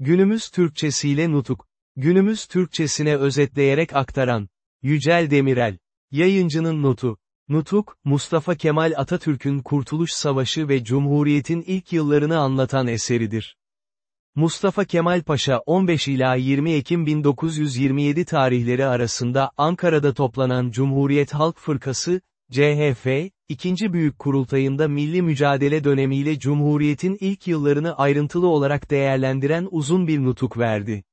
Günümüz Türkçesiyle nutuk. Günümüz Türkçesine özetleyerek aktaran. Yücel Demirel. Yayıncının notu. Nutuk, Mustafa Kemal Atatürk'ün Kurtuluş Savaşı ve Cumhuriyet'in ilk yıllarını anlatan eseridir. Mustafa Kemal Paşa 15 ila 20 Ekim 1927 tarihleri arasında Ankara'da toplanan Cumhuriyet Halk Fırkası, CHF, ikinci büyük kurultayında milli mücadele dönemiyle Cumhuriyet'in ilk yıllarını ayrıntılı olarak değerlendiren uzun bir nutuk verdi.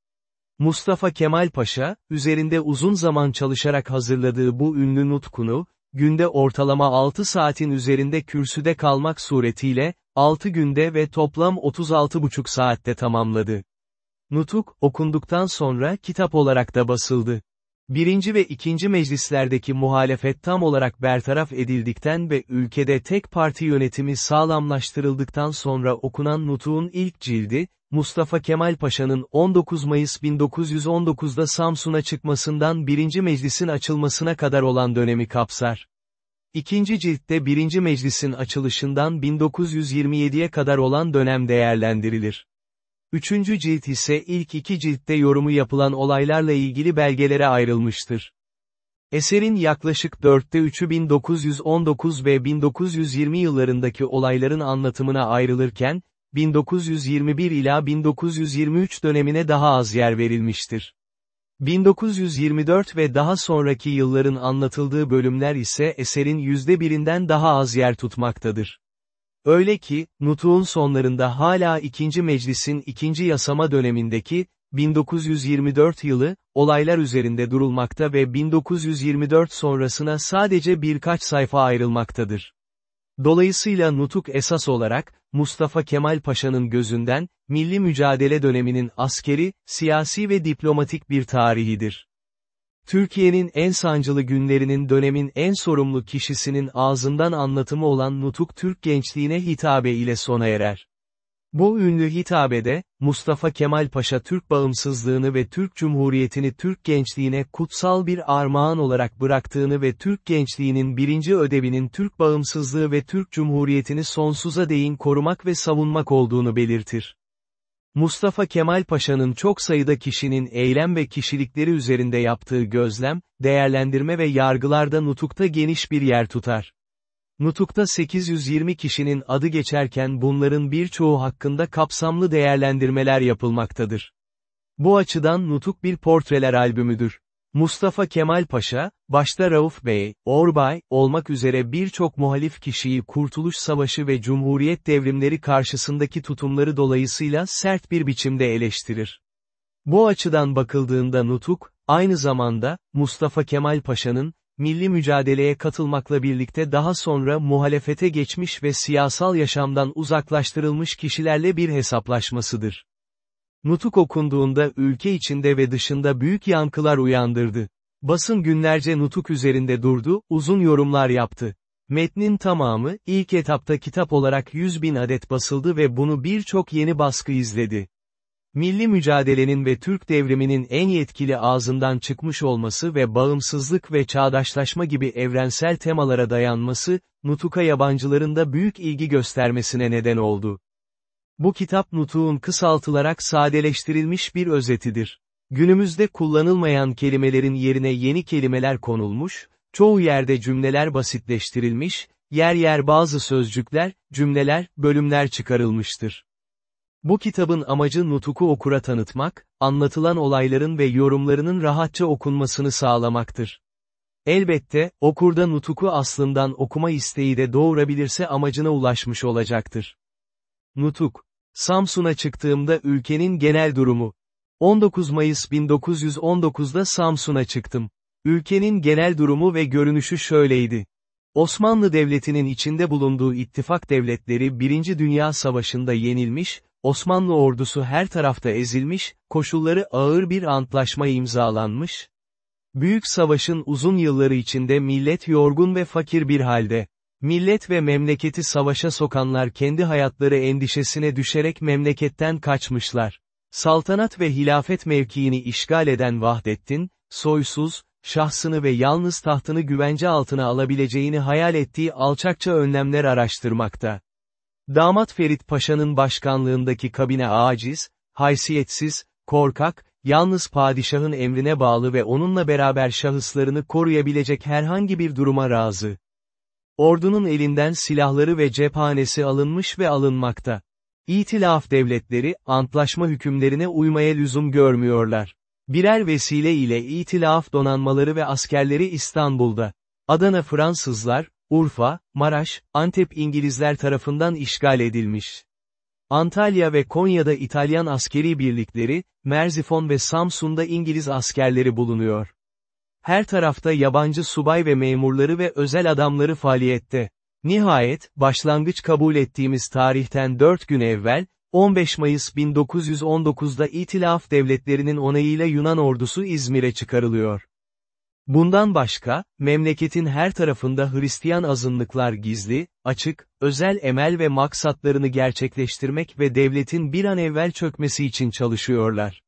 Mustafa Kemal Paşa, üzerinde uzun zaman çalışarak hazırladığı bu ünlü nutkunu, günde ortalama 6 saatin üzerinde kürsüde kalmak suretiyle, 6 günde ve toplam 36,5 saatte tamamladı. Nutuk, okunduktan sonra kitap olarak da basıldı. Birinci ve ikinci meclislerdeki muhalefet tam olarak bertaraf edildikten ve ülkede tek parti yönetimi sağlamlaştırıldıktan sonra okunan Nutuk'un ilk cildi, Mustafa Kemal Paşa'nın 19 Mayıs 1919'da Samsun'a çıkmasından birinci meclisin açılmasına kadar olan dönemi kapsar. İkinci ciltte birinci meclisin açılışından 1927'ye kadar olan dönem değerlendirilir. Üçüncü cilt ise ilk iki ciltte yorumu yapılan olaylarla ilgili belgelere ayrılmıştır. Eserin yaklaşık dörtte üçü 1919 ve 1920 yıllarındaki olayların anlatımına ayrılırken, 1921 ila 1923 dönemine daha az yer verilmiştir. 1924 ve daha sonraki yılların anlatıldığı bölümler ise eserin yüzde birinden daha az yer tutmaktadır. Öyle ki, Nutuk'un sonlarında hala ikinci meclisin ikinci yasama dönemindeki, 1924 yılı, olaylar üzerinde durulmakta ve 1924 sonrasına sadece birkaç sayfa ayrılmaktadır. Dolayısıyla Nutuk esas olarak, Mustafa Kemal Paşa'nın gözünden, milli mücadele döneminin askeri, siyasi ve diplomatik bir tarihidir. Türkiye'nin en sancılı günlerinin dönemin en sorumlu kişisinin ağzından anlatımı olan Nutuk Türk gençliğine hitabe ile sona erer. Bu ünlü hitabede, Mustafa Kemal Paşa Türk bağımsızlığını ve Türk Cumhuriyeti'ni Türk gençliğine kutsal bir armağan olarak bıraktığını ve Türk gençliğinin birinci ödevinin Türk bağımsızlığı ve Türk Cumhuriyeti'ni sonsuza değin korumak ve savunmak olduğunu belirtir. Mustafa Kemal Paşa'nın çok sayıda kişinin eylem ve kişilikleri üzerinde yaptığı gözlem, değerlendirme ve yargılarda nutukta geniş bir yer tutar. Nutuk'ta 820 kişinin adı geçerken bunların birçoğu hakkında kapsamlı değerlendirmeler yapılmaktadır. Bu açıdan Nutuk bir portreler albümüdür. Mustafa Kemal Paşa, başta Rauf Bey, Orbay, olmak üzere birçok muhalif kişiyi Kurtuluş Savaşı ve Cumhuriyet devrimleri karşısındaki tutumları dolayısıyla sert bir biçimde eleştirir. Bu açıdan bakıldığında Nutuk, aynı zamanda, Mustafa Kemal Paşa'nın, milli mücadeleye katılmakla birlikte daha sonra muhalefete geçmiş ve siyasal yaşamdan uzaklaştırılmış kişilerle bir hesaplaşmasıdır. Nutuk okunduğunda ülke içinde ve dışında büyük yankılar uyandırdı. Basın günlerce Nutuk üzerinde durdu, uzun yorumlar yaptı. Metnin tamamı, ilk etapta kitap olarak 100 bin adet basıldı ve bunu birçok yeni baskı izledi. Milli mücadelenin ve Türk devriminin en yetkili ağzından çıkmış olması ve bağımsızlık ve çağdaşlaşma gibi evrensel temalara dayanması, Nutuk'a yabancıların da büyük ilgi göstermesine neden oldu. Bu kitap Nutuk'un kısaltılarak sadeleştirilmiş bir özetidir. Günümüzde kullanılmayan kelimelerin yerine yeni kelimeler konulmuş, çoğu yerde cümleler basitleştirilmiş, yer yer bazı sözcükler, cümleler, bölümler çıkarılmıştır. Bu kitabın amacı Nutuk'u okura tanıtmak, anlatılan olayların ve yorumlarının rahatça okunmasını sağlamaktır. Elbette, okurda Nutuk'u aslından okuma isteği de doğurabilirse amacına ulaşmış olacaktır. Nutuk. Samsun'a çıktığımda ülkenin genel durumu. 19 Mayıs 1919'da Samsun'a çıktım. Ülkenin genel durumu ve görünüşü şöyleydi. Osmanlı Devleti'nin içinde bulunduğu ittifak devletleri 1. Dünya Savaşı'nda yenilmiş, Osmanlı ordusu her tarafta ezilmiş, koşulları ağır bir antlaşma imzalanmış. Büyük savaşın uzun yılları içinde millet yorgun ve fakir bir halde. Millet ve memleketi savaşa sokanlar kendi hayatları endişesine düşerek memleketten kaçmışlar. Saltanat ve hilafet mevkiini işgal eden Vahdettin, soysuz, şahsını ve yalnız tahtını güvence altına alabileceğini hayal ettiği alçakça önlemler araştırmakta. Damat Ferit Paşa'nın başkanlığındaki kabine aciz, haysiyetsiz, korkak, yalnız padişahın emrine bağlı ve onunla beraber şahıslarını koruyabilecek herhangi bir duruma razı. Ordunun elinden silahları ve cephanesi alınmış ve alınmakta. İtilaf devletleri, antlaşma hükümlerine uymaya lüzum görmüyorlar. Birer vesile ile itilaf donanmaları ve askerleri İstanbul'da. Adana Fransızlar, Urfa, Maraş, Antep İngilizler tarafından işgal edilmiş. Antalya ve Konya'da İtalyan askeri birlikleri, Merzifon ve Samsun'da İngiliz askerleri bulunuyor. Her tarafta yabancı subay ve memurları ve özel adamları faaliyette. Nihayet, başlangıç kabul ettiğimiz tarihten 4 gün evvel, 15 Mayıs 1919'da İtilaf Devletleri'nin onayıyla Yunan ordusu İzmir'e çıkarılıyor. Bundan başka, memleketin her tarafında Hristiyan azınlıklar gizli, açık, özel emel ve maksatlarını gerçekleştirmek ve devletin bir an evvel çökmesi için çalışıyorlar.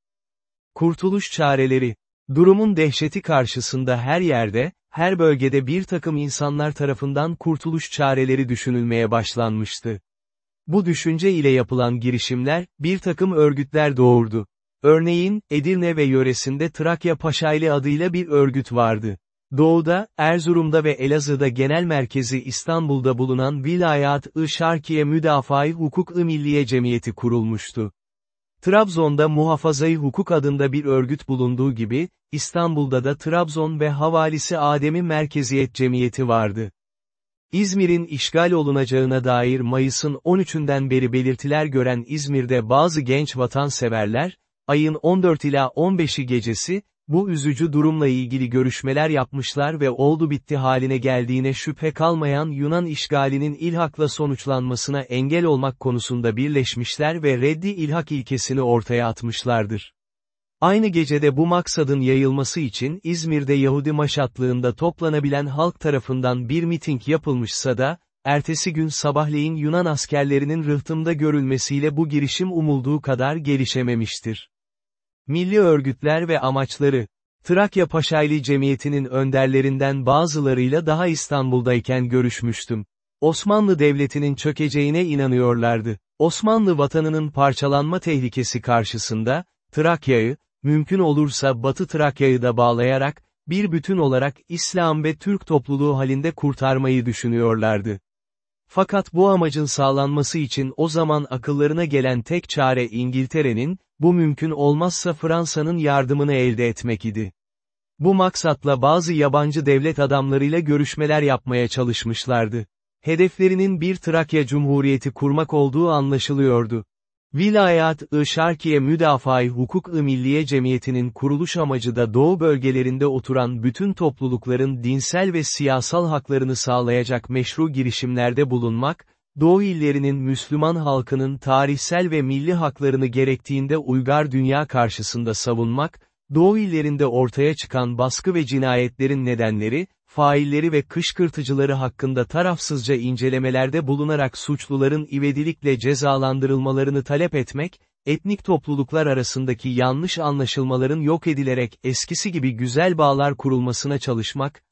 Kurtuluş çareleri Durumun dehşeti karşısında her yerde, her bölgede bir takım insanlar tarafından kurtuluş çareleri düşünülmeye başlanmıştı. Bu düşünce ile yapılan girişimler, bir takım örgütler doğurdu. Örneğin, Edirne ve yöresinde Trakya Paşaylı adıyla bir örgüt vardı. Doğuda, Erzurum'da ve Elazığ'da genel merkezi İstanbul'da bulunan Vilayat-ı Şarkiye Müdafaa-i Hukuk-ı Milliye Cemiyeti kurulmuştu. Trabzon'da Muhafazayı Hukuk adında bir örgüt bulunduğu gibi, İstanbul'da da Trabzon ve Havalisi Ademi Merkeziyet Cemiyeti vardı. İzmir'in işgal olunacağına dair Mayıs'ın 13'ünden beri belirtiler gören İzmir'de bazı genç vatanseverler, ayın 14 ila 15'i gecesi, bu üzücü durumla ilgili görüşmeler yapmışlar ve oldu bitti haline geldiğine şüphe kalmayan Yunan işgalinin ilhakla sonuçlanmasına engel olmak konusunda birleşmişler ve reddi ilhak ilkesini ortaya atmışlardır. Aynı gecede bu maksadın yayılması için İzmir'de Yahudi maşatlığında toplanabilen halk tarafından bir miting yapılmışsa da, ertesi gün sabahleyin Yunan askerlerinin rıhtımda görülmesiyle bu girişim umulduğu kadar gelişememiştir. Milli örgütler ve amaçları, Trakya Paşaylı Cemiyeti'nin önderlerinden bazılarıyla daha İstanbul'dayken görüşmüştüm. Osmanlı Devleti'nin çökeceğine inanıyorlardı. Osmanlı vatanının parçalanma tehlikesi karşısında, Trakya'yı, mümkün olursa Batı Trakya'yı da bağlayarak, bir bütün olarak İslam ve Türk topluluğu halinde kurtarmayı düşünüyorlardı. Fakat bu amacın sağlanması için o zaman akıllarına gelen tek çare İngiltere'nin, bu mümkün olmazsa Fransa'nın yardımını elde etmek idi. Bu maksatla bazı yabancı devlet adamlarıyla görüşmeler yapmaya çalışmışlardı. Hedeflerinin bir Trakya Cumhuriyeti kurmak olduğu anlaşılıyordu. Vilayat-ı Şarkiye Müdafaa-i Hukuk-ı Milliye Cemiyeti'nin kuruluş amacı da Doğu bölgelerinde oturan bütün toplulukların dinsel ve siyasal haklarını sağlayacak meşru girişimlerde bulunmak, Doğu illerinin Müslüman halkının tarihsel ve milli haklarını gerektiğinde uygar dünya karşısında savunmak, Doğu illerinde ortaya çıkan baskı ve cinayetlerin nedenleri, failleri ve kışkırtıcıları hakkında tarafsızca incelemelerde bulunarak suçluların ivedilikle cezalandırılmalarını talep etmek, etnik topluluklar arasındaki yanlış anlaşılmaların yok edilerek eskisi gibi güzel bağlar kurulmasına çalışmak,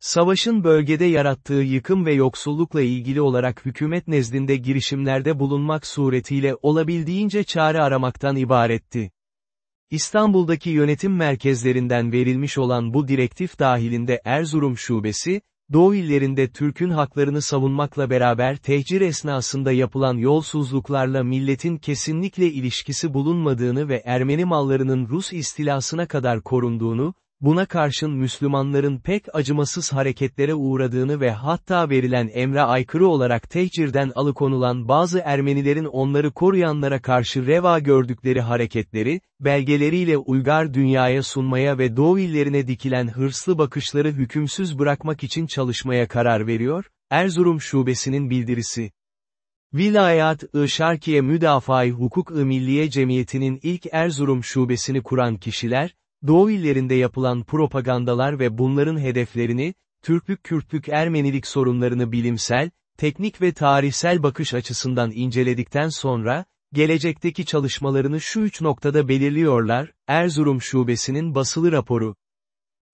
Savaşın bölgede yarattığı yıkım ve yoksullukla ilgili olarak hükümet nezdinde girişimlerde bulunmak suretiyle olabildiğince çare aramaktan ibaretti. İstanbul'daki yönetim merkezlerinden verilmiş olan bu direktif dahilinde Erzurum Şubesi, Doğu illerinde Türk'ün haklarını savunmakla beraber tehcir esnasında yapılan yolsuzluklarla milletin kesinlikle ilişkisi bulunmadığını ve Ermeni mallarının Rus istilasına kadar korunduğunu, buna karşın Müslümanların pek acımasız hareketlere uğradığını ve hatta verilen emre aykırı olarak tehcirden alıkonulan bazı Ermenilerin onları koruyanlara karşı reva gördükleri hareketleri, belgeleriyle uygar dünyaya sunmaya ve Doğu illerine dikilen hırslı bakışları hükümsüz bırakmak için çalışmaya karar veriyor, Erzurum Şubesi'nin bildirisi. Vilayat-ı Şarkiye Müdafaa-i Hukuk-ı Milliye Cemiyeti'nin ilk Erzurum şubesini kuran kişiler, Doğu illerinde yapılan propagandalar ve bunların hedeflerini, Türklük-Kürtlük Ermenilik sorunlarını bilimsel, teknik ve tarihsel bakış açısından inceledikten sonra, gelecekteki çalışmalarını şu üç noktada belirliyorlar, Erzurum Şubesi'nin basılı raporu.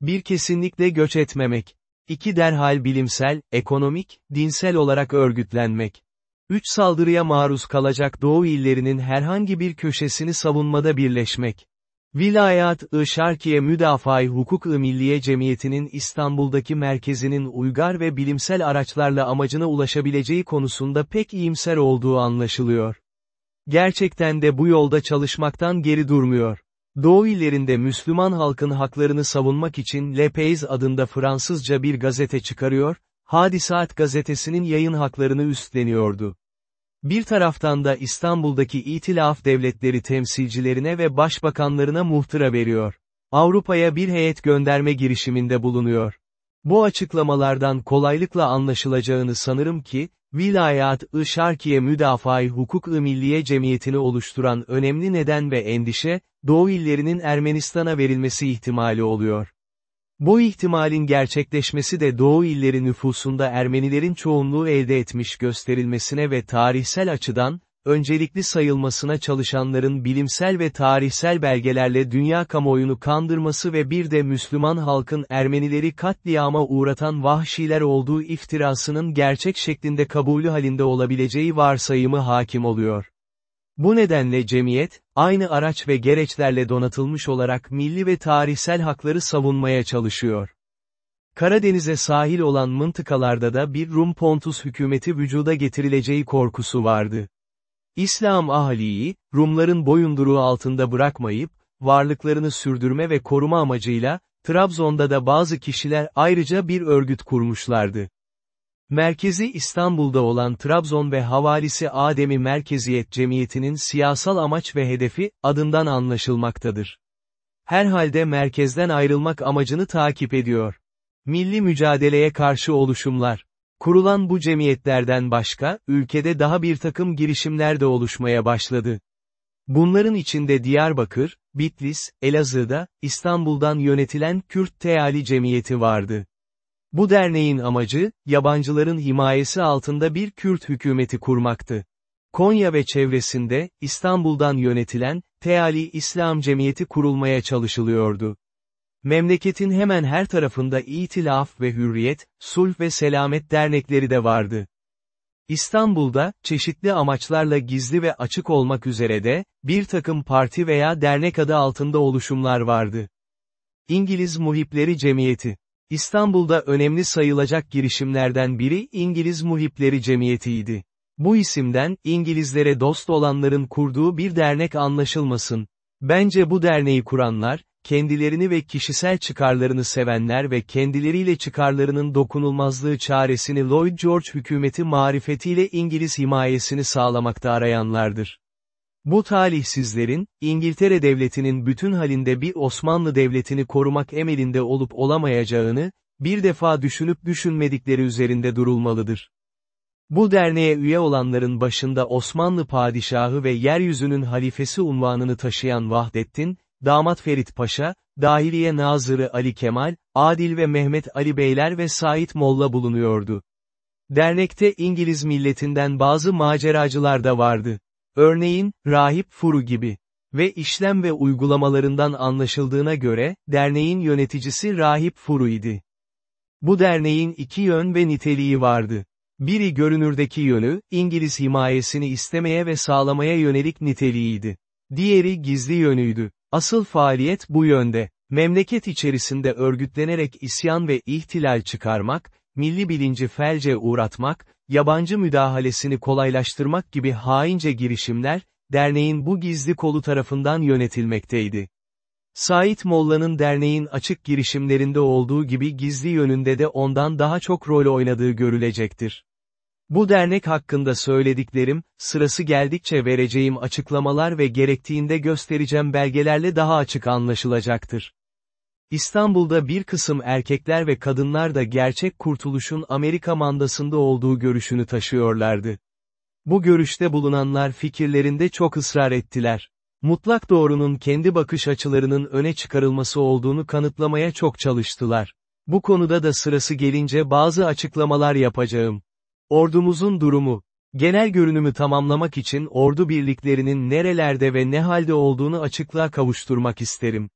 1. Kesinlikle göç etmemek. 2. Derhal bilimsel, ekonomik, dinsel olarak örgütlenmek. Üç saldırıya maruz kalacak Doğu illerinin herhangi bir köşesini savunmada birleşmek. Vilayat-ı Şarkiye Müdafaa-i Hukuk-ı Milliye Cemiyeti'nin İstanbul'daki merkezinin uygar ve bilimsel araçlarla amacına ulaşabileceği konusunda pek iyimser olduğu anlaşılıyor. Gerçekten de bu yolda çalışmaktan geri durmuyor. Doğu illerinde Müslüman halkın haklarını savunmak için Le Pays adında Fransızca bir gazete çıkarıyor, Hadisat gazetesinin yayın haklarını üstleniyordu. Bir taraftan da İstanbul'daki itilaf devletleri temsilcilerine ve başbakanlarına muhtıra veriyor. Avrupa'ya bir heyet gönderme girişiminde bulunuyor. Bu açıklamalardan kolaylıkla anlaşılacağını sanırım ki, Vilayat-ı Şarkiye Müdafaa-i Hukuk-ı Milliye Cemiyeti'ni oluşturan önemli neden ve endişe, Doğu illerinin Ermenistan'a verilmesi ihtimali oluyor. Bu ihtimalin gerçekleşmesi de Doğu illeri nüfusunda Ermenilerin çoğunluğu elde etmiş gösterilmesine ve tarihsel açıdan, öncelikli sayılmasına çalışanların bilimsel ve tarihsel belgelerle dünya kamuoyunu kandırması ve bir de Müslüman halkın Ermenileri katliama uğratan vahşiler olduğu iftirasının gerçek şeklinde kabulü halinde olabileceği varsayımı hakim oluyor. Bu nedenle cemiyet, aynı araç ve gereçlerle donatılmış olarak milli ve tarihsel hakları savunmaya çalışıyor. Karadeniz'e sahil olan mıntıkalarda da bir Rum Pontus hükümeti vücuda getirileceği korkusu vardı. İslam ahaliyi, Rumların boyunduruğu altında bırakmayıp, varlıklarını sürdürme ve koruma amacıyla, Trabzon'da da bazı kişiler ayrıca bir örgüt kurmuşlardı. Merkezi İstanbul'da olan Trabzon ve havalisi Ademi Merkeziyet Cemiyeti'nin siyasal amaç ve hedefi, adından anlaşılmaktadır. Herhalde merkezden ayrılmak amacını takip ediyor. Milli mücadeleye karşı oluşumlar. Kurulan bu cemiyetlerden başka, ülkede daha bir takım girişimler de oluşmaya başladı. Bunların içinde Diyarbakır, Bitlis, Elazığ'da, İstanbul'dan yönetilen Kürt Teali Cemiyeti vardı. Bu derneğin amacı, yabancıların himayesi altında bir Kürt hükümeti kurmaktı. Konya ve çevresinde, İstanbul'dan yönetilen, Teali İslam Cemiyeti kurulmaya çalışılıyordu. Memleketin hemen her tarafında İtilaf ve Hürriyet, Sulh ve Selamet dernekleri de vardı. İstanbul'da, çeşitli amaçlarla gizli ve açık olmak üzere de, bir takım parti veya dernek adı altında oluşumlar vardı. İngiliz Muhipleri Cemiyeti İstanbul'da önemli sayılacak girişimlerden biri İngiliz Muhipleri Cemiyeti'ydi. Bu isimden, İngilizlere dost olanların kurduğu bir dernek anlaşılmasın. Bence bu derneği kuranlar, kendilerini ve kişisel çıkarlarını sevenler ve kendileriyle çıkarlarının dokunulmazlığı çaresini Lloyd George hükümeti marifetiyle İngiliz himayesini sağlamakta arayanlardır. Bu talihsizlerin, İngiltere devletinin bütün halinde bir Osmanlı devletini korumak emelinde olup olamayacağını, bir defa düşünüp düşünmedikleri üzerinde durulmalıdır. Bu derneğe üye olanların başında Osmanlı padişahı ve yeryüzünün halifesi unvanını taşıyan Vahdettin, Damat Ferit Paşa, Dahiliye Nazırı Ali Kemal, Adil ve Mehmet Ali Beyler ve Sait Molla bulunuyordu. Dernekte İngiliz milletinden bazı maceracılar da vardı. Örneğin, Rahip Furu gibi. Ve işlem ve uygulamalarından anlaşıldığına göre, derneğin yöneticisi Rahip Furu idi. Bu derneğin iki yön ve niteliği vardı. Biri görünürdeki yönü, İngiliz himayesini istemeye ve sağlamaya yönelik niteliğiydi. Diğeri gizli yönüydü. Asıl faaliyet bu yönde. Memleket içerisinde örgütlenerek isyan ve ihtilal çıkarmak, milli bilinci felce uğratmak, yabancı müdahalesini kolaylaştırmak gibi haince girişimler, derneğin bu gizli kolu tarafından yönetilmekteydi. Sait Molla'nın derneğin açık girişimlerinde olduğu gibi gizli yönünde de ondan daha çok rol oynadığı görülecektir. Bu dernek hakkında söylediklerim, sırası geldikçe vereceğim açıklamalar ve gerektiğinde göstereceğim belgelerle daha açık anlaşılacaktır. İstanbul'da bir kısım erkekler ve kadınlar da gerçek kurtuluşun Amerika mandasında olduğu görüşünü taşıyorlardı. Bu görüşte bulunanlar fikirlerinde çok ısrar ettiler. Mutlak doğrunun kendi bakış açılarının öne çıkarılması olduğunu kanıtlamaya çok çalıştılar. Bu konuda da sırası gelince bazı açıklamalar yapacağım. Ordumuzun durumu. Genel görünümü tamamlamak için ordu birliklerinin nerelerde ve ne halde olduğunu açıklığa kavuşturmak isterim.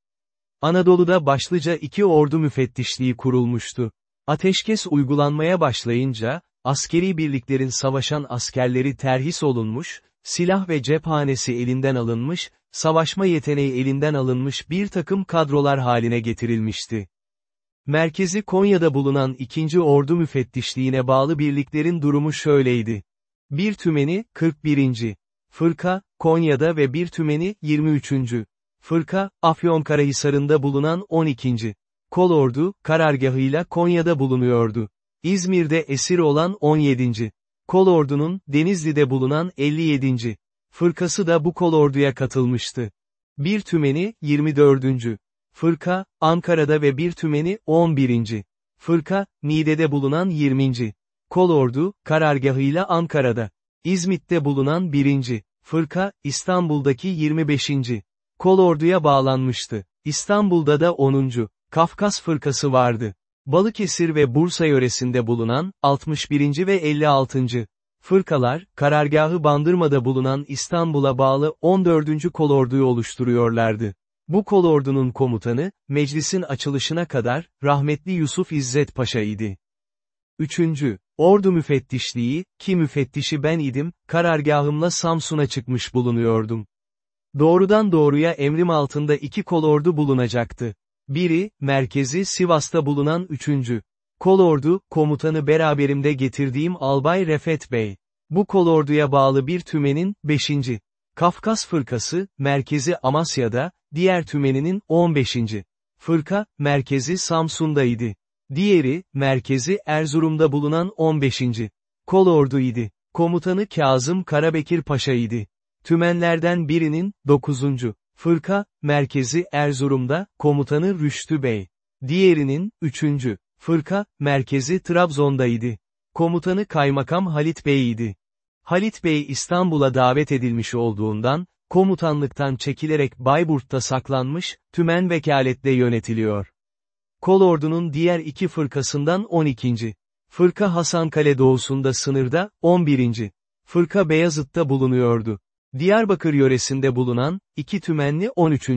Anadolu'da başlıca iki ordu müfettişliği kurulmuştu. Ateşkes uygulanmaya başlayınca, askeri birliklerin savaşan askerleri terhis olunmuş, silah ve cephanesi elinden alınmış, savaşma yeteneği elinden alınmış bir takım kadrolar haline getirilmişti. Merkezi Konya'da bulunan 2. Ordu Müfettişliğine bağlı birliklerin durumu şöyleydi. Bir tümeni, 41. Fırka, Konya'da ve bir tümeni, 23. Fırka, Afyonkarahisar'ında bulunan 12. Kolordu, karargahıyla Konya'da bulunuyordu. İzmir'de esir olan 17. Kolordu'nun, Denizli'de bulunan 57. Fırkası da bu kolorduya katılmıştı. Bir tümeni, 24. Fırka, Ankara'da ve bir tümeni, 11. Fırka, Niğde'de bulunan 20. Kolordu, karargahıyla Ankara'da. İzmit'te bulunan 1. Fırka, İstanbul'daki 25. Kolorduya bağlanmıştı. İstanbul'da da 10. Kafkas Fırkası vardı. Balıkesir ve Bursa yöresinde bulunan, 61. ve 56. Fırkalar, karargahı Bandırma'da bulunan İstanbul'a bağlı 14. kolorduyu oluşturuyorlardı. Bu kolordunun komutanı, meclisin açılışına kadar, rahmetli Yusuf İzzet Paşa idi. 3. Ordu müfettişliği, ki müfettişi ben idim, karargahımla Samsun'a çıkmış bulunuyordum. Doğrudan doğruya emrim altında iki kolordu bulunacaktı. Biri, merkezi Sivas'ta bulunan 3. Kolordu, komutanı beraberimde getirdiğim Albay Refet Bey. Bu kolorduya bağlı bir tümenin, 5. Kafkas Fırkası, merkezi Amasya'da, diğer tümeninin, 15. Fırka, merkezi Samsun'daydı. Diğeri, merkezi Erzurum'da bulunan 15. Kolordu idi. Komutanı Kazım Karabekir Paşa idi. Tümenlerden birinin, 9. Fırka, merkezi Erzurum'da, komutanı Rüştü Bey. Diğerinin, 3. Fırka, merkezi Trabzon'daydı. Komutanı Kaymakam Halit Bey idi. Halit Bey İstanbul'a davet edilmiş olduğundan, komutanlıktan çekilerek Bayburt'ta saklanmış, tümen vekaletle yönetiliyor. Kolordu'nun diğer iki fırkasından 12. Fırka Hasankale doğusunda sınırda, 11. Fırka Beyazıt'ta bulunuyordu. Diyarbakır yöresinde bulunan, iki tümenli 13.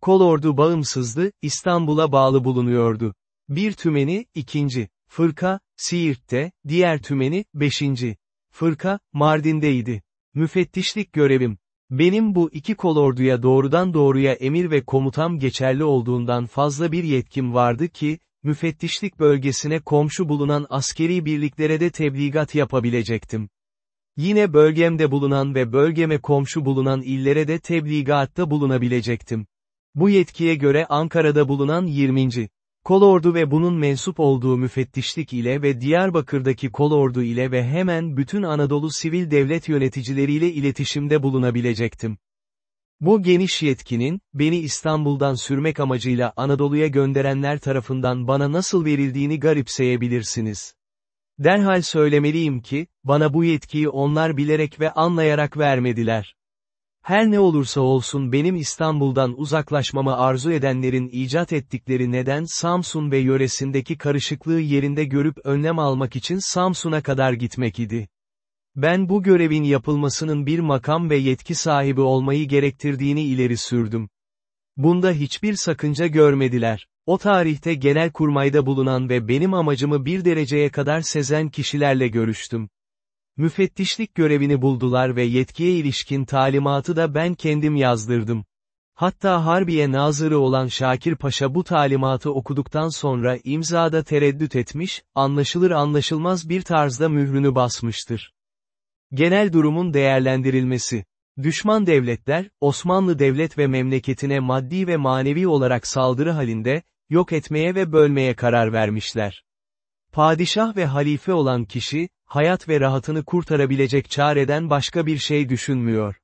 Kolordu bağımsızdı, İstanbul'a bağlı bulunuyordu. Bir tümeni, ikinci. Fırka, Siirt'te, diğer tümeni, 5. Fırka, Mardin'deydi. Müfettişlik görevim. Benim bu iki kolorduya doğrudan doğruya emir ve komutam geçerli olduğundan fazla bir yetkim vardı ki, müfettişlik bölgesine komşu bulunan askeri birliklere de tebligat yapabilecektim. Yine bölgemde bulunan ve bölgeme komşu bulunan illere de tebligatta bulunabilecektim. Bu yetkiye göre Ankara'da bulunan 20. Kolordu ve bunun mensup olduğu müfettişlik ile ve Diyarbakır'daki kolordu ile ve hemen bütün Anadolu sivil devlet yöneticileriyle iletişimde bulunabilecektim. Bu geniş yetkinin, beni İstanbul'dan sürmek amacıyla Anadolu'ya gönderenler tarafından bana nasıl verildiğini garipseyebilirsiniz. Derhal söylemeliyim ki, bana bu yetkiyi onlar bilerek ve anlayarak vermediler. Her ne olursa olsun benim İstanbul'dan uzaklaşmamı arzu edenlerin icat ettikleri neden Samsun ve yöresindeki karışıklığı yerinde görüp önlem almak için Samsun'a kadar gitmek idi. Ben bu görevin yapılmasının bir makam ve yetki sahibi olmayı gerektirdiğini ileri sürdüm. Bunda hiçbir sakınca görmediler. O tarihte genel kurmayda bulunan ve benim amacımı bir dereceye kadar sezen kişilerle görüştüm. Müfettişlik görevini buldular ve yetkiye ilişkin talimatı da ben kendim yazdırdım. Hatta Harbiye Nazırı olan Şakir Paşa bu talimatı okuduktan sonra imzada tereddüt etmiş, anlaşılır anlaşılmaz bir tarzda mührünü basmıştır. Genel durumun değerlendirilmesi Düşman devletler, Osmanlı Devlet ve memleketine maddi ve manevi olarak saldırı halinde, yok etmeye ve bölmeye karar vermişler. Padişah ve halife olan kişi, hayat ve rahatını kurtarabilecek çareden başka bir şey düşünmüyor.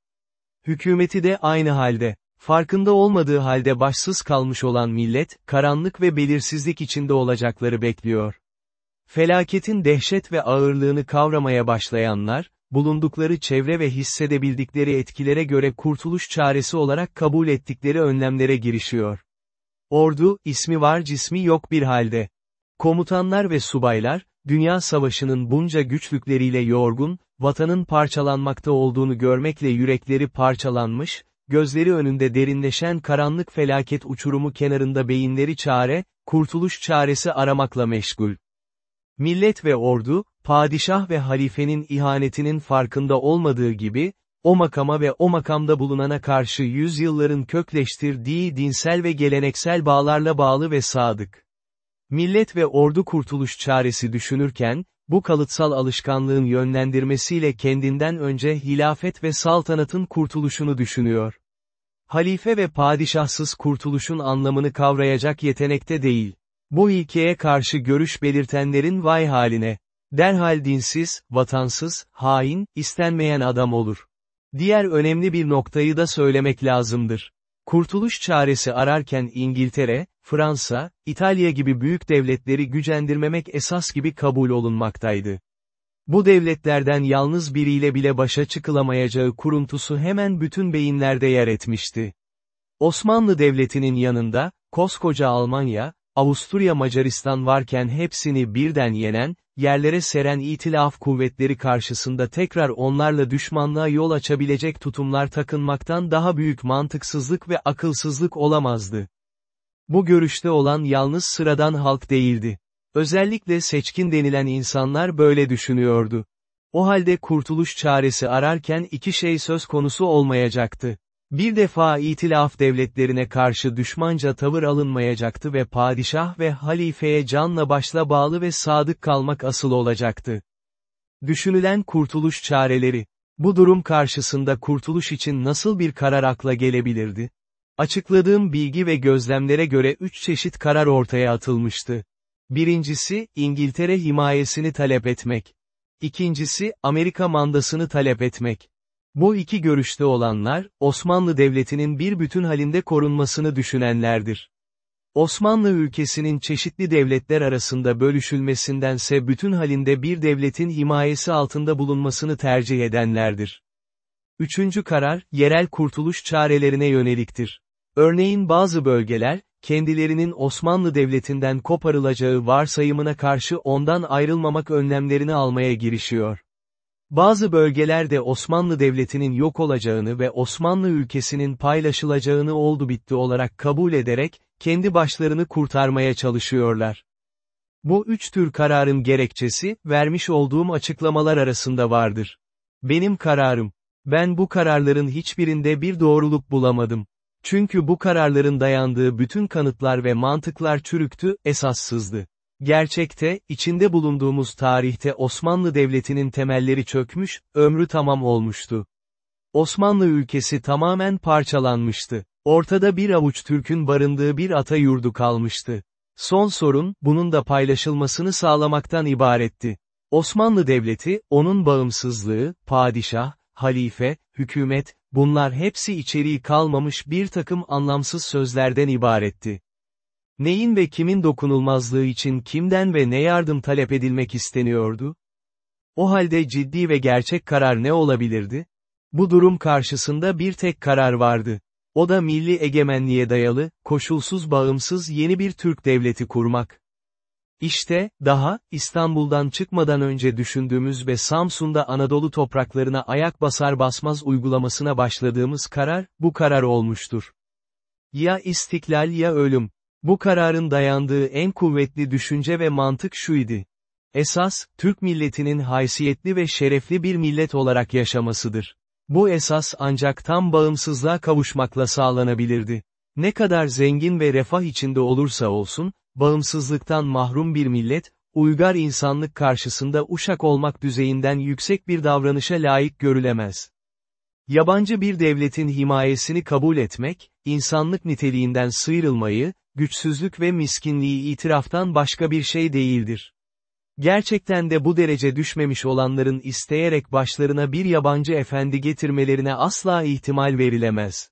Hükümeti de aynı halde. Farkında olmadığı halde başsız kalmış olan millet, karanlık ve belirsizlik içinde olacakları bekliyor. Felaketin dehşet ve ağırlığını kavramaya başlayanlar, bulundukları çevre ve hissedebildikleri etkilere göre kurtuluş çaresi olarak kabul ettikleri önlemlere girişiyor. Ordu, ismi var cismi yok bir halde. Komutanlar ve subaylar, Dünya Savaşı'nın bunca güçlükleriyle yorgun, vatanın parçalanmakta olduğunu görmekle yürekleri parçalanmış, gözleri önünde derinleşen karanlık felaket uçurumu kenarında beyinleri çare, kurtuluş çaresi aramakla meşgul. Millet ve ordu, padişah ve halifenin ihanetinin farkında olmadığı gibi, o makama ve o makamda bulunana karşı yüzyılların kökleştirdiği dinsel ve geleneksel bağlarla bağlı ve sadık. Millet ve ordu kurtuluş çaresi düşünürken, bu kalıtsal alışkanlığın yönlendirmesiyle kendinden önce hilafet ve saltanatın kurtuluşunu düşünüyor. Halife ve padişahsız kurtuluşun anlamını kavrayacak yetenekte değil. Bu ilkeye karşı görüş belirtenlerin vay haline. Derhal dinsiz, vatansız, hain, istenmeyen adam olur. Diğer önemli bir noktayı da söylemek lazımdır. Kurtuluş çaresi ararken İngiltere, Fransa, İtalya gibi büyük devletleri gücendirmemek esas gibi kabul olunmaktaydı. Bu devletlerden yalnız biriyle bile başa çıkılamayacağı kuruntusu hemen bütün beyinlerde yer etmişti. Osmanlı Devleti'nin yanında, koskoca Almanya, Avusturya Macaristan varken hepsini birden yenen, yerlere seren itilaf kuvvetleri karşısında tekrar onlarla düşmanlığa yol açabilecek tutumlar takınmaktan daha büyük mantıksızlık ve akılsızlık olamazdı. Bu görüşte olan yalnız sıradan halk değildi. Özellikle seçkin denilen insanlar böyle düşünüyordu. O halde kurtuluş çaresi ararken iki şey söz konusu olmayacaktı. Bir defa itilaf devletlerine karşı düşmanca tavır alınmayacaktı ve padişah ve halifeye canla başla bağlı ve sadık kalmak asıl olacaktı. Düşünülen kurtuluş çareleri. Bu durum karşısında kurtuluş için nasıl bir karar akla gelebilirdi? Açıkladığım bilgi ve gözlemlere göre üç çeşit karar ortaya atılmıştı. Birincisi, İngiltere himayesini talep etmek. İkincisi, Amerika mandasını talep etmek. Bu iki görüşte olanlar, Osmanlı Devleti'nin bir bütün halinde korunmasını düşünenlerdir. Osmanlı ülkesinin çeşitli devletler arasında bölüşülmesindense bütün halinde bir devletin himayesi altında bulunmasını tercih edenlerdir. Üçüncü karar, yerel kurtuluş çarelerine yöneliktir. Örneğin bazı bölgeler, kendilerinin Osmanlı Devleti'nden koparılacağı varsayımına karşı ondan ayrılmamak önlemlerini almaya girişiyor. Bazı bölgelerde Osmanlı Devleti'nin yok olacağını ve Osmanlı ülkesinin paylaşılacağını oldu bitti olarak kabul ederek, kendi başlarını kurtarmaya çalışıyorlar. Bu üç tür kararın gerekçesi, vermiş olduğum açıklamalar arasında vardır. Benim kararım. Ben bu kararların hiçbirinde bir doğruluk bulamadım. Çünkü bu kararların dayandığı bütün kanıtlar ve mantıklar çürüktü, esassızdı. Gerçekte, içinde bulunduğumuz tarihte Osmanlı Devleti'nin temelleri çökmüş, ömrü tamam olmuştu. Osmanlı ülkesi tamamen parçalanmıştı. Ortada bir avuç Türk'ün barındığı bir ata yurdu kalmıştı. Son sorun, bunun da paylaşılmasını sağlamaktan ibaretti. Osmanlı Devleti, onun bağımsızlığı, padişah, halife, hükümet, bunlar hepsi içeriği kalmamış bir takım anlamsız sözlerden ibaretti. Neyin ve kimin dokunulmazlığı için kimden ve ne yardım talep edilmek isteniyordu? O halde ciddi ve gerçek karar ne olabilirdi? Bu durum karşısında bir tek karar vardı. O da milli egemenliğe dayalı, koşulsuz bağımsız yeni bir Türk devleti kurmak. İşte, daha, İstanbul'dan çıkmadan önce düşündüğümüz ve Samsun'da Anadolu topraklarına ayak basar basmaz uygulamasına başladığımız karar, bu karar olmuştur. Ya istiklal ya ölüm. Bu kararın dayandığı en kuvvetli düşünce ve mantık şuydu. Esas, Türk milletinin haysiyetli ve şerefli bir millet olarak yaşamasıdır. Bu esas ancak tam bağımsızlığa kavuşmakla sağlanabilirdi. Ne kadar zengin ve refah içinde olursa olsun, bağımsızlıktan mahrum bir millet, uygar insanlık karşısında uşak olmak düzeyinden yüksek bir davranışa layık görülemez. Yabancı bir devletin himayesini kabul etmek, insanlık niteliğinden sıyrılmayı, güçsüzlük ve miskinliği itiraftan başka bir şey değildir. Gerçekten de bu derece düşmemiş olanların isteyerek başlarına bir yabancı efendi getirmelerine asla ihtimal verilemez.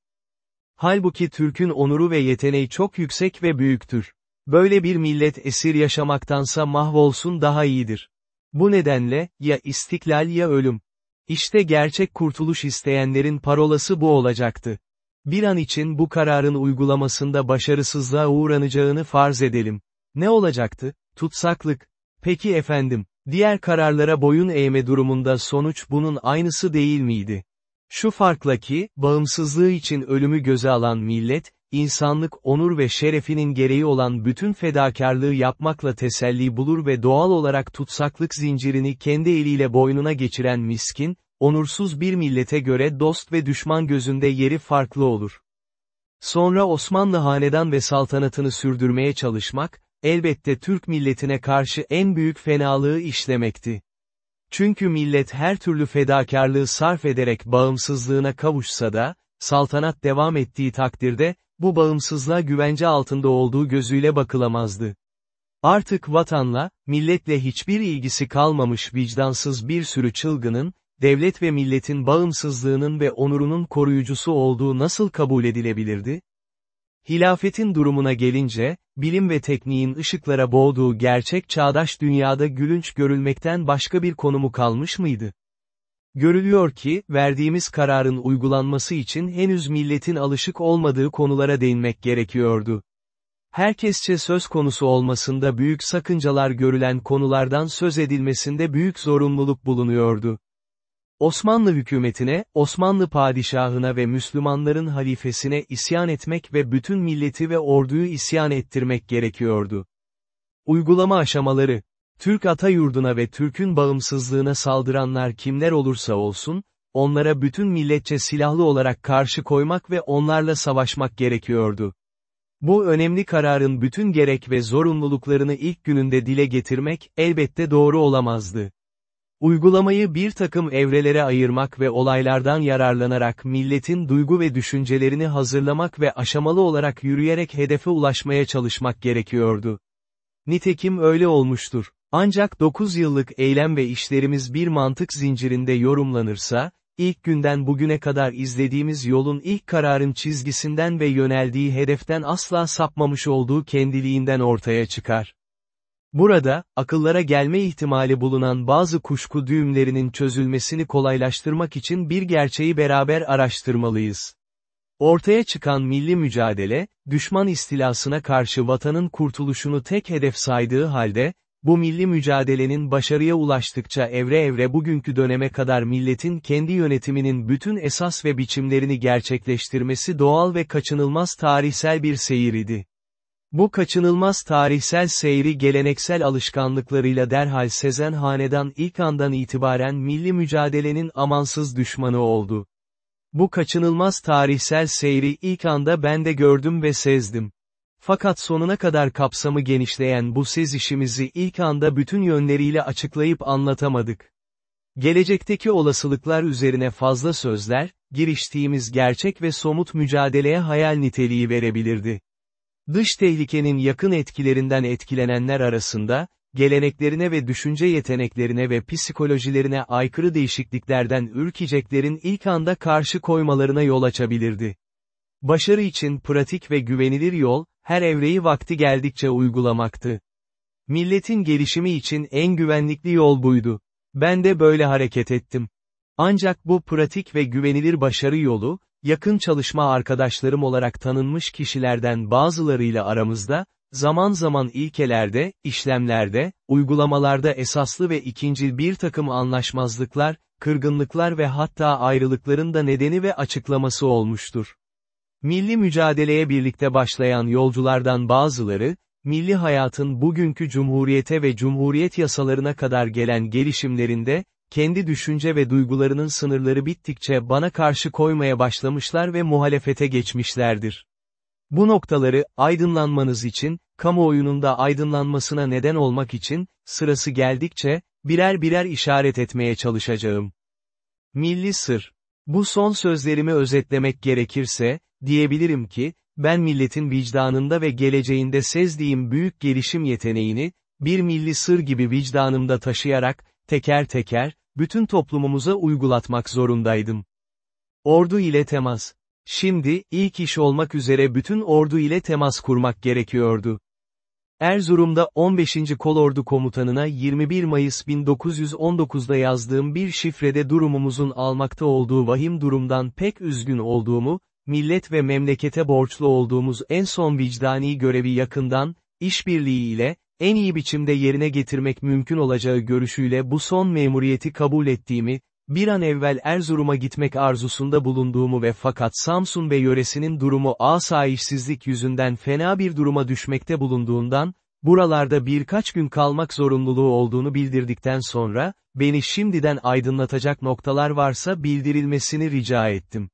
Halbuki Türk'ün onuru ve yeteneği çok yüksek ve büyüktür. Böyle bir millet esir yaşamaktansa mahvolsun daha iyidir. Bu nedenle, ya istiklal ya ölüm. İşte gerçek kurtuluş isteyenlerin parolası bu olacaktı. Bir an için bu kararın uygulamasında başarısızlığa uğranacağını farz edelim. Ne olacaktı? Tutsaklık. Peki efendim, diğer kararlara boyun eğme durumunda sonuç bunun aynısı değil miydi? Şu farkla ki, bağımsızlığı için ölümü göze alan millet, insanlık onur ve şerefinin gereği olan bütün fedakarlığı yapmakla teselli bulur ve doğal olarak tutsaklık zincirini kendi eliyle boynuna geçiren miskin, onursuz bir millete göre dost ve düşman gözünde yeri farklı olur. Sonra Osmanlı hanedan ve saltanatını sürdürmeye çalışmak, elbette Türk milletine karşı en büyük fenalığı işlemekti. Çünkü millet her türlü fedakarlığı sarf ederek bağımsızlığına kavuşsa da, saltanat devam ettiği takdirde, bu bağımsızlığa güvence altında olduğu gözüyle bakılamazdı. Artık vatanla, milletle hiçbir ilgisi kalmamış vicdansız bir sürü çılgının, devlet ve milletin bağımsızlığının ve onurunun koruyucusu olduğu nasıl kabul edilebilirdi? Hilafetin durumuna gelince, bilim ve tekniğin ışıklara boğduğu gerçek çağdaş dünyada gülünç görülmekten başka bir konumu kalmış mıydı? Görülüyor ki, verdiğimiz kararın uygulanması için henüz milletin alışık olmadığı konulara değinmek gerekiyordu. Herkesçe söz konusu olmasında büyük sakıncalar görülen konulardan söz edilmesinde büyük zorunluluk bulunuyordu. Osmanlı hükümetine, Osmanlı padişahına ve Müslümanların halifesine isyan etmek ve bütün milleti ve orduyu isyan ettirmek gerekiyordu. Uygulama aşamaları, Türk ata yurduna ve Türk'ün bağımsızlığına saldıranlar kimler olursa olsun, onlara bütün milletçe silahlı olarak karşı koymak ve onlarla savaşmak gerekiyordu. Bu önemli kararın bütün gerek ve zorunluluklarını ilk gününde dile getirmek, elbette doğru olamazdı. Uygulamayı bir takım evrelere ayırmak ve olaylardan yararlanarak milletin duygu ve düşüncelerini hazırlamak ve aşamalı olarak yürüyerek hedefe ulaşmaya çalışmak gerekiyordu. Nitekim öyle olmuştur. Ancak 9 yıllık eylem ve işlerimiz bir mantık zincirinde yorumlanırsa, ilk günden bugüne kadar izlediğimiz yolun ilk kararın çizgisinden ve yöneldiği hedeften asla sapmamış olduğu kendiliğinden ortaya çıkar. Burada, akıllara gelme ihtimali bulunan bazı kuşku düğümlerinin çözülmesini kolaylaştırmak için bir gerçeği beraber araştırmalıyız. Ortaya çıkan milli mücadele, düşman istilasına karşı vatanın kurtuluşunu tek hedef saydığı halde, bu milli mücadelenin başarıya ulaştıkça evre evre bugünkü döneme kadar milletin kendi yönetiminin bütün esas ve biçimlerini gerçekleştirmesi doğal ve kaçınılmaz tarihsel bir seyir idi. Bu kaçınılmaz tarihsel seyri geleneksel alışkanlıklarıyla derhal sezen hanedan ilk andan itibaren milli mücadelenin amansız düşmanı oldu. Bu kaçınılmaz tarihsel seyri ilk anda ben de gördüm ve sezdim. Fakat sonuna kadar kapsamı genişleyen bu sezişimizi ilk anda bütün yönleriyle açıklayıp anlatamadık. Gelecekteki olasılıklar üzerine fazla sözler, giriştiğimiz gerçek ve somut mücadeleye hayal niteliği verebilirdi. Dış tehlikenin yakın etkilerinden etkilenenler arasında, geleneklerine ve düşünce yeteneklerine ve psikolojilerine aykırı değişikliklerden ürkeceklerin ilk anda karşı koymalarına yol açabilirdi. Başarı için pratik ve güvenilir yol, her evreyi vakti geldikçe uygulamaktı. Milletin gelişimi için en güvenlikli yol buydu. Ben de böyle hareket ettim. Ancak bu pratik ve güvenilir başarı yolu, yakın çalışma arkadaşlarım olarak tanınmış kişilerden bazılarıyla aramızda, zaman zaman ilkelerde, işlemlerde, uygulamalarda esaslı ve ikincil bir takım anlaşmazlıklar, kırgınlıklar ve hatta ayrılıkların da nedeni ve açıklaması olmuştur. Milli mücadeleye birlikte başlayan yolculardan bazıları, milli hayatın bugünkü cumhuriyete ve cumhuriyet yasalarına kadar gelen gelişimlerinde, kendi düşünce ve duygularının sınırları bittikçe bana karşı koymaya başlamışlar ve muhalefete geçmişlerdir. Bu noktaları, aydınlanmanız için, kamuoyunun da aydınlanmasına neden olmak için, sırası geldikçe, birer birer işaret etmeye çalışacağım. Milli Sır Bu son sözlerimi özetlemek gerekirse, diyebilirim ki, ben milletin vicdanında ve geleceğinde sezdiğim büyük gelişim yeteneğini, bir milli sır gibi vicdanımda taşıyarak, teker teker, bütün toplumumuza uygulatmak zorundaydım. Ordu ile temas. Şimdi, ilk iş olmak üzere bütün ordu ile temas kurmak gerekiyordu. Erzurum'da 15. Kolordu Komutanına 21 Mayıs 1919'da yazdığım bir şifrede durumumuzun almakta olduğu vahim durumdan pek üzgün olduğumu, millet ve memlekete borçlu olduğumuz en son vicdani görevi yakından, işbirliği ile, en iyi biçimde yerine getirmek mümkün olacağı görüşüyle bu son memuriyeti kabul ettiğimi, Bir an evvel Erzurum'a gitmek arzusunda bulunduğumu ve fakat Samsun ve yöresinin durumu asayişsizlik yüzünden fena bir duruma düşmekte bulunduğundan, buralarda birkaç gün kalmak zorunluluğu olduğunu bildirdikten sonra, beni şimdiden aydınlatacak noktalar varsa bildirilmesini rica ettim.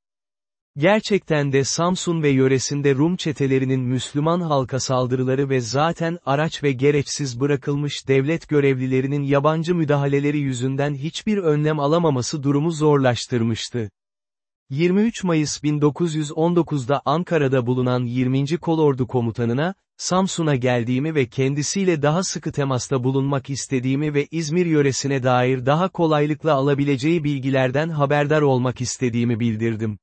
Gerçekten de Samsun ve yöresinde Rum çetelerinin Müslüman halka saldırıları ve zaten araç ve gereçsiz bırakılmış devlet görevlilerinin yabancı müdahaleleri yüzünden hiçbir önlem alamaması durumu zorlaştırmıştı. 23 Mayıs 1919'da Ankara'da bulunan 20. Kolordu Komutanına, Samsun'a geldiğimi ve kendisiyle daha sıkı temasta bulunmak istediğimi ve İzmir yöresine dair daha kolaylıkla alabileceği bilgilerden haberdar olmak istediğimi bildirdim.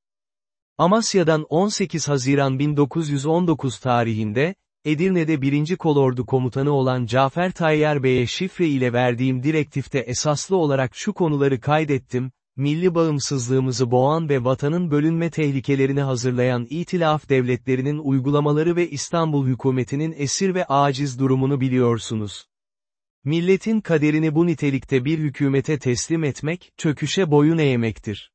Amasya'dan 18 Haziran 1919 tarihinde, Edirne'de 1. Kolordu Komutanı olan Cafer Tayyar Bey'e şifre ile verdiğim direktifte esaslı olarak şu konuları kaydettim, milli bağımsızlığımızı boğan ve vatanın bölünme tehlikelerini hazırlayan itilaf devletlerinin uygulamaları ve İstanbul hükümetinin esir ve aciz durumunu biliyorsunuz. Milletin kaderini bu nitelikte bir hükümete teslim etmek, çöküşe boyun eğmektir.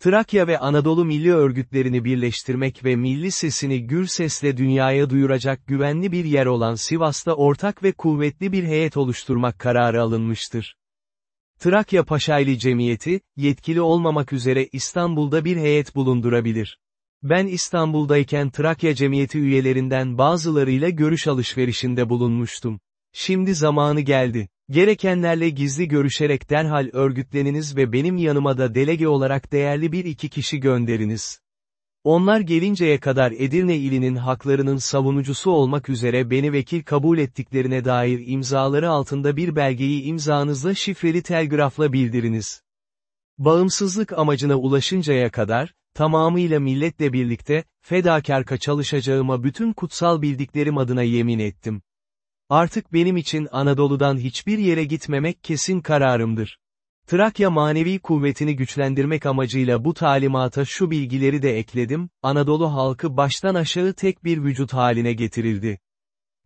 Trakya ve Anadolu milli örgütlerini birleştirmek ve milli sesini gür sesle dünyaya duyuracak güvenli bir yer olan Sivas'ta ortak ve kuvvetli bir heyet oluşturmak kararı alınmıştır. Trakya Paşaylı Cemiyeti, yetkili olmamak üzere İstanbul'da bir heyet bulundurabilir. Ben İstanbul'dayken Trakya Cemiyeti üyelerinden bazılarıyla görüş alışverişinde bulunmuştum. Şimdi zamanı geldi. Gerekenlerle gizli görüşerek derhal örgütleniniz ve benim yanıma da delege olarak değerli bir iki kişi gönderiniz. Onlar gelinceye kadar Edirne ilinin haklarının savunucusu olmak üzere beni vekil kabul ettiklerine dair imzaları altında bir belgeyi imzanızla şifreli telgrafla bildiriniz. Bağımsızlık amacına ulaşıncaya kadar, tamamıyla milletle birlikte, fedakarka çalışacağıma bütün kutsal bildiklerim adına yemin ettim. Artık benim için Anadolu'dan hiçbir yere gitmemek kesin kararımdır. Trakya manevi kuvvetini güçlendirmek amacıyla bu talimata şu bilgileri de ekledim, Anadolu halkı baştan aşağı tek bir vücut haline getirildi.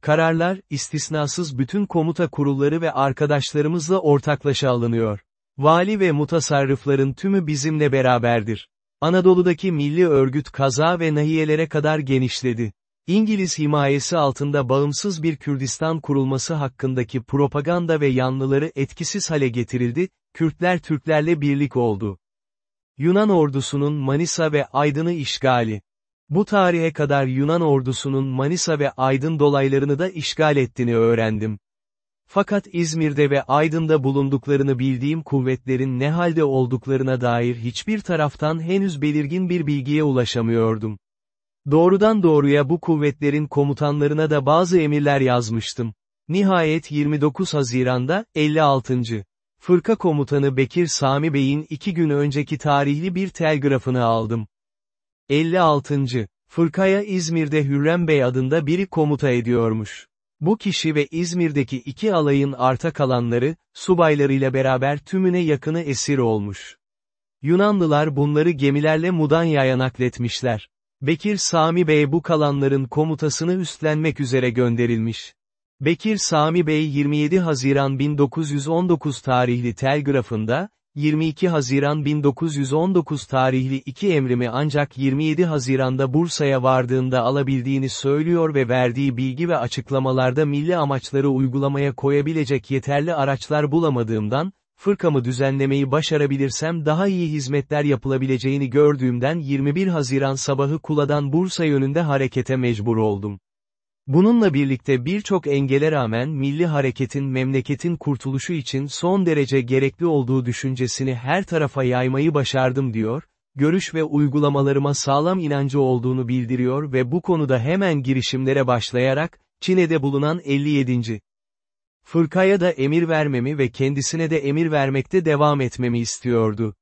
Kararlar, istisnasız bütün komuta kurulları ve arkadaşlarımızla ortaklaşa alınıyor. Vali ve mutasarrıfların tümü bizimle beraberdir. Anadolu'daki milli örgüt kaza ve nahiyelere kadar genişledi. İngiliz himayesi altında bağımsız bir Kürdistan kurulması hakkındaki propaganda ve yanlıları etkisiz hale getirildi, Kürtler Türklerle birlik oldu. Yunan ordusunun Manisa ve Aydın'ı işgali. Bu tarihe kadar Yunan ordusunun Manisa ve Aydın dolaylarını da işgal ettiğini öğrendim. Fakat İzmir'de ve Aydın'da bulunduklarını bildiğim kuvvetlerin ne halde olduklarına dair hiçbir taraftan henüz belirgin bir bilgiye ulaşamıyordum. Doğrudan doğruya bu kuvvetlerin komutanlarına da bazı emirler yazmıştım. Nihayet 29 Haziran'da, 56. Fırka komutanı Bekir Sami Bey'in iki gün önceki tarihli bir telgrafını aldım. 56. Fırkaya İzmir'de Hürrem Bey adında biri komuta ediyormuş. Bu kişi ve İzmir'deki iki alayın arta kalanları, subaylarıyla beraber tümüne yakını esir olmuş. Yunanlılar bunları gemilerle Mudanya'ya nakletmişler. Bekir Sami Bey bu kalanların komutasını üstlenmek üzere gönderilmiş. Bekir Sami Bey 27 Haziran 1919 tarihli telgrafında, 22 Haziran 1919 tarihli iki emrimi ancak 27 Haziran'da Bursa'ya vardığında alabildiğini söylüyor ve verdiği bilgi ve açıklamalarda milli amaçları uygulamaya koyabilecek yeterli araçlar bulamadığımdan, fırkamı düzenlemeyi başarabilirsem daha iyi hizmetler yapılabileceğini gördüğümden 21 Haziran sabahı Kula'dan Bursa yönünde harekete mecbur oldum. Bununla birlikte birçok engele rağmen milli hareketin memleketin kurtuluşu için son derece gerekli olduğu düşüncesini her tarafa yaymayı başardım diyor, görüş ve uygulamalarıma sağlam inancı olduğunu bildiriyor ve bu konuda hemen girişimlere başlayarak, Çin'de bulunan 57. Fırkaya da emir vermemi ve kendisine de emir vermekte devam etmemi istiyordu.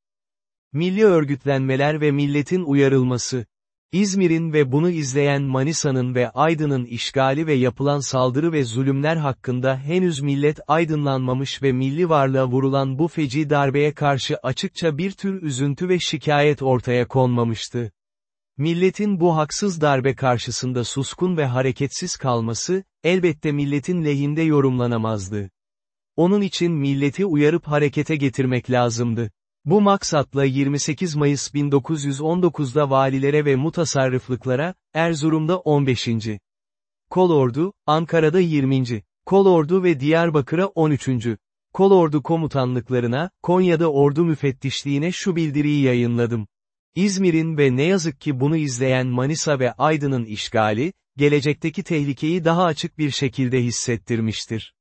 Milli örgütlenmeler ve milletin uyarılması. İzmir'in ve bunu izleyen Manisa'nın ve Aydın'ın işgali ve yapılan saldırı ve zulümler hakkında henüz millet aydınlanmamış ve milli varlığa vurulan bu feci darbeye karşı açıkça bir tür üzüntü ve şikayet ortaya konmamıştı. Milletin bu haksız darbe karşısında suskun ve hareketsiz kalması, elbette milletin lehinde yorumlanamazdı. Onun için milleti uyarıp harekete getirmek lazımdı. Bu maksatla 28 Mayıs 1919'da valilere ve mutasarrıflıklara, Erzurum'da 15. Kolordu, Ankara'da 20. Kolordu ve Diyarbakır'a 13. Kolordu komutanlıklarına, Konya'da ordu müfettişliğine şu bildiriyi yayınladım. İzmir'in ve ne yazık ki bunu izleyen Manisa ve Aydın'ın işgali, gelecekteki tehlikeyi daha açık bir şekilde hissettirmiştir.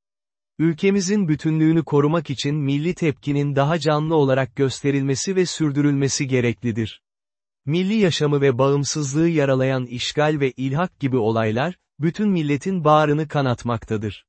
Ülkemizin bütünlüğünü korumak için milli tepkinin daha canlı olarak gösterilmesi ve sürdürülmesi gereklidir. Milli yaşamı ve bağımsızlığı yaralayan işgal ve ilhak gibi olaylar, bütün milletin bağrını kanatmaktadır.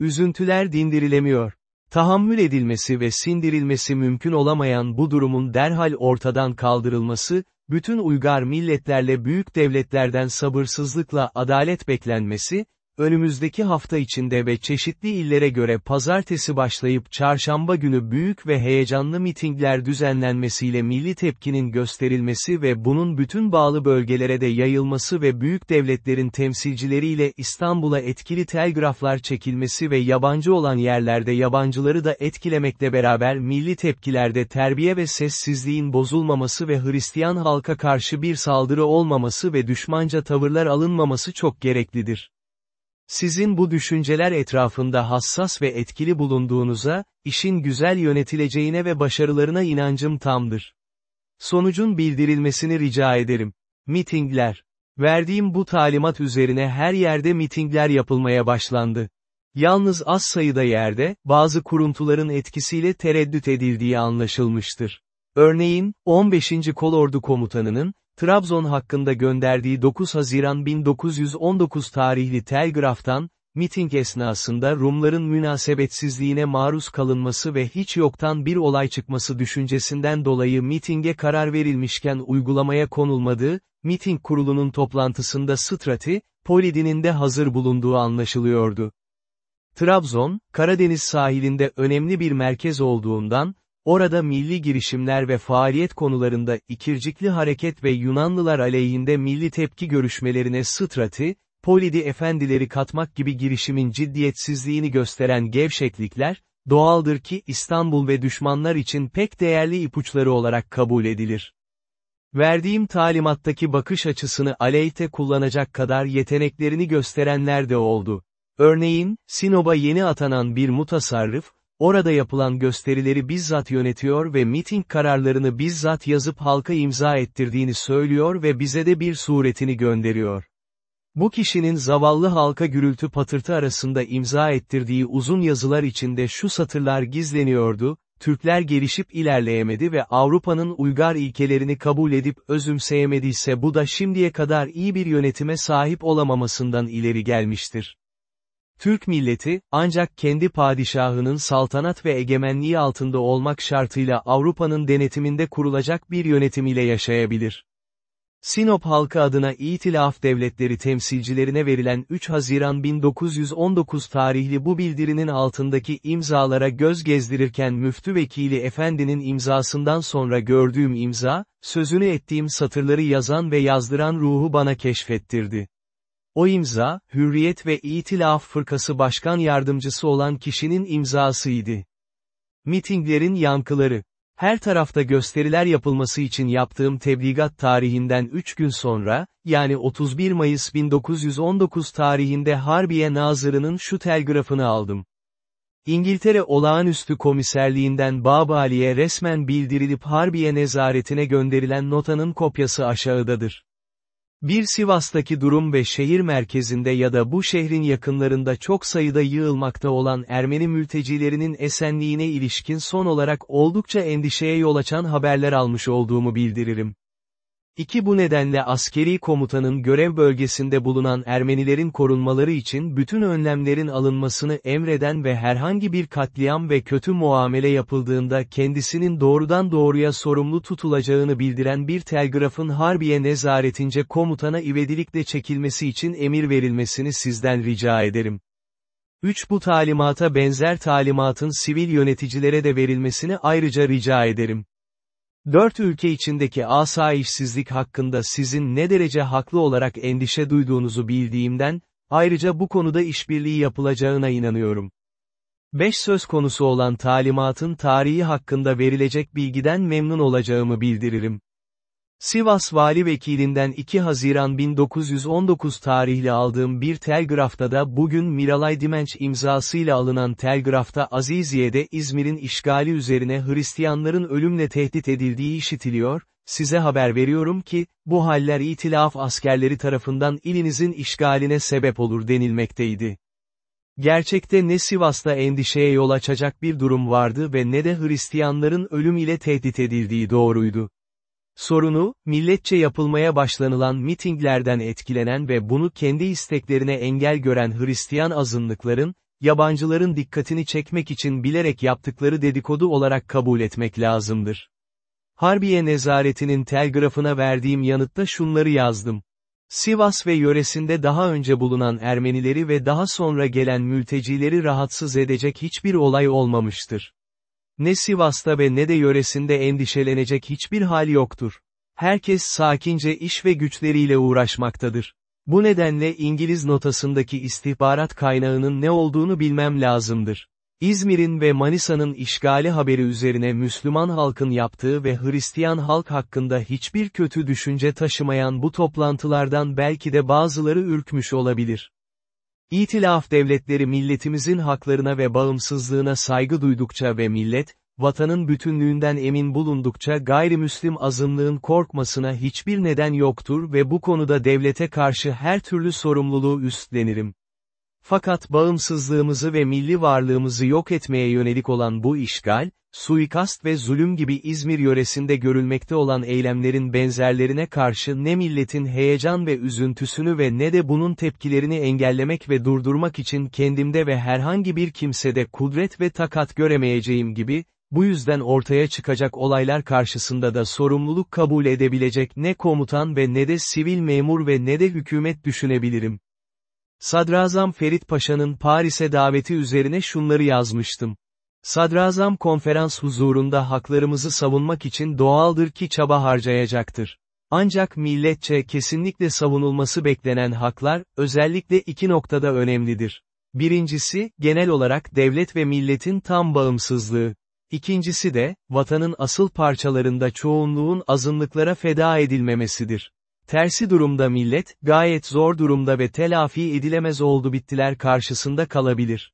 Üzüntüler dindirilemiyor. Tahammül edilmesi ve sindirilmesi mümkün olamayan bu durumun derhal ortadan kaldırılması, bütün uygar milletlerle büyük devletlerden sabırsızlıkla adalet beklenmesi, önümüzdeki hafta içinde ve çeşitli illere göre pazartesi başlayıp çarşamba günü büyük ve heyecanlı mitingler düzenlenmesiyle milli tepkinin gösterilmesi ve bunun bütün bağlı bölgelere de yayılması ve büyük devletlerin temsilcileriyle İstanbul'a etkili telgraflar çekilmesi ve yabancı olan yerlerde yabancıları da etkilemekle beraber milli tepkilerde terbiye ve sessizliğin bozulmaması ve Hristiyan halka karşı bir saldırı olmaması ve düşmanca tavırlar alınmaması çok gereklidir. Sizin bu düşünceler etrafında hassas ve etkili bulunduğunuza, işin güzel yönetileceğine ve başarılarına inancım tamdır. Sonucun bildirilmesini rica ederim. Mitingler. Verdiğim bu talimat üzerine her yerde mitingler yapılmaya başlandı. Yalnız az sayıda yerde, bazı kuruntuların etkisiyle tereddüt edildiği anlaşılmıştır. Örneğin, 15. Kolordu Komutanı'nın, Trabzon hakkında gönderdiği 9 Haziran 1919 tarihli telgraftan, miting esnasında Rumların münasebetsizliğine maruz kalınması ve hiç yoktan bir olay çıkması düşüncesinden dolayı mitinge karar verilmişken uygulamaya konulmadığı, miting kurulunun toplantısında Strati, Polidi'nin de hazır bulunduğu anlaşılıyordu. Trabzon, Karadeniz sahilinde önemli bir merkez olduğundan, Orada milli girişimler ve faaliyet konularında ikircikli hareket ve Yunanlılar aleyhinde milli tepki görüşmelerine Strati, Polidi efendileri katmak gibi girişimin ciddiyetsizliğini gösteren gevşeklikler, doğaldır ki İstanbul ve düşmanlar için pek değerli ipuçları olarak kabul edilir. Verdiğim talimattaki bakış açısını aleyhte kullanacak kadar yeteneklerini gösterenler de oldu. Örneğin, Sinop'a yeni atanan bir mutasarrıf, Orada yapılan gösterileri bizzat yönetiyor ve miting kararlarını bizzat yazıp halka imza ettirdiğini söylüyor ve bize de bir suretini gönderiyor. Bu kişinin zavallı halka gürültü patırtı arasında imza ettirdiği uzun yazılar içinde şu satırlar gizleniyordu, Türkler gelişip ilerleyemedi ve Avrupa'nın uygar ilkelerini kabul edip özümseyemediyse bu da şimdiye kadar iyi bir yönetime sahip olamamasından ileri gelmiştir. Türk milleti, ancak kendi padişahının saltanat ve egemenliği altında olmak şartıyla Avrupa'nın denetiminde kurulacak bir yönetim ile yaşayabilir. Sinop halkı adına İtilaf Devletleri temsilcilerine verilen 3 Haziran 1919 tarihli bu bildirinin altındaki imzalara göz gezdirirken müftü vekili efendinin imzasından sonra gördüğüm imza, sözünü ettiğim satırları yazan ve yazdıran ruhu bana keşfettirdi. O imza, Hürriyet ve İtilaf Fırkası Başkan Yardımcısı olan kişinin imzasıydı. Mitinglerin yankıları. Her tarafta gösteriler yapılması için yaptığım tebligat tarihinden 3 gün sonra, yani 31 Mayıs 1919 tarihinde Harbiye Nazırı'nın şu telgrafını aldım. İngiltere Olağanüstü Komiserliğinden Babali'ye resmen bildirilip Harbiye nezaretine gönderilen notanın kopyası aşağıdadır. Bir Sivas'taki durum ve şehir merkezinde ya da bu şehrin yakınlarında çok sayıda yığılmakta olan Ermeni mültecilerinin esenliğine ilişkin son olarak oldukça endişeye yol açan haberler almış olduğumu bildiririm. İki bu nedenle askeri komutanın görev bölgesinde bulunan Ermenilerin korunmaları için bütün önlemlerin alınmasını emreden ve herhangi bir katliam ve kötü muamele yapıldığında kendisinin doğrudan doğruya sorumlu tutulacağını bildiren bir telgrafın Harbiye nezaretince komutana ivedilikle çekilmesi için emir verilmesini sizden rica ederim. 3. Bu talimata benzer talimatın sivil yöneticilere de verilmesini ayrıca rica ederim. Dört ülke içindeki asayişsizlik hakkında sizin ne derece haklı olarak endişe duyduğunuzu bildiğimden, ayrıca bu konuda işbirliği yapılacağına inanıyorum. 5 söz konusu olan talimatın tarihi hakkında verilecek bilgiden memnun olacağımı bildiririm. Sivas Vali Vekilinden 2 Haziran 1919 tarihli aldığım bir telgrafta da bugün Miralay Dimenç imzasıyla alınan telgrafta Aziziye'de İzmir'in işgali üzerine Hristiyanların ölümle tehdit edildiği işitiliyor, size haber veriyorum ki, bu haller itilaf askerleri tarafından ilinizin işgaline sebep olur denilmekteydi. Gerçekte ne Sivas'ta endişeye yol açacak bir durum vardı ve ne de Hristiyanların ölüm ile tehdit edildiği doğruydu. Sorunu, milletçe yapılmaya başlanılan mitinglerden etkilenen ve bunu kendi isteklerine engel gören Hristiyan azınlıkların, yabancıların dikkatini çekmek için bilerek yaptıkları dedikodu olarak kabul etmek lazımdır. Harbiye Nezaretinin telgrafına verdiğim yanıtta şunları yazdım. Sivas ve yöresinde daha önce bulunan Ermenileri ve daha sonra gelen mültecileri rahatsız edecek hiçbir olay olmamıştır. Ne Sivas'ta ve ne de yöresinde endişelenecek hiçbir hal yoktur. Herkes sakince iş ve güçleriyle uğraşmaktadır. Bu nedenle İngiliz notasındaki istihbarat kaynağının ne olduğunu bilmem lazımdır. İzmir'in ve Manisa'nın işgali haberi üzerine Müslüman halkın yaptığı ve Hristiyan halk hakkında hiçbir kötü düşünce taşımayan bu toplantılardan belki de bazıları ürkmüş olabilir. İtilaf devletleri milletimizin haklarına ve bağımsızlığına saygı duydukça ve millet, vatanın bütünlüğünden emin bulundukça gayrimüslim azınlığın korkmasına hiçbir neden yoktur ve bu konuda devlete karşı her türlü sorumluluğu üstlenirim. Fakat bağımsızlığımızı ve milli varlığımızı yok etmeye yönelik olan bu işgal, suikast ve zulüm gibi İzmir yöresinde görülmekte olan eylemlerin benzerlerine karşı ne milletin heyecan ve üzüntüsünü ve ne de bunun tepkilerini engellemek ve durdurmak için kendimde ve herhangi bir kimsede kudret ve takat göremeyeceğim gibi, bu yüzden ortaya çıkacak olaylar karşısında da sorumluluk kabul edebilecek ne komutan ve ne de sivil memur ve ne de hükümet düşünebilirim. Sadrazam Ferit Paşa'nın Paris'e daveti üzerine şunları yazmıştım. Sadrazam konferans huzurunda haklarımızı savunmak için doğaldır ki çaba harcayacaktır. Ancak milletçe kesinlikle savunulması beklenen haklar, özellikle iki noktada önemlidir. Birincisi, genel olarak devlet ve milletin tam bağımsızlığı. İkincisi de, vatanın asıl parçalarında çoğunluğun azınlıklara feda edilmemesidir. Tersi durumda millet, gayet zor durumda ve telafi edilemez oldu bittiler karşısında kalabilir.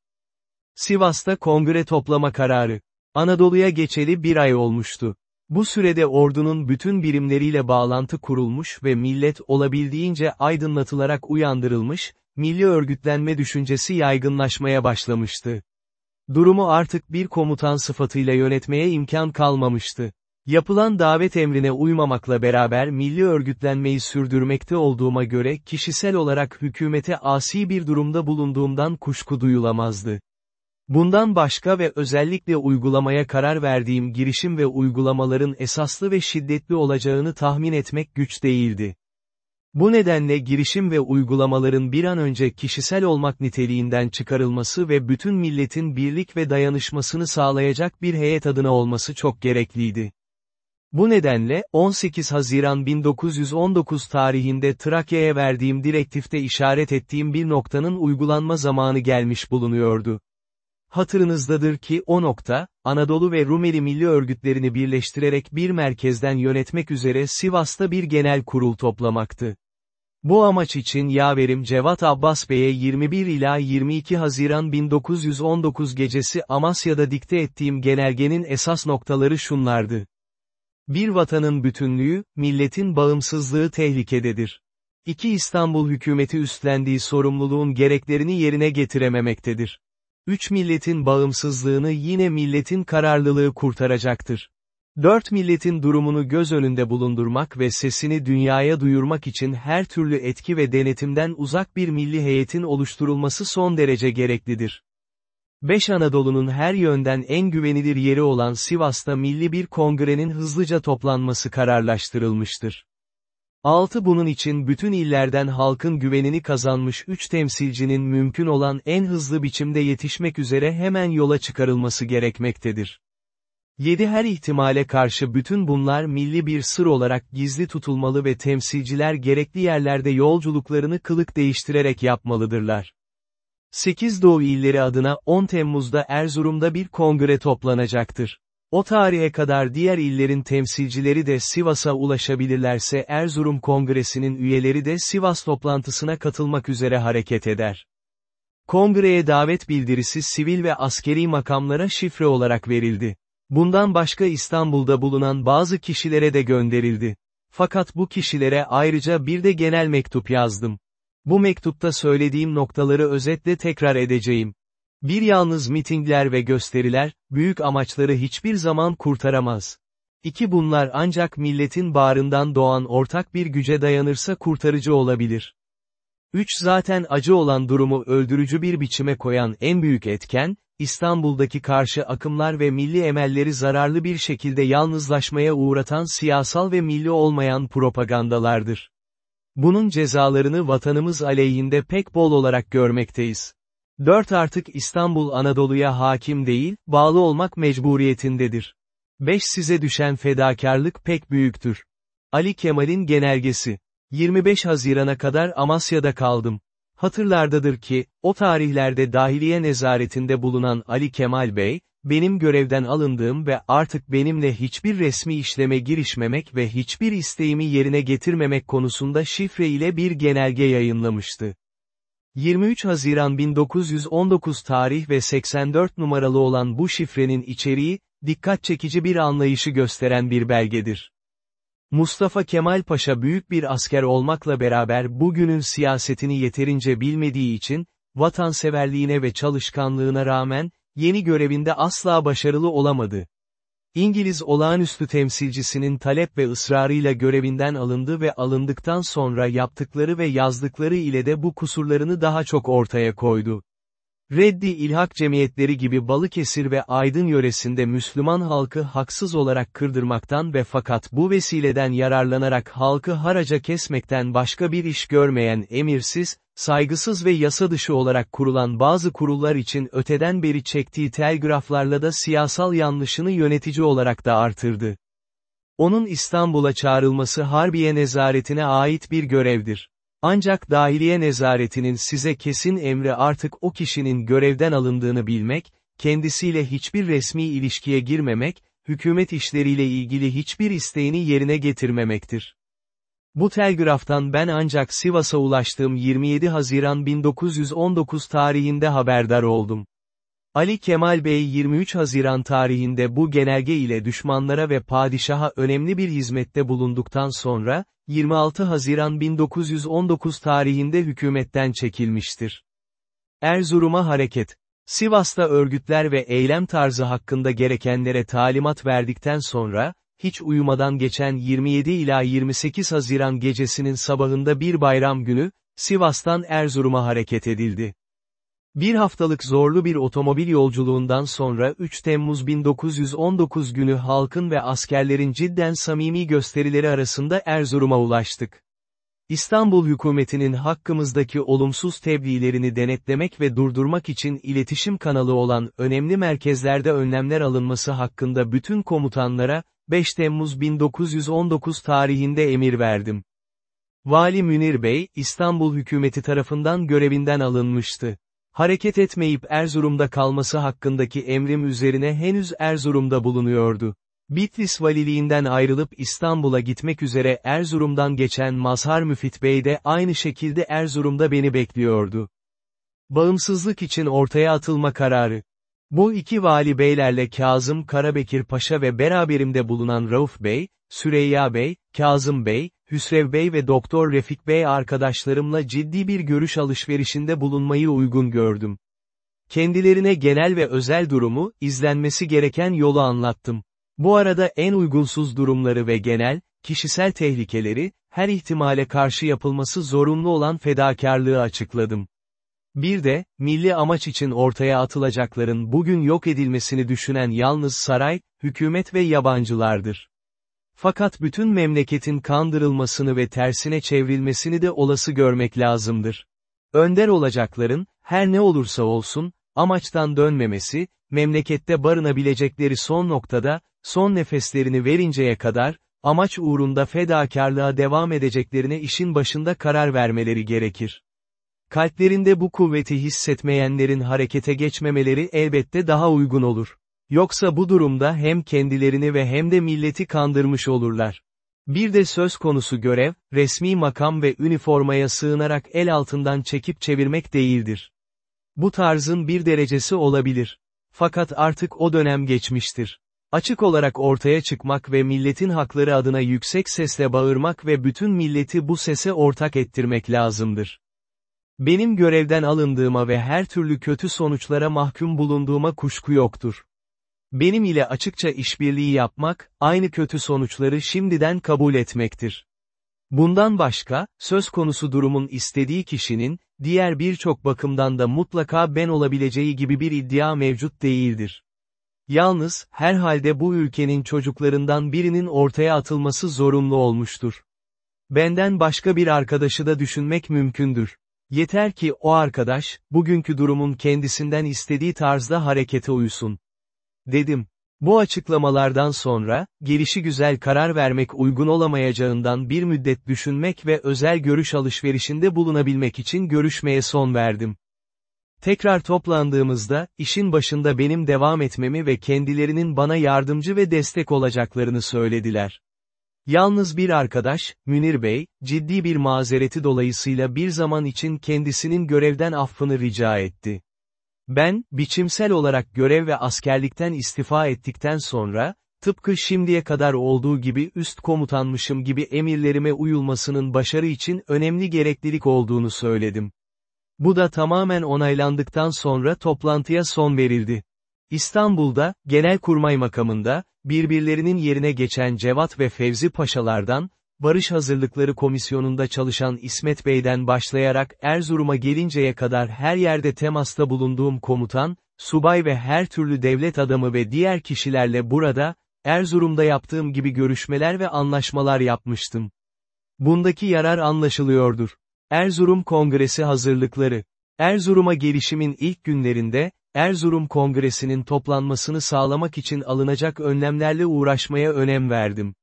Sivas'ta kongre toplama kararı. Anadolu'ya geçeli bir ay olmuştu. Bu sürede ordunun bütün birimleriyle bağlantı kurulmuş ve millet olabildiğince aydınlatılarak uyandırılmış, milli örgütlenme düşüncesi yaygınlaşmaya başlamıştı. Durumu artık bir komutan sıfatıyla yönetmeye imkan kalmamıştı. Yapılan davet emrine uymamakla beraber milli örgütlenmeyi sürdürmekte olduğuma göre kişisel olarak hükümete asi bir durumda bulunduğumdan kuşku duyulamazdı. Bundan başka ve özellikle uygulamaya karar verdiğim girişim ve uygulamaların esaslı ve şiddetli olacağını tahmin etmek güç değildi. Bu nedenle girişim ve uygulamaların bir an önce kişisel olmak niteliğinden çıkarılması ve bütün milletin birlik ve dayanışmasını sağlayacak bir heyet adına olması çok gerekliydi. Bu nedenle, 18 Haziran 1919 tarihinde Trakya'ya verdiğim direktifte işaret ettiğim bir noktanın uygulanma zamanı gelmiş bulunuyordu. Hatırınızdadır ki o nokta, Anadolu ve Rumeli milli örgütlerini birleştirerek bir merkezden yönetmek üzere Sivas'ta bir genel kurul toplamaktı. Bu amaç için yaverim Cevat Abbas Bey'e 21 ila 22 Haziran 1919 gecesi Amasya'da dikte ettiğim genelgenin esas noktaları şunlardı. Bir vatanın bütünlüğü, milletin bağımsızlığı tehlikededir. İki İstanbul hükümeti üstlendiği sorumluluğun gereklerini yerine getirememektedir. Üç milletin bağımsızlığını yine milletin kararlılığı kurtaracaktır. Dört milletin durumunu göz önünde bulundurmak ve sesini dünyaya duyurmak için her türlü etki ve denetimden uzak bir milli heyetin oluşturulması son derece gereklidir. Beş Anadolu'nun her yönden en güvenilir yeri olan Sivas'ta milli bir kongrenin hızlıca toplanması kararlaştırılmıştır. 6. Bunun için bütün illerden halkın güvenini kazanmış 3 temsilcinin mümkün olan en hızlı biçimde yetişmek üzere hemen yola çıkarılması gerekmektedir. 7. Her ihtimale karşı bütün bunlar milli bir sır olarak gizli tutulmalı ve temsilciler gerekli yerlerde yolculuklarını kılık değiştirerek yapmalıdırlar. 8 Doğu illeri adına 10 Temmuz'da Erzurum'da bir kongre toplanacaktır. O tarihe kadar diğer illerin temsilcileri de Sivas'a ulaşabilirlerse Erzurum Kongresi'nin üyeleri de Sivas toplantısına katılmak üzere hareket eder. Kongreye davet bildirisi sivil ve askeri makamlara şifre olarak verildi. Bundan başka İstanbul'da bulunan bazı kişilere de gönderildi. Fakat bu kişilere ayrıca bir de genel mektup yazdım. Bu mektupta söylediğim noktaları özetle tekrar edeceğim. Bir yalnız mitingler ve gösteriler, büyük amaçları hiçbir zaman kurtaramaz. İki bunlar ancak milletin bağrından doğan ortak bir güce dayanırsa kurtarıcı olabilir. 3 zaten acı olan durumu öldürücü bir biçime koyan en büyük etken, İstanbul'daki karşı akımlar ve milli emelleri zararlı bir şekilde yalnızlaşmaya uğratan siyasal ve milli olmayan propagandalardır. Bunun cezalarını vatanımız aleyhinde pek bol olarak görmekteyiz. 4 artık İstanbul Anadolu'ya hakim değil, bağlı olmak mecburiyetindedir. 5 size düşen fedakarlık pek büyüktür. Ali Kemal'in genelgesi. 25 Haziran'a kadar Amasya'da kaldım. Hatırlardadır ki, o tarihlerde dahiliye nezaretinde bulunan Ali Kemal Bey, benim görevden alındığım ve artık benimle hiçbir resmi işleme girişmemek ve hiçbir isteğimi yerine getirmemek konusunda şifre ile bir genelge yayınlamıştı. 23 Haziran 1919 tarih ve 84 numaralı olan bu şifrenin içeriği, dikkat çekici bir anlayışı gösteren bir belgedir. Mustafa Kemal Paşa büyük bir asker olmakla beraber bugünün siyasetini yeterince bilmediği için, vatanseverliğine ve çalışkanlığına rağmen, yeni görevinde asla başarılı olamadı. İngiliz olağanüstü temsilcisinin talep ve ısrarıyla görevinden alındı ve alındıktan sonra yaptıkları ve yazdıkları ile de bu kusurlarını daha çok ortaya koydu. Reddi İlhak Cemiyetleri gibi Balıkesir ve Aydın yöresinde Müslüman halkı haksız olarak kırdırmaktan ve fakat bu vesileden yararlanarak halkı haraca kesmekten başka bir iş görmeyen emirsiz, saygısız ve yasa dışı olarak kurulan bazı kurullar için öteden beri çektiği telgraflarla da siyasal yanlışını yönetici olarak da artırdı. Onun İstanbul'a çağrılması Harbiye nezaretine ait bir görevdir. Ancak dahiliye nezaretinin size kesin emri artık o kişinin görevden alındığını bilmek, kendisiyle hiçbir resmi ilişkiye girmemek, hükümet işleriyle ilgili hiçbir isteğini yerine getirmemektir. Bu telgraftan ben ancak Sivas'a ulaştığım 27 Haziran 1919 tarihinde haberdar oldum. Ali Kemal Bey 23 Haziran tarihinde bu genelge ile düşmanlara ve padişaha önemli bir hizmette bulunduktan sonra, 26 Haziran 1919 tarihinde hükümetten çekilmiştir. Erzurum'a hareket. Sivas'ta örgütler ve eylem tarzı hakkında gerekenlere talimat verdikten sonra, hiç uyumadan geçen 27 ila 28 Haziran gecesinin sabahında bir bayram günü, Sivas'tan Erzurum'a hareket edildi. Bir haftalık zorlu bir otomobil yolculuğundan sonra 3 Temmuz 1919 günü halkın ve askerlerin cidden samimi gösterileri arasında Erzurum'a ulaştık. İstanbul hükümetinin hakkımızdaki olumsuz tebliğlerini denetlemek ve durdurmak için iletişim kanalı olan önemli merkezlerde önlemler alınması hakkında bütün komutanlara, 5 Temmuz 1919 tarihinde emir verdim. Vali Münir Bey, İstanbul hükümeti tarafından görevinden alınmıştı. Hareket etmeyip Erzurum'da kalması hakkındaki emrim üzerine henüz Erzurum'da bulunuyordu. Bitlis valiliğinden ayrılıp İstanbul'a gitmek üzere Erzurum'dan geçen Mazhar Müfit Bey de aynı şekilde Erzurum'da beni bekliyordu. Bağımsızlık için ortaya atılma kararı. Bu iki vali beylerle Kazım Karabekir Paşa ve beraberimde bulunan Rauf Bey, Süreyya Bey, Kazım Bey, Hüsrev Bey ve Doktor Refik Bey arkadaşlarımla ciddi bir görüş alışverişinde bulunmayı uygun gördüm. Kendilerine genel ve özel durumu, izlenmesi gereken yolu anlattım. Bu arada en uygunsuz durumları ve genel, kişisel tehlikeleri, her ihtimale karşı yapılması zorunlu olan fedakarlığı açıkladım. Bir de, milli amaç için ortaya atılacakların bugün yok edilmesini düşünen yalnız saray, hükümet ve yabancılardır. Fakat bütün memleketin kandırılmasını ve tersine çevrilmesini de olası görmek lazımdır. Önder olacakların, her ne olursa olsun, amaçtan dönmemesi, memlekette barınabilecekleri son noktada, son nefeslerini verinceye kadar, amaç uğrunda fedakarlığa devam edeceklerine işin başında karar vermeleri gerekir. Kalplerinde bu kuvveti hissetmeyenlerin harekete geçmemeleri elbette daha uygun olur. Yoksa bu durumda hem kendilerini ve hem de milleti kandırmış olurlar. Bir de söz konusu görev, resmi makam ve üniformaya sığınarak el altından çekip çevirmek değildir. Bu tarzın bir derecesi olabilir. Fakat artık o dönem geçmiştir. Açık olarak ortaya çıkmak ve milletin hakları adına yüksek sesle bağırmak ve bütün milleti bu sese ortak ettirmek lazımdır. Benim görevden alındığıma ve her türlü kötü sonuçlara mahkum bulunduğuma kuşku yoktur. Benim ile açıkça işbirliği yapmak, aynı kötü sonuçları şimdiden kabul etmektir. Bundan başka, söz konusu durumun istediği kişinin, diğer birçok bakımdan da mutlaka ben olabileceği gibi bir iddia mevcut değildir. Yalnız, herhalde bu ülkenin çocuklarından birinin ortaya atılması zorunlu olmuştur. Benden başka bir arkadaşı da düşünmek mümkündür. Yeter ki o arkadaş, bugünkü durumun kendisinden istediği tarzda harekete uysun. Dedim. Bu açıklamalardan sonra, gelişi güzel karar vermek uygun olamayacağından bir müddet düşünmek ve özel görüş alışverişinde bulunabilmek için görüşmeye son verdim. Tekrar toplandığımızda, işin başında benim devam etmemi ve kendilerinin bana yardımcı ve destek olacaklarını söylediler. Yalnız bir arkadaş, Münir Bey, ciddi bir mazereti dolayısıyla bir zaman için kendisinin görevden affını rica etti. Ben, biçimsel olarak görev ve askerlikten istifa ettikten sonra, tıpkı şimdiye kadar olduğu gibi üst komutanmışım gibi emirlerime uyulmasının başarı için önemli gereklilik olduğunu söyledim. Bu da tamamen onaylandıktan sonra toplantıya son verildi. İstanbul'da, Genelkurmay makamında, birbirlerinin yerine geçen Cevat ve Fevzi Paşalardan, Barış Hazırlıkları Komisyonu'nda çalışan İsmet Bey'den başlayarak Erzurum'a gelinceye kadar her yerde temasta bulunduğum komutan, subay ve her türlü devlet adamı ve diğer kişilerle burada, Erzurum'da yaptığım gibi görüşmeler ve anlaşmalar yapmıştım. Bundaki yarar anlaşılıyordur. Erzurum Kongresi hazırlıkları. Erzurum'a gelişimin ilk günlerinde, Erzurum Kongresi'nin toplanmasını sağlamak için alınacak önlemlerle uğraşmaya önem verdim.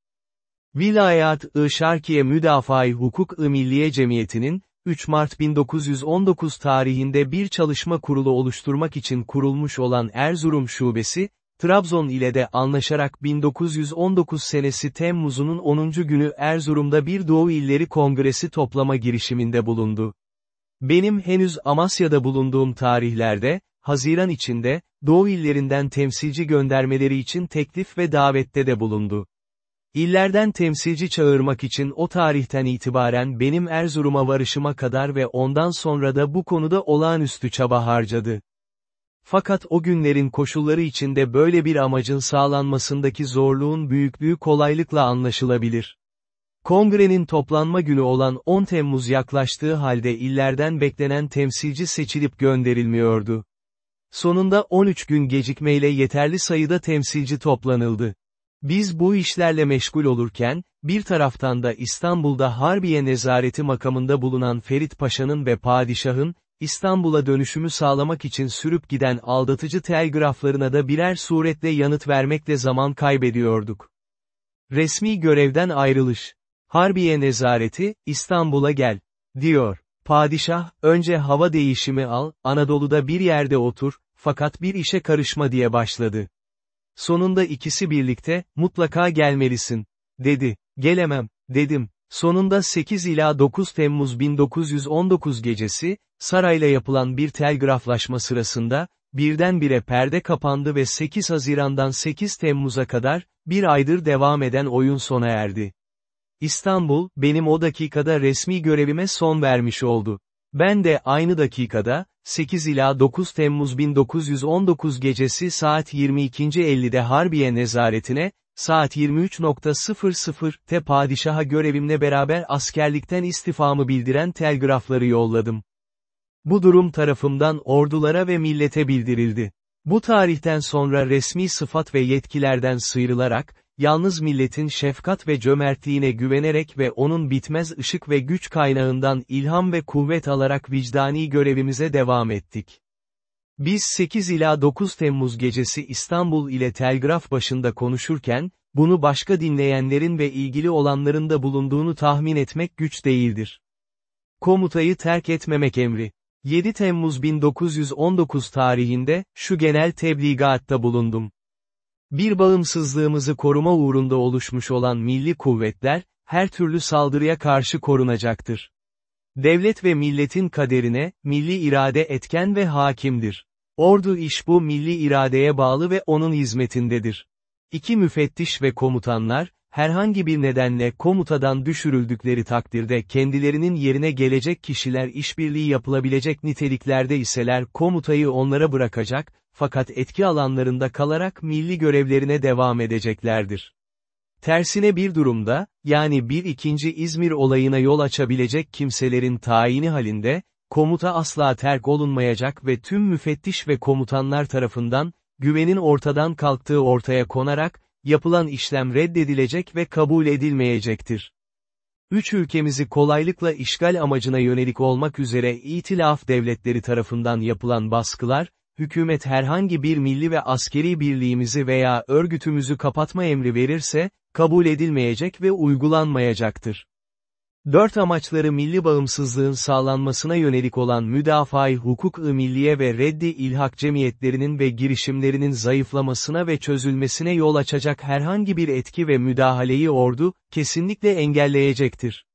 Vilayat-ı Şarkiye Müdafaa-i Hukuk-ı Milliye Cemiyeti'nin, 3 Mart 1919 tarihinde bir çalışma kurulu oluşturmak için kurulmuş olan Erzurum Şubesi, Trabzon ile de anlaşarak 1919 senesi Temmuz'unun 10. günü Erzurum'da bir Doğu İlleri Kongresi toplama girişiminde bulundu. Benim henüz Amasya'da bulunduğum tarihlerde, Haziran içinde, Doğu illerinden temsilci göndermeleri için teklif ve davette de bulundu. İllerden temsilci çağırmak için o tarihten itibaren benim Erzurum'a varışıma kadar ve ondan sonra da bu konuda olağanüstü çaba harcadı. Fakat o günlerin koşulları içinde böyle bir amacın sağlanmasındaki zorluğun büyüklüğü kolaylıkla anlaşılabilir. Kongrenin toplanma günü olan 10 Temmuz yaklaştığı halde illerden beklenen temsilci seçilip gönderilmiyordu. Sonunda 13 gün gecikmeyle yeterli sayıda temsilci toplanıldı. Biz bu işlerle meşgul olurken, bir taraftan da İstanbul'da Harbiye Nezareti makamında bulunan Ferit Paşa'nın ve Padişah'ın, İstanbul'a dönüşümü sağlamak için sürüp giden aldatıcı telgraflarına da birer suretle yanıt vermekle zaman kaybediyorduk. Resmi görevden ayrılış. Harbiye Nezareti, İstanbul'a gel, diyor. Padişah, önce hava değişimi al, Anadolu'da bir yerde otur, fakat bir işe karışma diye başladı. Sonunda ikisi birlikte, mutlaka gelmelisin, dedi. Gelemem, dedim. Sonunda 8 ila 9 Temmuz 1919 gecesi, sarayla yapılan bir telgraflaşma sırasında, birdenbire perde kapandı ve 8 Haziran'dan 8 Temmuz'a kadar, bir aydır devam eden oyun sona erdi. İstanbul, benim o dakikada resmi görevime son vermiş oldu. Ben de aynı dakikada, 8 ila 9 Temmuz 1919 gecesi saat 22.50'de Harbiye nezaretine, saat 23.00'te padişaha görevimle beraber askerlikten istifamı bildiren telgrafları yolladım. Bu durum tarafımdan ordulara ve millete bildirildi. Bu tarihten sonra resmi sıfat ve yetkilerden sıyrılarak, yalnız milletin şefkat ve cömertliğine güvenerek ve onun bitmez ışık ve güç kaynağından ilham ve kuvvet alarak vicdani görevimize devam ettik. Biz 8 ila 9 Temmuz gecesi İstanbul ile telgraf başında konuşurken, bunu başka dinleyenlerin ve ilgili olanların da bulunduğunu tahmin etmek güç değildir. Komutayı terk etmemek emri. 7 Temmuz 1919 tarihinde, şu genel tebligatta bulundum. Bir bağımsızlığımızı koruma uğrunda oluşmuş olan milli kuvvetler, her türlü saldırıya karşı korunacaktır. Devlet ve milletin kaderine, milli irade etken ve hakimdir. Ordu iş bu milli iradeye bağlı ve onun hizmetindedir. İki müfettiş ve komutanlar, herhangi bir nedenle komutadan düşürüldükleri takdirde kendilerinin yerine gelecek kişiler işbirliği yapılabilecek niteliklerde iseler komutayı onlara bırakacak, fakat etki alanlarında kalarak milli görevlerine devam edeceklerdir. Tersine bir durumda, yani bir ikinci İzmir olayına yol açabilecek kimselerin tayini halinde, komuta asla terk olunmayacak ve tüm müfettiş ve komutanlar tarafından, güvenin ortadan kalktığı ortaya konarak, yapılan işlem reddedilecek ve kabul edilmeyecektir. Üç ülkemizi kolaylıkla işgal amacına yönelik olmak üzere itilaf devletleri tarafından yapılan baskılar, hükümet herhangi bir milli ve askeri birliğimizi veya örgütümüzü kapatma emri verirse, kabul edilmeyecek ve uygulanmayacaktır. Dört amaçları milli bağımsızlığın sağlanmasına yönelik olan müdafaa hukuk-ı milliye ve reddi ilhak cemiyetlerinin ve girişimlerinin zayıflamasına ve çözülmesine yol açacak herhangi bir etki ve müdahaleyi ordu, kesinlikle engelleyecektir.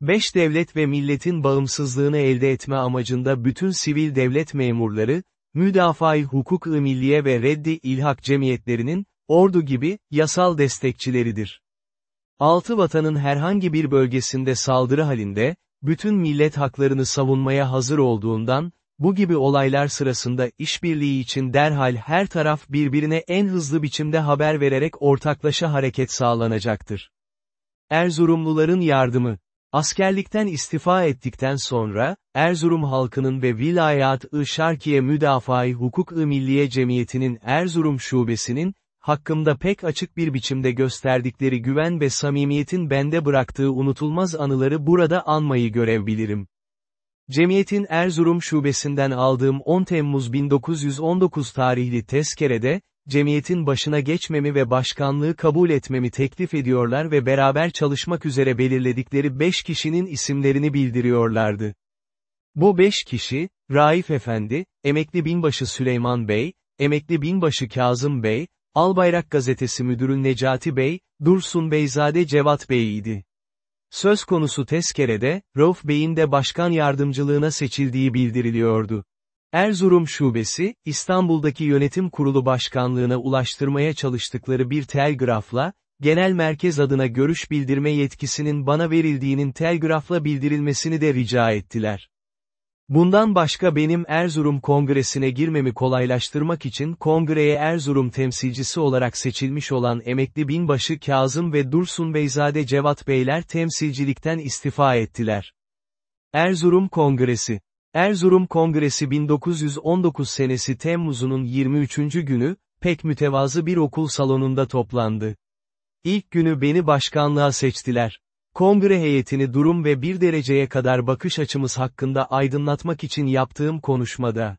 Beş devlet ve milletin bağımsızlığını elde etme amacında bütün sivil devlet memurları, müdafaa hukuk-ı milliye ve reddi ilhak cemiyetlerinin, ordu gibi, yasal destekçileridir. Altı vatanın herhangi bir bölgesinde saldırı halinde, bütün millet haklarını savunmaya hazır olduğundan, bu gibi olaylar sırasında işbirliği için derhal her taraf birbirine en hızlı biçimde haber vererek ortaklaşa hareket sağlanacaktır. Erzurumluların yardımı Askerlikten istifa ettikten sonra, Erzurum halkının ve Vilayat-ı Şarkiye Müdafaa Hukuk-ı Milliye Cemiyeti'nin Erzurum şubesinin, hakkımda pek açık bir biçimde gösterdikleri güven ve samimiyetin bende bıraktığı unutulmaz anıları burada anmayı görev bilirim. Cemiyetin Erzurum şubesinden aldığım 10 Temmuz 1919 tarihli tezkerede, cemiyetin başına geçmemi ve başkanlığı kabul etmemi teklif ediyorlar ve beraber çalışmak üzere belirledikleri 5 kişinin isimlerini bildiriyorlardı. Bu 5 kişi, Raif Efendi, Emekli Binbaşı Süleyman Bey, Emekli Binbaşı Kazım Bey, Albayrak Gazetesi Müdürü Necati Bey, Dursun Beyzade Cevat Bey idi. Söz konusu tezkerede, Rauf Bey'in de başkan yardımcılığına seçildiği bildiriliyordu. Erzurum Şubesi, İstanbul'daki yönetim kurulu başkanlığına ulaştırmaya çalıştıkları bir telgrafla, genel merkez adına görüş bildirme yetkisinin bana verildiğinin telgrafla bildirilmesini de rica ettiler. Bundan başka benim Erzurum Kongresi'ne girmemi kolaylaştırmak için kongreye Erzurum temsilcisi olarak seçilmiş olan emekli binbaşı Kazım ve Dursun Beyzade Cevat Beyler temsilcilikten istifa ettiler. Erzurum Kongresi Erzurum Kongresi 1919 senesi Temmuz'unun 23. günü, pek mütevazı bir okul salonunda toplandı. İlk günü beni başkanlığa seçtiler. Kongre heyetini durum ve bir dereceye kadar bakış açımız hakkında aydınlatmak için yaptığım konuşmada.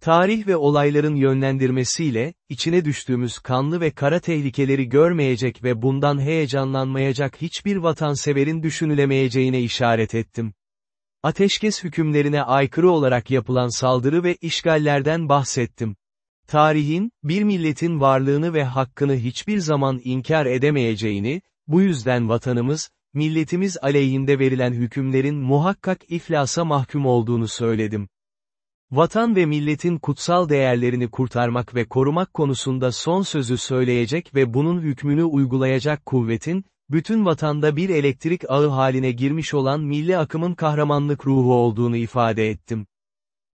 Tarih ve olayların yönlendirmesiyle, içine düştüğümüz kanlı ve kara tehlikeleri görmeyecek ve bundan heyecanlanmayacak hiçbir vatanseverin düşünülemeyeceğine işaret ettim. Ateşkes hükümlerine aykırı olarak yapılan saldırı ve işgallerden bahsettim. Tarihin, bir milletin varlığını ve hakkını hiçbir zaman inkar edemeyeceğini, bu yüzden vatanımız, milletimiz aleyhinde verilen hükümlerin muhakkak iflasa mahkum olduğunu söyledim. Vatan ve milletin kutsal değerlerini kurtarmak ve korumak konusunda son sözü söyleyecek ve bunun hükmünü uygulayacak kuvvetin, bütün vatanda bir elektrik ağı haline girmiş olan milli akımın kahramanlık ruhu olduğunu ifade ettim.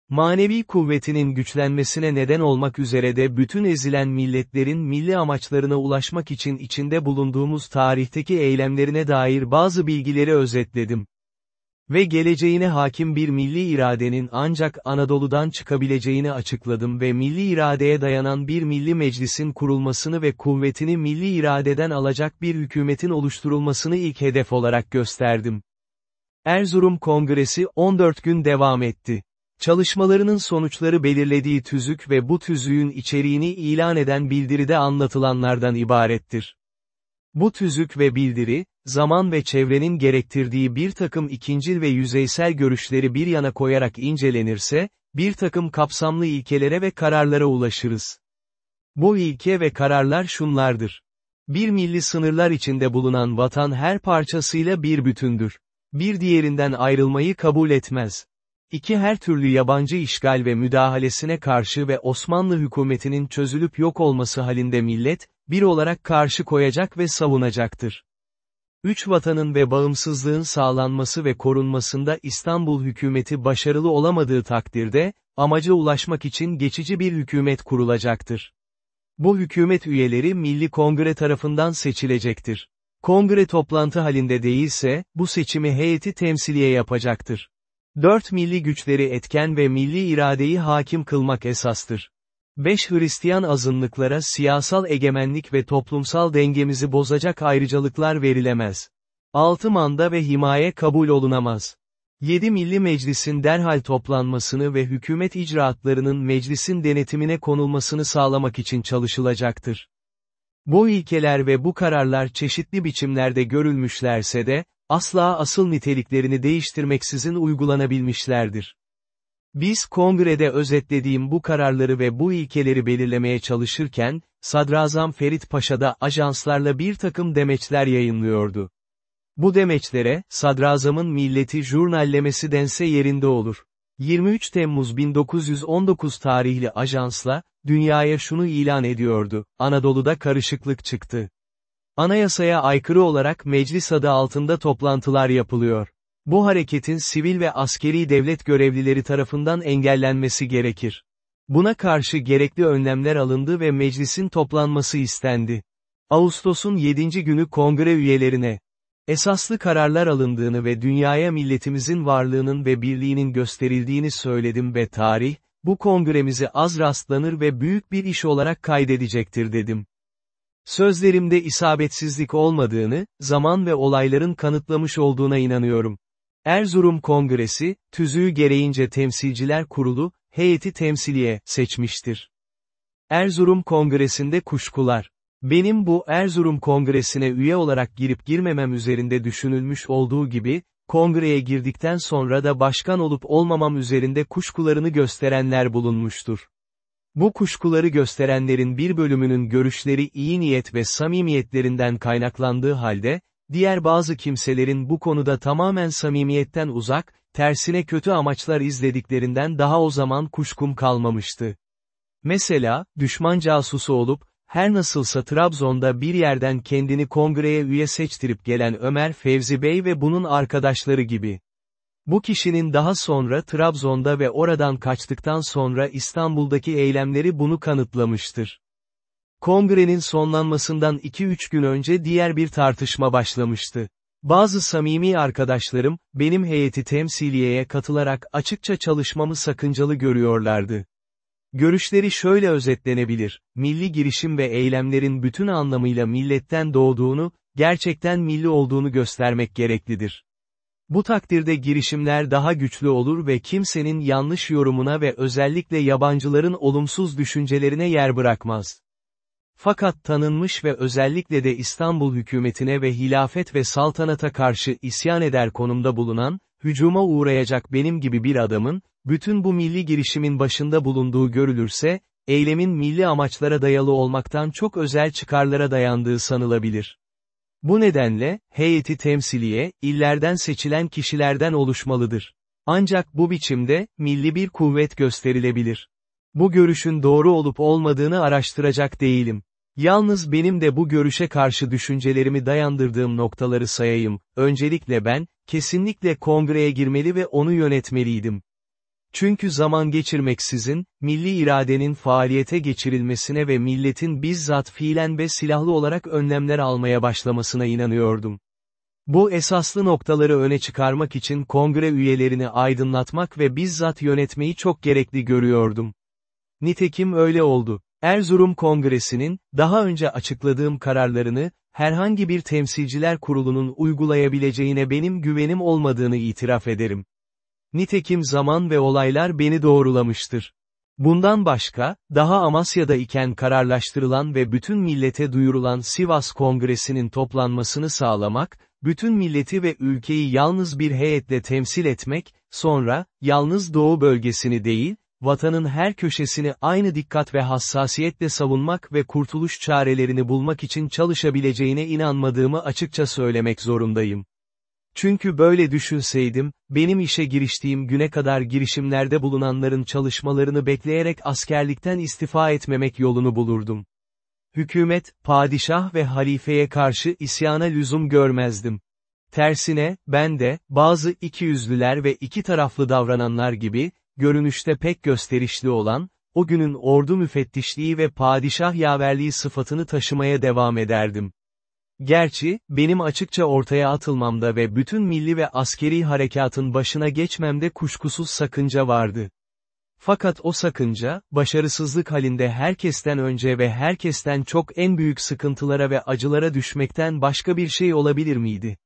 Manevi kuvvetinin güçlenmesine neden olmak üzere de bütün ezilen milletlerin milli amaçlarına ulaşmak için içinde bulunduğumuz tarihteki eylemlerine dair bazı bilgileri özetledim. Ve geleceğine hakim bir milli iradenin ancak Anadolu'dan çıkabileceğini açıkladım ve milli iradeye dayanan bir milli meclisin kurulmasını ve kuvvetini milli iradeden alacak bir hükümetin oluşturulmasını ilk hedef olarak gösterdim. Erzurum Kongresi 14 gün devam etti. Çalışmalarının sonuçları belirlediği tüzük ve bu tüzüğün içeriğini ilan eden bildiride anlatılanlardan ibarettir. Bu tüzük ve bildiri, zaman ve çevrenin gerektirdiği bir takım ikincil ve yüzeysel görüşleri bir yana koyarak incelenirse, bir takım kapsamlı ilkelere ve kararlara ulaşırız. Bu ilke ve kararlar şunlardır. Bir milli sınırlar içinde bulunan vatan her parçasıyla bir bütündür. Bir diğerinden ayrılmayı kabul etmez. İki her türlü yabancı işgal ve müdahalesine karşı ve Osmanlı hükümetinin çözülüp yok olması halinde millet, bir olarak karşı koyacak ve savunacaktır. Üç vatanın ve bağımsızlığın sağlanması ve korunmasında İstanbul hükümeti başarılı olamadığı takdirde, amaca ulaşmak için geçici bir hükümet kurulacaktır. Bu hükümet üyeleri Milli Kongre tarafından seçilecektir. Kongre toplantı halinde değilse, bu seçimi heyeti temsiliye yapacaktır. Dört milli güçleri etken ve milli iradeyi hakim kılmak esastır. Beş Hristiyan azınlıklara siyasal egemenlik ve toplumsal dengemizi bozacak ayrıcalıklar verilemez. Altı manda ve himaye kabul olunamaz. 7 Milli Meclis'in derhal toplanmasını ve hükümet icraatlarının meclisin denetimine konulmasını sağlamak için çalışılacaktır. Bu ilkeler ve bu kararlar çeşitli biçimlerde görülmüşlerse de, asla asıl niteliklerini değiştirmeksizin uygulanabilmişlerdir. Biz kongrede özetlediğim bu kararları ve bu ilkeleri belirlemeye çalışırken, Sadrazam Ferit Paşa da ajanslarla bir takım demeçler yayınlıyordu. Bu demeçlere, sadrazamın milleti jurnallemesi dense yerinde olur. 23 Temmuz 1919 tarihli ajansla, dünyaya şunu ilan ediyordu, Anadolu'da karışıklık çıktı. Anayasaya aykırı olarak meclis adı altında toplantılar yapılıyor. Bu hareketin sivil ve askeri devlet görevlileri tarafından engellenmesi gerekir. Buna karşı gerekli önlemler alındı ve meclisin toplanması istendi. Ağustos'un 7. günü kongre üyelerine, esaslı kararlar alındığını ve dünyaya milletimizin varlığının ve birliğinin gösterildiğini söyledim ve tarih, bu kongremizi az rastlanır ve büyük bir iş olarak kaydedecektir dedim. Sözlerimde isabetsizlik olmadığını, zaman ve olayların kanıtlamış olduğuna inanıyorum. Erzurum Kongresi, tüzüğü gereğince Temsilciler Kurulu, heyeti temsiliye, seçmiştir. Erzurum Kongresi'nde kuşkular. Benim bu Erzurum Kongresi'ne üye olarak girip girmemem üzerinde düşünülmüş olduğu gibi, kongreye girdikten sonra da başkan olup olmamam üzerinde kuşkularını gösterenler bulunmuştur. Bu kuşkuları gösterenlerin bir bölümünün görüşleri iyi niyet ve samimiyetlerinden kaynaklandığı halde, diğer bazı kimselerin bu konuda tamamen samimiyetten uzak, tersine kötü amaçlar izlediklerinden daha o zaman kuşkum kalmamıştı. Mesela, düşman casusu olup, her nasılsa Trabzon'da bir yerden kendini kongreye üye seçtirip gelen Ömer Fevzi Bey ve bunun arkadaşları gibi. Bu kişinin daha sonra Trabzon'da ve oradan kaçtıktan sonra İstanbul'daki eylemleri bunu kanıtlamıştır. Kongrenin sonlanmasından 2-3 gün önce diğer bir tartışma başlamıştı. Bazı samimi arkadaşlarım, benim heyeti temsiliyeye katılarak açıkça çalışmamı sakıncalı görüyorlardı. Görüşleri şöyle özetlenebilir, milli girişim ve eylemlerin bütün anlamıyla milletten doğduğunu, gerçekten milli olduğunu göstermek gereklidir. Bu takdirde girişimler daha güçlü olur ve kimsenin yanlış yorumuna ve özellikle yabancıların olumsuz düşüncelerine yer bırakmaz. Fakat tanınmış ve özellikle de İstanbul hükümetine ve hilafet ve saltanata karşı isyan eder konumda bulunan, hücuma uğrayacak benim gibi bir adamın, bütün bu milli girişimin başında bulunduğu görülürse, eylemin milli amaçlara dayalı olmaktan çok özel çıkarlara dayandığı sanılabilir. Bu nedenle, heyeti temsiliye, illerden seçilen kişilerden oluşmalıdır. Ancak bu biçimde, milli bir kuvvet gösterilebilir. Bu görüşün doğru olup olmadığını araştıracak değilim. Yalnız benim de bu görüşe karşı düşüncelerimi dayandırdığım noktaları sayayım, öncelikle ben, kesinlikle kongreye girmeli ve onu yönetmeliydim. Çünkü zaman geçirmeksizin, milli iradenin faaliyete geçirilmesine ve milletin bizzat fiilen ve silahlı olarak önlemler almaya başlamasına inanıyordum. Bu esaslı noktaları öne çıkarmak için kongre üyelerini aydınlatmak ve bizzat yönetmeyi çok gerekli görüyordum. Nitekim öyle oldu. Erzurum Kongresi'nin, daha önce açıkladığım kararlarını, herhangi bir temsilciler kurulunun uygulayabileceğine benim güvenim olmadığını itiraf ederim. Nitekim zaman ve olaylar beni doğrulamıştır. Bundan başka, daha Amasya'da iken kararlaştırılan ve bütün millete duyurulan Sivas Kongresi'nin toplanmasını sağlamak, bütün milleti ve ülkeyi yalnız bir heyetle temsil etmek, sonra, yalnız doğu bölgesini değil, vatanın her köşesini aynı dikkat ve hassasiyetle savunmak ve kurtuluş çarelerini bulmak için çalışabileceğine inanmadığımı açıkça söylemek zorundayım. Çünkü böyle düşünseydim, benim işe giriştiğim güne kadar girişimlerde bulunanların çalışmalarını bekleyerek askerlikten istifa etmemek yolunu bulurdum. Hükümet, padişah ve halifeye karşı isyana lüzum görmezdim. Tersine, ben de, bazı ikiyüzlüler ve iki taraflı davrananlar gibi, görünüşte pek gösterişli olan, o günün ordu müfettişliği ve padişah yaverliği sıfatını taşımaya devam ederdim. Gerçi, benim açıkça ortaya atılmamda ve bütün milli ve askeri harekatın başına geçmemde kuşkusuz sakınca vardı. Fakat o sakınca, başarısızlık halinde herkesten önce ve herkesten çok en büyük sıkıntılara ve acılara düşmekten başka bir şey olabilir miydi?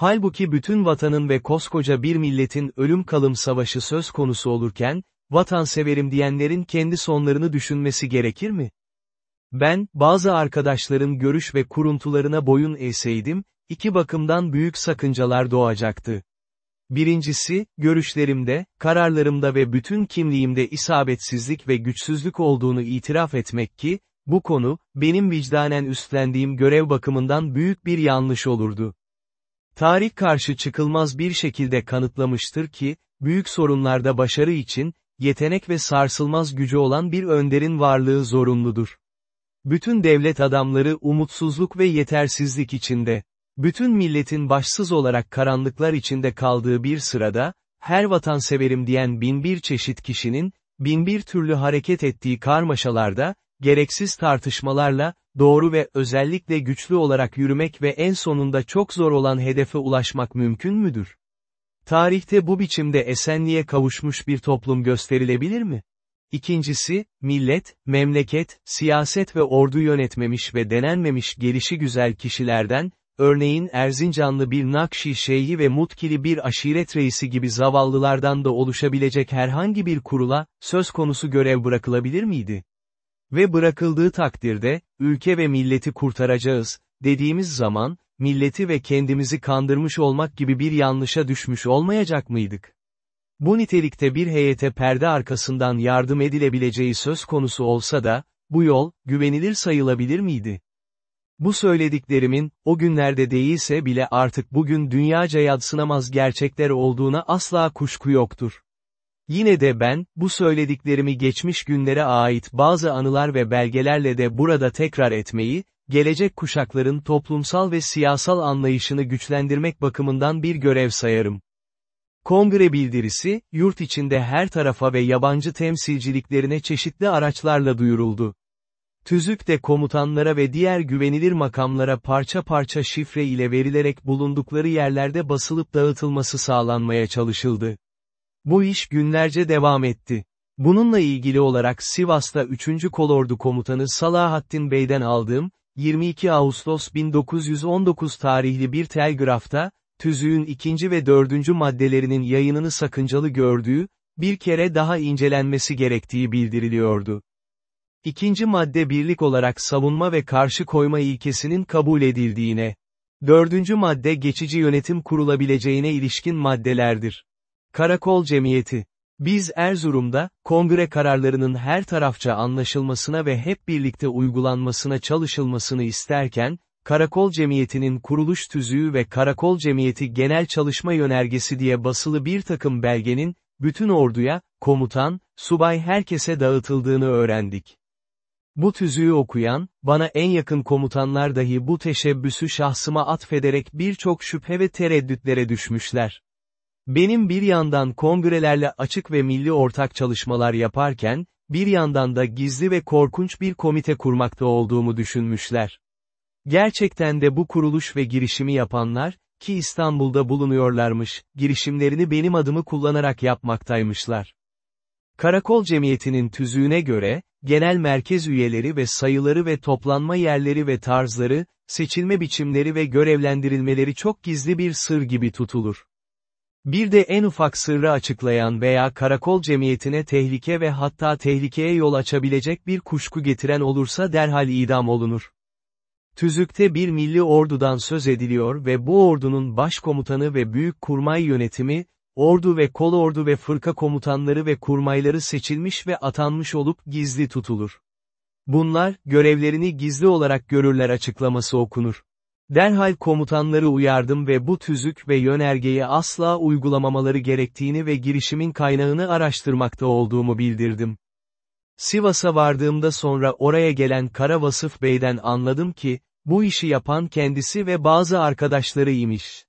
Halbuki bütün vatanın ve koskoca bir milletin ölüm kalım savaşı söz konusu olurken, vatanseverim diyenlerin kendi sonlarını düşünmesi gerekir mi? Ben, bazı arkadaşların görüş ve kuruntularına boyun eğseydim, iki bakımdan büyük sakıncalar doğacaktı. Birincisi, görüşlerimde, kararlarımda ve bütün kimliğimde isabetsizlik ve güçsüzlük olduğunu itiraf etmek ki, bu konu, benim vicdanen üstlendiğim görev bakımından büyük bir yanlış olurdu. Tarih karşı çıkılmaz bir şekilde kanıtlamıştır ki, büyük sorunlarda başarı için, yetenek ve sarsılmaz gücü olan bir önderin varlığı zorunludur. Bütün devlet adamları umutsuzluk ve yetersizlik içinde, bütün milletin başsız olarak karanlıklar içinde kaldığı bir sırada, her vatanseverim diyen binbir çeşit kişinin, binbir türlü hareket ettiği karmaşalarda, gereksiz tartışmalarla, doğru ve özellikle güçlü olarak yürümek ve en sonunda çok zor olan hedefe ulaşmak mümkün müdür? Tarihte bu biçimde esenliğe kavuşmuş bir toplum gösterilebilir mi? İkincisi, millet, memleket, siyaset ve ordu yönetmemiş ve denenmemiş gelişi güzel kişilerden, örneğin Erzincanlı bir Nakşi Şeyhi ve Mutkili bir aşiret reisi gibi zavallılardan da oluşabilecek herhangi bir kurula, söz konusu görev bırakılabilir miydi? Ve bırakıldığı takdirde, ülke ve milleti kurtaracağız, dediğimiz zaman, milleti ve kendimizi kandırmış olmak gibi bir yanlışa düşmüş olmayacak mıydık? Bu nitelikte bir heyete perde arkasından yardım edilebileceği söz konusu olsa da, bu yol, güvenilir sayılabilir miydi? Bu söylediklerimin, o günlerde değilse bile artık bugün dünyaca yadsınamaz gerçekler olduğuna asla kuşku yoktur. Yine de ben, bu söylediklerimi geçmiş günlere ait bazı anılar ve belgelerle de burada tekrar etmeyi, gelecek kuşakların toplumsal ve siyasal anlayışını güçlendirmek bakımından bir görev sayarım. Kongre bildirisi, yurt içinde her tarafa ve yabancı temsilciliklerine çeşitli araçlarla duyuruldu. Tüzük de komutanlara ve diğer güvenilir makamlara parça parça şifre ile verilerek bulundukları yerlerde basılıp dağıtılması sağlanmaya çalışıldı. Bu iş günlerce devam etti. Bununla ilgili olarak Sivas'ta 3. Kolordu Komutanı Salahattin Bey'den aldığım, 22 Ağustos 1919 tarihli bir telgrafta, tüzüğün ikinci ve dördüncü maddelerinin yayınını sakıncalı gördüğü, bir kere daha incelenmesi gerektiği bildiriliyordu. İkinci madde birlik olarak savunma ve karşı koyma ilkesinin kabul edildiğine. Dördüncü madde geçici yönetim kurulabileceğine ilişkin maddelerdir. Karakol Cemiyeti. Biz Erzurum'da, kongre kararlarının her tarafça anlaşılmasına ve hep birlikte uygulanmasına çalışılmasını isterken, Karakol Cemiyeti'nin kuruluş tüzüğü ve Karakol Cemiyeti Genel Çalışma Yönergesi diye basılı bir takım belgenin, bütün orduya, komutan, subay herkese dağıtıldığını öğrendik. Bu tüzüğü okuyan, bana en yakın komutanlar dahi bu teşebbüsü şahsıma atfederek birçok şüphe ve tereddütlere düşmüşler. Benim bir yandan kongrelerle açık ve milli ortak çalışmalar yaparken, bir yandan da gizli ve korkunç bir komite kurmakta olduğumu düşünmüşler. Gerçekten de bu kuruluş ve girişimi yapanlar, ki İstanbul'da bulunuyorlarmış, girişimlerini benim adımı kullanarak yapmaktaymışlar. Karakol Cemiyeti'nin tüzüğüne göre, genel merkez üyeleri ve sayıları ve toplanma yerleri ve tarzları, seçilme biçimleri ve görevlendirilmeleri çok gizli bir sır gibi tutulur. Bir de en ufak sırrı açıklayan veya karakol cemiyetine tehlike ve hatta tehlikeye yol açabilecek bir kuşku getiren olursa derhal idam olunur. Tüzükte bir milli ordudan söz ediliyor ve bu ordunun başkomutanı ve büyük kurmay yönetimi, ordu ve kolordu ve fırka komutanları ve kurmayları seçilmiş ve atanmış olup gizli tutulur. Bunlar, görevlerini gizli olarak görürler açıklaması okunur. Derhal komutanları uyardım ve bu tüzük ve yönergeyi asla uygulamamaları gerektiğini ve girişimin kaynağını araştırmakta olduğumu bildirdim. Sivas'a vardığımda sonra oraya gelen Kara Vasıf Bey'den anladım ki, bu işi yapan kendisi ve bazı arkadaşları imiş.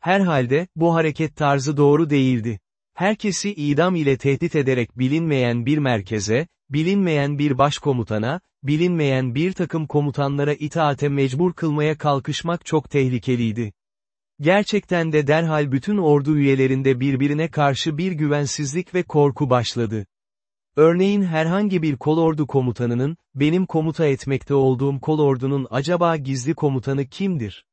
Herhalde, bu hareket tarzı doğru değildi. Herkesi idam ile tehdit ederek bilinmeyen bir merkeze, bilinmeyen bir başkomutana, bilinmeyen bir takım komutanlara itaate mecbur kılmaya kalkışmak çok tehlikeliydi. Gerçekten de derhal bütün ordu üyelerinde birbirine karşı bir güvensizlik ve korku başladı. Örneğin herhangi bir kolordu komutanının, benim komuta etmekte olduğum kolordunun acaba gizli komutanı kimdir?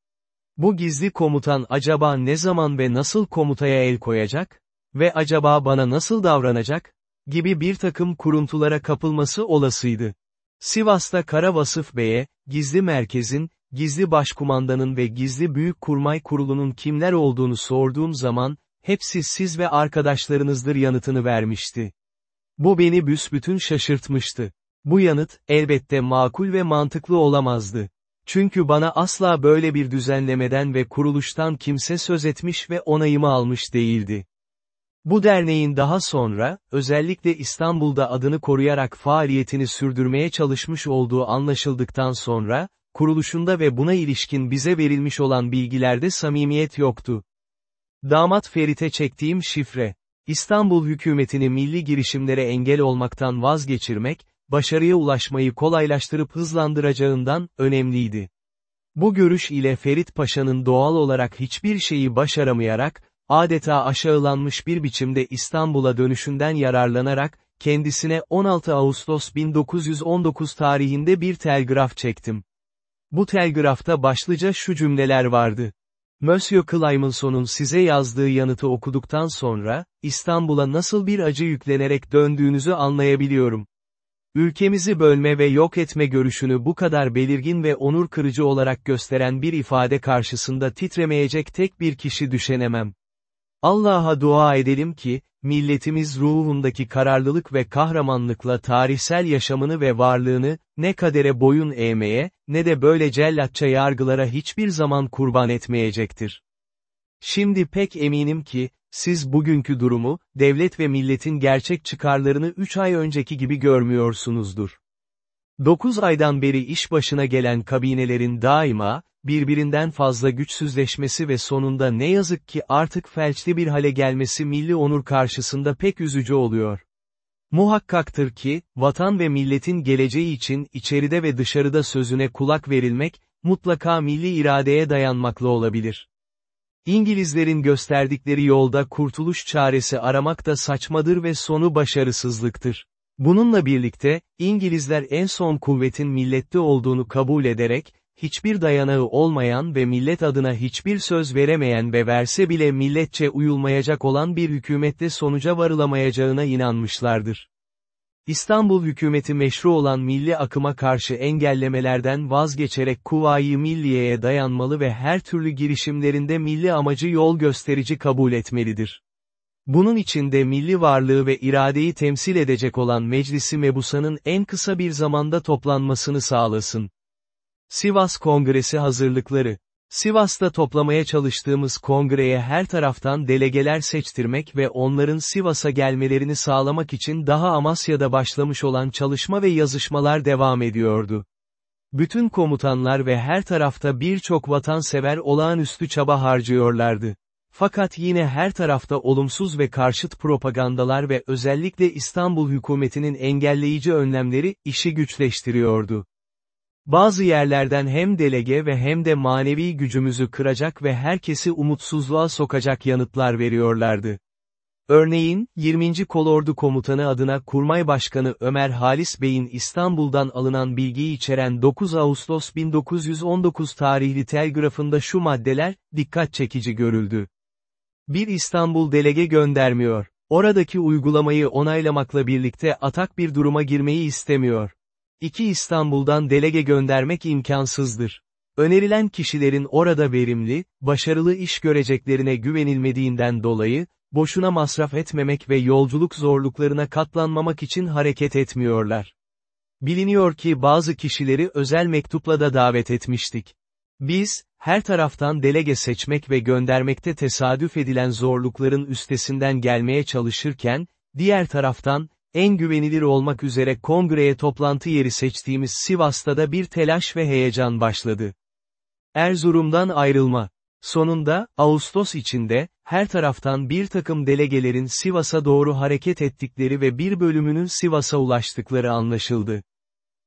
Bu gizli komutan acaba ne zaman ve nasıl komutaya el koyacak? Ve acaba bana nasıl davranacak? Gibi bir takım kuruntulara kapılması olasıydı. Sivas'ta Kara Vasıf Bey'e, gizli merkezin, gizli başkumandanın ve gizli büyük kurmay kurulunun kimler olduğunu sorduğum zaman, hepsi siz ve arkadaşlarınızdır yanıtını vermişti. Bu beni büsbütün şaşırtmıştı. Bu yanıt, elbette makul ve mantıklı olamazdı. Çünkü bana asla böyle bir düzenlemeden ve kuruluştan kimse söz etmiş ve onayımı almış değildi. Bu derneğin daha sonra, özellikle İstanbul'da adını koruyarak faaliyetini sürdürmeye çalışmış olduğu anlaşıldıktan sonra, kuruluşunda ve buna ilişkin bize verilmiş olan bilgilerde samimiyet yoktu. Damat Ferit'e çektiğim şifre, İstanbul hükümetini milli girişimlere engel olmaktan vazgeçirmek, başarıya ulaşmayı kolaylaştırıp hızlandıracağından, önemliydi. Bu görüş ile Ferit Paşa'nın doğal olarak hiçbir şeyi başaramayarak, adeta aşağılanmış bir biçimde İstanbul'a dönüşünden yararlanarak, kendisine 16 Ağustos 1919 tarihinde bir telgraf çektim. Bu telgrafta başlıca şu cümleler vardı. Monsieur Clemenceau'nun size yazdığı yanıtı okuduktan sonra, İstanbul'a nasıl bir acı yüklenerek döndüğünüzü anlayabiliyorum. Ülkemizi bölme ve yok etme görüşünü bu kadar belirgin ve onur kırıcı olarak gösteren bir ifade karşısında titremeyecek tek bir kişi düşünemem. Allah'a dua edelim ki, milletimiz ruhundaki kararlılık ve kahramanlıkla tarihsel yaşamını ve varlığını, ne kadere boyun eğmeye, ne de böyle cellatça yargılara hiçbir zaman kurban etmeyecektir. Şimdi pek eminim ki, siz bugünkü durumu, devlet ve milletin gerçek çıkarlarını 3 ay önceki gibi görmüyorsunuzdur. 9 aydan beri iş başına gelen kabinelerin daima, birbirinden fazla güçsüzleşmesi ve sonunda ne yazık ki artık felçli bir hale gelmesi milli onur karşısında pek üzücü oluyor. Muhakkaktır ki, vatan ve milletin geleceği için içeride ve dışarıda sözüne kulak verilmek, mutlaka milli iradeye dayanmakla olabilir. İngilizlerin gösterdikleri yolda kurtuluş çaresi aramak da saçmadır ve sonu başarısızlıktır. Bununla birlikte, İngilizler en son kuvvetin millette olduğunu kabul ederek, hiçbir dayanağı olmayan ve millet adına hiçbir söz veremeyen ve verse bile milletçe uyulmayacak olan bir hükümette sonuca varılamayacağına inanmışlardır. İstanbul hükümeti meşru olan milli akıma karşı engellemelerden vazgeçerek Kuvayi Milliye'ye dayanmalı ve her türlü girişimlerinde milli amacı yol gösterici kabul etmelidir. Bunun için de milli varlığı ve iradeyi temsil edecek olan Meclisi Mebusa'nın en kısa bir zamanda toplanmasını sağlasın. Sivas Kongresi hazırlıkları Sivas'ta toplamaya çalıştığımız kongreye her taraftan delegeler seçtirmek ve onların Sivas'a gelmelerini sağlamak için daha Amasya'da başlamış olan çalışma ve yazışmalar devam ediyordu. Bütün komutanlar ve her tarafta birçok vatansever olağanüstü çaba harcıyorlardı. Fakat yine her tarafta olumsuz ve karşıt propagandalar ve özellikle İstanbul hükümetinin engelleyici önlemleri, işi güçleştiriyordu. Bazı yerlerden hem delege ve hem de manevi gücümüzü kıracak ve herkesi umutsuzluğa sokacak yanıtlar veriyorlardı. Örneğin, 20. Kolordu Komutanı adına Kurmay Başkanı Ömer Halis Bey'in İstanbul'dan alınan bilgiyi içeren 9 Ağustos 1919 tarihli telgrafında şu maddeler, dikkat çekici görüldü. Bir İstanbul delege göndermiyor. Oradaki uygulamayı onaylamakla birlikte atak bir duruma girmeyi istemiyor. İki İstanbul'dan delege göndermek imkansızdır. Önerilen kişilerin orada verimli, başarılı iş göreceklerine güvenilmediğinden dolayı, boşuna masraf etmemek ve yolculuk zorluklarına katlanmamak için hareket etmiyorlar. Biliniyor ki bazı kişileri özel mektupla da davet etmiştik. Biz, her taraftan delege seçmek ve göndermekte tesadüf edilen zorlukların üstesinden gelmeye çalışırken, diğer taraftan, en güvenilir olmak üzere kongreye toplantı yeri seçtiğimiz Sivas'ta da bir telaş ve heyecan başladı. Erzurum'dan ayrılma. Sonunda, Ağustos içinde, her taraftan bir takım delegelerin Sivas'a doğru hareket ettikleri ve bir bölümünün Sivas'a ulaştıkları anlaşıldı.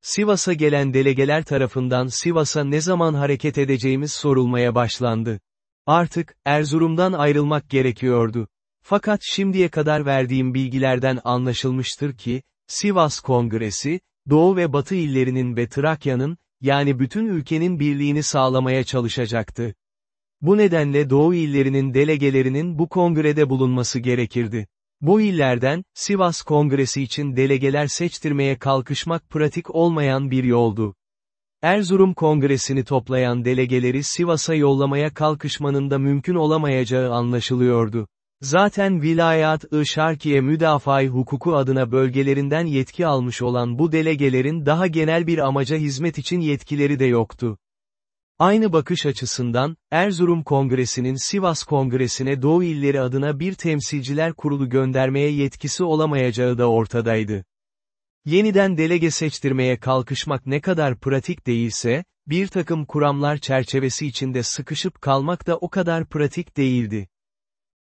Sivas'a gelen delegeler tarafından Sivas'a ne zaman hareket edeceğimiz sorulmaya başlandı. Artık, Erzurum'dan ayrılmak gerekiyordu. Fakat şimdiye kadar verdiğim bilgilerden anlaşılmıştır ki, Sivas Kongresi, Doğu ve Batı illerinin ve Trakya'nın, yani bütün ülkenin birliğini sağlamaya çalışacaktı. Bu nedenle Doğu illerinin delegelerinin bu kongrede bulunması gerekirdi. Bu illerden, Sivas Kongresi için delegeler seçtirmeye kalkışmak pratik olmayan bir yoldu. Erzurum Kongresi'ni toplayan delegeleri Sivas'a yollamaya kalkışmanın da mümkün olamayacağı anlaşılıyordu. Zaten Vilayat-ı Şarkiye Müdafaa Hukuku adına bölgelerinden yetki almış olan bu delegelerin daha genel bir amaca hizmet için yetkileri de yoktu. Aynı bakış açısından, Erzurum Kongresi'nin Sivas Kongresi'ne Doğu illeri adına bir temsilciler kurulu göndermeye yetkisi olamayacağı da ortadaydı. Yeniden delege seçtirmeye kalkışmak ne kadar pratik değilse, bir takım kuramlar çerçevesi içinde sıkışıp kalmak da o kadar pratik değildi.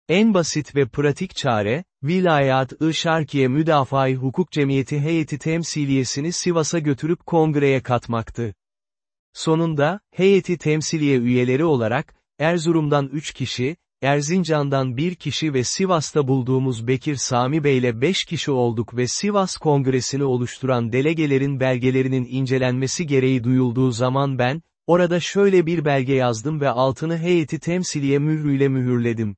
En basit ve pratik çare, Vilayat-ı Şarkiye Müdafaa Hukuk Cemiyeti heyeti temsiliyesini Sivas'a götürüp kongreye katmaktı. Sonunda, heyeti temsiliye üyeleri olarak, Erzurum'dan 3 kişi, Erzincan'dan 1 kişi ve Sivas'ta bulduğumuz Bekir Sami Bey ile 5 kişi olduk ve Sivas Kongresi'ni oluşturan delegelerin belgelerinin incelenmesi gereği duyulduğu zaman ben, orada şöyle bir belge yazdım ve altını heyeti temsiliye mührüyle mühürledim.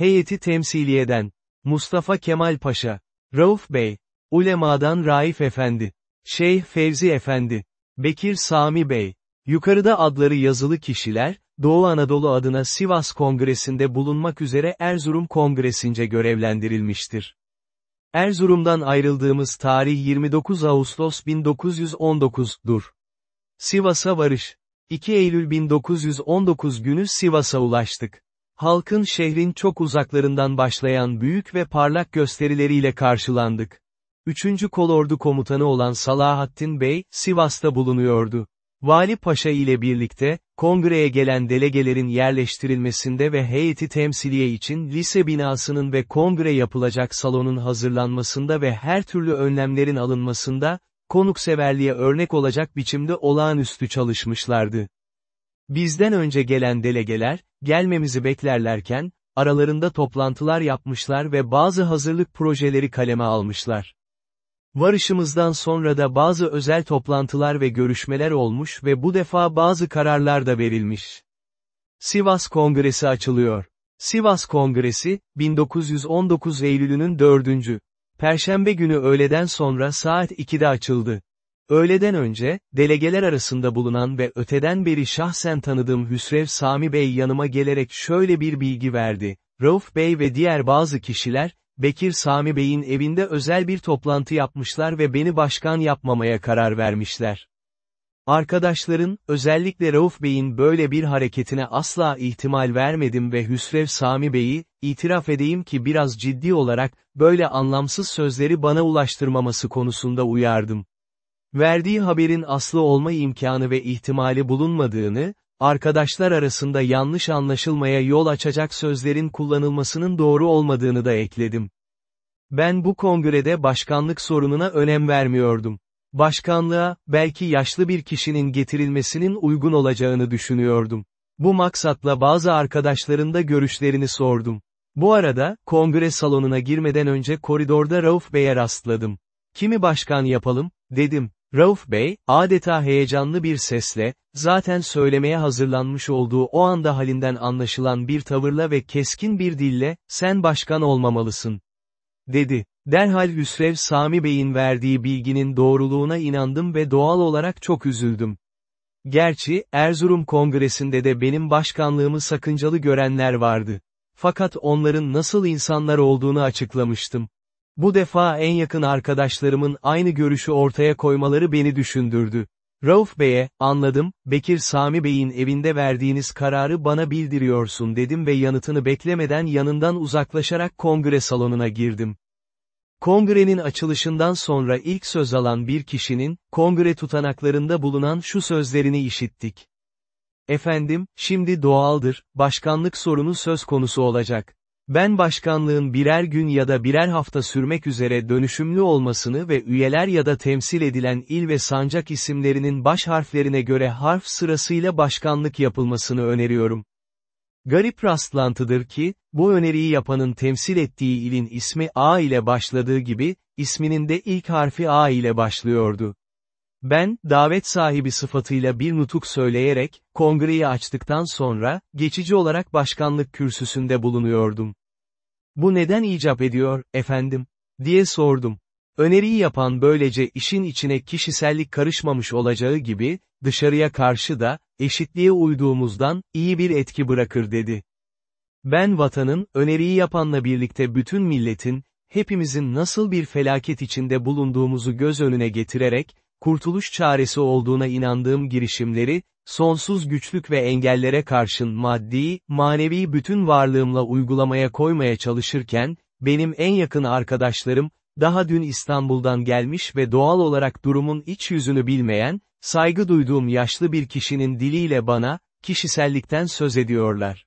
Heyeti temsiliyeden, Mustafa Kemal Paşa, Rauf Bey, Ulema'dan Raif Efendi, Şeyh Fevzi Efendi, Bekir Sami Bey, yukarıda adları yazılı kişiler, Doğu Anadolu adına Sivas Kongresi'nde bulunmak üzere Erzurum Kongresi'nce görevlendirilmiştir. Erzurum'dan ayrıldığımız tarih 29 Ağustos 1919'dur. Sivas'a varış. 2 Eylül 1919 günü Sivas'a ulaştık. Halkın şehrin çok uzaklarından başlayan büyük ve parlak gösterileriyle karşılandık. 3. Kolordu Komutanı olan Salahattin Bey, Sivas'ta bulunuyordu. Vali Paşa ile birlikte, kongreye gelen delegelerin yerleştirilmesinde ve heyeti temsiliye için lise binasının ve kongre yapılacak salonun hazırlanmasında ve her türlü önlemlerin alınmasında, konukseverliğe örnek olacak biçimde olağanüstü çalışmışlardı. Bizden önce gelen delegeler, gelmemizi beklerlerken, aralarında toplantılar yapmışlar ve bazı hazırlık projeleri kaleme almışlar. Varışımızdan sonra da bazı özel toplantılar ve görüşmeler olmuş ve bu defa bazı kararlar da verilmiş. Sivas Kongresi açılıyor. Sivas Kongresi, 1919 Eylül'ünün 4. Perşembe günü öğleden sonra saat 2'de açıldı. Öğleden önce, delegeler arasında bulunan ve öteden beri şahsen tanıdığım Hüsrev Sami Bey yanıma gelerek şöyle bir bilgi verdi. Rauf Bey ve diğer bazı kişiler, Bekir Sami Bey'in evinde özel bir toplantı yapmışlar ve beni başkan yapmamaya karar vermişler. Arkadaşların, özellikle Rauf Bey'in böyle bir hareketine asla ihtimal vermedim ve Hüsrev Sami Bey'i, itiraf edeyim ki biraz ciddi olarak, böyle anlamsız sözleri bana ulaştırmaması konusunda uyardım. Verdiği haberin aslı olma imkanı ve ihtimali bulunmadığını, arkadaşlar arasında yanlış anlaşılmaya yol açacak sözlerin kullanılmasının doğru olmadığını da ekledim. Ben bu kongrede başkanlık sorununa önem vermiyordum. Başkanlığa, belki yaşlı bir kişinin getirilmesinin uygun olacağını düşünüyordum. Bu maksatla bazı arkadaşların da görüşlerini sordum. Bu arada, kongre salonuna girmeden önce koridorda Rauf Bey'e rastladım. Kimi başkan yapalım, dedim. Rauf Bey, adeta heyecanlı bir sesle, zaten söylemeye hazırlanmış olduğu o anda halinden anlaşılan bir tavırla ve keskin bir dille, sen başkan olmamalısın. Dedi. Derhal Hüsrev Sami Bey'in verdiği bilginin doğruluğuna inandım ve doğal olarak çok üzüldüm. Gerçi, Erzurum Kongresi'nde de benim başkanlığımı sakıncalı görenler vardı. Fakat onların nasıl insanlar olduğunu açıklamıştım. Bu defa en yakın arkadaşlarımın aynı görüşü ortaya koymaları beni düşündürdü. Rauf Bey'e, anladım, Bekir Sami Bey'in evinde verdiğiniz kararı bana bildiriyorsun dedim ve yanıtını beklemeden yanından uzaklaşarak kongre salonuna girdim. Kongrenin açılışından sonra ilk söz alan bir kişinin, kongre tutanaklarında bulunan şu sözlerini işittik. Efendim, şimdi doğaldır, başkanlık sorunu söz konusu olacak. Ben başkanlığın birer gün ya da birer hafta sürmek üzere dönüşümlü olmasını ve üyeler ya da temsil edilen il ve sancak isimlerinin baş harflerine göre harf sırasıyla başkanlık yapılmasını öneriyorum. Garip rastlantıdır ki, bu öneriyi yapanın temsil ettiği ilin ismi A ile başladığı gibi, isminin de ilk harfi A ile başlıyordu. Ben, davet sahibi sıfatıyla bir nutuk söyleyerek, kongreyi açtıktan sonra, geçici olarak başkanlık kürsüsünde bulunuyordum. Bu neden icap ediyor, efendim? diye sordum. Öneriyi yapan böylece işin içine kişisellik karışmamış olacağı gibi, dışarıya karşı da, eşitliğe uyduğumuzdan, iyi bir etki bırakır dedi. Ben vatanın, öneriyi yapanla birlikte bütün milletin, hepimizin nasıl bir felaket içinde bulunduğumuzu göz önüne getirerek, kurtuluş çaresi olduğuna inandığım girişimleri, sonsuz güçlük ve engellere karşın maddi, manevi bütün varlığımla uygulamaya koymaya çalışırken, benim en yakın arkadaşlarım, daha dün İstanbul'dan gelmiş ve doğal olarak durumun iç yüzünü bilmeyen, saygı duyduğum yaşlı bir kişinin diliyle bana, kişisellikten söz ediyorlar.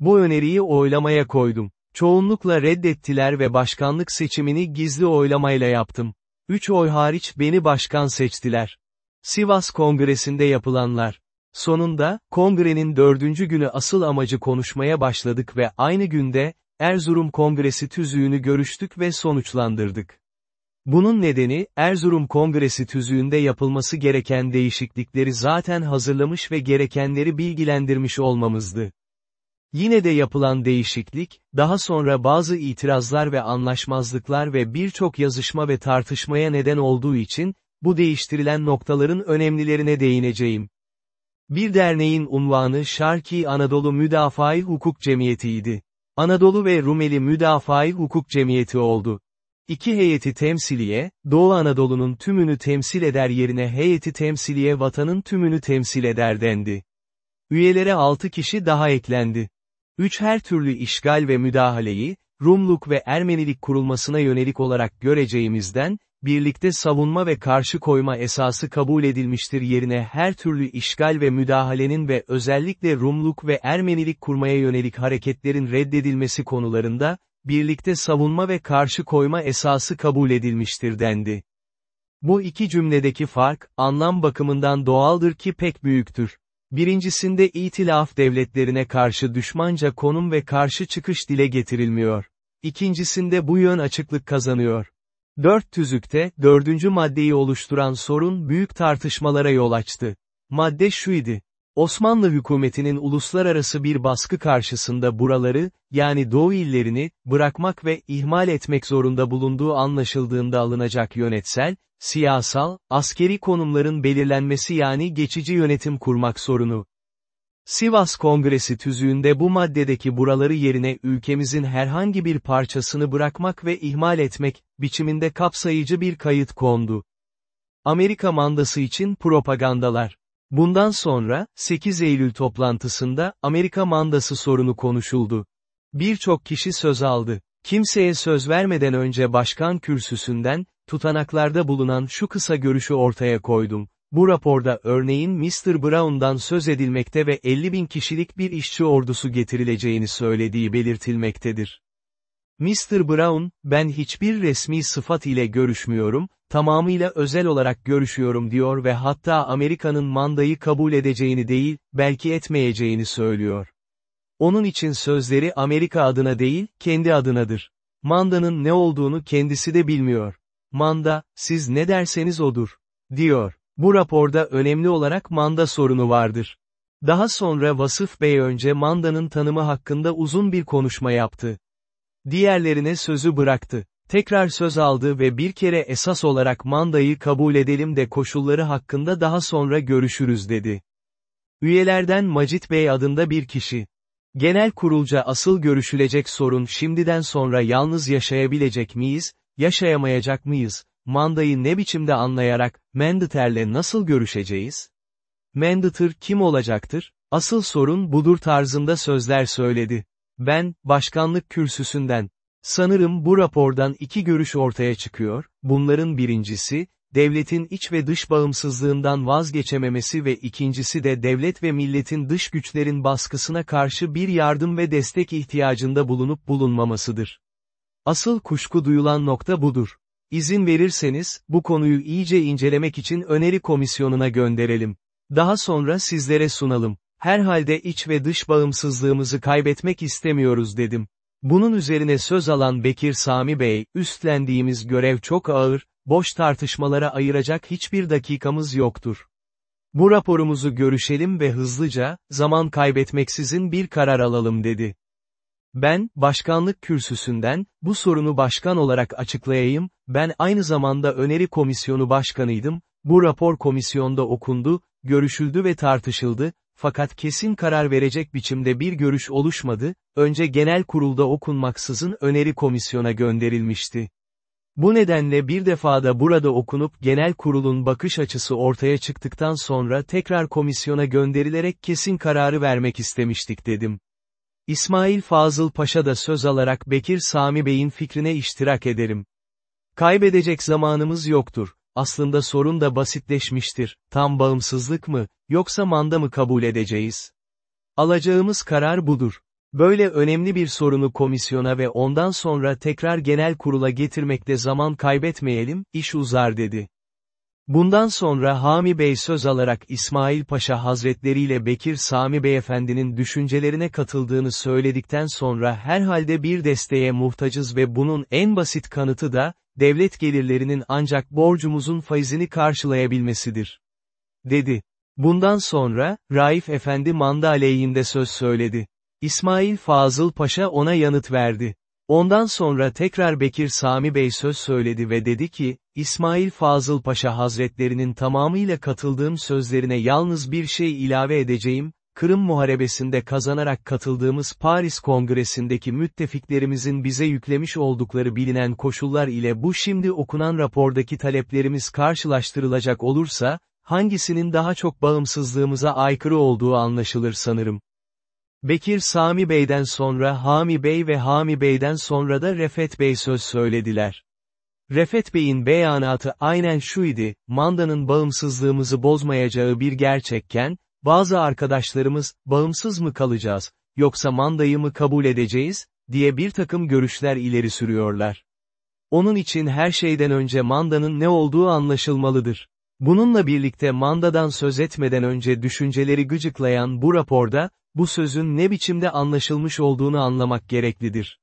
Bu öneriyi oylamaya koydum. Çoğunlukla reddettiler ve başkanlık seçimini gizli oylamayla yaptım. Üç oy hariç beni başkan seçtiler. Sivas Kongresi'nde yapılanlar. Sonunda, kongrenin dördüncü günü asıl amacı konuşmaya başladık ve aynı günde, Erzurum Kongresi tüzüğünü görüştük ve sonuçlandırdık. Bunun nedeni, Erzurum Kongresi tüzüğünde yapılması gereken değişiklikleri zaten hazırlamış ve gerekenleri bilgilendirmiş olmamızdı. Yine de yapılan değişiklik, daha sonra bazı itirazlar ve anlaşmazlıklar ve birçok yazışma ve tartışmaya neden olduğu için, bu değiştirilen noktaların önemlilerine değineceğim. Bir derneğin unvanı Şarki Anadolu Müdafaa-i Hukuk Cemiyeti'ydi. Anadolu ve Rumeli Müdafaa-i Hukuk Cemiyeti oldu. İki heyeti temsiliye, Doğu Anadolu'nun tümünü temsil eder yerine heyeti temsiliye vatanın tümünü temsil eder dendi. Üyelere altı kişi daha eklendi. Üç her türlü işgal ve müdahaleyi, Rumluk ve Ermenilik kurulmasına yönelik olarak göreceğimizden, birlikte savunma ve karşı koyma esası kabul edilmiştir yerine her türlü işgal ve müdahalenin ve özellikle Rumluk ve Ermenilik kurmaya yönelik hareketlerin reddedilmesi konularında, birlikte savunma ve karşı koyma esası kabul edilmiştir dendi. Bu iki cümledeki fark, anlam bakımından doğaldır ki pek büyüktür. Birincisinde itilaf devletlerine karşı düşmanca konum ve karşı çıkış dile getirilmiyor. İkincisinde bu yön açıklık kazanıyor. Dört tüzükte, dördüncü maddeyi oluşturan sorun büyük tartışmalara yol açtı. Madde şuydu. Osmanlı hükümetinin uluslararası bir baskı karşısında buraları, yani Doğu illerini, bırakmak ve ihmal etmek zorunda bulunduğu anlaşıldığında alınacak yönetsel, siyasal, askeri konumların belirlenmesi yani geçici yönetim kurmak sorunu. Sivas Kongresi tüzüğünde bu maddedeki buraları yerine ülkemizin herhangi bir parçasını bırakmak ve ihmal etmek, biçiminde kapsayıcı bir kayıt kondu. Amerika mandası için propagandalar. Bundan sonra, 8 Eylül toplantısında, Amerika mandası sorunu konuşuldu. Birçok kişi söz aldı. Kimseye söz vermeden önce başkan kürsüsünden, tutanaklarda bulunan şu kısa görüşü ortaya koydum. Bu raporda örneğin Mr. Brown'dan söz edilmekte ve 50 bin kişilik bir işçi ordusu getirileceğini söylediği belirtilmektedir. Mr. Brown, ben hiçbir resmi sıfat ile görüşmüyorum, tamamıyla özel olarak görüşüyorum diyor ve hatta Amerika'nın mandayı kabul edeceğini değil, belki etmeyeceğini söylüyor. Onun için sözleri Amerika adına değil, kendi adınadır. Mandanın ne olduğunu kendisi de bilmiyor. Manda, siz ne derseniz odur, diyor. Bu raporda önemli olarak manda sorunu vardır. Daha sonra Vasıf Bey önce mandanın tanımı hakkında uzun bir konuşma yaptı. Diğerlerine sözü bıraktı. Tekrar söz aldı ve bir kere esas olarak mandayı kabul edelim de koşulları hakkında daha sonra görüşürüz dedi. Üyelerden Macit Bey adında bir kişi. Genel kurulca asıl görüşülecek sorun şimdiden sonra yalnız yaşayabilecek miyiz, yaşayamayacak mıyız, mandayı ne biçimde anlayarak, Mendeter'le nasıl görüşeceğiz? Mendeter kim olacaktır? Asıl sorun budur tarzında sözler söyledi. Ben, başkanlık kürsüsünden, Sanırım bu rapordan iki görüş ortaya çıkıyor, bunların birincisi, devletin iç ve dış bağımsızlığından vazgeçememesi ve ikincisi de devlet ve milletin dış güçlerin baskısına karşı bir yardım ve destek ihtiyacında bulunup bulunmamasıdır. Asıl kuşku duyulan nokta budur. İzin verirseniz, bu konuyu iyice incelemek için öneri komisyonuna gönderelim. Daha sonra sizlere sunalım. Herhalde iç ve dış bağımsızlığımızı kaybetmek istemiyoruz dedim. Bunun üzerine söz alan Bekir Sami Bey, üstlendiğimiz görev çok ağır, boş tartışmalara ayıracak hiçbir dakikamız yoktur. Bu raporumuzu görüşelim ve hızlıca, zaman kaybetmeksizin bir karar alalım dedi. Ben, başkanlık kürsüsünden, bu sorunu başkan olarak açıklayayım, ben aynı zamanda öneri komisyonu başkanıydım, bu rapor komisyonda okundu, görüşüldü ve tartışıldı, fakat kesin karar verecek biçimde bir görüş oluşmadı, önce genel kurulda okunmaksızın öneri komisyona gönderilmişti. Bu nedenle bir defada burada okunup genel kurulun bakış açısı ortaya çıktıktan sonra tekrar komisyona gönderilerek kesin kararı vermek istemiştik dedim. İsmail Fazıl Paşa da söz alarak Bekir Sami Bey'in fikrine iştirak ederim. Kaybedecek zamanımız yoktur. Aslında sorun da basitleşmiştir. Tam bağımsızlık mı, yoksa manda mı kabul edeceğiz? Alacağımız karar budur. Böyle önemli bir sorunu komisyona ve ondan sonra tekrar genel kurula getirmekte zaman kaybetmeyelim, iş uzar dedi. Bundan sonra Hami Bey söz alarak İsmail Paşa Hazretleri ile Bekir Sami Beyefendinin düşüncelerine katıldığını söyledikten sonra herhalde bir desteğe muhtacız ve bunun en basit kanıtı da, devlet gelirlerinin ancak borcumuzun faizini karşılayabilmesidir. Dedi. Bundan sonra, Raif Efendi manda aleyhinde söz söyledi. İsmail Fazıl Paşa ona yanıt verdi. Ondan sonra tekrar Bekir Sami Bey söz söyledi ve dedi ki, İsmail Fazıl Paşa Hazretlerinin tamamıyla katıldığım sözlerine yalnız bir şey ilave edeceğim, Kırım Muharebesi'nde kazanarak katıldığımız Paris Kongresi'ndeki müttefiklerimizin bize yüklemiş oldukları bilinen koşullar ile bu şimdi okunan rapordaki taleplerimiz karşılaştırılacak olursa, hangisinin daha çok bağımsızlığımıza aykırı olduğu anlaşılır sanırım. Bekir Sami Bey'den sonra Hami Bey ve Hami Bey'den sonra da Refet Bey söz söylediler. Refet Bey'in beyanatı aynen şuydu, mandanın bağımsızlığımızı bozmayacağı bir gerçekken, bazı arkadaşlarımız, bağımsız mı kalacağız, yoksa mandayı mı kabul edeceğiz, diye bir takım görüşler ileri sürüyorlar. Onun için her şeyden önce mandanın ne olduğu anlaşılmalıdır. Bununla birlikte mandadan söz etmeden önce düşünceleri gıcıklayan bu raporda, bu sözün ne biçimde anlaşılmış olduğunu anlamak gereklidir.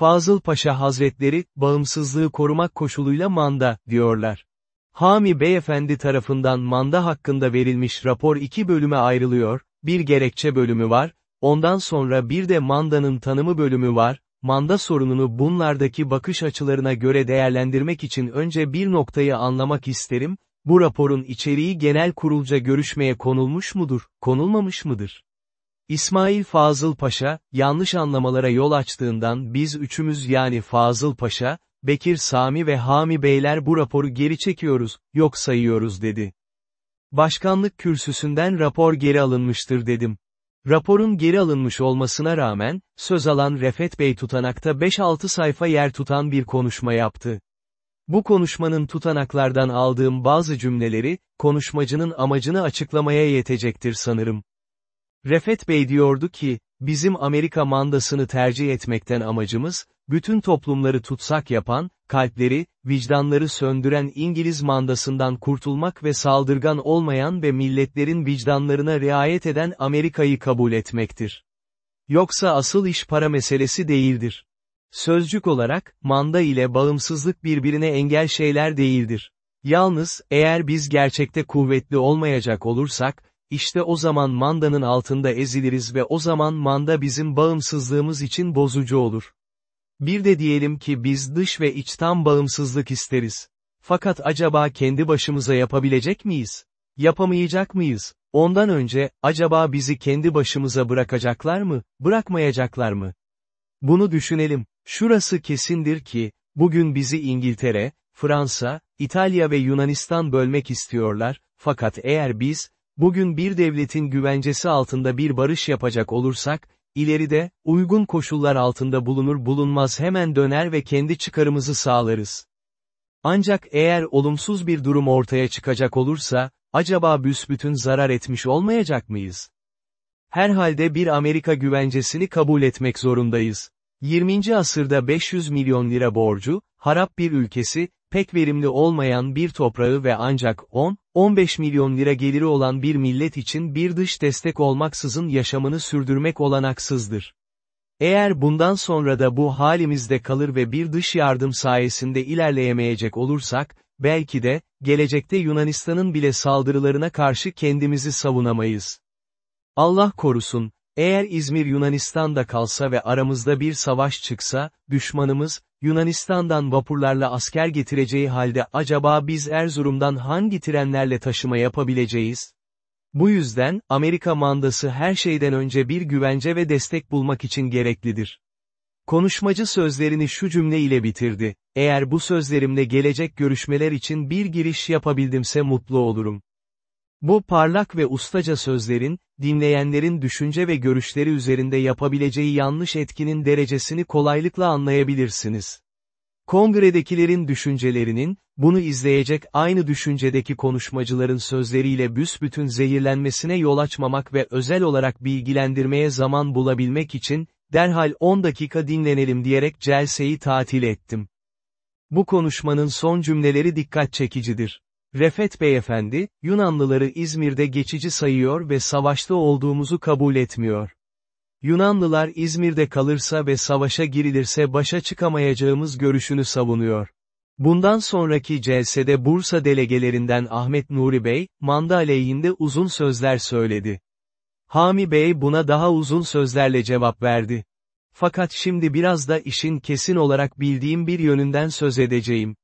Fazıl Paşa Hazretleri, bağımsızlığı korumak koşuluyla manda, diyorlar. Hami Beyefendi tarafından manda hakkında verilmiş rapor iki bölüme ayrılıyor, bir gerekçe bölümü var, ondan sonra bir de mandanın tanımı bölümü var, manda sorununu bunlardaki bakış açılarına göre değerlendirmek için önce bir noktayı anlamak isterim, bu raporun içeriği genel kurulca görüşmeye konulmuş mudur, konulmamış mıdır? İsmail Fazıl Paşa, yanlış anlamalara yol açtığından biz üçümüz yani Fazıl Paşa, Bekir Sami ve Hami Beyler bu raporu geri çekiyoruz, yok sayıyoruz dedi. Başkanlık kürsüsünden rapor geri alınmıştır dedim. Raporun geri alınmış olmasına rağmen, söz alan Refet Bey tutanakta 5-6 sayfa yer tutan bir konuşma yaptı. Bu konuşmanın tutanaklardan aldığım bazı cümleleri, konuşmacının amacını açıklamaya yetecektir sanırım. Refet Bey diyordu ki, bizim Amerika mandasını tercih etmekten amacımız, bütün toplumları tutsak yapan, kalpleri, vicdanları söndüren İngiliz mandasından kurtulmak ve saldırgan olmayan ve milletlerin vicdanlarına riayet eden Amerika'yı kabul etmektir. Yoksa asıl iş para meselesi değildir. Sözcük olarak, manda ile bağımsızlık birbirine engel şeyler değildir. Yalnız, eğer biz gerçekte kuvvetli olmayacak olursak, işte o zaman mandanın altında eziliriz ve o zaman manda bizim bağımsızlığımız için bozucu olur. Bir de diyelim ki biz dış ve içten bağımsızlık isteriz. Fakat acaba kendi başımıza yapabilecek miyiz? Yapamayacak mıyız? Ondan önce, acaba bizi kendi başımıza bırakacaklar mı, bırakmayacaklar mı? Bunu düşünelim. Şurası kesindir ki, bugün bizi İngiltere, Fransa, İtalya ve Yunanistan bölmek istiyorlar, fakat eğer biz, bugün bir devletin güvencesi altında bir barış yapacak olursak, ileride, uygun koşullar altında bulunur bulunmaz hemen döner ve kendi çıkarımızı sağlarız. Ancak eğer olumsuz bir durum ortaya çıkacak olursa, acaba büsbütün zarar etmiş olmayacak mıyız? Herhalde bir Amerika güvencesini kabul etmek zorundayız. 20. asırda 500 milyon lira borcu, harap bir ülkesi, pek verimli olmayan bir toprağı ve ancak 10-15 milyon lira geliri olan bir millet için bir dış destek olmaksızın yaşamını sürdürmek olanaksızdır. Eğer bundan sonra da bu halimizde kalır ve bir dış yardım sayesinde ilerleyemeyecek olursak, belki de, gelecekte Yunanistan'ın bile saldırılarına karşı kendimizi savunamayız. Allah korusun, eğer İzmir Yunanistan'da kalsa ve aramızda bir savaş çıksa, düşmanımız, Yunanistan'dan vapurlarla asker getireceği halde acaba biz Erzurum'dan hangi trenlerle taşıma yapabileceğiz? Bu yüzden, Amerika mandası her şeyden önce bir güvence ve destek bulmak için gereklidir. Konuşmacı sözlerini şu cümle ile bitirdi, eğer bu sözlerimle gelecek görüşmeler için bir giriş yapabildimse mutlu olurum. Bu parlak ve ustaca sözlerin, dinleyenlerin düşünce ve görüşleri üzerinde yapabileceği yanlış etkinin derecesini kolaylıkla anlayabilirsiniz. Kongredekilerin düşüncelerinin, bunu izleyecek aynı düşüncedeki konuşmacıların sözleriyle büsbütün zehirlenmesine yol açmamak ve özel olarak bilgilendirmeye zaman bulabilmek için, derhal 10 dakika dinlenelim diyerek celseyi tatil ettim. Bu konuşmanın son cümleleri dikkat çekicidir. Refet Beyefendi, Yunanlıları İzmir'de geçici sayıyor ve savaşta olduğumuzu kabul etmiyor. Yunanlılar İzmir'de kalırsa ve savaşa girilirse başa çıkamayacağımız görüşünü savunuyor. Bundan sonraki celsede Bursa delegelerinden Ahmet Nuri Bey, manda aleyhinde uzun sözler söyledi. Hami Bey buna daha uzun sözlerle cevap verdi. Fakat şimdi biraz da işin kesin olarak bildiğim bir yönünden söz edeceğim.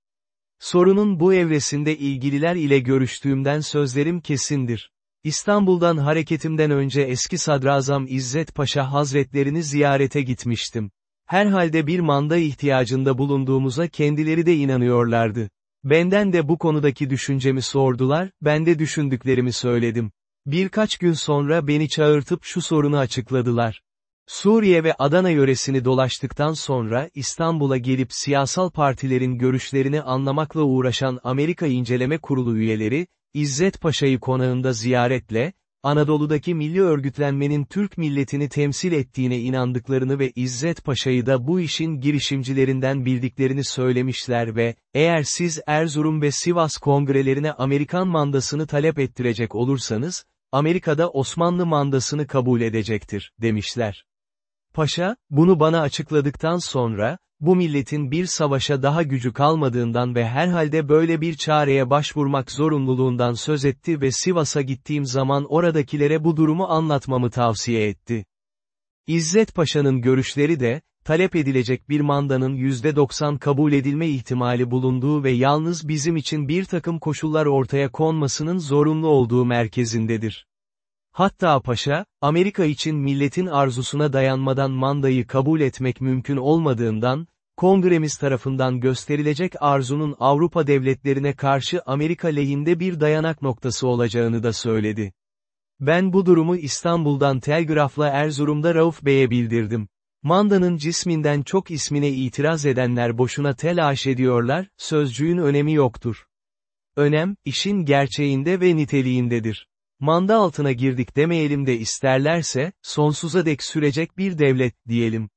Sorunun bu evresinde ilgililer ile görüştüğümden sözlerim kesindir. İstanbul'dan hareketimden önce eski sadrazam İzzet Paşa Hazretlerini ziyarete gitmiştim. Herhalde bir manda ihtiyacında bulunduğumuza kendileri de inanıyorlardı. Benden de bu konudaki düşüncemi sordular, ben de düşündüklerimi söyledim. Birkaç gün sonra beni çağırtıp şu sorunu açıkladılar. Suriye ve Adana yöresini dolaştıktan sonra İstanbul'a gelip siyasal partilerin görüşlerini anlamakla uğraşan Amerika İnceleme Kurulu üyeleri, İzzet Paşa'yı konağında ziyaretle, Anadolu'daki milli örgütlenmenin Türk milletini temsil ettiğine inandıklarını ve İzzet Paşa'yı da bu işin girişimcilerinden bildiklerini söylemişler ve, eğer siz Erzurum ve Sivas kongrelerine Amerikan mandasını talep ettirecek olursanız, Amerika'da Osmanlı mandasını kabul edecektir, demişler. Paşa, bunu bana açıkladıktan sonra, bu milletin bir savaşa daha gücü kalmadığından ve herhalde böyle bir çareye başvurmak zorunluluğundan söz etti ve Sivas'a gittiğim zaman oradakilere bu durumu anlatmamı tavsiye etti. İzzet Paşa'nın görüşleri de, talep edilecek bir mandanın %90 kabul edilme ihtimali bulunduğu ve yalnız bizim için bir takım koşullar ortaya konmasının zorunlu olduğu merkezindedir. Hatta paşa, Amerika için milletin arzusuna dayanmadan mandayı kabul etmek mümkün olmadığından, Kongremiz tarafından gösterilecek arzunun Avrupa devletlerine karşı Amerika lehinde bir dayanak noktası olacağını da söyledi. Ben bu durumu İstanbul'dan telgrafla Erzurum'da Rauf Bey'e bildirdim. Manda'nın cisminden çok ismine itiraz edenler boşuna telaş ediyorlar, sözcüğün önemi yoktur. Önem, işin gerçeğinde ve niteliğindedir. Manda altına girdik demeyelim de isterlerse, sonsuza dek sürecek bir devlet, diyelim.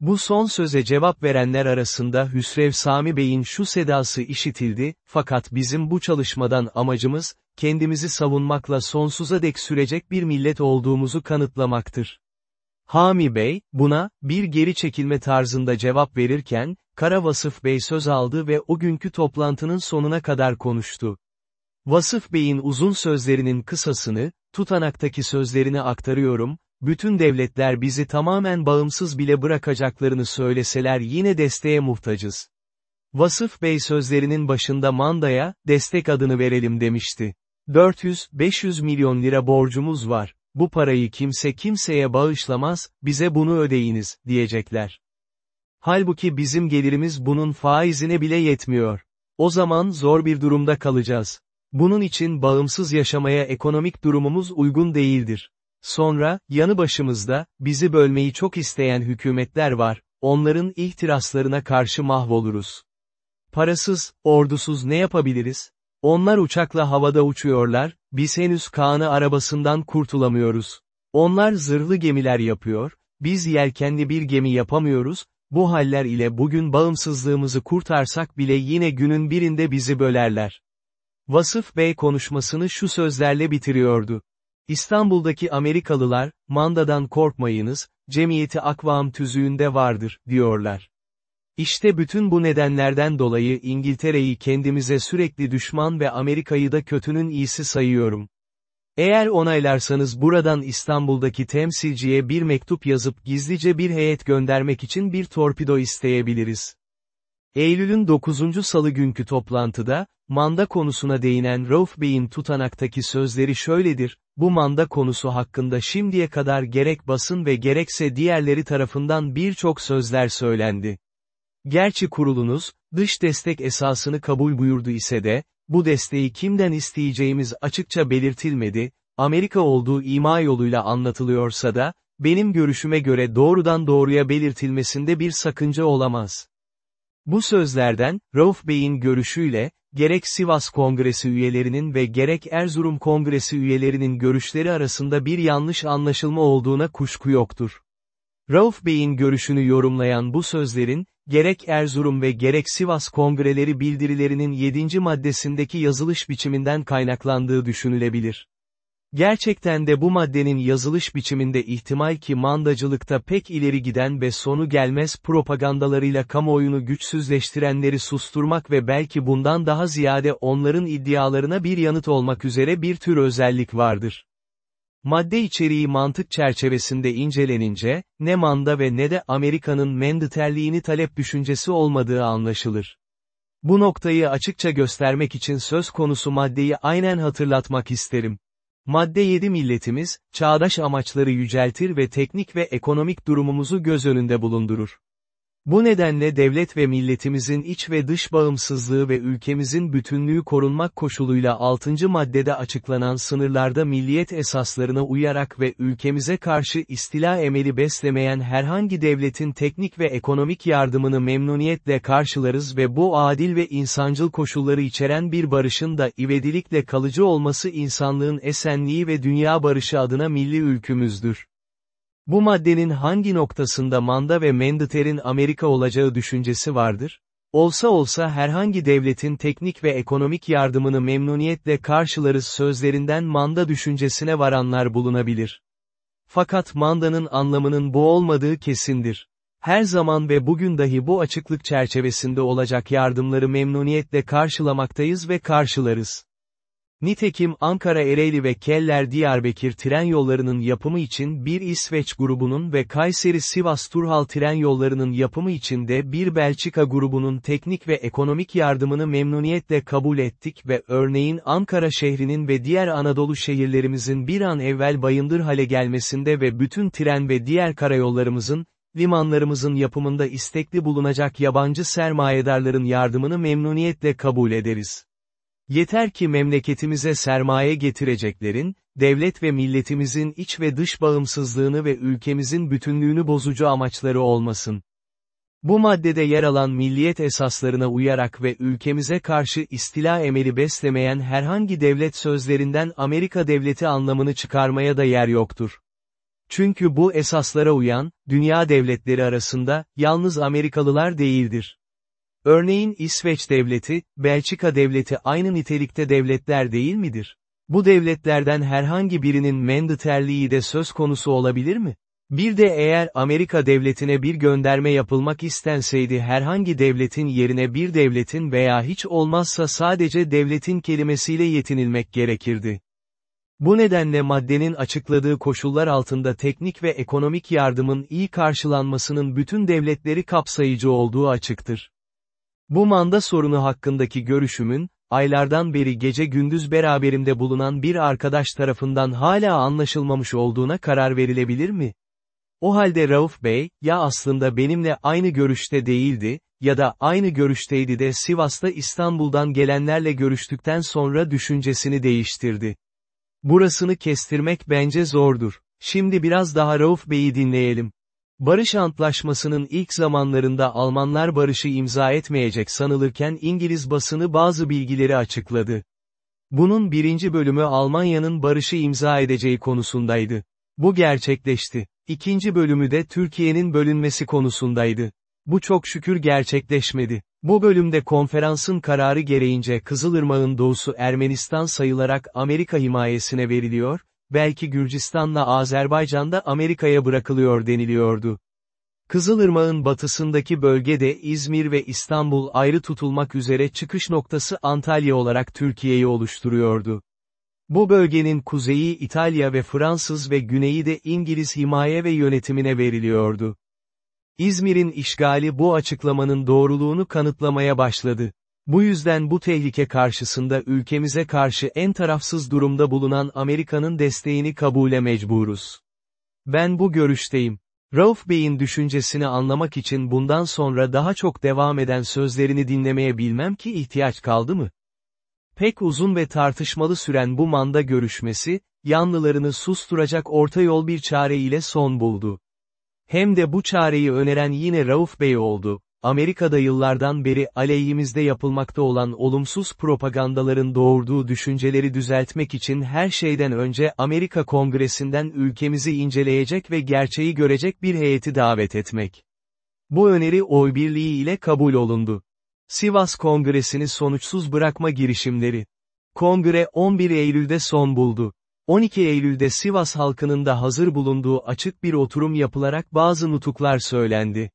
Bu son söze cevap verenler arasında Hüsrev Sami Bey'in şu sedası işitildi, fakat bizim bu çalışmadan amacımız, kendimizi savunmakla sonsuza dek sürecek bir millet olduğumuzu kanıtlamaktır. Hami Bey, buna, bir geri çekilme tarzında cevap verirken, Kara Vasıf Bey söz aldı ve o günkü toplantının sonuna kadar konuştu. Vasıf Bey'in uzun sözlerinin kısasını, tutanaktaki sözlerini aktarıyorum, bütün devletler bizi tamamen bağımsız bile bırakacaklarını söyleseler yine desteğe muhtacız. Vasıf Bey sözlerinin başında Manda'ya, destek adını verelim demişti. 400-500 milyon lira borcumuz var, bu parayı kimse kimseye bağışlamaz, bize bunu ödeyiniz, diyecekler. Halbuki bizim gelirimiz bunun faizine bile yetmiyor. O zaman zor bir durumda kalacağız. Bunun için bağımsız yaşamaya ekonomik durumumuz uygun değildir. Sonra, yanı başımızda, bizi bölmeyi çok isteyen hükümetler var, onların ihtiraslarına karşı mahvoluruz. Parasız, ordusuz ne yapabiliriz? Onlar uçakla havada uçuyorlar, biz henüz Kaan'ı arabasından kurtulamıyoruz. Onlar zırhlı gemiler yapıyor, biz yelkenli bir gemi yapamıyoruz, bu haller ile bugün bağımsızlığımızı kurtarsak bile yine günün birinde bizi bölerler. Vasıf Bey konuşmasını şu sözlerle bitiriyordu. İstanbul'daki Amerikalılar, mandadan korkmayınız, cemiyeti akvam tüzüğünde vardır, diyorlar. İşte bütün bu nedenlerden dolayı İngiltere'yi kendimize sürekli düşman ve Amerika'yı da kötünün iyisi sayıyorum. Eğer onaylarsanız buradan İstanbul'daki temsilciye bir mektup yazıp gizlice bir heyet göndermek için bir torpido isteyebiliriz. Eylül'ün 9. salı günkü toplantıda, manda konusuna değinen Rauf Bey'in tutanaktaki sözleri şöyledir, bu manda konusu hakkında şimdiye kadar gerek basın ve gerekse diğerleri tarafından birçok sözler söylendi. Gerçi kurulunuz, dış destek esasını kabul buyurdu ise de, bu desteği kimden isteyeceğimiz açıkça belirtilmedi, Amerika olduğu ima yoluyla anlatılıyorsa da, benim görüşüme göre doğrudan doğruya belirtilmesinde bir sakınca olamaz. Bu sözlerden, Rauf Bey'in görüşüyle, gerek Sivas Kongresi üyelerinin ve gerek Erzurum Kongresi üyelerinin görüşleri arasında bir yanlış anlaşılma olduğuna kuşku yoktur. Rauf Bey'in görüşünü yorumlayan bu sözlerin, gerek Erzurum ve gerek Sivas kongreleri bildirilerinin 7. maddesindeki yazılış biçiminden kaynaklandığı düşünülebilir. Gerçekten de bu maddenin yazılış biçiminde ihtimal ki mandacılıkta pek ileri giden ve sonu gelmez propagandalarıyla kamuoyunu güçsüzleştirenleri susturmak ve belki bundan daha ziyade onların iddialarına bir yanıt olmak üzere bir tür özellik vardır. Madde içeriği mantık çerçevesinde incelenince, ne manda ve ne de Amerika'nın menditerliğini talep düşüncesi olmadığı anlaşılır. Bu noktayı açıkça göstermek için söz konusu maddeyi aynen hatırlatmak isterim. Madde 7 milletimiz, çağdaş amaçları yüceltir ve teknik ve ekonomik durumumuzu göz önünde bulundurur. Bu nedenle devlet ve milletimizin iç ve dış bağımsızlığı ve ülkemizin bütünlüğü korunmak koşuluyla 6. maddede açıklanan sınırlarda milliyet esaslarına uyarak ve ülkemize karşı istila emeli beslemeyen herhangi devletin teknik ve ekonomik yardımını memnuniyetle karşılarız ve bu adil ve insancıl koşulları içeren bir barışın da ivedilikle kalıcı olması insanlığın esenliği ve dünya barışı adına milli ülkümüzdür. Bu maddenin hangi noktasında manda ve Menditer'in Amerika olacağı düşüncesi vardır? Olsa olsa herhangi devletin teknik ve ekonomik yardımını memnuniyetle karşılarız sözlerinden manda düşüncesine varanlar bulunabilir. Fakat mandanın anlamının bu olmadığı kesindir. Her zaman ve bugün dahi bu açıklık çerçevesinde olacak yardımları memnuniyetle karşılamaktayız ve karşılarız. Nitekim Ankara Ereğli ve Keller Diyarbakır tren yollarının yapımı için bir İsveç grubunun ve Kayseri Sivas Turhal tren yollarının yapımı için de bir Belçika grubunun teknik ve ekonomik yardımını memnuniyetle kabul ettik ve örneğin Ankara şehrinin ve diğer Anadolu şehirlerimizin bir an evvel bayındır hale gelmesinde ve bütün tren ve diğer karayollarımızın, limanlarımızın yapımında istekli bulunacak yabancı sermayedarların yardımını memnuniyetle kabul ederiz. Yeter ki memleketimize sermaye getireceklerin, devlet ve milletimizin iç ve dış bağımsızlığını ve ülkemizin bütünlüğünü bozucu amaçları olmasın. Bu maddede yer alan milliyet esaslarına uyarak ve ülkemize karşı istila emeli beslemeyen herhangi devlet sözlerinden Amerika devleti anlamını çıkarmaya da yer yoktur. Çünkü bu esaslara uyan, dünya devletleri arasında, yalnız Amerikalılar değildir. Örneğin İsveç devleti, Belçika devleti aynı nitelikte devletler değil midir? Bu devletlerden herhangi birinin menditerliği de söz konusu olabilir mi? Bir de eğer Amerika devletine bir gönderme yapılmak istenseydi herhangi devletin yerine bir devletin veya hiç olmazsa sadece devletin kelimesiyle yetinilmek gerekirdi. Bu nedenle maddenin açıkladığı koşullar altında teknik ve ekonomik yardımın iyi karşılanmasının bütün devletleri kapsayıcı olduğu açıktır. Bu manda sorunu hakkındaki görüşümün, aylardan beri gece gündüz beraberimde bulunan bir arkadaş tarafından hala anlaşılmamış olduğuna karar verilebilir mi? O halde Rauf Bey, ya aslında benimle aynı görüşte değildi, ya da aynı görüşteydi de Sivas'ta İstanbul'dan gelenlerle görüştükten sonra düşüncesini değiştirdi. Burasını kestirmek bence zordur. Şimdi biraz daha Rauf Bey'i dinleyelim. Barış Antlaşması'nın ilk zamanlarında Almanlar barışı imza etmeyecek sanılırken İngiliz basını bazı bilgileri açıkladı. Bunun birinci bölümü Almanya'nın barışı imza edeceği konusundaydı. Bu gerçekleşti. İkinci bölümü de Türkiye'nin bölünmesi konusundaydı. Bu çok şükür gerçekleşmedi. Bu bölümde konferansın kararı gereğince Kızılırmağın doğusu Ermenistan sayılarak Amerika himayesine veriliyor, belki Gürcistan'la Azerbaycan da Amerika'ya bırakılıyor deniliyordu. Kızılırmağın batısındaki bölgede İzmir ve İstanbul ayrı tutulmak üzere çıkış noktası Antalya olarak Türkiye'yi oluşturuyordu. Bu bölgenin kuzeyi İtalya ve Fransız ve güneyi de İngiliz himaye ve yönetimine veriliyordu. İzmir'in işgali bu açıklamanın doğruluğunu kanıtlamaya başladı. Bu yüzden bu tehlike karşısında ülkemize karşı en tarafsız durumda bulunan Amerika'nın desteğini kabule mecburuz. Ben bu görüşteyim. Rauf Bey'in düşüncesini anlamak için bundan sonra daha çok devam eden sözlerini dinlemeye bilmem ki ihtiyaç kaldı mı? Pek uzun ve tartışmalı süren bu manda görüşmesi, yanlılarını susturacak orta yol bir çare ile son buldu. Hem de bu çareyi öneren yine Rauf Bey oldu. Amerika'da yıllardan beri aleyhimizde yapılmakta olan olumsuz propagandaların doğurduğu düşünceleri düzeltmek için her şeyden önce Amerika Kongresi'nden ülkemizi inceleyecek ve gerçeği görecek bir heyeti davet etmek. Bu öneri oy birliği ile kabul olundu. Sivas Kongresi'ni sonuçsuz bırakma girişimleri. Kongre 11 Eylül'de son buldu. 12 Eylül'de Sivas halkının da hazır bulunduğu açık bir oturum yapılarak bazı nutuklar söylendi.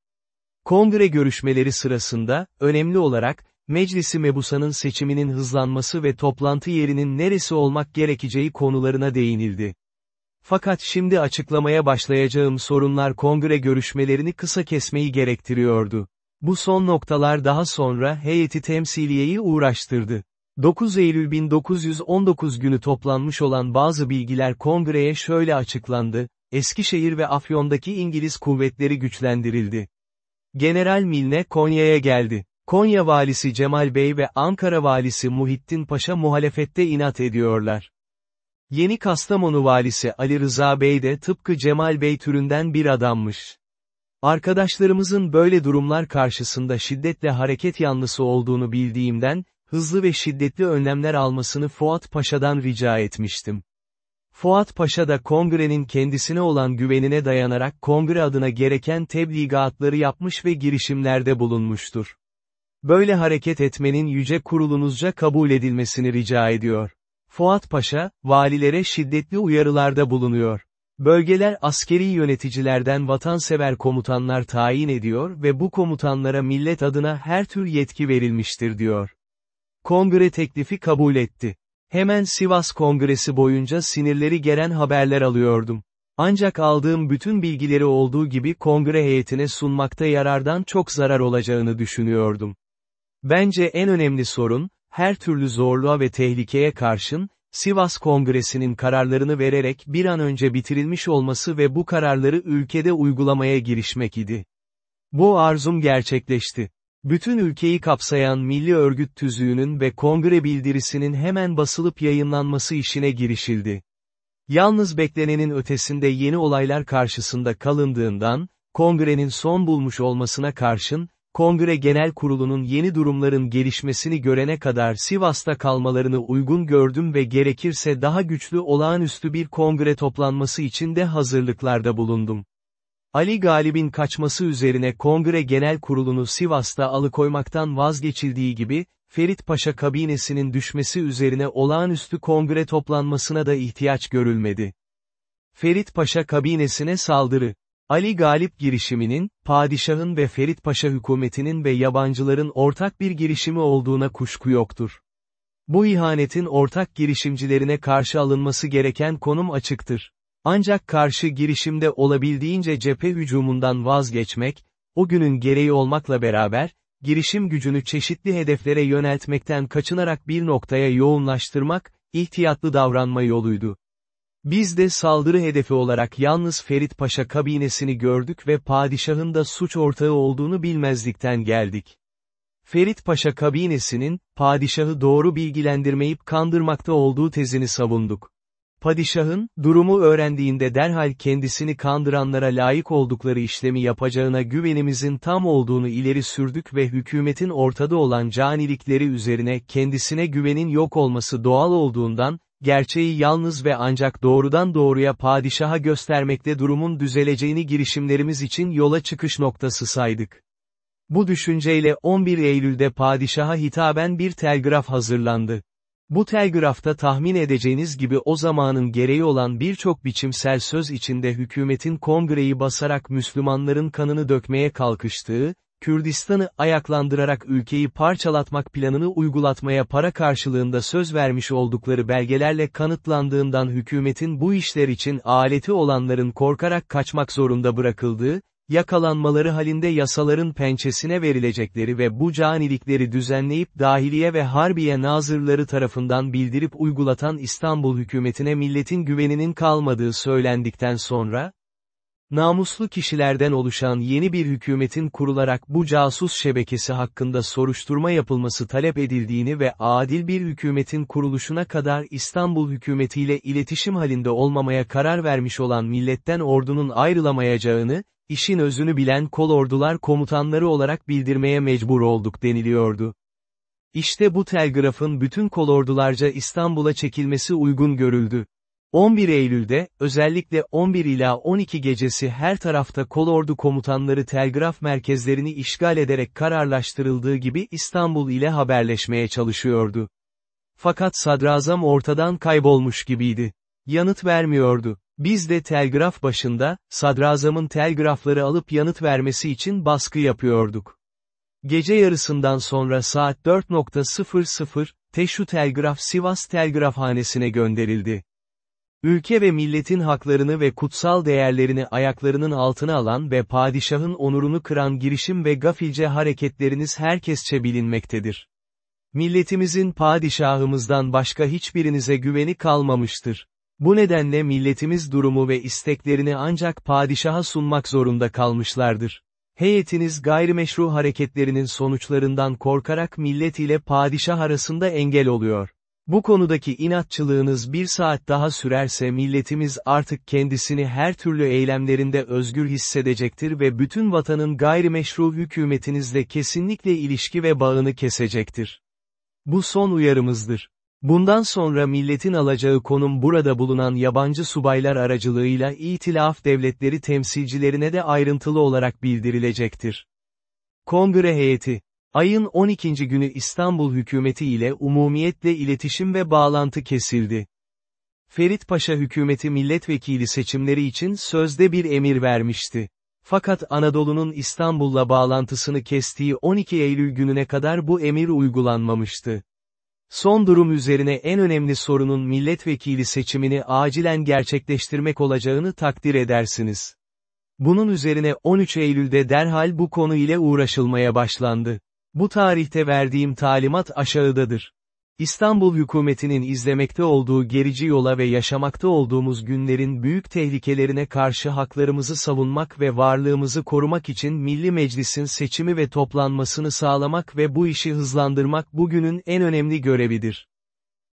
Kongre görüşmeleri sırasında, önemli olarak, Meclisi Mebusa'nın seçiminin hızlanması ve toplantı yerinin neresi olmak gerekeceği konularına değinildi. Fakat şimdi açıklamaya başlayacağım sorunlar kongre görüşmelerini kısa kesmeyi gerektiriyordu. Bu son noktalar daha sonra heyeti temsiliyeyi uğraştırdı. 9 Eylül 1919 günü toplanmış olan bazı bilgiler kongreye şöyle açıklandı, Eskişehir ve Afyon'daki İngiliz kuvvetleri güçlendirildi. General Milne Konya'ya geldi. Konya valisi Cemal Bey ve Ankara valisi Muhittin Paşa muhalefette inat ediyorlar. Yeni Kastamonu valisi Ali Rıza Bey de tıpkı Cemal Bey türünden bir adammış. Arkadaşlarımızın böyle durumlar karşısında şiddetle hareket yanlısı olduğunu bildiğimden, hızlı ve şiddetli önlemler almasını Fuat Paşa'dan rica etmiştim. Fuat Paşa da kongrenin kendisine olan güvenine dayanarak kongre adına gereken tebligatları yapmış ve girişimlerde bulunmuştur. Böyle hareket etmenin yüce kurulunuzca kabul edilmesini rica ediyor. Fuat Paşa, valilere şiddetli uyarılarda bulunuyor. Bölgeler askeri yöneticilerden vatansever komutanlar tayin ediyor ve bu komutanlara millet adına her tür yetki verilmiştir diyor. Kongre teklifi kabul etti. Hemen Sivas Kongresi boyunca sinirleri geren haberler alıyordum. Ancak aldığım bütün bilgileri olduğu gibi kongre heyetine sunmakta yarardan çok zarar olacağını düşünüyordum. Bence en önemli sorun, her türlü zorluğa ve tehlikeye karşın, Sivas Kongresi'nin kararlarını vererek bir an önce bitirilmiş olması ve bu kararları ülkede uygulamaya girişmek idi. Bu arzum gerçekleşti. Bütün ülkeyi kapsayan milli örgüt tüzüğünün ve kongre bildirisinin hemen basılıp yayınlanması işine girişildi. Yalnız beklenenin ötesinde yeni olaylar karşısında kalındığından, kongrenin son bulmuş olmasına karşın, Kongre Genel Kurulu'nun yeni durumların gelişmesini görene kadar Sivas'ta kalmalarını uygun gördüm ve gerekirse daha güçlü olağanüstü bir kongre toplanması için de hazırlıklarda bulundum. Ali Galip'in kaçması üzerine Kongre Genel Kurulu'nu Sivas'ta alıkoymaktan vazgeçildiği gibi, Ferit Paşa kabinesinin düşmesi üzerine olağanüstü kongre toplanmasına da ihtiyaç görülmedi. Ferit Paşa kabinesine saldırı. Ali Galip girişiminin, padişahın ve Ferit Paşa hükümetinin ve yabancıların ortak bir girişimi olduğuna kuşku yoktur. Bu ihanetin ortak girişimcilerine karşı alınması gereken konum açıktır. Ancak karşı girişimde olabildiğince cephe hücumundan vazgeçmek, o günün gereği olmakla beraber, girişim gücünü çeşitli hedeflere yöneltmekten kaçınarak bir noktaya yoğunlaştırmak, ihtiyatlı davranma yoluydu. Biz de saldırı hedefi olarak yalnız Ferit Paşa kabinesini gördük ve padişahın da suç ortağı olduğunu bilmezlikten geldik. Ferit Paşa kabinesinin, padişahı doğru bilgilendirmeyip kandırmakta olduğu tezini savunduk. Padişahın, durumu öğrendiğinde derhal kendisini kandıranlara layık oldukları işlemi yapacağına güvenimizin tam olduğunu ileri sürdük ve hükümetin ortada olan canilikleri üzerine kendisine güvenin yok olması doğal olduğundan, gerçeği yalnız ve ancak doğrudan doğruya padişaha göstermekte durumun düzeleceğini girişimlerimiz için yola çıkış noktası saydık. Bu düşünceyle 11 Eylül'de padişaha hitaben bir telgraf hazırlandı. Bu telgrafta tahmin edeceğiniz gibi o zamanın gereği olan birçok biçimsel söz içinde hükümetin kongreyi basarak Müslümanların kanını dökmeye kalkıştığı, Kürdistan'ı ayaklandırarak ülkeyi parçalatmak planını uygulatmaya para karşılığında söz vermiş oldukları belgelerle kanıtlandığından hükümetin bu işler için aleti olanların korkarak kaçmak zorunda bırakıldığı, yakalanmaları halinde yasaların pençesine verilecekleri ve bu canilikleri düzenleyip dahiliye ve harbiye nazırları tarafından bildirip uygulatan İstanbul hükümetine milletin güveninin kalmadığı söylendikten sonra, namuslu kişilerden oluşan yeni bir hükümetin kurularak bu casus şebekesi hakkında soruşturma yapılması talep edildiğini ve adil bir hükümetin kuruluşuna kadar İstanbul hükümetiyle iletişim halinde olmamaya karar vermiş olan milletten ordunun ayrılamayacağını, işin özünü bilen kolordular komutanları olarak bildirmeye mecbur olduk deniliyordu. İşte bu telgrafın bütün kolordularca İstanbul'a çekilmesi uygun görüldü. 11 Eylül'de, özellikle 11 ila 12 gecesi her tarafta kolordu komutanları telgraf merkezlerini işgal ederek kararlaştırıldığı gibi İstanbul ile haberleşmeye çalışıyordu. Fakat sadrazam ortadan kaybolmuş gibiydi. Yanıt vermiyordu. Biz de telgraf başında, sadrazamın telgrafları alıp yanıt vermesi için baskı yapıyorduk. Gece yarısından sonra saat 4.00, Teşu Telgraf Sivas Telgrafhanesi'ne gönderildi. Ülke ve milletin haklarını ve kutsal değerlerini ayaklarının altına alan ve padişahın onurunu kıran girişim ve gafilce hareketleriniz herkesçe bilinmektedir. Milletimizin padişahımızdan başka hiçbirinize güveni kalmamıştır. Bu nedenle milletimiz durumu ve isteklerini ancak padişaha sunmak zorunda kalmışlardır. Heyetiniz gayrimeşru hareketlerinin sonuçlarından korkarak millet ile padişah arasında engel oluyor. Bu konudaki inatçılığınız bir saat daha sürerse milletimiz artık kendisini her türlü eylemlerinde özgür hissedecektir ve bütün vatanın gayrimeşru hükümetinizle kesinlikle ilişki ve bağını kesecektir. Bu son uyarımızdır. Bundan sonra milletin alacağı konum burada bulunan yabancı subaylar aracılığıyla İtilaf devletleri temsilcilerine de ayrıntılı olarak bildirilecektir. Kongre heyeti Ayın 12. günü İstanbul hükümeti ile umumiyetle iletişim ve bağlantı kesildi. Ferit Paşa hükümeti milletvekili seçimleri için sözde bir emir vermişti. Fakat Anadolu'nun İstanbul'la bağlantısını kestiği 12 Eylül gününe kadar bu emir uygulanmamıştı. Son durum üzerine en önemli sorunun milletvekili seçimini acilen gerçekleştirmek olacağını takdir edersiniz. Bunun üzerine 13 Eylül'de derhal bu konu ile uğraşılmaya başlandı. Bu tarihte verdiğim talimat aşağıdadır. İstanbul hükümetinin izlemekte olduğu gerici yola ve yaşamakta olduğumuz günlerin büyük tehlikelerine karşı haklarımızı savunmak ve varlığımızı korumak için Milli Meclis'in seçimi ve toplanmasını sağlamak ve bu işi hızlandırmak bugünün en önemli görevidir.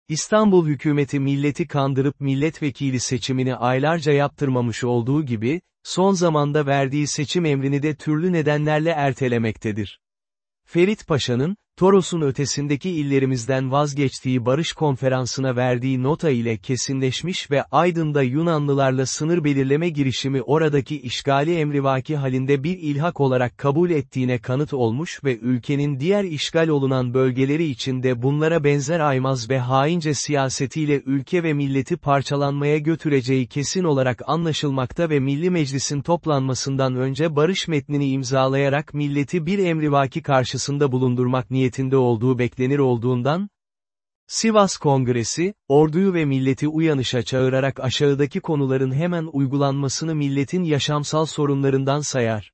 İstanbul hükümeti milleti kandırıp milletvekili seçimini aylarca yaptırmamış olduğu gibi, son zamanda verdiği seçim emrini de türlü nedenlerle ertelemektedir. Ferit Paşa'nın, Toros'un ötesindeki illerimizden vazgeçtiği barış konferansına verdiği nota ile kesinleşmiş ve Aydın'da Yunanlılarla sınır belirleme girişimi oradaki işgali emrivaki halinde bir ilhak olarak kabul ettiğine kanıt olmuş ve ülkenin diğer işgal olunan bölgeleri içinde bunlara benzer aymaz ve haince siyasetiyle ülke ve milleti parçalanmaya götüreceği kesin olarak anlaşılmakta ve Milli Meclis'in toplanmasından önce barış metnini imzalayarak milleti bir emrivaki karşısında bulundurmak niyetinde olduğu beklenir olduğundan, Sivas Kongresi, orduyu ve milleti uyanışa çağırarak aşağıdaki konuların hemen uygulanmasını milletin yaşamsal sorunlarından sayar.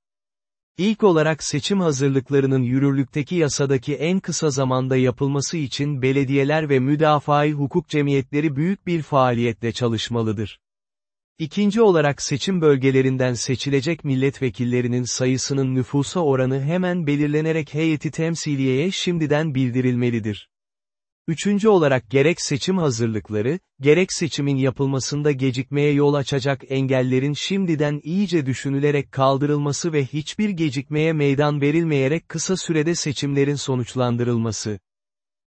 İlk olarak seçim hazırlıklarının yürürlükteki yasadaki en kısa zamanda yapılması için belediyeler ve müdafaa hukuk cemiyetleri büyük bir faaliyetle çalışmalıdır. İkinci olarak seçim bölgelerinden seçilecek milletvekillerinin sayısının nüfusa oranı hemen belirlenerek heyeti temsiliyeye şimdiden bildirilmelidir. Üçüncü olarak gerek seçim hazırlıkları, gerek seçimin yapılmasında gecikmeye yol açacak engellerin şimdiden iyice düşünülerek kaldırılması ve hiçbir gecikmeye meydan verilmeyerek kısa sürede seçimlerin sonuçlandırılması.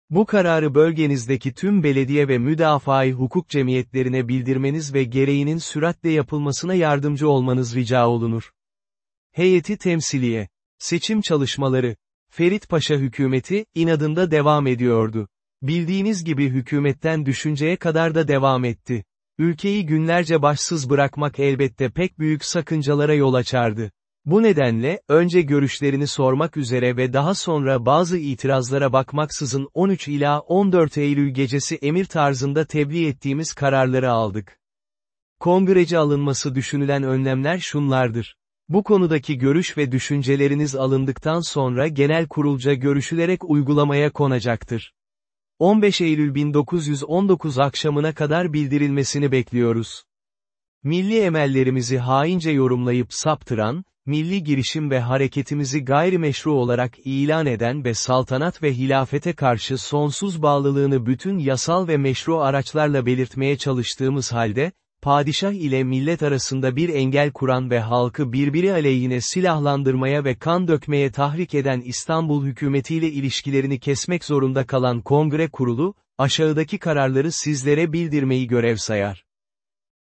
Bu kararı bölgenizdeki tüm belediye ve müdafaa hukuk cemiyetlerine bildirmeniz ve gereğinin süratle yapılmasına yardımcı olmanız rica olunur. Heyeti temsiliye. Seçim çalışmaları. Ferit Paşa hükümeti, inadında devam ediyordu. Bildiğiniz gibi hükümetten düşünceye kadar da devam etti. Ülkeyi günlerce başsız bırakmak elbette pek büyük sakıncalara yol açardı. Bu nedenle, önce görüşlerini sormak üzere ve daha sonra bazı itirazlara bakmaksızın 13 ila 14 Eylül gecesi emir tarzında tebliğ ettiğimiz kararları aldık. Kongrece alınması düşünülen önlemler şunlardır. Bu konudaki görüş ve düşünceleriniz alındıktan sonra genel kurulca görüşülerek uygulamaya konacaktır. 15 Eylül 1919 akşamına kadar bildirilmesini bekliyoruz. Milli emellerimizi haince yorumlayıp saptıran, milli girişim ve hareketimizi gayrimeşru olarak ilan eden ve saltanat ve hilafete karşı sonsuz bağlılığını bütün yasal ve meşru araçlarla belirtmeye çalıştığımız halde, padişah ile millet arasında bir engel kuran ve halkı birbiri aleyhine silahlandırmaya ve kan dökmeye tahrik eden İstanbul hükümetiyle ilişkilerini kesmek zorunda kalan kongre kurulu, aşağıdaki kararları sizlere bildirmeyi görev sayar.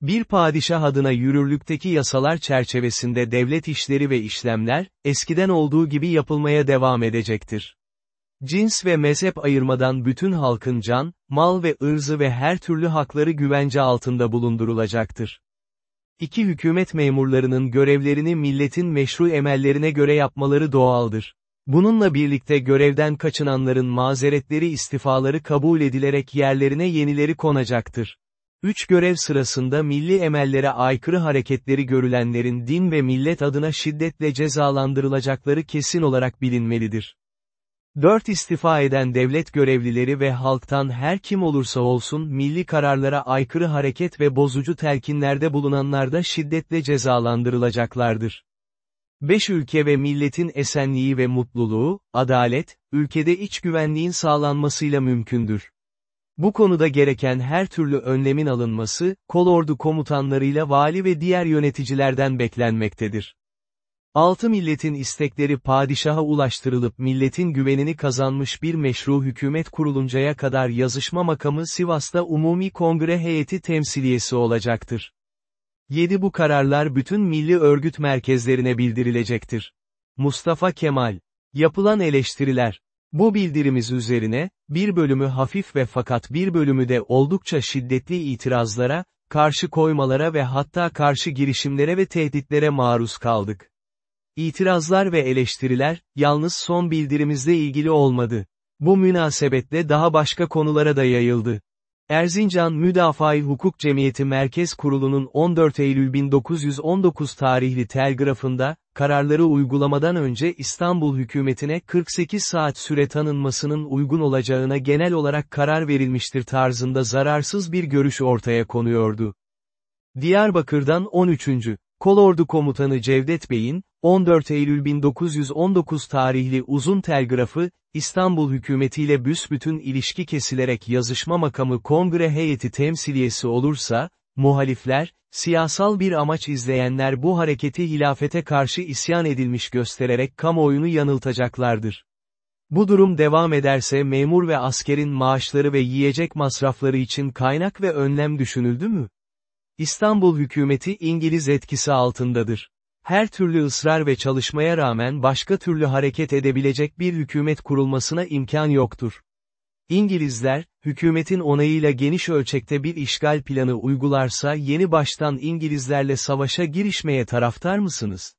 Bir padişah adına yürürlükteki yasalar çerçevesinde devlet işleri ve işlemler, eskiden olduğu gibi yapılmaya devam edecektir. Cins ve mezhep ayırmadan bütün halkın can, mal ve ırzı ve her türlü hakları güvence altında bulundurulacaktır. İki hükümet memurlarının görevlerini milletin meşru emellerine göre yapmaları doğaldır. Bununla birlikte görevden kaçınanların mazeretleri istifaları kabul edilerek yerlerine yenileri konacaktır. Üç görev sırasında milli emellere aykırı hareketleri görülenlerin din ve millet adına şiddetle cezalandırılacakları kesin olarak bilinmelidir. 4 istifa eden devlet görevlileri ve halktan her kim olursa olsun milli kararlara aykırı hareket ve bozucu telkinlerde bulunanlar da şiddetle cezalandırılacaklardır. 5 ülke ve milletin esenliği ve mutluluğu, adalet, ülkede iç güvenliğin sağlanmasıyla mümkündür. Bu konuda gereken her türlü önlemin alınması, kolordu komutanlarıyla vali ve diğer yöneticilerden beklenmektedir. Altı milletin istekleri padişaha ulaştırılıp milletin güvenini kazanmış bir meşru hükümet kuruluncaya kadar yazışma makamı Sivas'ta Umumi Kongre Heyeti temsiliyesi olacaktır. 7 Bu kararlar bütün milli örgüt merkezlerine bildirilecektir. Mustafa Kemal. Yapılan eleştiriler. Bu bildirimiz üzerine, bir bölümü hafif ve fakat bir bölümü de oldukça şiddetli itirazlara, karşı koymalara ve hatta karşı girişimlere ve tehditlere maruz kaldık. İtirazlar ve eleştiriler, yalnız son bildirimizle ilgili olmadı. Bu münasebetle daha başka konulara da yayıldı. Erzincan Müdafaa Hukuk Cemiyeti Merkez Kurulu'nun 14 Eylül 1919 tarihli telgrafında, kararları uygulamadan önce İstanbul hükümetine 48 saat süre tanınmasının uygun olacağına genel olarak karar verilmiştir tarzında zararsız bir görüş ortaya konuyordu. Diyarbakır'dan 13. Kolordu Komutanı Cevdet Bey'in, 14 Eylül 1919 tarihli uzun telgrafı, İstanbul hükümetiyle büsbütün ilişki kesilerek yazışma makamı kongre heyeti temsiliyesi olursa, muhalifler, siyasal bir amaç izleyenler bu hareketi hilafete karşı isyan edilmiş göstererek kamuoyunu yanıltacaklardır. Bu durum devam ederse memur ve askerin maaşları ve yiyecek masrafları için kaynak ve önlem düşünüldü mü? İstanbul hükümeti İngiliz etkisi altındadır. Her türlü ısrar ve çalışmaya rağmen başka türlü hareket edebilecek bir hükümet kurulmasına imkan yoktur. İngilizler, hükümetin onayıyla geniş ölçekte bir işgal planı uygularsa yeni baştan İngilizlerle savaşa girişmeye taraftar mısınız?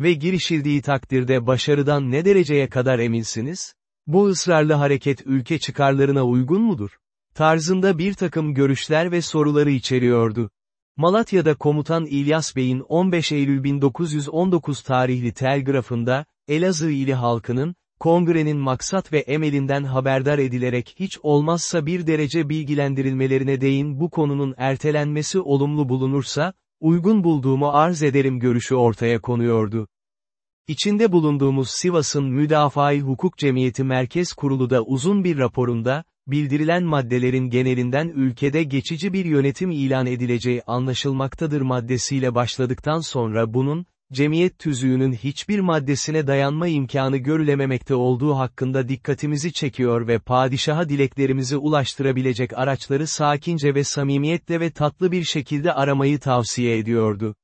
Ve girişildiği takdirde başarıdan ne dereceye kadar eminsiniz? Bu ısrarlı hareket ülke çıkarlarına uygun mudur? Tarzında bir takım görüşler ve soruları içeriyordu. Malatya'da komutan İlyas Bey'in 15 Eylül 1919 tarihli telgrafında, Elazığ ili halkının, kongrenin maksat ve emelinden haberdar edilerek hiç olmazsa bir derece bilgilendirilmelerine değin bu konunun ertelenmesi olumlu bulunursa, uygun bulduğumu arz ederim görüşü ortaya konuyordu. İçinde bulunduğumuz Sivas'ın Müdafaa-i Hukuk Cemiyeti Merkez Kurulu da uzun bir raporunda, bildirilen maddelerin genelinden ülkede geçici bir yönetim ilan edileceği anlaşılmaktadır maddesiyle başladıktan sonra bunun, cemiyet tüzüğünün hiçbir maddesine dayanma imkanı görülememekte olduğu hakkında dikkatimizi çekiyor ve padişaha dileklerimizi ulaştırabilecek araçları sakince ve samimiyetle ve tatlı bir şekilde aramayı tavsiye ediyordu.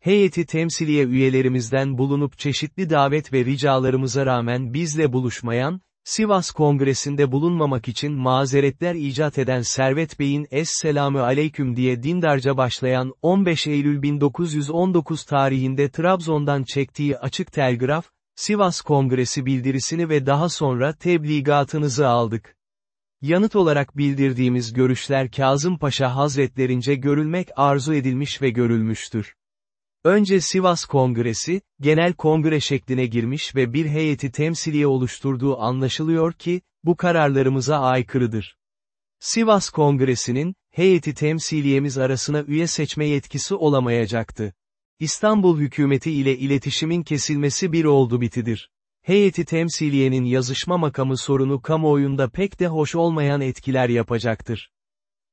Heyeti temsiliye üyelerimizden bulunup çeşitli davet ve ricalarımıza rağmen bizle buluşmayan, Sivas Kongresi'nde bulunmamak için mazeretler icat eden Servet Bey'in Es-Selamü Aleyküm diye dindarca başlayan 15 Eylül 1919 tarihinde Trabzon'dan çektiği açık telgraf, Sivas Kongresi bildirisini ve daha sonra tebligatınızı aldık. Yanıt olarak bildirdiğimiz görüşler Kazım Paşa Hazretlerince görülmek arzu edilmiş ve görülmüştür. Önce Sivas Kongresi, genel kongre şekline girmiş ve bir heyeti temsiliye oluşturduğu anlaşılıyor ki, bu kararlarımıza aykırıdır. Sivas Kongresi'nin, heyeti temsiliyemiz arasına üye seçme yetkisi olamayacaktı. İstanbul hükümeti ile iletişimin kesilmesi bir oldu bitidir. Heyeti temsiliyenin yazışma makamı sorunu kamuoyunda pek de hoş olmayan etkiler yapacaktır.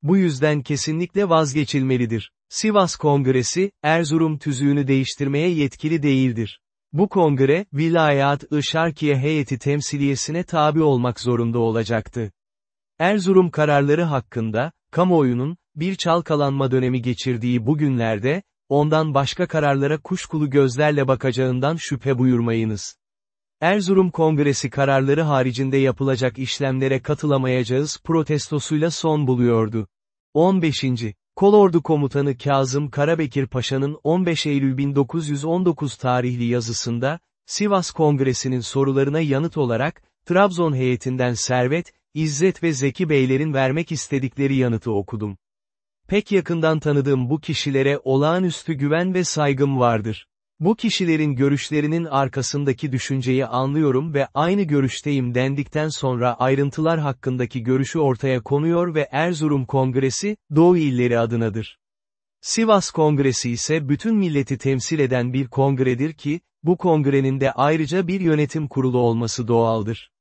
Bu yüzden kesinlikle vazgeçilmelidir. Sivas Kongresi, Erzurum tüzüğünü değiştirmeye yetkili değildir. Bu kongre, Vilayat-ı Şarkiye heyeti temsiliyesine tabi olmak zorunda olacaktı. Erzurum kararları hakkında, kamuoyunun, bir çalkalanma dönemi geçirdiği bu günlerde, ondan başka kararlara kuşkulu gözlerle bakacağından şüphe buyurmayınız. Erzurum Kongresi kararları haricinde yapılacak işlemlere katılamayacağız protestosuyla son buluyordu. 15. Kolordu Komutanı Kazım Karabekir Paşa'nın 15 Eylül 1919 tarihli yazısında, Sivas Kongresi'nin sorularına yanıt olarak, Trabzon heyetinden Servet, İzzet ve Zeki Beylerin vermek istedikleri yanıtı okudum. Pek yakından tanıdığım bu kişilere olağanüstü güven ve saygım vardır. Bu kişilerin görüşlerinin arkasındaki düşünceyi anlıyorum ve aynı görüşteyim dendikten sonra ayrıntılar hakkındaki görüşü ortaya konuyor ve Erzurum Kongresi, Doğu illeri adınadır. Sivas Kongresi ise bütün milleti temsil eden bir kongredir ki, bu kongrenin de ayrıca bir yönetim kurulu olması doğaldır.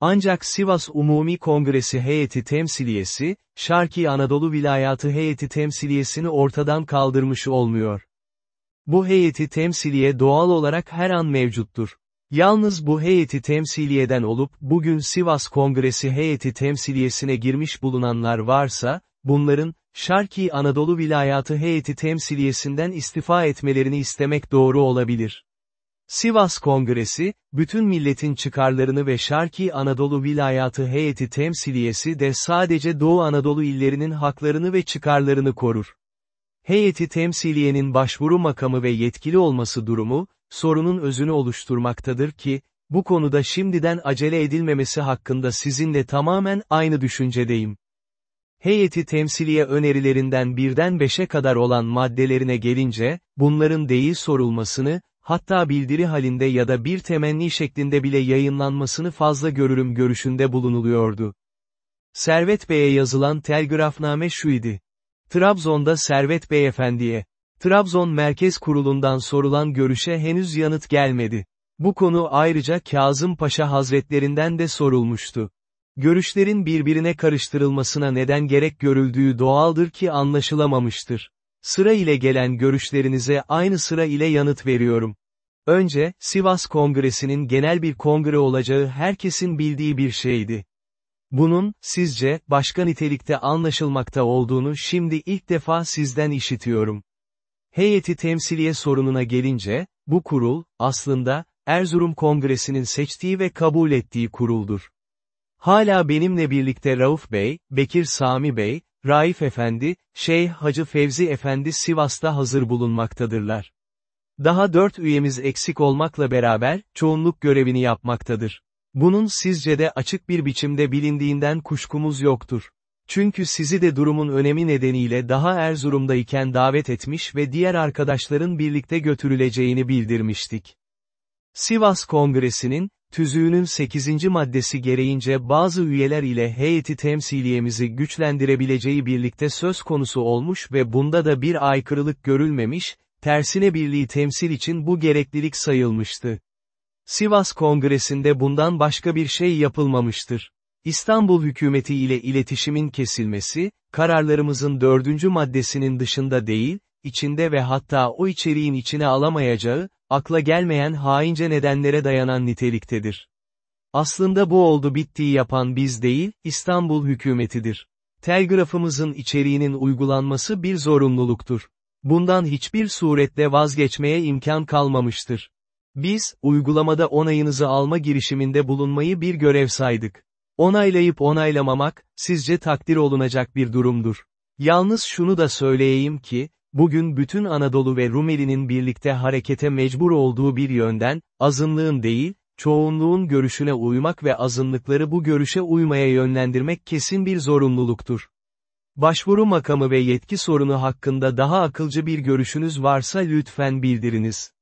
Ancak Sivas Umumi Kongresi heyeti temsiliyesi, Şarki Anadolu Vilayatı heyeti temsiliyesini ortadan kaldırmış olmuyor. Bu heyeti temsiliye doğal olarak her an mevcuttur. Yalnız bu heyeti temsiliyeden olup bugün Sivas Kongresi heyeti temsiliyesine girmiş bulunanlar varsa, bunların, Şarki Anadolu Vilayatı heyeti temsiliyesinden istifa etmelerini istemek doğru olabilir. Sivas Kongresi, bütün milletin çıkarlarını ve Şarki Anadolu Vilayatı heyeti temsiliyesi de sadece Doğu Anadolu illerinin haklarını ve çıkarlarını korur. Heyeti temsiliyenin başvuru makamı ve yetkili olması durumu, sorunun özünü oluşturmaktadır ki, bu konuda şimdiden acele edilmemesi hakkında sizinle tamamen aynı düşüncedeyim. Heyeti temsiliye önerilerinden birden beşe kadar olan maddelerine gelince, bunların değil sorulmasını, hatta bildiri halinde ya da bir temenni şeklinde bile yayınlanmasını fazla görürüm görüşünde bulunuluyordu. Servet Bey'e yazılan telgrafname şu idi. Trabzon'da Servet Beyefendi'ye, Trabzon Merkez Kurulu'ndan sorulan görüşe henüz yanıt gelmedi. Bu konu ayrıca Kazım Paşa Hazretlerinden de sorulmuştu. Görüşlerin birbirine karıştırılmasına neden gerek görüldüğü doğaldır ki anlaşılamamıştır. Sıra ile gelen görüşlerinize aynı sıra ile yanıt veriyorum. Önce, Sivas Kongresi'nin genel bir kongre olacağı herkesin bildiği bir şeydi. Bunun, sizce, başka nitelikte anlaşılmakta olduğunu şimdi ilk defa sizden işitiyorum. Heyeti temsiliye sorununa gelince, bu kurul, aslında, Erzurum Kongresi'nin seçtiği ve kabul ettiği kuruldur. Hala benimle birlikte Rauf Bey, Bekir Sami Bey, Raif Efendi, Şeyh Hacı Fevzi Efendi Sivas'ta hazır bulunmaktadırlar. Daha dört üyemiz eksik olmakla beraber, çoğunluk görevini yapmaktadır. Bunun sizce de açık bir biçimde bilindiğinden kuşkumuz yoktur. Çünkü sizi de durumun önemi nedeniyle daha Erzurum'dayken davet etmiş ve diğer arkadaşların birlikte götürüleceğini bildirmiştik. Sivas Kongresi'nin, tüzüğünün 8. maddesi gereğince bazı üyeler ile heyeti temsiliyemizi güçlendirebileceği birlikte söz konusu olmuş ve bunda da bir aykırılık görülmemiş, tersine birliği temsil için bu gereklilik sayılmıştı. Sivas Kongresi'nde bundan başka bir şey yapılmamıştır. İstanbul hükümeti ile iletişimin kesilmesi, kararlarımızın dördüncü maddesinin dışında değil, içinde ve hatta o içeriğin içine alamayacağı, akla gelmeyen haince nedenlere dayanan niteliktedir. Aslında bu oldu bittiği yapan biz değil, İstanbul hükümetidir. Telgrafımızın içeriğinin uygulanması bir zorunluluktur. Bundan hiçbir surette vazgeçmeye imkan kalmamıştır. Biz, uygulamada onayınızı alma girişiminde bulunmayı bir görev saydık. Onaylayıp onaylamamak, sizce takdir olunacak bir durumdur. Yalnız şunu da söyleyeyim ki, bugün bütün Anadolu ve Rumeli'nin birlikte harekete mecbur olduğu bir yönden, azınlığın değil, çoğunluğun görüşüne uymak ve azınlıkları bu görüşe uymaya yönlendirmek kesin bir zorunluluktur. Başvuru makamı ve yetki sorunu hakkında daha akılcı bir görüşünüz varsa lütfen bildiriniz.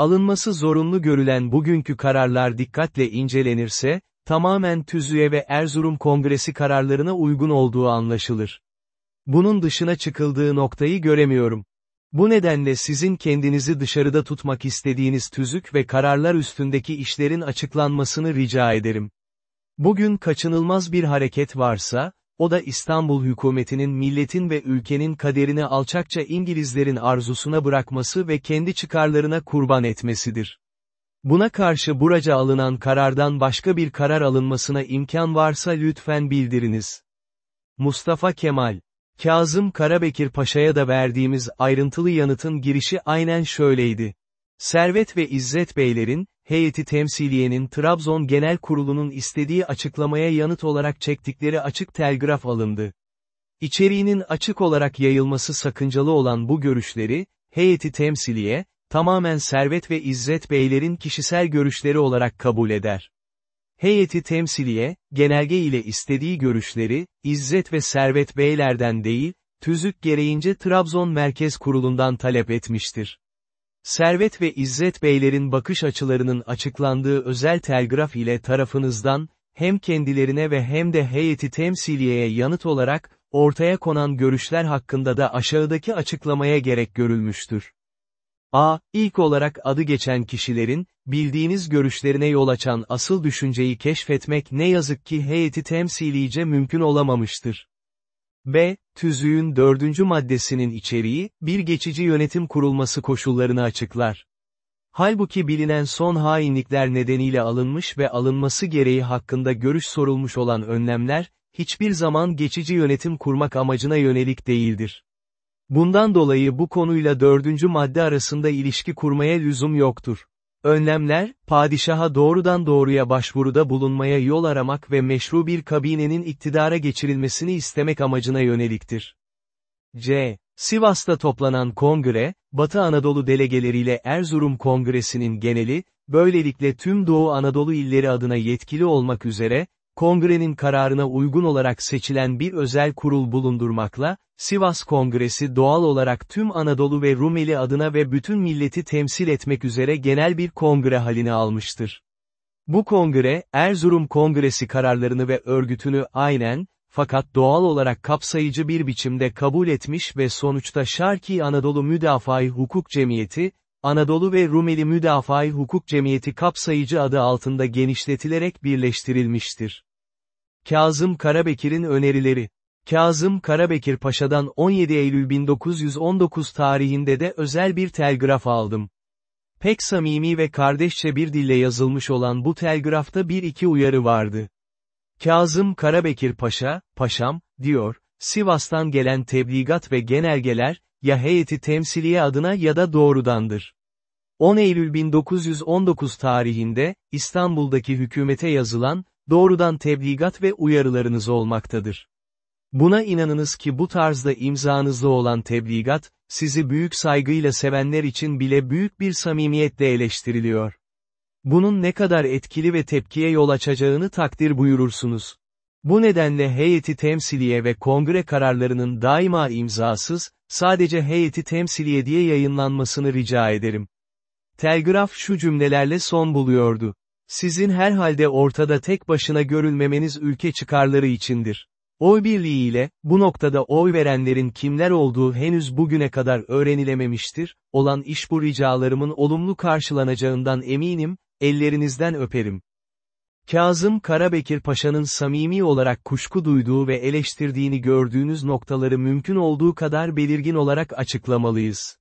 Alınması zorunlu görülen bugünkü kararlar dikkatle incelenirse, tamamen tüzüğe ve Erzurum Kongresi kararlarına uygun olduğu anlaşılır. Bunun dışına çıkıldığı noktayı göremiyorum. Bu nedenle sizin kendinizi dışarıda tutmak istediğiniz tüzük ve kararlar üstündeki işlerin açıklanmasını rica ederim. Bugün kaçınılmaz bir hareket varsa, o da İstanbul hükümetinin milletin ve ülkenin kaderini alçakça İngilizlerin arzusuna bırakması ve kendi çıkarlarına kurban etmesidir. Buna karşı buraca alınan karardan başka bir karar alınmasına imkan varsa lütfen bildiriniz. Mustafa Kemal Kazım Karabekir Paşa'ya da verdiğimiz ayrıntılı yanıtın girişi aynen şöyleydi. Servet ve İzzet Beylerin, heyeti temsiliyenin Trabzon Genel Kurulu'nun istediği açıklamaya yanıt olarak çektikleri açık telgraf alındı. İçeriğinin açık olarak yayılması sakıncalı olan bu görüşleri, heyeti temsiliye, tamamen Servet ve İzzet Beylerin kişisel görüşleri olarak kabul eder. Heyeti temsiliye, genelge ile istediği görüşleri, İzzet ve Servet Beylerden değil, tüzük gereğince Trabzon Merkez Kurulu'ndan talep etmiştir. Servet ve İzzet Beylerin bakış açılarının açıklandığı özel telgraf ile tarafınızdan, hem kendilerine ve hem de heyeti temsiliyeye yanıt olarak, ortaya konan görüşler hakkında da aşağıdaki açıklamaya gerek görülmüştür. A. İlk olarak adı geçen kişilerin, bildiğiniz görüşlerine yol açan asıl düşünceyi keşfetmek ne yazık ki heyeti temsilice mümkün olamamıştır. B. Tüzüğün dördüncü maddesinin içeriği, bir geçici yönetim kurulması koşullarını açıklar. Halbuki bilinen son hainlikler nedeniyle alınmış ve alınması gereği hakkında görüş sorulmuş olan önlemler, hiçbir zaman geçici yönetim kurmak amacına yönelik değildir. Bundan dolayı bu konuyla dördüncü madde arasında ilişki kurmaya lüzum yoktur. Önlemler, padişaha doğrudan doğruya başvuruda bulunmaya yol aramak ve meşru bir kabinenin iktidara geçirilmesini istemek amacına yöneliktir. C. Sivas'ta toplanan kongre, Batı Anadolu delegeleriyle Erzurum Kongresi'nin geneli, böylelikle tüm Doğu Anadolu illeri adına yetkili olmak üzere, kongrenin kararına uygun olarak seçilen bir özel kurul bulundurmakla, Sivas Kongresi doğal olarak tüm Anadolu ve Rumeli adına ve bütün milleti temsil etmek üzere genel bir kongre halini almıştır. Bu kongre, Erzurum Kongresi kararlarını ve örgütünü aynen, fakat doğal olarak kapsayıcı bir biçimde kabul etmiş ve sonuçta Şarki Anadolu Müdafaa Hukuk Cemiyeti, Anadolu ve Rumeli Müdafaa Hukuk Cemiyeti kapsayıcı adı altında genişletilerek birleştirilmiştir. Kazım Karabekir'in önerileri Kazım Karabekir Paşa'dan 17 Eylül 1919 tarihinde de özel bir telgraf aldım. Pek samimi ve kardeşçe bir dille yazılmış olan bu telgrafta bir iki uyarı vardı. Kazım Karabekir Paşa, paşam, diyor, Sivas'tan gelen tebligat ve genelgeler, ya heyeti temsiliye adına ya da doğrudandır. 10 Eylül 1919 tarihinde, İstanbul'daki hükümete yazılan, doğrudan tebligat ve uyarılarınız olmaktadır. Buna inanınız ki bu tarzda imzanızda olan tebligat, sizi büyük saygıyla sevenler için bile büyük bir samimiyetle eleştiriliyor. Bunun ne kadar etkili ve tepkiye yol açacağını takdir buyurursunuz. Bu nedenle heyeti temsiliye ve kongre kararlarının daima imzasız, sadece heyeti temsiliye diye yayınlanmasını rica ederim. Telgraf şu cümlelerle son buluyordu. Sizin herhalde ortada tek başına görülmemeniz ülke çıkarları içindir. Oy birliğiyle, bu noktada oy verenlerin kimler olduğu henüz bugüne kadar öğrenilememiştir, olan iş bu ricalarımın olumlu karşılanacağından eminim, ellerinizden öperim. Kazım Karabekir Paşa'nın samimi olarak kuşku duyduğu ve eleştirdiğini gördüğünüz noktaları mümkün olduğu kadar belirgin olarak açıklamalıyız.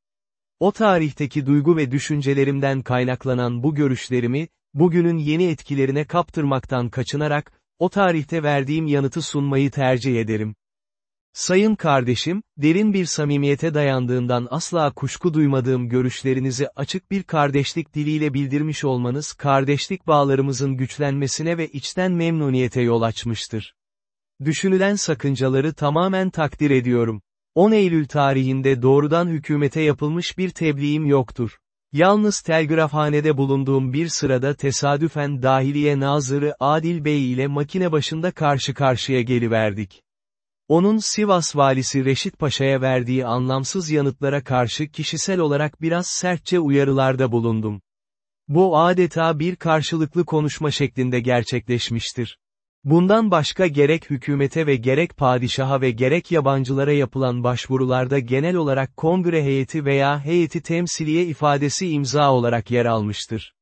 O tarihteki duygu ve düşüncelerimden kaynaklanan bu görüşlerimi, bugünün yeni etkilerine kaptırmaktan kaçınarak, o tarihte verdiğim yanıtı sunmayı tercih ederim. Sayın kardeşim, derin bir samimiyete dayandığından asla kuşku duymadığım görüşlerinizi açık bir kardeşlik diliyle bildirmiş olmanız kardeşlik bağlarımızın güçlenmesine ve içten memnuniyete yol açmıştır. Düşünülen sakıncaları tamamen takdir ediyorum. 10 Eylül tarihinde doğrudan hükümete yapılmış bir tebliğim yoktur. Yalnız telgrafhanede bulunduğum bir sırada tesadüfen Dahiliye Nazırı Adil Bey ile makine başında karşı karşıya geliverdik. Onun Sivas valisi Reşit Paşa'ya verdiği anlamsız yanıtlara karşı kişisel olarak biraz sertçe uyarılarda bulundum. Bu adeta bir karşılıklı konuşma şeklinde gerçekleşmiştir. Bundan başka gerek hükümete ve gerek padişaha ve gerek yabancılara yapılan başvurularda genel olarak kongre heyeti veya heyeti temsiliye ifadesi imza olarak yer almıştır.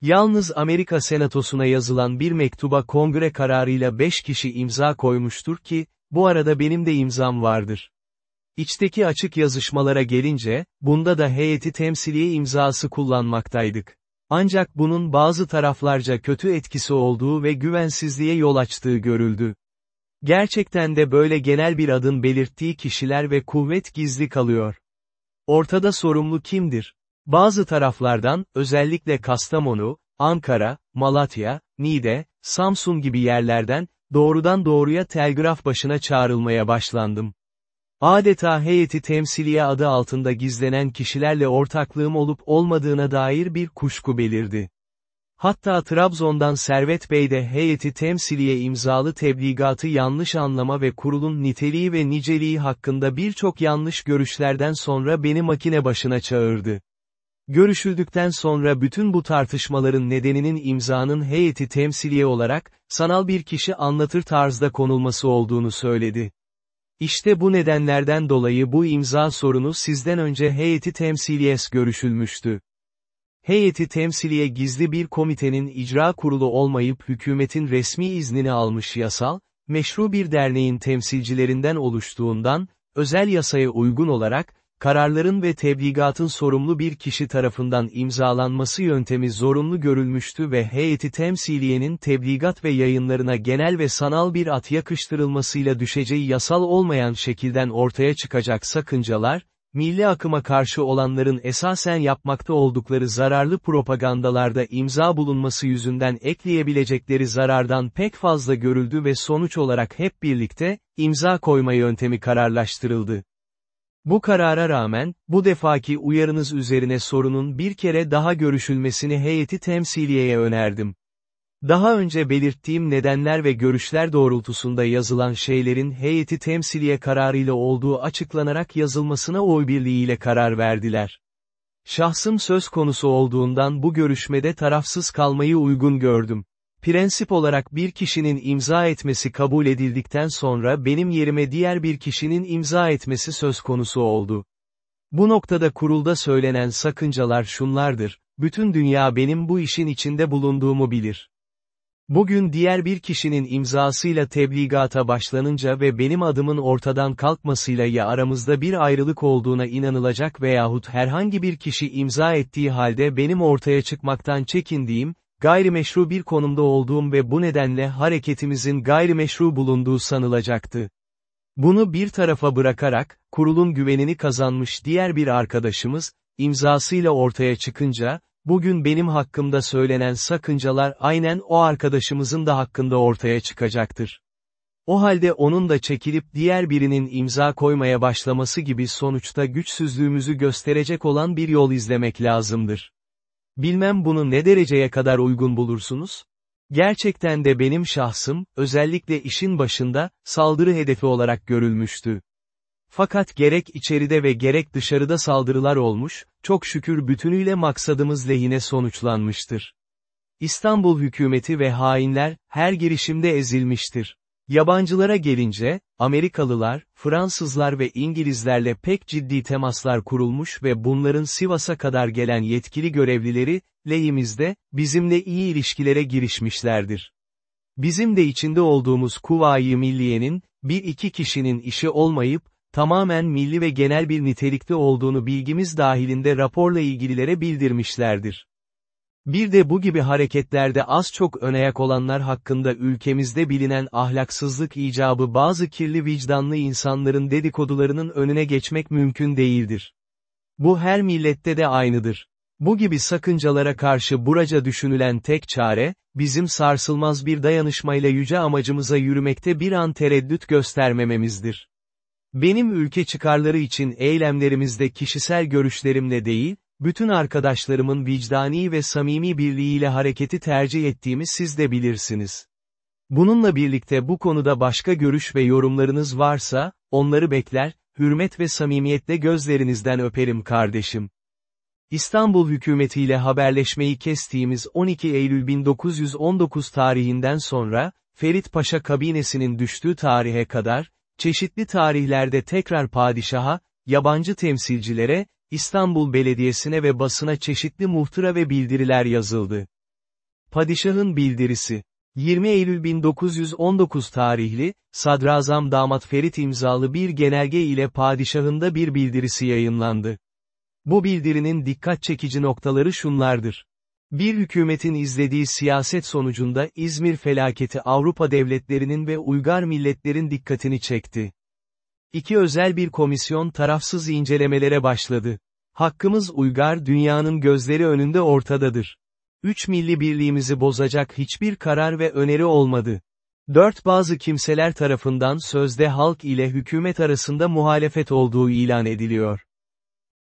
Yalnız Amerika Senatosu'na yazılan bir mektuba kongre kararıyla 5 kişi imza koymuştur ki, bu arada benim de imzam vardır. İçteki açık yazışmalara gelince, bunda da heyeti temsiliye imzası kullanmaktaydık. Ancak bunun bazı taraflarca kötü etkisi olduğu ve güvensizliğe yol açtığı görüldü. Gerçekten de böyle genel bir adın belirttiği kişiler ve kuvvet gizli kalıyor. Ortada sorumlu kimdir? Bazı taraflardan, özellikle Kastamonu, Ankara, Malatya, Niğde, Samsun gibi yerlerden, doğrudan doğruya telgraf başına çağrılmaya başlandım. Adeta heyeti temsiliye adı altında gizlenen kişilerle ortaklığım olup olmadığına dair bir kuşku belirdi. Hatta Trabzon'dan Servet Bey de heyeti temsiliye imzalı tebligatı yanlış anlama ve kurulun niteliği ve niceliği hakkında birçok yanlış görüşlerden sonra beni makine başına çağırdı. Görüşüldükten sonra bütün bu tartışmaların nedeninin imzanın heyeti temsiliye olarak, sanal bir kişi anlatır tarzda konulması olduğunu söyledi. İşte bu nedenlerden dolayı bu imza sorunu sizden önce heyeti temsiliyes görüşülmüştü. Heyeti temsiliye gizli bir komitenin icra kurulu olmayıp hükümetin resmi iznini almış yasal, meşru bir derneğin temsilcilerinden oluştuğundan, özel yasaya uygun olarak, kararların ve tebligatın sorumlu bir kişi tarafından imzalanması yöntemi zorunlu görülmüştü ve heyeti temsiliyenin tebligat ve yayınlarına genel ve sanal bir at yakıştırılmasıyla düşeceği yasal olmayan şekilden ortaya çıkacak sakıncalar, milli akıma karşı olanların esasen yapmakta oldukları zararlı propagandalarda imza bulunması yüzünden ekleyebilecekleri zarardan pek fazla görüldü ve sonuç olarak hep birlikte, imza koyma yöntemi kararlaştırıldı. Bu karara rağmen, bu defaki uyarınız üzerine sorunun bir kere daha görüşülmesini heyeti temsiliyeye önerdim. Daha önce belirttiğim nedenler ve görüşler doğrultusunda yazılan şeylerin heyeti temsiliye kararıyla olduğu açıklanarak yazılmasına oy birliğiyle karar verdiler. Şahsım söz konusu olduğundan bu görüşmede tarafsız kalmayı uygun gördüm. Prensip olarak bir kişinin imza etmesi kabul edildikten sonra benim yerime diğer bir kişinin imza etmesi söz konusu oldu. Bu noktada kurulda söylenen sakıncalar şunlardır, bütün dünya benim bu işin içinde bulunduğumu bilir. Bugün diğer bir kişinin imzasıyla tebligata başlanınca ve benim adımın ortadan kalkmasıyla ya aramızda bir ayrılık olduğuna inanılacak veyahut herhangi bir kişi imza ettiği halde benim ortaya çıkmaktan çekindiğim, gayrimeşru bir konumda olduğum ve bu nedenle hareketimizin gayrimeşru bulunduğu sanılacaktı. Bunu bir tarafa bırakarak, kurulun güvenini kazanmış diğer bir arkadaşımız, imzasıyla ortaya çıkınca, bugün benim hakkımda söylenen sakıncalar aynen o arkadaşımızın da hakkında ortaya çıkacaktır. O halde onun da çekilip diğer birinin imza koymaya başlaması gibi sonuçta güçsüzlüğümüzü gösterecek olan bir yol izlemek lazımdır. Bilmem bunu ne dereceye kadar uygun bulursunuz? Gerçekten de benim şahsım, özellikle işin başında, saldırı hedefi olarak görülmüştü. Fakat gerek içeride ve gerek dışarıda saldırılar olmuş, çok şükür bütünüyle maksadımız lehine sonuçlanmıştır. İstanbul hükümeti ve hainler, her girişimde ezilmiştir. Yabancılara gelince, Amerikalılar, Fransızlar ve İngilizlerle pek ciddi temaslar kurulmuş ve bunların Sivas'a kadar gelen yetkili görevlileri, lehimizde, bizimle iyi ilişkilere girişmişlerdir. Bizim de içinde olduğumuz Kuvayi Milliye'nin, bir iki kişinin işi olmayıp, tamamen milli ve genel bir nitelikte olduğunu bilgimiz dahilinde raporla ilgililere bildirmişlerdir. Bir de bu gibi hareketlerde az çok önayak olanlar hakkında ülkemizde bilinen ahlaksızlık icabı bazı kirli vicdanlı insanların dedikodularının önüne geçmek mümkün değildir. Bu her millette de aynıdır. Bu gibi sakıncalara karşı buraca düşünülen tek çare, bizim sarsılmaz bir dayanışmayla yüce amacımıza yürümekte bir an tereddüt göstermememizdir. Benim ülke çıkarları için eylemlerimizde kişisel görüşlerimle değil, bütün arkadaşlarımın vicdani ve samimi birliğiyle hareketi tercih ettiğimi siz de bilirsiniz. Bununla birlikte bu konuda başka görüş ve yorumlarınız varsa, onları bekler, hürmet ve samimiyetle gözlerinizden öperim kardeşim. İstanbul hükümetiyle haberleşmeyi kestiğimiz 12 Eylül 1919 tarihinden sonra, Ferit Paşa kabinesinin düştüğü tarihe kadar, çeşitli tarihlerde tekrar padişaha, yabancı temsilcilere, İstanbul Belediyesi'ne ve basına çeşitli muhtıra ve bildiriler yazıldı. Padişahın bildirisi 20 Eylül 1919 tarihli, Sadrazam Damat Ferit imzalı bir genelge ile padişahında bir bildirisi yayınlandı. Bu bildirinin dikkat çekici noktaları şunlardır. Bir hükümetin izlediği siyaset sonucunda İzmir felaketi Avrupa devletlerinin ve uygar milletlerin dikkatini çekti. İki özel bir komisyon tarafsız incelemelere başladı. Hakkımız uygar dünyanın gözleri önünde ortadadır. Üç milli birliğimizi bozacak hiçbir karar ve öneri olmadı. Dört bazı kimseler tarafından sözde halk ile hükümet arasında muhalefet olduğu ilan ediliyor.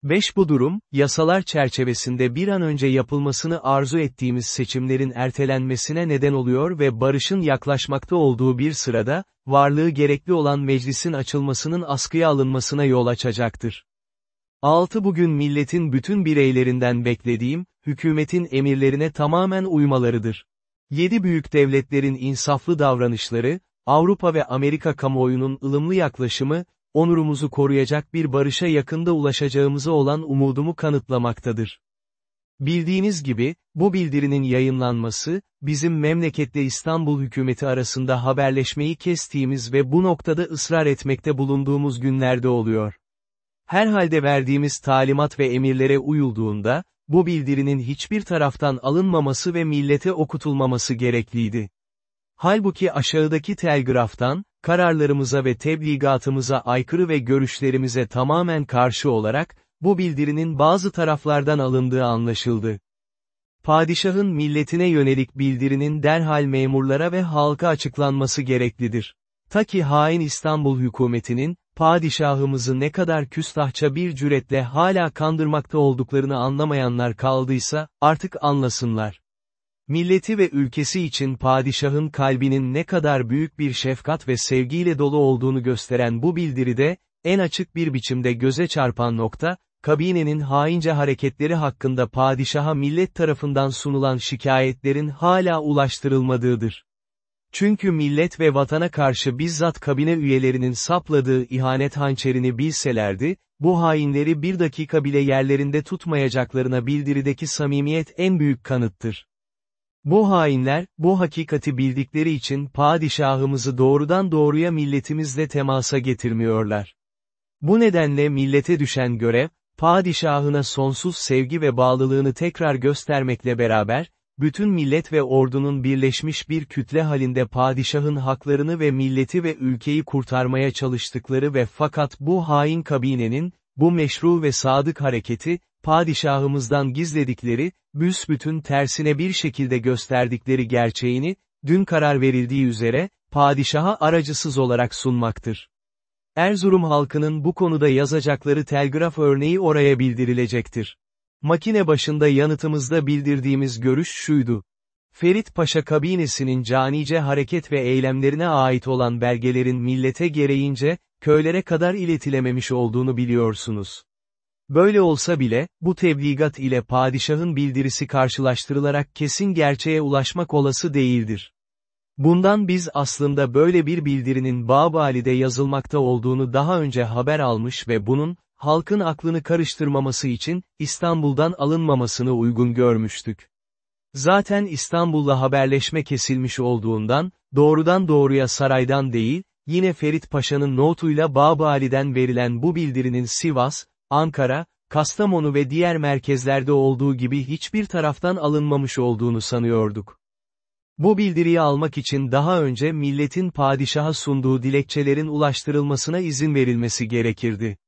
5. Bu durum, yasalar çerçevesinde bir an önce yapılmasını arzu ettiğimiz seçimlerin ertelenmesine neden oluyor ve barışın yaklaşmakta olduğu bir sırada, varlığı gerekli olan meclisin açılmasının askıya alınmasına yol açacaktır. 6. Bugün milletin bütün bireylerinden beklediğim, hükümetin emirlerine tamamen uymalarıdır. 7. Büyük devletlerin insaflı davranışları, Avrupa ve Amerika kamuoyunun ılımlı yaklaşımı, onurumuzu koruyacak bir barışa yakında ulaşacağımıza olan umudumu kanıtlamaktadır. Bildiğiniz gibi, bu bildirinin yayınlanması, bizim memlekette İstanbul hükümeti arasında haberleşmeyi kestiğimiz ve bu noktada ısrar etmekte bulunduğumuz günlerde oluyor. Herhalde verdiğimiz talimat ve emirlere uyulduğunda, bu bildirinin hiçbir taraftan alınmaması ve millete okutulmaması gerekliydi. Halbuki aşağıdaki telgraftan, kararlarımıza ve tebligatımıza aykırı ve görüşlerimize tamamen karşı olarak, bu bildirinin bazı taraflardan alındığı anlaşıldı. Padişahın milletine yönelik bildirinin derhal memurlara ve halka açıklanması gereklidir. Ta ki hain İstanbul hükümetinin, padişahımızı ne kadar küstahça bir cüretle hala kandırmakta olduklarını anlamayanlar kaldıysa, artık anlasınlar. Milleti ve ülkesi için padişahın kalbinin ne kadar büyük bir şefkat ve sevgiyle dolu olduğunu gösteren bu bildiride, en açık bir biçimde göze çarpan nokta, kabinenin haince hareketleri hakkında padişaha millet tarafından sunulan şikayetlerin hala ulaştırılmadığıdır. Çünkü millet ve vatana karşı bizzat kabine üyelerinin sapladığı ihanet hançerini bilselerdi, bu hainleri bir dakika bile yerlerinde tutmayacaklarına bildirideki samimiyet en büyük kanıttır. Bu hainler, bu hakikati bildikleri için padişahımızı doğrudan doğruya milletimizle temasa getirmiyorlar. Bu nedenle millete düşen görev, padişahına sonsuz sevgi ve bağlılığını tekrar göstermekle beraber, bütün millet ve ordunun birleşmiş bir kütle halinde padişahın haklarını ve milleti ve ülkeyi kurtarmaya çalıştıkları ve fakat bu hain kabinenin, bu meşru ve sadık hareketi, padişahımızdan gizledikleri, büsbütün tersine bir şekilde gösterdikleri gerçeğini, dün karar verildiği üzere, padişaha aracısız olarak sunmaktır. Erzurum halkının bu konuda yazacakları telgraf örneği oraya bildirilecektir. Makine başında yanıtımızda bildirdiğimiz görüş şuydu. Ferit Paşa kabinesinin canice hareket ve eylemlerine ait olan belgelerin millete gereğince, köylere kadar iletilememiş olduğunu biliyorsunuz. Böyle olsa bile, bu tebligat ile padişahın bildirisi karşılaştırılarak kesin gerçeğe ulaşmak olası değildir. Bundan biz aslında böyle bir bildirinin Babali'de yazılmakta olduğunu daha önce haber almış ve bunun, halkın aklını karıştırmaması için, İstanbul'dan alınmamasını uygun görmüştük. Zaten İstanbul'la haberleşme kesilmiş olduğundan, doğrudan doğruya saraydan değil, yine Ferit Paşa'nın notuyla Babali'den verilen bu bildirinin Sivas, Ankara, Kastamonu ve diğer merkezlerde olduğu gibi hiçbir taraftan alınmamış olduğunu sanıyorduk. Bu bildiriyi almak için daha önce milletin padişaha sunduğu dilekçelerin ulaştırılmasına izin verilmesi gerekirdi.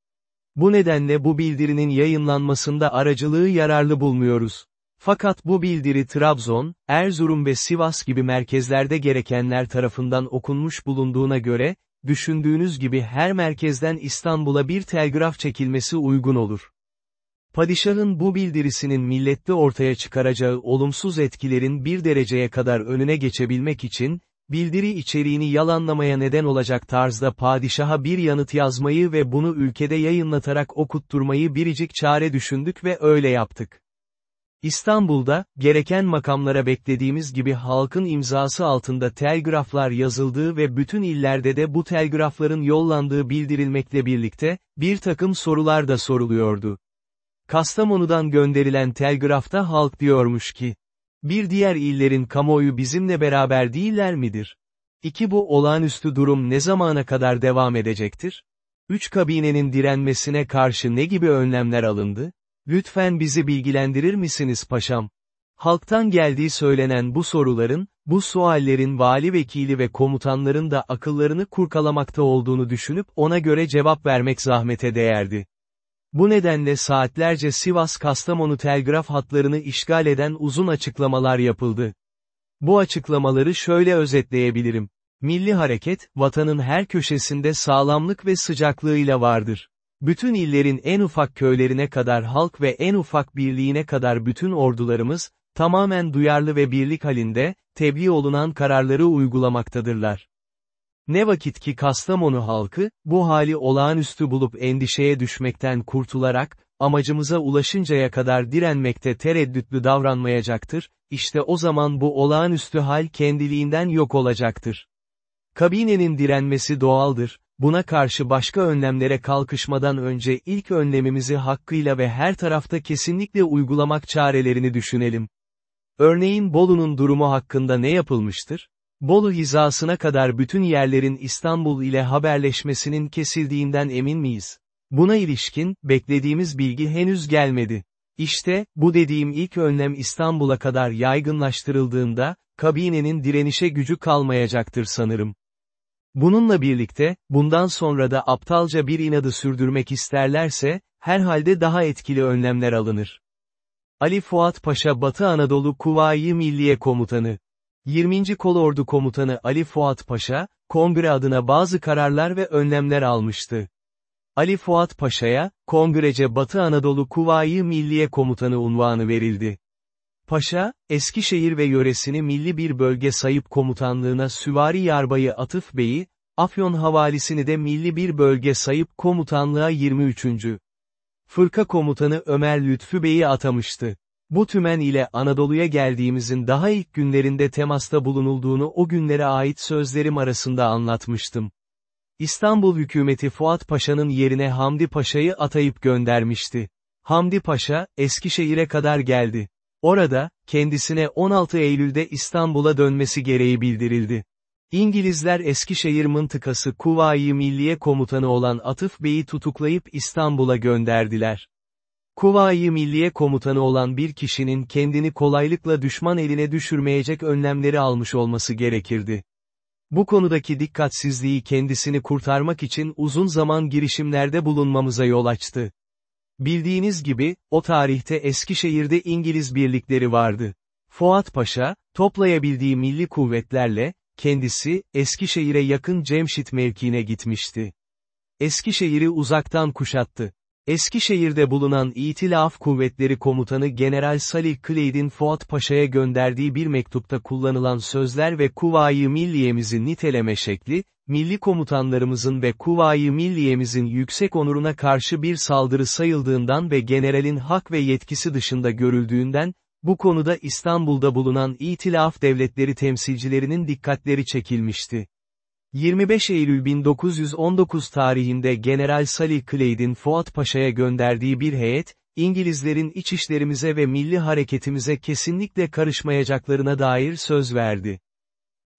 Bu nedenle bu bildirinin yayınlanmasında aracılığı yararlı bulmuyoruz. Fakat bu bildiri Trabzon, Erzurum ve Sivas gibi merkezlerde gerekenler tarafından okunmuş bulunduğuna göre, düşündüğünüz gibi her merkezden İstanbul'a bir telgraf çekilmesi uygun olur. Padişahın bu bildirisinin millette ortaya çıkaracağı olumsuz etkilerin bir dereceye kadar önüne geçebilmek için, bildiri içeriğini yalanlamaya neden olacak tarzda padişaha bir yanıt yazmayı ve bunu ülkede yayınlatarak okutturmayı biricik çare düşündük ve öyle yaptık. İstanbul'da, gereken makamlara beklediğimiz gibi halkın imzası altında telgraflar yazıldığı ve bütün illerde de bu telgrafların yollandığı bildirilmekle birlikte, bir takım sorular da soruluyordu. Kastamonu'dan gönderilen telgrafta halk diyormuş ki, bir diğer illerin kamuoyu bizimle beraber değiller midir? İki bu olağanüstü durum ne zamana kadar devam edecektir? Üç kabinenin direnmesine karşı ne gibi önlemler alındı? Lütfen bizi bilgilendirir misiniz paşam? Halktan geldiği söylenen bu soruların, bu suallerin vali vekili ve komutanların da akıllarını kurkalamakta olduğunu düşünüp ona göre cevap vermek zahmete değerdi. Bu nedenle saatlerce Sivas-Kastamonu telgraf hatlarını işgal eden uzun açıklamalar yapıldı. Bu açıklamaları şöyle özetleyebilirim. Milli hareket, vatanın her köşesinde sağlamlık ve sıcaklığıyla vardır. Bütün illerin en ufak köylerine kadar halk ve en ufak birliğine kadar bütün ordularımız, tamamen duyarlı ve birlik halinde, tebliğ olunan kararları uygulamaktadırlar. Ne vakit ki Kastamonu halkı, bu hali olağanüstü bulup endişeye düşmekten kurtularak, amacımıza ulaşıncaya kadar direnmekte tereddütlü davranmayacaktır, işte o zaman bu olağanüstü hal kendiliğinden yok olacaktır. Kabinenin direnmesi doğaldır, buna karşı başka önlemlere kalkışmadan önce ilk önlemimizi hakkıyla ve her tarafta kesinlikle uygulamak çarelerini düşünelim. Örneğin Bolu'nun durumu hakkında ne yapılmıştır? Bolu hizasına kadar bütün yerlerin İstanbul ile haberleşmesinin kesildiğinden emin miyiz? Buna ilişkin, beklediğimiz bilgi henüz gelmedi. İşte, bu dediğim ilk önlem İstanbul'a kadar yaygınlaştırıldığında, kabinenin direnişe gücü kalmayacaktır sanırım. Bununla birlikte, bundan sonra da aptalca bir inadı sürdürmek isterlerse, herhalde daha etkili önlemler alınır. Ali Fuat Paşa Batı Anadolu Kuvayi Milliye Komutanı 20. Kolordu Komutanı Ali Fuat Paşa, kongre adına bazı kararlar ve önlemler almıştı. Ali Fuat Paşa'ya, kongrece Batı Anadolu Kuvayi Milliye Komutanı unvanı verildi. Paşa, Eskişehir ve yöresini milli bir bölge sayıp komutanlığına Süvari Yarbayı Atıf Bey'i, Afyon havalisini de milli bir bölge sayıp komutanlığa 23. Fırka komutanı Ömer Lütfü Bey'i atamıştı. Bu tümen ile Anadolu'ya geldiğimizin daha ilk günlerinde temasta bulunulduğunu o günlere ait sözlerim arasında anlatmıştım. İstanbul hükümeti Fuat Paşa'nın yerine Hamdi Paşa'yı atayıp göndermişti. Hamdi Paşa, Eskişehir'e kadar geldi. Orada, kendisine 16 Eylül'de İstanbul'a dönmesi gereği bildirildi. İngilizler Eskişehir mıntıkası Kuvayi Milliye Komutanı olan Atıf Bey'i tutuklayıp İstanbul'a gönderdiler. Kuvayi Milliye Komutanı olan bir kişinin kendini kolaylıkla düşman eline düşürmeyecek önlemleri almış olması gerekirdi. Bu konudaki dikkatsizliği kendisini kurtarmak için uzun zaman girişimlerde bulunmamıza yol açtı. Bildiğiniz gibi, o tarihte Eskişehir'de İngiliz birlikleri vardı. Fuat Paşa, toplayabildiği milli kuvvetlerle, kendisi, Eskişehir'e yakın Cemşit mevkiine gitmişti. Eskişehir'i uzaktan kuşattı. Eskişehir'de bulunan İtilaf Kuvvetleri Komutanı General Salih Kleyd'in Fuat Paşa'ya gönderdiği bir mektupta kullanılan sözler ve Kuvayi Milliye'mizi niteleme şekli, milli komutanlarımızın ve Kuvayi Milliye'mizin yüksek onuruna karşı bir saldırı sayıldığından ve generalin hak ve yetkisi dışında görüldüğünden, bu konuda İstanbul'da bulunan İtilaf devletleri temsilcilerinin dikkatleri çekilmişti. 25 Eylül 1919 tarihinde General Salih Kleyd'in Fuat Paşa'ya gönderdiği bir heyet, İngilizlerin iç işlerimize ve milli hareketimize kesinlikle karışmayacaklarına dair söz verdi.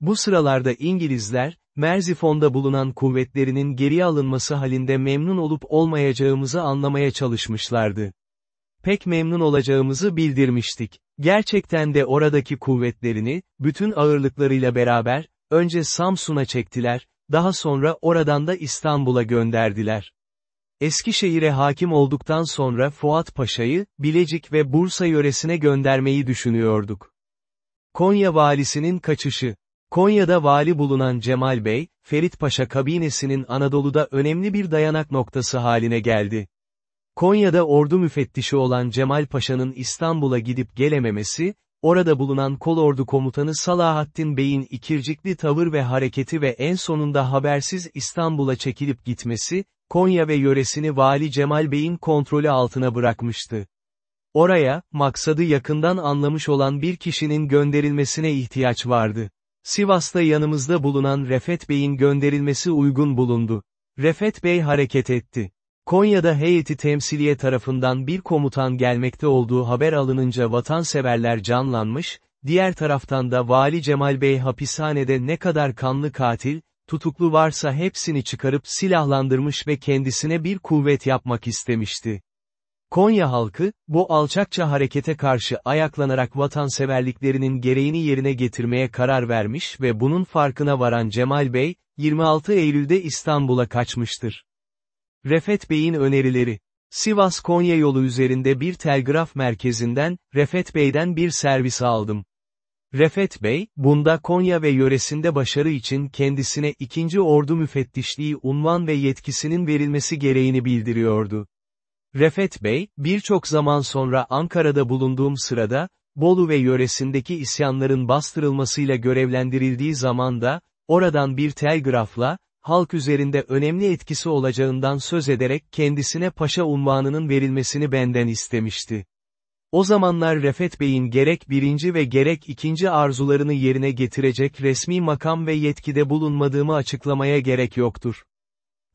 Bu sıralarda İngilizler, Merzifon'da bulunan kuvvetlerinin geriye alınması halinde memnun olup olmayacağımızı anlamaya çalışmışlardı. Pek memnun olacağımızı bildirmiştik. Gerçekten de oradaki kuvvetlerini, bütün ağırlıklarıyla beraber, önce Samsun'a çektiler, daha sonra oradan da İstanbul'a gönderdiler. Eskişehir'e hakim olduktan sonra Fuat Paşa'yı, Bilecik ve Bursa yöresine göndermeyi düşünüyorduk. Konya valisinin kaçışı Konya'da vali bulunan Cemal Bey, Ferit Paşa kabinesinin Anadolu'da önemli bir dayanak noktası haline geldi. Konya'da ordu müfettişi olan Cemal Paşa'nın İstanbul'a gidip gelememesi, orada bulunan kolordu komutanı Salahattin Bey'in ikircikli tavır ve hareketi ve en sonunda habersiz İstanbul'a çekilip gitmesi, Konya ve yöresini Vali Cemal Bey'in kontrolü altına bırakmıştı. Oraya, maksadı yakından anlamış olan bir kişinin gönderilmesine ihtiyaç vardı. Sivas'ta yanımızda bulunan Refet Bey'in gönderilmesi uygun bulundu. Refet Bey hareket etti. Konya'da heyeti temsiliye tarafından bir komutan gelmekte olduğu haber alınınca vatanseverler canlanmış, diğer taraftan da Vali Cemal Bey hapishanede ne kadar kanlı katil, tutuklu varsa hepsini çıkarıp silahlandırmış ve kendisine bir kuvvet yapmak istemişti. Konya halkı, bu alçakça harekete karşı ayaklanarak vatanseverliklerinin gereğini yerine getirmeye karar vermiş ve bunun farkına varan Cemal Bey, 26 Eylül'de İstanbul'a kaçmıştır. Refet Bey'in önerileri Sivas-Konya yolu üzerinde bir telgraf merkezinden, Refet Bey'den bir servis aldım. Refet Bey, bunda Konya ve yöresinde başarı için kendisine ikinci ordu müfettişliği unvan ve yetkisinin verilmesi gereğini bildiriyordu. Refet Bey, birçok zaman sonra Ankara'da bulunduğum sırada, Bolu ve yöresindeki isyanların bastırılmasıyla görevlendirildiği zaman da, oradan bir telgrafla, halk üzerinde önemli etkisi olacağından söz ederek kendisine paşa unvanının verilmesini benden istemişti. O zamanlar Refet Bey'in gerek birinci ve gerek ikinci arzularını yerine getirecek resmi makam ve yetkide bulunmadığımı açıklamaya gerek yoktur.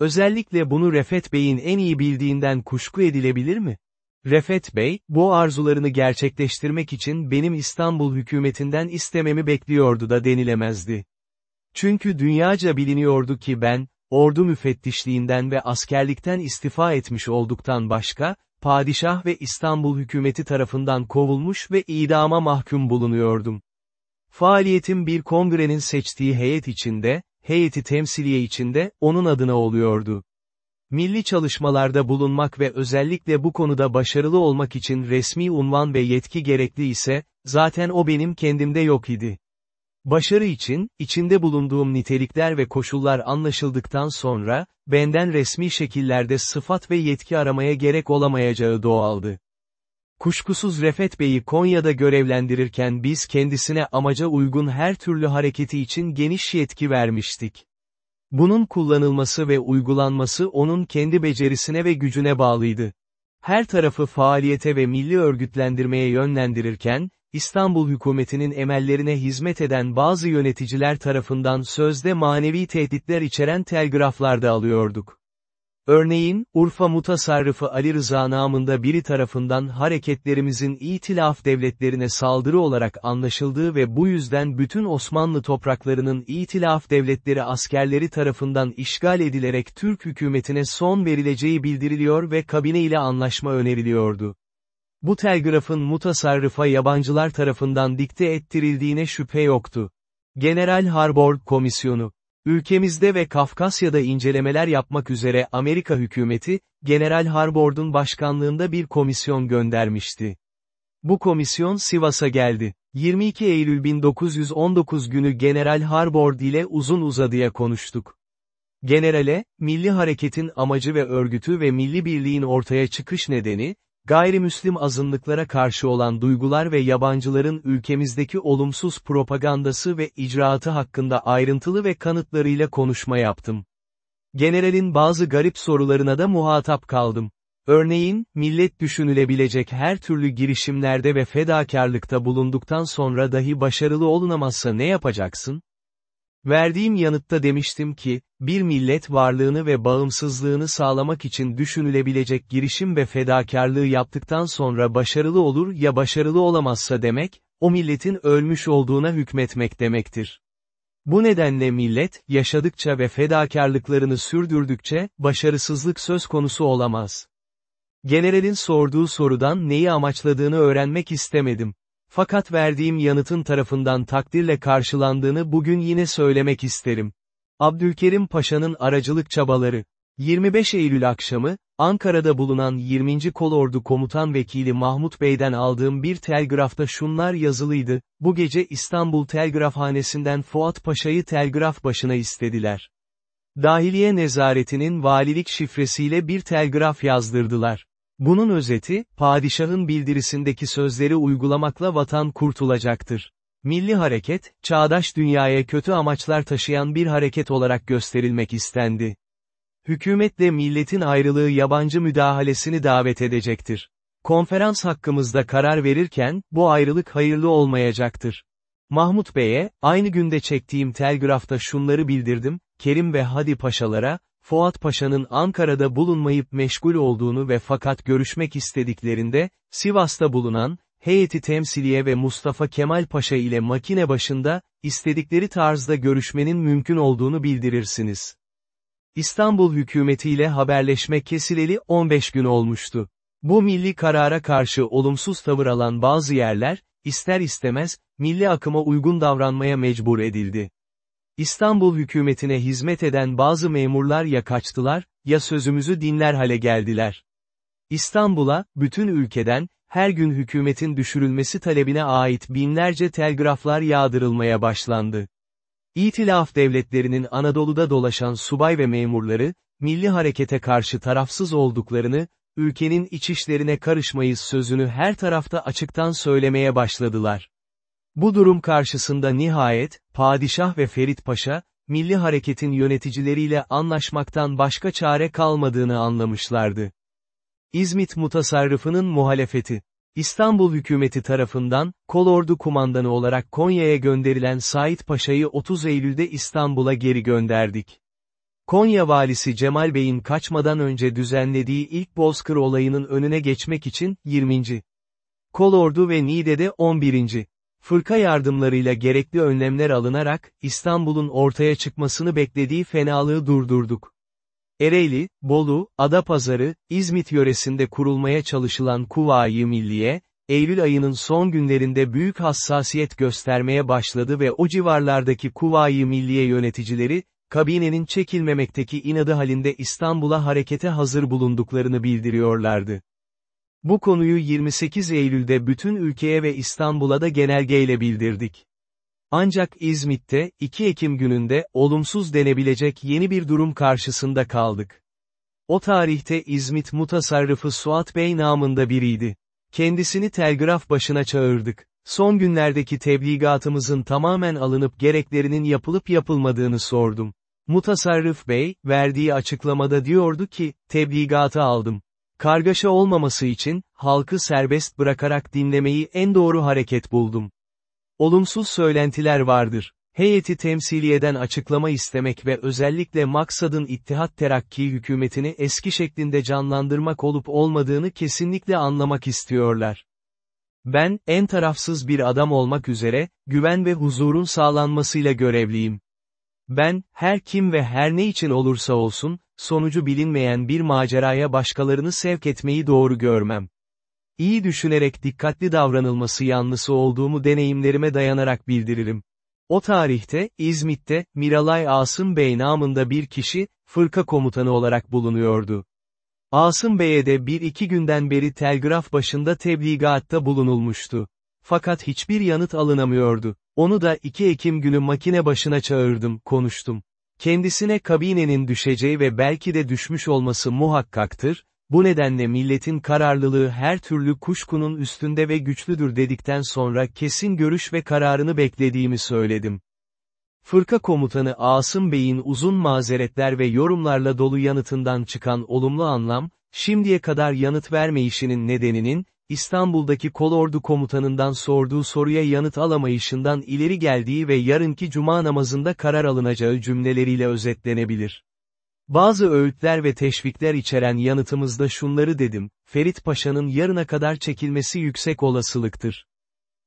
Özellikle bunu Refet Bey'in en iyi bildiğinden kuşku edilebilir mi? Refet Bey, bu arzularını gerçekleştirmek için benim İstanbul hükümetinden istememi bekliyordu da denilemezdi. Çünkü dünyaca biliniyordu ki ben, ordu müfettişliğinden ve askerlikten istifa etmiş olduktan başka, padişah ve İstanbul hükümeti tarafından kovulmuş ve idama mahkum bulunuyordum. Faaliyetim bir kongrenin seçtiği heyet içinde, heyeti temsiliye içinde, onun adına oluyordu. Milli çalışmalarda bulunmak ve özellikle bu konuda başarılı olmak için resmi unvan ve yetki gerekli ise, zaten o benim kendimde yok idi. Başarı için, içinde bulunduğum nitelikler ve koşullar anlaşıldıktan sonra, benden resmi şekillerde sıfat ve yetki aramaya gerek olamayacağı doğaldı. Kuşkusuz Refet Bey'i Konya'da görevlendirirken biz kendisine amaca uygun her türlü hareketi için geniş yetki vermiştik. Bunun kullanılması ve uygulanması onun kendi becerisine ve gücüne bağlıydı. Her tarafı faaliyete ve milli örgütlendirmeye yönlendirirken, İstanbul hükümetinin emellerine hizmet eden bazı yöneticiler tarafından sözde manevi tehditler içeren telgraflar da alıyorduk. Örneğin, Urfa mutasarrıfı Ali Rıza namında biri tarafından hareketlerimizin itilaf devletlerine saldırı olarak anlaşıldığı ve bu yüzden bütün Osmanlı topraklarının itilaf devletleri askerleri tarafından işgal edilerek Türk hükümetine son verileceği bildiriliyor ve kabine ile anlaşma öneriliyordu. Bu telgrafın mutasarrıfa yabancılar tarafından dikte ettirildiğine şüphe yoktu. General Harbord Komisyonu, ülkemizde ve Kafkasya'da incelemeler yapmak üzere Amerika hükümeti, General Harbord'un başkanlığında bir komisyon göndermişti. Bu komisyon Sivas'a geldi. 22 Eylül 1919 günü General Harbord ile uzun uzadıya konuştuk. Generale, milli hareketin amacı ve örgütü ve milli birliğin ortaya çıkış nedeni, gayrimüslim azınlıklara karşı olan duygular ve yabancıların ülkemizdeki olumsuz propagandası ve icraatı hakkında ayrıntılı ve kanıtlarıyla konuşma yaptım. Generalin bazı garip sorularına da muhatap kaldım. Örneğin, millet düşünülebilecek her türlü girişimlerde ve fedakarlıkta bulunduktan sonra dahi başarılı olunamazsa ne yapacaksın? Verdiğim yanıtta demiştim ki, bir millet varlığını ve bağımsızlığını sağlamak için düşünülebilecek girişim ve fedakarlığı yaptıktan sonra başarılı olur ya başarılı olamazsa demek, o milletin ölmüş olduğuna hükmetmek demektir. Bu nedenle millet, yaşadıkça ve fedakarlıklarını sürdürdükçe, başarısızlık söz konusu olamaz. Generalin sorduğu sorudan neyi amaçladığını öğrenmek istemedim. Fakat verdiğim yanıtın tarafından takdirle karşılandığını bugün yine söylemek isterim. Abdülkerim Paşa'nın aracılık çabaları. 25 Eylül akşamı, Ankara'da bulunan 20. Kolordu Komutan Vekili Mahmut Bey'den aldığım bir telgrafta şunlar yazılıydı, bu gece İstanbul Telgrafhanesi'nden Fuat Paşa'yı telgraf başına istediler. Dahiliye Nezaretinin valilik şifresiyle bir telgraf yazdırdılar. Bunun özeti, padişahın bildirisindeki sözleri uygulamakla vatan kurtulacaktır. Milli hareket, çağdaş dünyaya kötü amaçlar taşıyan bir hareket olarak gösterilmek istendi. Hükümetle milletin ayrılığı yabancı müdahalesini davet edecektir. Konferans hakkımızda karar verirken, bu ayrılık hayırlı olmayacaktır. Mahmut Bey'e, aynı günde çektiğim telgrafta şunları bildirdim, Kerim ve Hadi Paşalara, Fuat Paşa'nın Ankara'da bulunmayıp meşgul olduğunu ve fakat görüşmek istediklerinde, Sivas'ta bulunan, heyeti temsiliye ve Mustafa Kemal Paşa ile makine başında, istedikleri tarzda görüşmenin mümkün olduğunu bildirirsiniz. İstanbul hükümetiyle haberleşme kesileli 15 gün olmuştu. Bu milli karara karşı olumsuz tavır alan bazı yerler, ister istemez, milli akıma uygun davranmaya mecbur edildi. İstanbul hükümetine hizmet eden bazı memurlar ya kaçtılar, ya sözümüzü dinler hale geldiler. İstanbul'a, bütün ülkeden, her gün hükümetin düşürülmesi talebine ait binlerce telgraflar yağdırılmaya başlandı. İtilaf devletlerinin Anadolu'da dolaşan subay ve memurları, milli harekete karşı tarafsız olduklarını, ülkenin iç işlerine karışmayız sözünü her tarafta açıktan söylemeye başladılar. Bu durum karşısında nihayet, Padişah ve Ferit Paşa, milli hareketin yöneticileriyle anlaşmaktan başka çare kalmadığını anlamışlardı. İzmit mutasarrıfının muhalefeti. İstanbul hükümeti tarafından, kolordu kumandanı olarak Konya'ya gönderilen Said Paşa'yı 30 Eylül'de İstanbul'a geri gönderdik. Konya valisi Cemal Bey'in kaçmadan önce düzenlediği ilk Bozkır olayının önüne geçmek için, 20. Kolordu ve Niğde'de 11. Fırka yardımlarıyla gerekli önlemler alınarak, İstanbul'un ortaya çıkmasını beklediği fenalığı durdurduk. Ereğli, Bolu, Adapazarı, İzmit yöresinde kurulmaya çalışılan Kuvayi Milliye, Eylül ayının son günlerinde büyük hassasiyet göstermeye başladı ve o civarlardaki Kuvayi Milliye yöneticileri, kabinenin çekilmemekteki inadı halinde İstanbul'a harekete hazır bulunduklarını bildiriyorlardı. Bu konuyu 28 Eylül'de bütün ülkeye ve İstanbul'a da genelgeyle bildirdik. Ancak İzmit'te, 2 Ekim gününde, olumsuz denebilecek yeni bir durum karşısında kaldık. O tarihte İzmit mutasarrıfı Suat Bey namında biriydi. Kendisini telgraf başına çağırdık. Son günlerdeki tebligatımızın tamamen alınıp gereklerinin yapılıp yapılmadığını sordum. Mutasarrıf Bey, verdiği açıklamada diyordu ki, tebligatı aldım. Kargaşa olmaması için, halkı serbest bırakarak dinlemeyi en doğru hareket buldum. Olumsuz söylentiler vardır. Heyeti temsiliyeden açıklama istemek ve özellikle maksadın İttihat Terakki hükümetini eski şeklinde canlandırmak olup olmadığını kesinlikle anlamak istiyorlar. Ben, en tarafsız bir adam olmak üzere, güven ve huzurun sağlanmasıyla görevliyim. Ben, her kim ve her ne için olursa olsun, sonucu bilinmeyen bir maceraya başkalarını sevk etmeyi doğru görmem. İyi düşünerek dikkatli davranılması yanlısı olduğumu deneyimlerime dayanarak bildiririm. O tarihte, İzmit'te, Miralay Asım Bey namında bir kişi, fırka komutanı olarak bulunuyordu. Asım Bey'e de bir iki günden beri telgraf başında tebligatta bulunulmuştu. Fakat hiçbir yanıt alınamıyordu. Onu da 2 Ekim günü makine başına çağırdım, konuştum. Kendisine kabinenin düşeceği ve belki de düşmüş olması muhakkaktır, bu nedenle milletin kararlılığı her türlü kuşkunun üstünde ve güçlüdür dedikten sonra kesin görüş ve kararını beklediğimi söyledim. Fırka komutanı Asım Bey'in uzun mazeretler ve yorumlarla dolu yanıtından çıkan olumlu anlam, şimdiye kadar yanıt vermeyişinin nedeninin, İstanbul'daki kolordu komutanından sorduğu soruya yanıt alamayışından ileri geldiği ve yarınki cuma namazında karar alınacağı cümleleriyle özetlenebilir. Bazı öğütler ve teşvikler içeren yanıtımızda şunları dedim, Ferit Paşa'nın yarına kadar çekilmesi yüksek olasılıktır.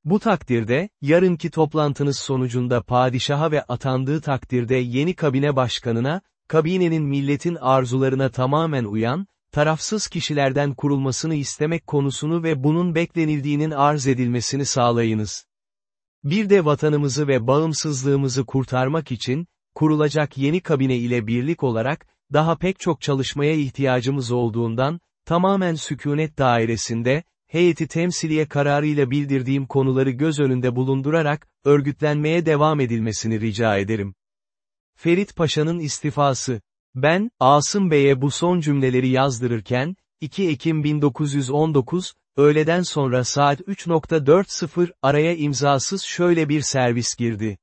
Bu takdirde, yarınki toplantınız sonucunda padişaha ve atandığı takdirde yeni kabine başkanına, kabinenin milletin arzularına tamamen uyan, tarafsız kişilerden kurulmasını istemek konusunu ve bunun beklenildiğinin arz edilmesini sağlayınız. Bir de vatanımızı ve bağımsızlığımızı kurtarmak için, kurulacak yeni kabine ile birlik olarak, daha pek çok çalışmaya ihtiyacımız olduğundan, tamamen sükunet dairesinde, heyeti temsiliye kararıyla bildirdiğim konuları göz önünde bulundurarak, örgütlenmeye devam edilmesini rica ederim. Ferit Paşa'nın istifası. Ben, Asım Bey'e bu son cümleleri yazdırırken, 2 Ekim 1919, öğleden sonra saat 3.40 araya imzasız şöyle bir servis girdi.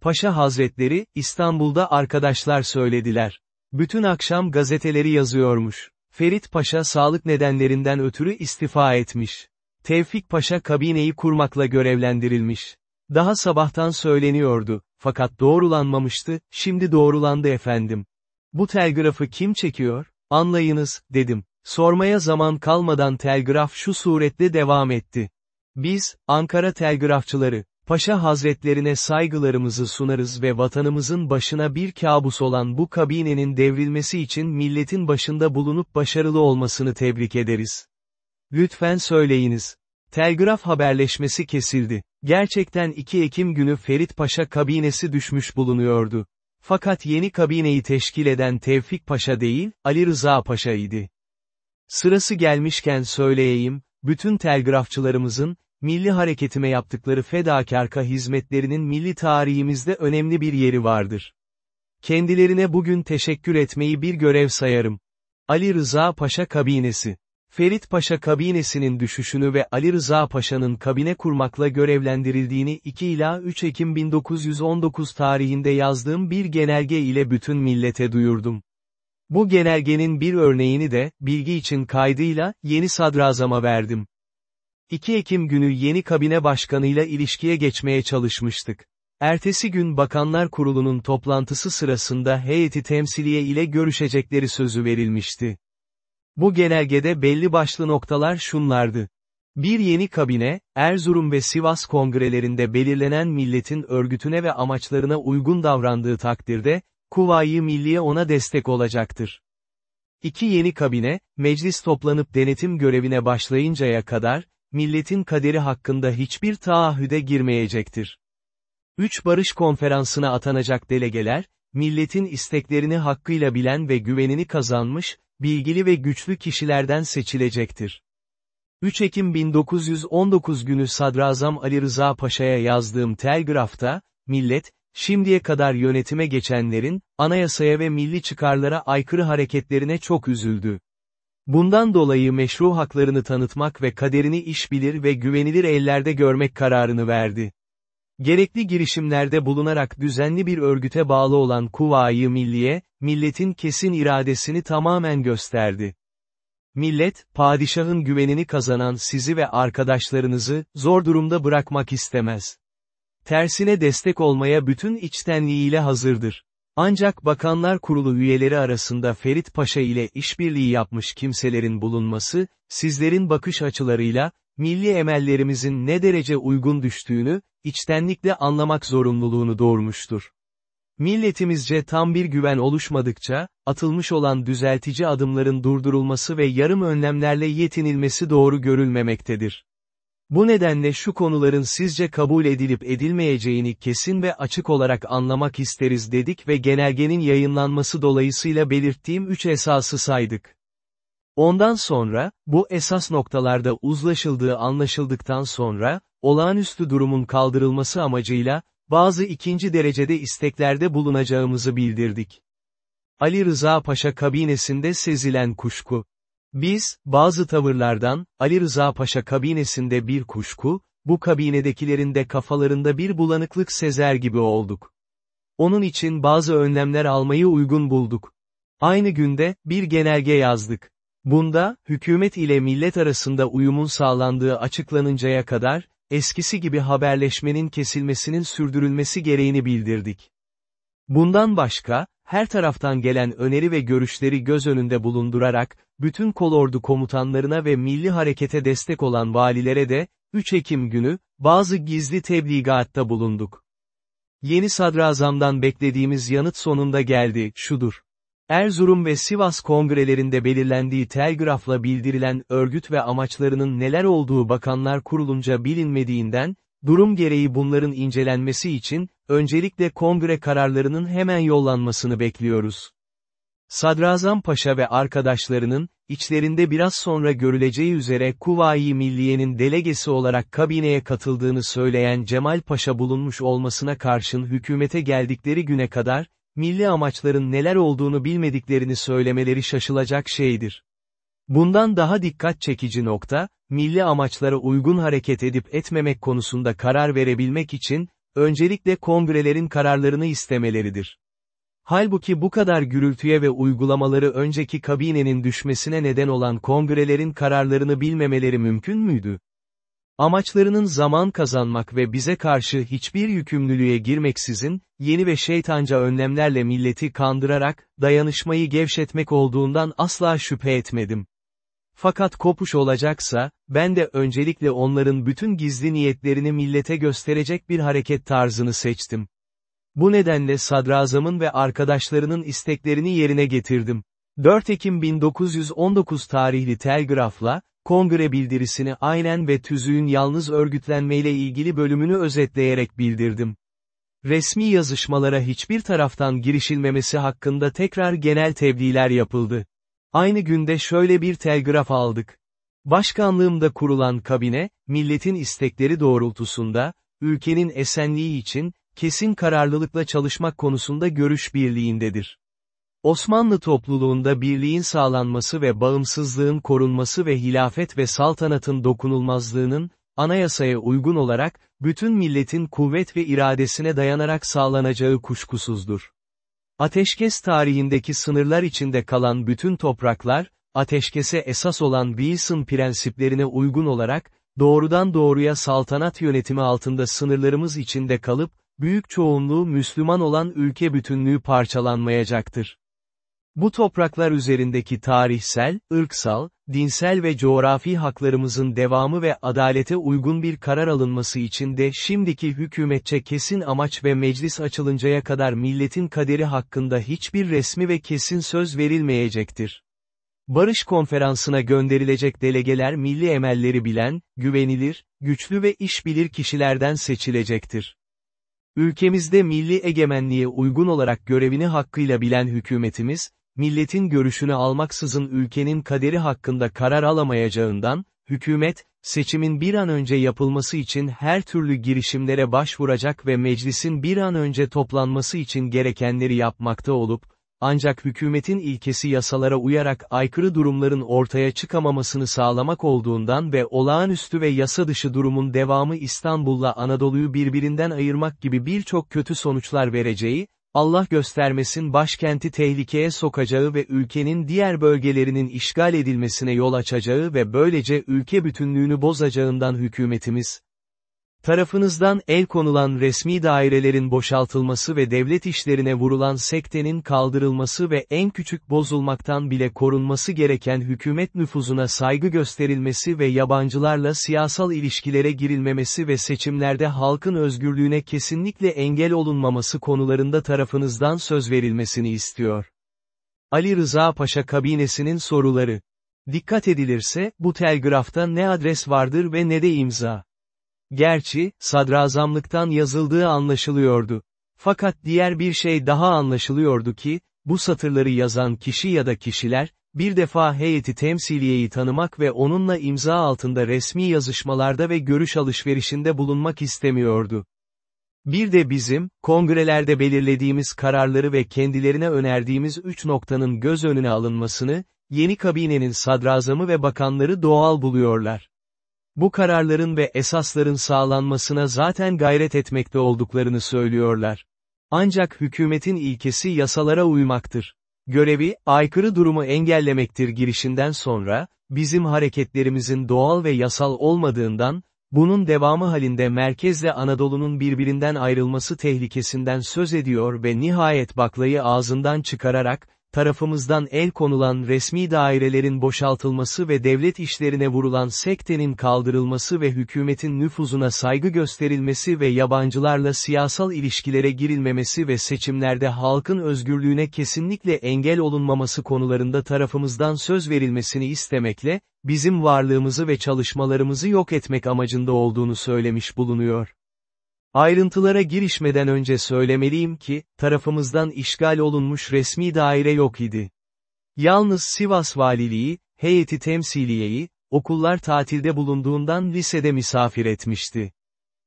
Paşa Hazretleri, İstanbul'da arkadaşlar söylediler. Bütün akşam gazeteleri yazıyormuş. Ferit Paşa sağlık nedenlerinden ötürü istifa etmiş. Tevfik Paşa kabineyi kurmakla görevlendirilmiş. Daha sabahtan söyleniyordu, fakat doğrulanmamıştı, şimdi doğrulandı efendim. Bu telgrafı kim çekiyor? Anlayınız, dedim. Sormaya zaman kalmadan telgraf şu surette devam etti. Biz, Ankara telgrafçıları, Paşa Hazretlerine saygılarımızı sunarız ve vatanımızın başına bir kabus olan bu kabinenin devrilmesi için milletin başında bulunup başarılı olmasını tebrik ederiz. Lütfen söyleyiniz. Telgraf haberleşmesi kesildi. Gerçekten 2 Ekim günü Ferit Paşa kabinesi düşmüş bulunuyordu. Fakat yeni kabineyi teşkil eden Tevfik Paşa değil, Ali Rıza Paşa idi. Sırası gelmişken söyleyeyim, bütün telgrafçılarımızın, milli hareketime yaptıkları fedakarka hizmetlerinin milli tarihimizde önemli bir yeri vardır. Kendilerine bugün teşekkür etmeyi bir görev sayarım. Ali Rıza Paşa Kabinesi Ferit Paşa kabinesinin düşüşünü ve Ali Rıza Paşa'nın kabine kurmakla görevlendirildiğini 2 ila 3 Ekim 1919 tarihinde yazdığım bir genelge ile bütün millete duyurdum. Bu genelgenin bir örneğini de, bilgi için kaydıyla, yeni sadrazama verdim. 2 Ekim günü yeni kabine başkanıyla ilişkiye geçmeye çalışmıştık. Ertesi gün Bakanlar Kurulu'nun toplantısı sırasında heyeti temsiliye ile görüşecekleri sözü verilmişti. Bu genelgede belli başlı noktalar şunlardı. Bir yeni kabine, Erzurum ve Sivas kongrelerinde belirlenen milletin örgütüne ve amaçlarına uygun davrandığı takdirde, Kuvayi Milliye ona destek olacaktır. İki yeni kabine, meclis toplanıp denetim görevine başlayıncaya kadar, milletin kaderi hakkında hiçbir taahhüde girmeyecektir. Üç barış konferansına atanacak delegeler, milletin isteklerini hakkıyla bilen ve güvenini kazanmış, bilgili ve güçlü kişilerden seçilecektir. 3 Ekim 1919 günü Sadrazam Ali Rıza Paşa'ya yazdığım telgrafta, millet, şimdiye kadar yönetime geçenlerin, anayasaya ve milli çıkarlara aykırı hareketlerine çok üzüldü. Bundan dolayı meşru haklarını tanıtmak ve kaderini işbilir ve güvenilir ellerde görmek kararını verdi. Gerekli girişimlerde bulunarak düzenli bir örgüte bağlı olan Kuvayi Milliye, milletin kesin iradesini tamamen gösterdi. Millet, padişahın güvenini kazanan sizi ve arkadaşlarınızı, zor durumda bırakmak istemez. Tersine destek olmaya bütün içtenliğiyle hazırdır. Ancak Bakanlar Kurulu üyeleri arasında Ferit Paşa ile işbirliği yapmış kimselerin bulunması, sizlerin bakış açılarıyla, milli emellerimizin ne derece uygun düştüğünü, içtenlikle anlamak zorunluluğunu doğurmuştur. Milletimizce tam bir güven oluşmadıkça, atılmış olan düzeltici adımların durdurulması ve yarım önlemlerle yetinilmesi doğru görülmemektedir. Bu nedenle şu konuların sizce kabul edilip edilmeyeceğini kesin ve açık olarak anlamak isteriz dedik ve genelgenin yayınlanması dolayısıyla belirttiğim üç esası saydık. Ondan sonra, bu esas noktalarda uzlaşıldığı anlaşıldıktan sonra, olağanüstü durumun kaldırılması amacıyla, bazı ikinci derecede isteklerde bulunacağımızı bildirdik. Ali Rıza Paşa kabinesinde sezilen kuşku. Biz, bazı tavırlardan, Ali Rıza Paşa kabinesinde bir kuşku, bu kabinedekilerin de kafalarında bir bulanıklık sezer gibi olduk. Onun için bazı önlemler almayı uygun bulduk. Aynı günde, bir genelge yazdık. Bunda, hükümet ile millet arasında uyumun sağlandığı açıklanıncaya kadar, eskisi gibi haberleşmenin kesilmesinin sürdürülmesi gereğini bildirdik. Bundan başka, her taraftan gelen öneri ve görüşleri göz önünde bulundurarak, bütün kolordu komutanlarına ve milli harekete destek olan valilere de, 3 Ekim günü, bazı gizli tebligatta bulunduk. Yeni sadrazamdan beklediğimiz yanıt sonunda geldi, şudur. Erzurum ve Sivas kongrelerinde belirlendiği telgrafla bildirilen örgüt ve amaçlarının neler olduğu bakanlar kurulunca bilinmediğinden, durum gereği bunların incelenmesi için, öncelikle kongre kararlarının hemen yollanmasını bekliyoruz. Sadrazam Paşa ve arkadaşlarının, içlerinde biraz sonra görüleceği üzere Kuvayi Milliye'nin delegesi olarak kabineye katıldığını söyleyen Cemal Paşa bulunmuş olmasına karşın hükümete geldikleri güne kadar, milli amaçların neler olduğunu bilmediklerini söylemeleri şaşılacak şeydir. Bundan daha dikkat çekici nokta, milli amaçlara uygun hareket edip etmemek konusunda karar verebilmek için, öncelikle kongrelerin kararlarını istemeleridir. Halbuki bu kadar gürültüye ve uygulamaları önceki kabinenin düşmesine neden olan kongrelerin kararlarını bilmemeleri mümkün müydü? Amaçlarının zaman kazanmak ve bize karşı hiçbir yükümlülüğe girmeksizin, yeni ve şeytanca önlemlerle milleti kandırarak, dayanışmayı gevşetmek olduğundan asla şüphe etmedim. Fakat kopuş olacaksa, ben de öncelikle onların bütün gizli niyetlerini millete gösterecek bir hareket tarzını seçtim. Bu nedenle sadrazamın ve arkadaşlarının isteklerini yerine getirdim. 4 Ekim 1919 tarihli telgrafla, kongre bildirisini aynen ve tüzüğün yalnız örgütlenmeyle ilgili bölümünü özetleyerek bildirdim. Resmi yazışmalara hiçbir taraftan girişilmemesi hakkında tekrar genel tebliğler yapıldı. Aynı günde şöyle bir telgraf aldık. Başkanlığımda kurulan kabine, milletin istekleri doğrultusunda, ülkenin esenliği için, kesin kararlılıkla çalışmak konusunda görüş birliğindedir. Osmanlı topluluğunda birliğin sağlanması ve bağımsızlığın korunması ve hilafet ve saltanatın dokunulmazlığının, anayasaya uygun olarak, bütün milletin kuvvet ve iradesine dayanarak sağlanacağı kuşkusuzdur. Ateşkes tarihindeki sınırlar içinde kalan bütün topraklar, ateşkese esas olan Wilson prensiplerine uygun olarak, doğrudan doğruya saltanat yönetimi altında sınırlarımız içinde kalıp, büyük çoğunluğu Müslüman olan ülke bütünlüğü parçalanmayacaktır. Bu topraklar üzerindeki tarihsel, ırksal, dinsel ve coğrafi haklarımızın devamı ve adalete uygun bir karar alınması için de şimdiki hükümetçe kesin amaç ve meclis açılıncaya kadar milletin kaderi hakkında hiçbir resmi ve kesin söz verilmeyecektir. Barış konferansına gönderilecek delegeler milli emelleri bilen, güvenilir, güçlü ve işbilir kişilerden seçilecektir. Ülkemizde milli egemenliğe uygun olarak görevini hakkıyla bilen hükümetimiz, milletin görüşünü almaksızın ülkenin kaderi hakkında karar alamayacağından, hükümet, seçimin bir an önce yapılması için her türlü girişimlere başvuracak ve meclisin bir an önce toplanması için gerekenleri yapmakta olup, ancak hükümetin ilkesi yasalara uyarak aykırı durumların ortaya çıkamamasını sağlamak olduğundan ve olağanüstü ve yasa dışı durumun devamı İstanbul'la Anadolu'yu birbirinden ayırmak gibi birçok kötü sonuçlar vereceği, Allah göstermesin başkenti tehlikeye sokacağı ve ülkenin diğer bölgelerinin işgal edilmesine yol açacağı ve böylece ülke bütünlüğünü bozacağından hükümetimiz, tarafınızdan el konulan resmi dairelerin boşaltılması ve devlet işlerine vurulan sektenin kaldırılması ve en küçük bozulmaktan bile korunması gereken hükümet nüfuzuna saygı gösterilmesi ve yabancılarla siyasal ilişkilere girilmemesi ve seçimlerde halkın özgürlüğüne kesinlikle engel olunmaması konularında tarafınızdan söz verilmesini istiyor. Ali Rıza Paşa kabinesinin soruları. Dikkat edilirse, bu telgrafta ne adres vardır ve ne de imza. Gerçi, sadrazamlıktan yazıldığı anlaşılıyordu. Fakat diğer bir şey daha anlaşılıyordu ki, bu satırları yazan kişi ya da kişiler, bir defa heyeti temsiliyeyi tanımak ve onunla imza altında resmi yazışmalarda ve görüş alışverişinde bulunmak istemiyordu. Bir de bizim, kongrelerde belirlediğimiz kararları ve kendilerine önerdiğimiz üç noktanın göz önüne alınmasını, yeni kabinenin sadrazamı ve bakanları doğal buluyorlar. Bu kararların ve esasların sağlanmasına zaten gayret etmekte olduklarını söylüyorlar. Ancak hükümetin ilkesi yasalara uymaktır. Görevi, aykırı durumu engellemektir girişinden sonra, bizim hareketlerimizin doğal ve yasal olmadığından, bunun devamı halinde merkezle Anadolu'nun birbirinden ayrılması tehlikesinden söz ediyor ve nihayet baklayı ağzından çıkararak, tarafımızdan el konulan resmi dairelerin boşaltılması ve devlet işlerine vurulan sektenin kaldırılması ve hükümetin nüfuzuna saygı gösterilmesi ve yabancılarla siyasal ilişkilere girilmemesi ve seçimlerde halkın özgürlüğüne kesinlikle engel olunmaması konularında tarafımızdan söz verilmesini istemekle, bizim varlığımızı ve çalışmalarımızı yok etmek amacında olduğunu söylemiş bulunuyor. Ayrıntılara girişmeden önce söylemeliyim ki, tarafımızdan işgal olunmuş resmi daire yok idi. Yalnız Sivas Valiliği, heyeti temsiliyeyi, okullar tatilde bulunduğundan lisede misafir etmişti.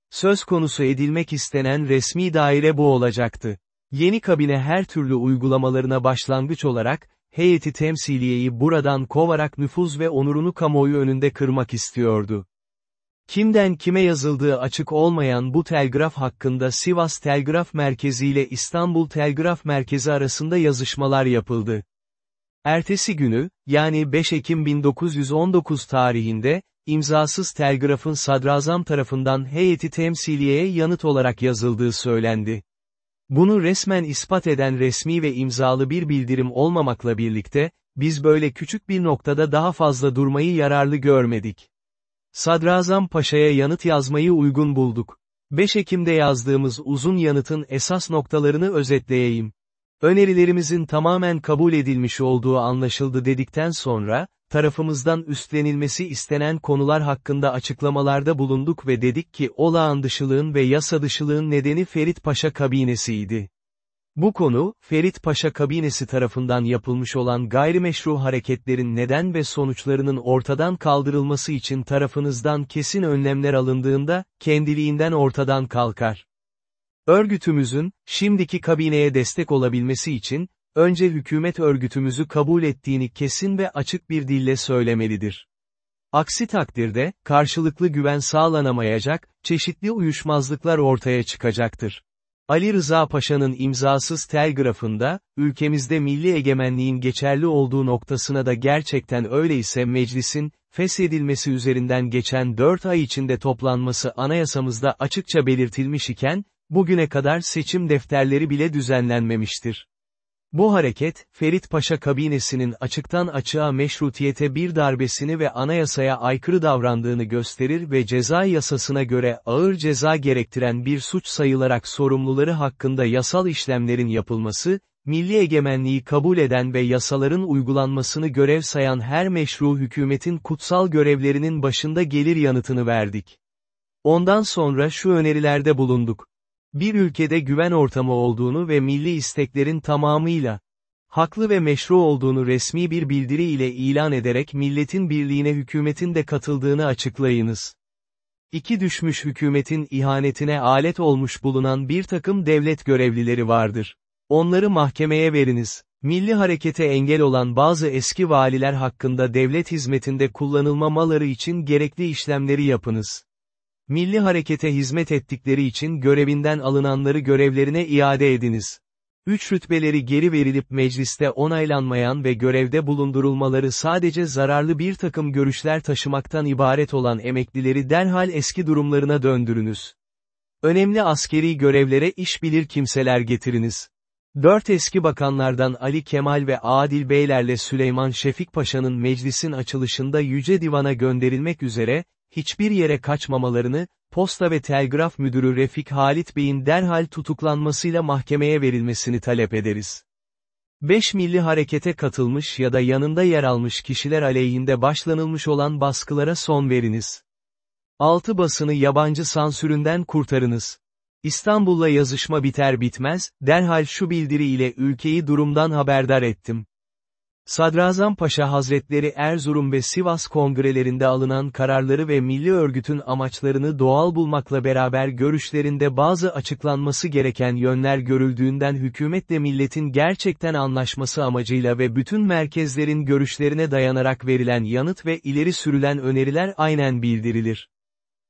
Söz konusu edilmek istenen resmi daire bu olacaktı. Yeni kabine her türlü uygulamalarına başlangıç olarak, heyeti temsiliyeyi buradan kovarak nüfuz ve onurunu kamuoyu önünde kırmak istiyordu. Kimden kime yazıldığı açık olmayan bu telgraf hakkında Sivas Telgraf Merkezi ile İstanbul Telgraf Merkezi arasında yazışmalar yapıldı. Ertesi günü, yani 5 Ekim 1919 tarihinde, imzasız telgrafın sadrazam tarafından heyeti temsiliyeye yanıt olarak yazıldığı söylendi. Bunu resmen ispat eden resmi ve imzalı bir bildirim olmamakla birlikte, biz böyle küçük bir noktada daha fazla durmayı yararlı görmedik. Sadrazam Paşa'ya yanıt yazmayı uygun bulduk. 5 Ekim'de yazdığımız uzun yanıtın esas noktalarını özetleyeyim. Önerilerimizin tamamen kabul edilmiş olduğu anlaşıldı dedikten sonra, tarafımızdan üstlenilmesi istenen konular hakkında açıklamalarda bulunduk ve dedik ki olağan dışılığın ve yasa dışılığın nedeni Ferit Paşa kabinesiydi. Bu konu, Ferit Paşa kabinesi tarafından yapılmış olan gayrimeşru hareketlerin neden ve sonuçlarının ortadan kaldırılması için tarafınızdan kesin önlemler alındığında, kendiliğinden ortadan kalkar. Örgütümüzün, şimdiki kabineye destek olabilmesi için, önce hükümet örgütümüzü kabul ettiğini kesin ve açık bir dille söylemelidir. Aksi takdirde, karşılıklı güven sağlanamayacak, çeşitli uyuşmazlıklar ortaya çıkacaktır. Ali Rıza Paşa'nın imzasız telgrafında, ülkemizde milli egemenliğin geçerli olduğu noktasına da gerçekten öyleyse meclisin, feshedilmesi üzerinden geçen 4 ay içinde toplanması anayasamızda açıkça belirtilmiş iken, bugüne kadar seçim defterleri bile düzenlenmemiştir. Bu hareket, Ferit Paşa kabinesinin açıktan açığa meşrutiyete bir darbesini ve anayasaya aykırı davrandığını gösterir ve ceza yasasına göre ağır ceza gerektiren bir suç sayılarak sorumluları hakkında yasal işlemlerin yapılması, milli egemenliği kabul eden ve yasaların uygulanmasını görev sayan her meşru hükümetin kutsal görevlerinin başında gelir yanıtını verdik. Ondan sonra şu önerilerde bulunduk bir ülkede güven ortamı olduğunu ve milli isteklerin tamamıyla, haklı ve meşru olduğunu resmi bir bildiri ile ilan ederek milletin birliğine hükümetin de katıldığını açıklayınız. İki düşmüş hükümetin ihanetine alet olmuş bulunan bir takım devlet görevlileri vardır. Onları mahkemeye veriniz. Milli harekete engel olan bazı eski valiler hakkında devlet hizmetinde kullanılmamaları için gerekli işlemleri yapınız. Milli harekete hizmet ettikleri için görevinden alınanları görevlerine iade ediniz. Üç rütbeleri geri verilip mecliste onaylanmayan ve görevde bulundurulmaları sadece zararlı bir takım görüşler taşımaktan ibaret olan emeklileri derhal eski durumlarına döndürünüz. Önemli askeri görevlere iş bilir kimseler getiriniz. Dört eski bakanlardan Ali Kemal ve Adil Beylerle Süleyman Şefik Paşa'nın meclisin açılışında Yüce Divan'a gönderilmek üzere, hiçbir yere kaçmamalarını, Posta ve Telgraf Müdürü Refik Halit Bey'in derhal tutuklanmasıyla mahkemeye verilmesini talep ederiz. 5 milli harekete katılmış ya da yanında yer almış kişiler aleyhinde başlanılmış olan baskılara son veriniz. 6 basını yabancı sansüründen kurtarınız. İstanbul'la yazışma biter bitmez, derhal şu bildiri ile ülkeyi durumdan haberdar ettim. Sadrazam Paşa Hazretleri Erzurum ve Sivas kongrelerinde alınan kararları ve milli örgütün amaçlarını doğal bulmakla beraber görüşlerinde bazı açıklanması gereken yönler görüldüğünden hükümetle milletin gerçekten anlaşması amacıyla ve bütün merkezlerin görüşlerine dayanarak verilen yanıt ve ileri sürülen öneriler aynen bildirilir.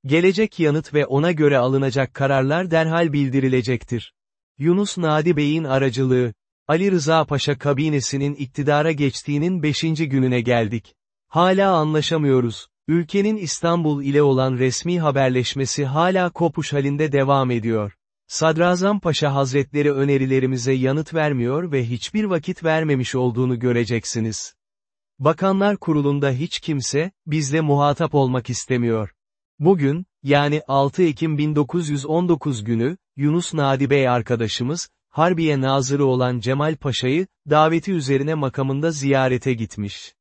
Gelecek yanıt ve ona göre alınacak kararlar derhal bildirilecektir. Yunus Nadi Bey'in aracılığı, Ali Rıza Paşa kabinesinin iktidara geçtiğinin 5. gününe geldik. Hala anlaşamıyoruz. Ülkenin İstanbul ile olan resmi haberleşmesi hala kopuş halinde devam ediyor. Sadrazam Paşa Hazretleri önerilerimize yanıt vermiyor ve hiçbir vakit vermemiş olduğunu göreceksiniz. Bakanlar Kurulu'nda hiç kimse, bizle muhatap olmak istemiyor. Bugün, yani 6 Ekim 1919 günü, Yunus Nadi Bey arkadaşımız, Harbiye Nazırı olan Cemal Paşa'yı, daveti üzerine makamında ziyarete gitmiş.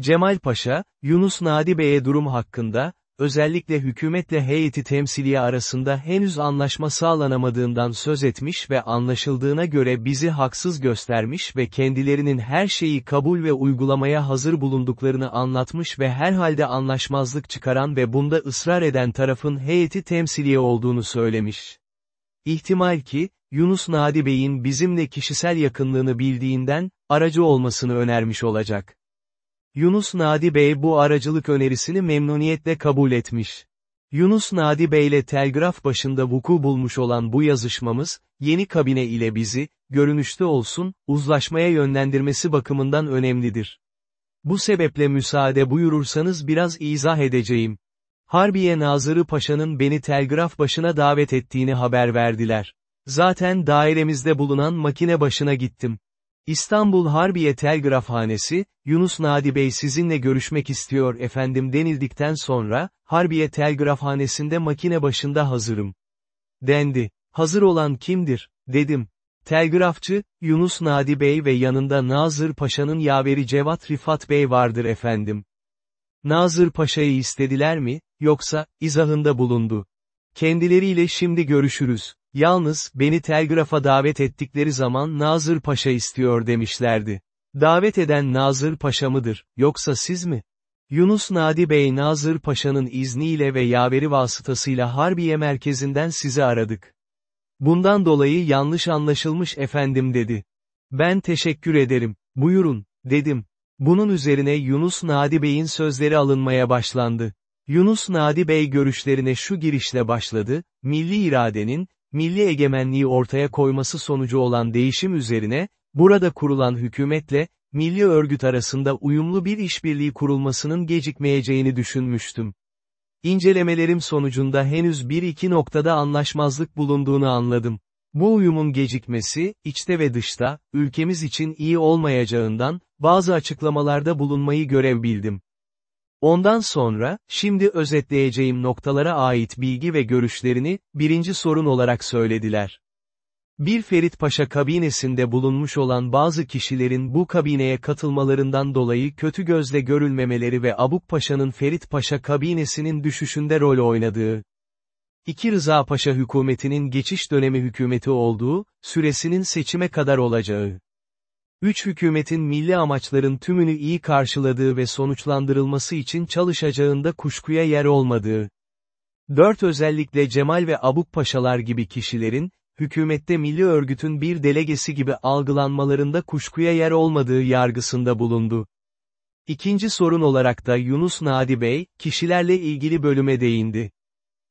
Cemal Paşa, Yunus Nadi Bey'e durum hakkında, özellikle hükümetle heyeti temsiliye arasında henüz anlaşma sağlanamadığından söz etmiş ve anlaşıldığına göre bizi haksız göstermiş ve kendilerinin her şeyi kabul ve uygulamaya hazır bulunduklarını anlatmış ve herhalde anlaşmazlık çıkaran ve bunda ısrar eden tarafın heyeti temsiliye olduğunu söylemiş. İhtimal ki, Yunus Nadi Bey'in bizimle kişisel yakınlığını bildiğinden, aracı olmasını önermiş olacak. Yunus Nadi Bey bu aracılık önerisini memnuniyetle kabul etmiş. Yunus Nadi Bey ile telgraf başında vuku bulmuş olan bu yazışmamız, yeni kabine ile bizi, görünüşte olsun, uzlaşmaya yönlendirmesi bakımından önemlidir. Bu sebeple müsaade buyurursanız biraz izah edeceğim. Harbiye Nazırı Paşa'nın beni telgraf başına davet ettiğini haber verdiler. Zaten dairemizde bulunan makine başına gittim. İstanbul Harbiye Telgrafhanesi, Yunus Nadi Bey sizinle görüşmek istiyor efendim denildikten sonra, Harbiye Telgrafhanesi'nde makine başında hazırım. Dendi. Hazır olan kimdir, dedim. Telgrafçı, Yunus Nadi Bey ve yanında Nazır Paşa'nın yaveri Cevat Rifat Bey vardır efendim. Nazır Paşa'yı istediler mi, yoksa, izahında bulundu. Kendileriyle şimdi görüşürüz. Yalnız, beni telgrafa davet ettikleri zaman Nazır Paşa istiyor demişlerdi. Davet eden Nazır Paşa mıdır, yoksa siz mi? Yunus Nadi Bey Nazır Paşa'nın izniyle ve yaveri vasıtasıyla Harbiye merkezinden sizi aradık. Bundan dolayı yanlış anlaşılmış efendim dedi. Ben teşekkür ederim, buyurun, dedim. Bunun üzerine Yunus Nadi Bey'in sözleri alınmaya başlandı. Yunus Nadi Bey görüşlerine şu girişle başladı, milli iradenin, milli egemenliği ortaya koyması sonucu olan değişim üzerine, burada kurulan hükümetle, milli örgüt arasında uyumlu bir işbirliği kurulmasının gecikmeyeceğini düşünmüştüm. İncelemelerim sonucunda henüz bir iki noktada anlaşmazlık bulunduğunu anladım. Bu uyumun gecikmesi, içte ve dışta, ülkemiz için iyi olmayacağından, bazı açıklamalarda bulunmayı görev bildim. Ondan sonra, şimdi özetleyeceğim noktalara ait bilgi ve görüşlerini, birinci sorun olarak söylediler. Bir Ferit Paşa kabinesinde bulunmuş olan bazı kişilerin bu kabineye katılmalarından dolayı kötü gözle görülmemeleri ve Abuk Paşa'nın Ferit Paşa kabinesinin düşüşünde rol oynadığı. İki Rıza Paşa hükümetinin geçiş dönemi hükümeti olduğu, süresinin seçime kadar olacağı. Üç hükümetin milli amaçların tümünü iyi karşıladığı ve sonuçlandırılması için çalışacağında kuşkuya yer olmadığı. Dört özellikle Cemal ve Abuk Paşalar gibi kişilerin, hükümette milli örgütün bir delegesi gibi algılanmalarında kuşkuya yer olmadığı yargısında bulundu. İkinci sorun olarak da Yunus Nadi Bey, kişilerle ilgili bölüme değindi.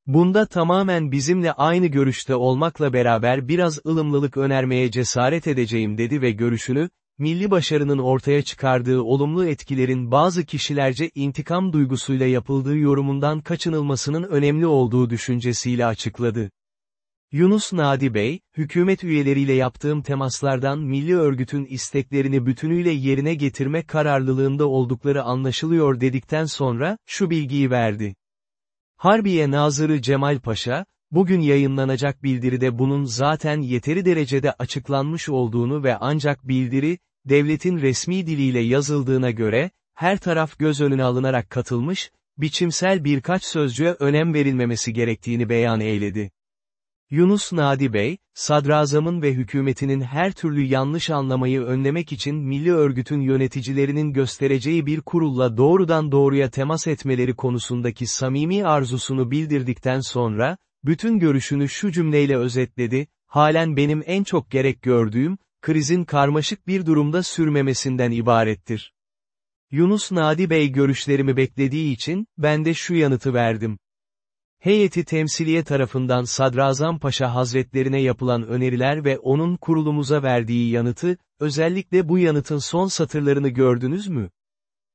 Bunda tamamen bizimle aynı görüşte olmakla beraber biraz ılımlılık önermeye cesaret edeceğim dedi ve görüşünü, milli başarının ortaya çıkardığı olumlu etkilerin bazı kişilerce intikam duygusuyla yapıldığı yorumundan kaçınılmasının önemli olduğu düşüncesiyle açıkladı. Yunus Nadi Bey, hükümet üyeleriyle yaptığım temaslardan milli örgütün isteklerini bütünüyle yerine getirme kararlılığında oldukları anlaşılıyor dedikten sonra, şu bilgiyi verdi. Harbiye Nazırı Cemal Paşa, bugün yayınlanacak bildiride bunun zaten yeteri derecede açıklanmış olduğunu ve ancak bildiri, devletin resmi diliyle yazıldığına göre, her taraf göz önüne alınarak katılmış, biçimsel birkaç sözcüğe önem verilmemesi gerektiğini beyan eyledi. Yunus Nadi Bey, sadrazamın ve hükümetinin her türlü yanlış anlamayı önlemek için milli örgütün yöneticilerinin göstereceği bir kurulla doğrudan doğruya temas etmeleri konusundaki samimi arzusunu bildirdikten sonra, bütün görüşünü şu cümleyle özetledi, halen benim en çok gerek gördüğüm, krizin karmaşık bir durumda sürmemesinden ibarettir. Yunus Nadi Bey görüşlerimi beklediği için, ben de şu yanıtı verdim. Heyeti temsiliye tarafından Sadrazam Paşa Hazretlerine yapılan öneriler ve onun kurulumuza verdiği yanıtı, özellikle bu yanıtın son satırlarını gördünüz mü?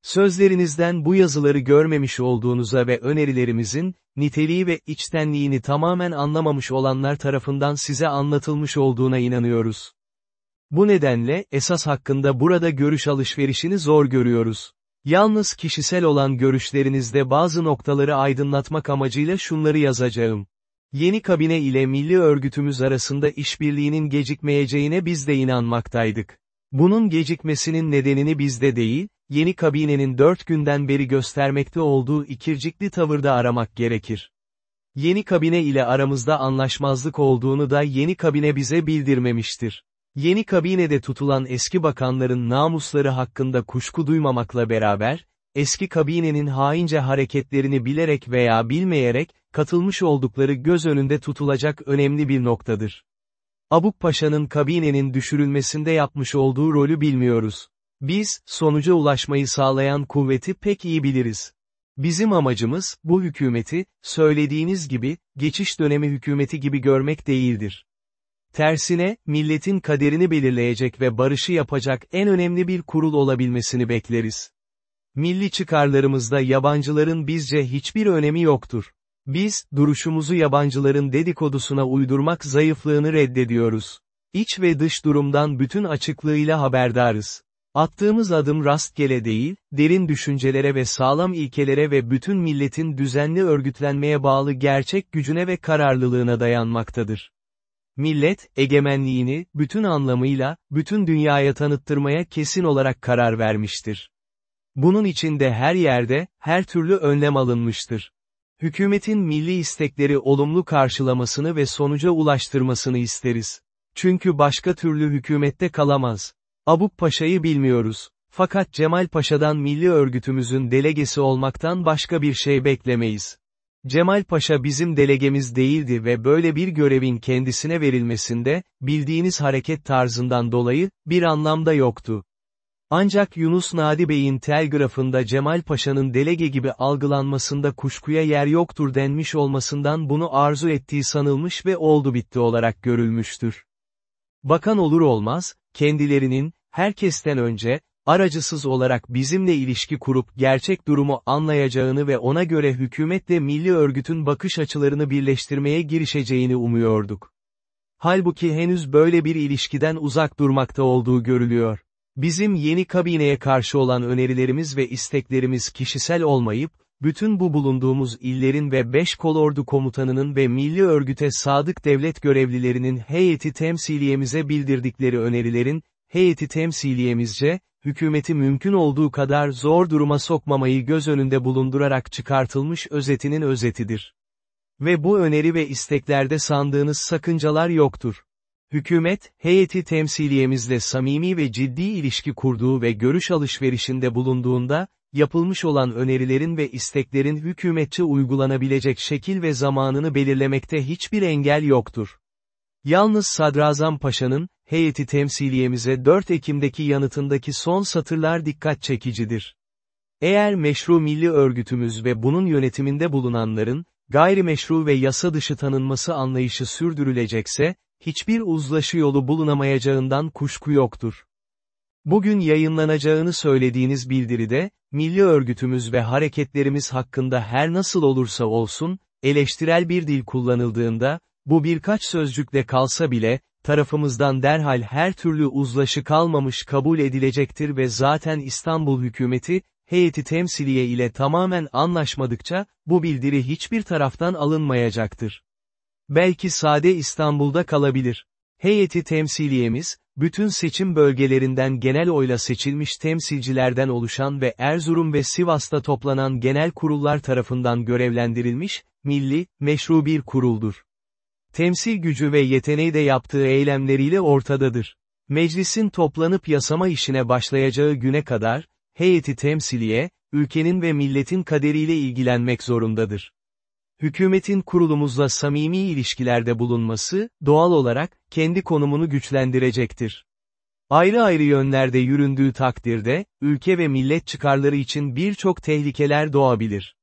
Sözlerinizden bu yazıları görmemiş olduğunuza ve önerilerimizin, niteliği ve içtenliğini tamamen anlamamış olanlar tarafından size anlatılmış olduğuna inanıyoruz. Bu nedenle, esas hakkında burada görüş alışverişini zor görüyoruz. Yalnız kişisel olan görüşlerinizde bazı noktaları aydınlatmak amacıyla şunları yazacağım. Yeni kabine ile milli örgütümüz arasında işbirliğinin gecikmeyeceğine biz de inanmaktaydık. Bunun gecikmesinin nedenini bizde değil, yeni kabinenin dört günden beri göstermekte olduğu ikircikli tavırda aramak gerekir. Yeni kabine ile aramızda anlaşmazlık olduğunu da yeni kabine bize bildirmemiştir. Yeni kabinede tutulan eski bakanların namusları hakkında kuşku duymamakla beraber, eski kabinenin haince hareketlerini bilerek veya bilmeyerek, katılmış oldukları göz önünde tutulacak önemli bir noktadır. Abuk Paşa'nın kabinenin düşürülmesinde yapmış olduğu rolü bilmiyoruz. Biz, sonuca ulaşmayı sağlayan kuvveti pek iyi biliriz. Bizim amacımız, bu hükümeti, söylediğiniz gibi, geçiş dönemi hükümeti gibi görmek değildir. Tersine, milletin kaderini belirleyecek ve barışı yapacak en önemli bir kurul olabilmesini bekleriz. Milli çıkarlarımızda yabancıların bizce hiçbir önemi yoktur. Biz, duruşumuzu yabancıların dedikodusuna uydurmak zayıflığını reddediyoruz. İç ve dış durumdan bütün açıklığıyla haberdarız. Attığımız adım rastgele değil, derin düşüncelere ve sağlam ilkelere ve bütün milletin düzenli örgütlenmeye bağlı gerçek gücüne ve kararlılığına dayanmaktadır. Millet, egemenliğini, bütün anlamıyla, bütün dünyaya tanıttırmaya kesin olarak karar vermiştir. Bunun için de her yerde, her türlü önlem alınmıştır. Hükümetin milli istekleri olumlu karşılamasını ve sonuca ulaştırmasını isteriz. Çünkü başka türlü hükümette kalamaz. Abuk Paşa'yı bilmiyoruz. Fakat Cemal Paşa'dan milli örgütümüzün delegesi olmaktan başka bir şey beklemeyiz. Cemal Paşa bizim delegemiz değildi ve böyle bir görevin kendisine verilmesinde, bildiğiniz hareket tarzından dolayı, bir anlamda yoktu. Ancak Yunus Nadi Bey'in telgrafında Cemal Paşa'nın delege gibi algılanmasında kuşkuya yer yoktur denmiş olmasından bunu arzu ettiği sanılmış ve oldu bitti olarak görülmüştür. Bakan olur olmaz, kendilerinin, herkesten önce, aracısız olarak bizimle ilişki kurup gerçek durumu anlayacağını ve ona göre hükümetle milli örgütün bakış açılarını birleştirmeye girişeceğini umuyorduk. Halbuki henüz böyle bir ilişkiden uzak durmakta olduğu görülüyor. Bizim yeni kabineye karşı olan önerilerimiz ve isteklerimiz kişisel olmayıp, bütün bu bulunduğumuz illerin ve beş kolordu komutanının ve milli örgüte sadık devlet görevlilerinin heyeti temsiliyemize bildirdikleri önerilerin, heyeti temsiliyemizce, hükümeti mümkün olduğu kadar zor duruma sokmamayı göz önünde bulundurarak çıkartılmış özetinin özetidir. Ve bu öneri ve isteklerde sandığınız sakıncalar yoktur. Hükümet, heyeti temsiliyemizle samimi ve ciddi ilişki kurduğu ve görüş alışverişinde bulunduğunda, yapılmış olan önerilerin ve isteklerin hükümetçe uygulanabilecek şekil ve zamanını belirlemekte hiçbir engel yoktur. Yalnız Sadrazam Paşa'nın, heyeti temsiliyemize 4 Ekim'deki yanıtındaki son satırlar dikkat çekicidir. Eğer meşru milli örgütümüz ve bunun yönetiminde bulunanların, gayrimeşru ve yasa dışı tanınması anlayışı sürdürülecekse, hiçbir uzlaşı yolu bulunamayacağından kuşku yoktur. Bugün yayınlanacağını söylediğiniz bildiride, milli örgütümüz ve hareketlerimiz hakkında her nasıl olursa olsun, eleştirel bir dil kullanıldığında, bu birkaç sözcükle kalsa bile, tarafımızdan derhal her türlü uzlaşı kalmamış kabul edilecektir ve zaten İstanbul hükümeti, heyeti temsiliye ile tamamen anlaşmadıkça, bu bildiri hiçbir taraftan alınmayacaktır. Belki sade İstanbul'da kalabilir. Heyeti temsiliyemiz, bütün seçim bölgelerinden genel oyla seçilmiş temsilcilerden oluşan ve Erzurum ve Sivas'ta toplanan genel kurullar tarafından görevlendirilmiş, milli, meşru bir kuruldur. Temsil gücü ve yeteneği de yaptığı eylemleriyle ortadadır. Meclisin toplanıp yasama işine başlayacağı güne kadar, heyeti temsiliye, ülkenin ve milletin kaderiyle ilgilenmek zorundadır. Hükümetin kurulumuzla samimi ilişkilerde bulunması, doğal olarak, kendi konumunu güçlendirecektir. Ayrı ayrı yönlerde yüründüğü takdirde, ülke ve millet çıkarları için birçok tehlikeler doğabilir.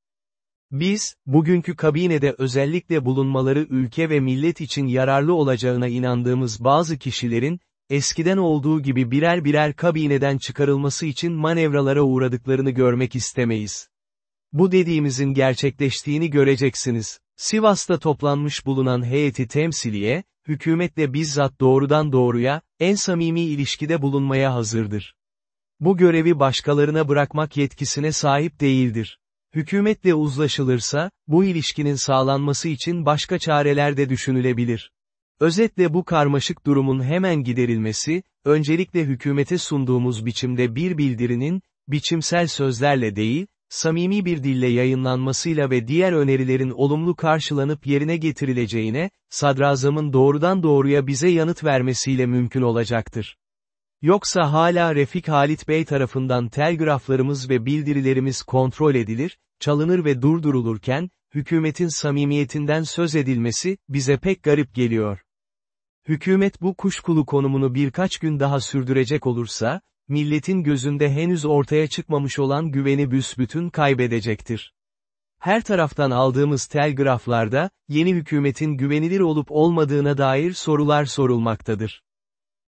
Biz, bugünkü kabinede özellikle bulunmaları ülke ve millet için yararlı olacağına inandığımız bazı kişilerin, eskiden olduğu gibi birer birer kabineden çıkarılması için manevralara uğradıklarını görmek istemeyiz. Bu dediğimizin gerçekleştiğini göreceksiniz. Sivas'ta toplanmış bulunan heyeti temsiliye, hükümetle bizzat doğrudan doğruya, en samimi ilişkide bulunmaya hazırdır. Bu görevi başkalarına bırakmak yetkisine sahip değildir. Hükümetle uzlaşılırsa, bu ilişkinin sağlanması için başka çareler de düşünülebilir. Özetle bu karmaşık durumun hemen giderilmesi, öncelikle hükümete sunduğumuz biçimde bir bildirinin, biçimsel sözlerle değil, samimi bir dille yayınlanmasıyla ve diğer önerilerin olumlu karşılanıp yerine getirileceğine, sadrazamın doğrudan doğruya bize yanıt vermesiyle mümkün olacaktır. Yoksa hala Refik Halit Bey tarafından telgraflarımız ve bildirilerimiz kontrol edilir, çalınır ve durdurulurken, hükümetin samimiyetinden söz edilmesi, bize pek garip geliyor. Hükümet bu kuşkulu konumunu birkaç gün daha sürdürecek olursa, milletin gözünde henüz ortaya çıkmamış olan güveni büsbütün kaybedecektir. Her taraftan aldığımız telgraflarda, yeni hükümetin güvenilir olup olmadığına dair sorular sorulmaktadır.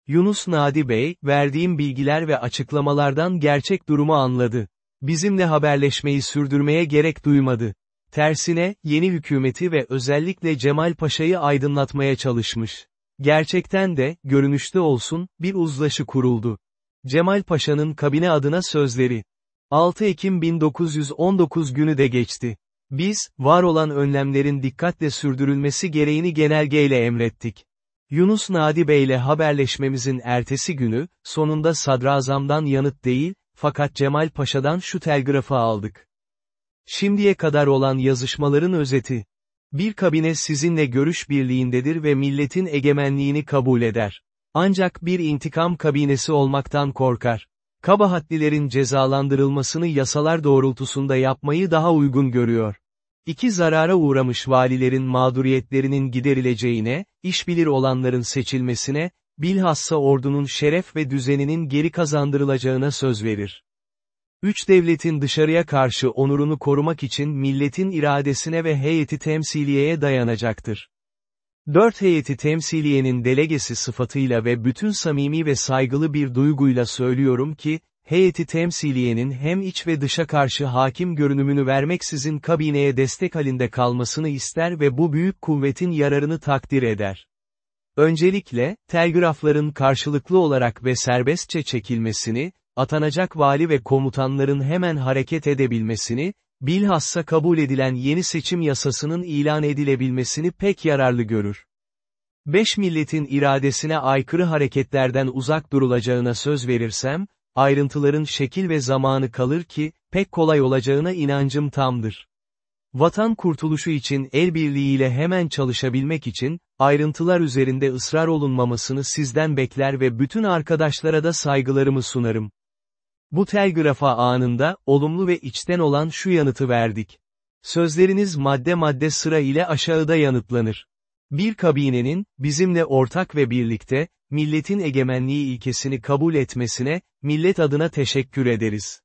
Yunus Nadi Bey, verdiğim bilgiler ve açıklamalardan gerçek durumu anladı. Bizimle haberleşmeyi sürdürmeye gerek duymadı. Tersine, yeni hükümeti ve özellikle Cemal Paşa'yı aydınlatmaya çalışmış. Gerçekten de, görünüşte olsun, bir uzlaşı kuruldu. Cemal Paşa'nın kabine adına sözleri. 6 Ekim 1919 günü de geçti. Biz, var olan önlemlerin dikkatle sürdürülmesi gereğini genelgeyle emrettik. Yunus Nadi Bey ile haberleşmemizin ertesi günü, sonunda sadrazamdan yanıt değil, fakat Cemal Paşa'dan şu telgrafı aldık. Şimdiye kadar olan yazışmaların özeti. Bir kabine sizinle görüş birliğindedir ve milletin egemenliğini kabul eder. Ancak bir intikam kabinesi olmaktan korkar. Kabahatlilerin cezalandırılmasını yasalar doğrultusunda yapmayı daha uygun görüyor. İki zarara uğramış valilerin mağduriyetlerinin giderileceğine, işbilir olanların seçilmesine, bilhassa ordunun şeref ve düzeninin geri kazandırılacağına söz verir. Üç devletin dışarıya karşı onurunu korumak için milletin iradesine ve heyeti temsiliyeye dayanacaktır. Dört heyeti temsiliyenin delegesi sıfatıyla ve bütün samimi ve saygılı bir duyguyla söylüyorum ki, heyeti temsiliyenin hem iç ve dışa karşı hakim görünümünü vermeksizin kabineye destek halinde kalmasını ister ve bu büyük kuvvetin yararını takdir eder. Öncelikle, telgrafların karşılıklı olarak ve serbestçe çekilmesini, atanacak vali ve komutanların hemen hareket edebilmesini, bilhassa kabul edilen yeni seçim yasasının ilan edilebilmesini pek yararlı görür. Beş milletin iradesine aykırı hareketlerden uzak durulacağına söz verirsem, ayrıntıların şekil ve zamanı kalır ki, pek kolay olacağına inancım tamdır. Vatan kurtuluşu için el birliğiyle hemen çalışabilmek için, ayrıntılar üzerinde ısrar olunmamasını sizden bekler ve bütün arkadaşlara da saygılarımı sunarım. Bu telgrafa anında, olumlu ve içten olan şu yanıtı verdik. Sözleriniz madde madde sıra ile aşağıda yanıtlanır. Bir kabinenin, bizimle ortak ve birlikte, milletin egemenliği ilkesini kabul etmesine, millet adına teşekkür ederiz.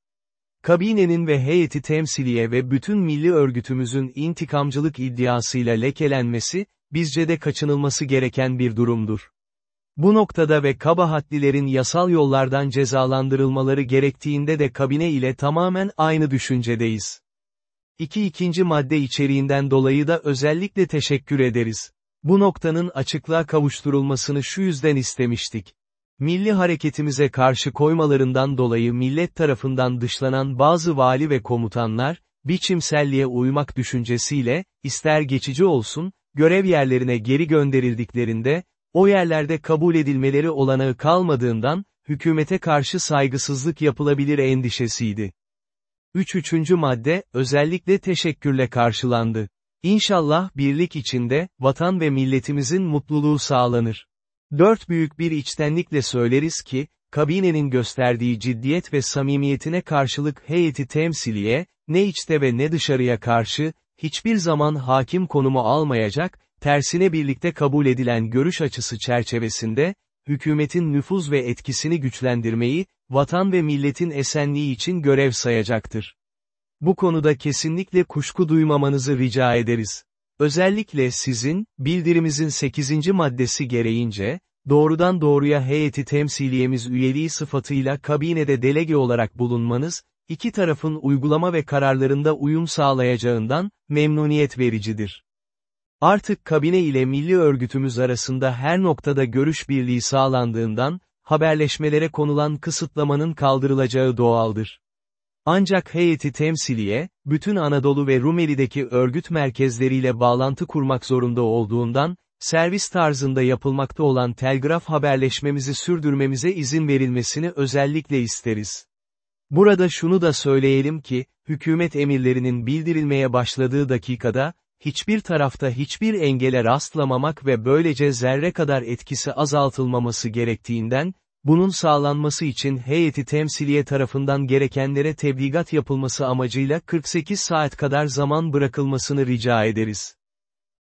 Kabinenin ve heyeti temsiliye ve bütün milli örgütümüzün intikamcılık iddiasıyla lekelenmesi, bizce de kaçınılması gereken bir durumdur. Bu noktada ve kabahatlilerin yasal yollardan cezalandırılmaları gerektiğinde de kabine ile tamamen aynı düşüncedeyiz. İki ikinci madde içeriğinden dolayı da özellikle teşekkür ederiz. Bu noktanın açıklığa kavuşturulmasını şu yüzden istemiştik. Milli hareketimize karşı koymalarından dolayı millet tarafından dışlanan bazı vali ve komutanlar, biçimselliğe uymak düşüncesiyle, ister geçici olsun, görev yerlerine geri gönderildiklerinde, o yerlerde kabul edilmeleri olanağı kalmadığından, hükümete karşı saygısızlık yapılabilir endişesiydi. 3. Üçüncü madde, özellikle teşekkürle karşılandı. İnşallah birlik içinde, vatan ve milletimizin mutluluğu sağlanır. Dört büyük bir içtenlikle söyleriz ki, kabinenin gösterdiği ciddiyet ve samimiyetine karşılık heyeti temsiliye, ne içte ve ne dışarıya karşı, hiçbir zaman hakim konumu almayacak, tersine birlikte kabul edilen görüş açısı çerçevesinde, hükümetin nüfuz ve etkisini güçlendirmeyi, vatan ve milletin esenliği için görev sayacaktır. Bu konuda kesinlikle kuşku duymamanızı rica ederiz. Özellikle sizin, bildirimizin 8. maddesi gereğince, doğrudan doğruya heyeti temsiliyemiz üyeliği sıfatıyla kabinede delege olarak bulunmanız, iki tarafın uygulama ve kararlarında uyum sağlayacağından, memnuniyet vericidir. Artık kabine ile milli örgütümüz arasında her noktada görüş birliği sağlandığından, haberleşmelere konulan kısıtlamanın kaldırılacağı doğaldır. Ancak heyeti temsiliye, bütün Anadolu ve Rumeli'deki örgüt merkezleriyle bağlantı kurmak zorunda olduğundan, servis tarzında yapılmakta olan telgraf haberleşmemizi sürdürmemize izin verilmesini özellikle isteriz. Burada şunu da söyleyelim ki, hükümet emirlerinin bildirilmeye başladığı dakikada, hiçbir tarafta hiçbir engele rastlamamak ve böylece zerre kadar etkisi azaltılmaması gerektiğinden, bunun sağlanması için heyeti temsiliye tarafından gerekenlere tebligat yapılması amacıyla 48 saat kadar zaman bırakılmasını rica ederiz.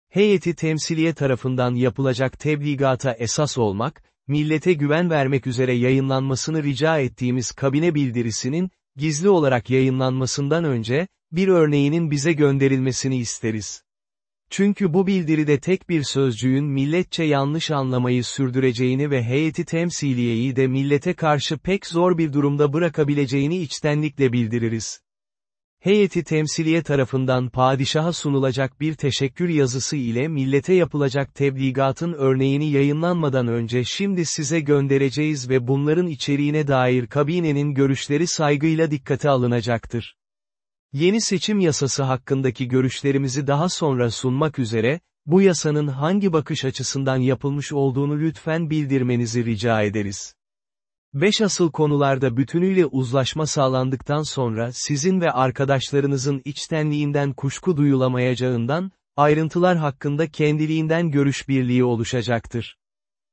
Heyeti temsiliye tarafından yapılacak tebligata esas olmak, millete güven vermek üzere yayınlanmasını rica ettiğimiz kabine bildirisinin, gizli olarak yayınlanmasından önce, bir örneğinin bize gönderilmesini isteriz. Çünkü bu bildiride tek bir sözcüğün milletçe yanlış anlamayı sürdüreceğini ve heyeti temsiliyeyi de millete karşı pek zor bir durumda bırakabileceğini içtenlikle bildiririz. Heyeti temsiliye tarafından padişaha sunulacak bir teşekkür yazısı ile millete yapılacak tebligatın örneğini yayınlanmadan önce şimdi size göndereceğiz ve bunların içeriğine dair kabinenin görüşleri saygıyla dikkate alınacaktır. Yeni seçim yasası hakkındaki görüşlerimizi daha sonra sunmak üzere, bu yasanın hangi bakış açısından yapılmış olduğunu lütfen bildirmenizi rica ederiz. Beş asıl konularda bütünüyle uzlaşma sağlandıktan sonra sizin ve arkadaşlarınızın içtenliğinden kuşku duyulamayacağından, ayrıntılar hakkında kendiliğinden görüş birliği oluşacaktır.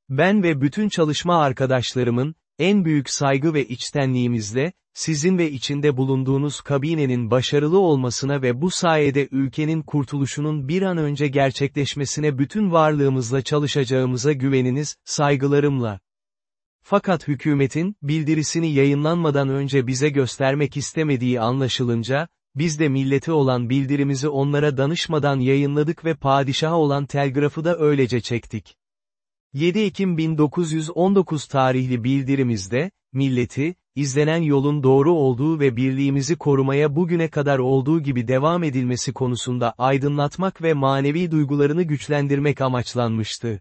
Ben ve bütün çalışma arkadaşlarımın, en büyük saygı ve içtenliğimizle, sizin ve içinde bulunduğunuz kabinenin başarılı olmasına ve bu sayede ülkenin kurtuluşunun bir an önce gerçekleşmesine bütün varlığımızla çalışacağımıza güveniniz, saygılarımla. Fakat hükümetin, bildirisini yayınlanmadan önce bize göstermek istemediği anlaşılınca, biz de milleti olan bildirimizi onlara danışmadan yayınladık ve padişaha olan telgrafı da öylece çektik. 7 Ekim 1919 tarihli bildirimizde, milleti, izlenen yolun doğru olduğu ve birliğimizi korumaya bugüne kadar olduğu gibi devam edilmesi konusunda aydınlatmak ve manevi duygularını güçlendirmek amaçlanmıştı.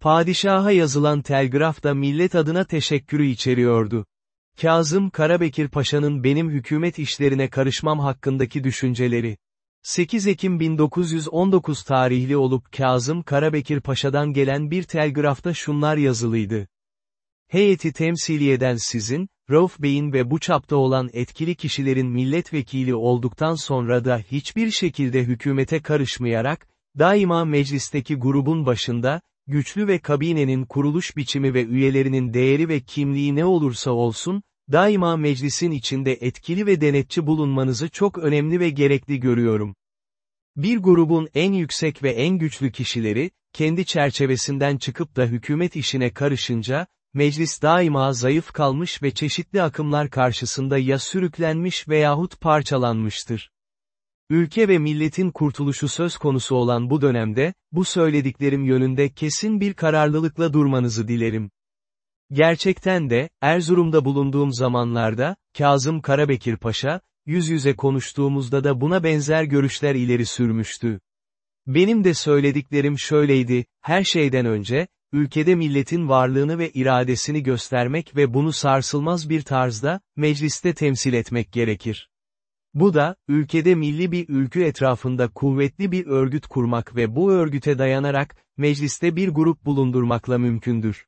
Padişaha yazılan telgraf da millet adına teşekkürü içeriyordu. Kazım Karabekir Paşa'nın benim hükümet işlerine karışmam hakkındaki düşünceleri. 8 Ekim 1919 tarihli olup Kazım Karabekir Paşa'dan gelen bir telgrafta şunlar yazılıydı. Heyeti temsiliyeden sizin, Rauf Bey'in ve bu çapta olan etkili kişilerin milletvekili olduktan sonra da hiçbir şekilde hükümete karışmayarak, daima meclisteki grubun başında, güçlü ve kabinenin kuruluş biçimi ve üyelerinin değeri ve kimliği ne olursa olsun, daima meclisin içinde etkili ve denetçi bulunmanızı çok önemli ve gerekli görüyorum. Bir grubun en yüksek ve en güçlü kişileri, kendi çerçevesinden çıkıp da hükümet işine karışınca, meclis daima zayıf kalmış ve çeşitli akımlar karşısında ya sürüklenmiş veyahut parçalanmıştır. Ülke ve milletin kurtuluşu söz konusu olan bu dönemde, bu söylediklerim yönünde kesin bir kararlılıkla durmanızı dilerim. Gerçekten de, Erzurum'da bulunduğum zamanlarda, Kazım Karabekir Paşa, yüz yüze konuştuğumuzda da buna benzer görüşler ileri sürmüştü. Benim de söylediklerim şöyleydi, her şeyden önce, ülkede milletin varlığını ve iradesini göstermek ve bunu sarsılmaz bir tarzda, mecliste temsil etmek gerekir. Bu da, ülkede milli bir ülkü etrafında kuvvetli bir örgüt kurmak ve bu örgüte dayanarak, mecliste bir grup bulundurmakla mümkündür.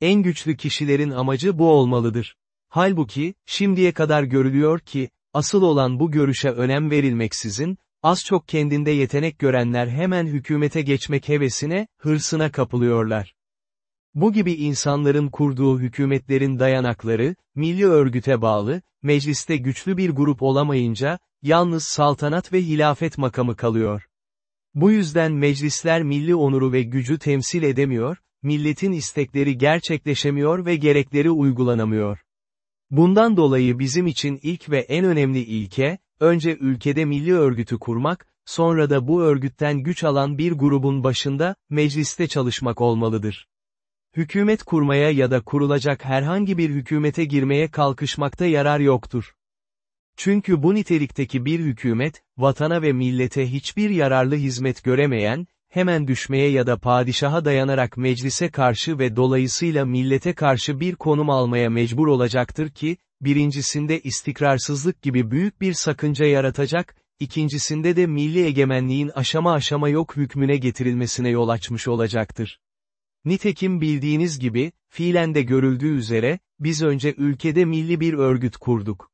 En güçlü kişilerin amacı bu olmalıdır. Halbuki, şimdiye kadar görülüyor ki, asıl olan bu görüşe önem verilmeksizin, Az çok kendinde yetenek görenler hemen hükümete geçmek hevesine, hırsına kapılıyorlar. Bu gibi insanların kurduğu hükümetlerin dayanakları, milli örgüte bağlı, mecliste güçlü bir grup olamayınca, yalnız saltanat ve hilafet makamı kalıyor. Bu yüzden meclisler milli onuru ve gücü temsil edemiyor, milletin istekleri gerçekleşemiyor ve gerekleri uygulanamıyor. Bundan dolayı bizim için ilk ve en önemli ilke, önce ülkede milli örgütü kurmak, sonra da bu örgütten güç alan bir grubun başında, mecliste çalışmak olmalıdır. Hükümet kurmaya ya da kurulacak herhangi bir hükümete girmeye kalkışmakta yarar yoktur. Çünkü bu nitelikteki bir hükümet, vatana ve millete hiçbir yararlı hizmet göremeyen, hemen düşmeye ya da padişaha dayanarak meclise karşı ve dolayısıyla millete karşı bir konum almaya mecbur olacaktır ki, birincisinde istikrarsızlık gibi büyük bir sakınca yaratacak, ikincisinde de milli egemenliğin aşama aşama yok hükmüne getirilmesine yol açmış olacaktır. Nitekim bildiğiniz gibi, fiilen de görüldüğü üzere, biz önce ülkede milli bir örgüt kurduk.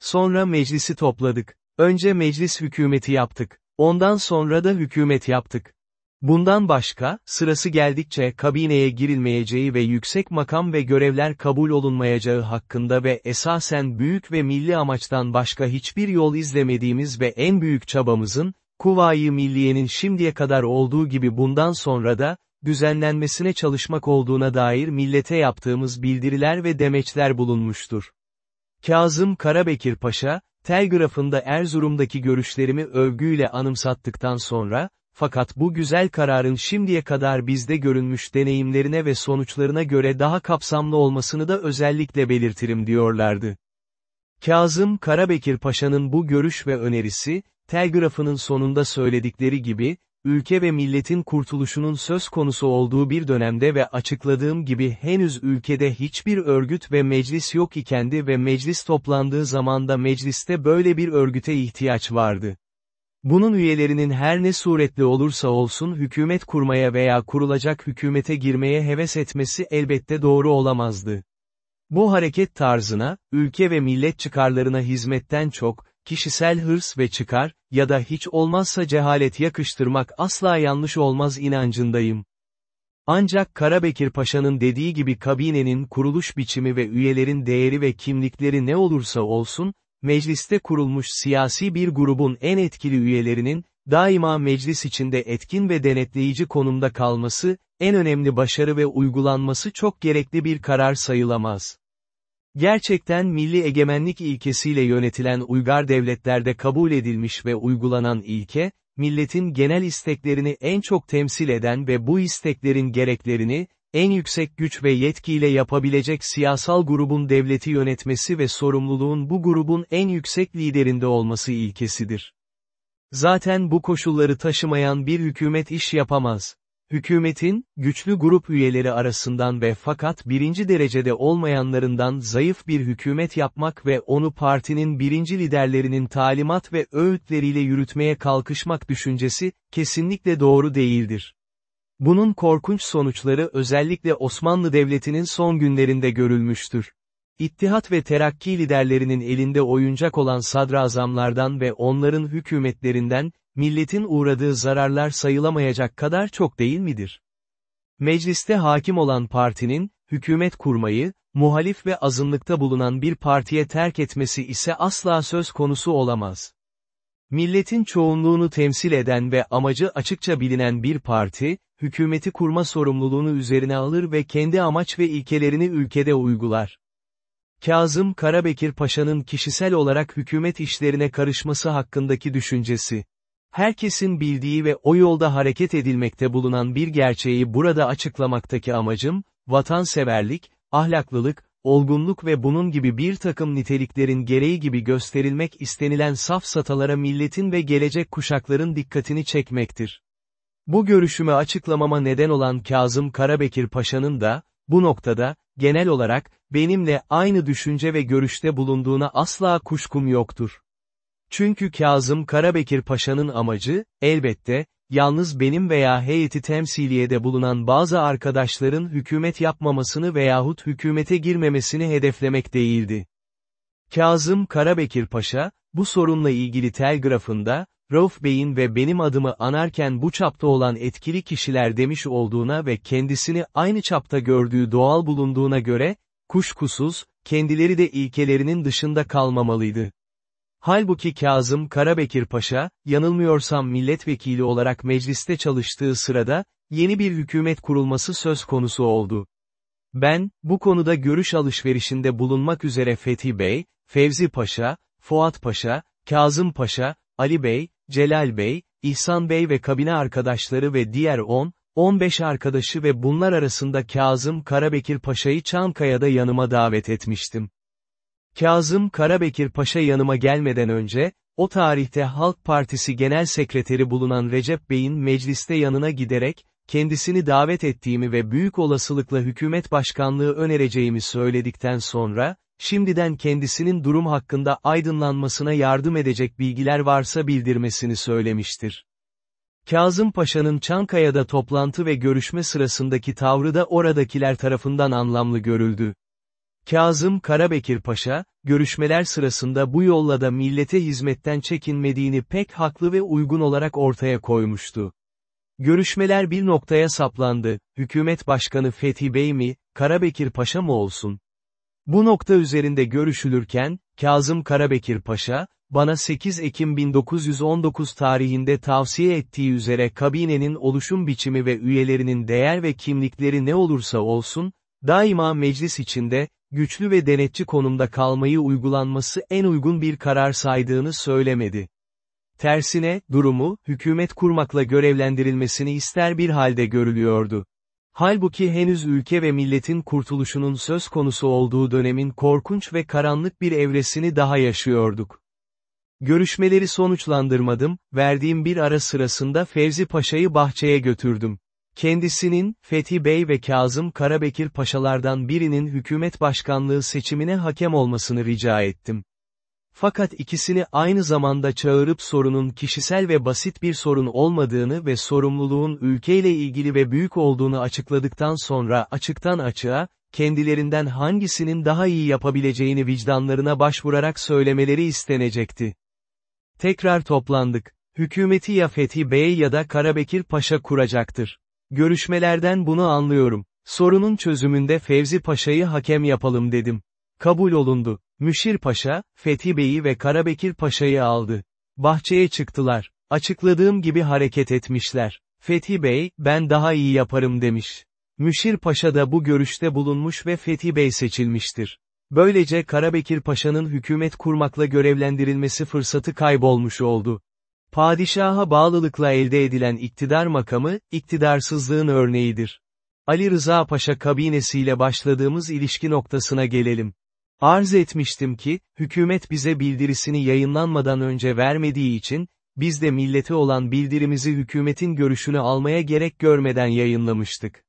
Sonra meclisi topladık. Önce meclis hükümeti yaptık. Ondan sonra da hükümet yaptık. Bundan başka, sırası geldikçe kabineye girilmeyeceği ve yüksek makam ve görevler kabul olunmayacağı hakkında ve esasen büyük ve milli amaçtan başka hiçbir yol izlemediğimiz ve en büyük çabamızın, Kuvayi Milliye'nin şimdiye kadar olduğu gibi bundan sonra da, düzenlenmesine çalışmak olduğuna dair millete yaptığımız bildiriler ve demeçler bulunmuştur. Kazım Karabekir Paşa, telgrafında Erzurum'daki görüşlerimi övgüyle anımsattıktan sonra, fakat bu güzel kararın şimdiye kadar bizde görünmüş deneyimlerine ve sonuçlarına göre daha kapsamlı olmasını da özellikle belirtirim diyorlardı. Kazım Karabekir Paşa'nın bu görüş ve önerisi, telgrafının sonunda söyledikleri gibi, ülke ve milletin kurtuluşunun söz konusu olduğu bir dönemde ve açıkladığım gibi henüz ülkede hiçbir örgüt ve meclis yok ikendi ve meclis toplandığı zamanda mecliste böyle bir örgüte ihtiyaç vardı. Bunun üyelerinin her ne suretli olursa olsun hükümet kurmaya veya kurulacak hükümete girmeye heves etmesi elbette doğru olamazdı. Bu hareket tarzına, ülke ve millet çıkarlarına hizmetten çok, kişisel hırs ve çıkar, ya da hiç olmazsa cehalet yakıştırmak asla yanlış olmaz inancındayım. Ancak Karabekir Paşa'nın dediği gibi kabinenin kuruluş biçimi ve üyelerin değeri ve kimlikleri ne olursa olsun, mecliste kurulmuş siyasi bir grubun en etkili üyelerinin, daima meclis içinde etkin ve denetleyici konumda kalması, en önemli başarı ve uygulanması çok gerekli bir karar sayılamaz. Gerçekten milli egemenlik ilkesiyle yönetilen uygar devletlerde kabul edilmiş ve uygulanan ilke, milletin genel isteklerini en çok temsil eden ve bu isteklerin gereklerini, en yüksek güç ve yetkiyle yapabilecek siyasal grubun devleti yönetmesi ve sorumluluğun bu grubun en yüksek liderinde olması ilkesidir. Zaten bu koşulları taşımayan bir hükümet iş yapamaz. Hükümetin, güçlü grup üyeleri arasından ve fakat birinci derecede olmayanlarından zayıf bir hükümet yapmak ve onu partinin birinci liderlerinin talimat ve öğütleriyle yürütmeye kalkışmak düşüncesi, kesinlikle doğru değildir. Bunun korkunç sonuçları özellikle Osmanlı Devleti'nin son günlerinde görülmüştür. İttihat ve Terakki liderlerinin elinde oyuncak olan sadrazamlardan ve onların hükümetlerinden, milletin uğradığı zararlar sayılamayacak kadar çok değil midir? Mecliste hakim olan partinin, hükümet kurmayı, muhalif ve azınlıkta bulunan bir partiye terk etmesi ise asla söz konusu olamaz. Milletin çoğunluğunu temsil eden ve amacı açıkça bilinen bir parti, hükümeti kurma sorumluluğunu üzerine alır ve kendi amaç ve ilkelerini ülkede uygular. Kazım Karabekir Paşa'nın kişisel olarak hükümet işlerine karışması hakkındaki düşüncesi. Herkesin bildiği ve o yolda hareket edilmekte bulunan bir gerçeği burada açıklamaktaki amacım, vatanseverlik, ahlaklılık, olgunluk ve bunun gibi bir takım niteliklerin gereği gibi gösterilmek istenilen safsatalara milletin ve gelecek kuşakların dikkatini çekmektir. Bu görüşümü açıklamama neden olan Kazım Karabekir Paşa'nın da, bu noktada, genel olarak, benimle aynı düşünce ve görüşte bulunduğuna asla kuşkum yoktur. Çünkü Kazım Karabekir Paşa'nın amacı, elbette, yalnız benim veya heyeti temsiliyede bulunan bazı arkadaşların hükümet yapmamasını veyahut hükümete girmemesini hedeflemek değildi. Kazım Karabekir Paşa, bu sorunla ilgili telgrafında, Rauf Bey'in ve benim adımı anarken bu çapta olan etkili kişiler demiş olduğuna ve kendisini aynı çapta gördüğü doğal bulunduğuna göre, kuşkusuz, kendileri de ilkelerinin dışında kalmamalıydı. Halbuki Kazım Karabekir Paşa, yanılmıyorsam milletvekili olarak mecliste çalıştığı sırada, yeni bir hükümet kurulması söz konusu oldu. Ben, bu konuda görüş alışverişinde bulunmak üzere Fethi Bey, Fevzi Paşa, Fuat Paşa, Kazım Paşa, Ali Bey, Celal Bey, İhsan Bey ve kabine arkadaşları ve diğer 10, 15 arkadaşı ve bunlar arasında Kazım Karabekir Paşa'yı Çankaya'da yanıma davet etmiştim. Kazım Karabekir Paşa yanıma gelmeden önce, o tarihte Halk Partisi Genel Sekreteri bulunan Recep Bey'in mecliste yanına giderek, kendisini davet ettiğimi ve büyük olasılıkla hükümet başkanlığı önereceğimi söyledikten sonra, şimdiden kendisinin durum hakkında aydınlanmasına yardım edecek bilgiler varsa bildirmesini söylemiştir. Kazım Paşa'nın Çankaya'da toplantı ve görüşme sırasındaki tavrı da oradakiler tarafından anlamlı görüldü. Kazım Karabekir Paşa, görüşmeler sırasında bu yolla da millete hizmetten çekinmediğini pek haklı ve uygun olarak ortaya koymuştu. Görüşmeler bir noktaya saplandı, hükümet başkanı Fethi Bey mi, Karabekir Paşa mı olsun? Bu nokta üzerinde görüşülürken, Kazım Karabekir Paşa, bana 8 Ekim 1919 tarihinde tavsiye ettiği üzere kabinenin oluşum biçimi ve üyelerinin değer ve kimlikleri ne olursa olsun, daima meclis içinde, güçlü ve denetçi konumda kalmayı uygulanması en uygun bir karar saydığını söylemedi. Tersine, durumu, hükümet kurmakla görevlendirilmesini ister bir halde görülüyordu. Halbuki henüz ülke ve milletin kurtuluşunun söz konusu olduğu dönemin korkunç ve karanlık bir evresini daha yaşıyorduk. Görüşmeleri sonuçlandırmadım, verdiğim bir ara sırasında Fevzi Paşa'yı bahçeye götürdüm. Kendisinin, Fethi Bey ve Kazım Karabekir Paşalardan birinin hükümet başkanlığı seçimine hakem olmasını rica ettim. Fakat ikisini aynı zamanda çağırıp sorunun kişisel ve basit bir sorun olmadığını ve sorumluluğun ülkeyle ilgili ve büyük olduğunu açıkladıktan sonra açıktan açığa, kendilerinden hangisinin daha iyi yapabileceğini vicdanlarına başvurarak söylemeleri istenecekti. Tekrar toplandık. Hükümeti ya Fethi Bey ya da Karabekir Paşa kuracaktır. Görüşmelerden bunu anlıyorum. Sorunun çözümünde Fevzi Paşa'yı hakem yapalım dedim. Kabul olundu. Müşir Paşa, Fethi Bey'i ve Karabekir Paşa'yı aldı. Bahçeye çıktılar. Açıkladığım gibi hareket etmişler. Fethi Bey, ben daha iyi yaparım demiş. Müşir Paşa da bu görüşte bulunmuş ve Fethi Bey seçilmiştir. Böylece Karabekir Paşa'nın hükümet kurmakla görevlendirilmesi fırsatı kaybolmuş oldu. Padişaha bağlılıkla elde edilen iktidar makamı, iktidarsızlığın örneğidir. Ali Rıza Paşa kabinesiyle başladığımız ilişki noktasına gelelim. Arz etmiştim ki, hükümet bize bildirisini yayınlanmadan önce vermediği için, biz de millete olan bildirimizi hükümetin görüşünü almaya gerek görmeden yayınlamıştık.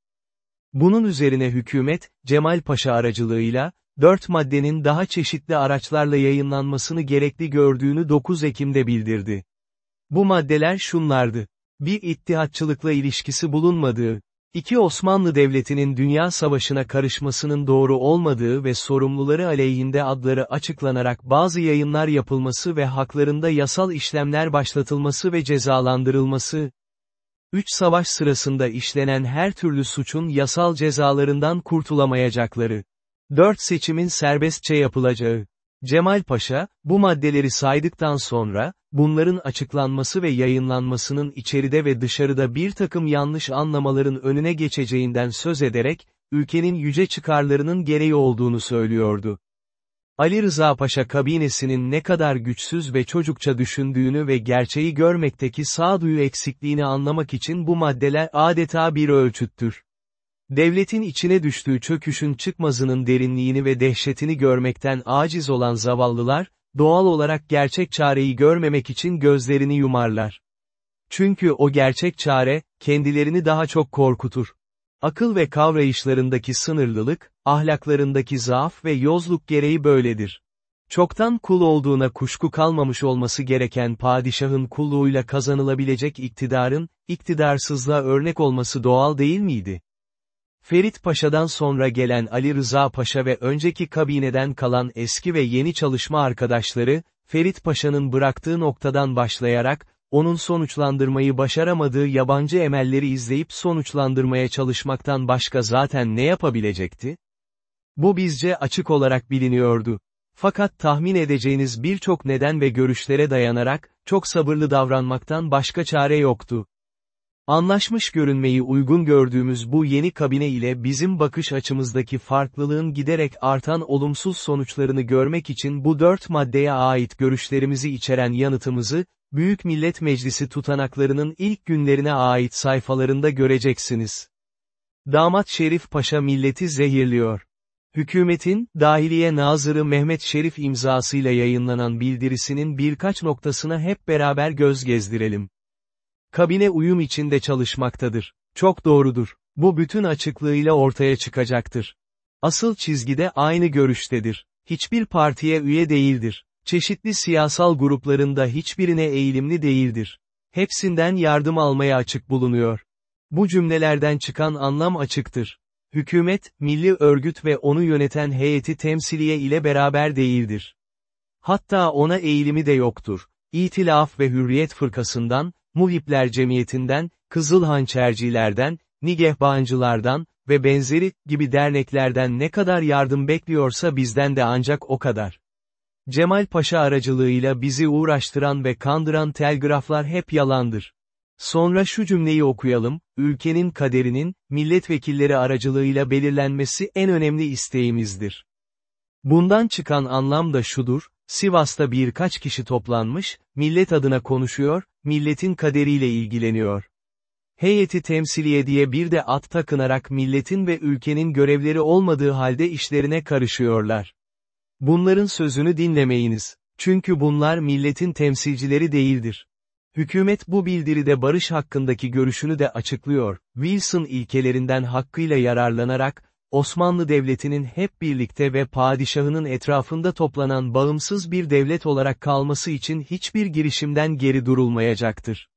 Bunun üzerine hükümet, Cemal Paşa aracılığıyla, dört maddenin daha çeşitli araçlarla yayınlanmasını gerekli gördüğünü 9 Ekim'de bildirdi. Bu maddeler şunlardı. Bir ittihatçılıkla ilişkisi bulunmadığı, İki Osmanlı Devleti'nin Dünya Savaşı'na karışmasının doğru olmadığı ve sorumluları aleyhinde adları açıklanarak bazı yayınlar yapılması ve haklarında yasal işlemler başlatılması ve cezalandırılması. Üç savaş sırasında işlenen her türlü suçun yasal cezalarından kurtulamayacakları. Dört seçimin serbestçe yapılacağı. Cemal Paşa, bu maddeleri saydıktan sonra, bunların açıklanması ve yayınlanmasının içeride ve dışarıda bir takım yanlış anlamaların önüne geçeceğinden söz ederek, ülkenin yüce çıkarlarının gereği olduğunu söylüyordu. Ali Rıza Paşa kabinesinin ne kadar güçsüz ve çocukça düşündüğünü ve gerçeği görmekteki sağduyu eksikliğini anlamak için bu maddeler adeta bir ölçüttür. Devletin içine düştüğü çöküşün çıkmazının derinliğini ve dehşetini görmekten aciz olan zavallılar, doğal olarak gerçek çareyi görmemek için gözlerini yumarlar. Çünkü o gerçek çare, kendilerini daha çok korkutur. Akıl ve kavrayışlarındaki sınırlılık, ahlaklarındaki zaaf ve yozluk gereği böyledir. Çoktan kul olduğuna kuşku kalmamış olması gereken padişahın kulluğuyla kazanılabilecek iktidarın, iktidarsızlığa örnek olması doğal değil miydi? Ferit Paşa'dan sonra gelen Ali Rıza Paşa ve önceki kabineden kalan eski ve yeni çalışma arkadaşları, Ferit Paşa'nın bıraktığı noktadan başlayarak, onun sonuçlandırmayı başaramadığı yabancı emelleri izleyip sonuçlandırmaya çalışmaktan başka zaten ne yapabilecekti? Bu bizce açık olarak biliniyordu. Fakat tahmin edeceğiniz birçok neden ve görüşlere dayanarak, çok sabırlı davranmaktan başka çare yoktu. Anlaşmış görünmeyi uygun gördüğümüz bu yeni kabine ile bizim bakış açımızdaki farklılığın giderek artan olumsuz sonuçlarını görmek için bu dört maddeye ait görüşlerimizi içeren yanıtımızı, Büyük Millet Meclisi tutanaklarının ilk günlerine ait sayfalarında göreceksiniz. Damat Şerif Paşa milleti zehirliyor. Hükümetin, Dahiliye Nazırı Mehmet Şerif imzasıyla yayınlanan bildirisinin birkaç noktasına hep beraber göz gezdirelim. Kabine uyum içinde çalışmaktadır. Çok doğrudur. Bu bütün açıklığıyla ortaya çıkacaktır. Asıl çizgide aynı görüştedir. Hiçbir partiye üye değildir. Çeşitli siyasal gruplarında hiçbirine eğilimli değildir. Hepsinden yardım almaya açık bulunuyor. Bu cümlelerden çıkan anlam açıktır. Hükümet, milli örgüt ve onu yöneten heyeti temsiliye ile beraber değildir. Hatta ona eğilimi de yoktur. İtilaf ve Hürriyet Fırkasından, Muhipler Cemiyetinden, Kızıl Hançercilerden, Nigehbancılardan ve benzeri gibi derneklerden ne kadar yardım bekliyorsa bizden de ancak o kadar. Cemal Paşa aracılığıyla bizi uğraştıran ve kandıran telgraflar hep yalandır. Sonra şu cümleyi okuyalım, ülkenin kaderinin, milletvekilleri aracılığıyla belirlenmesi en önemli isteğimizdir. Bundan çıkan anlam da şudur, Sivas'ta birkaç kişi toplanmış, millet adına konuşuyor, milletin kaderiyle ilgileniyor. Heyeti temsiliye diye bir de at takınarak milletin ve ülkenin görevleri olmadığı halde işlerine karışıyorlar. Bunların sözünü dinlemeyiniz. Çünkü bunlar milletin temsilcileri değildir. Hükümet bu bildiride barış hakkındaki görüşünü de açıklıyor. Wilson ilkelerinden hakkıyla yararlanarak, Osmanlı Devleti'nin hep birlikte ve padişahının etrafında toplanan bağımsız bir devlet olarak kalması için hiçbir girişimden geri durulmayacaktır.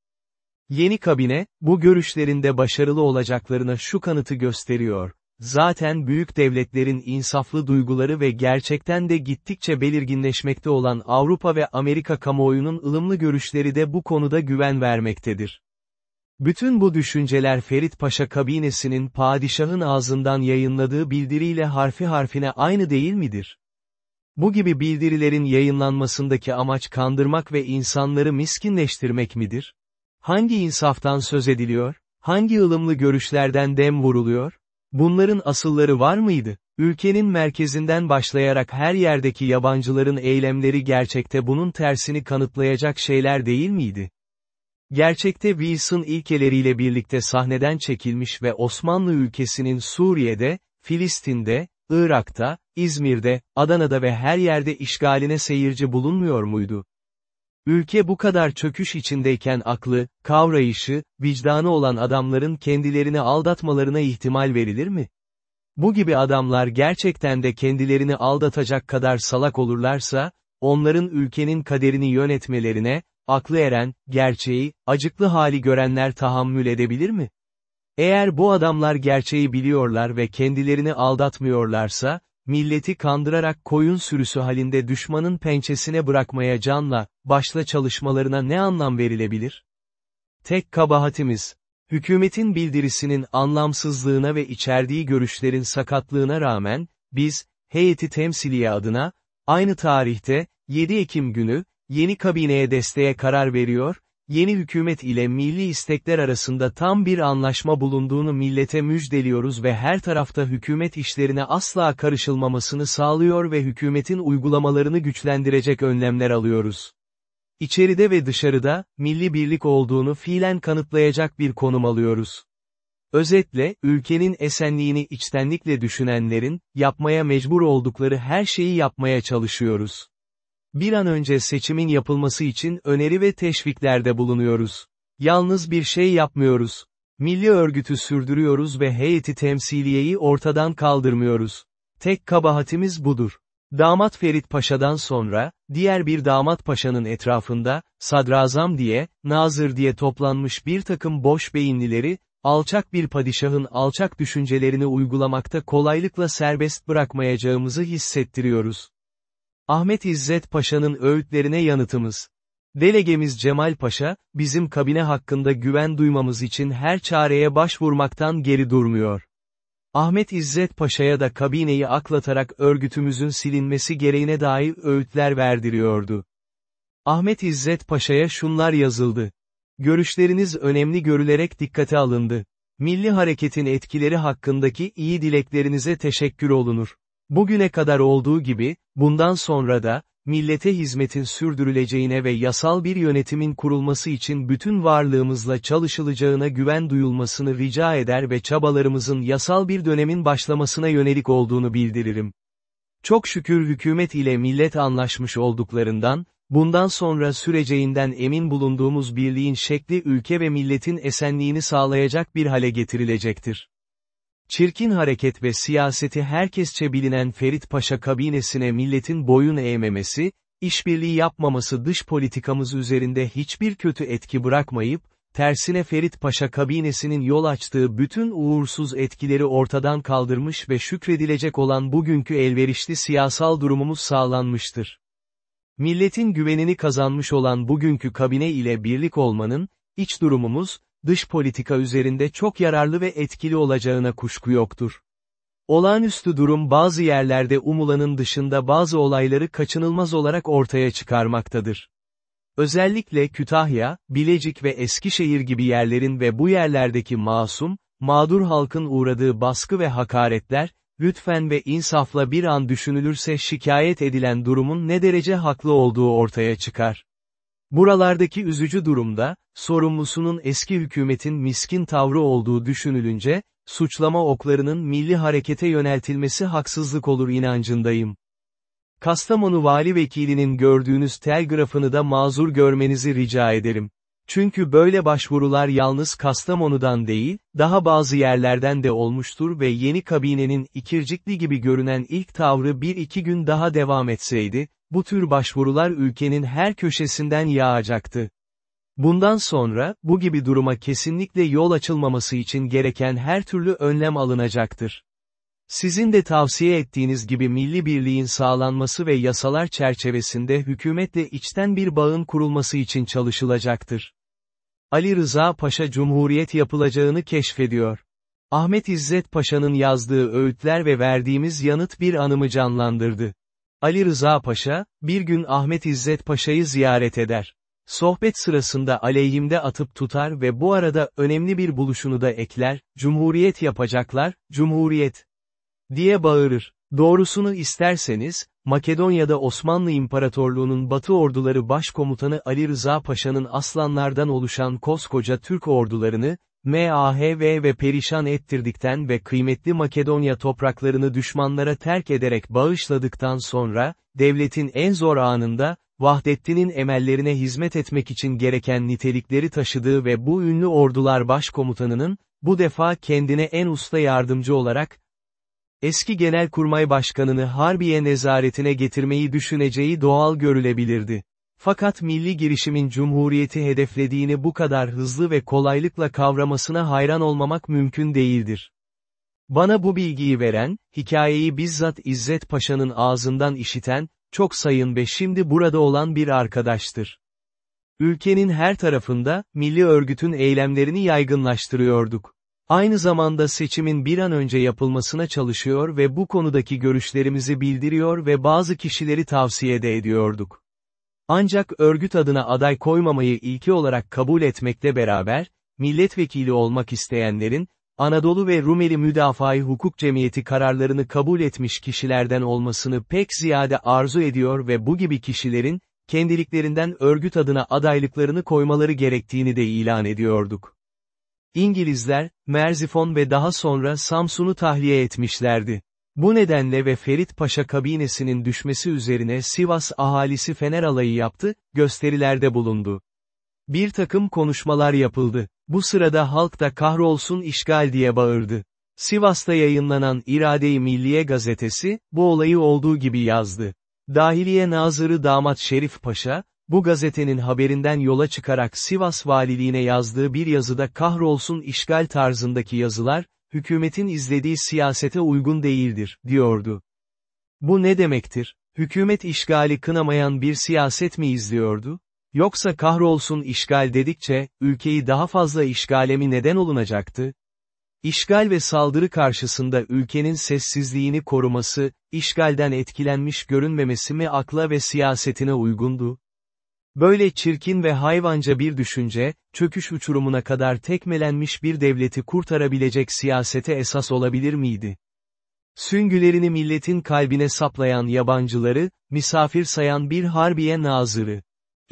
Yeni kabine, bu görüşlerinde başarılı olacaklarına şu kanıtı gösteriyor. Zaten büyük devletlerin insaflı duyguları ve gerçekten de gittikçe belirginleşmekte olan Avrupa ve Amerika kamuoyunun ılımlı görüşleri de bu konuda güven vermektedir. Bütün bu düşünceler Ferit Paşa kabinesinin padişahın ağzından yayınladığı bildiriyle harfi harfine aynı değil midir? Bu gibi bildirilerin yayınlanmasındaki amaç kandırmak ve insanları miskinleştirmek midir? Hangi insaftan söz ediliyor? Hangi ılımlı görüşlerden dem vuruluyor? Bunların asılları var mıydı? Ülkenin merkezinden başlayarak her yerdeki yabancıların eylemleri gerçekte bunun tersini kanıtlayacak şeyler değil miydi? Gerçekte Wilson ilkeleriyle birlikte sahneden çekilmiş ve Osmanlı ülkesinin Suriye'de, Filistin'de, Irak'ta, İzmir'de, Adana'da ve her yerde işgaline seyirci bulunmuyor muydu? Ülke bu kadar çöküş içindeyken aklı, kavrayışı, vicdanı olan adamların kendilerini aldatmalarına ihtimal verilir mi? Bu gibi adamlar gerçekten de kendilerini aldatacak kadar salak olurlarsa, onların ülkenin kaderini yönetmelerine, aklı eren, gerçeği, acıklı hali görenler tahammül edebilir mi? Eğer bu adamlar gerçeği biliyorlar ve kendilerini aldatmıyorlarsa, milleti kandırarak koyun sürüsü halinde düşmanın pençesine bırakmaya canla, başla çalışmalarına ne anlam verilebilir? Tek kabahatimiz, hükümetin bildirisinin anlamsızlığına ve içerdiği görüşlerin sakatlığına rağmen, biz, heyeti temsiliye adına, aynı tarihte, 7 Ekim günü, yeni kabineye desteğe karar veriyor, yeni hükümet ile milli istekler arasında tam bir anlaşma bulunduğunu millete müjdeliyoruz ve her tarafta hükümet işlerine asla karışılmamasını sağlıyor ve hükümetin uygulamalarını güçlendirecek önlemler alıyoruz. İçeride ve dışarıda, milli birlik olduğunu fiilen kanıtlayacak bir konum alıyoruz. Özetle, ülkenin esenliğini içtenlikle düşünenlerin, yapmaya mecbur oldukları her şeyi yapmaya çalışıyoruz. Bir an önce seçimin yapılması için öneri ve teşviklerde bulunuyoruz. Yalnız bir şey yapmıyoruz. Milli örgütü sürdürüyoruz ve heyeti temsiliyeyi ortadan kaldırmıyoruz. Tek kabahatimiz budur. Damat Ferit Paşa'dan sonra, diğer bir damat paşanın etrafında, sadrazam diye, nazır diye toplanmış bir takım boş beyinlileri, alçak bir padişahın alçak düşüncelerini uygulamakta kolaylıkla serbest bırakmayacağımızı hissettiriyoruz. Ahmet İzzet Paşa'nın öğütlerine yanıtımız. Delegemiz Cemal Paşa, bizim kabine hakkında güven duymamız için her çareye başvurmaktan geri durmuyor. Ahmet İzzet Paşa'ya da kabineyi aklatarak örgütümüzün silinmesi gereğine dair öğütler verdiriyordu. Ahmet İzzet Paşa'ya şunlar yazıldı. Görüşleriniz önemli görülerek dikkate alındı. Milli hareketin etkileri hakkındaki iyi dileklerinize teşekkür olunur. Bugüne kadar olduğu gibi, bundan sonra da, millete hizmetin sürdürüleceğine ve yasal bir yönetimin kurulması için bütün varlığımızla çalışılacağına güven duyulmasını rica eder ve çabalarımızın yasal bir dönemin başlamasına yönelik olduğunu bildiririm. Çok şükür hükümet ile millet anlaşmış olduklarından, bundan sonra süreceğinden emin bulunduğumuz birliğin şekli ülke ve milletin esenliğini sağlayacak bir hale getirilecektir. Çirkin hareket ve siyaseti herkesçe bilinen Ferit Paşa kabinesine milletin boyun eğmemesi, işbirliği yapmaması dış politikamız üzerinde hiçbir kötü etki bırakmayıp, tersine Ferit Paşa kabinesinin yol açtığı bütün uğursuz etkileri ortadan kaldırmış ve şükredilecek olan bugünkü elverişli siyasal durumumuz sağlanmıştır. Milletin güvenini kazanmış olan bugünkü kabine ile birlik olmanın, iç durumumuz, dış politika üzerinde çok yararlı ve etkili olacağına kuşku yoktur. Olağanüstü durum bazı yerlerde umulanın dışında bazı olayları kaçınılmaz olarak ortaya çıkarmaktadır. Özellikle Kütahya, Bilecik ve Eskişehir gibi yerlerin ve bu yerlerdeki masum, mağdur halkın uğradığı baskı ve hakaretler, lütfen ve insafla bir an düşünülürse şikayet edilen durumun ne derece haklı olduğu ortaya çıkar. Buralardaki üzücü durumda, sorumlusunun eski hükümetin miskin tavrı olduğu düşünülünce, suçlama oklarının milli harekete yöneltilmesi haksızlık olur inancındayım. Kastamonu Vali Vekilinin gördüğünüz telgrafını da mazur görmenizi rica ederim. Çünkü böyle başvurular yalnız Kastamonu'dan değil, daha bazı yerlerden de olmuştur ve yeni kabinenin ikircikli gibi görünen ilk tavrı bir iki gün daha devam etseydi, bu tür başvurular ülkenin her köşesinden yağacaktı. Bundan sonra, bu gibi duruma kesinlikle yol açılmaması için gereken her türlü önlem alınacaktır. Sizin de tavsiye ettiğiniz gibi milli birliğin sağlanması ve yasalar çerçevesinde hükümetle içten bir bağın kurulması için çalışılacaktır. Ali Rıza Paşa Cumhuriyet yapılacağını keşfediyor. Ahmet İzzet Paşa'nın yazdığı öğütler ve verdiğimiz yanıt bir anımı canlandırdı. Ali Rıza Paşa, bir gün Ahmet İzzet Paşa'yı ziyaret eder. Sohbet sırasında aleyhimde atıp tutar ve bu arada önemli bir buluşunu da ekler, Cumhuriyet yapacaklar, Cumhuriyet diye bağırır. Doğrusunu isterseniz, Makedonya'da Osmanlı İmparatorluğu'nun Batı orduları başkomutanı Ali Rıza Paşa'nın aslanlardan oluşan koskoca Türk ordularını, MAHV ve perişan ettirdikten ve kıymetli Makedonya topraklarını düşmanlara terk ederek bağışladıktan sonra, devletin en zor anında, Vahdettin'in emellerine hizmet etmek için gereken nitelikleri taşıdığı ve bu ünlü ordular başkomutanının, bu defa kendine en usta yardımcı olarak, eski Genelkurmay Başkanını Harbiye nezaretine getirmeyi düşüneceği doğal görülebilirdi. Fakat milli girişimin cumhuriyeti hedeflediğini bu kadar hızlı ve kolaylıkla kavramasına hayran olmamak mümkün değildir. Bana bu bilgiyi veren, hikayeyi bizzat İzzet Paşa'nın ağzından işiten, çok sayın ve şimdi burada olan bir arkadaştır. Ülkenin her tarafında, milli örgütün eylemlerini yaygınlaştırıyorduk. Aynı zamanda seçimin bir an önce yapılmasına çalışıyor ve bu konudaki görüşlerimizi bildiriyor ve bazı kişileri tavsiye de ediyorduk. Ancak örgüt adına aday koymamayı ilki olarak kabul etmekle beraber, milletvekili olmak isteyenlerin, Anadolu ve Rumeli Müdafaa-i Hukuk Cemiyeti kararlarını kabul etmiş kişilerden olmasını pek ziyade arzu ediyor ve bu gibi kişilerin, kendiliklerinden örgüt adına adaylıklarını koymaları gerektiğini de ilan ediyorduk. İngilizler, Merzifon ve daha sonra Samsun'u tahliye etmişlerdi. Bu nedenle ve Ferit Paşa kabinesinin düşmesi üzerine Sivas ahalisi fener alayı yaptı, gösterilerde bulundu. Bir takım konuşmalar yapıldı. Bu sırada halk da kahrolsun işgal diye bağırdı. Sivas'ta yayınlanan İrade-i Milliye gazetesi, bu olayı olduğu gibi yazdı. Dahiliye Nazırı Damat Şerif Paşa, bu gazetenin haberinden yola çıkarak Sivas Valiliğine yazdığı bir yazıda kahrolsun işgal tarzındaki yazılar, hükümetin izlediği siyasete uygun değildir, diyordu. Bu ne demektir? Hükümet işgali kınamayan bir siyaset mi izliyordu? Yoksa kahrolsun işgal dedikçe, ülkeyi daha fazla işgale mi neden olunacaktı? İşgal ve saldırı karşısında ülkenin sessizliğini koruması, işgalden etkilenmiş görünmemesi mi akla ve siyasetine uygundu? Böyle çirkin ve hayvanca bir düşünce, çöküş uçurumuna kadar tekmelenmiş bir devleti kurtarabilecek siyasete esas olabilir miydi? Süngülerini milletin kalbine saplayan yabancıları, misafir sayan bir harbiye nazırı.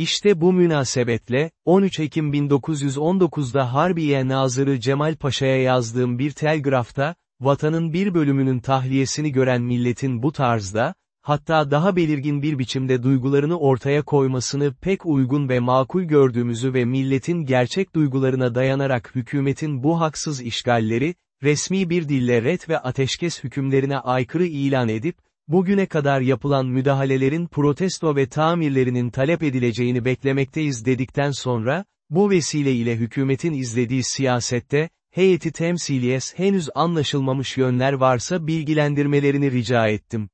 İşte bu münasebetle, 13 Ekim 1919'da Harbiye Nazırı Cemal Paşa'ya yazdığım bir telgrafta, vatanın bir bölümünün tahliyesini gören milletin bu tarzda, hatta daha belirgin bir biçimde duygularını ortaya koymasını pek uygun ve makul gördüğümüzü ve milletin gerçek duygularına dayanarak hükümetin bu haksız işgalleri, resmi bir dille ret ve ateşkes hükümlerine aykırı ilan edip, bugüne kadar yapılan müdahalelerin protesto ve tamirlerinin talep edileceğini beklemekteyiz dedikten sonra, bu vesile ile hükümetin izlediği siyasette, heyeti temsiliyes henüz anlaşılmamış yönler varsa bilgilendirmelerini rica ettim.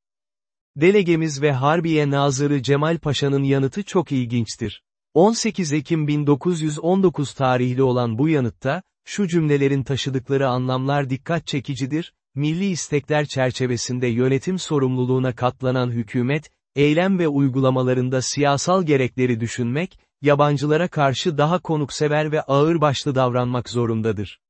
Delegemiz ve Harbiye Nazırı Cemal Paşa'nın yanıtı çok ilginçtir. 18 Ekim 1919 tarihli olan bu yanıtta, şu cümlelerin taşıdıkları anlamlar dikkat çekicidir, milli istekler çerçevesinde yönetim sorumluluğuna katlanan hükümet, eylem ve uygulamalarında siyasal gerekleri düşünmek, yabancılara karşı daha konuksever ve ağırbaşlı davranmak zorundadır.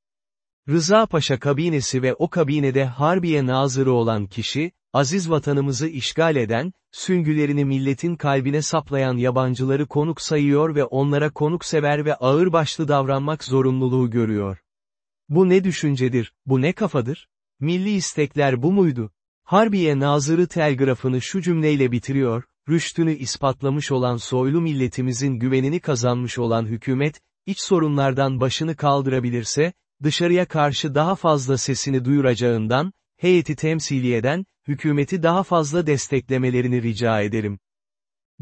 Rıza Paşa kabinesi ve o kabinede Harbiye Nazırı olan kişi, aziz vatanımızı işgal eden, süngülerini milletin kalbine saplayan yabancıları konuk sayıyor ve onlara konuksever ve ağırbaşlı davranmak zorunluluğu görüyor. Bu ne düşüncedir, bu ne kafadır? Milli istekler bu muydu? Harbiye Nazırı telgrafını şu cümleyle bitiriyor, rüştünü ispatlamış olan soylu milletimizin güvenini kazanmış olan hükümet, iç sorunlardan başını kaldırabilirse, dışarıya karşı daha fazla sesini duyuracağından, heyeti temsiliyeden, hükümeti daha fazla desteklemelerini rica ederim.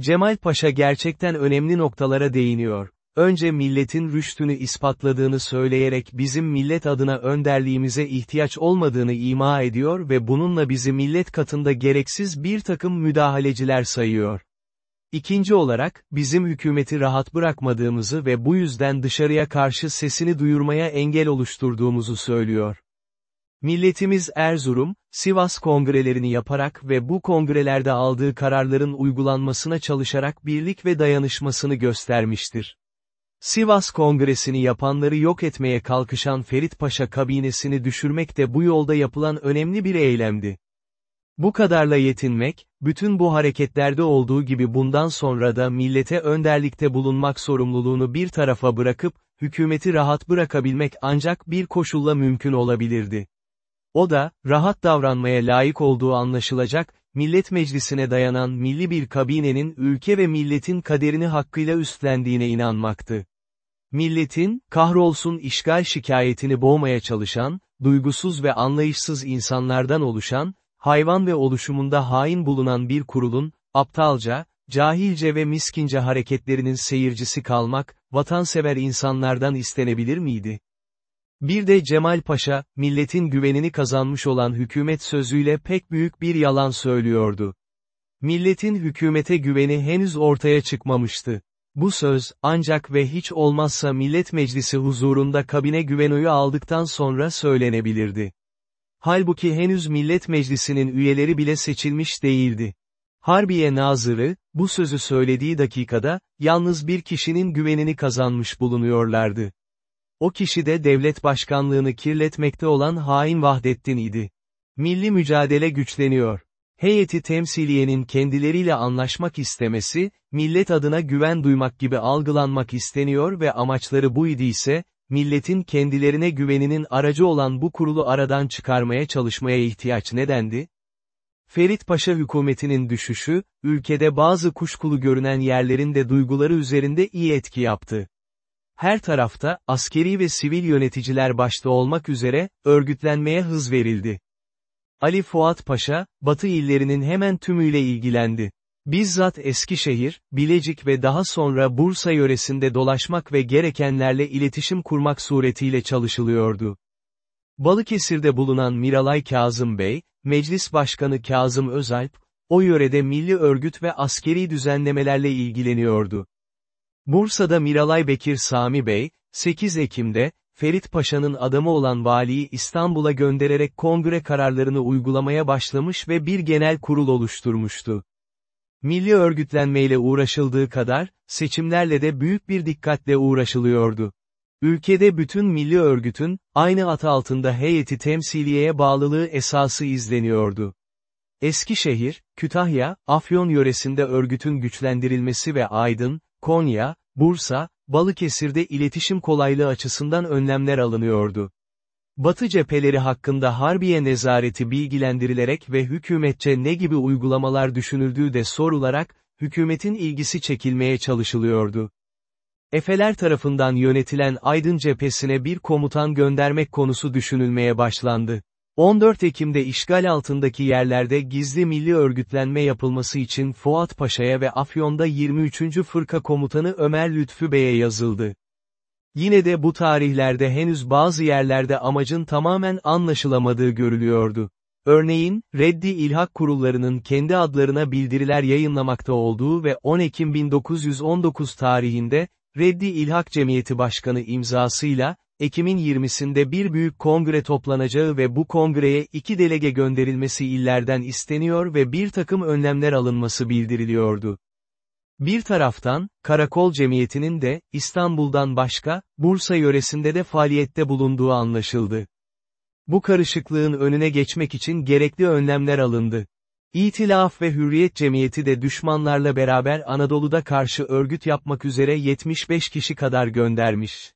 Cemal Paşa gerçekten önemli noktalara değiniyor. Önce milletin rüştünü ispatladığını söyleyerek bizim millet adına önderliğimize ihtiyaç olmadığını ima ediyor ve bununla bizi millet katında gereksiz bir takım müdahaleciler sayıyor. İkinci olarak, bizim hükümeti rahat bırakmadığımızı ve bu yüzden dışarıya karşı sesini duyurmaya engel oluşturduğumuzu söylüyor. Milletimiz Erzurum, Sivas kongrelerini yaparak ve bu kongrelerde aldığı kararların uygulanmasına çalışarak birlik ve dayanışmasını göstermiştir. Sivas Kongresi'ni yapanları yok etmeye kalkışan Ferit Paşa kabinesini düşürmek de bu yolda yapılan önemli bir eylemdi. Bu kadarla yetinmek, bütün bu hareketlerde olduğu gibi bundan sonra da millete önderlikte bulunmak sorumluluğunu bir tarafa bırakıp, hükümeti rahat bırakabilmek ancak bir koşulla mümkün olabilirdi. O da, rahat davranmaya layık olduğu anlaşılacak, Millet Meclisi'ne dayanan milli bir kabinenin ülke ve milletin kaderini hakkıyla üstlendiğine inanmaktı. Milletin, kahrolsun işgal şikayetini boğmaya çalışan, duygusuz ve anlayışsız insanlardan oluşan, hayvan ve oluşumunda hain bulunan bir kurulun, aptalca, cahilce ve miskince hareketlerinin seyircisi kalmak, vatansever insanlardan istenebilir miydi? Bir de Cemal Paşa, milletin güvenini kazanmış olan hükümet sözüyle pek büyük bir yalan söylüyordu. Milletin hükümete güveni henüz ortaya çıkmamıştı. Bu söz, ancak ve hiç olmazsa Millet Meclisi huzurunda kabine güvenoyu aldıktan sonra söylenebilirdi. Halbuki henüz Millet Meclisi'nin üyeleri bile seçilmiş değildi. Harbiye Nazırı, bu sözü söylediği dakikada, yalnız bir kişinin güvenini kazanmış bulunuyorlardı. O kişi de devlet başkanlığını kirletmekte olan hain Vahdettin idi. Milli mücadele güçleniyor. Heyeti temsiliyenin kendileriyle anlaşmak istemesi, millet adına güven duymak gibi algılanmak isteniyor ve amaçları bu idiyse, milletin kendilerine güveninin aracı olan bu kurulu aradan çıkarmaya çalışmaya ihtiyaç nedendi? Ferit Paşa hükümetinin düşüşü, ülkede bazı kuşkulu görünen yerlerin de duyguları üzerinde iyi etki yaptı. Her tarafta, askeri ve sivil yöneticiler başta olmak üzere, örgütlenmeye hız verildi. Ali Fuat Paşa, Batı illerinin hemen tümüyle ilgilendi. Bizzat Eskişehir, Bilecik ve daha sonra Bursa yöresinde dolaşmak ve gerekenlerle iletişim kurmak suretiyle çalışılıyordu. Balıkesir'de bulunan Miralay Kazım Bey, Meclis Başkanı Kazım Özalp, o yörede milli örgüt ve askeri düzenlemelerle ilgileniyordu. Bursa'da Miralay Bekir Sami Bey, 8 Ekim'de, Ferit Paşa'nın adamı olan valiyi İstanbul'a göndererek kongre kararlarını uygulamaya başlamış ve bir genel kurul oluşturmuştu. Milli örgütlenmeyle uğraşıldığı kadar, seçimlerle de büyük bir dikkatle uğraşılıyordu. Ülkede bütün milli örgütün, aynı at altında heyeti temsiliyeye bağlılığı esası izleniyordu. Eskişehir, Kütahya, Afyon yöresinde örgütün güçlendirilmesi ve Aydın, Konya, Bursa, Balıkesir'de iletişim kolaylığı açısından önlemler alınıyordu. Batı cepheleri hakkında Harbiye nezareti bilgilendirilerek ve hükümetçe ne gibi uygulamalar düşünüldüğü de sorularak, hükümetin ilgisi çekilmeye çalışılıyordu. Efeler tarafından yönetilen Aydın cephesine bir komutan göndermek konusu düşünülmeye başlandı. 14 Ekim'de işgal altındaki yerlerde gizli milli örgütlenme yapılması için Fuat Paşa'ya ve Afyon'da 23. Fırka Komutanı Ömer Lütfü Bey'e yazıldı. Yine de bu tarihlerde henüz bazı yerlerde amacın tamamen anlaşılamadığı görülüyordu. Örneğin, Reddi İlhak Kurullarının kendi adlarına bildiriler yayınlamakta olduğu ve 10 Ekim 1919 tarihinde, Reddi İlhak Cemiyeti Başkanı imzasıyla, Ekim'in 20'sinde bir büyük kongre toplanacağı ve bu kongreye iki delege gönderilmesi illerden isteniyor ve bir takım önlemler alınması bildiriliyordu. Bir taraftan, Karakol Cemiyeti'nin de, İstanbul'dan başka, Bursa yöresinde de faaliyette bulunduğu anlaşıldı. Bu karışıklığın önüne geçmek için gerekli önlemler alındı. İtilaf ve Hürriyet Cemiyeti de düşmanlarla beraber Anadolu'da karşı örgüt yapmak üzere 75 kişi kadar göndermiş.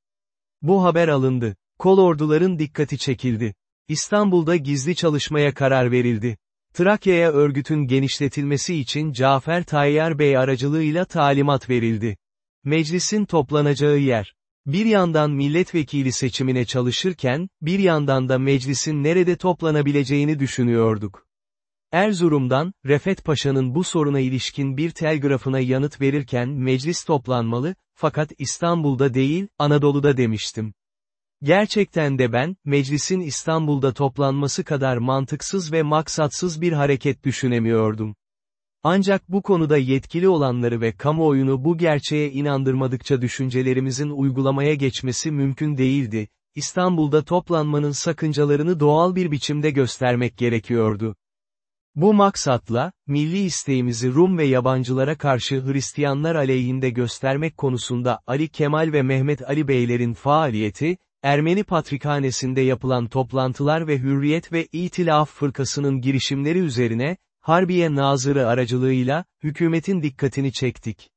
Bu haber alındı. Kol orduların dikkati çekildi. İstanbul'da gizli çalışmaya karar verildi. Trakya'ya örgütün genişletilmesi için Cafer Tayyar Bey aracılığıyla talimat verildi. Meclisin toplanacağı yer. Bir yandan milletvekili seçimine çalışırken, bir yandan da meclisin nerede toplanabileceğini düşünüyorduk. Erzurum'dan, Refet Paşa'nın bu soruna ilişkin bir telgrafına yanıt verirken meclis toplanmalı, fakat İstanbul'da değil, Anadolu'da demiştim. Gerçekten de ben, meclisin İstanbul'da toplanması kadar mantıksız ve maksatsız bir hareket düşünemiyordum. Ancak bu konuda yetkili olanları ve kamuoyunu bu gerçeğe inandırmadıkça düşüncelerimizin uygulamaya geçmesi mümkün değildi, İstanbul'da toplanmanın sakıncalarını doğal bir biçimde göstermek gerekiyordu. Bu maksatla, milli isteğimizi Rum ve yabancılara karşı Hristiyanlar aleyhinde göstermek konusunda Ali Kemal ve Mehmet Ali Beylerin faaliyeti, Ermeni Patrikhanesi'nde yapılan toplantılar ve Hürriyet ve İtilaf Fırkası'nın girişimleri üzerine, Harbiye Nazırı aracılığıyla, hükümetin dikkatini çektik.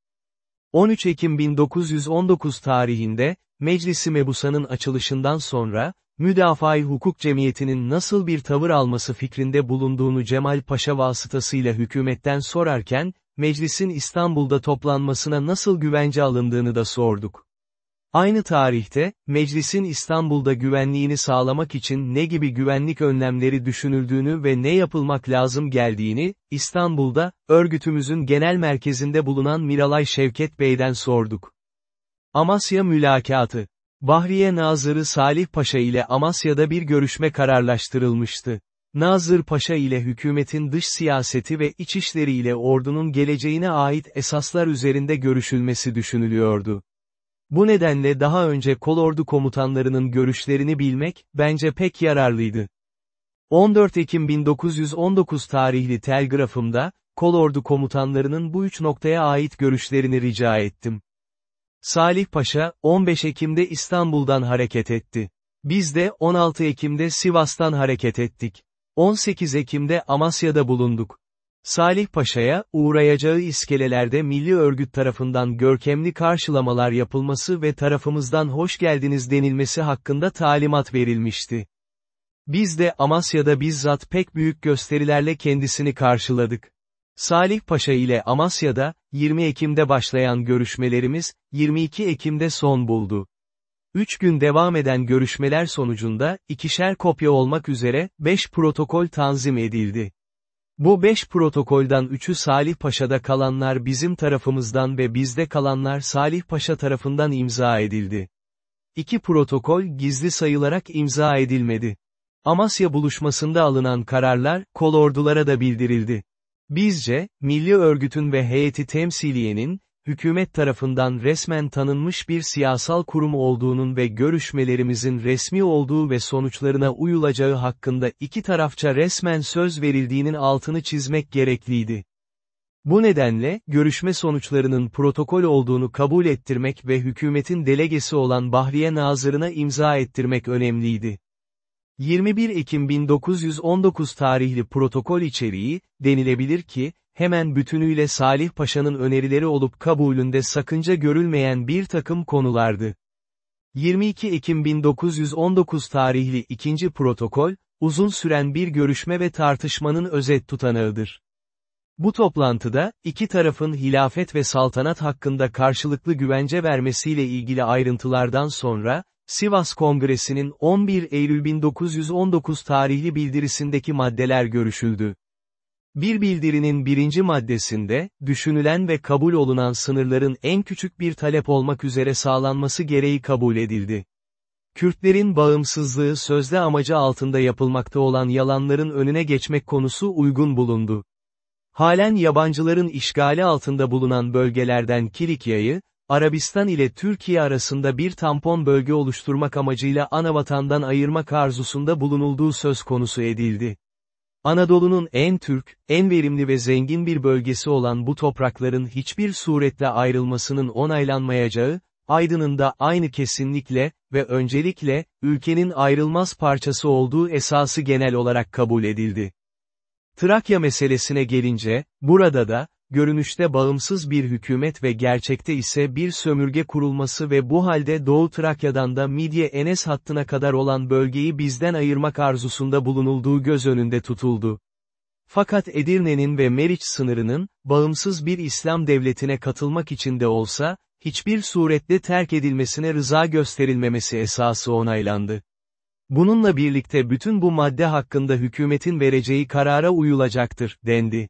13 Ekim 1919 tarihinde, Meclisi Mebusa'nın açılışından sonra, Müdafaa-i Hukuk Cemiyeti'nin nasıl bir tavır alması fikrinde bulunduğunu Cemal Paşa vasıtasıyla hükümetten sorarken, meclisin İstanbul'da toplanmasına nasıl güvence alındığını da sorduk. Aynı tarihte, meclisin İstanbul'da güvenliğini sağlamak için ne gibi güvenlik önlemleri düşünüldüğünü ve ne yapılmak lazım geldiğini, İstanbul'da, örgütümüzün genel merkezinde bulunan Miralay Şevket Bey'den sorduk. Amasya Mülakatı Bahriye Nazırı Salih Paşa ile Amasya'da bir görüşme kararlaştırılmıştı. Nazır Paşa ile hükümetin dış siyaseti ve iç ile ordunun geleceğine ait esaslar üzerinde görüşülmesi düşünülüyordu. Bu nedenle daha önce kolordu komutanlarının görüşlerini bilmek, bence pek yararlıydı. 14 Ekim 1919 tarihli telgrafımda, kolordu komutanlarının bu üç noktaya ait görüşlerini rica ettim. Salih Paşa, 15 Ekim'de İstanbul'dan hareket etti. Biz de 16 Ekim'de Sivas'tan hareket ettik. 18 Ekim'de Amasya'da bulunduk. Salih Paşa'ya, uğrayacağı iskelelerde milli örgüt tarafından görkemli karşılamalar yapılması ve tarafımızdan hoş geldiniz denilmesi hakkında talimat verilmişti. Biz de Amasya'da bizzat pek büyük gösterilerle kendisini karşıladık. Salih Paşa ile Amasya'da, 20 Ekim'de başlayan görüşmelerimiz, 22 Ekim'de son buldu. Üç gün devam eden görüşmeler sonucunda, ikişer kopya olmak üzere, beş protokol tanzim edildi. Bu beş protokoldan üçü Salih Paşa'da kalanlar bizim tarafımızdan ve bizde kalanlar Salih Paşa tarafından imza edildi. İki protokol gizli sayılarak imza edilmedi. Amasya buluşmasında alınan kararlar, kolordulara da bildirildi. Bizce, milli örgütün ve heyeti temsiliyenin, hükümet tarafından resmen tanınmış bir siyasal kurum olduğunun ve görüşmelerimizin resmi olduğu ve sonuçlarına uyulacağı hakkında iki tarafça resmen söz verildiğinin altını çizmek gerekliydi. Bu nedenle, görüşme sonuçlarının protokol olduğunu kabul ettirmek ve hükümetin delegesi olan Bahriye Nazırı'na imza ettirmek önemliydi. 21 Ekim 1919 tarihli protokol içeriği, denilebilir ki, hemen bütünüyle Salih Paşa'nın önerileri olup kabulünde sakınca görülmeyen bir takım konulardı. 22 Ekim 1919 tarihli ikinci protokol, uzun süren bir görüşme ve tartışmanın özet tutanağıdır. Bu toplantıda, iki tarafın hilafet ve saltanat hakkında karşılıklı güvence vermesiyle ilgili ayrıntılardan sonra, Sivas Kongresi'nin 11 Eylül 1919 tarihli bildirisindeki maddeler görüşüldü. Bir bildirinin birinci maddesinde, düşünülen ve kabul olunan sınırların en küçük bir talep olmak üzere sağlanması gereği kabul edildi. Kürtlerin bağımsızlığı sözde amacı altında yapılmakta olan yalanların önüne geçmek konusu uygun bulundu. Halen yabancıların işgali altında bulunan bölgelerden Kilikya'yı, Arabistan ile Türkiye arasında bir tampon bölge oluşturmak amacıyla anavatandan ayırmak arzusunda bulunulduğu söz konusu edildi. Anadolu'nun en Türk, en verimli ve zengin bir bölgesi olan bu toprakların hiçbir suretle ayrılmasının onaylanmayacağı, Aydın'ın da aynı kesinlikle ve öncelikle, ülkenin ayrılmaz parçası olduğu esası genel olarak kabul edildi. Trakya meselesine gelince, burada da, görünüşte bağımsız bir hükümet ve gerçekte ise bir sömürge kurulması ve bu halde Doğu Trakya'dan da Midye-Enes hattına kadar olan bölgeyi bizden ayırmak arzusunda bulunulduğu göz önünde tutuldu. Fakat Edirne'nin ve Meriç sınırının, bağımsız bir İslam devletine katılmak için de olsa, hiçbir surette terk edilmesine rıza gösterilmemesi esası onaylandı. Bununla birlikte bütün bu madde hakkında hükümetin vereceği karara uyulacaktır, dendi.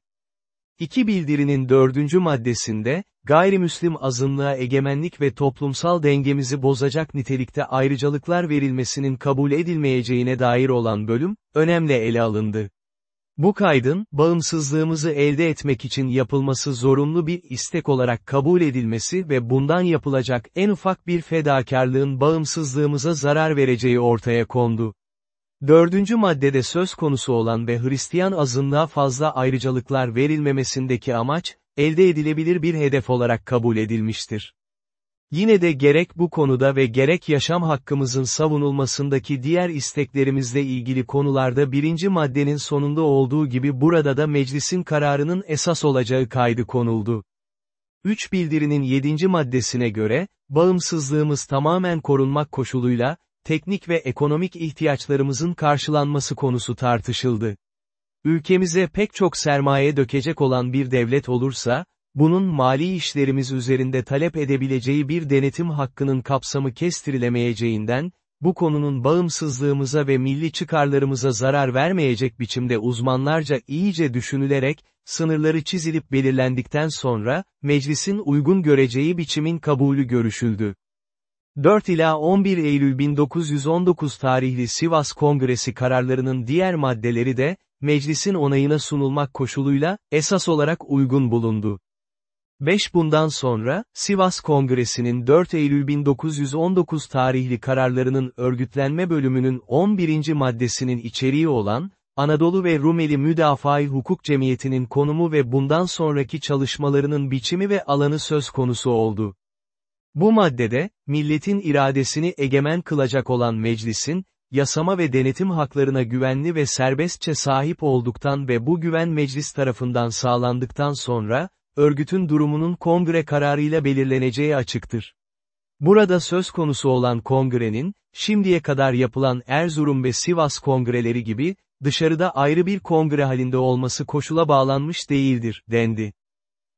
İki bildirinin dördüncü maddesinde, gayrimüslim azınlığa egemenlik ve toplumsal dengemizi bozacak nitelikte ayrıcalıklar verilmesinin kabul edilmeyeceğine dair olan bölüm, önemli ele alındı. Bu kaydın, bağımsızlığımızı elde etmek için yapılması zorunlu bir istek olarak kabul edilmesi ve bundan yapılacak en ufak bir fedakarlığın bağımsızlığımıza zarar vereceği ortaya kondu. Dördüncü maddede söz konusu olan ve Hristiyan azınlığa fazla ayrıcalıklar verilmemesindeki amaç, elde edilebilir bir hedef olarak kabul edilmiştir. Yine de gerek bu konuda ve gerek yaşam hakkımızın savunulmasındaki diğer isteklerimizle ilgili konularda birinci maddenin sonunda olduğu gibi burada da meclisin kararının esas olacağı kaydı konuldu. Üç bildirinin yedinci maddesine göre, bağımsızlığımız tamamen korunmak koşuluyla, teknik ve ekonomik ihtiyaçlarımızın karşılanması konusu tartışıldı. Ülkemize pek çok sermaye dökecek olan bir devlet olursa, bunun mali işlerimiz üzerinde talep edebileceği bir denetim hakkının kapsamı kestirilemeyeceğinden, bu konunun bağımsızlığımıza ve milli çıkarlarımıza zarar vermeyecek biçimde uzmanlarca iyice düşünülerek, sınırları çizilip belirlendikten sonra, meclisin uygun göreceği biçimin kabulü görüşüldü. 4 ila 11 Eylül 1919 tarihli Sivas Kongresi kararlarının diğer maddeleri de, meclisin onayına sunulmak koşuluyla, esas olarak uygun bulundu. 5 bundan sonra, Sivas Kongresi'nin 4 Eylül 1919 tarihli kararlarının örgütlenme bölümünün 11. maddesinin içeriği olan, Anadolu ve Rumeli Müdafaa Hukuk Cemiyeti'nin konumu ve bundan sonraki çalışmalarının biçimi ve alanı söz konusu oldu. Bu maddede, milletin iradesini egemen kılacak olan meclisin, yasama ve denetim haklarına güvenli ve serbestçe sahip olduktan ve bu güven meclis tarafından sağlandıktan sonra, örgütün durumunun kongre kararıyla belirleneceği açıktır. Burada söz konusu olan kongrenin, şimdiye kadar yapılan Erzurum ve Sivas kongreleri gibi, dışarıda ayrı bir kongre halinde olması koşula bağlanmış değildir, dendi.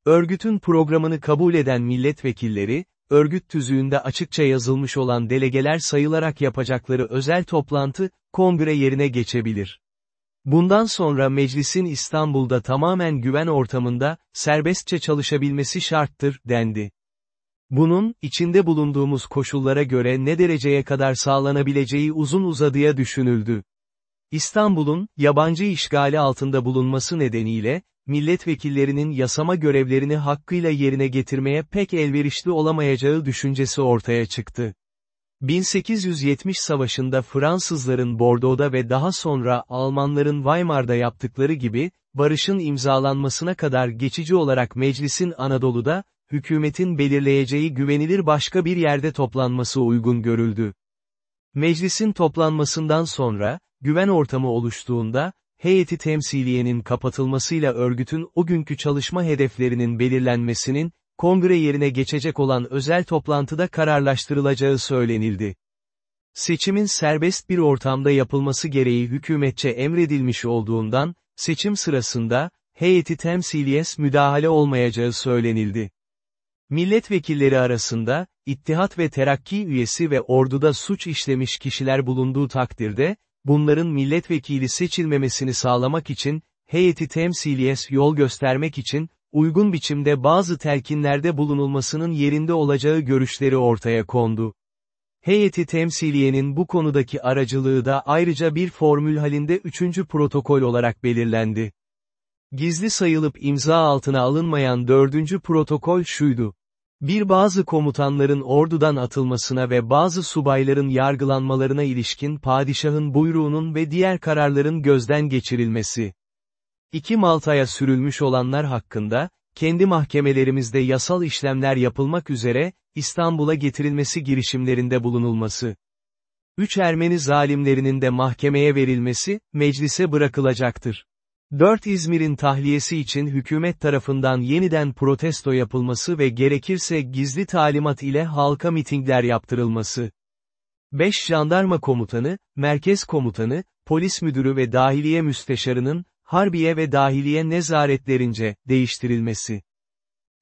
Örgütün programını kabul eden milletvekilleri, örgüt tüzüğünde açıkça yazılmış olan delegeler sayılarak yapacakları özel toplantı, kongre yerine geçebilir. Bundan sonra meclisin İstanbul'da tamamen güven ortamında, serbestçe çalışabilmesi şarttır, dendi. Bunun, içinde bulunduğumuz koşullara göre ne dereceye kadar sağlanabileceği uzun uzadıya düşünüldü. İstanbul'un, yabancı işgali altında bulunması nedeniyle, milletvekillerinin yasama görevlerini hakkıyla yerine getirmeye pek elverişli olamayacağı düşüncesi ortaya çıktı. 1870 savaşında Fransızların Bordeaux'da ve daha sonra Almanların Weimar'da yaptıkları gibi, barışın imzalanmasına kadar geçici olarak meclisin Anadolu'da, hükümetin belirleyeceği güvenilir başka bir yerde toplanması uygun görüldü. Meclisin toplanmasından sonra, güven ortamı oluştuğunda, heyeti temsiliyenin kapatılmasıyla örgütün o günkü çalışma hedeflerinin belirlenmesinin, kongre yerine geçecek olan özel toplantıda kararlaştırılacağı söylenildi. Seçimin serbest bir ortamda yapılması gereği hükümetçe emredilmiş olduğundan, seçim sırasında, heyeti temsiliyes müdahale olmayacağı söylenildi. Milletvekilleri arasında, İttihat ve Terakki üyesi ve orduda suç işlemiş kişiler bulunduğu takdirde, bunların milletvekili seçilmemesini sağlamak için, heyeti temsiliyes yol göstermek için, uygun biçimde bazı telkinlerde bulunulmasının yerinde olacağı görüşleri ortaya kondu. Heyeti temsiliyenin bu konudaki aracılığı da ayrıca bir formül halinde üçüncü protokol olarak belirlendi. Gizli sayılıp imza altına alınmayan dördüncü protokol şuydu. Bir bazı komutanların ordudan atılmasına ve bazı subayların yargılanmalarına ilişkin padişahın buyruğunun ve diğer kararların gözden geçirilmesi. İki Malta'ya sürülmüş olanlar hakkında, kendi mahkemelerimizde yasal işlemler yapılmak üzere, İstanbul'a getirilmesi girişimlerinde bulunulması. Üç Ermeni zalimlerinin de mahkemeye verilmesi, meclise bırakılacaktır. 4 İzmir'in tahliyesi için hükümet tarafından yeniden protesto yapılması ve gerekirse gizli talimat ile halka mitingler yaptırılması. 5 Jandarma Komutanı, Merkez Komutanı, Polis Müdürü ve Dahiliye Müsteşarının, Harbiye ve Dahiliye Nezaretlerince, değiştirilmesi.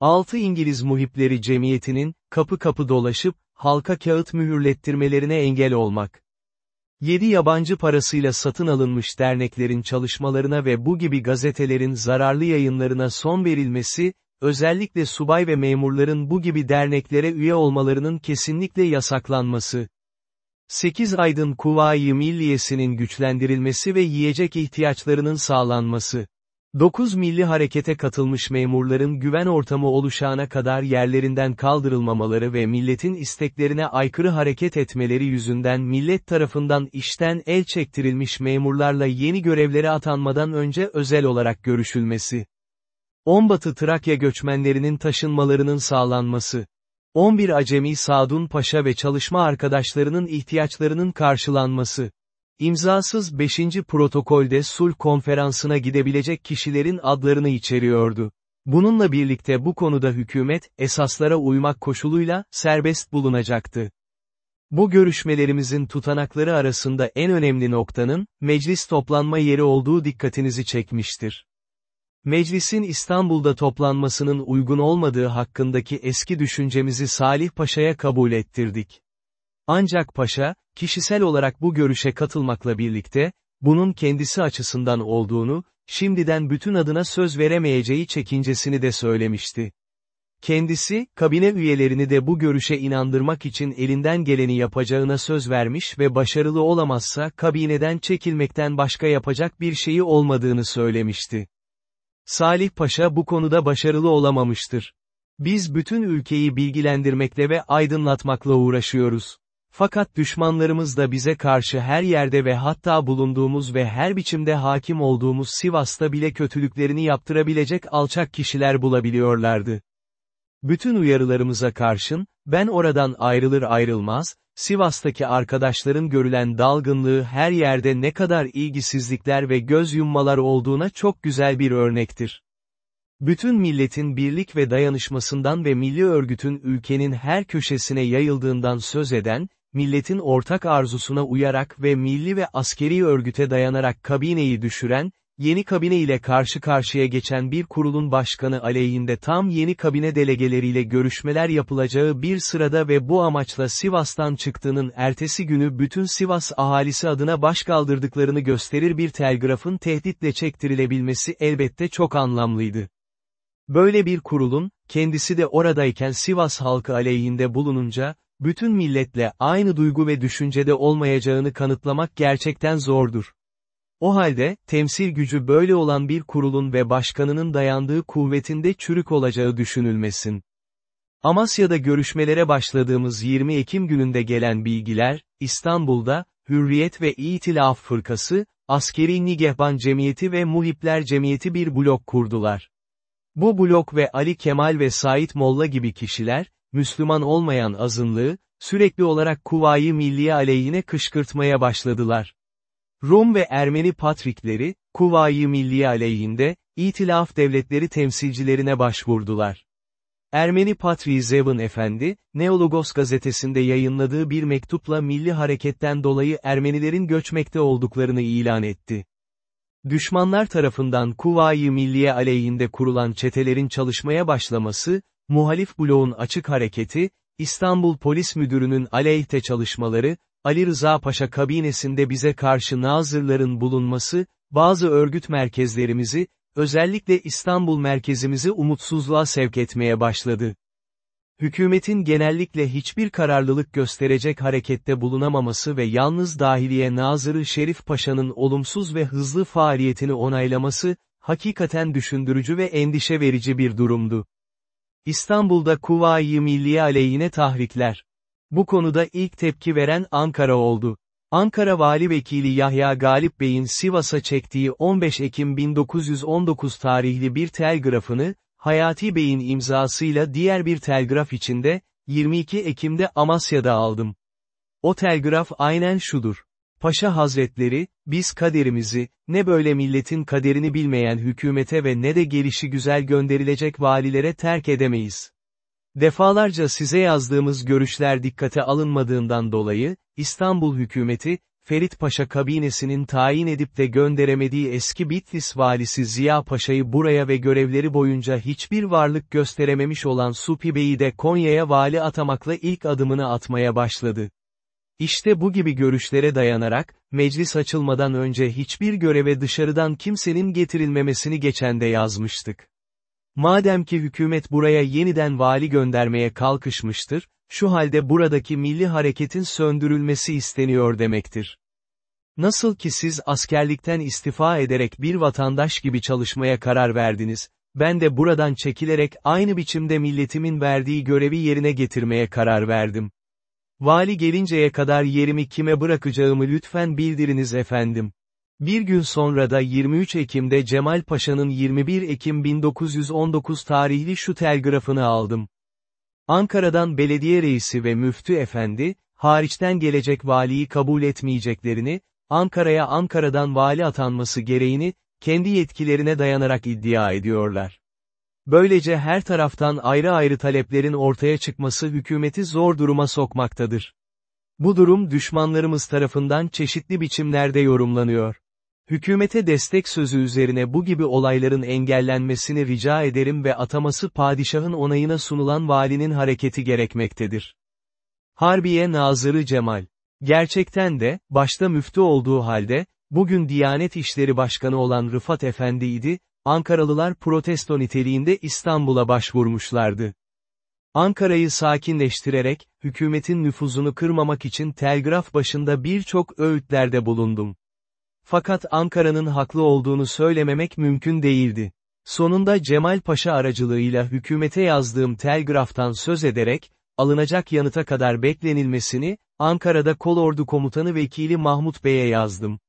6 İngiliz Muhipleri Cemiyeti'nin, kapı kapı dolaşıp, halka kağıt mühürlettirmelerine engel olmak. 7 yabancı parasıyla satın alınmış derneklerin çalışmalarına ve bu gibi gazetelerin zararlı yayınlarına son verilmesi, özellikle subay ve memurların bu gibi derneklere üye olmalarının kesinlikle yasaklanması. 8 Aydın Kuvayi Milliyesi'nin güçlendirilmesi ve yiyecek ihtiyaçlarının sağlanması. 9 milli harekete katılmış memurların güven ortamı oluşana kadar yerlerinden kaldırılmamaları ve milletin isteklerine aykırı hareket etmeleri yüzünden millet tarafından işten el çektirilmiş memurlarla yeni görevlere atanmadan önce özel olarak görüşülmesi. 10 Batı Trakya göçmenlerinin taşınmalarının sağlanması. 11 Acemi Sadun Paşa ve çalışma arkadaşlarının ihtiyaçlarının karşılanması. İmzasız 5. protokolde sulh konferansına gidebilecek kişilerin adlarını içeriyordu. Bununla birlikte bu konuda hükümet, esaslara uymak koşuluyla, serbest bulunacaktı. Bu görüşmelerimizin tutanakları arasında en önemli noktanın, meclis toplanma yeri olduğu dikkatinizi çekmiştir. Meclisin İstanbul'da toplanmasının uygun olmadığı hakkındaki eski düşüncemizi Salih Paşa'ya kabul ettirdik. Ancak Paşa, kişisel olarak bu görüşe katılmakla birlikte, bunun kendisi açısından olduğunu, şimdiden bütün adına söz veremeyeceği çekincesini de söylemişti. Kendisi, kabine üyelerini de bu görüşe inandırmak için elinden geleni yapacağına söz vermiş ve başarılı olamazsa kabineden çekilmekten başka yapacak bir şeyi olmadığını söylemişti. Salih Paşa bu konuda başarılı olamamıştır. Biz bütün ülkeyi bilgilendirmekle ve aydınlatmakla uğraşıyoruz. Fakat düşmanlarımız da bize karşı her yerde ve hatta bulunduğumuz ve her biçimde hakim olduğumuz Sivas'ta bile kötülüklerini yaptırabilecek alçak kişiler bulabiliyorlardı. Bütün uyarılarımıza karşın, ben oradan ayrılır ayrılmaz, Sivas'taki arkadaşların görülen dalgınlığı her yerde ne kadar ilgisizlikler ve göz yummalar olduğuna çok güzel bir örnektir. Bütün milletin birlik ve dayanışmasından ve milli örgütün ülkenin her köşesine yayıldığından söz eden, milletin ortak arzusuna uyarak ve milli ve askeri örgüte dayanarak kabineyi düşüren, yeni kabine ile karşı karşıya geçen bir kurulun başkanı aleyhinde tam yeni kabine delegeleriyle görüşmeler yapılacağı bir sırada ve bu amaçla Sivas'tan çıktığının ertesi günü bütün Sivas ahalisi adına baş kaldırdıklarını gösterir bir telgrafın tehditle çektirilebilmesi elbette çok anlamlıydı. Böyle bir kurulun, kendisi de oradayken Sivas halkı aleyhinde bulununca, bütün milletle aynı duygu ve düşüncede olmayacağını kanıtlamak gerçekten zordur. O halde, temsil gücü böyle olan bir kurulun ve başkanının dayandığı kuvvetinde çürük olacağı düşünülmesin. Amasya'da görüşmelere başladığımız 20 Ekim gününde gelen bilgiler, İstanbul'da, Hürriyet ve İtilaf Fırkası, Askeri Nigehban Cemiyeti ve Muhipler Cemiyeti bir blok kurdular. Bu blok ve Ali Kemal ve Sait Molla gibi kişiler, Müslüman olmayan azınlığı, sürekli olarak Kuvayi Milliye aleyhine kışkırtmaya başladılar. Rum ve Ermeni patrikleri, Kuvayi Milliye aleyhinde, İtilaf devletleri temsilcilerine başvurdular. Ermeni Patriği Zevin Efendi, Neologos gazetesinde yayınladığı bir mektupla milli hareketten dolayı Ermenilerin göçmekte olduklarını ilan etti. Düşmanlar tarafından Kuvayi Milliye aleyhinde kurulan çetelerin çalışmaya başlaması, muhalif bloğun açık hareketi, İstanbul Polis Müdürü'nün aleyhte çalışmaları, Ali Rıza Paşa kabinesinde bize karşı nazırların bulunması, bazı örgüt merkezlerimizi, özellikle İstanbul merkezimizi umutsuzluğa sevk etmeye başladı. Hükümetin genellikle hiçbir kararlılık gösterecek harekette bulunamaması ve yalnız dahiliye Nazırı Şerif Paşa'nın olumsuz ve hızlı faaliyetini onaylaması, hakikaten düşündürücü ve endişe verici bir durumdu. İstanbul'da Kuvayi Milliye aleyhine tahrikler. Bu konuda ilk tepki veren Ankara oldu. Ankara Vali Vekili Yahya Galip Bey'in Sivas'a çektiği 15 Ekim 1919 tarihli bir telgrafını, Hayati Bey'in imzasıyla diğer bir telgraf içinde, 22 Ekim'de Amasya'da aldım. O telgraf aynen şudur. Paşa Hazretleri, biz kaderimizi, ne böyle milletin kaderini bilmeyen hükümete ve ne de gelişi güzel gönderilecek valilere terk edemeyiz. Defalarca size yazdığımız görüşler dikkate alınmadığından dolayı, İstanbul hükümeti, Ferit Paşa kabinesinin tayin edip de gönderemediği eski Bitlis valisi Ziya Paşa'yı buraya ve görevleri boyunca hiçbir varlık gösterememiş olan Supi Bey'i de Konya'ya vali atamakla ilk adımını atmaya başladı. İşte bu gibi görüşlere dayanarak, meclis açılmadan önce hiçbir göreve dışarıdan kimsenin getirilmemesini geçende yazmıştık. Madem ki hükümet buraya yeniden vali göndermeye kalkışmıştır, şu halde buradaki milli hareketin söndürülmesi isteniyor demektir. Nasıl ki siz askerlikten istifa ederek bir vatandaş gibi çalışmaya karar verdiniz, ben de buradan çekilerek aynı biçimde milletimin verdiği görevi yerine getirmeye karar verdim. Vali gelinceye kadar yerimi kime bırakacağımı lütfen bildiriniz efendim. Bir gün sonra da 23 Ekim'de Cemal Paşa'nın 21 Ekim 1919 tarihli şu telgrafını aldım. Ankara'dan belediye reisi ve müftü efendi, hariçten gelecek valiyi kabul etmeyeceklerini, Ankara'ya Ankara'dan vali atanması gereğini, kendi yetkilerine dayanarak iddia ediyorlar. Böylece her taraftan ayrı ayrı taleplerin ortaya çıkması hükümeti zor duruma sokmaktadır. Bu durum düşmanlarımız tarafından çeşitli biçimlerde yorumlanıyor. Hükümete destek sözü üzerine bu gibi olayların engellenmesini rica ederim ve ataması padişahın onayına sunulan valinin hareketi gerekmektedir. Harbiye Nazırı Cemal. Gerçekten de, başta müftü olduğu halde, bugün Diyanet İşleri Başkanı olan Rıfat Efendi idi, Ankaralılar protesto niteliğinde İstanbul'a başvurmuşlardı. Ankara'yı sakinleştirerek, hükümetin nüfuzunu kırmamak için telgraf başında birçok öğütlerde bulundum. Fakat Ankara'nın haklı olduğunu söylememek mümkün değildi. Sonunda Cemal Paşa aracılığıyla hükümete yazdığım telgraftan söz ederek, alınacak yanıta kadar beklenilmesini, Ankara'da kolordu komutanı vekili Mahmut Bey'e yazdım.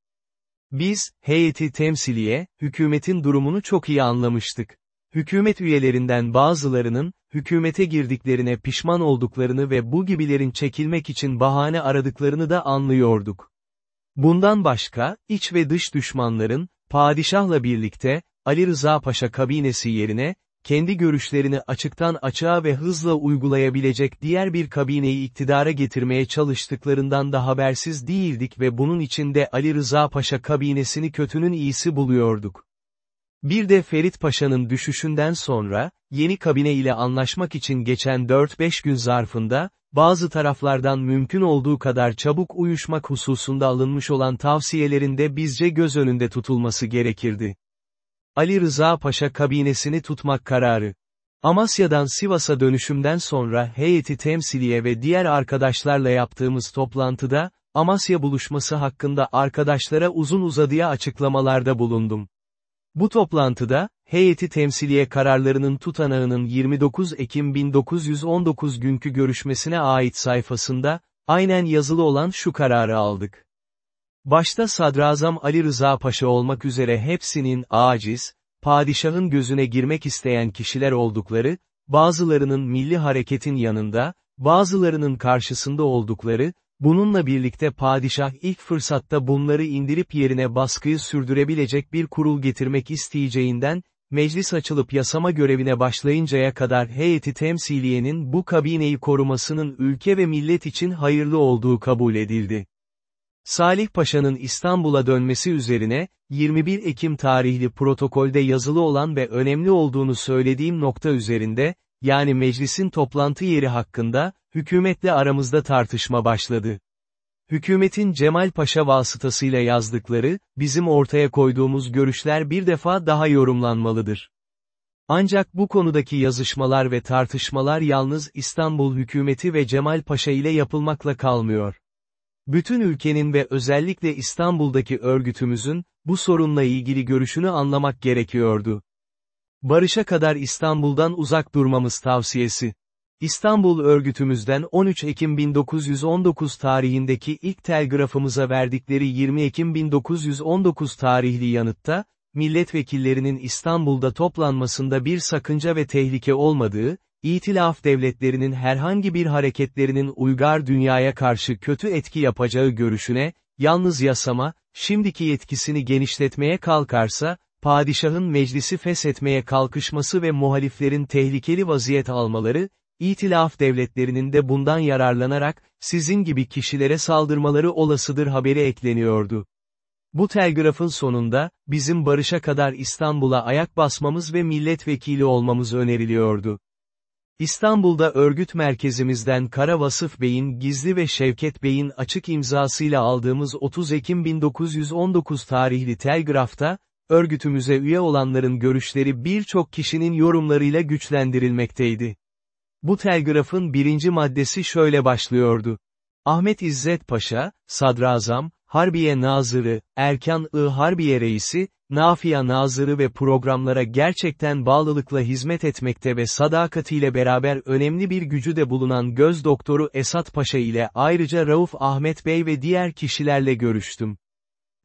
Biz, heyeti temsiliye, hükümetin durumunu çok iyi anlamıştık. Hükümet üyelerinden bazılarının, hükümete girdiklerine pişman olduklarını ve bu gibilerin çekilmek için bahane aradıklarını da anlıyorduk. Bundan başka, iç ve dış düşmanların, padişahla birlikte, Ali Rıza Paşa kabinesi yerine, kendi görüşlerini açıktan açığa ve hızla uygulayabilecek diğer bir kabineyi iktidara getirmeye çalıştıklarından da habersiz değildik ve bunun içinde Ali Rıza Paşa kabinesini kötünün iyisi buluyorduk. Bir de Ferit Paşa'nın düşüşünden sonra, yeni kabine ile anlaşmak için geçen 4-5 gün zarfında, bazı taraflardan mümkün olduğu kadar çabuk uyuşmak hususunda alınmış olan tavsiyelerin de bizce göz önünde tutulması gerekirdi. Ali Rıza Paşa kabinesini tutmak kararı. Amasya'dan Sivas'a dönüşümden sonra heyeti temsiliye ve diğer arkadaşlarla yaptığımız toplantıda, Amasya buluşması hakkında arkadaşlara uzun uzadıya açıklamalarda bulundum. Bu toplantıda, heyeti temsiliye kararlarının tutanağının 29 Ekim 1919 günkü görüşmesine ait sayfasında, aynen yazılı olan şu kararı aldık. Başta Sadrazam Ali Rıza Paşa olmak üzere hepsinin aciz, padişahın gözüne girmek isteyen kişiler oldukları, bazılarının milli hareketin yanında, bazılarının karşısında oldukları, bununla birlikte padişah ilk fırsatta bunları indirip yerine baskıyı sürdürebilecek bir kurul getirmek isteyeceğinden, meclis açılıp yasama görevine başlayıncaya kadar heyeti temsiliyenin bu kabineyi korumasının ülke ve millet için hayırlı olduğu kabul edildi. Salih Paşa'nın İstanbul'a dönmesi üzerine, 21 Ekim tarihli protokolde yazılı olan ve önemli olduğunu söylediğim nokta üzerinde, yani meclisin toplantı yeri hakkında, hükümetle aramızda tartışma başladı. Hükümetin Cemal Paşa vasıtasıyla yazdıkları, bizim ortaya koyduğumuz görüşler bir defa daha yorumlanmalıdır. Ancak bu konudaki yazışmalar ve tartışmalar yalnız İstanbul hükümeti ve Cemal Paşa ile yapılmakla kalmıyor. Bütün ülkenin ve özellikle İstanbul'daki örgütümüzün, bu sorunla ilgili görüşünü anlamak gerekiyordu. Barışa kadar İstanbul'dan uzak durmamız tavsiyesi. İstanbul örgütümüzden 13 Ekim 1919 tarihindeki ilk telgrafımıza verdikleri 20 Ekim 1919 tarihli yanıtta, milletvekillerinin İstanbul'da toplanmasında bir sakınca ve tehlike olmadığı, İtilaf devletlerinin herhangi bir hareketlerinin uygar dünyaya karşı kötü etki yapacağı görüşüne, yalnız yasama, şimdiki yetkisini genişletmeye kalkarsa, padişahın meclisi feshetmeye kalkışması ve muhaliflerin tehlikeli vaziyet almaları, İtilaf devletlerinin de bundan yararlanarak, sizin gibi kişilere saldırmaları olasıdır haberi ekleniyordu. Bu telgrafın sonunda, bizim barışa kadar İstanbul'a ayak basmamız ve milletvekili olmamız öneriliyordu. İstanbul'da örgüt merkezimizden Kara Vasıf Bey'in gizli ve Şevket Bey'in açık imzasıyla aldığımız 30 Ekim 1919 tarihli telgrafta, örgütümüze üye olanların görüşleri birçok kişinin yorumlarıyla güçlendirilmekteydi. Bu telgrafın birinci maddesi şöyle başlıyordu. Ahmet İzzet Paşa, Sadrazam, Harbiye Nazırı, Erkan-ı Harbiye Reisi, Nafia Nazırı ve programlara gerçekten bağlılıkla hizmet etmekte ve sadakatiyle beraber önemli bir gücü de bulunan göz doktoru Esat Paşa ile ayrıca Rauf Ahmet Bey ve diğer kişilerle görüştüm.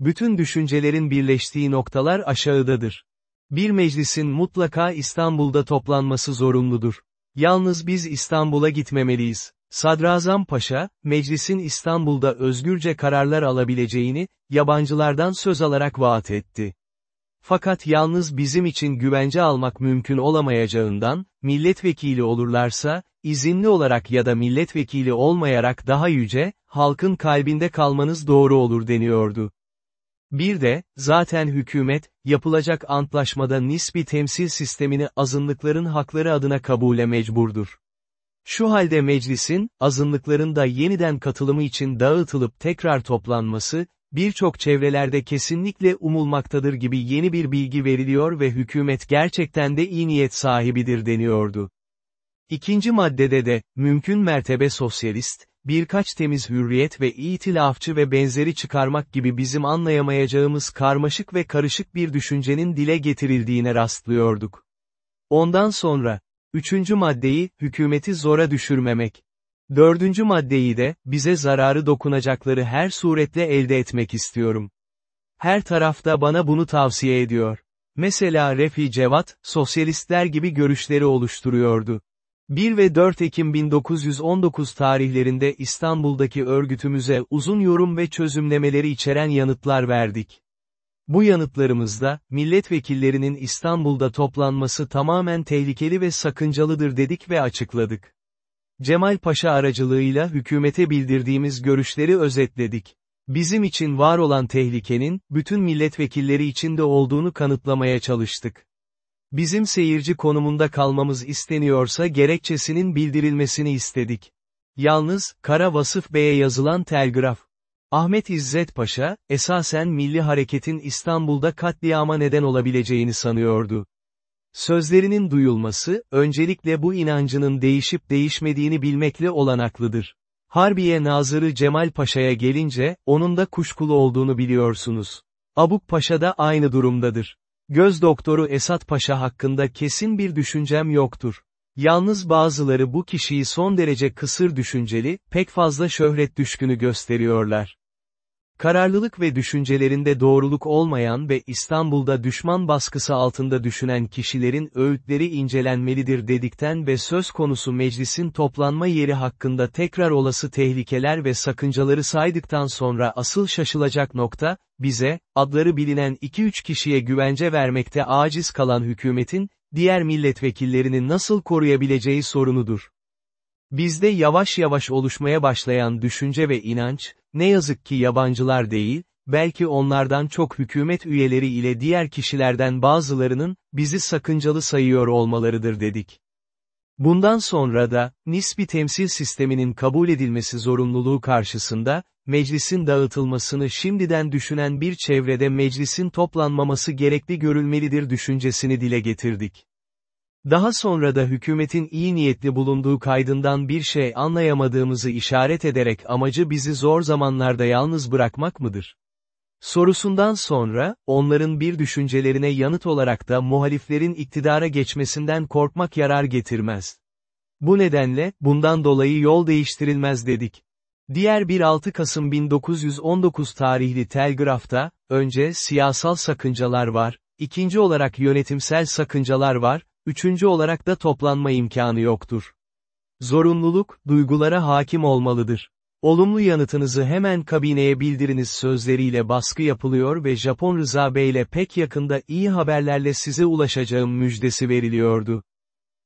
Bütün düşüncelerin birleştiği noktalar aşağıdadır. Bir meclisin mutlaka İstanbul'da toplanması zorunludur. Yalnız biz İstanbul'a gitmemeliyiz. Sadrazam Paşa, meclisin İstanbul'da özgürce kararlar alabileceğini, yabancılardan söz alarak vaat etti. Fakat yalnız bizim için güvence almak mümkün olamayacağından, milletvekili olurlarsa, izinli olarak ya da milletvekili olmayarak daha yüce, halkın kalbinde kalmanız doğru olur deniyordu. Bir de, zaten hükümet, yapılacak antlaşmada nispi temsil sistemini azınlıkların hakları adına kabule mecburdur. Şu halde meclisin, azınlıkların da yeniden katılımı için dağıtılıp tekrar toplanması, birçok çevrelerde kesinlikle umulmaktadır gibi yeni bir bilgi veriliyor ve hükümet gerçekten de iyi niyet sahibidir deniyordu. İkinci maddede de, mümkün mertebe sosyalist, birkaç temiz hürriyet ve itilafçı ve benzeri çıkarmak gibi bizim anlayamayacağımız karmaşık ve karışık bir düşüncenin dile getirildiğine rastlıyorduk. Ondan sonra, üçüncü maddeyi, hükümeti zora düşürmemek. Dördüncü maddeyi de, bize zararı dokunacakları her suretle elde etmek istiyorum. Her tarafta bana bunu tavsiye ediyor. Mesela Refi Cevat, sosyalistler gibi görüşleri oluşturuyordu. 1 ve 4 Ekim 1919 tarihlerinde İstanbul'daki örgütümüze uzun yorum ve çözümlemeleri içeren yanıtlar verdik. Bu yanıtlarımızda, milletvekillerinin İstanbul'da toplanması tamamen tehlikeli ve sakıncalıdır dedik ve açıkladık. Cemal Paşa aracılığıyla hükümete bildirdiğimiz görüşleri özetledik. Bizim için var olan tehlikenin, bütün milletvekilleri içinde olduğunu kanıtlamaya çalıştık. Bizim seyirci konumunda kalmamız isteniyorsa gerekçesinin bildirilmesini istedik. Yalnız, Kara Vasıf Bey'e yazılan telgraf. Ahmet İzzet Paşa, esasen milli hareketin İstanbul'da katliama neden olabileceğini sanıyordu. Sözlerinin duyulması, öncelikle bu inancının değişip değişmediğini bilmekle olanaklıdır. Harbiye Nazırı Cemal Paşa'ya gelince, onun da kuşkulu olduğunu biliyorsunuz. Abuk Paşa da aynı durumdadır. Göz doktoru Esat Paşa hakkında kesin bir düşüncem yoktur. Yalnız bazıları bu kişiyi son derece kısır düşünceli, pek fazla şöhret düşkünü gösteriyorlar. Kararlılık ve düşüncelerinde doğruluk olmayan ve İstanbul'da düşman baskısı altında düşünen kişilerin öğütleri incelenmelidir dedikten ve söz konusu meclisin toplanma yeri hakkında tekrar olası tehlikeler ve sakıncaları saydıktan sonra asıl şaşılacak nokta, bize, adları bilinen 2-3 kişiye güvence vermekte aciz kalan hükümetin, diğer milletvekillerini nasıl koruyabileceği sorunudur. Bizde yavaş yavaş oluşmaya başlayan düşünce ve inanç, ne yazık ki yabancılar değil, belki onlardan çok hükümet üyeleri ile diğer kişilerden bazılarının, bizi sakıncalı sayıyor olmalarıdır dedik. Bundan sonra da, nispi temsil sisteminin kabul edilmesi zorunluluğu karşısında, meclisin dağıtılmasını şimdiden düşünen bir çevrede meclisin toplanmaması gerekli görülmelidir düşüncesini dile getirdik. Daha sonra da hükümetin iyi niyetli bulunduğu kaydından bir şey anlayamadığımızı işaret ederek amacı bizi zor zamanlarda yalnız bırakmak mıdır? Sorusundan sonra, onların bir düşüncelerine yanıt olarak da muhaliflerin iktidara geçmesinden korkmak yarar getirmez. Bu nedenle, bundan dolayı yol değiştirilmez dedik. Diğer bir 6 Kasım 1919 tarihli telgrafta, önce siyasal sakıncalar var, ikinci olarak yönetimsel sakıncalar var, Üçüncü olarak da toplanma imkanı yoktur. Zorunluluk, duygulara hakim olmalıdır. Olumlu yanıtınızı hemen kabineye bildiriniz sözleriyle baskı yapılıyor ve Japon Rıza Bey ile pek yakında iyi haberlerle size ulaşacağım müjdesi veriliyordu.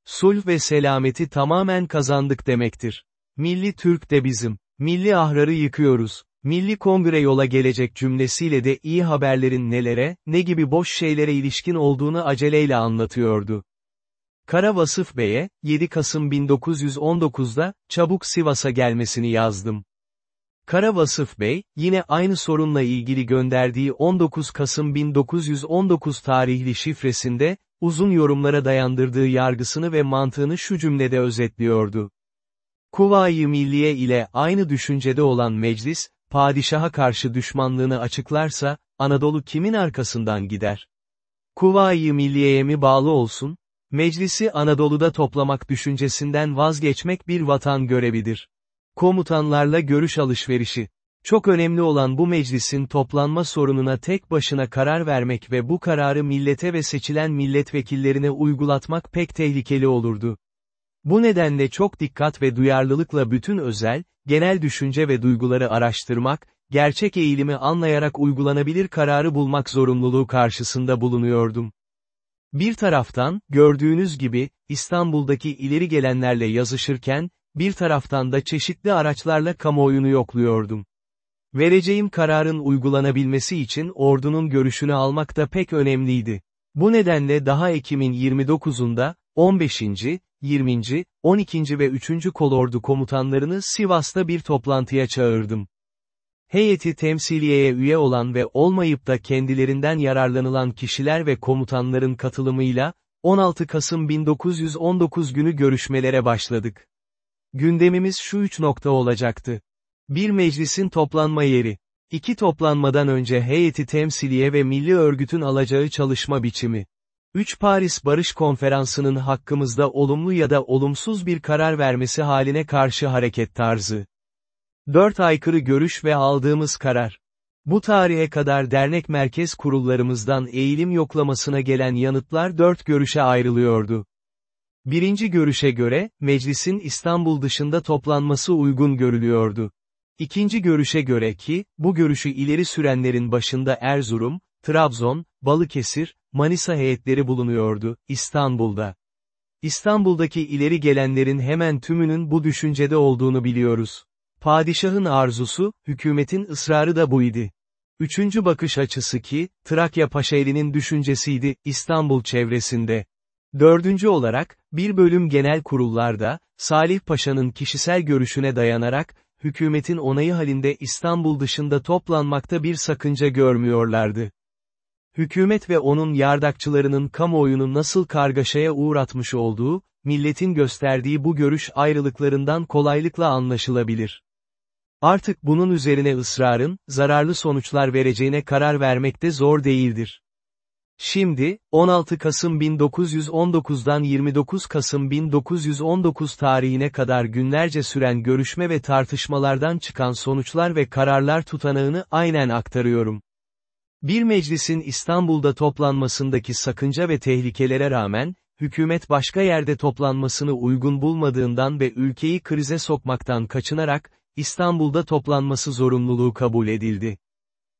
Sulh ve selameti tamamen kazandık demektir. Milli Türk de bizim. Milli ahrarı yıkıyoruz. Milli Kongre yola gelecek cümlesiyle de iyi haberlerin nelere, ne gibi boş şeylere ilişkin olduğunu aceleyle anlatıyordu. Kara Vasıf Bey'e, 7 Kasım 1919'da, çabuk Sivas'a gelmesini yazdım. Kara Vasıf Bey, yine aynı sorunla ilgili gönderdiği 19 Kasım 1919 tarihli şifresinde, uzun yorumlara dayandırdığı yargısını ve mantığını şu cümlede özetliyordu. Kuvayi Milliye ile aynı düşüncede olan meclis, padişaha karşı düşmanlığını açıklarsa, Anadolu kimin arkasından gider? Kuvayi Milliye'ye mi bağlı olsun, Meclisi Anadolu'da toplamak düşüncesinden vazgeçmek bir vatan görevidir. Komutanlarla görüş alışverişi. Çok önemli olan bu meclisin toplanma sorununa tek başına karar vermek ve bu kararı millete ve seçilen milletvekillerine uygulatmak pek tehlikeli olurdu. Bu nedenle çok dikkat ve duyarlılıkla bütün özel, genel düşünce ve duyguları araştırmak, gerçek eğilimi anlayarak uygulanabilir kararı bulmak zorunluluğu karşısında bulunuyordum. Bir taraftan, gördüğünüz gibi, İstanbul'daki ileri gelenlerle yazışırken, bir taraftan da çeşitli araçlarla kamuoyunu yokluyordum. Vereceğim kararın uygulanabilmesi için ordunun görüşünü almak da pek önemliydi. Bu nedenle daha Ekim'in 29'unda, 15. 20. 12. ve 3. kolordu komutanlarını Sivas'ta bir toplantıya çağırdım. Heyeti temsiliyeye üye olan ve olmayıp da kendilerinden yararlanılan kişiler ve komutanların katılımıyla, 16 Kasım 1919 günü görüşmelere başladık. Gündemimiz şu üç nokta olacaktı. Bir meclisin toplanma yeri. İki toplanmadan önce heyeti temsiliye ve milli örgütün alacağı çalışma biçimi. 3 Paris Barış Konferansı'nın hakkımızda olumlu ya da olumsuz bir karar vermesi haline karşı hareket tarzı. Dört aykırı görüş ve aldığımız karar. Bu tarihe kadar dernek merkez kurullarımızdan eğilim yoklamasına gelen yanıtlar dört görüşe ayrılıyordu. Birinci görüşe göre, meclisin İstanbul dışında toplanması uygun görülüyordu. İkinci görüşe göre ki, bu görüşü ileri sürenlerin başında Erzurum, Trabzon, Balıkesir, Manisa heyetleri bulunuyordu, İstanbul'da. İstanbul'daki ileri gelenlerin hemen tümünün bu düşüncede olduğunu biliyoruz. Padişahın arzusu, hükümetin ısrarı da buydu. Üçüncü bakış açısı ki, Trakya Paşaeli'nin düşüncesiydi, İstanbul çevresinde. Dördüncü olarak, bir bölüm genel kurullarda, Salih Paşa'nın kişisel görüşüne dayanarak, hükümetin onayı halinde İstanbul dışında toplanmakta bir sakınca görmüyorlardı. Hükümet ve onun yardakçılarının kamuoyunu nasıl kargaşaya uğratmış olduğu, milletin gösterdiği bu görüş ayrılıklarından kolaylıkla anlaşılabilir. Artık bunun üzerine ısrarın, zararlı sonuçlar vereceğine karar vermekte zor değildir. Şimdi, 16 Kasım 1919'dan 29 Kasım 1919 tarihine kadar günlerce süren görüşme ve tartışmalardan çıkan sonuçlar ve kararlar tutanağını aynen aktarıyorum. Bir meclisin İstanbul'da toplanmasındaki sakınca ve tehlikelere rağmen, hükümet başka yerde toplanmasını uygun bulmadığından ve ülkeyi krize sokmaktan kaçınarak, İstanbul'da toplanması zorunluluğu kabul edildi.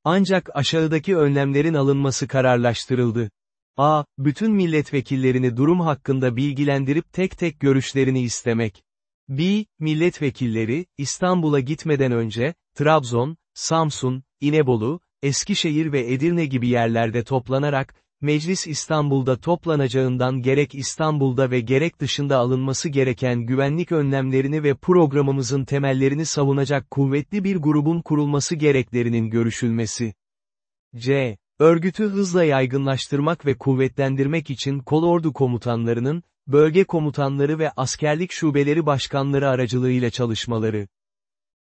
Ancak aşağıdaki önlemlerin alınması kararlaştırıldı. A. Bütün milletvekillerini durum hakkında bilgilendirip tek tek görüşlerini istemek. B. Milletvekilleri, İstanbul'a gitmeden önce, Trabzon, Samsun, İnebolu, Eskişehir ve Edirne gibi yerlerde toplanarak, Meclis İstanbul'da toplanacağından gerek İstanbul'da ve gerek dışında alınması gereken güvenlik önlemlerini ve programımızın temellerini savunacak kuvvetli bir grubun kurulması gereklerinin görüşülmesi. C. Örgütü hızla yaygınlaştırmak ve kuvvetlendirmek için kolordu komutanlarının, bölge komutanları ve askerlik şubeleri başkanları aracılığıyla çalışmaları.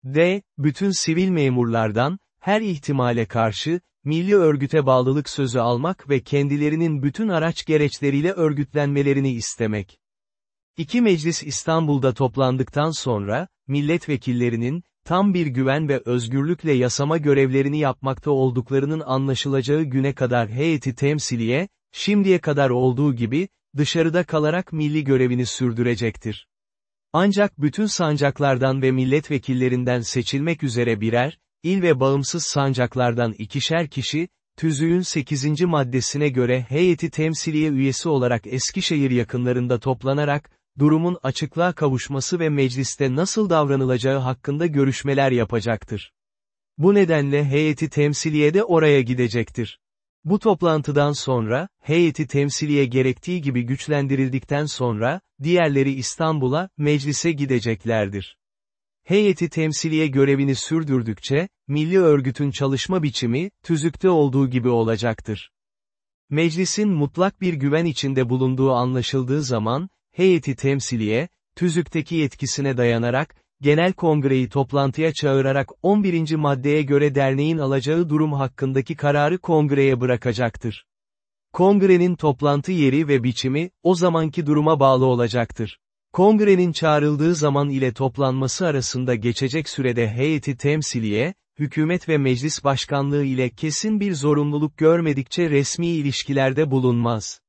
D. Bütün sivil memurlardan, her ihtimale karşı, milli örgüte bağlılık sözü almak ve kendilerinin bütün araç gereçleriyle örgütlenmelerini istemek. İki meclis İstanbul'da toplandıktan sonra, milletvekillerinin, tam bir güven ve özgürlükle yasama görevlerini yapmakta olduklarının anlaşılacağı güne kadar heyeti temsiliye, şimdiye kadar olduğu gibi, dışarıda kalarak milli görevini sürdürecektir. Ancak bütün sancaklardan ve milletvekillerinden seçilmek üzere birer, İl ve bağımsız sancaklardan ikişer kişi, tüzüğün 8. maddesine göre heyeti temsiliye üyesi olarak Eskişehir yakınlarında toplanarak, durumun açıklığa kavuşması ve mecliste nasıl davranılacağı hakkında görüşmeler yapacaktır. Bu nedenle heyeti temsiliye de oraya gidecektir. Bu toplantıdan sonra, heyeti temsiliye gerektiği gibi güçlendirildikten sonra, diğerleri İstanbul'a, meclise gideceklerdir. Heyeti temsiliye görevini sürdürdükçe, milli örgütün çalışma biçimi, tüzükte olduğu gibi olacaktır. Meclisin mutlak bir güven içinde bulunduğu anlaşıldığı zaman, heyeti temsiliye, tüzükteki yetkisine dayanarak, genel kongreyi toplantıya çağırarak 11. maddeye göre derneğin alacağı durum hakkındaki kararı kongreye bırakacaktır. Kongrenin toplantı yeri ve biçimi, o zamanki duruma bağlı olacaktır. Kongrenin çağrıldığı zaman ile toplanması arasında geçecek sürede heyeti temsiliye, hükümet ve meclis başkanlığı ile kesin bir zorunluluk görmedikçe resmi ilişkilerde bulunmaz.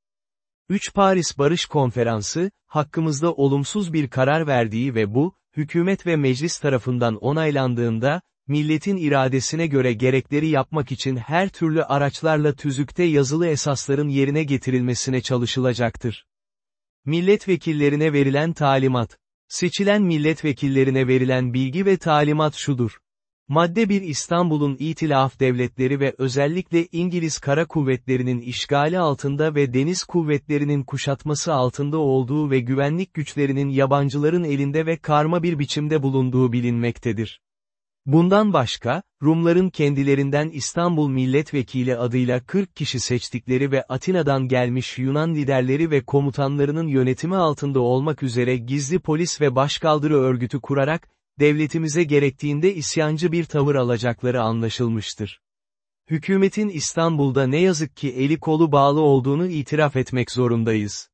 3 Paris Barış Konferansı, hakkımızda olumsuz bir karar verdiği ve bu, hükümet ve meclis tarafından onaylandığında, milletin iradesine göre gerekleri yapmak için her türlü araçlarla tüzükte yazılı esasların yerine getirilmesine çalışılacaktır. Milletvekillerine verilen talimat. Seçilen milletvekillerine verilen bilgi ve talimat şudur. Madde 1 İstanbul'un itilaf devletleri ve özellikle İngiliz kara kuvvetlerinin işgali altında ve deniz kuvvetlerinin kuşatması altında olduğu ve güvenlik güçlerinin yabancıların elinde ve karma bir biçimde bulunduğu bilinmektedir. Bundan başka, Rumların kendilerinden İstanbul Milletvekili adıyla 40 kişi seçtikleri ve Atina'dan gelmiş Yunan liderleri ve komutanlarının yönetimi altında olmak üzere gizli polis ve başkaldırı örgütü kurarak, devletimize gerektiğinde isyancı bir tavır alacakları anlaşılmıştır. Hükümetin İstanbul'da ne yazık ki eli kolu bağlı olduğunu itiraf etmek zorundayız.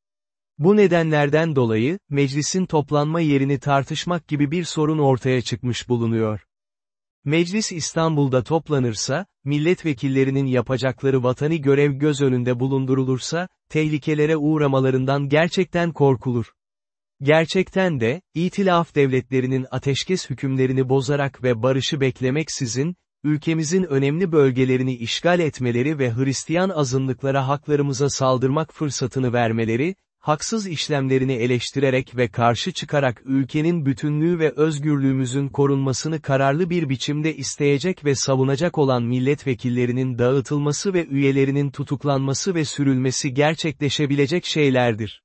Bu nedenlerden dolayı, meclisin toplanma yerini tartışmak gibi bir sorun ortaya çıkmış bulunuyor. Meclis İstanbul'da toplanırsa, milletvekillerinin yapacakları vatani görev göz önünde bulundurulursa, tehlikelere uğramalarından gerçekten korkulur. Gerçekten de, itilaf devletlerinin ateşkes hükümlerini bozarak ve barışı beklemeksizin, ülkemizin önemli bölgelerini işgal etmeleri ve Hristiyan azınlıklara haklarımıza saldırmak fırsatını vermeleri, haksız işlemlerini eleştirerek ve karşı çıkarak ülkenin bütünlüğü ve özgürlüğümüzün korunmasını kararlı bir biçimde isteyecek ve savunacak olan milletvekillerinin dağıtılması ve üyelerinin tutuklanması ve sürülmesi gerçekleşebilecek şeylerdir.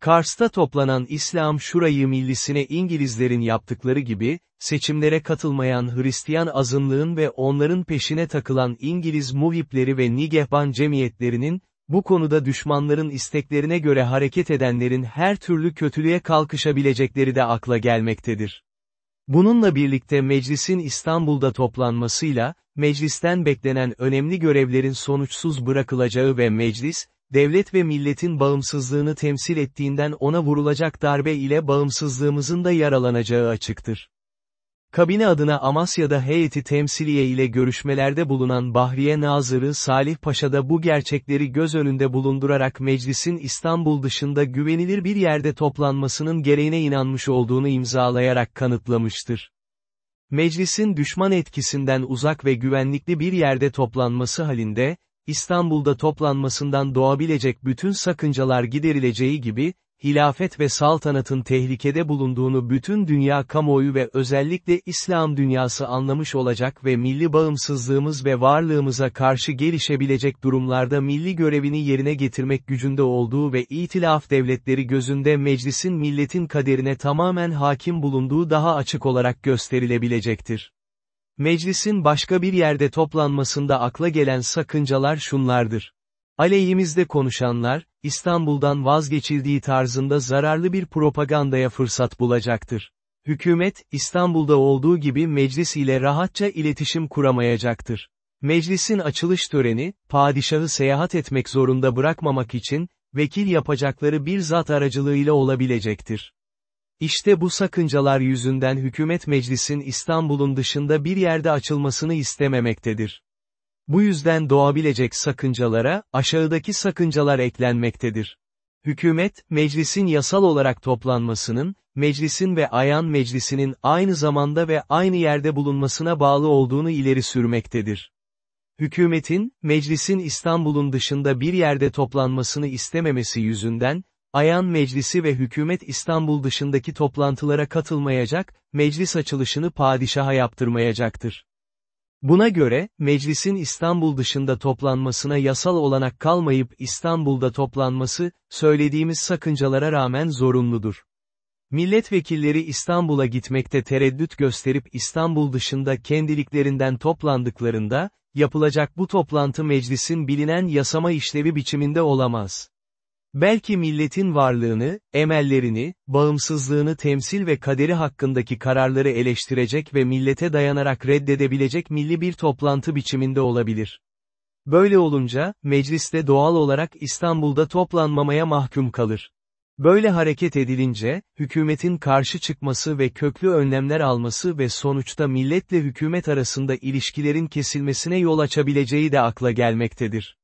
Kars'ta toplanan İslam Şurayı Millisi'ne İngilizlerin yaptıkları gibi, seçimlere katılmayan Hristiyan azınlığın ve onların peşine takılan İngiliz muhipleri ve Nigehban cemiyetlerinin, bu konuda düşmanların isteklerine göre hareket edenlerin her türlü kötülüğe kalkışabilecekleri de akla gelmektedir. Bununla birlikte meclisin İstanbul'da toplanmasıyla, meclisten beklenen önemli görevlerin sonuçsuz bırakılacağı ve meclis, devlet ve milletin bağımsızlığını temsil ettiğinden ona vurulacak darbe ile bağımsızlığımızın da yaralanacağı açıktır. Kabine adına Amasya'da heyeti temsiliye ile görüşmelerde bulunan Bahriye Nazırı Salih Paşa da bu gerçekleri göz önünde bulundurarak meclisin İstanbul dışında güvenilir bir yerde toplanmasının gereğine inanmış olduğunu imzalayarak kanıtlamıştır. Meclisin düşman etkisinden uzak ve güvenlikli bir yerde toplanması halinde, İstanbul'da toplanmasından doğabilecek bütün sakıncalar giderileceği gibi, hilafet ve saltanatın tehlikede bulunduğunu bütün dünya kamuoyu ve özellikle İslam dünyası anlamış olacak ve milli bağımsızlığımız ve varlığımıza karşı gelişebilecek durumlarda milli görevini yerine getirmek gücünde olduğu ve itilaf devletleri gözünde meclisin milletin kaderine tamamen hakim bulunduğu daha açık olarak gösterilebilecektir. Meclisin başka bir yerde toplanmasında akla gelen sakıncalar şunlardır. Aleyhimizde konuşanlar, İstanbul'dan vazgeçildiği tarzında zararlı bir propagandaya fırsat bulacaktır. Hükümet, İstanbul'da olduğu gibi meclis ile rahatça iletişim kuramayacaktır. Meclisin açılış töreni, padişahı seyahat etmek zorunda bırakmamak için, vekil yapacakları bir zat aracılığıyla olabilecektir. İşte bu sakıncalar yüzünden hükümet meclisin İstanbul'un dışında bir yerde açılmasını istememektedir. Bu yüzden doğabilecek sakıncalara, aşağıdaki sakıncalar eklenmektedir. Hükümet, meclisin yasal olarak toplanmasının, meclisin ve ayan meclisinin aynı zamanda ve aynı yerde bulunmasına bağlı olduğunu ileri sürmektedir. Hükümetin, meclisin İstanbul'un dışında bir yerde toplanmasını istememesi yüzünden, Ayan Meclisi ve hükümet İstanbul dışındaki toplantılara katılmayacak, meclis açılışını padişaha yaptırmayacaktır. Buna göre, meclisin İstanbul dışında toplanmasına yasal olanak kalmayıp İstanbul'da toplanması, söylediğimiz sakıncalara rağmen zorunludur. Milletvekilleri İstanbul'a gitmekte tereddüt gösterip İstanbul dışında kendiliklerinden toplandıklarında, yapılacak bu toplantı meclisin bilinen yasama işlevi biçiminde olamaz. Belki milletin varlığını, emellerini, bağımsızlığını temsil ve kaderi hakkındaki kararları eleştirecek ve millete dayanarak reddedebilecek milli bir toplantı biçiminde olabilir. Böyle olunca, mecliste doğal olarak İstanbul'da toplanmamaya mahkum kalır. Böyle hareket edilince, hükümetin karşı çıkması ve köklü önlemler alması ve sonuçta milletle hükümet arasında ilişkilerin kesilmesine yol açabileceği de akla gelmektedir.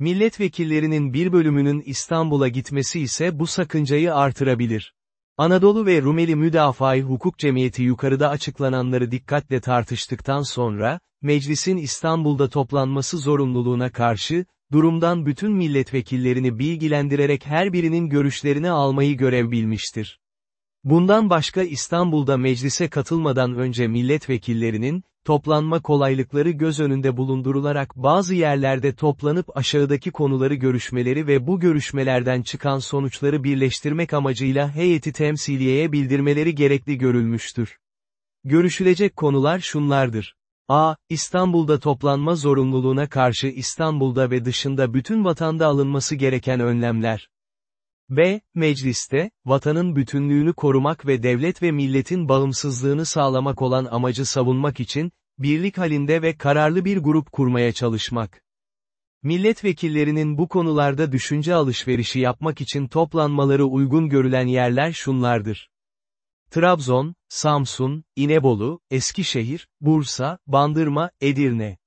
Milletvekillerinin bir bölümünün İstanbul'a gitmesi ise bu sakıncayı artırabilir. Anadolu ve Rumeli Müdafaa Hukuk Cemiyeti yukarıda açıklananları dikkatle tartıştıktan sonra, meclisin İstanbul'da toplanması zorunluluğuna karşı, durumdan bütün milletvekillerini bilgilendirerek her birinin görüşlerini almayı görev bilmiştir. Bundan başka İstanbul'da meclise katılmadan önce milletvekillerinin, toplanma kolaylıkları göz önünde bulundurularak bazı yerlerde toplanıp aşağıdaki konuları görüşmeleri ve bu görüşmelerden çıkan sonuçları birleştirmek amacıyla heyeti temsiliyeye bildirmeleri gerekli görülmüştür. Görüşülecek konular şunlardır. A. İstanbul'da toplanma zorunluluğuna karşı İstanbul'da ve dışında bütün vatanda alınması gereken önlemler. B. Mecliste, vatanın bütünlüğünü korumak ve devlet ve milletin bağımsızlığını sağlamak olan amacı savunmak için, birlik halinde ve kararlı bir grup kurmaya çalışmak. Milletvekillerinin bu konularda düşünce alışverişi yapmak için toplanmaları uygun görülen yerler şunlardır. Trabzon, Samsun, İnebolu, Eskişehir, Bursa, Bandırma, Edirne.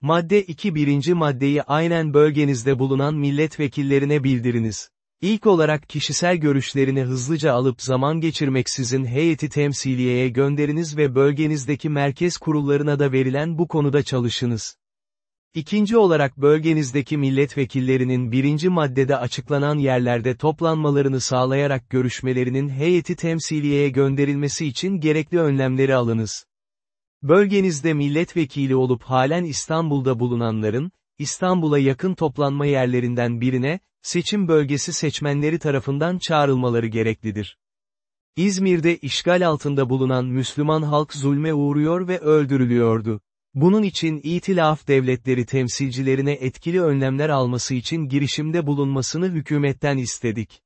Madde 2 birinci maddeyi aynen bölgenizde bulunan milletvekillerine bildiriniz. İlk olarak kişisel görüşlerini hızlıca alıp zaman geçirmeksizin heyeti temsiliyeye gönderiniz ve bölgenizdeki merkez kurullarına da verilen bu konuda çalışınız. İkinci olarak bölgenizdeki milletvekillerinin birinci maddede açıklanan yerlerde toplanmalarını sağlayarak görüşmelerinin heyeti temsiliyeye gönderilmesi için gerekli önlemleri alınız. Bölgenizde milletvekili olup halen İstanbul'da bulunanların, İstanbul'a yakın toplanma yerlerinden birine, seçim bölgesi seçmenleri tarafından çağrılmaları gereklidir. İzmir'de işgal altında bulunan Müslüman halk zulme uğruyor ve öldürülüyordu. Bunun için İtilaf devletleri temsilcilerine etkili önlemler alması için girişimde bulunmasını hükümetten istedik.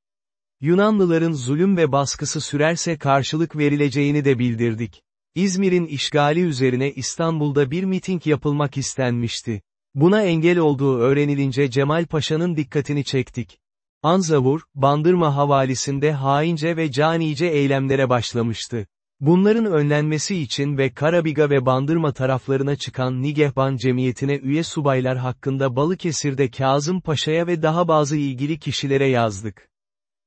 Yunanlıların zulüm ve baskısı sürerse karşılık verileceğini de bildirdik. İzmir'in işgali üzerine İstanbul'da bir miting yapılmak istenmişti. Buna engel olduğu öğrenilince Cemal Paşa'nın dikkatini çektik. Anzavur, Bandırma havalisinde haince ve canice eylemlere başlamıştı. Bunların önlenmesi için ve Karabiga ve Bandırma taraflarına çıkan Nigehban Cemiyeti'ne üye subaylar hakkında Balıkesir'de Kazım Paşa'ya ve daha bazı ilgili kişilere yazdık.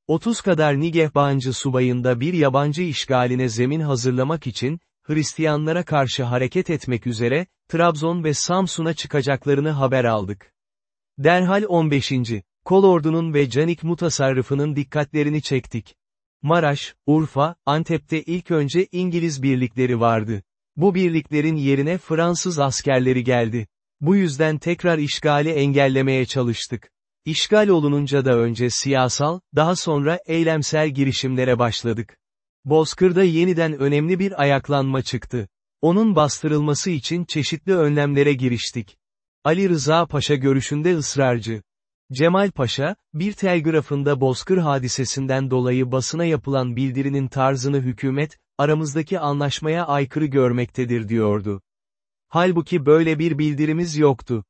30 kadar Nigehbancı subayında bir yabancı işgaline zemin hazırlamak için, Hristiyanlara karşı hareket etmek üzere, Trabzon ve Samsun'a çıkacaklarını haber aldık. Derhal 15. Kolordu'nun ve Canik Mutasarrıfı'nın dikkatlerini çektik. Maraş, Urfa, Antep'te ilk önce İngiliz birlikleri vardı. Bu birliklerin yerine Fransız askerleri geldi. Bu yüzden tekrar işgali engellemeye çalıştık. İşgal olununca da önce siyasal, daha sonra eylemsel girişimlere başladık. Bozkır'da yeniden önemli bir ayaklanma çıktı. Onun bastırılması için çeşitli önlemlere giriştik. Ali Rıza Paşa görüşünde ısrarcı. Cemal Paşa, bir telgrafında Bozkır hadisesinden dolayı basına yapılan bildirinin tarzını hükümet, aramızdaki anlaşmaya aykırı görmektedir diyordu. Halbuki böyle bir bildirimiz yoktu.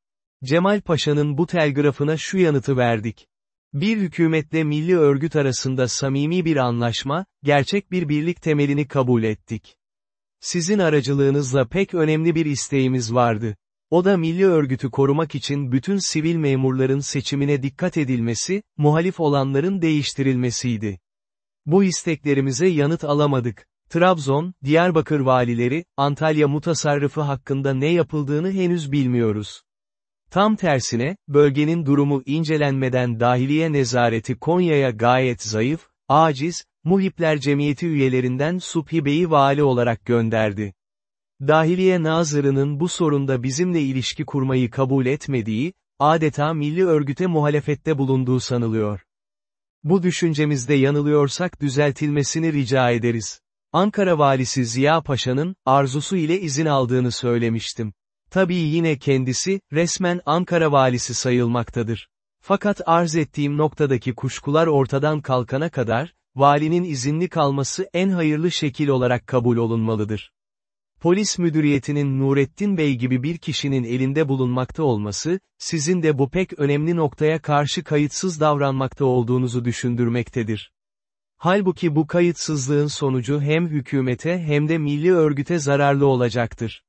Cemal Paşa'nın bu telgrafına şu yanıtı verdik. Bir hükümetle milli örgüt arasında samimi bir anlaşma, gerçek bir birlik temelini kabul ettik. Sizin aracılığınızla pek önemli bir isteğimiz vardı. O da milli örgütü korumak için bütün sivil memurların seçimine dikkat edilmesi, muhalif olanların değiştirilmesiydi. Bu isteklerimize yanıt alamadık. Trabzon, Diyarbakır valileri, Antalya mutasarrıfı hakkında ne yapıldığını henüz bilmiyoruz. Tam tersine, bölgenin durumu incelenmeden dahiliye nezareti Konya'ya gayet zayıf, aciz, Muhipler Cemiyeti üyelerinden Subhi Bey'i vali olarak gönderdi. Dahiliye Nazırı'nın bu sorunda bizimle ilişki kurmayı kabul etmediği, adeta milli örgüte muhalefette bulunduğu sanılıyor. Bu düşüncemizde yanılıyorsak düzeltilmesini rica ederiz. Ankara valisi Ziya Paşa'nın, arzusu ile izin aldığını söylemiştim. Tabii yine kendisi, resmen Ankara valisi sayılmaktadır. Fakat arz ettiğim noktadaki kuşkular ortadan kalkana kadar, valinin izinli kalması en hayırlı şekil olarak kabul olunmalıdır. Polis müdüriyetinin Nurettin Bey gibi bir kişinin elinde bulunmakta olması, sizin de bu pek önemli noktaya karşı kayıtsız davranmakta olduğunuzu düşündürmektedir. Halbuki bu kayıtsızlığın sonucu hem hükümete hem de milli örgüte zararlı olacaktır.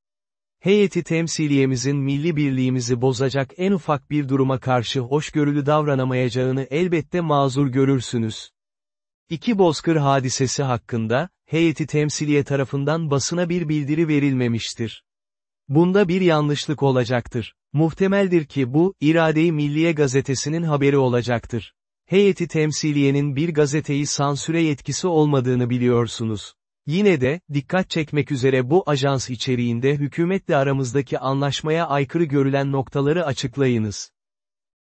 Heyeti temsiliyemizin milli birliğimizi bozacak en ufak bir duruma karşı hoşgörülü davranamayacağını elbette mazur görürsünüz. İki Bozkır hadisesi hakkında, heyeti temsiliye tarafından basına bir bildiri verilmemiştir. Bunda bir yanlışlık olacaktır. Muhtemeldir ki bu, İrade-i Milliye gazetesinin haberi olacaktır. Heyeti temsiliyenin bir gazeteyi sansüre yetkisi olmadığını biliyorsunuz. Yine de, dikkat çekmek üzere bu ajans içeriğinde hükümetle aramızdaki anlaşmaya aykırı görülen noktaları açıklayınız.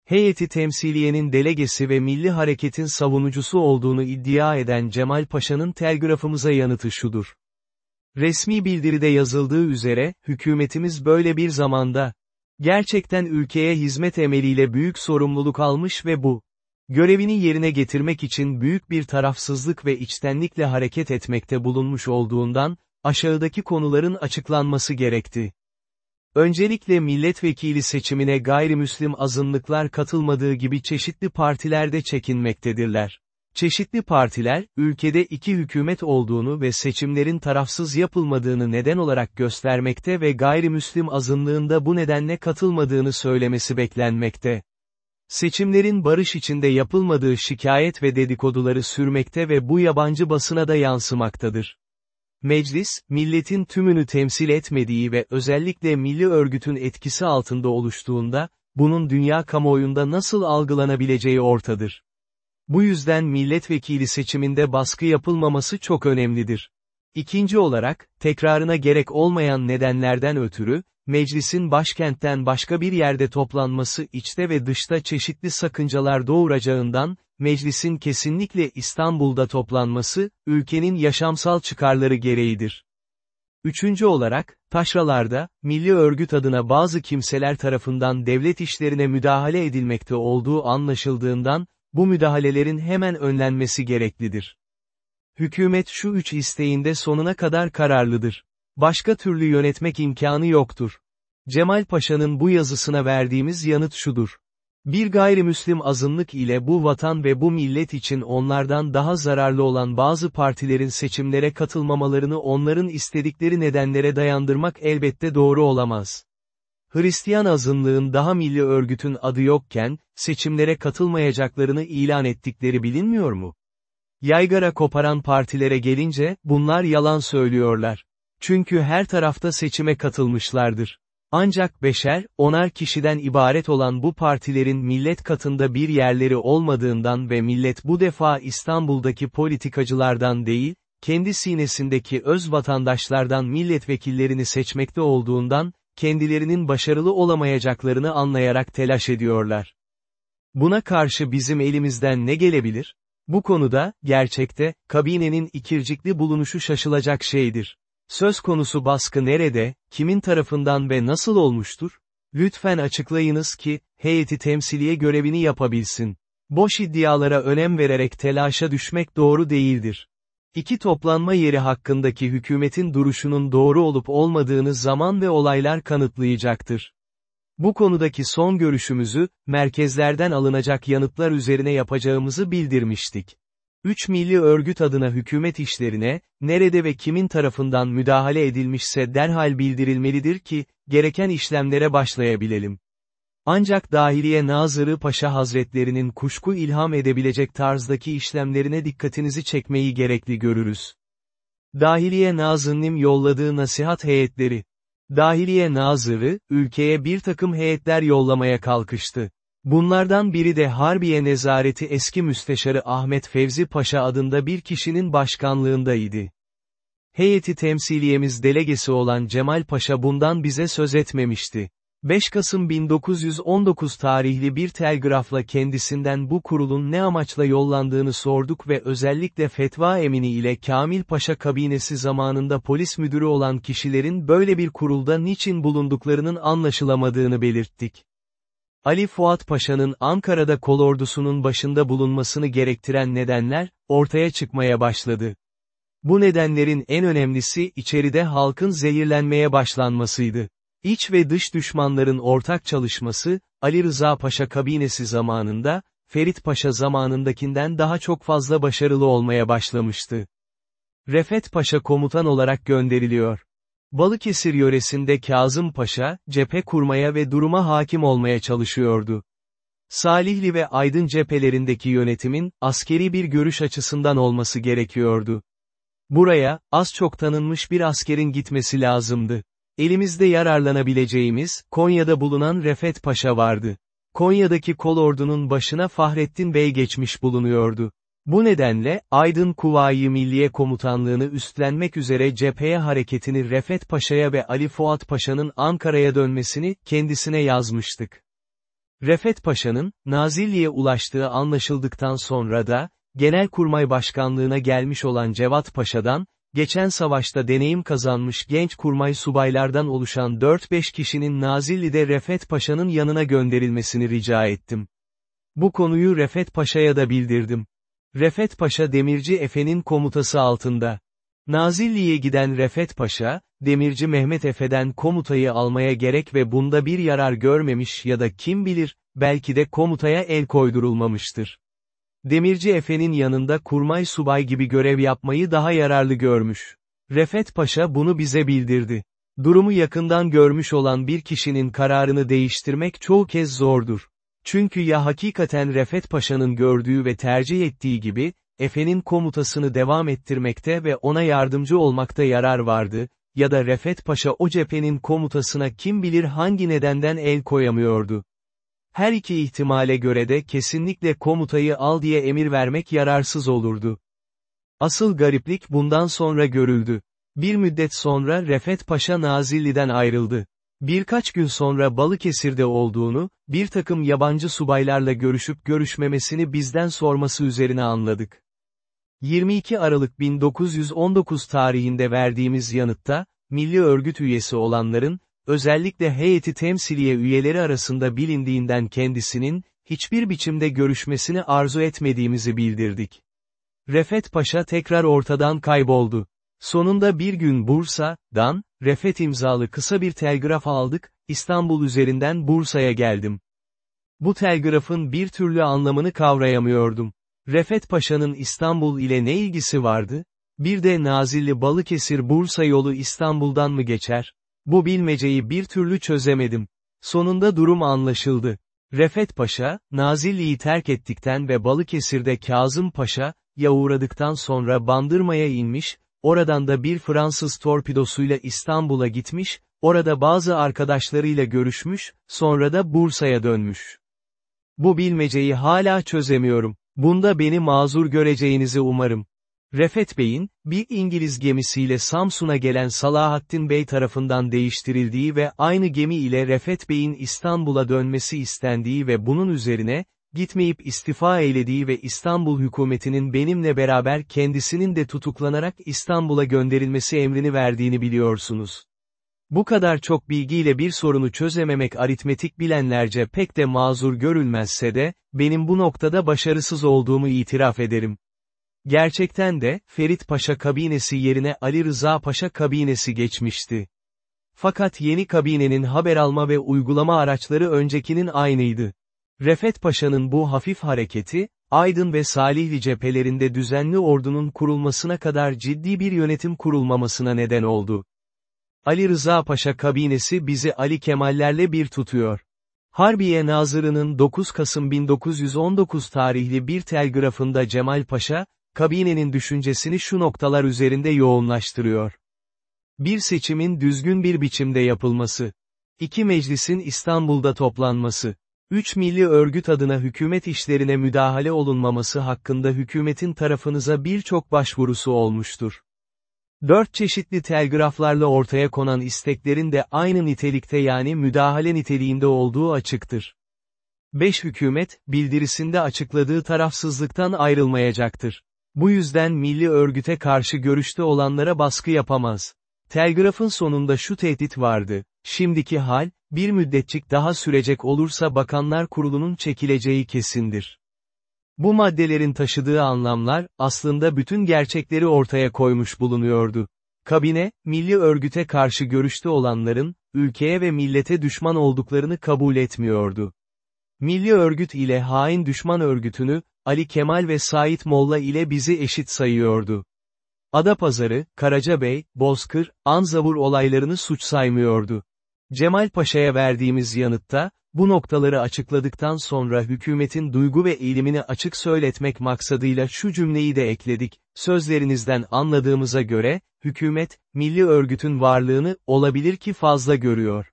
Heyeti temsiliyenin delegesi ve milli hareketin savunucusu olduğunu iddia eden Cemal Paşa'nın telgrafımıza yanıtı şudur. Resmi bildiride yazıldığı üzere, hükümetimiz böyle bir zamanda, gerçekten ülkeye hizmet emeliyle büyük sorumluluk almış ve bu, görevini yerine getirmek için büyük bir tarafsızlık ve içtenlikle hareket etmekte bulunmuş olduğundan, aşağıdaki konuların açıklanması gerekti. Öncelikle milletvekili seçimine gayrimüslim azınlıklar katılmadığı gibi çeşitli partilerde çekinmektedirler. Çeşitli partiler, ülkede iki hükümet olduğunu ve seçimlerin tarafsız yapılmadığını neden olarak göstermekte ve gayrimüslim azınlığında bu nedenle katılmadığını söylemesi beklenmekte. Seçimlerin barış içinde yapılmadığı şikayet ve dedikoduları sürmekte ve bu yabancı basına da yansımaktadır. Meclis, milletin tümünü temsil etmediği ve özellikle milli örgütün etkisi altında oluştuğunda, bunun dünya kamuoyunda nasıl algılanabileceği ortadır. Bu yüzden milletvekili seçiminde baskı yapılmaması çok önemlidir. İkinci olarak, tekrarına gerek olmayan nedenlerden ötürü, meclisin başkentten başka bir yerde toplanması içte ve dışta çeşitli sakıncalar doğuracağından, meclisin kesinlikle İstanbul'da toplanması, ülkenin yaşamsal çıkarları gereğidir. Üçüncü olarak, taşralarda, milli örgüt adına bazı kimseler tarafından devlet işlerine müdahale edilmekte olduğu anlaşıldığından, Bu müdahalelerin hemen önlenmesi gereklidir. Hükümet şu üç isteğinde sonuna kadar kararlıdır. Başka türlü yönetmek imkanı yoktur. Cemal Paşa'nın bu yazısına verdiğimiz yanıt şudur. Bir gayrimüslim azınlık ile bu vatan ve bu millet için onlardan daha zararlı olan bazı partilerin seçimlere katılmamalarını onların istedikleri nedenlere dayandırmak elbette doğru olamaz. Hristiyan azınlığın daha milli örgütün adı yokken, seçimlere katılmayacaklarını ilan ettikleri bilinmiyor mu? Yaygara koparan partilere gelince, bunlar yalan söylüyorlar. Çünkü her tarafta seçime katılmışlardır. Ancak beşer, onar kişiden ibaret olan bu partilerin millet katında bir yerleri olmadığından ve millet bu defa İstanbul'daki politikacılardan değil, kendi sinesindeki öz vatandaşlardan milletvekillerini seçmekte olduğundan, kendilerinin başarılı olamayacaklarını anlayarak telaş ediyorlar. Buna karşı bizim elimizden ne gelebilir? Bu konuda, gerçekte, kabinenin ikircikli bulunuşu şaşılacak şeydir. Söz konusu baskı nerede, kimin tarafından ve nasıl olmuştur? Lütfen açıklayınız ki, heyeti temsiliye görevini yapabilsin. Boş iddialara önem vererek telaşa düşmek doğru değildir. İki toplanma yeri hakkındaki hükümetin duruşunun doğru olup olmadığını zaman ve olaylar kanıtlayacaktır. Bu konudaki son görüşümüzü, merkezlerden alınacak yanıtlar üzerine yapacağımızı bildirmiştik. Üç milli örgüt adına hükümet işlerine, nerede ve kimin tarafından müdahale edilmişse derhal bildirilmelidir ki, gereken işlemlere başlayabilelim. Ancak Dahiliye Nazırı Paşa Hazretlerinin kuşku ilham edebilecek tarzdaki işlemlerine dikkatinizi çekmeyi gerekli görürüz. Dahiliye Nazırı'nın yolladığı nasihat heyetleri. Dahiliye Nazırı, ülkeye bir takım heyetler yollamaya kalkıştı. Bunlardan biri de Harbiye Nezareti eski müsteşarı Ahmet Fevzi Paşa adında bir kişinin başkanlığındaydı. Heyeti temsiliyemiz delegesi olan Cemal Paşa bundan bize söz etmemişti. 5 Kasım 1919 tarihli bir telgrafla kendisinden bu kurulun ne amaçla yollandığını sorduk ve özellikle fetva emini ile Kamil Paşa kabinesi zamanında polis müdürü olan kişilerin böyle bir kurulda niçin bulunduklarının anlaşılamadığını belirttik. Ali Fuat Paşa'nın Ankara'da kolordusunun başında bulunmasını gerektiren nedenler, ortaya çıkmaya başladı. Bu nedenlerin en önemlisi içeride halkın zehirlenmeye başlanmasıydı. İç ve dış düşmanların ortak çalışması, Ali Rıza Paşa kabinesi zamanında, Ferit Paşa zamanındakinden daha çok fazla başarılı olmaya başlamıştı. Refet Paşa komutan olarak gönderiliyor. Balıkesir yöresinde Kazım Paşa, cephe kurmaya ve duruma hakim olmaya çalışıyordu. Salihli ve Aydın cephelerindeki yönetimin, askeri bir görüş açısından olması gerekiyordu. Buraya, az çok tanınmış bir askerin gitmesi lazımdı. Elimizde yararlanabileceğimiz, Konya'da bulunan Refet Paşa vardı. Konya'daki kolordunun başına Fahrettin Bey geçmiş bulunuyordu. Bu nedenle, Aydın Kuvayi Milliye Komutanlığını üstlenmek üzere cepheye hareketini Refet Paşa'ya ve Ali Fuat Paşa'nın Ankara'ya dönmesini, kendisine yazmıştık. Refet Paşa'nın, Nazilli'ye ulaştığı anlaşıldıktan sonra da, Genelkurmay Başkanlığına gelmiş olan Cevat Paşa'dan, geçen savaşta deneyim kazanmış genç kurmay subaylardan oluşan 4-5 kişinin Nazilli'de Refet Paşa'nın yanına gönderilmesini rica ettim. Bu konuyu Refet Paşa'ya da bildirdim. Refet Paşa Demirci Efe'nin komutası altında. Nazilli'ye giden Refet Paşa, Demirci Mehmet Efe'den komutayı almaya gerek ve bunda bir yarar görmemiş ya da kim bilir, belki de komutaya el koydurulmamıştır. Demirci Efe'nin yanında kurmay subay gibi görev yapmayı daha yararlı görmüş. Refet Paşa bunu bize bildirdi. Durumu yakından görmüş olan bir kişinin kararını değiştirmek çoğu kez zordur. Çünkü ya hakikaten Refet Paşa'nın gördüğü ve tercih ettiği gibi, Efe'nin komutasını devam ettirmekte ve ona yardımcı olmakta yarar vardı, ya da Refet Paşa o cephenin komutasına kim bilir hangi nedenden el koyamıyordu. Her iki ihtimale göre de kesinlikle komutayı al diye emir vermek yararsız olurdu. Asıl gariplik bundan sonra görüldü. Bir müddet sonra Refet Paşa Nazilli'den ayrıldı. Birkaç gün sonra Balıkesir'de olduğunu, bir takım yabancı subaylarla görüşüp görüşmemesini bizden sorması üzerine anladık. 22 Aralık 1919 tarihinde verdiğimiz yanıtta, milli örgüt üyesi olanların, özellikle heyeti temsiliye üyeleri arasında bilindiğinden kendisinin, hiçbir biçimde görüşmesini arzu etmediğimizi bildirdik. Refet Paşa tekrar ortadan kayboldu. Sonunda bir gün Bursa'dan, Refet imzalı kısa bir telgraf aldık, İstanbul üzerinden Bursa'ya geldim. Bu telgrafın bir türlü anlamını kavrayamıyordum. Refet Paşa'nın İstanbul ile ne ilgisi vardı? Bir de Nazilli Balıkesir Bursa yolu İstanbul'dan mı geçer? Bu bilmeceyi bir türlü çözemedim. Sonunda durum anlaşıldı. Refet Paşa, Nazilli'yi terk ettikten ve Balıkesir'de Kazım Paşa, ya uğradıktan sonra Bandırma'ya inmiş, oradan da bir Fransız torpidosuyla İstanbul'a gitmiş, orada bazı arkadaşlarıyla görüşmüş, sonra da Bursa'ya dönmüş. Bu bilmeceyi hala çözemiyorum. Bunda beni mazur göreceğinizi umarım. Refet Bey'in, bir İngiliz gemisiyle Samsun'a gelen Salahattin Bey tarafından değiştirildiği ve aynı gemi ile Refet Bey'in İstanbul'a dönmesi istendiği ve bunun üzerine, gitmeyip istifa eylediği ve İstanbul hükümetinin benimle beraber kendisinin de tutuklanarak İstanbul'a gönderilmesi emrini verdiğini biliyorsunuz. Bu kadar çok bilgiyle bir sorunu çözememek aritmetik bilenlerce pek de mazur görülmezse de, benim bu noktada başarısız olduğumu itiraf ederim. Gerçekten de, Ferit Paşa kabinesi yerine Ali Rıza Paşa kabinesi geçmişti. Fakat yeni kabinenin haber alma ve uygulama araçları öncekinin aynıydı. Refet Paşa'nın bu hafif hareketi, Aydın ve Salihli cephelerinde düzenli ordunun kurulmasına kadar ciddi bir yönetim kurulmamasına neden oldu. Ali Rıza Paşa kabinesi bizi Ali Kemallerle bir tutuyor. Harbiye Nazırı'nın 9 Kasım 1919 tarihli bir telgrafında Cemal Paşa, kabinenin düşüncesini şu noktalar üzerinde yoğunlaştırıyor. Bir seçimin düzgün bir biçimde yapılması. İki meclisin İstanbul'da toplanması. Üç milli örgüt adına hükümet işlerine müdahale olunmaması hakkında hükümetin tarafınıza birçok başvurusu olmuştur. Dört çeşitli telgraflarla ortaya konan isteklerin de aynı nitelikte yani müdahale niteliğinde olduğu açıktır. 5. Hükümet, bildirisinde açıkladığı tarafsızlıktan ayrılmayacaktır. Bu yüzden milli örgüte karşı görüşte olanlara baskı yapamaz. Telgrafın sonunda şu tehdit vardı, şimdiki hal, bir müddetçik daha sürecek olursa Bakanlar Kurulu'nun çekileceği kesindir. Bu maddelerin taşıdığı anlamlar, aslında bütün gerçekleri ortaya koymuş bulunuyordu. Kabine, milli örgüte karşı görüşte olanların, ülkeye ve millete düşman olduklarını kabul etmiyordu. Milli örgüt ile hain düşman örgütünü, Ali Kemal ve Sait Molla ile bizi eşit sayıyordu. Adapazarı, Karacabey, Bozkır, Anzavur olaylarını suç saymıyordu. Cemal Paşa'ya verdiğimiz yanıtta, bu noktaları açıkladıktan sonra hükümetin duygu ve eğilimini açık söyletmek maksadıyla şu cümleyi de ekledik, sözlerinizden anladığımıza göre, hükümet, milli örgütün varlığını, olabilir ki fazla görüyor.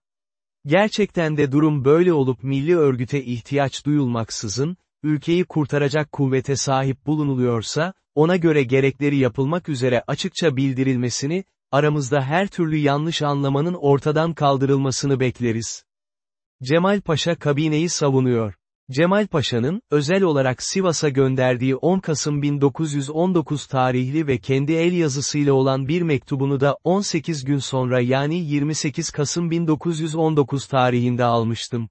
Gerçekten de durum böyle olup milli örgüte ihtiyaç duyulmaksızın, ülkeyi kurtaracak kuvvete sahip bulunuluyorsa, ona göre gerekleri yapılmak üzere açıkça bildirilmesini, aramızda her türlü yanlış anlamanın ortadan kaldırılmasını bekleriz. Cemal Paşa kabineyi savunuyor. Cemal Paşa'nın, özel olarak Sivas'a gönderdiği 10 Kasım 1919 tarihli ve kendi el yazısıyla olan bir mektubunu da 18 gün sonra yani 28 Kasım 1919 tarihinde almıştım.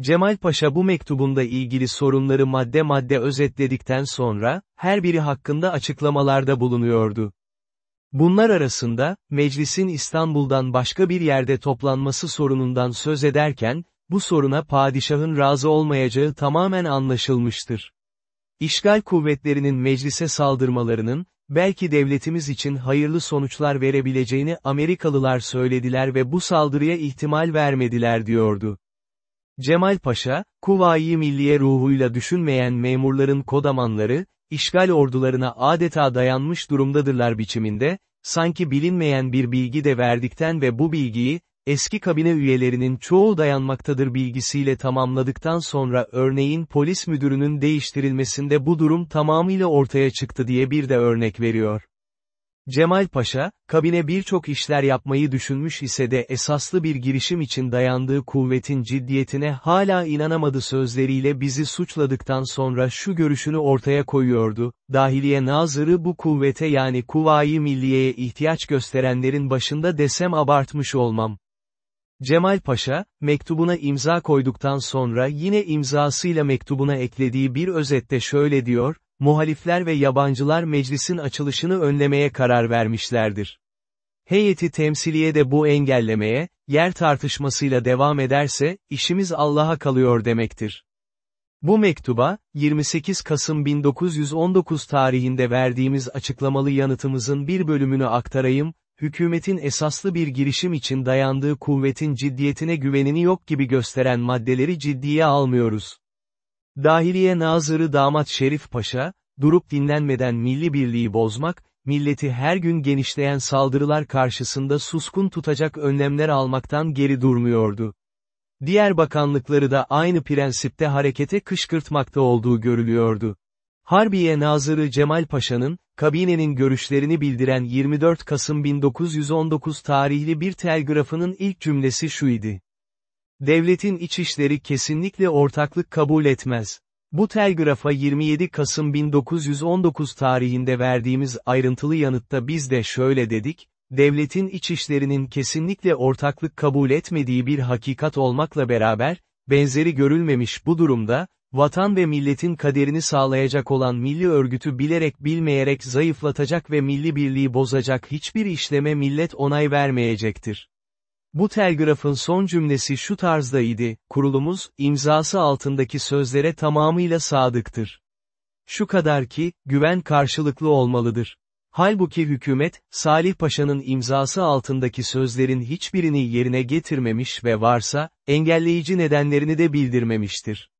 Cemal Paşa bu mektubunda ilgili sorunları madde madde özetledikten sonra, her biri hakkında açıklamalarda bulunuyordu. Bunlar arasında, meclisin İstanbul'dan başka bir yerde toplanması sorunundan söz ederken, bu soruna padişahın razı olmayacağı tamamen anlaşılmıştır. İşgal kuvvetlerinin meclise saldırmalarının, belki devletimiz için hayırlı sonuçlar verebileceğini Amerikalılar söylediler ve bu saldırıya ihtimal vermediler diyordu. Cemal Paşa, Kuvayi Milliye ruhuyla düşünmeyen memurların kodamanları, işgal ordularına adeta dayanmış durumdadırlar biçiminde, sanki bilinmeyen bir bilgi de verdikten ve bu bilgiyi, eski kabine üyelerinin çoğu dayanmaktadır bilgisiyle tamamladıktan sonra örneğin polis müdürünün değiştirilmesinde bu durum tamamıyla ortaya çıktı diye bir de örnek veriyor. Cemal Paşa, kabine birçok işler yapmayı düşünmüş ise de esaslı bir girişim için dayandığı kuvvetin ciddiyetine hala inanamadı sözleriyle bizi suçladıktan sonra şu görüşünü ortaya koyuyordu, Dahiliye Nazırı bu kuvvete yani Kuvayi Milliye'ye ihtiyaç gösterenlerin başında desem abartmış olmam. Cemal Paşa, mektubuna imza koyduktan sonra yine imzasıyla mektubuna eklediği bir özette şöyle diyor, muhalifler ve yabancılar meclisin açılışını önlemeye karar vermişlerdir. Heyeti temsiliye de bu engellemeye, yer tartışmasıyla devam ederse, işimiz Allah'a kalıyor demektir. Bu mektuba, 28 Kasım 1919 tarihinde verdiğimiz açıklamalı yanıtımızın bir bölümünü aktarayım, hükümetin esaslı bir girişim için dayandığı kuvvetin ciddiyetine güvenini yok gibi gösteren maddeleri ciddiye almıyoruz. Dahiliye Nazırı Damat Şerif Paşa, durup dinlenmeden milli birliği bozmak, milleti her gün genişleyen saldırılar karşısında suskun tutacak önlemler almaktan geri durmuyordu. Diğer bakanlıkları da aynı prensipte harekete kışkırtmakta olduğu görülüyordu. Harbiye Nazırı Cemal Paşa'nın, kabinenin görüşlerini bildiren 24 Kasım 1919 tarihli bir telgrafının ilk cümlesi şu idi. Devletin içişleri kesinlikle ortaklık kabul etmez. Bu telgrafa 27 Kasım 1919 tarihinde verdiğimiz ayrıntılı yanıtta biz de şöyle dedik, devletin içişlerinin kesinlikle ortaklık kabul etmediği bir hakikat olmakla beraber, benzeri görülmemiş bu durumda, vatan ve milletin kaderini sağlayacak olan milli örgütü bilerek bilmeyerek zayıflatacak ve milli birliği bozacak hiçbir işleme millet onay vermeyecektir. Bu telgrafın son cümlesi şu tarzda idi, kurulumuz, imzası altındaki sözlere tamamıyla sadıktır. Şu kadar ki, güven karşılıklı olmalıdır. Halbuki hükümet, Salih Paşa'nın imzası altındaki sözlerin hiçbirini yerine getirmemiş ve varsa, engelleyici nedenlerini de bildirmemiştir.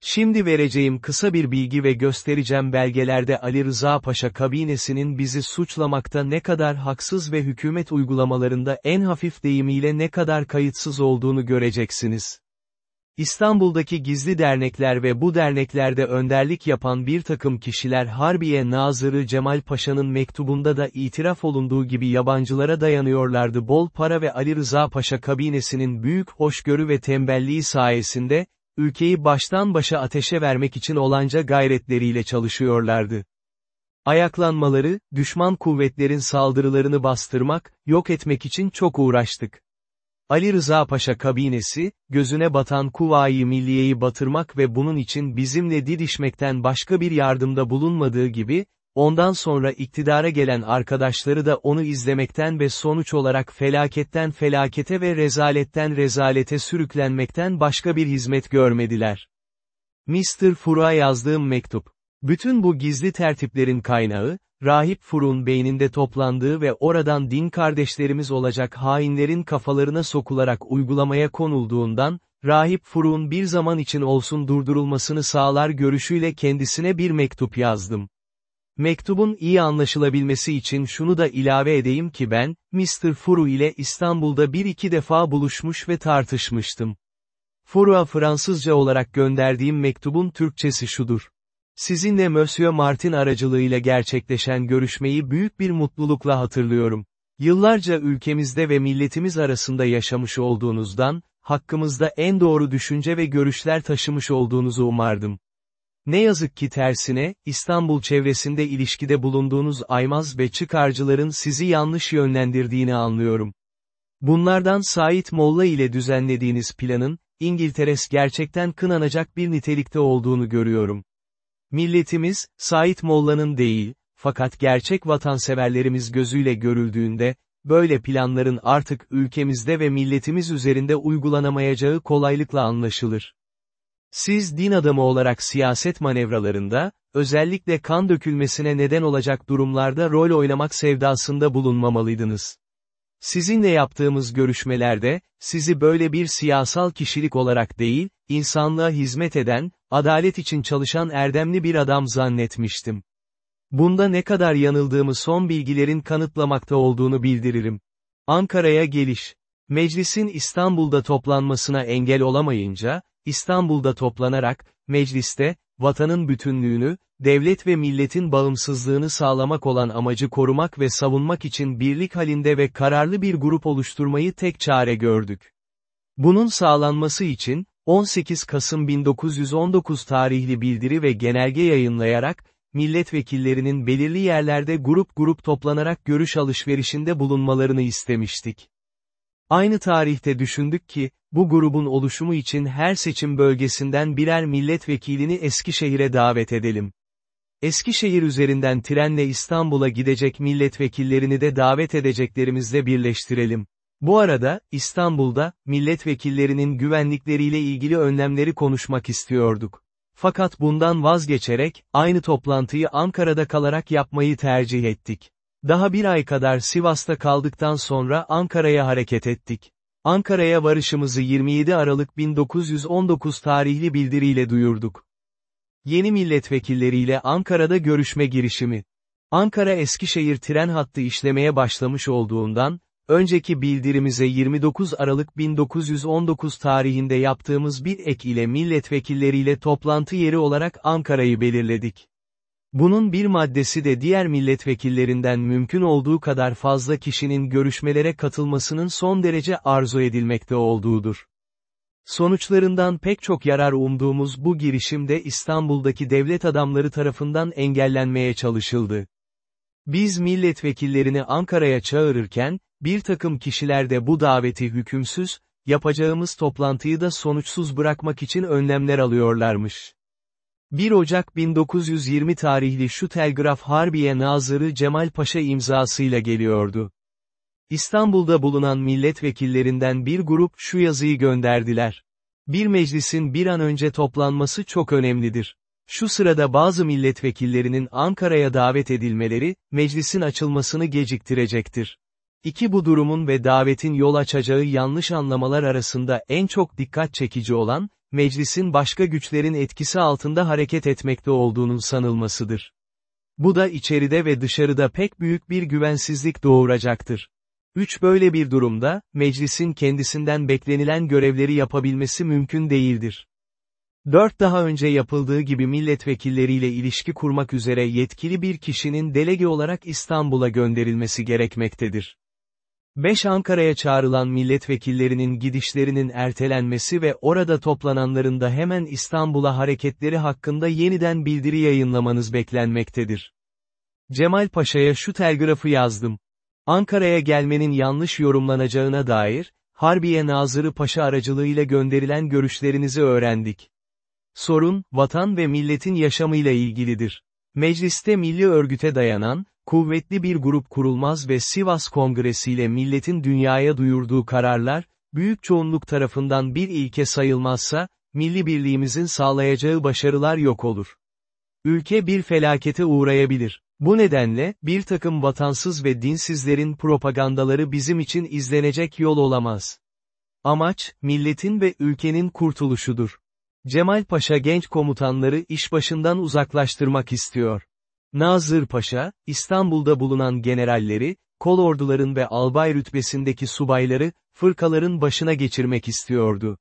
Şimdi vereceğim kısa bir bilgi ve göstereceğim belgelerde Ali Rıza Paşa kabinesinin bizi suçlamakta ne kadar haksız ve hükümet uygulamalarında en hafif deyimiyle ne kadar kayıtsız olduğunu göreceksiniz. İstanbul'daki gizli dernekler ve bu derneklerde önderlik yapan bir takım kişiler Harbiye Nazırı Cemal Paşa'nın mektubunda da itiraf olunduğu gibi yabancılara dayanıyorlardı. Bol para ve Ali Rıza Paşa kabinesinin büyük hoşgörü ve tembelliği sayesinde, ülkeyi baştan başa ateşe vermek için olanca gayretleriyle çalışıyorlardı. Ayaklanmaları, düşman kuvvetlerin saldırılarını bastırmak, yok etmek için çok uğraştık. Ali Rıza Paşa kabinesi, gözüne batan Kuvayi Milliye'yi batırmak ve bunun için bizimle didişmekten başka bir yardımda bulunmadığı gibi, ondan sonra iktidara gelen arkadaşları da onu izlemekten ve sonuç olarak felaketten felakete ve rezaletten rezalete sürüklenmekten başka bir hizmet görmediler. Mr. Fur'a yazdığım mektup. Bütün bu gizli tertiplerin kaynağı, Rahip Furun beyninde toplandığı ve oradan din kardeşlerimiz olacak hainlerin kafalarına sokularak uygulamaya konulduğundan, Rahip Furun bir zaman için olsun durdurulmasını sağlar görüşüyle kendisine bir mektup yazdım. Mektubun iyi anlaşılabilmesi için şunu da ilave edeyim ki ben, Mr. Furu ile İstanbul'da bir iki defa buluşmuş ve tartışmıştım. Furu'a Fransızca olarak gönderdiğim mektubun Türkçesi şudur. Sizinle Monsieur Martin aracılığıyla gerçekleşen görüşmeyi büyük bir mutlulukla hatırlıyorum. Yıllarca ülkemizde ve milletimiz arasında yaşamış olduğunuzdan, hakkımızda en doğru düşünce ve görüşler taşımış olduğunuzu umardım. Ne yazık ki tersine, İstanbul çevresinde ilişkide bulunduğunuz aymaz ve çıkarcıların sizi yanlış yönlendirdiğini anlıyorum. Bunlardan Sait Molla ile düzenlediğiniz planın, İngilteres gerçekten kınanacak bir nitelikte olduğunu görüyorum. Milletimiz, Sait Molla'nın değil, fakat gerçek vatanseverlerimiz gözüyle görüldüğünde, böyle planların artık ülkemizde ve milletimiz üzerinde uygulanamayacağı kolaylıkla anlaşılır. Siz din adamı olarak siyaset manevralarında, özellikle kan dökülmesine neden olacak durumlarda rol oynamak sevdasında bulunmamalıydınız. Sizinle yaptığımız görüşmelerde, sizi böyle bir siyasal kişilik olarak değil, insanlığa hizmet eden, adalet için çalışan erdemli bir adam zannetmiştim. Bunda ne kadar yanıldığımı son bilgilerin kanıtlamakta olduğunu bildiririm. Ankara'ya geliş. Meclisin İstanbul'da toplanmasına engel olamayınca, İstanbul'da toplanarak, mecliste, vatanın bütünlüğünü, devlet ve milletin bağımsızlığını sağlamak olan amacı korumak ve savunmak için birlik halinde ve kararlı bir grup oluşturmayı tek çare gördük. Bunun sağlanması için, 18 Kasım 1919 tarihli bildiri ve genelge yayınlayarak, milletvekillerinin belirli yerlerde grup grup toplanarak görüş alışverişinde bulunmalarını istemiştik. Aynı tarihte düşündük ki, bu grubun oluşumu için her seçim bölgesinden birer milletvekilini Eskişehir'e davet edelim. Eskişehir üzerinden trenle İstanbul'a gidecek milletvekillerini de davet edeceklerimizle birleştirelim. Bu arada, İstanbul'da, milletvekillerinin güvenlikleriyle ilgili önlemleri konuşmak istiyorduk. Fakat bundan vazgeçerek, aynı toplantıyı Ankara'da kalarak yapmayı tercih ettik. Daha bir ay kadar Sivas'ta kaldıktan sonra Ankara'ya hareket ettik. Ankara'ya varışımızı 27 Aralık 1919 tarihli bildiriyle duyurduk. Yeni milletvekilleriyle Ankara'da görüşme girişimi. Ankara-Eskişehir tren hattı işlemeye başlamış olduğundan, önceki bildirimize 29 Aralık 1919 tarihinde yaptığımız bir ek ile milletvekilleriyle toplantı yeri olarak Ankara'yı belirledik. Bunun bir maddesi de diğer milletvekillerinden mümkün olduğu kadar fazla kişinin görüşmelere katılmasının son derece arzu edilmekte olduğudur. Sonuçlarından pek çok yarar umduğumuz bu girişimde İstanbul'daki devlet adamları tarafından engellenmeye çalışıldı. Biz milletvekillerini Ankara'ya çağırırken, bir takım kişiler de bu daveti hükümsüz, yapacağımız toplantıyı da sonuçsuz bırakmak için önlemler alıyorlarmış. 1 Ocak 1920 tarihli şu telgraf Harbiye Nazırı Cemal Paşa imzasıyla geliyordu. İstanbul'da bulunan milletvekillerinden bir grup şu yazıyı gönderdiler. Bir meclisin bir an önce toplanması çok önemlidir. Şu sırada bazı milletvekillerinin Ankara'ya davet edilmeleri, meclisin açılmasını geciktirecektir. İki bu durumun ve davetin yol açacağı yanlış anlamalar arasında en çok dikkat çekici olan, meclisin başka güçlerin etkisi altında hareket etmekte olduğunun sanılmasıdır. Bu da içeride ve dışarıda pek büyük bir güvensizlik doğuracaktır. 3. Böyle bir durumda, meclisin kendisinden beklenilen görevleri yapabilmesi mümkün değildir. 4. Daha önce yapıldığı gibi milletvekilleriyle ilişki kurmak üzere yetkili bir kişinin delege olarak İstanbul'a gönderilmesi gerekmektedir. 5. Ankara'ya çağrılan milletvekillerinin gidişlerinin ertelenmesi ve orada toplananların da hemen İstanbul'a hareketleri hakkında yeniden bildiri yayınlamanız beklenmektedir. Cemal Paşa'ya şu telgrafı yazdım. Ankara'ya gelmenin yanlış yorumlanacağına dair, Harbiye Nazırı Paşa aracılığıyla gönderilen görüşlerinizi öğrendik. Sorun, vatan ve milletin yaşamıyla ilgilidir. Mecliste milli örgüte dayanan, kuvvetli bir grup kurulmaz ve Sivas Kongresi ile milletin dünyaya duyurduğu kararlar, büyük çoğunluk tarafından bir ilke sayılmazsa, milli birliğimizin sağlayacağı başarılar yok olur. Ülke bir felakete uğrayabilir. Bu nedenle, bir takım vatansız ve dinsizlerin propagandaları bizim için izlenecek yol olamaz. Amaç, milletin ve ülkenin kurtuluşudur. Cemal Paşa genç komutanları iş başından uzaklaştırmak istiyor. Nazır Paşa, İstanbul'da bulunan generalleri, kolorduların ve albay rütbesindeki subayları, fırkaların başına geçirmek istiyordu.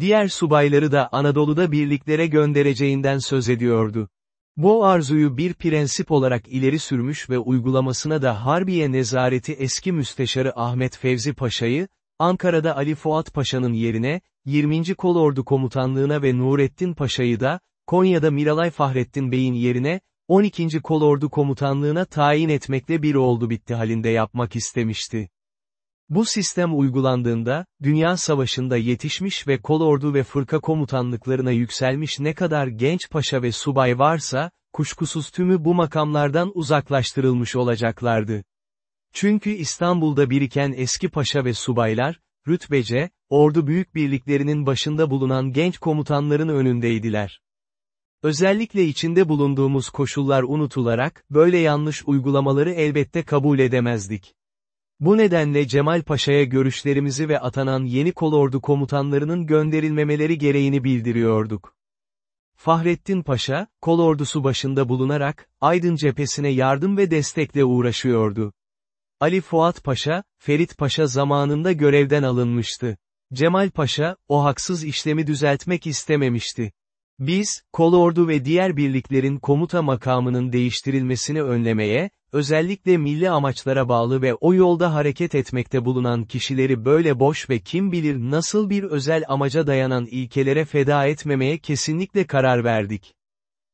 Diğer subayları da Anadolu'da birliklere göndereceğinden söz ediyordu. Bu arzuyu bir prensip olarak ileri sürmüş ve uygulamasına da Harbiye Nezareti eski müsteşarı Ahmet Fevzi Paşa'yı, Ankara'da Ali Fuat Paşa'nın yerine, 20. Kolordu Komutanlığına ve Nurettin Paşa'yı da, Konya'da Miralay Fahrettin Bey'in yerine, 12. Kolordu Komutanlığına tayin etmekle bir oldu bitti halinde yapmak istemişti. Bu sistem uygulandığında, Dünya Savaşı'nda yetişmiş ve kolordu ve fırka komutanlıklarına yükselmiş ne kadar genç paşa ve subay varsa, kuşkusuz tümü bu makamlardan uzaklaştırılmış olacaklardı. Çünkü İstanbul'da biriken eski paşa ve subaylar, rütbece, ordu büyük birliklerinin başında bulunan genç komutanların önündeydiler. Özellikle içinde bulunduğumuz koşullar unutularak, böyle yanlış uygulamaları elbette kabul edemezdik. Bu nedenle Cemal Paşa'ya görüşlerimizi ve atanan yeni kolordu komutanlarının gönderilmemeleri gereğini bildiriyorduk. Fahrettin Paşa, kolordusu başında bulunarak, Aydın cephesine yardım ve destekle uğraşıyordu. Ali Fuat Paşa, Ferit Paşa zamanında görevden alınmıştı. Cemal Paşa, o haksız işlemi düzeltmek istememişti. Biz, kolordu ve diğer birliklerin komuta makamının değiştirilmesini önlemeye, özellikle milli amaçlara bağlı ve o yolda hareket etmekte bulunan kişileri böyle boş ve kim bilir nasıl bir özel amaca dayanan ilkelere feda etmemeye kesinlikle karar verdik.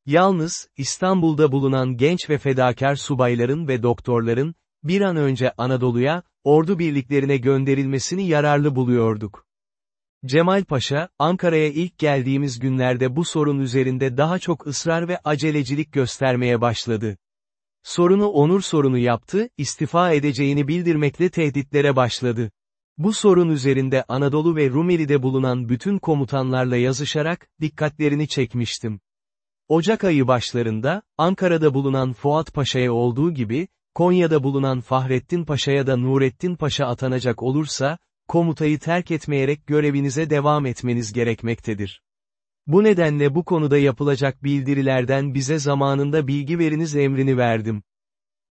Yalnız, İstanbul'da bulunan genç ve fedakar subayların ve doktorların, bir an önce Anadolu'ya, ordu birliklerine gönderilmesini yararlı buluyorduk. Cemal Paşa, Ankara'ya ilk geldiğimiz günlerde bu sorun üzerinde daha çok ısrar ve acelecilik göstermeye başladı. Sorunu onur sorunu yaptı, istifa edeceğini bildirmekle tehditlere başladı. Bu sorun üzerinde Anadolu ve Rumeli'de bulunan bütün komutanlarla yazışarak, dikkatlerini çekmiştim. Ocak ayı başlarında, Ankara'da bulunan Fuat Paşa'ya olduğu gibi, Konya'da bulunan Fahrettin Paşa'ya da Nurettin Paşa atanacak olursa, komutayı terk etmeyerek görevinize devam etmeniz gerekmektedir. Bu nedenle bu konuda yapılacak bildirilerden bize zamanında bilgi veriniz emrini verdim.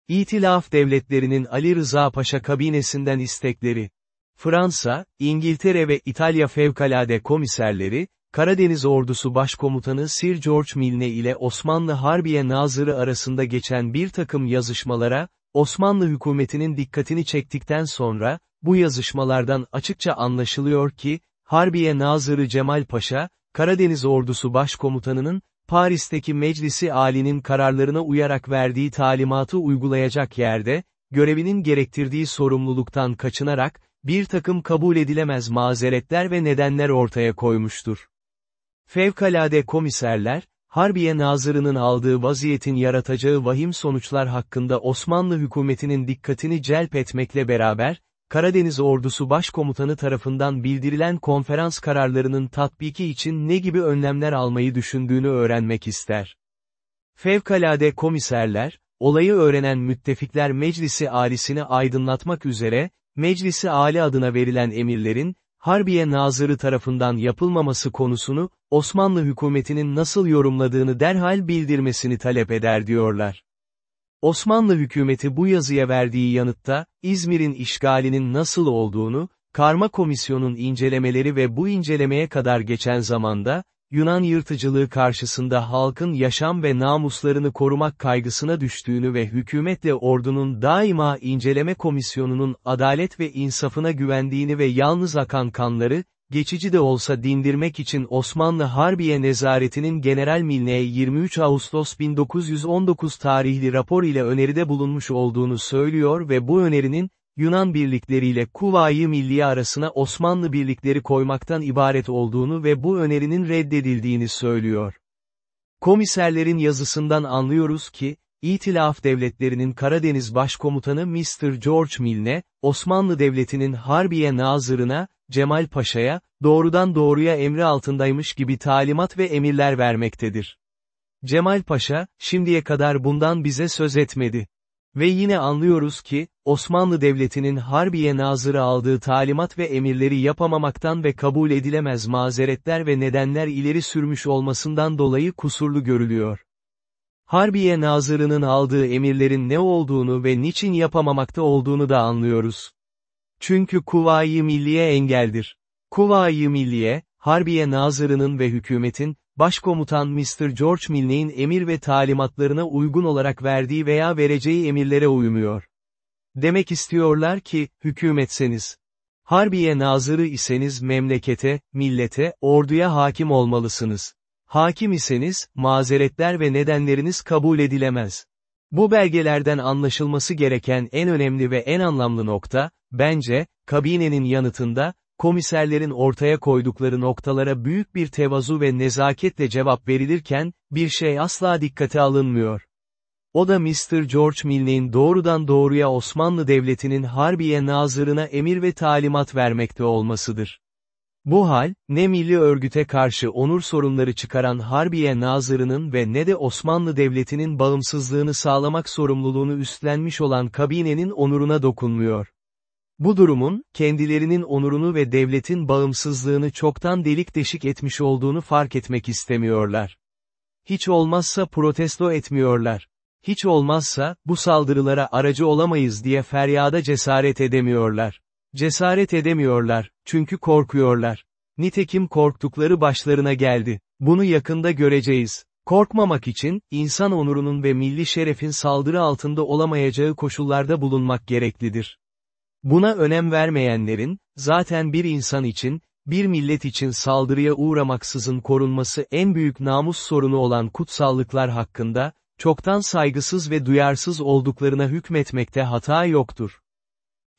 İtilaf devletlerinin Ali Rıza Paşa kabinesinden istekleri. Fransa, İngiltere ve İtalya fevkalade komiserleri, Karadeniz Ordusu Başkomutanı Sir George Milne ile Osmanlı Harbiye Nazırı arasında geçen bir takım yazışmalara, Osmanlı hükümetinin dikkatini çektikten sonra, bu yazışmalardan açıkça anlaşılıyor ki, Harbiye Nazırı Cemal Paşa, Karadeniz Ordusu Başkomutanının, Paris'teki Meclisi Ali'nin kararlarına uyarak verdiği talimatı uygulayacak yerde, görevinin gerektirdiği sorumluluktan kaçınarak, bir takım kabul edilemez mazeretler ve nedenler ortaya koymuştur. Fevkalade komiserler, Harbiye Nazırı'nın aldığı vaziyetin yaratacağı vahim sonuçlar hakkında Osmanlı hükümetinin dikkatini celp etmekle beraber, Karadeniz Ordusu Başkomutanı tarafından bildirilen konferans kararlarının tatbiki için ne gibi önlemler almayı düşündüğünü öğrenmek ister. Fevkalade komiserler, olayı öğrenen müttefikler Meclisi Alisini aydınlatmak üzere, Meclisi Ali adına verilen emirlerin, Harbiye Nazırı tarafından yapılmaması konusunu, Osmanlı hükümetinin nasıl yorumladığını derhal bildirmesini talep eder diyorlar. Osmanlı hükümeti bu yazıya verdiği yanıtta, İzmir'in işgalinin nasıl olduğunu, Karma Komisyon'un incelemeleri ve bu incelemeye kadar geçen zamanda, Yunan yırtıcılığı karşısında halkın yaşam ve namuslarını korumak kaygısına düştüğünü ve hükümetle ordunun daima inceleme komisyonunun adalet ve insafına güvendiğini ve yalnız akan kanları, geçici de olsa dindirmek için Osmanlı Harbiye Nezaretinin General Milne'ye 23 Ağustos 1919 tarihli rapor ile öneride bulunmuş olduğunu söylüyor ve bu önerinin, Yunan birlikleriyle Kuvayi Milliye arasına Osmanlı birlikleri koymaktan ibaret olduğunu ve bu önerinin reddedildiğini söylüyor. Komiserlerin yazısından anlıyoruz ki, İtilaf devletlerinin Karadeniz Başkomutanı Mr. George Milne, Osmanlı Devleti'nin Harbiye Nazırına, Cemal Paşa'ya, doğrudan doğruya emri altındaymış gibi talimat ve emirler vermektedir. Cemal Paşa, şimdiye kadar bundan bize söz etmedi. Ve yine anlıyoruz ki, Osmanlı Devleti'nin Harbiye Nazırı aldığı talimat ve emirleri yapamamaktan ve kabul edilemez mazeretler ve nedenler ileri sürmüş olmasından dolayı kusurlu görülüyor. Harbiye Nazırı'nın aldığı emirlerin ne olduğunu ve niçin yapamamakta olduğunu da anlıyoruz. Çünkü Kuvayi Milliye engeldir. Kuvayi Milliye, Harbiye Nazırı'nın ve hükümetin, Başkomutan Mr. George Milne'in emir ve talimatlarına uygun olarak verdiği veya vereceği emirlere uymuyor. Demek istiyorlar ki, hükümetseniz, Harbiye nazırı iseniz memlekete, millete, orduya hakim olmalısınız. Hakim iseniz, mazeretler ve nedenleriniz kabul edilemez. Bu belgelerden anlaşılması gereken en önemli ve en anlamlı nokta, bence, kabinenin yanıtında, komiserlerin ortaya koydukları noktalara büyük bir tevazu ve nezaketle cevap verilirken, bir şey asla dikkate alınmıyor. O da Mr. George Milne'in doğrudan doğruya Osmanlı Devleti'nin Harbiye Nazırına emir ve talimat vermekte olmasıdır. Bu hal, ne milli örgüte karşı onur sorunları çıkaran Harbiye Nazırı'nın ve ne de Osmanlı Devleti'nin bağımsızlığını sağlamak sorumluluğunu üstlenmiş olan kabinenin onuruna dokunmuyor. Bu durumun, kendilerinin onurunu ve devletin bağımsızlığını çoktan delik deşik etmiş olduğunu fark etmek istemiyorlar. Hiç olmazsa protesto etmiyorlar. Hiç olmazsa, bu saldırılara aracı olamayız diye feryada cesaret edemiyorlar. Cesaret edemiyorlar, çünkü korkuyorlar. Nitekim korktukları başlarına geldi. Bunu yakında göreceğiz. Korkmamak için, insan onurunun ve milli şerefin saldırı altında olamayacağı koşullarda bulunmak gereklidir. Buna önem vermeyenlerin, zaten bir insan için, bir millet için saldırıya uğramaksızın korunması en büyük namus sorunu olan kutsallıklar hakkında, çoktan saygısız ve duyarsız olduklarına hükmetmekte hata yoktur.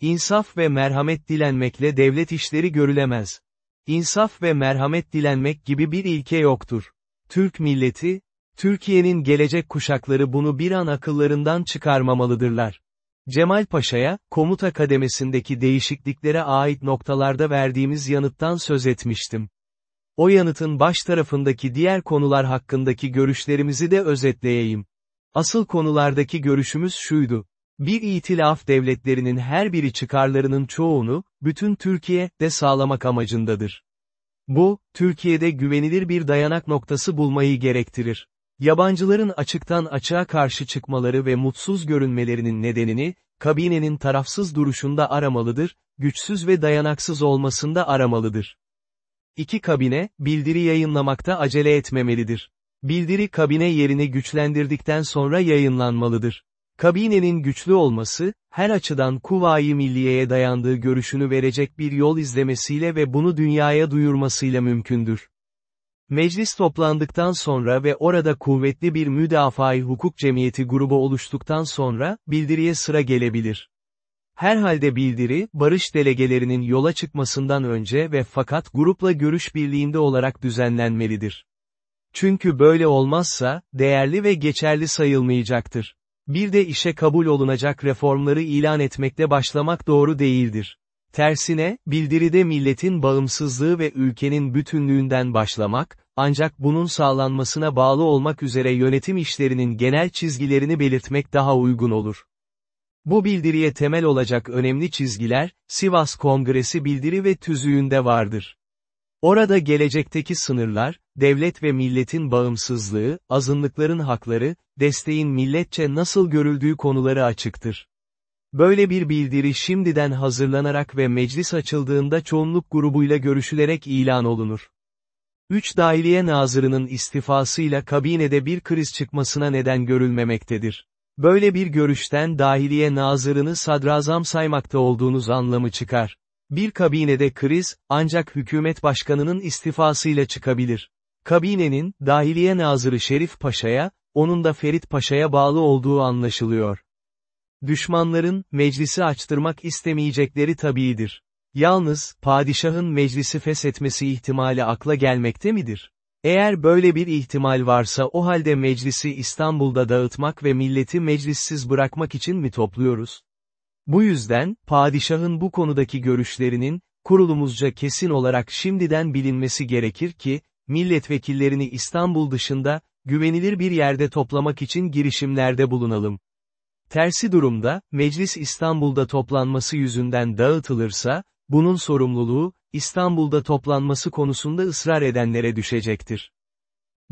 İnsaf ve merhamet dilenmekle devlet işleri görülemez. İnsaf ve merhamet dilenmek gibi bir ilke yoktur. Türk milleti, Türkiye'nin gelecek kuşakları bunu bir an akıllarından çıkarmamalıdırlar. Cemal Paşa'ya, komuta kademesindeki değişikliklere ait noktalarda verdiğimiz yanıttan söz etmiştim. O yanıtın baş tarafındaki diğer konular hakkındaki görüşlerimizi de özetleyeyim. Asıl konulardaki görüşümüz şuydu. Bir itilaf devletlerinin her biri çıkarlarının çoğunu, bütün Türkiye, de sağlamak amacındadır. Bu, Türkiye'de güvenilir bir dayanak noktası bulmayı gerektirir. Yabancıların açıktan açığa karşı çıkmaları ve mutsuz görünmelerinin nedenini, kabinenin tarafsız duruşunda aramalıdır, güçsüz ve dayanaksız olmasında aramalıdır. İki kabine, bildiri yayınlamakta acele etmemelidir. Bildiri kabine yerini güçlendirdikten sonra yayınlanmalıdır. Kabinenin güçlü olması, her açıdan Kuvayi Milliye'ye dayandığı görüşünü verecek bir yol izlemesiyle ve bunu dünyaya duyurmasıyla mümkündür. Meclis toplandıktan sonra ve orada kuvvetli bir müdafaa hukuk cemiyeti grubu oluştuktan sonra, bildiriye sıra gelebilir. Herhalde bildiri, barış delegelerinin yola çıkmasından önce ve fakat grupla görüş birliğinde olarak düzenlenmelidir. Çünkü böyle olmazsa, değerli ve geçerli sayılmayacaktır. Bir de işe kabul olunacak reformları ilan etmekle başlamak doğru değildir. Tersine, bildiride milletin bağımsızlığı ve ülkenin bütünlüğünden başlamak, ancak bunun sağlanmasına bağlı olmak üzere yönetim işlerinin genel çizgilerini belirtmek daha uygun olur. Bu bildiriye temel olacak önemli çizgiler, Sivas Kongresi bildiri ve tüzüğünde vardır. Orada gelecekteki sınırlar, devlet ve milletin bağımsızlığı, azınlıkların hakları, desteğin milletçe nasıl görüldüğü konuları açıktır. Böyle bir bildiri şimdiden hazırlanarak ve meclis açıldığında çoğunluk grubuyla görüşülerek ilan olunur. Üç dahiliye nazırının istifasıyla kabinede bir kriz çıkmasına neden görülmemektedir. Böyle bir görüşten dahiliye nazırını sadrazam saymakta olduğunuz anlamı çıkar. Bir kabinede kriz, ancak hükümet başkanının istifasıyla çıkabilir. Kabinenin, dahiliye nazırı Şerif Paşa'ya, onun da Ferit Paşa'ya bağlı olduğu anlaşılıyor. Düşmanların, meclisi açtırmak istemeyecekleri tabiidir. Yalnız, padişahın meclisi feshetmesi ihtimali akla gelmekte midir? Eğer böyle bir ihtimal varsa o halde meclisi İstanbul'da dağıtmak ve milleti meclissiz bırakmak için mi topluyoruz? Bu yüzden, padişahın bu konudaki görüşlerinin, kurulumuzca kesin olarak şimdiden bilinmesi gerekir ki, milletvekillerini İstanbul dışında, güvenilir bir yerde toplamak için girişimlerde bulunalım. Tersi durumda, meclis İstanbul'da toplanması yüzünden dağıtılırsa, bunun sorumluluğu, İstanbul'da toplanması konusunda ısrar edenlere düşecektir.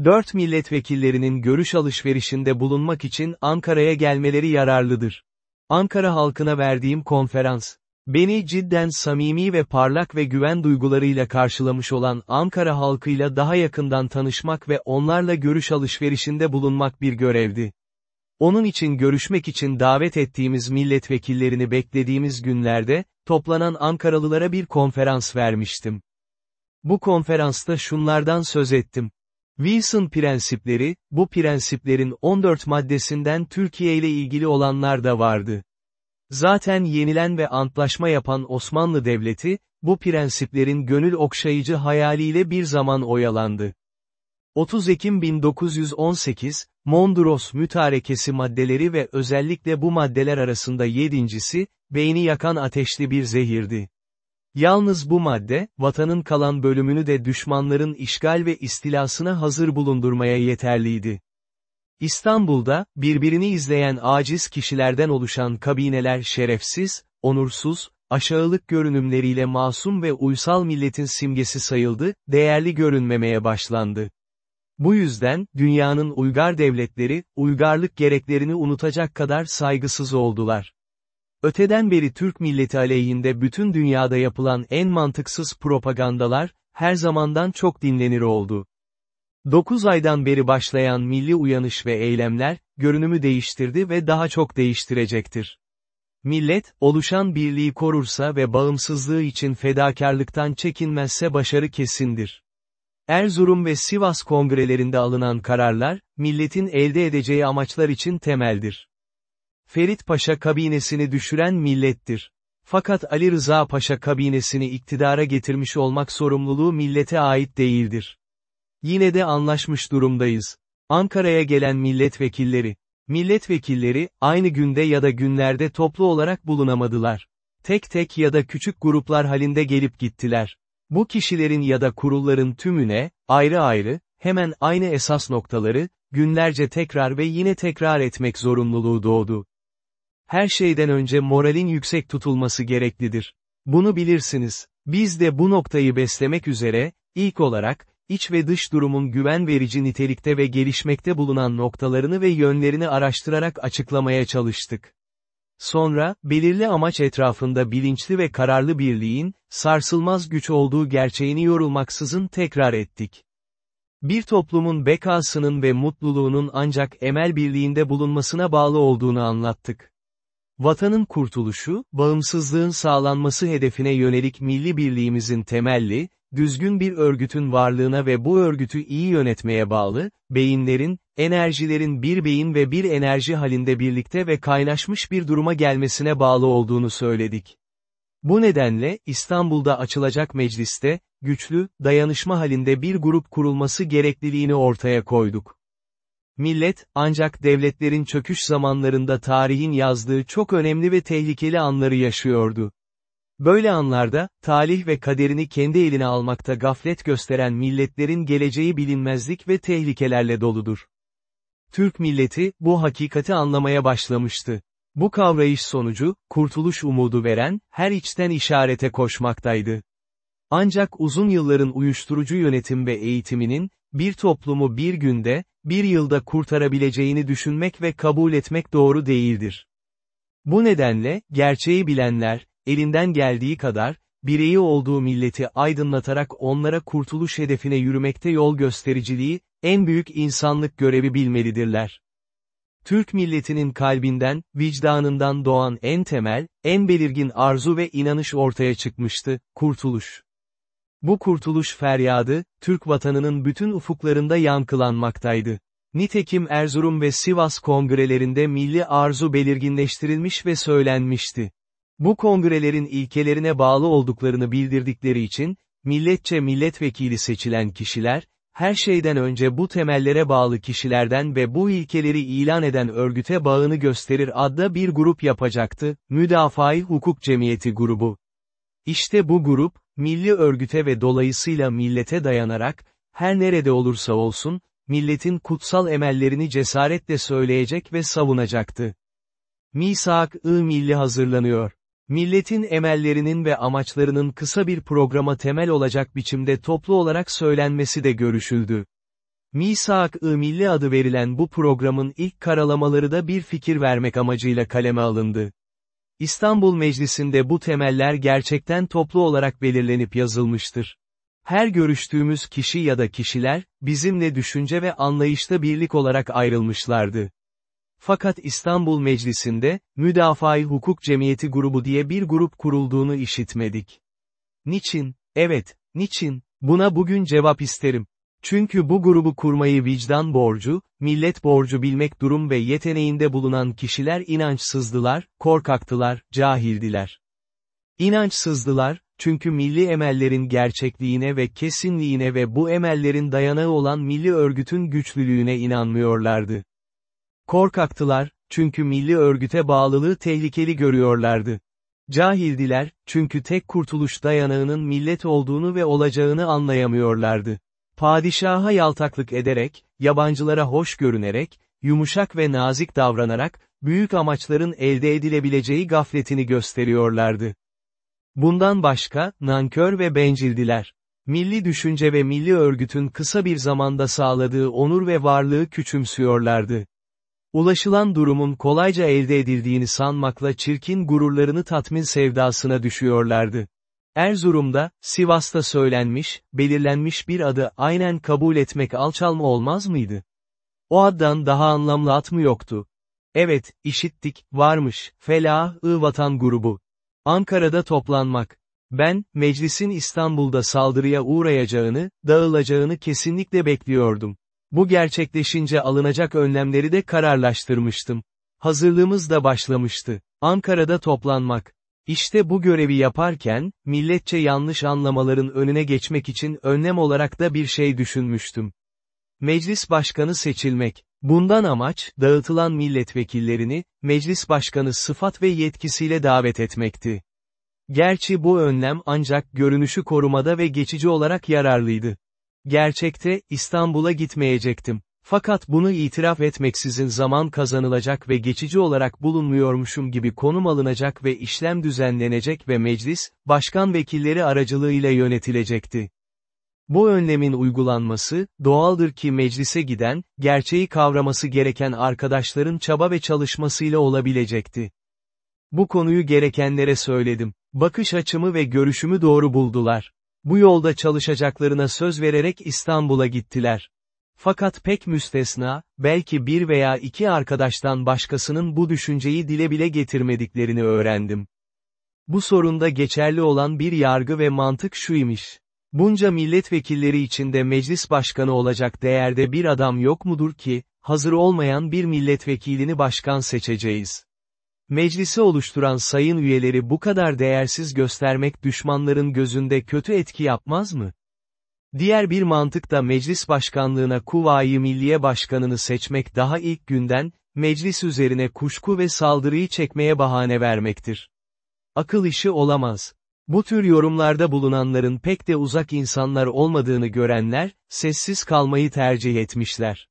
Dört milletvekillerinin görüş alışverişinde bulunmak için Ankara'ya gelmeleri yararlıdır. Ankara halkına verdiğim konferans, beni cidden samimi ve parlak ve güven duygularıyla karşılamış olan Ankara halkıyla daha yakından tanışmak ve onlarla görüş alışverişinde bulunmak bir görevdi. Onun için görüşmek için davet ettiğimiz milletvekillerini beklediğimiz günlerde, toplanan Ankaralılara bir konferans vermiştim. Bu konferansta şunlardan söz ettim. Wilson prensipleri, bu prensiplerin 14 maddesinden Türkiye ile ilgili olanlar da vardı. Zaten yenilen ve antlaşma yapan Osmanlı Devleti, bu prensiplerin gönül okşayıcı hayaliyle bir zaman oyalandı. 30 Ekim 1918, Mondros mütarekesi maddeleri ve özellikle bu maddeler arasında yedincisi, beyni yakan ateşli bir zehirdi. Yalnız bu madde, vatanın kalan bölümünü de düşmanların işgal ve istilasına hazır bulundurmaya yeterliydi. İstanbul'da, birbirini izleyen aciz kişilerden oluşan kabineler şerefsiz, onursuz, aşağılık görünümleriyle masum ve uysal milletin simgesi sayıldı, değerli görünmemeye başlandı. Bu yüzden, dünyanın uygar devletleri, uygarlık gereklerini unutacak kadar saygısız oldular. Öteden beri Türk milleti aleyhinde bütün dünyada yapılan en mantıksız propagandalar, her zamandan çok dinlenir oldu. 9 aydan beri başlayan milli uyanış ve eylemler, görünümü değiştirdi ve daha çok değiştirecektir. Millet, oluşan birliği korursa ve bağımsızlığı için fedakarlıktan çekinmezse başarı kesindir. Erzurum ve Sivas kongrelerinde alınan kararlar, milletin elde edeceği amaçlar için temeldir. Ferit Paşa kabinesini düşüren millettir. Fakat Ali Rıza Paşa kabinesini iktidara getirmiş olmak sorumluluğu millete ait değildir. Yine de anlaşmış durumdayız. Ankara'ya gelen milletvekilleri. Milletvekilleri, aynı günde ya da günlerde toplu olarak bulunamadılar. Tek tek ya da küçük gruplar halinde gelip gittiler. Bu kişilerin ya da kurulların tümüne, ayrı ayrı, hemen aynı esas noktaları, günlerce tekrar ve yine tekrar etmek zorunluluğu doğdu. Her şeyden önce moralin yüksek tutulması gereklidir. Bunu bilirsiniz. Biz de bu noktayı beslemek üzere, ilk olarak, iç ve dış durumun güven verici nitelikte ve gelişmekte bulunan noktalarını ve yönlerini araştırarak açıklamaya çalıştık. Sonra, belirli amaç etrafında bilinçli ve kararlı birliğin, sarsılmaz güç olduğu gerçeğini yorulmaksızın tekrar ettik. Bir toplumun bekasının ve mutluluğunun ancak emel birliğinde bulunmasına bağlı olduğunu anlattık. Vatanın kurtuluşu, bağımsızlığın sağlanması hedefine yönelik milli birliğimizin temelli, düzgün bir örgütün varlığına ve bu örgütü iyi yönetmeye bağlı, beyinlerin, enerjilerin bir beyin ve bir enerji halinde birlikte ve kaynaşmış bir duruma gelmesine bağlı olduğunu söyledik. Bu nedenle, İstanbul'da açılacak mecliste, güçlü, dayanışma halinde bir grup kurulması gerekliliğini ortaya koyduk. Millet, ancak devletlerin çöküş zamanlarında tarihin yazdığı çok önemli ve tehlikeli anları yaşıyordu. Böyle anlarda, talih ve kaderini kendi eline almakta gaflet gösteren milletlerin geleceği bilinmezlik ve tehlikelerle doludur. Türk milleti, bu hakikati anlamaya başlamıştı. Bu kavrayış sonucu, kurtuluş umudu veren, her içten işarete koşmaktaydı. Ancak uzun yılların uyuşturucu yönetim ve eğitiminin, bir toplumu bir günde, bir yılda kurtarabileceğini düşünmek ve kabul etmek doğru değildir. Bu nedenle, gerçeği bilenler, elinden geldiği kadar, bireyi olduğu milleti aydınlatarak onlara kurtuluş hedefine yürümekte yol göstericiliği, en büyük insanlık görevi bilmelidirler. Türk milletinin kalbinden, vicdanından doğan en temel, en belirgin arzu ve inanış ortaya çıkmıştı, kurtuluş. Bu kurtuluş feryadı, Türk vatanının bütün ufuklarında yankılanmaktaydı. Nitekim Erzurum ve Sivas kongrelerinde milli arzu belirginleştirilmiş ve söylenmişti. Bu kongrelerin ilkelerine bağlı olduklarını bildirdikleri için, milletçe milletvekili seçilen kişiler, her şeyden önce bu temellere bağlı kişilerden ve bu ilkeleri ilan eden örgüte bağını gösterir adda bir grup yapacaktı, Müdafaa-i Hukuk Cemiyeti grubu. İşte bu grup, milli örgüte ve dolayısıyla millete dayanarak, her nerede olursa olsun, milletin kutsal emellerini cesaretle söyleyecek ve savunacaktı. Misak-ı Milli hazırlanıyor. Milletin emellerinin ve amaçlarının kısa bir programa temel olacak biçimde toplu olarak söylenmesi de görüşüldü. Misak-ı Milli adı verilen bu programın ilk karalamaları da bir fikir vermek amacıyla kaleme alındı. İstanbul Meclisi'nde bu temeller gerçekten toplu olarak belirlenip yazılmıştır. Her görüştüğümüz kişi ya da kişiler, bizimle düşünce ve anlayışta birlik olarak ayrılmışlardı. Fakat İstanbul Meclisi'nde, Müdafaa-i Hukuk Cemiyeti grubu diye bir grup kurulduğunu işitmedik. Niçin? Evet, niçin? Buna bugün cevap isterim. Çünkü bu grubu kurmayı vicdan borcu, millet borcu bilmek durum ve yeteneğinde bulunan kişiler inançsızdılar, korkaktılar, cahildiler. İnançsızdılar, çünkü milli emellerin gerçekliğine ve kesinliğine ve bu emellerin dayanağı olan milli örgütün güçlülüğüne inanmıyorlardı. Korkaktılar, çünkü milli örgüte bağlılığı tehlikeli görüyorlardı. Cahildiler, çünkü tek kurtuluş dayanağının millet olduğunu ve olacağını anlayamıyorlardı. Padişaha yaltaklık ederek, yabancılara hoş görünerek, yumuşak ve nazik davranarak, büyük amaçların elde edilebileceği gafletini gösteriyorlardı. Bundan başka, nankör ve bencildiler. Milli düşünce ve milli örgütün kısa bir zamanda sağladığı onur ve varlığı küçümsüyorlardı. Ulaşılan durumun kolayca elde edildiğini sanmakla çirkin gururlarını tatmin sevdasına düşüyorlardı. Erzurum'da, Sivas'ta söylenmiş, belirlenmiş bir adı aynen kabul etmek alçalma olmaz mıydı? O addan daha anlamlı at mı yoktu? Evet, işittik, varmış, felah-ı vatan grubu. Ankara'da toplanmak. Ben, meclisin İstanbul'da saldırıya uğrayacağını, dağılacağını kesinlikle bekliyordum. Bu gerçekleşince alınacak önlemleri de kararlaştırmıştım. Hazırlığımız da başlamıştı. Ankara'da toplanmak. İşte bu görevi yaparken, milletçe yanlış anlamaların önüne geçmek için önlem olarak da bir şey düşünmüştüm. Meclis başkanı seçilmek. Bundan amaç, dağıtılan milletvekillerini, meclis başkanı sıfat ve yetkisiyle davet etmekti. Gerçi bu önlem ancak görünüşü korumada ve geçici olarak yararlıydı. Gerçekte, İstanbul'a gitmeyecektim. Fakat bunu itiraf etmeksizin zaman kazanılacak ve geçici olarak bulunmuyormuşum gibi konum alınacak ve işlem düzenlenecek ve meclis, başkan vekilleri aracılığıyla yönetilecekti. Bu önlemin uygulanması, doğaldır ki meclise giden, gerçeği kavraması gereken arkadaşların çaba ve çalışmasıyla olabilecekti. Bu konuyu gerekenlere söyledim. Bakış açımı ve görüşümü doğru buldular. Bu yolda çalışacaklarına söz vererek İstanbul'a gittiler. Fakat pek müstesna, belki bir veya iki arkadaştan başkasının bu düşünceyi dile bile getirmediklerini öğrendim. Bu sorunda geçerli olan bir yargı ve mantık şu imiş. Bunca milletvekilleri içinde meclis başkanı olacak değerde bir adam yok mudur ki, hazır olmayan bir milletvekilini başkan seçeceğiz. Meclisi oluşturan sayın üyeleri bu kadar değersiz göstermek düşmanların gözünde kötü etki yapmaz mı? Diğer bir mantık da meclis başkanlığına Kuvayi Milliye Başkanını seçmek daha ilk günden, meclis üzerine kuşku ve saldırıyı çekmeye bahane vermektir. Akıl işi olamaz. Bu tür yorumlarda bulunanların pek de uzak insanlar olmadığını görenler, sessiz kalmayı tercih etmişler.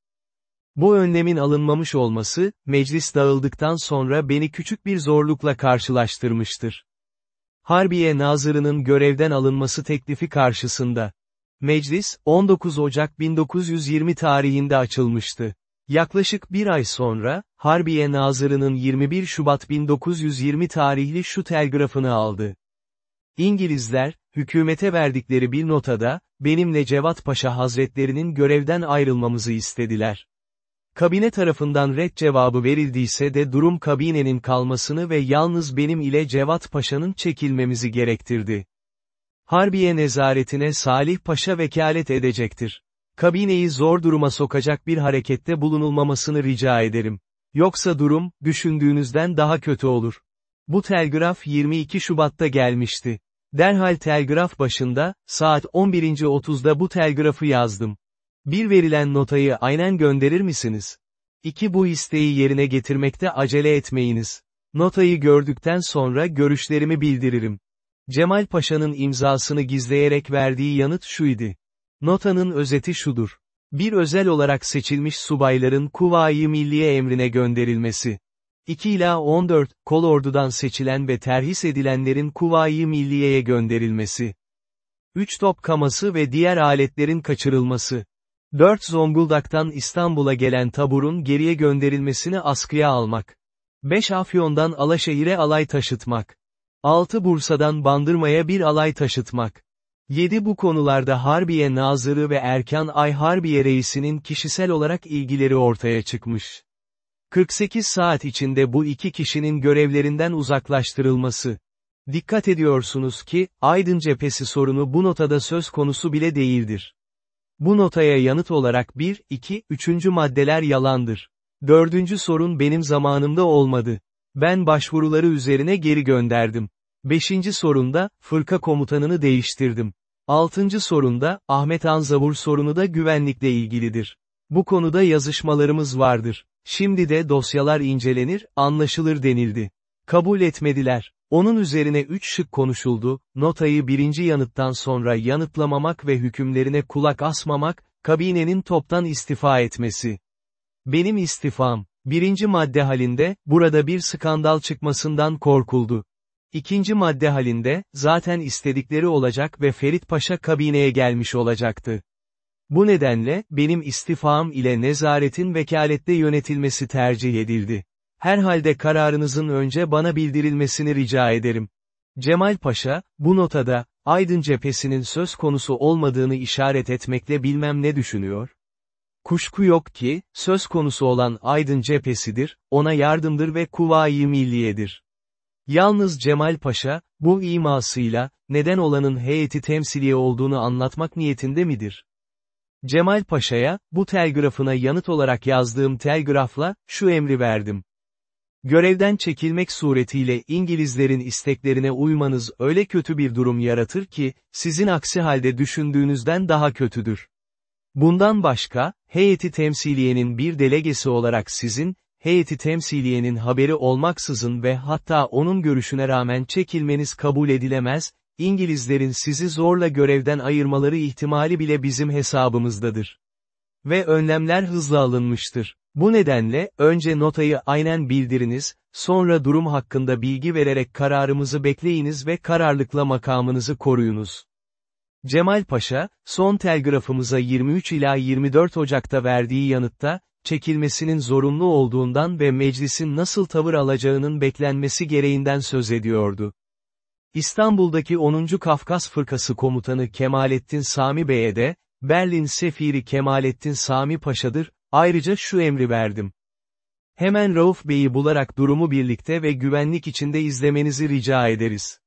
Bu önlemin alınmamış olması, meclis dağıldıktan sonra beni küçük bir zorlukla karşılaştırmıştır. Harbiye Nazırı'nın görevden alınması teklifi karşısında. Meclis, 19 Ocak 1920 tarihinde açılmıştı. Yaklaşık bir ay sonra, Harbiye Nazırı'nın 21 Şubat 1920 tarihli şu telgrafını aldı. İngilizler, hükümete verdikleri bir notada, benimle Cevat Paşa Hazretlerinin görevden ayrılmamızı istediler. Kabine tarafından red cevabı verildiyse de durum kabinenin kalmasını ve yalnız benim ile Cevat Paşa'nın çekilmemizi gerektirdi. Harbiye nezaretine Salih Paşa vekalet edecektir. Kabineyi zor duruma sokacak bir harekette bulunulmamasını rica ederim. Yoksa durum, düşündüğünüzden daha kötü olur. Bu telgraf 22 Şubat'ta gelmişti. Derhal telgraf başında, saat 11.30'da bu telgrafı yazdım. Bir verilen notayı aynen gönderir misiniz? İki bu isteği yerine getirmekte acele etmeyiniz. Notayı gördükten sonra görüşlerimi bildiririm. Cemal Paşa'nın imzasını gizleyerek verdiği yanıt şuydu. Notanın özeti şudur. Bir özel olarak seçilmiş subayların Kuvayi Milliye emrine gönderilmesi. 2 ila 14, kol ordudan seçilen ve terhis edilenlerin Kuvayi Milliye'ye gönderilmesi. 3 top kaması ve diğer aletlerin kaçırılması. 4 Zonguldak'tan İstanbul'a gelen taburun geriye gönderilmesini askıya almak. 5 Afyon'dan Alaşehir'e alay taşıtmak. 6 Bursa'dan Bandırma'ya bir alay taşıtmak. 7 Bu konularda Harbiye Nazırı ve Erkan Ay Harbiye Reisi'nin kişisel olarak ilgileri ortaya çıkmış. 48 saat içinde bu iki kişinin görevlerinden uzaklaştırılması. Dikkat ediyorsunuz ki, Aydın cephesi sorunu bu notada söz konusu bile değildir. Bu notaya yanıt olarak 1, 2, 3. maddeler yalandır. Dördüncü sorun benim zamanımda olmadı. Ben başvuruları üzerine geri gönderdim. Beşinci sorunda, fırka komutanını değiştirdim. Altıncı sorunda, Ahmet Anzavur sorunu da güvenlikle ilgilidir. Bu konuda yazışmalarımız vardır. Şimdi de dosyalar incelenir, anlaşılır denildi. Kabul etmediler. Onun üzerine üç şık konuşuldu, notayı birinci yanıttan sonra yanıtlamamak ve hükümlerine kulak asmamak, kabinenin toptan istifa etmesi. Benim istifam, birinci madde halinde, burada bir skandal çıkmasından korkuldu. İkinci madde halinde, zaten istedikleri olacak ve Ferit Paşa kabineye gelmiş olacaktı. Bu nedenle, benim istifam ile nezaretin vekalette yönetilmesi tercih edildi. Herhalde kararınızın önce bana bildirilmesini rica ederim. Cemal Paşa, bu notada, Aydın cephesinin söz konusu olmadığını işaret etmekle bilmem ne düşünüyor. Kuşku yok ki, söz konusu olan Aydın cephesidir, ona yardımdır ve Kuvayi Milliye'dir. Yalnız Cemal Paşa, bu imasıyla, neden olanın heyeti temsiliye olduğunu anlatmak niyetinde midir? Cemal Paşa'ya, bu telgrafına yanıt olarak yazdığım telgrafla, şu emri verdim. Görevden çekilmek suretiyle İngilizlerin isteklerine uymanız öyle kötü bir durum yaratır ki, sizin aksi halde düşündüğünüzden daha kötüdür. Bundan başka, heyeti temsiliyenin bir delegesi olarak sizin, heyeti temsiliyenin haberi olmaksızın ve hatta onun görüşüne rağmen çekilmeniz kabul edilemez, İngilizlerin sizi zorla görevden ayırmaları ihtimali bile bizim hesabımızdadır. Ve önlemler hızla alınmıştır. Bu nedenle, önce notayı aynen bildiriniz, sonra durum hakkında bilgi vererek kararımızı bekleyiniz ve kararlılıkla makamınızı koruyunuz. Cemal Paşa, son telgrafımıza 23 ila 24 Ocak'ta verdiği yanıtta, çekilmesinin zorunlu olduğundan ve meclisin nasıl tavır alacağının beklenmesi gereğinden söz ediyordu. İstanbul'daki 10. Kafkas Fırkası Komutanı Kemalettin Sami Bey'e de, Berlin Sefiri Kemalettin Sami Paşa'dır, ayrıca şu emri verdim. Hemen Rauf Bey'i bularak durumu birlikte ve güvenlik içinde izlemenizi rica ederiz.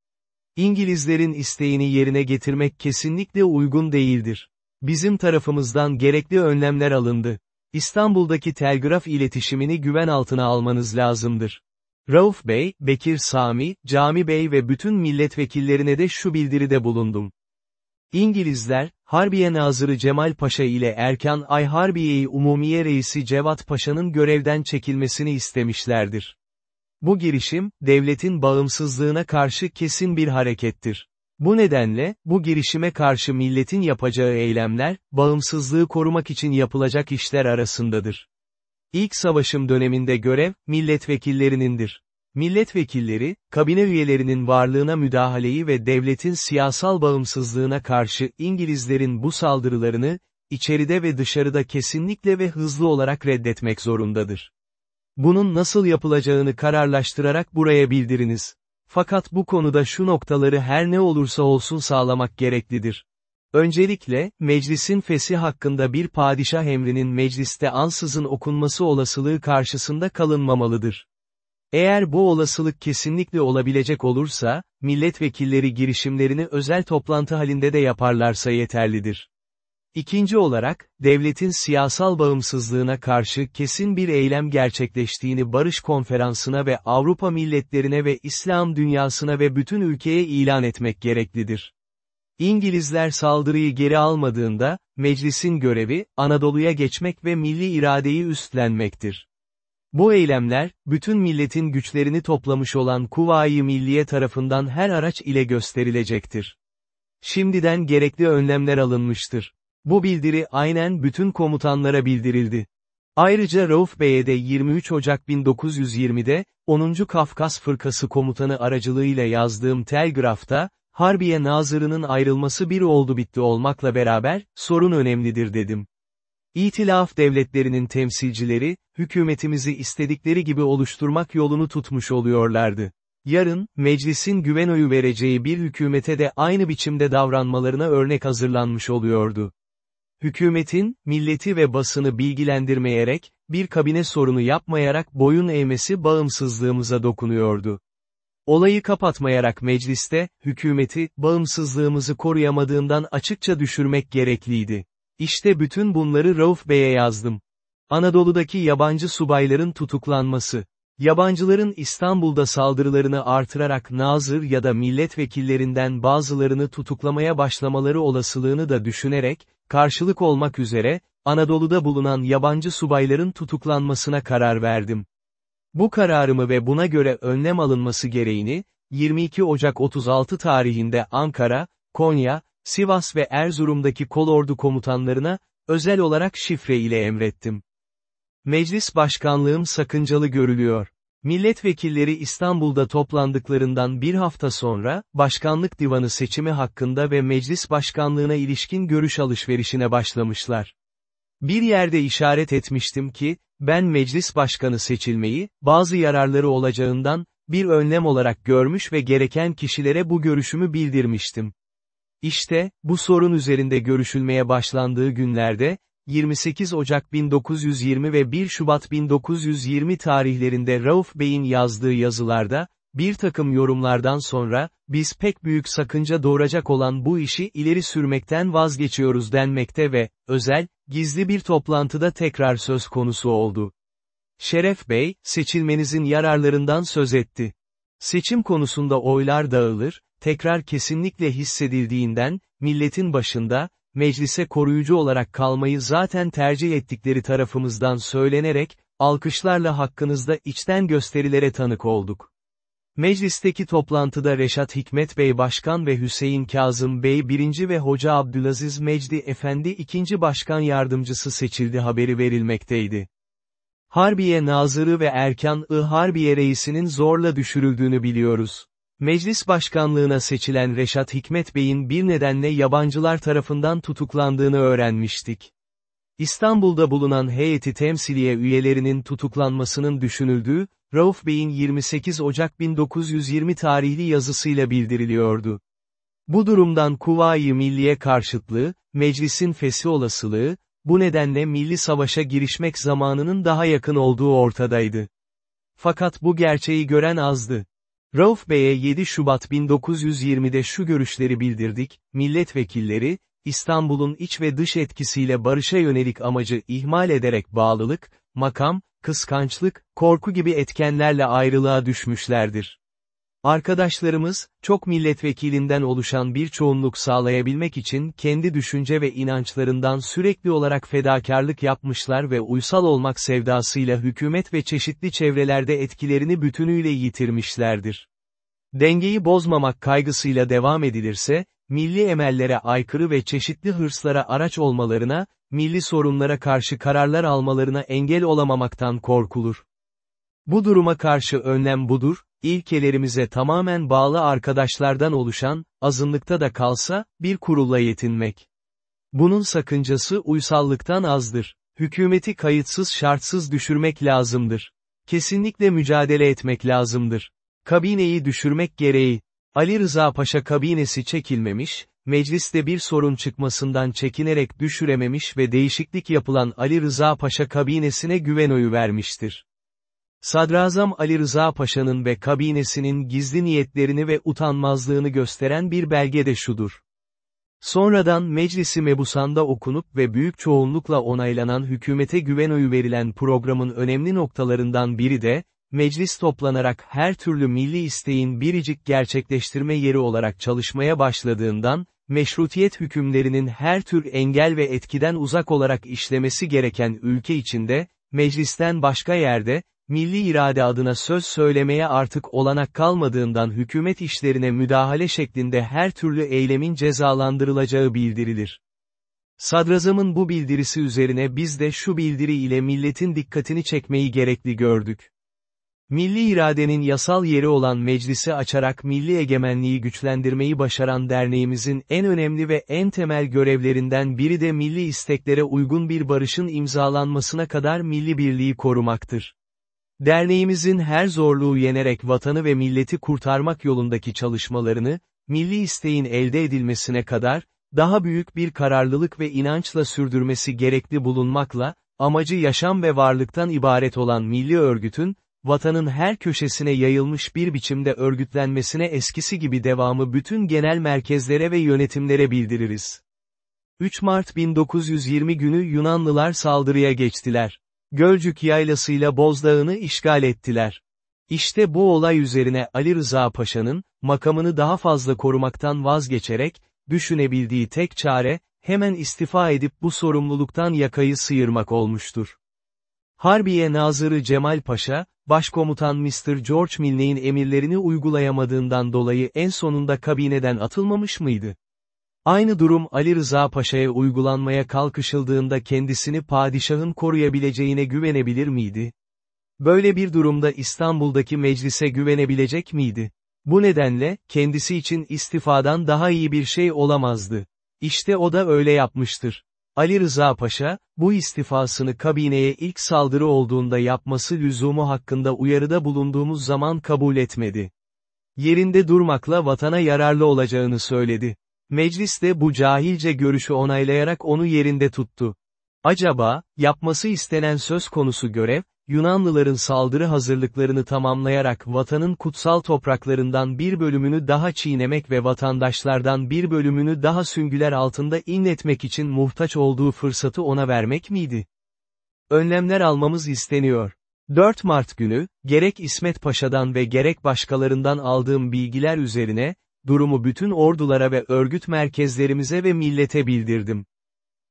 İngilizlerin isteğini yerine getirmek kesinlikle uygun değildir. Bizim tarafımızdan gerekli önlemler alındı. İstanbul'daki telgraf iletişimini güven altına almanız lazımdır. Rauf Bey, Bekir Sami, Cami Bey ve bütün milletvekillerine de şu bildiride bulundum. İngilizler, Harbiye Nazırı Cemal Paşa ile Erkan Ay Harbiye-i Umumiye Reisi Cevat Paşa'nın görevden çekilmesini istemişlerdir. Bu girişim, devletin bağımsızlığına karşı kesin bir harekettir. Bu nedenle, bu girişime karşı milletin yapacağı eylemler, bağımsızlığı korumak için yapılacak işler arasındadır. İlk savaşım döneminde görev, milletvekillerinindir. Milletvekilleri, kabine üyelerinin varlığına müdahaleyi ve devletin siyasal bağımsızlığına karşı İngilizlerin bu saldırılarını, içeride ve dışarıda kesinlikle ve hızlı olarak reddetmek zorundadır. Bunun nasıl yapılacağını kararlaştırarak buraya bildiriniz. Fakat bu konuda şu noktaları her ne olursa olsun sağlamak gereklidir. Öncelikle, meclisin fesi hakkında bir padişah emrinin mecliste ansızın okunması olasılığı karşısında kalınmamalıdır. Eğer bu olasılık kesinlikle olabilecek olursa, milletvekilleri girişimlerini özel toplantı halinde de yaparlarsa yeterlidir. İkinci olarak, devletin siyasal bağımsızlığına karşı kesin bir eylem gerçekleştiğini Barış Konferansı'na ve Avrupa milletlerine ve İslam dünyasına ve bütün ülkeye ilan etmek gereklidir. İngilizler saldırıyı geri almadığında, meclisin görevi, Anadolu'ya geçmek ve milli iradeyi üstlenmektir. Bu eylemler, bütün milletin güçlerini toplamış olan Kuvayi Milliye tarafından her araç ile gösterilecektir. Şimdiden gerekli önlemler alınmıştır. Bu bildiri aynen bütün komutanlara bildirildi. Ayrıca Rauf Bey'e de 23 Ocak 1920'de, 10. Kafkas Fırkası Komutanı aracılığıyla yazdığım telgrafta, Harbiye Nazırı'nın ayrılması bir oldu bitti olmakla beraber, sorun önemlidir dedim. İtilaf devletlerinin temsilcileri, hükümetimizi istedikleri gibi oluşturmak yolunu tutmuş oluyorlardı. Yarın, meclisin güven oyu vereceği bir hükümete de aynı biçimde davranmalarına örnek hazırlanmış oluyordu. Hükümetin, milleti ve basını bilgilendirmeyerek, bir kabine sorunu yapmayarak boyun eğmesi bağımsızlığımıza dokunuyordu. Olayı kapatmayarak mecliste, hükümeti, bağımsızlığımızı koruyamadığından açıkça düşürmek gerekliydi. İşte bütün bunları Rauf Bey'e yazdım. Anadolu'daki yabancı subayların tutuklanması. Yabancıların İstanbul'da saldırılarını artırarak nazır ya da milletvekillerinden bazılarını tutuklamaya başlamaları olasılığını da düşünerek, karşılık olmak üzere, Anadolu'da bulunan yabancı subayların tutuklanmasına karar verdim. Bu kararımı ve buna göre önlem alınması gereğini, 22 Ocak 36 tarihinde Ankara, Konya, Sivas ve Erzurum'daki kolordu komutanlarına, özel olarak şifre ile emrettim. Meclis başkanlığım sakıncalı görülüyor. Milletvekilleri İstanbul'da toplandıklarından bir hafta sonra, başkanlık divanı seçimi hakkında ve meclis başkanlığına ilişkin görüş alışverişine başlamışlar. Bir yerde işaret etmiştim ki, ben meclis başkanı seçilmeyi, bazı yararları olacağından, bir önlem olarak görmüş ve gereken kişilere bu görüşümü bildirmiştim. İşte, bu sorun üzerinde görüşülmeye başlandığı günlerde, 28 Ocak 1920 ve 1 Şubat 1920 tarihlerinde Rauf Bey'in yazdığı yazılarda, bir takım yorumlardan sonra, biz pek büyük sakınca doğuracak olan bu işi ileri sürmekten vazgeçiyoruz denmekte ve, özel, gizli bir toplantıda tekrar söz konusu oldu. Şeref Bey, seçilmenizin yararlarından söz etti. Seçim konusunda oylar dağılır, tekrar kesinlikle hissedildiğinden, milletin başında, meclise koruyucu olarak kalmayı zaten tercih ettikleri tarafımızdan söylenerek, alkışlarla hakkınızda içten gösterilere tanık olduk. Meclisteki toplantıda Reşat Hikmet Bey Başkan ve Hüseyin Kazım Bey 1. ve Hoca Abdülaziz Mecdi Efendi 2. Başkan Yardımcısı seçildi haberi verilmekteydi. Harbiye Nazırı ve Erkan-ı Harbiye Reisi'nin zorla düşürüldüğünü biliyoruz. Meclis başkanlığına seçilen Reşat Hikmet Bey'in bir nedenle yabancılar tarafından tutuklandığını öğrenmiştik. İstanbul'da bulunan heyeti temsiliye üyelerinin tutuklanmasının düşünüldüğü, Rauf Bey'in 28 Ocak 1920 tarihli yazısıyla bildiriliyordu. Bu durumdan Kuvayi Milliye karşıtlığı, meclisin fesi olasılığı, bu nedenle milli savaşa girişmek zamanının daha yakın olduğu ortadaydı. Fakat bu gerçeği gören azdı. Rauf Bey'e 7 Şubat 1920'de şu görüşleri bildirdik, milletvekilleri, İstanbul'un iç ve dış etkisiyle barışa yönelik amacı ihmal ederek bağlılık, makam, kıskançlık, korku gibi etkenlerle ayrılığa düşmüşlerdir. Arkadaşlarımız, çok milletvekilinden oluşan bir çoğunluk sağlayabilmek için kendi düşünce ve inançlarından sürekli olarak fedakarlık yapmışlar ve uysal olmak sevdasıyla hükümet ve çeşitli çevrelerde etkilerini bütünüyle yitirmişlerdir. Dengeyi bozmamak kaygısıyla devam edilirse, milli emellere aykırı ve çeşitli hırslara araç olmalarına, milli sorunlara karşı kararlar almalarına engel olamamaktan korkulur. Bu duruma karşı önlem budur, ilkelerimize tamamen bağlı arkadaşlardan oluşan, azınlıkta da kalsa, bir kurulla yetinmek. Bunun sakıncası uysallıktan azdır. Hükümeti kayıtsız şartsız düşürmek lazımdır. Kesinlikle mücadele etmek lazımdır. Kabineyi düşürmek gereği. Ali Rıza Paşa kabinesi çekilmemiş, mecliste bir sorun çıkmasından çekinerek düşürememiş ve değişiklik yapılan Ali Rıza Paşa kabinesine güven oyu vermiştir. Sadrazam Ali Rıza Paşa'nın ve kabinesinin gizli niyetlerini ve utanmazlığını gösteren bir belge de şudur. Sonradan meclisi mebusanda okunup ve büyük çoğunlukla onaylanan hükümete güven oyu verilen programın önemli noktalarından biri de, meclis toplanarak her türlü milli isteğin biricik gerçekleştirme yeri olarak çalışmaya başladığından, meşrutiyet hükümlerinin her tür engel ve etkiden uzak olarak işlemesi gereken ülke içinde, meclisten başka yerde, milli irade adına söz söylemeye artık olanak kalmadığından hükümet işlerine müdahale şeklinde her türlü eylemin cezalandırılacağı bildirilir. Sadrazamın bu bildirisi üzerine biz de şu bildiri ile milletin dikkatini çekmeyi gerekli gördük. Milli iradenin yasal yeri olan meclisi açarak milli egemenliği güçlendirmeyi başaran derneğimizin en önemli ve en temel görevlerinden biri de milli isteklere uygun bir barışın imzalanmasına kadar milli birliği korumaktır. Derneğimizin her zorluğu yenerek vatanı ve milleti kurtarmak yolundaki çalışmalarını, milli isteğin elde edilmesine kadar, daha büyük bir kararlılık ve inançla sürdürmesi gerekli bulunmakla, amacı yaşam ve varlıktan ibaret olan milli örgütün, vatanın her köşesine yayılmış bir biçimde örgütlenmesine eskisi gibi devamı bütün genel merkezlere ve yönetimlere bildiririz. 3 Mart 1920 günü Yunanlılar saldırıya geçtiler. Gölcük yaylasıyla Bozdağ'ını işgal ettiler. İşte bu olay üzerine Ali Rıza Paşa'nın, makamını daha fazla korumaktan vazgeçerek, düşünebildiği tek çare, hemen istifa edip bu sorumluluktan yakayı sıyırmak olmuştur. Harbiye Nazırı Cemal Paşa, Başkomutan Mr. George Milney'in emirlerini uygulayamadığından dolayı en sonunda kabineden atılmamış mıydı? Aynı durum Ali Rıza Paşa'ya uygulanmaya kalkışıldığında kendisini padişahın koruyabileceğine güvenebilir miydi? Böyle bir durumda İstanbul'daki meclise güvenebilecek miydi? Bu nedenle, kendisi için istifadan daha iyi bir şey olamazdı. İşte o da öyle yapmıştır. Ali Rıza Paşa, bu istifasını kabineye ilk saldırı olduğunda yapması lüzumu hakkında uyarıda bulunduğumuz zaman kabul etmedi. Yerinde durmakla vatana yararlı olacağını söyledi. Meclis bu cahilce görüşü onaylayarak onu yerinde tuttu. Acaba, yapması istenen söz konusu görev, Yunanlıların saldırı hazırlıklarını tamamlayarak vatanın kutsal topraklarından bir bölümünü daha çiğnemek ve vatandaşlardan bir bölümünü daha süngüler altında inletmek için muhtaç olduğu fırsatı ona vermek miydi? Önlemler almamız isteniyor. 4 Mart günü, gerek İsmet Paşa'dan ve gerek başkalarından aldığım bilgiler üzerine, durumu bütün ordulara ve örgüt merkezlerimize ve millete bildirdim.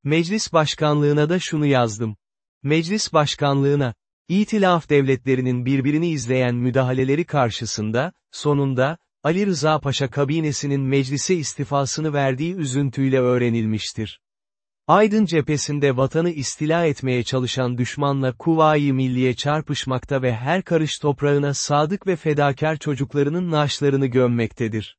Meclis başkanlığına da şunu yazdım. Meclis başkanlığına, İtilaf devletlerinin birbirini izleyen müdahaleleri karşısında, sonunda, Ali Rıza Paşa kabinesinin meclise istifasını verdiği üzüntüyle öğrenilmiştir. Aydın cephesinde vatanı istila etmeye çalışan düşmanla Kuvayi Milliye çarpışmakta ve her karış toprağına sadık ve fedakar çocuklarının naaşlarını gömmektedir.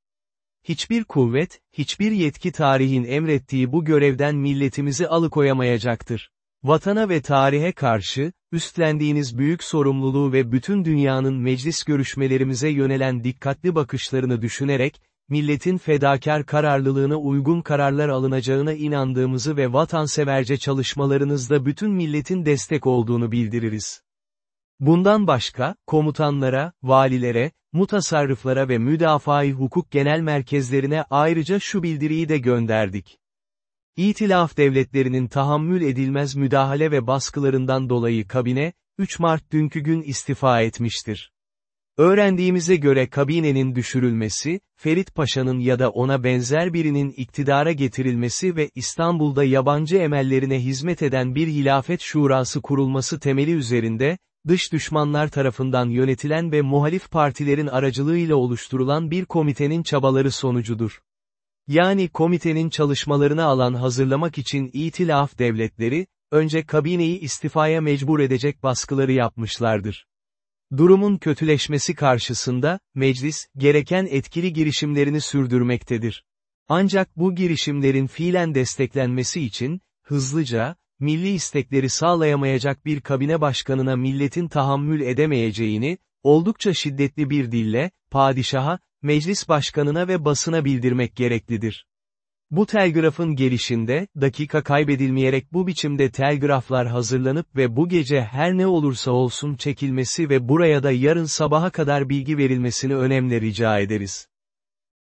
Hiçbir kuvvet, hiçbir yetki tarihin emrettiği bu görevden milletimizi alıkoyamayacaktır. Vatana ve tarihe karşı, üstlendiğiniz büyük sorumluluğu ve bütün dünyanın meclis görüşmelerimize yönelen dikkatli bakışlarını düşünerek, milletin fedakar kararlılığına uygun kararlar alınacağına inandığımızı ve vatanseverce çalışmalarınızda bütün milletin destek olduğunu bildiririz. Bundan başka, komutanlara, valilere, mutasarrıflara ve müdafaa hukuk genel merkezlerine ayrıca şu bildiriyi de gönderdik. İtilaf devletlerinin tahammül edilmez müdahale ve baskılarından dolayı kabine, 3 Mart dünkü gün istifa etmiştir. Öğrendiğimize göre kabinenin düşürülmesi, Ferit Paşa'nın ya da ona benzer birinin iktidara getirilmesi ve İstanbul'da yabancı emellerine hizmet eden bir hilafet şurası kurulması temeli üzerinde, dış düşmanlar tarafından yönetilen ve muhalif partilerin aracılığıyla oluşturulan bir komitenin çabaları sonucudur. Yani komitenin çalışmalarını alan hazırlamak için itilaf devletleri, önce kabineyi istifaya mecbur edecek baskıları yapmışlardır. Durumun kötüleşmesi karşısında, meclis, gereken etkili girişimlerini sürdürmektedir. Ancak bu girişimlerin fiilen desteklenmesi için, hızlıca, milli istekleri sağlayamayacak bir kabine başkanına milletin tahammül edemeyeceğini, oldukça şiddetli bir dille, padişaha, meclis başkanına ve basına bildirmek gereklidir. Bu telgrafın gelişinde, dakika kaybedilmeyerek bu biçimde telgraflar hazırlanıp ve bu gece her ne olursa olsun çekilmesi ve buraya da yarın sabaha kadar bilgi verilmesini önemli rica ederiz.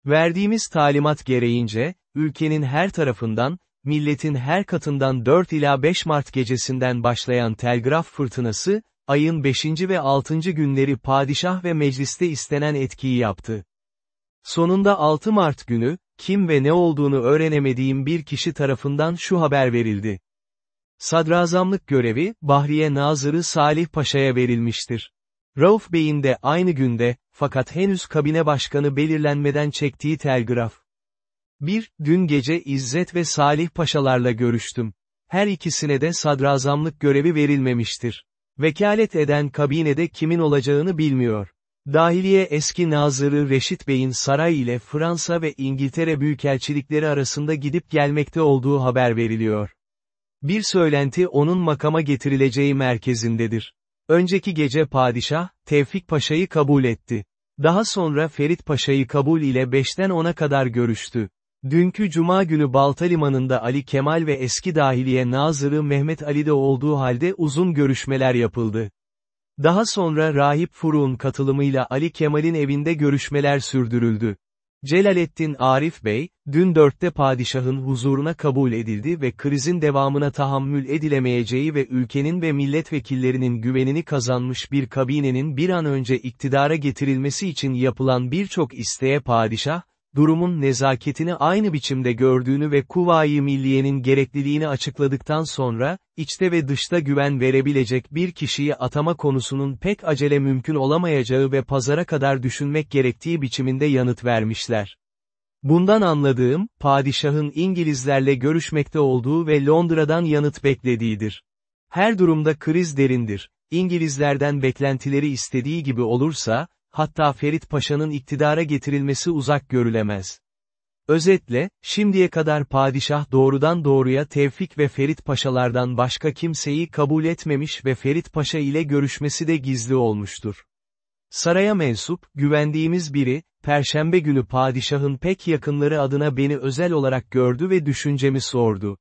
Verdiğimiz talimat gereğince, ülkenin her tarafından, milletin her katından 4 ila 5 Mart gecesinden başlayan telgraf fırtınası, ayın 5. ve 6. günleri padişah ve mecliste istenen etkiyi yaptı. Sonunda 6 Mart günü, kim ve ne olduğunu öğrenemediğim bir kişi tarafından şu haber verildi. Sadrazamlık görevi, Bahriye Nazırı Salih Paşa'ya verilmiştir. Rauf Bey'in de aynı günde, fakat henüz kabine başkanı belirlenmeden çektiği telgraf. 1. Dün gece İzzet ve Salih Paşalarla görüştüm. Her ikisine de sadrazamlık görevi verilmemiştir. Vekalet eden kabinede kimin olacağını bilmiyor. Dahiliye eski nazırı Reşit Bey'in saray ile Fransa ve İngiltere büyükelçilikleri arasında gidip gelmekte olduğu haber veriliyor. Bir söylenti onun makama getirileceği merkezindedir. Önceki gece padişah, Tevfik Paşa'yı kabul etti. Daha sonra Ferit Paşa'yı kabul ile 5'ten 10'a kadar görüştü. Dünkü Cuma günü Balta Limanı'nda Ali Kemal ve eski dahiliye nazırı Mehmet Ali'de olduğu halde uzun görüşmeler yapıldı. Daha sonra Rahip Furuk'un katılımıyla Ali Kemal'in evinde görüşmeler sürdürüldü. Celaleddin Arif Bey, dün dörtte padişahın huzuruna kabul edildi ve krizin devamına tahammül edilemeyeceği ve ülkenin ve milletvekillerinin güvenini kazanmış bir kabinenin bir an önce iktidara getirilmesi için yapılan birçok isteğe padişah, durumun nezaketini aynı biçimde gördüğünü ve Kuvayi Milliye'nin gerekliliğini açıkladıktan sonra, içte ve dışta güven verebilecek bir kişiyi atama konusunun pek acele mümkün olamayacağı ve pazara kadar düşünmek gerektiği biçiminde yanıt vermişler. Bundan anladığım, padişahın İngilizlerle görüşmekte olduğu ve Londra'dan yanıt beklediğidir. Her durumda kriz derindir. İngilizlerden beklentileri istediği gibi olursa, hatta Ferit Paşa'nın iktidara getirilmesi uzak görülemez. Özetle, şimdiye kadar padişah doğrudan doğruya Tevfik ve Ferit Paşalardan başka kimseyi kabul etmemiş ve Ferit Paşa ile görüşmesi de gizli olmuştur. Saraya mensup, güvendiğimiz biri, Perşembe günü padişahın pek yakınları adına beni özel olarak gördü ve düşüncemi sordu.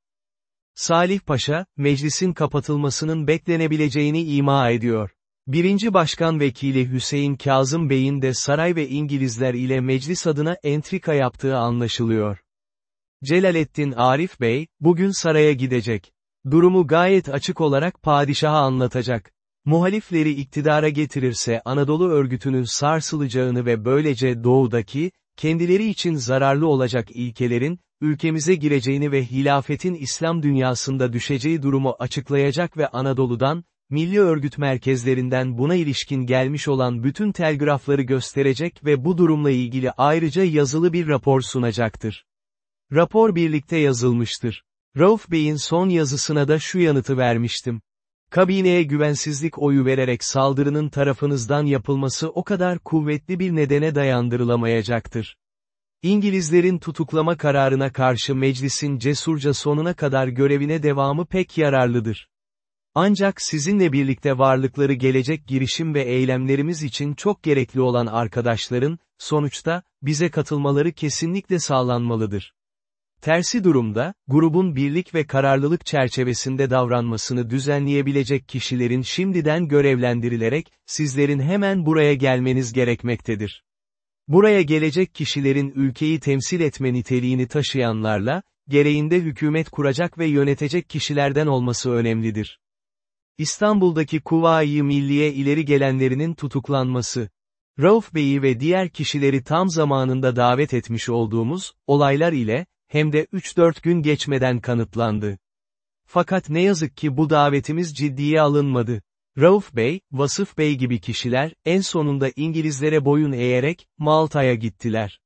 Salih Paşa, meclisin kapatılmasının beklenebileceğini ima ediyor. Birinci Başkan Vekili Hüseyin Kazım Bey'in de saray ve İngilizler ile meclis adına entrika yaptığı anlaşılıyor. Celaleddin Arif Bey, bugün saraya gidecek. Durumu gayet açık olarak padişaha anlatacak. Muhalifleri iktidara getirirse Anadolu örgütünün sarsılacağını ve böylece doğudaki, kendileri için zararlı olacak ilkelerin, ülkemize gireceğini ve hilafetin İslam dünyasında düşeceği durumu açıklayacak ve Anadolu'dan, milli örgüt merkezlerinden buna ilişkin gelmiş olan bütün telgrafları gösterecek ve bu durumla ilgili ayrıca yazılı bir rapor sunacaktır. Rapor birlikte yazılmıştır. Rauf Bey'in son yazısına da şu yanıtı vermiştim. Kabineye güvensizlik oyu vererek saldırının tarafınızdan yapılması o kadar kuvvetli bir nedene dayandırılamayacaktır. İngilizlerin tutuklama kararına karşı meclisin cesurca sonuna kadar görevine devamı pek yararlıdır. Ancak sizinle birlikte varlıkları gelecek girişim ve eylemlerimiz için çok gerekli olan arkadaşların, sonuçta, bize katılmaları kesinlikle sağlanmalıdır. Tersi durumda, grubun birlik ve kararlılık çerçevesinde davranmasını düzenleyebilecek kişilerin şimdiden görevlendirilerek, sizlerin hemen buraya gelmeniz gerekmektedir. Buraya gelecek kişilerin ülkeyi temsil etme niteliğini taşıyanlarla, gereğinde hükümet kuracak ve yönetecek kişilerden olması önemlidir. İstanbul'daki Kuvayi Milliye ileri gelenlerinin tutuklanması. Rauf Bey'i ve diğer kişileri tam zamanında davet etmiş olduğumuz, olaylar ile, hem de 3-4 gün geçmeden kanıtlandı. Fakat ne yazık ki bu davetimiz ciddiye alınmadı. Rauf Bey, Vasıf Bey gibi kişiler, en sonunda İngilizlere boyun eğerek, Malta'ya gittiler.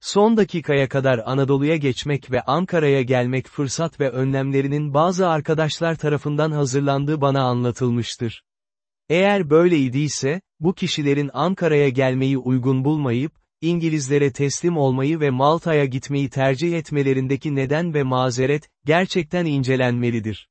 Son dakikaya kadar Anadolu'ya geçmek ve Ankara'ya gelmek fırsat ve önlemlerinin bazı arkadaşlar tarafından hazırlandığı bana anlatılmıştır. Eğer böyleydiyse, bu kişilerin Ankara'ya gelmeyi uygun bulmayıp, İngilizlere teslim olmayı ve Malta'ya gitmeyi tercih etmelerindeki neden ve mazeret, gerçekten incelenmelidir.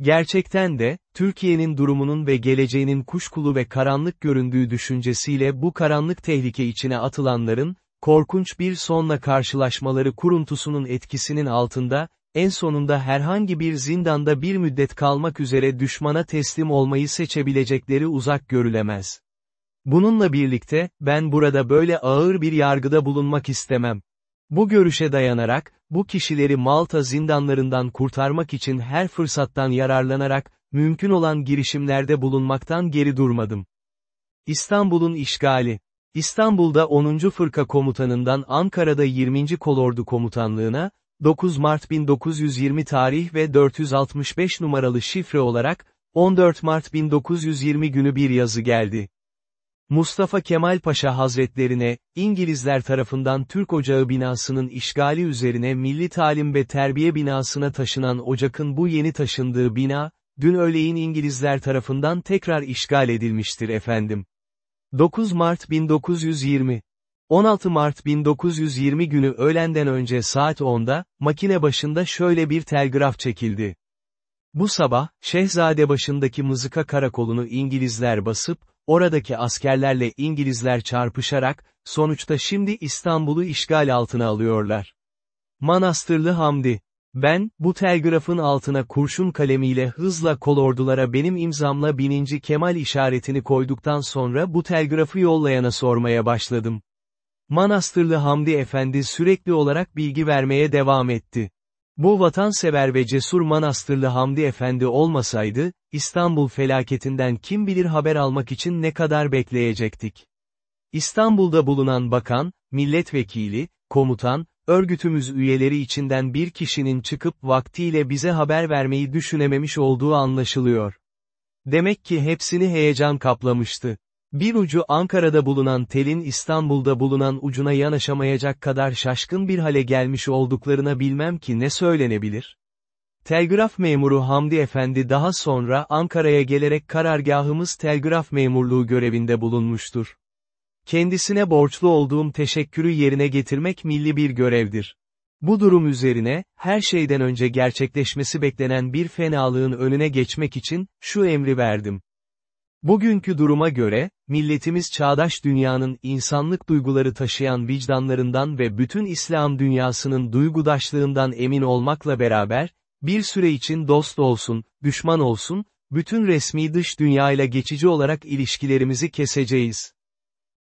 Gerçekten de, Türkiye'nin durumunun ve geleceğinin kuşkulu ve karanlık göründüğü düşüncesiyle bu karanlık tehlike içine atılanların, korkunç bir sonla karşılaşmaları kuruntusunun etkisinin altında, en sonunda herhangi bir zindanda bir müddet kalmak üzere düşmana teslim olmayı seçebilecekleri uzak görülemez. Bununla birlikte, ben burada böyle ağır bir yargıda bulunmak istemem. Bu görüşe dayanarak, bu kişileri Malta zindanlarından kurtarmak için her fırsattan yararlanarak, mümkün olan girişimlerde bulunmaktan geri durmadım. İstanbul'un işgali İstanbul'da 10. Fırka Komutanından Ankara'da 20. Kolordu Komutanlığına, 9 Mart 1920 tarih ve 465 numaralı şifre olarak, 14 Mart 1920 günü bir yazı geldi. Mustafa Kemal Paşa Hazretlerine, İngilizler tarafından Türk Ocağı binasının işgali üzerine Milli Talim ve Terbiye binasına taşınan ocakın bu yeni taşındığı bina, dün öğleyin İngilizler tarafından tekrar işgal edilmiştir efendim. 9 Mart 1920 16 Mart 1920 günü öğlenden önce saat 10'da, makine başında şöyle bir telgraf çekildi. Bu sabah, Şehzade başındaki mızıka karakolunu İngilizler basıp, oradaki askerlerle İngilizler çarpışarak, sonuçta şimdi İstanbul'u işgal altına alıyorlar. Manastırlı Hamdi. Ben, bu telgrafın altına kurşun kalemiyle hızla kolordulara benim imzamla bininci Kemal işaretini koyduktan sonra bu telgrafı yollayana sormaya başladım. Manastırlı Hamdi Efendi sürekli olarak bilgi vermeye devam etti. Bu vatansever ve cesur Manastırlı Hamdi Efendi olmasaydı, İstanbul felaketinden kim bilir haber almak için ne kadar bekleyecektik. İstanbul'da bulunan bakan, milletvekili, komutan, örgütümüz üyeleri içinden bir kişinin çıkıp vaktiyle bize haber vermeyi düşünememiş olduğu anlaşılıyor. Demek ki hepsini heyecan kaplamıştı. Bir ucu Ankara'da bulunan telin İstanbul'da bulunan ucuna yanaşamayacak kadar şaşkın bir hale gelmiş olduklarına bilmem ki ne söylenebilir? Telgraf memuru Hamdi Efendi daha sonra Ankara'ya gelerek karargahımız telgraf memurluğu görevinde bulunmuştur. Kendisine borçlu olduğum teşekkürü yerine getirmek milli bir görevdir. Bu durum üzerine, her şeyden önce gerçekleşmesi beklenen bir fenalığın önüne geçmek için, şu emri verdim. Bugünkü duruma göre, milletimiz çağdaş dünyanın insanlık duyguları taşıyan vicdanlarından ve bütün İslam dünyasının duygudaşlığından emin olmakla beraber, bir süre için dost olsun, düşman olsun, bütün resmi dış dünyayla geçici olarak ilişkilerimizi keseceğiz.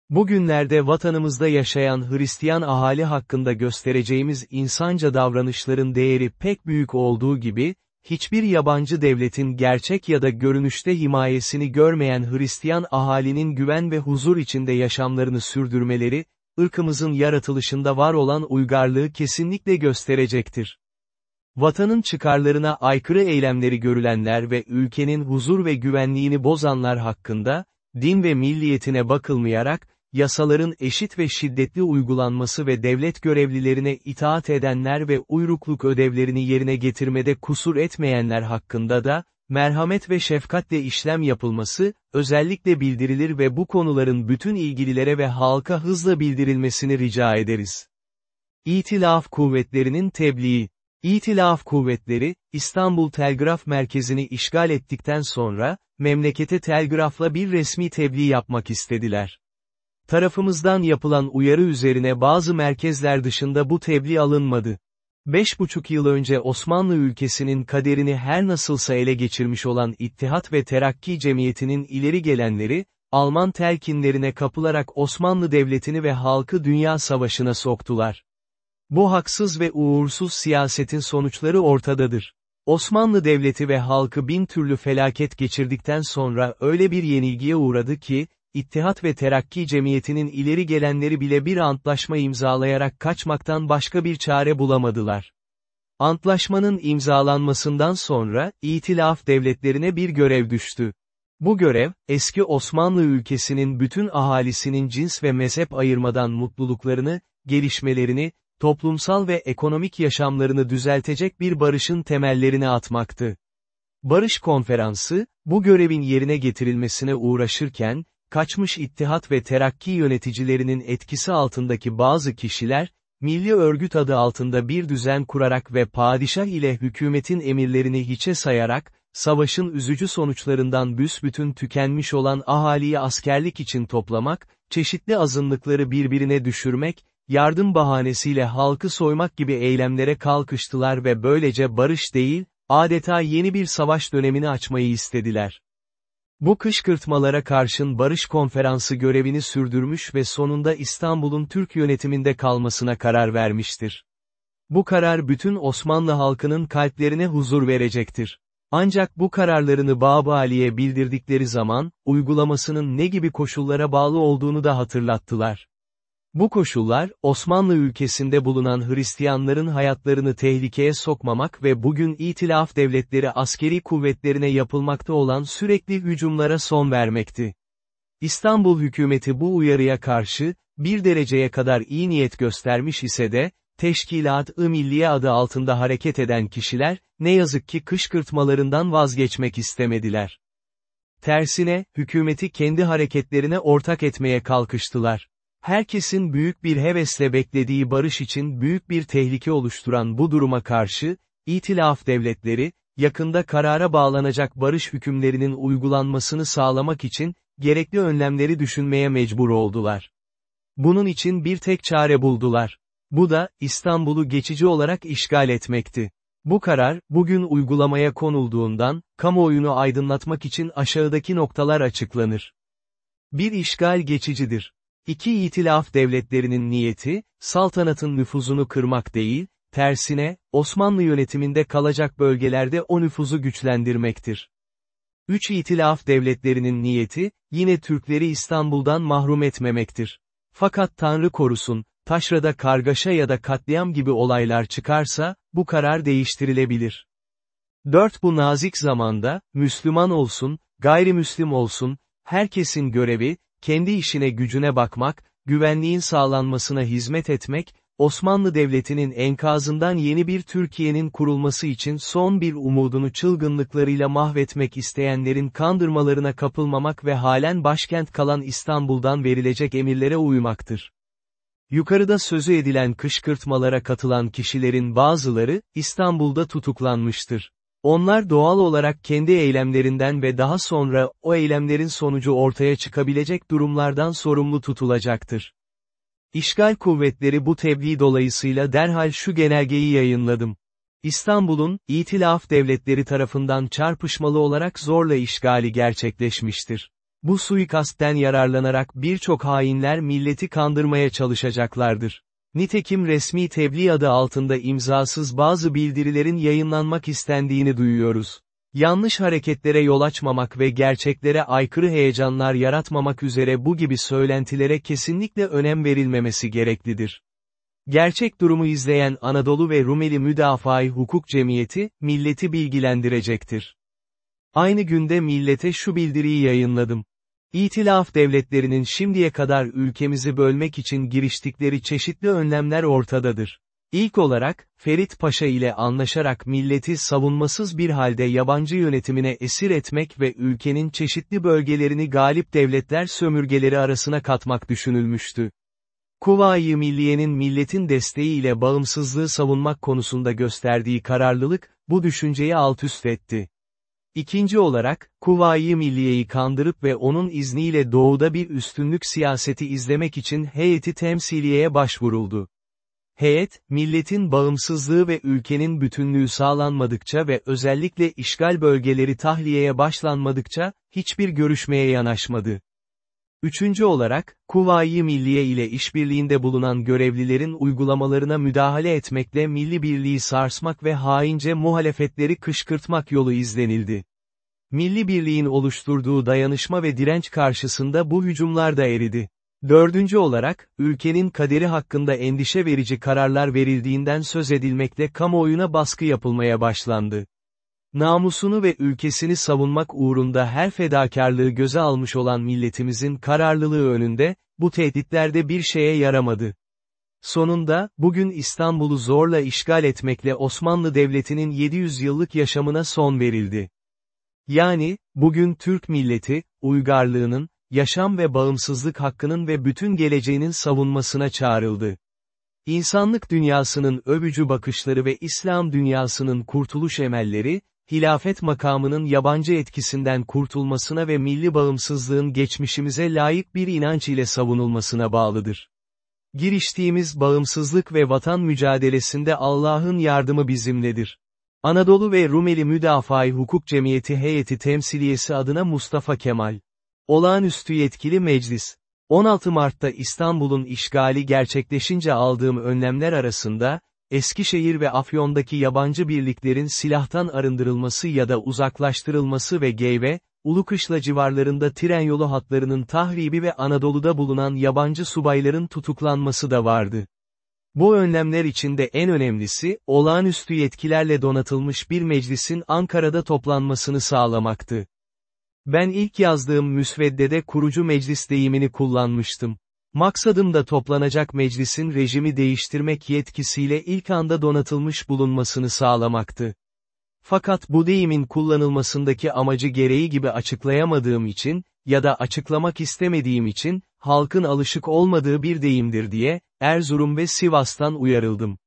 Bugünlerde vatanımızda yaşayan Hristiyan ahali hakkında göstereceğimiz insanca davranışların değeri pek büyük olduğu gibi, hiçbir yabancı devletin gerçek ya da görünüşte himayesini görmeyen Hristiyan ahalinin güven ve huzur içinde yaşamlarını sürdürmeleri, ırkımızın yaratılışında var olan uygarlığı kesinlikle gösterecektir. Vatanın çıkarlarına aykırı eylemleri görülenler ve ülkenin huzur ve güvenliğini bozanlar hakkında, din ve milliyetine bakılmayarak, yasaların eşit ve şiddetli uygulanması ve devlet görevlilerine itaat edenler ve uyrukluk ödevlerini yerine getirmede kusur etmeyenler hakkında da, merhamet ve şefkatle işlem yapılması, özellikle bildirilir ve bu konuların bütün ilgililere ve halka hızla bildirilmesini rica ederiz. İtilaf kuvvetlerinin tebliği İtilaf kuvvetleri, İstanbul Telgraf Merkezi'ni işgal ettikten sonra, memlekete telgrafla bir resmi tebliğ yapmak istediler. Tarafımızdan yapılan uyarı üzerine bazı merkezler dışında bu tebliğ alınmadı. Beş buçuk yıl önce Osmanlı ülkesinin kaderini her nasılsa ele geçirmiş olan İttihat ve Terakki Cemiyeti'nin ileri gelenleri, Alman telkinlerine kapılarak Osmanlı Devleti'ni ve halkı dünya savaşına soktular. Bu haksız ve uğursuz siyasetin sonuçları ortadadır. Osmanlı Devleti ve halkı bin türlü felaket geçirdikten sonra öyle bir yenilgiye uğradı ki, İttihat ve Terakki Cemiyeti'nin ileri gelenleri bile bir antlaşma imzalayarak kaçmaktan başka bir çare bulamadılar. Antlaşmanın imzalanmasından sonra, İtilaf devletlerine bir görev düştü. Bu görev, eski Osmanlı ülkesinin bütün ahalisinin cins ve mezhep ayırmadan mutluluklarını, gelişmelerini, toplumsal ve ekonomik yaşamlarını düzeltecek bir barışın temellerini atmaktı. Barış Konferansı, bu görevin yerine getirilmesine uğraşırken, kaçmış İttihat ve Terakki yöneticilerinin etkisi altındaki bazı kişiler, milli örgüt adı altında bir düzen kurarak ve padişah ile hükümetin emirlerini hiçe sayarak, savaşın üzücü sonuçlarından büsbütün tükenmiş olan ahaliyi askerlik için toplamak, çeşitli azınlıkları birbirine düşürmek, yardım bahanesiyle halkı soymak gibi eylemlere kalkıştılar ve böylece barış değil, adeta yeni bir savaş dönemini açmayı istediler. Bu kışkırtmalara karşın barış konferansı görevini sürdürmüş ve sonunda İstanbul'un Türk yönetiminde kalmasına karar vermiştir. Bu karar bütün Osmanlı halkının kalplerine huzur verecektir. Ancak bu kararlarını Babali'ye bildirdikleri zaman, uygulamasının ne gibi koşullara bağlı olduğunu da hatırlattılar. Bu koşullar, Osmanlı ülkesinde bulunan Hristiyanların hayatlarını tehlikeye sokmamak ve bugün itilaf devletleri askeri kuvvetlerine yapılmakta olan sürekli hücumlara son vermekti. İstanbul hükümeti bu uyarıya karşı, bir dereceye kadar iyi niyet göstermiş ise de, Teşkilat-ı Milliye adı altında hareket eden kişiler, ne yazık ki kışkırtmalarından vazgeçmek istemediler. Tersine, hükümeti kendi hareketlerine ortak etmeye kalkıştılar. Herkesin büyük bir hevesle beklediği barış için büyük bir tehlike oluşturan bu duruma karşı, İtilaf devletleri, yakında karara bağlanacak barış hükümlerinin uygulanmasını sağlamak için, gerekli önlemleri düşünmeye mecbur oldular. Bunun için bir tek çare buldular. Bu da, İstanbul'u geçici olarak işgal etmekti. Bu karar, bugün uygulamaya konulduğundan, kamuoyunu aydınlatmak için aşağıdaki noktalar açıklanır. Bir işgal geçicidir. İki itilaf devletlerinin niyeti, saltanatın nüfuzunu kırmak değil, tersine, Osmanlı yönetiminde kalacak bölgelerde o nüfuzu güçlendirmektir. Üç itilaf devletlerinin niyeti, yine Türkleri İstanbul'dan mahrum etmemektir. Fakat Tanrı korusun, taşrada kargaşa ya da katliam gibi olaylar çıkarsa, bu karar değiştirilebilir. 4. Bu nazik zamanda, Müslüman olsun, gayrimüslim olsun, herkesin görevi, kendi işine gücüne bakmak, güvenliğin sağlanmasına hizmet etmek, Osmanlı Devleti'nin enkazından yeni bir Türkiye'nin kurulması için son bir umudunu çılgınlıklarıyla mahvetmek isteyenlerin kandırmalarına kapılmamak ve halen başkent kalan İstanbul'dan verilecek emirlere uymaktır. Yukarıda sözü edilen kışkırtmalara katılan kişilerin bazıları, İstanbul'da tutuklanmıştır. Onlar doğal olarak kendi eylemlerinden ve daha sonra o eylemlerin sonucu ortaya çıkabilecek durumlardan sorumlu tutulacaktır. İşgal kuvvetleri bu tebliğ dolayısıyla derhal şu genelgeyi yayınladım. İstanbul'un, İtilaf devletleri tarafından çarpışmalı olarak zorla işgali gerçekleşmiştir. Bu suikastten yararlanarak birçok hainler milleti kandırmaya çalışacaklardır. Nitekim resmi tebliğ adı altında imzasız bazı bildirilerin yayınlanmak istendiğini duyuyoruz. Yanlış hareketlere yol açmamak ve gerçeklere aykırı heyecanlar yaratmamak üzere bu gibi söylentilere kesinlikle önem verilmemesi gereklidir. Gerçek durumu izleyen Anadolu ve Rumeli Müdafaa Hukuk Cemiyeti, milleti bilgilendirecektir. Aynı günde millete şu bildiriyi yayınladım. İtilaf devletlerinin şimdiye kadar ülkemizi bölmek için giriştikleri çeşitli önlemler ortadadır. İlk olarak, Ferit Paşa ile anlaşarak milleti savunmasız bir halde yabancı yönetimine esir etmek ve ülkenin çeşitli bölgelerini galip devletler sömürgeleri arasına katmak düşünülmüştü. Kuvayi Milliye'nin milletin desteğiyle bağımsızlığı savunmak konusunda gösterdiği kararlılık, bu düşünceyi altüst etti. İkinci olarak, Kuvayi Milliye'yi kandırıp ve onun izniyle doğuda bir üstünlük siyaseti izlemek için heyeti temsiliyeye başvuruldu. Heyet, milletin bağımsızlığı ve ülkenin bütünlüğü sağlanmadıkça ve özellikle işgal bölgeleri tahliyeye başlanmadıkça, hiçbir görüşmeye yanaşmadı. Üçüncü olarak, Kuvayi Milliye ile işbirliğinde bulunan görevlilerin uygulamalarına müdahale etmekle milli birliği sarsmak ve haince muhalefetleri kışkırtmak yolu izlenildi. Milli birliğin oluşturduğu dayanışma ve direnç karşısında bu hücumlar da eridi. Dördüncü olarak, ülkenin kaderi hakkında endişe verici kararlar verildiğinden söz edilmekle kamuoyuna baskı yapılmaya başlandı. Namusunu ve ülkesini savunmak uğrunda her fedakarlığı göze almış olan milletimizin kararlılığı önünde, bu tehditlerde bir şeye yaramadı. Sonunda, bugün İstanbul'u zorla işgal etmekle Osmanlı Devleti'nin 700 yıllık yaşamına son verildi. Yani, bugün Türk milleti, uygarlığının, yaşam ve bağımsızlık hakkının ve bütün geleceğinin savunmasına çağrıldı. İnsanlık dünyasının övücü bakışları ve İslam dünyasının kurtuluş emelleri, hilafet makamının yabancı etkisinden kurtulmasına ve milli bağımsızlığın geçmişimize layık bir inanç ile savunulmasına bağlıdır. Giriştiğimiz bağımsızlık ve vatan mücadelesinde Allah'ın yardımı bizimledir. Anadolu ve Rumeli Müdafaa Hukuk Cemiyeti Heyeti Temsiliyesi adına Mustafa Kemal. Olağanüstü Yetkili Meclis. 16 Mart'ta İstanbul'un işgali gerçekleşince aldığım önlemler arasında, Eskişehir ve Afyon'daki yabancı birliklerin silahtan arındırılması ya da uzaklaştırılması ve Geyve, Ulukışla civarlarında tren yolu hatlarının tahribi ve Anadolu'da bulunan yabancı subayların tutuklanması da vardı. Bu önlemler içinde en önemlisi, olağanüstü yetkilerle donatılmış bir meclisin Ankara'da toplanmasını sağlamaktı. Ben ilk yazdığım müsveddede kurucu meclis deyimini kullanmıştım. Maksadım da toplanacak meclisin rejimi değiştirmek yetkisiyle ilk anda donatılmış bulunmasını sağlamaktı. Fakat bu deyimin kullanılmasındaki amacı gereği gibi açıklayamadığım için, ya da açıklamak istemediğim için, halkın alışık olmadığı bir deyimdir diye, Erzurum ve Sivas'tan uyarıldım.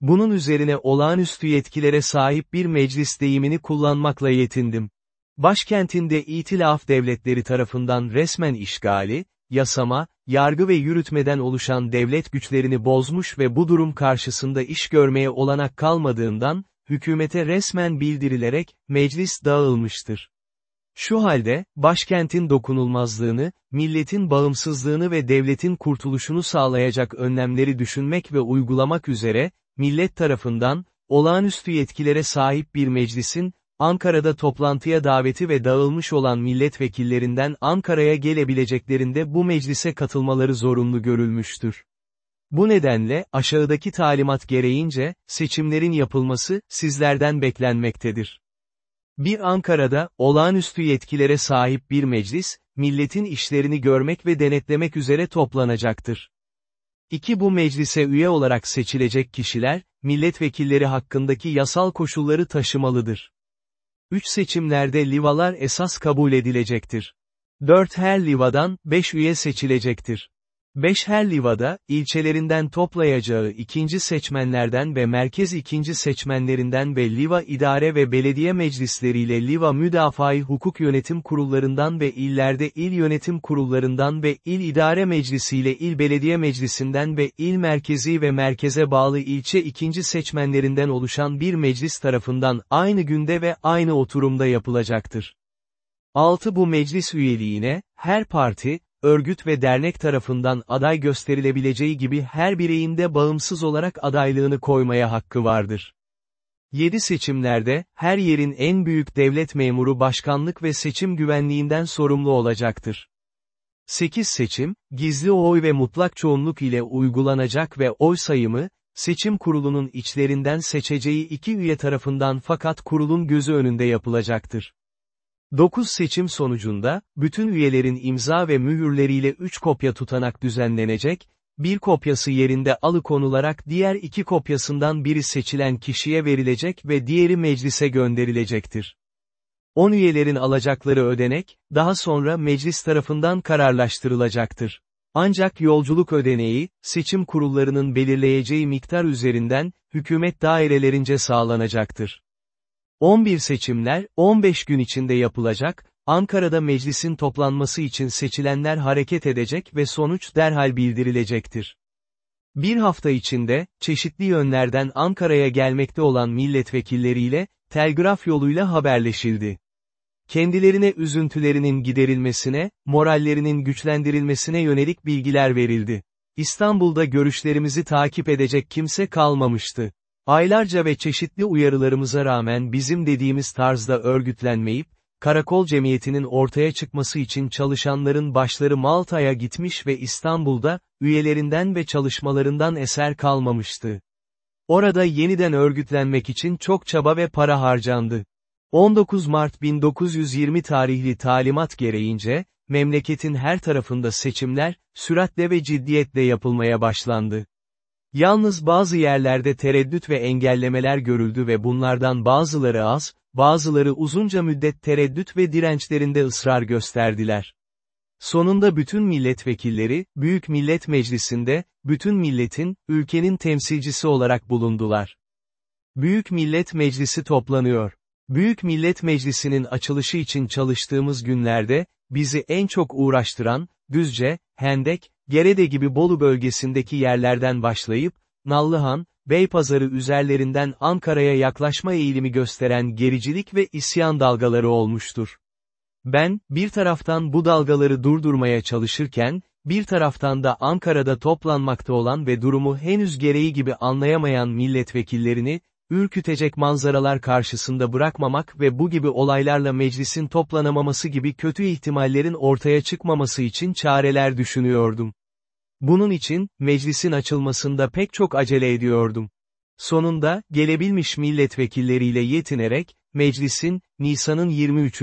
Bunun üzerine olağanüstü yetkilere sahip bir meclis deyimini kullanmakla yetindim. Başkentinde itilaf devletleri tarafından resmen işgali, yasama, yargı ve yürütmeden oluşan devlet güçlerini bozmuş ve bu durum karşısında iş görmeye olanak kalmadığından, hükümete resmen bildirilerek, meclis dağılmıştır. Şu halde, başkentin dokunulmazlığını, milletin bağımsızlığını ve devletin kurtuluşunu sağlayacak önlemleri düşünmek ve uygulamak üzere, millet tarafından, olağanüstü yetkilere sahip bir meclisin, Ankara'da toplantıya daveti ve dağılmış olan milletvekillerinden Ankara'ya gelebileceklerinde bu meclise katılmaları zorunlu görülmüştür. Bu nedenle, aşağıdaki talimat gereğince, seçimlerin yapılması, sizlerden beklenmektedir. Bir Ankara'da, olağanüstü yetkilere sahip bir meclis, milletin işlerini görmek ve denetlemek üzere toplanacaktır. İki bu meclise üye olarak seçilecek kişiler, milletvekilleri hakkındaki yasal koşulları taşımalıdır. Üç seçimlerde livalar esas kabul edilecektir. Dört her livadan, beş üye seçilecektir. Beşher Liva'da, ilçelerinden toplayacağı ikinci seçmenlerden ve merkez ikinci seçmenlerinden ve Liva idare ve belediye meclisleriyle Liva müdafai hukuk yönetim kurullarından ve illerde il yönetim kurullarından ve il idare meclisiyle il belediye meclisinden ve il merkezi ve merkeze bağlı ilçe ikinci seçmenlerinden oluşan bir meclis tarafından aynı günde ve aynı oturumda yapılacaktır. 6. Bu meclis üyeliğine, her parti, örgüt ve dernek tarafından aday gösterilebileceği gibi her bireyin de bağımsız olarak adaylığını koymaya hakkı vardır. 7 seçimlerde, her yerin en büyük devlet memuru başkanlık ve seçim güvenliğinden sorumlu olacaktır. 8 seçim, gizli oy ve mutlak çoğunluk ile uygulanacak ve oy sayımı, seçim kurulunun içlerinden seçeceği iki üye tarafından fakat kurulun gözü önünde yapılacaktır. 9 seçim sonucunda, bütün üyelerin imza ve mühürleriyle 3 kopya tutanak düzenlenecek, bir kopyası yerinde alıkonularak diğer iki kopyasından biri seçilen kişiye verilecek ve diğeri meclise gönderilecektir. 10 üyelerin alacakları ödenek, daha sonra meclis tarafından kararlaştırılacaktır. Ancak yolculuk ödeneği, seçim kurullarının belirleyeceği miktar üzerinden, hükümet dairelerince sağlanacaktır. 11 seçimler, 15 gün içinde yapılacak, Ankara'da meclisin toplanması için seçilenler hareket edecek ve sonuç derhal bildirilecektir. Bir hafta içinde, çeşitli yönlerden Ankara'ya gelmekte olan milletvekilleriyle, telgraf yoluyla haberleşildi. Kendilerine üzüntülerinin giderilmesine, morallerinin güçlendirilmesine yönelik bilgiler verildi. İstanbul'da görüşlerimizi takip edecek kimse kalmamıştı. Aylarca ve çeşitli uyarılarımıza rağmen bizim dediğimiz tarzda örgütlenmeyip, Karakol Cemiyeti'nin ortaya çıkması için çalışanların başları Malta'ya gitmiş ve İstanbul'da, üyelerinden ve çalışmalarından eser kalmamıştı. Orada yeniden örgütlenmek için çok çaba ve para harcandı. 19 Mart 1920 tarihli talimat gereğince, memleketin her tarafında seçimler, süratle ve ciddiyetle yapılmaya başlandı. Yalnız bazı yerlerde tereddüt ve engellemeler görüldü ve bunlardan bazıları az, bazıları uzunca müddet tereddüt ve dirençlerinde ısrar gösterdiler. Sonunda bütün milletvekilleri, Büyük Millet Meclisi'nde, bütün milletin, ülkenin temsilcisi olarak bulundular. Büyük Millet Meclisi toplanıyor. Büyük Millet Meclisi'nin açılışı için çalıştığımız günlerde, bizi en çok uğraştıran, Düzce, Hendek, Gerede gibi Bolu bölgesindeki yerlerden başlayıp, Nallıhan, Beypazarı üzerlerinden Ankara'ya yaklaşma eğilimi gösteren gericilik ve isyan dalgaları olmuştur. Ben, bir taraftan bu dalgaları durdurmaya çalışırken, bir taraftan da Ankara'da toplanmakta olan ve durumu henüz gereği gibi anlayamayan milletvekillerini, ürkütecek manzaralar karşısında bırakmamak ve bu gibi olaylarla meclisin toplanamaması gibi kötü ihtimallerin ortaya çıkmaması için çareler düşünüyordum. Bunun için, meclisin açılmasında pek çok acele ediyordum. Sonunda, gelebilmiş milletvekilleriyle yetinerek, meclisin, Nisan'ın 23.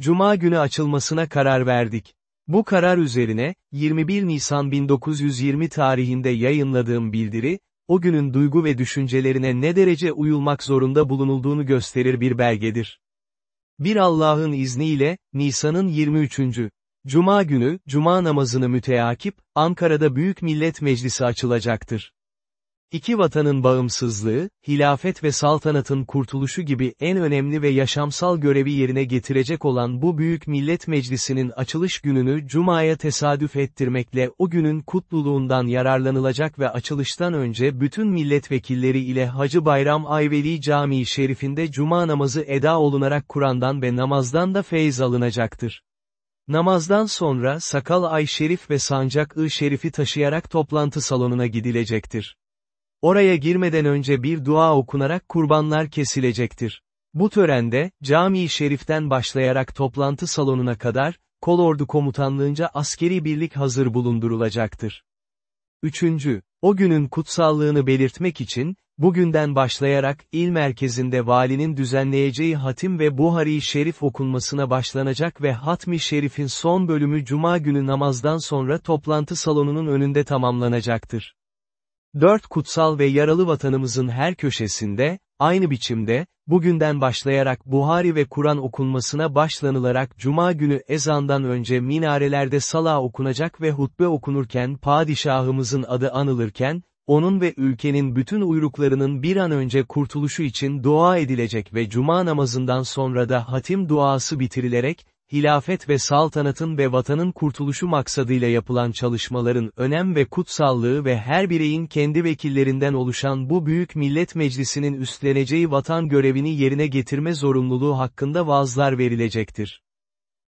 Cuma günü açılmasına karar verdik. Bu karar üzerine, 21 Nisan 1920 tarihinde yayınladığım bildiri, o günün duygu ve düşüncelerine ne derece uyulmak zorunda bulunulduğunu gösterir bir belgedir. Bir Allah'ın izniyle, Nisan'ın 23. Cuma günü, Cuma namazını müteakip, Ankara'da Büyük Millet Meclisi açılacaktır. İki vatanın bağımsızlığı, hilafet ve saltanatın kurtuluşu gibi en önemli ve yaşamsal görevi yerine getirecek olan bu Büyük Millet Meclisi'nin açılış gününü Cuma'ya tesadüf ettirmekle o günün kutluluğundan yararlanılacak ve açılıştan önce bütün milletvekilleri ile Hacı Bayram Ayveli Camii Şerifinde Cuma namazı eda olunarak Kur'an'dan ve namazdan da feyz alınacaktır. Namazdan sonra Sakal Ay Şerif ve Sancak-ı Şerif'i taşıyarak toplantı salonuna gidilecektir. Oraya girmeden önce bir dua okunarak kurbanlar kesilecektir. Bu törende, cami-i şeriften başlayarak toplantı salonuna kadar, kolordu komutanlığınca askeri birlik hazır bulundurulacaktır. Üçüncü, o günün kutsallığını belirtmek için, bugünden başlayarak il merkezinde valinin düzenleyeceği hatim ve Buhari Şerif okunmasına başlanacak ve Hatmi Şerif'in son bölümü Cuma günü namazdan sonra toplantı salonunun önünde tamamlanacaktır. Dört kutsal ve yaralı vatanımızın her köşesinde, aynı biçimde, bugünden başlayarak Buhari ve Kur'an okunmasına başlanılarak Cuma günü ezandan önce minarelerde sala okunacak ve hutbe okunurken padişahımızın adı anılırken, onun ve ülkenin bütün uyruklarının bir an önce kurtuluşu için dua edilecek ve Cuma namazından sonra da hatim duası bitirilerek, hilafet ve saltanatın ve vatanın kurtuluşu maksadıyla yapılan çalışmaların önem ve kutsallığı ve her bireyin kendi vekillerinden oluşan bu büyük millet meclisinin üstleneceği vatan görevini yerine getirme zorunluluğu hakkında vaazlar verilecektir.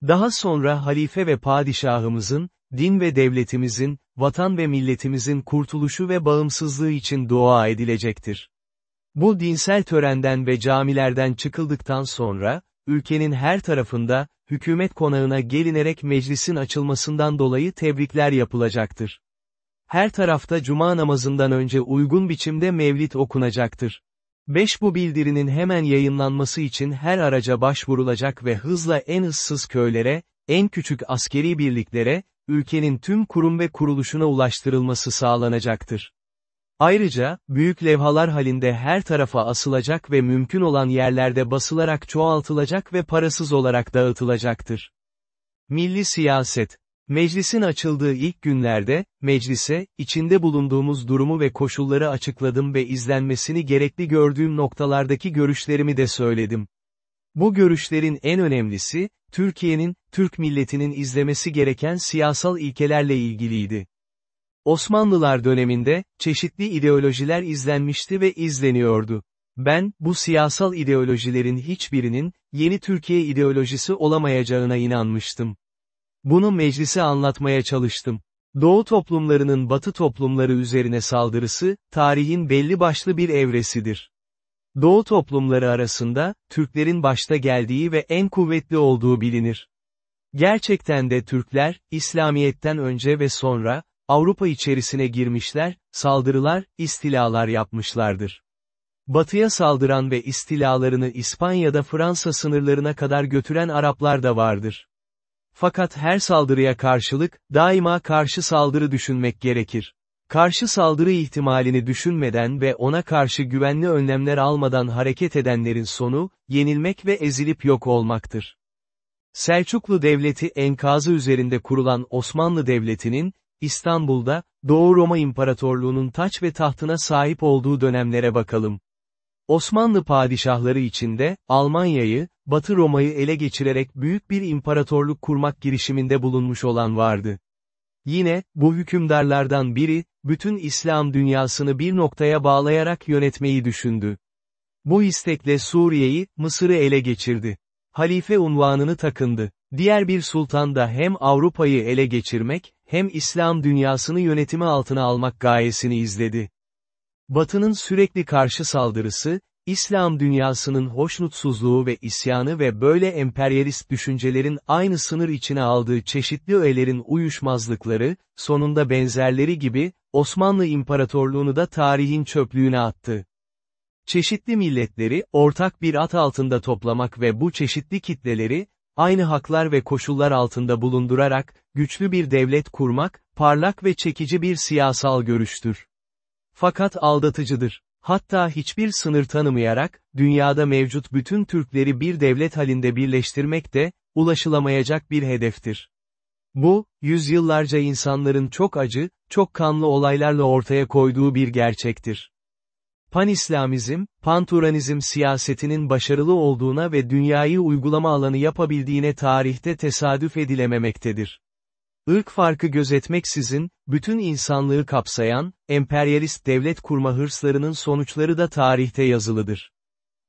Daha sonra halife ve padişahımızın, din ve devletimizin, vatan ve milletimizin kurtuluşu ve bağımsızlığı için dua edilecektir. Bu dinsel törenden ve camilerden çıkıldıktan sonra, ülkenin her tarafında, hükümet konağına gelinerek meclisin açılmasından dolayı tebrikler yapılacaktır. Her tarafta cuma namazından önce uygun biçimde mevlit okunacaktır. 5 Bu bildirinin hemen yayınlanması için her araca başvurulacak ve hızla en ıssız köylere, en küçük askeri birliklere, ülkenin tüm kurum ve kuruluşuna ulaştırılması sağlanacaktır. Ayrıca, büyük levhalar halinde her tarafa asılacak ve mümkün olan yerlerde basılarak çoğaltılacak ve parasız olarak dağıtılacaktır. Milli Siyaset Meclisin açıldığı ilk günlerde, meclise, içinde bulunduğumuz durumu ve koşulları açıkladım ve izlenmesini gerekli gördüğüm noktalardaki görüşlerimi de söyledim. Bu görüşlerin en önemlisi, Türkiye'nin, Türk milletinin izlemesi gereken siyasal ilkelerle ilgiliydi. Osmanlılar döneminde, çeşitli ideolojiler izlenmişti ve izleniyordu. Ben, bu siyasal ideolojilerin hiçbirinin, yeni Türkiye ideolojisi olamayacağına inanmıştım. Bunu meclise anlatmaya çalıştım. Doğu toplumlarının Batı toplumları üzerine saldırısı, tarihin belli başlı bir evresidir. Doğu toplumları arasında, Türklerin başta geldiği ve en kuvvetli olduğu bilinir. Gerçekten de Türkler, İslamiyet'ten önce ve sonra, Avrupa içerisine girmişler, saldırılar, istilalar yapmışlardır. Batıya saldıran ve istilalarını İspanya'da Fransa sınırlarına kadar götüren Araplar da vardır. Fakat her saldırıya karşılık, daima karşı saldırı düşünmek gerekir. Karşı saldırı ihtimalini düşünmeden ve ona karşı güvenli önlemler almadan hareket edenlerin sonu, yenilmek ve ezilip yok olmaktır. Selçuklu Devleti enkazı üzerinde kurulan Osmanlı Devleti'nin, İstanbul'da, Doğu Roma İmparatorluğu'nun taç ve tahtına sahip olduğu dönemlere bakalım. Osmanlı padişahları içinde, Almanya'yı, Batı Roma'yı ele geçirerek büyük bir imparatorluk kurmak girişiminde bulunmuş olan vardı. Yine, bu hükümdarlardan biri, bütün İslam dünyasını bir noktaya bağlayarak yönetmeyi düşündü. Bu istekle Suriye'yi, Mısır'ı ele geçirdi. Halife unvanını takındı. Diğer bir sultan da hem Avrupa'yı ele geçirmek, hem İslam dünyasını yönetimi altına almak gayesini izledi. Batı'nın sürekli karşı saldırısı, İslam dünyasının hoşnutsuzluğu ve isyanı ve böyle emperyalist düşüncelerin aynı sınır içine aldığı çeşitli öğelerin uyuşmazlıkları, sonunda benzerleri gibi, Osmanlı İmparatorluğunu da tarihin çöplüğüne attı. Çeşitli milletleri, ortak bir at altında toplamak ve bu çeşitli kitleleri, aynı haklar ve koşullar altında bulundurarak, güçlü bir devlet kurmak, parlak ve çekici bir siyasal görüştür. Fakat aldatıcıdır. Hatta hiçbir sınır tanımayarak, dünyada mevcut bütün Türkleri bir devlet halinde birleştirmek de, ulaşılamayacak bir hedeftir. Bu, yüzyıllarca insanların çok acı, çok kanlı olaylarla ortaya koyduğu bir gerçektir. Panislamizm, Panturanizm siyasetinin başarılı olduğuna ve dünyayı uygulama alanı yapabildiğine tarihte tesadüf edilememektedir. Irk farkı gözetmeksizin, bütün insanlığı kapsayan, emperyalist devlet kurma hırslarının sonuçları da tarihte yazılıdır.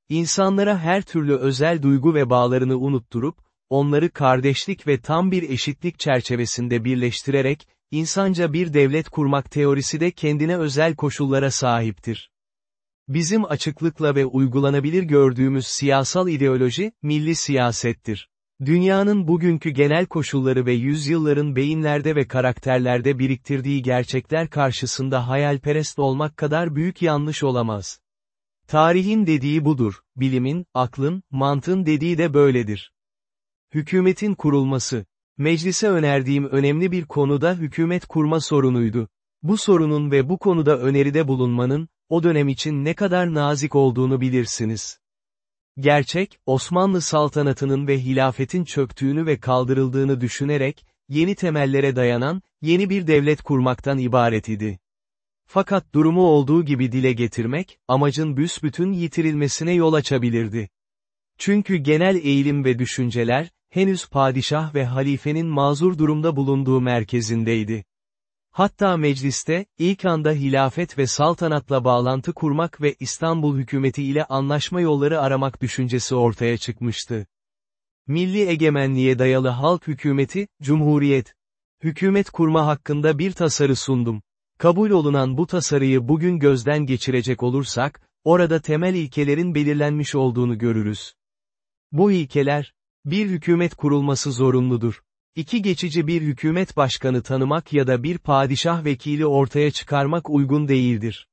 İnsanlara her türlü özel duygu ve bağlarını unutturup, onları kardeşlik ve tam bir eşitlik çerçevesinde birleştirerek, insanca bir devlet kurmak teorisi de kendine özel koşullara sahiptir. Bizim açıklıkla ve uygulanabilir gördüğümüz siyasal ideoloji, milli siyasettir. Dünyanın bugünkü genel koşulları ve yüzyılların beyinlerde ve karakterlerde biriktirdiği gerçekler karşısında hayalperest olmak kadar büyük yanlış olamaz. Tarihin dediği budur, bilimin, aklın, mantığın dediği de böyledir. Hükümetin kurulması. Meclise önerdiğim önemli bir konuda hükümet kurma sorunuydu. Bu sorunun ve bu konuda öneride bulunmanın, o dönem için ne kadar nazik olduğunu bilirsiniz. Gerçek, Osmanlı saltanatının ve hilafetin çöktüğünü ve kaldırıldığını düşünerek, yeni temellere dayanan, yeni bir devlet kurmaktan ibaret idi. Fakat durumu olduğu gibi dile getirmek, amacın büsbütün yitirilmesine yol açabilirdi. Çünkü genel eğilim ve düşünceler, henüz padişah ve halifenin mazur durumda bulunduğu merkezindeydi. Hatta mecliste, ilk anda hilafet ve saltanatla bağlantı kurmak ve İstanbul hükümeti ile anlaşma yolları aramak düşüncesi ortaya çıkmıştı. Milli egemenliğe dayalı halk hükümeti, cumhuriyet. Hükümet kurma hakkında bir tasarı sundum. Kabul olunan bu tasarıyı bugün gözden geçirecek olursak, orada temel ilkelerin belirlenmiş olduğunu görürüz. Bu ilkeler, bir hükümet kurulması zorunludur. İki geçici bir hükümet başkanı tanımak ya da bir padişah vekili ortaya çıkarmak uygun değildir.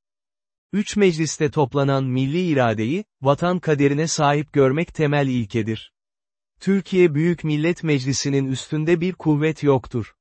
Üç mecliste toplanan milli iradeyi, vatan kaderine sahip görmek temel ilkedir. Türkiye Büyük Millet Meclisi'nin üstünde bir kuvvet yoktur.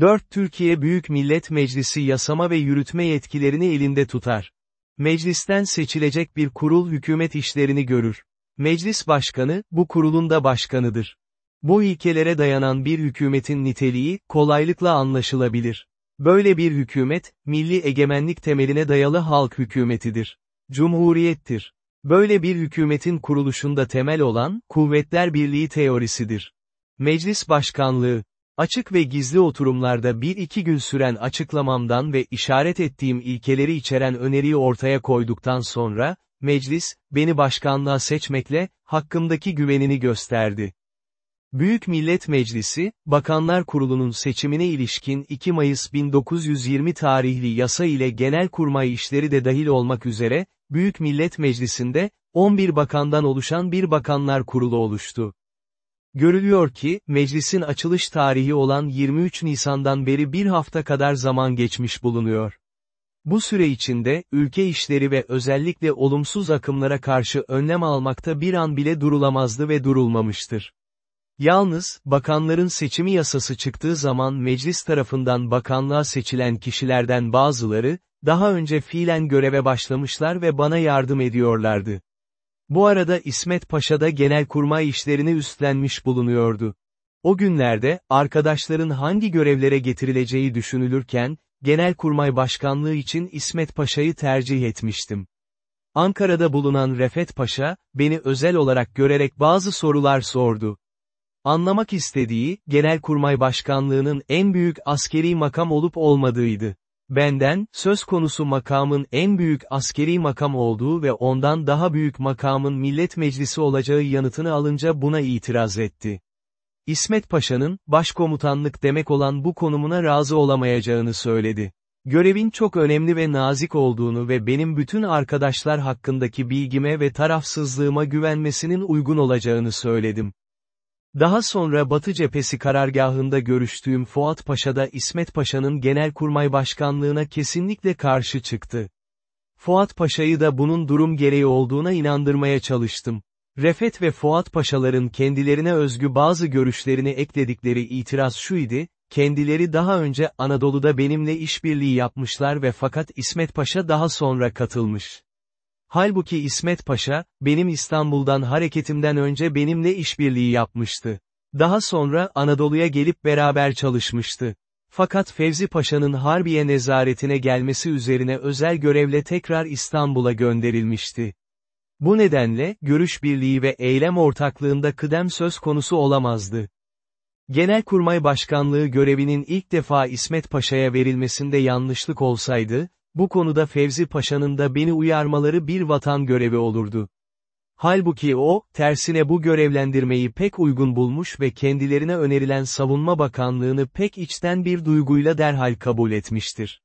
4. Türkiye Büyük Millet Meclisi yasama ve yürütme yetkilerini elinde tutar. Meclisten seçilecek bir kurul hükümet işlerini görür. Meclis başkanı, bu kurulun da başkanıdır. Bu ilkelere dayanan bir hükümetin niteliği, kolaylıkla anlaşılabilir. Böyle bir hükümet, milli egemenlik temeline dayalı halk hükümetidir. Cumhuriyettir. Böyle bir hükümetin kuruluşunda temel olan, kuvvetler birliği teorisidir. Meclis başkanlığı, Açık ve gizli oturumlarda bir iki gün süren açıklamamdan ve işaret ettiğim ilkeleri içeren öneriyi ortaya koyduktan sonra, meclis, beni başkanlığa seçmekle, hakkımdaki güvenini gösterdi. Büyük Millet Meclisi, Bakanlar Kurulu'nun seçimine ilişkin 2 Mayıs 1920 tarihli yasa ile genelkurmay işleri de dahil olmak üzere, Büyük Millet Meclisi'nde, 11 bakandan oluşan bir Bakanlar Kurulu oluştu. Görülüyor ki, meclisin açılış tarihi olan 23 Nisan'dan beri bir hafta kadar zaman geçmiş bulunuyor. Bu süre içinde, ülke işleri ve özellikle olumsuz akımlara karşı önlem almakta bir an bile durulamazdı ve durulmamıştır. Yalnız, bakanların seçimi yasası çıktığı zaman meclis tarafından bakanlığa seçilen kişilerden bazıları, daha önce fiilen göreve başlamışlar ve bana yardım ediyorlardı. Bu arada İsmet Paşa da genelkurmay işlerini üstlenmiş bulunuyordu. O günlerde, arkadaşların hangi görevlere getirileceği düşünülürken, Genelkurmay Başkanlığı için İsmet Paşa'yı tercih etmiştim. Ankara'da bulunan Refet Paşa, beni özel olarak görerek bazı sorular sordu. Anlamak istediği, Genelkurmay Başkanlığı'nın en büyük askeri makam olup olmadığıydı. Benden, söz konusu makamın en büyük askeri makam olduğu ve ondan daha büyük makamın millet meclisi olacağı yanıtını alınca buna itiraz etti. İsmet Paşa'nın, başkomutanlık demek olan bu konumuna razı olamayacağını söyledi. Görevin çok önemli ve nazik olduğunu ve benim bütün arkadaşlar hakkındaki bilgime ve tarafsızlığıma güvenmesinin uygun olacağını söyledim. Daha sonra Batı cephesi karargahında görüştüğüm Fuat Paşa da İsmet Paşa'nın genelkurmay başkanlığına kesinlikle karşı çıktı. Fuat Paşa'yı da bunun durum gereği olduğuna inandırmaya çalıştım. Refet ve Fuat Paşaların kendilerine özgü bazı görüşlerini ekledikleri itiraz şu idi, kendileri daha önce Anadolu'da benimle işbirliği yapmışlar ve fakat İsmet Paşa daha sonra katılmış. Halbuki İsmet Paşa, benim İstanbul'dan hareketimden önce benimle işbirliği yapmıştı. Daha sonra Anadolu'ya gelip beraber çalışmıştı. Fakat Fevzi Paşa'nın Harbiye nezaretine gelmesi üzerine özel görevle tekrar İstanbul'a gönderilmişti. Bu nedenle, görüş birliği ve eylem ortaklığında kıdem söz konusu olamazdı. Genelkurmay Başkanlığı görevinin ilk defa İsmet Paşa'ya verilmesinde yanlışlık olsaydı, bu konuda Fevzi Paşa'nın da beni uyarmaları bir vatan görevi olurdu. Halbuki o, tersine bu görevlendirmeyi pek uygun bulmuş ve kendilerine önerilen Savunma Bakanlığını pek içten bir duyguyla derhal kabul etmiştir.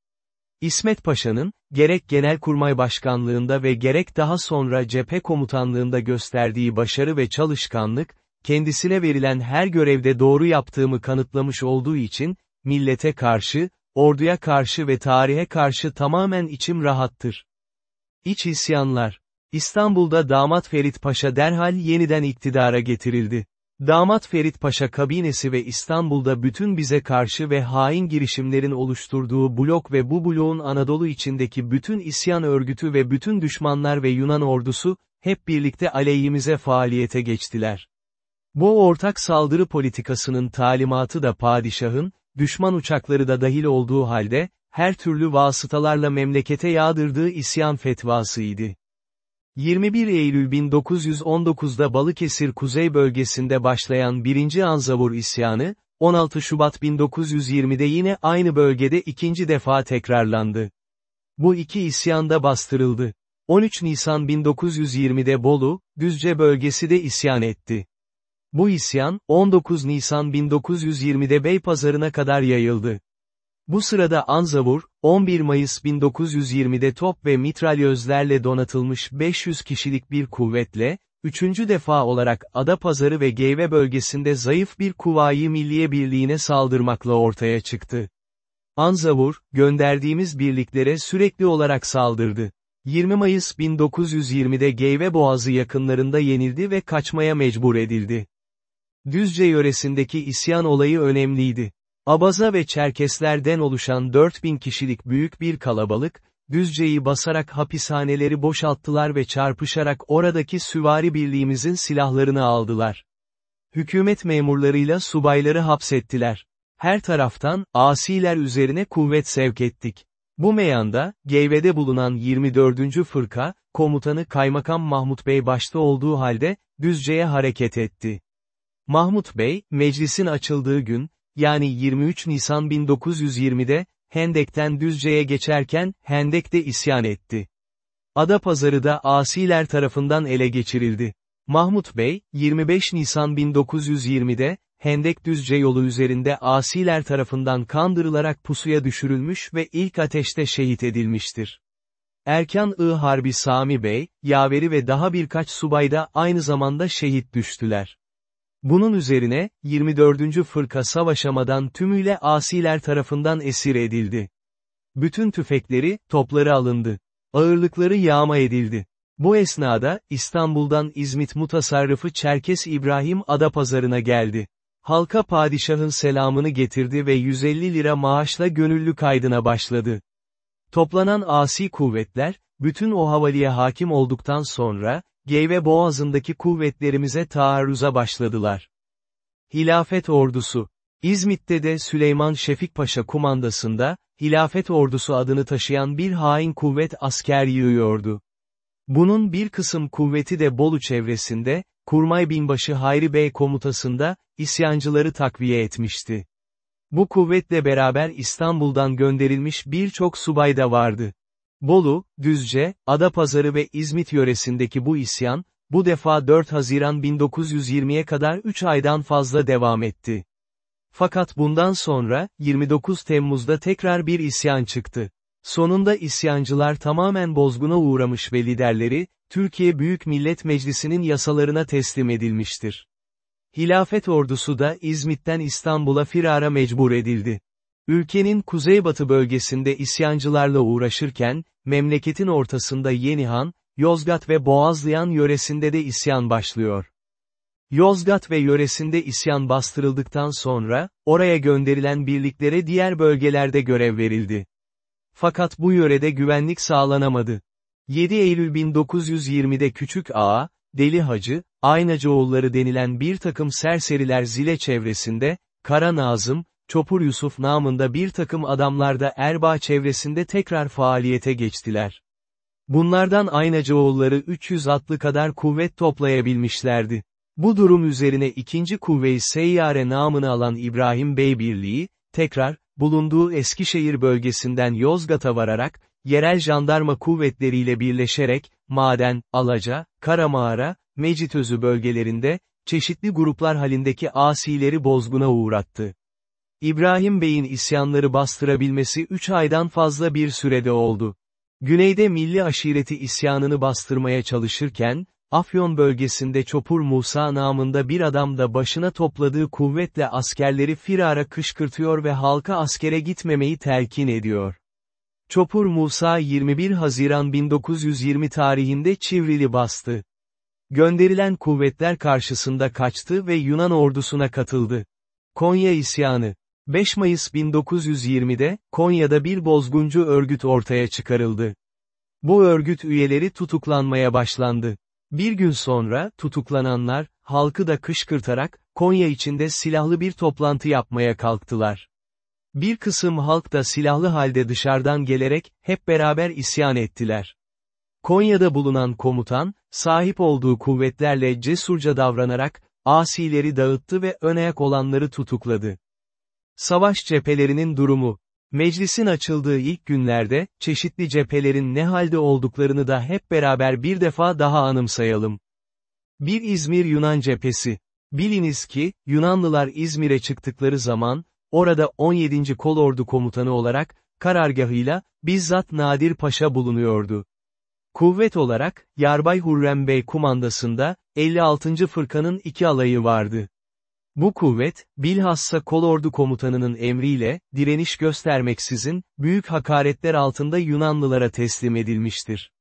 İsmet Paşa'nın, gerek Genelkurmay Başkanlığında ve gerek daha sonra cephe komutanlığında gösterdiği başarı ve çalışkanlık, kendisine verilen her görevde doğru yaptığımı kanıtlamış olduğu için, millete karşı, orduya karşı ve tarihe karşı tamamen içim rahattır. İç isyanlar. İstanbul'da damat Ferit Paşa derhal yeniden iktidara getirildi. Damat Ferit Paşa kabinesi ve İstanbul'da bütün bize karşı ve hain girişimlerin oluşturduğu blok ve bu bloğun Anadolu içindeki bütün isyan örgütü ve bütün düşmanlar ve Yunan ordusu, hep birlikte aleyhimize faaliyete geçtiler. Bu ortak saldırı politikasının talimatı da padişahın, düşman uçakları da dahil olduğu halde, her türlü vasıtalarla memlekete yağdırdığı isyan fetvasıydı. 21 Eylül 1919'da Balıkesir Kuzey bölgesinde başlayan 1. Anzavur isyanı, 16 Şubat 1920'de yine aynı bölgede ikinci defa tekrarlandı. Bu iki isyan da bastırıldı. 13 Nisan 1920'de Bolu, Düzce bölgesi de isyan etti. Bu isyan, 19 Nisan 1920'de Beypazarı'na kadar yayıldı. Bu sırada Anzavur, 11 Mayıs 1920'de top ve mitralyözlerle donatılmış 500 kişilik bir kuvvetle, üçüncü defa olarak Adapazarı ve Geyve bölgesinde zayıf bir Kuvayi Milliye Birliği'ne saldırmakla ortaya çıktı. Anzavur, gönderdiğimiz birliklere sürekli olarak saldırdı. 20 Mayıs 1920'de Geyve Boğazı yakınlarında yenildi ve kaçmaya mecbur edildi. Düzce yöresindeki isyan olayı önemliydi. Abaza ve Çerkeslerden oluşan 4000 kişilik büyük bir kalabalık, Düzce'yi basarak hapishaneleri boşalttılar ve çarpışarak oradaki süvari birliğimizin silahlarını aldılar. Hükümet memurlarıyla subayları hapsettiler. Her taraftan, asiler üzerine kuvvet sevk ettik. Bu meyanda, Geyve'de bulunan 24. Fırka, komutanı Kaymakam Mahmut Bey başta olduğu halde, Düzce'ye hareket etti. Mahmut Bey, meclisin açıldığı gün, yani 23 Nisan 1920'de, Hendek'ten Düzce'ye geçerken, Hendek'te isyan etti. Adapazarı da asiler tarafından ele geçirildi. Mahmut Bey, 25 Nisan 1920'de, Hendek Düzce yolu üzerinde asiler tarafından kandırılarak pusuya düşürülmüş ve ilk ateşte şehit edilmiştir. Erkan I Harbi Sami Bey, Yaveri ve daha birkaç subay da aynı zamanda şehit düştüler. Bunun üzerine, 24. fırka savaşamadan tümüyle asiler tarafından esir edildi. Bütün tüfekleri, topları alındı. Ağırlıkları yağma edildi. Bu esnada, İstanbul'dan İzmit mutasarrıfı Çerkes İbrahim Adapazarı'na geldi. Halka padişahın selamını getirdi ve 150 lira maaşla gönüllü kaydına başladı. Toplanan asi kuvvetler, bütün o havaliye hakim olduktan sonra, Geyve Boğazı'ndaki kuvvetlerimize taarruza başladılar. Hilafet Ordusu İzmit'te de Süleyman Şefik Paşa kumandasında, Hilafet Ordusu adını taşıyan bir hain kuvvet asker yığıyordu. Bunun bir kısım kuvveti de Bolu çevresinde, Kurmay Binbaşı Hayri Bey komutasında, isyancıları takviye etmişti. Bu kuvvetle beraber İstanbul'dan gönderilmiş birçok subay da vardı. Bolu, Düzce, Adapazarı ve İzmit yöresindeki bu isyan, bu defa 4 Haziran 1920'ye kadar 3 aydan fazla devam etti. Fakat bundan sonra, 29 Temmuz'da tekrar bir isyan çıktı. Sonunda isyancılar tamamen bozguna uğramış ve liderleri, Türkiye Büyük Millet Meclisi'nin yasalarına teslim edilmiştir. Hilafet ordusu da İzmit'ten İstanbul'a firara mecbur edildi. Ülkenin kuzeybatı bölgesinde isyancılarla uğraşırken, memleketin ortasında Yenihan, Yozgat ve Boğazlayan yöresinde de isyan başlıyor. Yozgat ve yöresinde isyan bastırıldıktan sonra, oraya gönderilen birliklere diğer bölgelerde görev verildi. Fakat bu yörede güvenlik sağlanamadı. 7 Eylül 1920'de Küçük Ağa, Deli Hacı, Aynacıoğulları denilen bir takım serseriler Zile çevresinde, Kara Nazım, Çopur Yusuf namında bir takım adamlar da Erbaa çevresinde tekrar faaliyete geçtiler. Bunlardan Aynacıoğulları 300 atlı kadar kuvvet toplayabilmişlerdi. Bu durum üzerine 2. Kuvve-i Seyyare namını alan İbrahim Bey Birliği, tekrar, bulunduğu Eskişehir bölgesinden Yozgat'a vararak, yerel jandarma kuvvetleriyle birleşerek, Maden, Alaca, Karamağara, Mecitözü bölgelerinde, çeşitli gruplar halindeki asileri bozguna uğrattı. İbrahim Bey'in isyanları bastırabilmesi 3 aydan fazla bir sürede oldu. Güneyde milli aşireti isyanını bastırmaya çalışırken, Afyon bölgesinde Çopur Musa namında bir adam da başına topladığı kuvvetle askerleri firara kışkırtıyor ve halka askere gitmemeyi telkin ediyor. Çopur Musa 21 Haziran 1920 tarihinde Çivrili bastı. gönderilen kuvvetler karşısında kaçtı ve Yunan ordusuna katıldı. Konya isyanı 5 Mayıs 1920'de, Konya'da bir bozguncu örgüt ortaya çıkarıldı. Bu örgüt üyeleri tutuklanmaya başlandı. Bir gün sonra, tutuklananlar, halkı da kışkırtarak, Konya içinde silahlı bir toplantı yapmaya kalktılar. Bir kısım halk da silahlı halde dışarıdan gelerek, hep beraber isyan ettiler. Konya'da bulunan komutan, sahip olduğu kuvvetlerle cesurca davranarak, asileri dağıttı ve önayak olanları tutukladı. Savaş cephelerinin durumu Meclisin açıldığı ilk günlerde, çeşitli cephelerin ne halde olduklarını da hep beraber bir defa daha anımsayalım. Bir İzmir Yunan cephesi. Biliniz ki, Yunanlılar İzmir'e çıktıkları zaman, orada 17. Kolordu komutanı olarak, karargahıyla, bizzat Nadir Paşa bulunuyordu. Kuvvet olarak, Yarbay Hurrem Bey kumandasında, 56. Fırkanın iki alayı vardı. Bu kuvvet, bilhassa kolordu komutanının emriyle, direniş göstermeksizin, büyük hakaretler altında Yunanlılara teslim edilmiştir.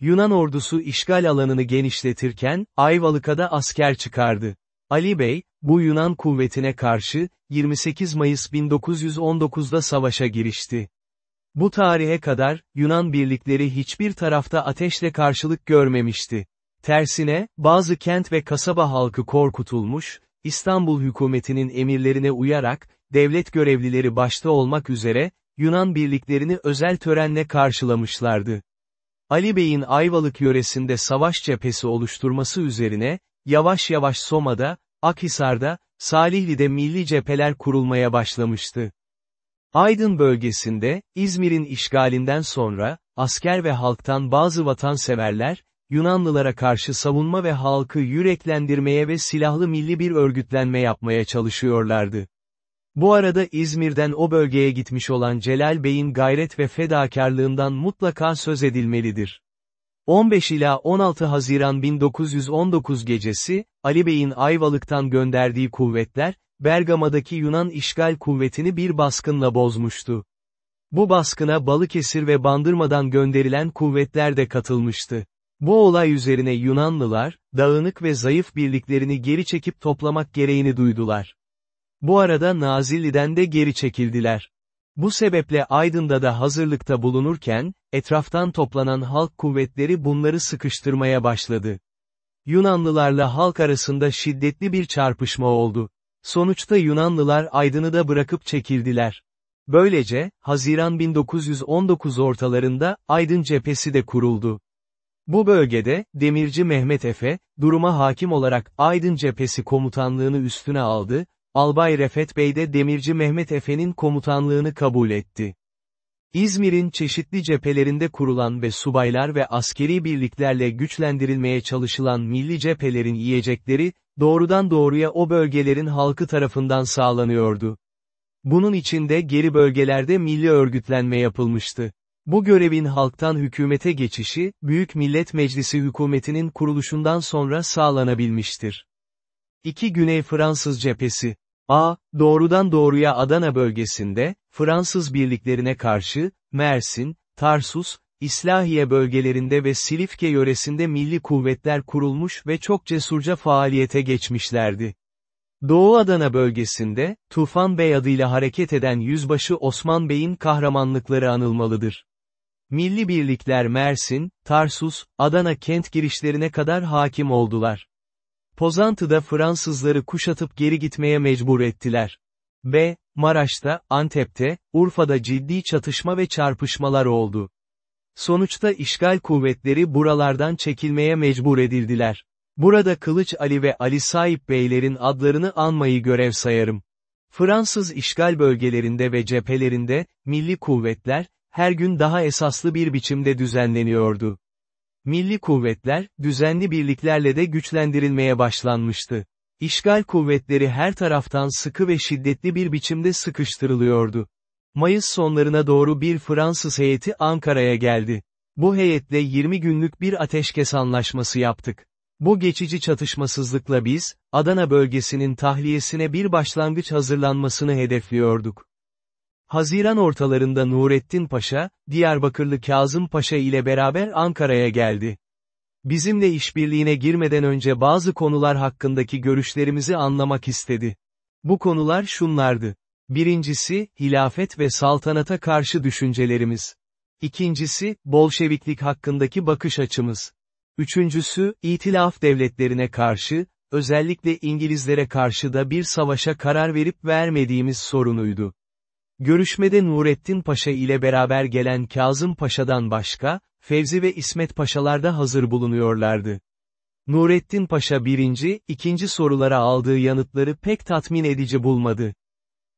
Yunan ordusu işgal alanını genişletirken, Ayvalık'a asker çıkardı. Ali Bey, bu Yunan kuvvetine karşı, 28 Mayıs 1919'da savaşa girişti. Bu tarihe kadar, Yunan birlikleri hiçbir tarafta ateşle karşılık görmemişti. Tersine, bazı kent ve kasaba halkı korkutulmuş, İstanbul hükümetinin emirlerine uyarak, devlet görevlileri başta olmak üzere, Yunan birliklerini özel törenle karşılamışlardı. Ali Bey'in Ayvalık yöresinde savaş cephesi oluşturması üzerine, yavaş yavaş Soma'da, Akhisar'da, Salihli'de milli cepheler kurulmaya başlamıştı. Aydın bölgesinde, İzmir'in işgalinden sonra, asker ve halktan bazı vatanseverler, Yunanlılara karşı savunma ve halkı yüreklendirmeye ve silahlı milli bir örgütlenme yapmaya çalışıyorlardı. Bu arada İzmir'den o bölgeye gitmiş olan Celal Bey'in gayret ve fedakarlığından mutlaka söz edilmelidir. 15 ila 16 Haziran 1919 gecesi, Ali Bey'in Ayvalık'tan gönderdiği kuvvetler, Bergama'daki Yunan işgal kuvvetini bir baskınla bozmuştu. Bu baskına Balıkesir ve Bandırma'dan gönderilen kuvvetler de katılmıştı. Bu olay üzerine Yunanlılar, dağınık ve zayıf birliklerini geri çekip toplamak gereğini duydular. Bu arada Nazilli'den de geri çekildiler. Bu sebeple Aydın'da da hazırlıkta bulunurken, etraftan toplanan halk kuvvetleri bunları sıkıştırmaya başladı. Yunanlılarla halk arasında şiddetli bir çarpışma oldu. Sonuçta Yunanlılar Aydın'ı da bırakıp çekildiler. Böylece, Haziran 1919 ortalarında, Aydın cephesi de kuruldu. Bu bölgede, Demirci Mehmet Efe, duruma hakim olarak Aydın cephesi komutanlığını üstüne aldı, Albay Refet Bey de Demirci Mehmet Efe'nin komutanlığını kabul etti. İzmir'in çeşitli cephelerinde kurulan ve subaylar ve askeri birliklerle güçlendirilmeye çalışılan milli cephelerin yiyecekleri, doğrudan doğruya o bölgelerin halkı tarafından sağlanıyordu. Bunun için de geri bölgelerde milli örgütlenme yapılmıştı. Bu görevin halktan hükümete geçişi, Büyük Millet Meclisi hükümetinin kuruluşundan sonra sağlanabilmiştir. 2 Güney Fransız Cephesi A. Doğrudan doğruya Adana bölgesinde, Fransız birliklerine karşı, Mersin, Tarsus, İslahiye bölgelerinde ve Silifke yöresinde milli kuvvetler kurulmuş ve çok cesurca faaliyete geçmişlerdi. Doğu Adana bölgesinde, Tufan Bey adıyla hareket eden Yüzbaşı Osman Bey'in kahramanlıkları anılmalıdır. Milli birlikler Mersin, Tarsus, Adana kent girişlerine kadar hakim oldular. Pozantı'da Fransızları kuşatıp geri gitmeye mecbur ettiler. B. Maraş'ta, Antep'te, Urfa'da ciddi çatışma ve çarpışmalar oldu. Sonuçta işgal kuvvetleri buralardan çekilmeye mecbur edildiler. Burada Kılıç Ali ve Ali Saip Beylerin adlarını anmayı görev sayarım. Fransız işgal bölgelerinde ve cephelerinde, milli kuvvetler, her gün daha esaslı bir biçimde düzenleniyordu. Milli kuvvetler, düzenli birliklerle de güçlendirilmeye başlanmıştı. İşgal kuvvetleri her taraftan sıkı ve şiddetli bir biçimde sıkıştırılıyordu. Mayıs sonlarına doğru bir Fransız heyeti Ankara'ya geldi. Bu heyetle 20 günlük bir ateşkes anlaşması yaptık. Bu geçici çatışmasızlıkla biz, Adana bölgesinin tahliyesine bir başlangıç hazırlanmasını hedefliyorduk. Haziran ortalarında Nurettin Paşa, Diyarbakırlı Kazım Paşa ile beraber Ankara'ya geldi. Bizimle işbirliğine girmeden önce bazı konular hakkındaki görüşlerimizi anlamak istedi. Bu konular şunlardı. Birincisi, hilafet ve saltanata karşı düşüncelerimiz. İkincisi, Bolşeviklik hakkındaki bakış açımız. Üçüncüsü, İtilaf devletlerine karşı, özellikle İngilizlere karşı da bir savaşa karar verip vermediğimiz sorunuydu. Görüşmede Nurettin Paşa ile beraber gelen Kazım Paşa'dan başka, Fevzi ve İsmet Paşalar da hazır bulunuyorlardı. Nurettin Paşa birinci, ikinci sorulara aldığı yanıtları pek tatmin edici bulmadı.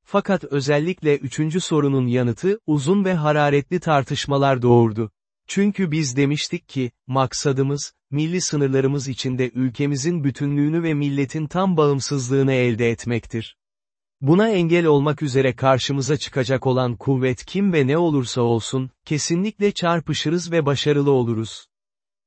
Fakat özellikle üçüncü sorunun yanıtı, uzun ve hararetli tartışmalar doğurdu. Çünkü biz demiştik ki, maksadımız, milli sınırlarımız içinde ülkemizin bütünlüğünü ve milletin tam bağımsızlığını elde etmektir. Buna engel olmak üzere karşımıza çıkacak olan kuvvet kim ve ne olursa olsun, kesinlikle çarpışırız ve başarılı oluruz.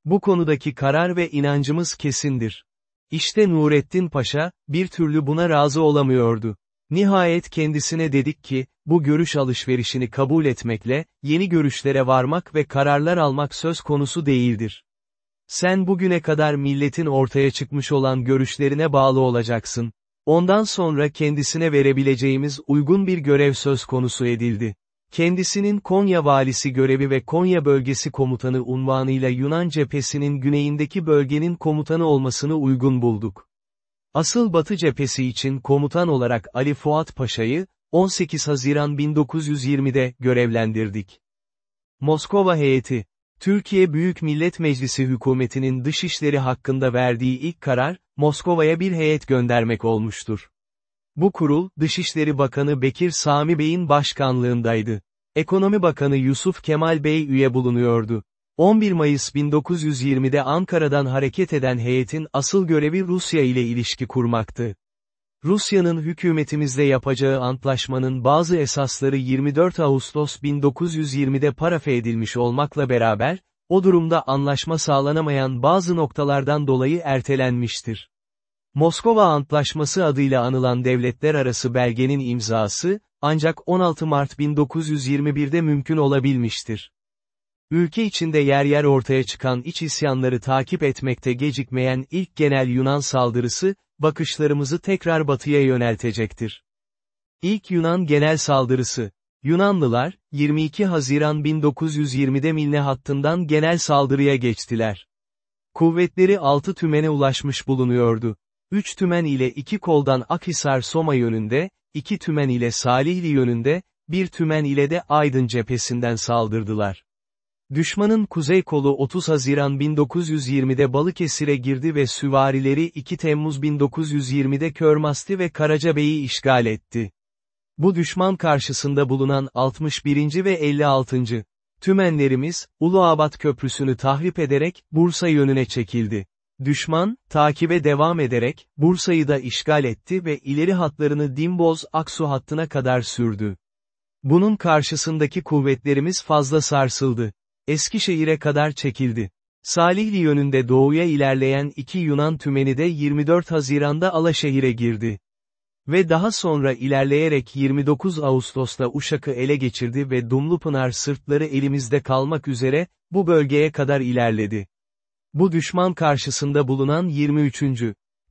Bu konudaki karar ve inancımız kesindir. İşte Nurettin Paşa, bir türlü buna razı olamıyordu. Nihayet kendisine dedik ki, bu görüş alışverişini kabul etmekle, yeni görüşlere varmak ve kararlar almak söz konusu değildir. Sen bugüne kadar milletin ortaya çıkmış olan görüşlerine bağlı olacaksın. Ondan sonra kendisine verebileceğimiz uygun bir görev söz konusu edildi. Kendisinin Konya valisi görevi ve Konya bölgesi komutanı unvanıyla Yunan cephesinin güneyindeki bölgenin komutanı olmasını uygun bulduk. Asıl Batı cephesi için komutan olarak Ali Fuat Paşa'yı, 18 Haziran 1920'de görevlendirdik. Moskova heyeti, Türkiye Büyük Millet Meclisi hükümetinin dışişleri hakkında verdiği ilk karar, Moskova'ya bir heyet göndermek olmuştur. Bu kurul, Dışişleri Bakanı Bekir Sami Bey'in başkanlığındaydı. Ekonomi Bakanı Yusuf Kemal Bey üye bulunuyordu. 11 Mayıs 1920'de Ankara'dan hareket eden heyetin asıl görevi Rusya ile ilişki kurmaktı. Rusya'nın hükümetimizle yapacağı antlaşmanın bazı esasları 24 Ağustos 1920'de parafe edilmiş olmakla beraber, o durumda anlaşma sağlanamayan bazı noktalardan dolayı ertelenmiştir. Moskova Antlaşması adıyla anılan devletler arası belgenin imzası, ancak 16 Mart 1921'de mümkün olabilmiştir. Ülke içinde yer yer ortaya çıkan iç isyanları takip etmekte gecikmeyen ilk genel Yunan saldırısı, bakışlarımızı tekrar batıya yöneltecektir. İlk Yunan genel saldırısı, Yunanlılar, 22 Haziran 1920'de Milne hattından genel saldırıya geçtiler. Kuvvetleri 6 tümene ulaşmış bulunuyordu. 3 tümen ile 2 koldan Akhisar Soma yönünde, 2 tümen ile Salihli yönünde, 1 tümen ile de Aydın cephesinden saldırdılar. Düşmanın kuzey kolu 30 Haziran 1920'de Balıkesir'e girdi ve süvarileri 2 Temmuz 1920'de Körmasti ve Karacabey'i işgal etti. Bu düşman karşısında bulunan 61. ve 56. tümenlerimiz, Uluabat Köprüsü'nü tahrip ederek, Bursa yönüne çekildi. Düşman, takibe devam ederek, Bursa'yı da işgal etti ve ileri hatlarını Dimboz-Aksu hattına kadar sürdü. Bunun karşısındaki kuvvetlerimiz fazla sarsıldı. Eskişehir'e kadar çekildi. Salihli yönünde doğuya ilerleyen iki Yunan tümeni de 24 Haziran'da Alaşehir'e girdi. Ve daha sonra ilerleyerek 29 Ağustos'ta Uşak'ı ele geçirdi ve Dumlupınar sırtları elimizde kalmak üzere, bu bölgeye kadar ilerledi. Bu düşman karşısında bulunan 23.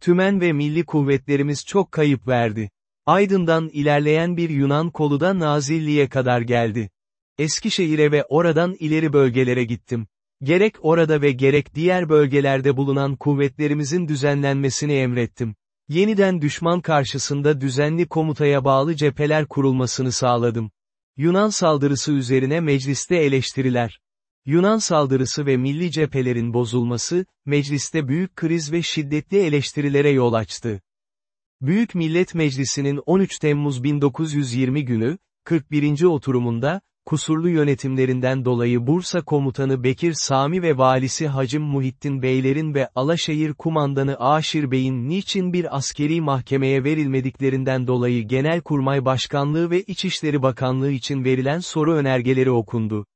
Tümen ve milli kuvvetlerimiz çok kayıp verdi. Aydın'dan ilerleyen bir Yunan kolu da Nazilli'ye kadar geldi. Eskişehir'e ve oradan ileri bölgelere gittim. Gerek orada ve gerek diğer bölgelerde bulunan kuvvetlerimizin düzenlenmesini emrettim. Yeniden düşman karşısında düzenli komutaya bağlı cepheler kurulmasını sağladım. Yunan saldırısı üzerine mecliste eleştiriler. Yunan saldırısı ve milli cephelerin bozulması, mecliste büyük kriz ve şiddetli eleştirilere yol açtı. Büyük Millet Meclisi'nin 13 Temmuz 1920 günü, 41. oturumunda, kusurlu yönetimlerinden dolayı Bursa Komutanı Bekir Sami ve Valisi Hacım Muhittin Beylerin ve Alaşehir Kumandanı Aşir Bey'in niçin bir askeri mahkemeye verilmediklerinden dolayı Genelkurmay Başkanlığı ve İçişleri Bakanlığı için verilen soru önergeleri okundu.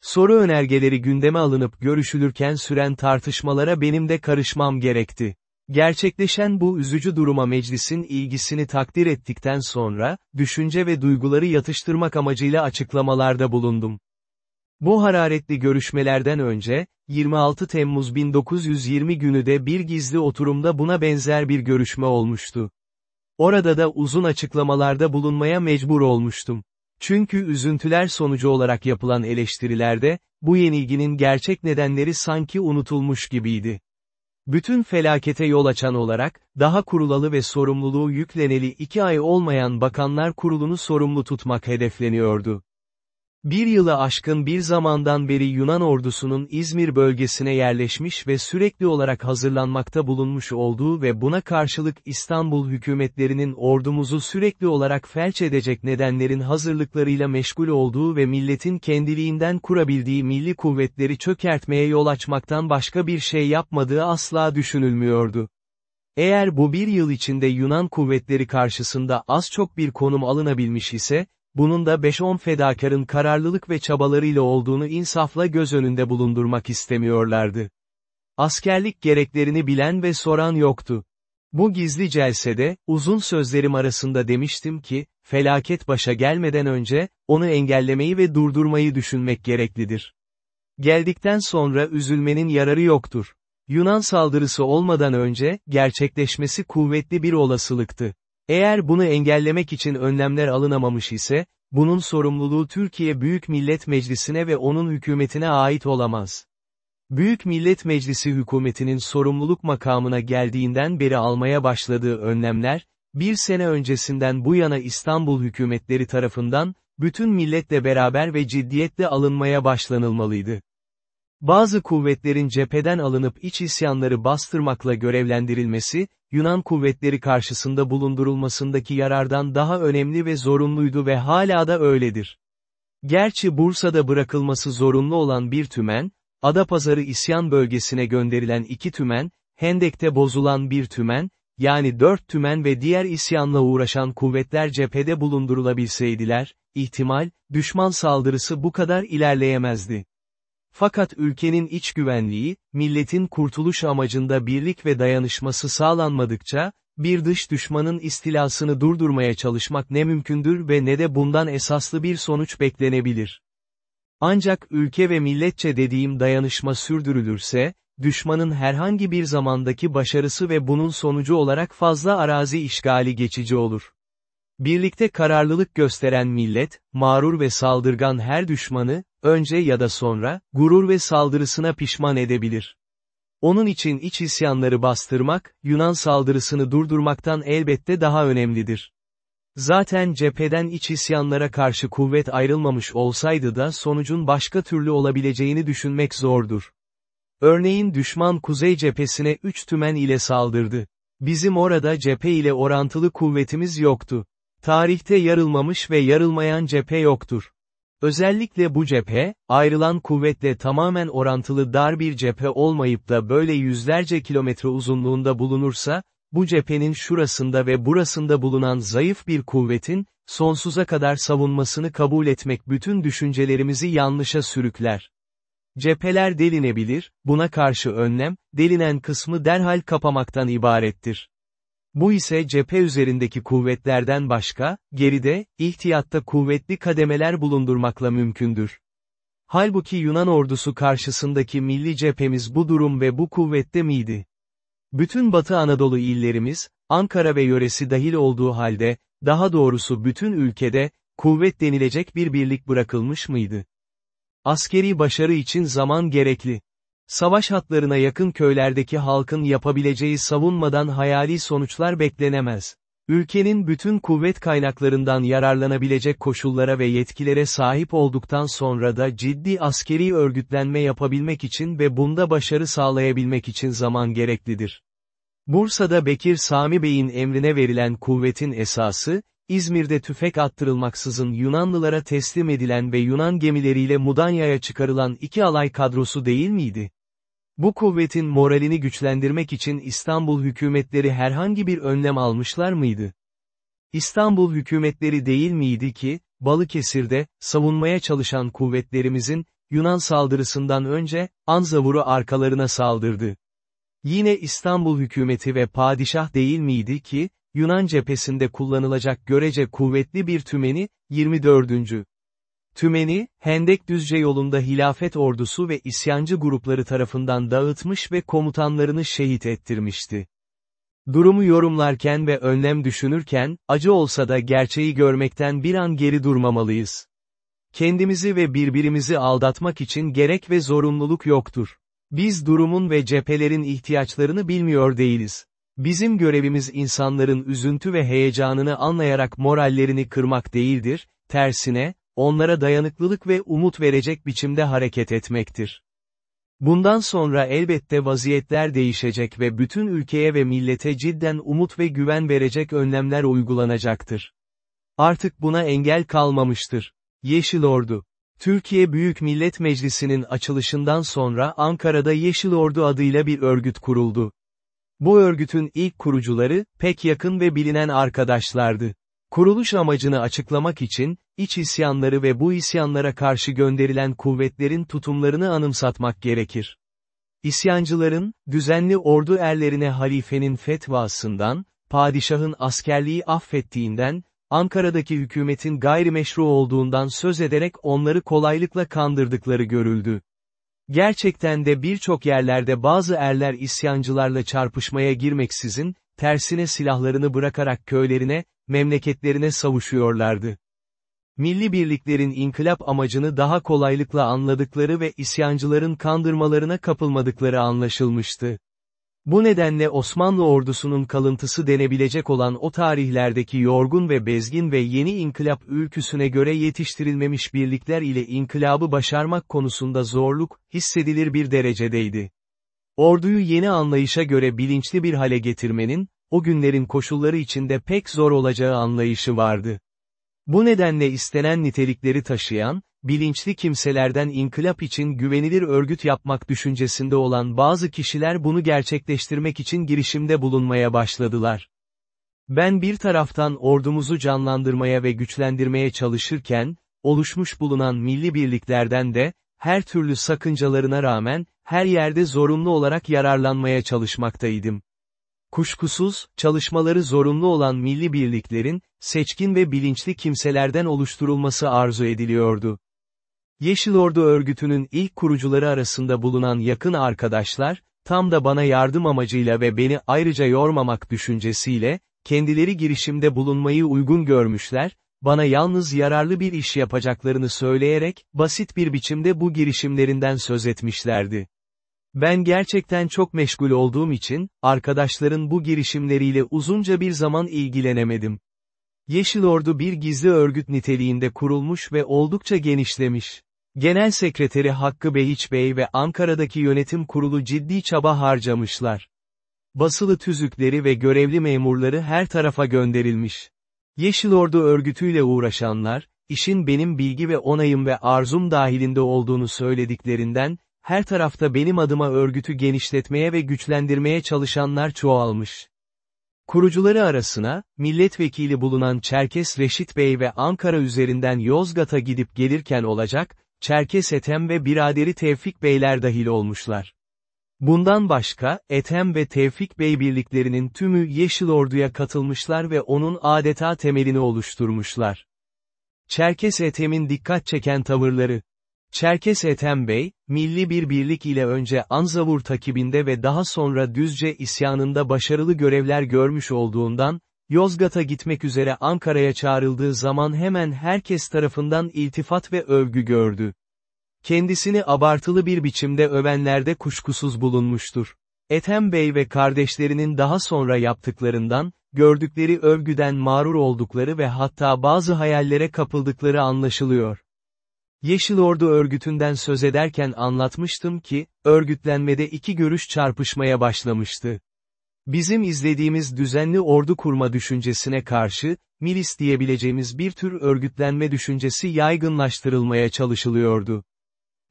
Soru önergeleri gündeme alınıp görüşülürken süren tartışmalara benim de karışmam gerekti. Gerçekleşen bu üzücü duruma meclisin ilgisini takdir ettikten sonra, düşünce ve duyguları yatıştırmak amacıyla açıklamalarda bulundum. Bu hararetli görüşmelerden önce, 26 Temmuz 1920 günü de bir gizli oturumda buna benzer bir görüşme olmuştu. Orada da uzun açıklamalarda bulunmaya mecbur olmuştum. Çünkü üzüntüler sonucu olarak yapılan eleştirilerde, bu yenilginin gerçek nedenleri sanki unutulmuş gibiydi. Bütün felakete yol açan olarak, daha kurulalı ve sorumluluğu yükleneli iki ay olmayan Bakanlar Kurulu'nu sorumlu tutmak hedefleniyordu. Bir yılı aşkın bir zamandan beri Yunan ordusunun İzmir bölgesine yerleşmiş ve sürekli olarak hazırlanmakta bulunmuş olduğu ve buna karşılık İstanbul hükümetlerinin ordumuzu sürekli olarak felç edecek nedenlerin hazırlıklarıyla meşgul olduğu ve milletin kendiliğinden kurabildiği milli kuvvetleri çökertmeye yol açmaktan başka bir şey yapmadığı asla düşünülmüyordu. Eğer bu bir yıl içinde Yunan kuvvetleri karşısında az çok bir konum alınabilmiş ise, bunun da 5-10 fedakarın kararlılık ve çabalarıyla olduğunu insafla göz önünde bulundurmak istemiyorlardı. Askerlik gereklerini bilen ve soran yoktu. Bu gizli celsede, uzun sözlerim arasında demiştim ki, felaket başa gelmeden önce, onu engellemeyi ve durdurmayı düşünmek gereklidir. Geldikten sonra üzülmenin yararı yoktur. Yunan saldırısı olmadan önce, gerçekleşmesi kuvvetli bir olasılıktı. Eğer bunu engellemek için önlemler alınamamış ise, bunun sorumluluğu Türkiye Büyük Millet Meclisi'ne ve onun hükümetine ait olamaz. Büyük Millet Meclisi hükümetinin sorumluluk makamına geldiğinden beri almaya başladığı önlemler, bir sene öncesinden bu yana İstanbul hükümetleri tarafından, bütün milletle beraber ve ciddiyetle alınmaya başlanılmalıydı. Bazı kuvvetlerin cepheden alınıp iç isyanları bastırmakla görevlendirilmesi, Yunan kuvvetleri karşısında bulundurulmasındaki yarardan daha önemli ve zorunluydu ve hala da öyledir. Gerçi Bursa'da bırakılması zorunlu olan bir tümen, Adapazarı isyan bölgesine gönderilen iki tümen, Hendek'te bozulan bir tümen, yani dört tümen ve diğer isyanla uğraşan kuvvetler cephede bulundurulabilseydiler, ihtimal, düşman saldırısı bu kadar ilerleyemezdi. Fakat ülkenin iç güvenliği, milletin kurtuluş amacında birlik ve dayanışması sağlanmadıkça, bir dış düşmanın istilasını durdurmaya çalışmak ne mümkündür ve ne de bundan esaslı bir sonuç beklenebilir. Ancak ülke ve milletçe dediğim dayanışma sürdürülürse, düşmanın herhangi bir zamandaki başarısı ve bunun sonucu olarak fazla arazi işgali geçici olur. Birlikte kararlılık gösteren millet, mağrur ve saldırgan her düşmanı, önce ya da sonra, gurur ve saldırısına pişman edebilir. Onun için iç isyanları bastırmak, Yunan saldırısını durdurmaktan elbette daha önemlidir. Zaten cepheden iç isyanlara karşı kuvvet ayrılmamış olsaydı da sonucun başka türlü olabileceğini düşünmek zordur. Örneğin düşman kuzey cephesine üç tümen ile saldırdı. Bizim orada cephe ile orantılı kuvvetimiz yoktu. Tarihte yarılmamış ve yarılmayan cephe yoktur. Özellikle bu cephe, ayrılan kuvvetle tamamen orantılı dar bir cephe olmayıp da böyle yüzlerce kilometre uzunluğunda bulunursa, bu cephenin şurasında ve burasında bulunan zayıf bir kuvvetin, sonsuza kadar savunmasını kabul etmek bütün düşüncelerimizi yanlışa sürükler. Cepheler delinebilir, buna karşı önlem, delinen kısmı derhal kapamaktan ibarettir. Bu ise cephe üzerindeki kuvvetlerden başka, geride, ihtiyatta kuvvetli kademeler bulundurmakla mümkündür. Halbuki Yunan ordusu karşısındaki milli cephemiz bu durum ve bu kuvvette miydi? Bütün Batı Anadolu illerimiz, Ankara ve yöresi dahil olduğu halde, daha doğrusu bütün ülkede, kuvvet denilecek bir birlik bırakılmış mıydı? Askeri başarı için zaman gerekli. Savaş hatlarına yakın köylerdeki halkın yapabileceği savunmadan hayali sonuçlar beklenemez. Ülkenin bütün kuvvet kaynaklarından yararlanabilecek koşullara ve yetkilere sahip olduktan sonra da ciddi askeri örgütlenme yapabilmek için ve bunda başarı sağlayabilmek için zaman gereklidir. Bursa'da Bekir Sami Bey'in emrine verilen kuvvetin esası, İzmir'de tüfek attırılmaksızın Yunanlılara teslim edilen ve Yunan gemileriyle Mudanya'ya çıkarılan iki alay kadrosu değil miydi? Bu kuvvetin moralini güçlendirmek için İstanbul hükümetleri herhangi bir önlem almışlar mıydı? İstanbul hükümetleri değil miydi ki, Balıkesir'de, savunmaya çalışan kuvvetlerimizin, Yunan saldırısından önce, Anzavur'u arkalarına saldırdı. Yine İstanbul hükümeti ve padişah değil miydi ki, Yunan cephesinde kullanılacak görece kuvvetli bir tümeni, 24. Tümeni, Hendek Düzce yolunda hilafet ordusu ve isyancı grupları tarafından dağıtmış ve komutanlarını şehit ettirmişti. Durumu yorumlarken ve önlem düşünürken, acı olsa da gerçeği görmekten bir an geri durmamalıyız. Kendimizi ve birbirimizi aldatmak için gerek ve zorunluluk yoktur. Biz durumun ve cephelerin ihtiyaçlarını bilmiyor değiliz. Bizim görevimiz insanların üzüntü ve heyecanını anlayarak morallerini kırmak değildir, tersine, onlara dayanıklılık ve umut verecek biçimde hareket etmektir. Bundan sonra elbette vaziyetler değişecek ve bütün ülkeye ve millete cidden umut ve güven verecek önlemler uygulanacaktır. Artık buna engel kalmamıştır. Yeşil Ordu Türkiye Büyük Millet Meclisi'nin açılışından sonra Ankara'da Yeşil Ordu adıyla bir örgüt kuruldu. Bu örgütün ilk kurucuları, pek yakın ve bilinen arkadaşlardı. Kuruluş amacını açıklamak için, iç isyanları ve bu isyanlara karşı gönderilen kuvvetlerin tutumlarını anımsatmak gerekir. İsyancıların, düzenli ordu erlerine halifenin fetvasından, padişahın askerliği affettiğinden, Ankara'daki hükümetin gayrimeşru olduğundan söz ederek onları kolaylıkla kandırdıkları görüldü. Gerçekten de birçok yerlerde bazı erler isyancılarla çarpışmaya girmeksizin, tersine silahlarını bırakarak köylerine, memleketlerine savuşuyorlardı. Milli birliklerin inkılap amacını daha kolaylıkla anladıkları ve isyancıların kandırmalarına kapılmadıkları anlaşılmıştı. Bu nedenle Osmanlı ordusunun kalıntısı denebilecek olan o tarihlerdeki yorgun ve bezgin ve yeni inkılap ülküsüne göre yetiştirilmemiş birlikler ile inkılabı başarmak konusunda zorluk, hissedilir bir derecedeydi. Orduyu yeni anlayışa göre bilinçli bir hale getirmenin, o günlerin koşulları içinde pek zor olacağı anlayışı vardı. Bu nedenle istenen nitelikleri taşıyan, bilinçli kimselerden inkılap için güvenilir örgüt yapmak düşüncesinde olan bazı kişiler bunu gerçekleştirmek için girişimde bulunmaya başladılar. Ben bir taraftan ordumuzu canlandırmaya ve güçlendirmeye çalışırken, oluşmuş bulunan milli birliklerden de, her türlü sakıncalarına rağmen, her yerde zorunlu olarak yararlanmaya çalışmaktaydım. Kuşkusuz, çalışmaları zorunlu olan milli birliklerin, seçkin ve bilinçli kimselerden oluşturulması arzu ediliyordu. Yeşil Ordu örgütünün ilk kurucuları arasında bulunan yakın arkadaşlar, tam da bana yardım amacıyla ve beni ayrıca yormamak düşüncesiyle, kendileri girişimde bulunmayı uygun görmüşler, bana yalnız yararlı bir iş yapacaklarını söyleyerek, basit bir biçimde bu girişimlerinden söz etmişlerdi. Ben gerçekten çok meşgul olduğum için, arkadaşların bu girişimleriyle uzunca bir zaman ilgilenemedim. Yeşil Ordu bir gizli örgüt niteliğinde kurulmuş ve oldukça genişlemiş. Genel Sekreteri Hakkı Behiç Bey ve Ankara'daki yönetim kurulu ciddi çaba harcamışlar. Basılı tüzükleri ve görevli memurları her tarafa gönderilmiş. Yeşil Ordu örgütüyle uğraşanlar, işin benim bilgi ve onayım ve arzum dahilinde olduğunu söylediklerinden, her tarafta benim adıma örgütü genişletmeye ve güçlendirmeye çalışanlar çoğalmış. Kurucuları arasına, milletvekili bulunan Çerkes Reşit Bey ve Ankara üzerinden Yozgat'a gidip gelirken olacak, Çerkes Ethem ve biraderi Tevfik Beyler dahil olmuşlar. Bundan başka, Ethem ve Tevfik Bey birliklerinin tümü Yeşil Ordu'ya katılmışlar ve onun adeta temelini oluşturmuşlar. Çerkes Ethem'in dikkat çeken tavırları, Çerkes Ethem Bey, milli bir birlik ile önce Anzavur takibinde ve daha sonra Düzce isyanında başarılı görevler görmüş olduğundan, Yozgat'a gitmek üzere Ankara'ya çağrıldığı zaman hemen herkes tarafından iltifat ve övgü gördü. Kendisini abartılı bir biçimde övenlerde kuşkusuz bulunmuştur. Ethem Bey ve kardeşlerinin daha sonra yaptıklarından, gördükleri övgüden mağrur oldukları ve hatta bazı hayallere kapıldıkları anlaşılıyor. Yeşil Ordu örgütünden söz ederken anlatmıştım ki, örgütlenmede iki görüş çarpışmaya başlamıştı. Bizim izlediğimiz düzenli ordu kurma düşüncesine karşı, milis diyebileceğimiz bir tür örgütlenme düşüncesi yaygınlaştırılmaya çalışılıyordu.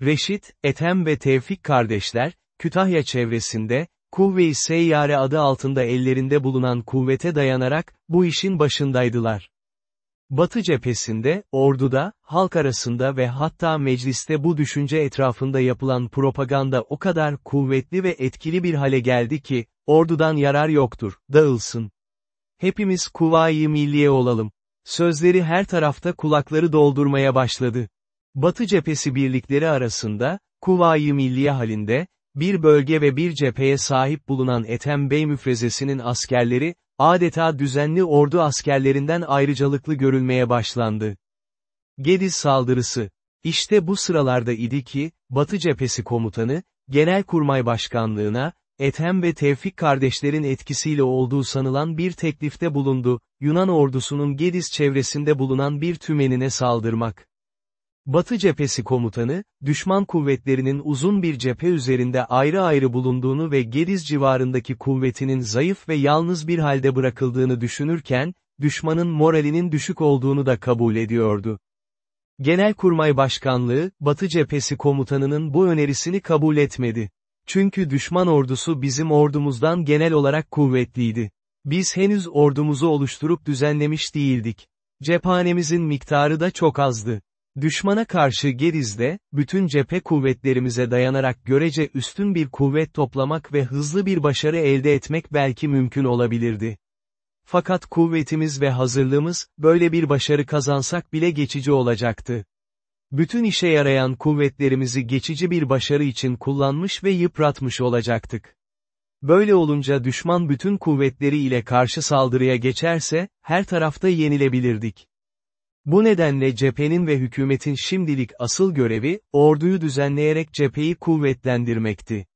Reşit, Ethem ve Tevfik kardeşler, Kütahya çevresinde, Kuvve-i Seyyare adı altında ellerinde bulunan kuvvete dayanarak, bu işin başındaydılar. Batı cephesinde, orduda, halk arasında ve hatta mecliste bu düşünce etrafında yapılan propaganda o kadar kuvvetli ve etkili bir hale geldi ki, ordudan yarar yoktur, dağılsın. Hepimiz kuvayi milliye olalım. Sözleri her tarafta kulakları doldurmaya başladı. Batı cephesi birlikleri arasında, Kuvayi Milliye halinde, bir bölge ve bir cepheye sahip bulunan Ethem Bey müfrezesinin askerleri, adeta düzenli ordu askerlerinden ayrıcalıklı görülmeye başlandı. Gediz saldırısı. İşte bu sıralarda idi ki, Batı cephesi komutanı, Genelkurmay Başkanlığına, Ethem ve Tevfik kardeşlerin etkisiyle olduğu sanılan bir teklifte bulundu, Yunan ordusunun Gediz çevresinde bulunan bir tümenine saldırmak. Batı cephesi komutanı, düşman kuvvetlerinin uzun bir cephe üzerinde ayrı ayrı bulunduğunu ve Gediz civarındaki kuvvetinin zayıf ve yalnız bir halde bırakıldığını düşünürken, düşmanın moralinin düşük olduğunu da kabul ediyordu. Genelkurmay Başkanlığı, Batı cephesi komutanının bu önerisini kabul etmedi. Çünkü düşman ordusu bizim ordumuzdan genel olarak kuvvetliydi. Biz henüz ordumuzu oluşturup düzenlemiş değildik. Cephanemizin miktarı da çok azdı. Düşmana karşı Geriz'de, bütün cephe kuvvetlerimize dayanarak görece üstün bir kuvvet toplamak ve hızlı bir başarı elde etmek belki mümkün olabilirdi. Fakat kuvvetimiz ve hazırlığımız, böyle bir başarı kazansak bile geçici olacaktı. Bütün işe yarayan kuvvetlerimizi geçici bir başarı için kullanmış ve yıpratmış olacaktık. Böyle olunca düşman bütün kuvvetleri ile karşı saldırıya geçerse, her tarafta yenilebilirdik. Bu nedenle cephenin ve hükümetin şimdilik asıl görevi, orduyu düzenleyerek cepheyi kuvvetlendirmekti.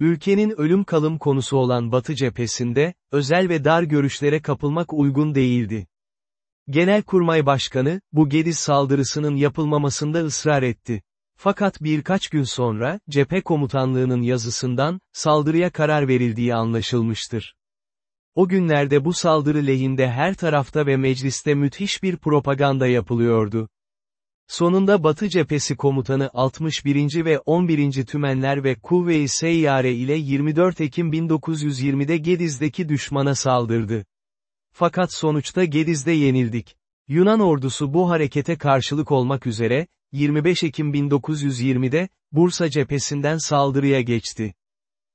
Ülkenin ölüm kalım konusu olan Batı cephesinde, özel ve dar görüşlere kapılmak uygun değildi. Genelkurmay Başkanı, bu Gediz saldırısının yapılmamasında ısrar etti. Fakat birkaç gün sonra, cephe komutanlığının yazısından, saldırıya karar verildiği anlaşılmıştır. O günlerde bu saldırı lehinde her tarafta ve mecliste müthiş bir propaganda yapılıyordu. Sonunda Batı Cephesi Komutanı 61. ve 11. Tümenler ve Kuvve-i Seyyare ile 24 Ekim 1920'de Gediz'deki düşmana saldırdı. Fakat sonuçta Gediz'de yenildik. Yunan ordusu bu harekete karşılık olmak üzere, 25 Ekim 1920'de, Bursa cephesinden saldırıya geçti.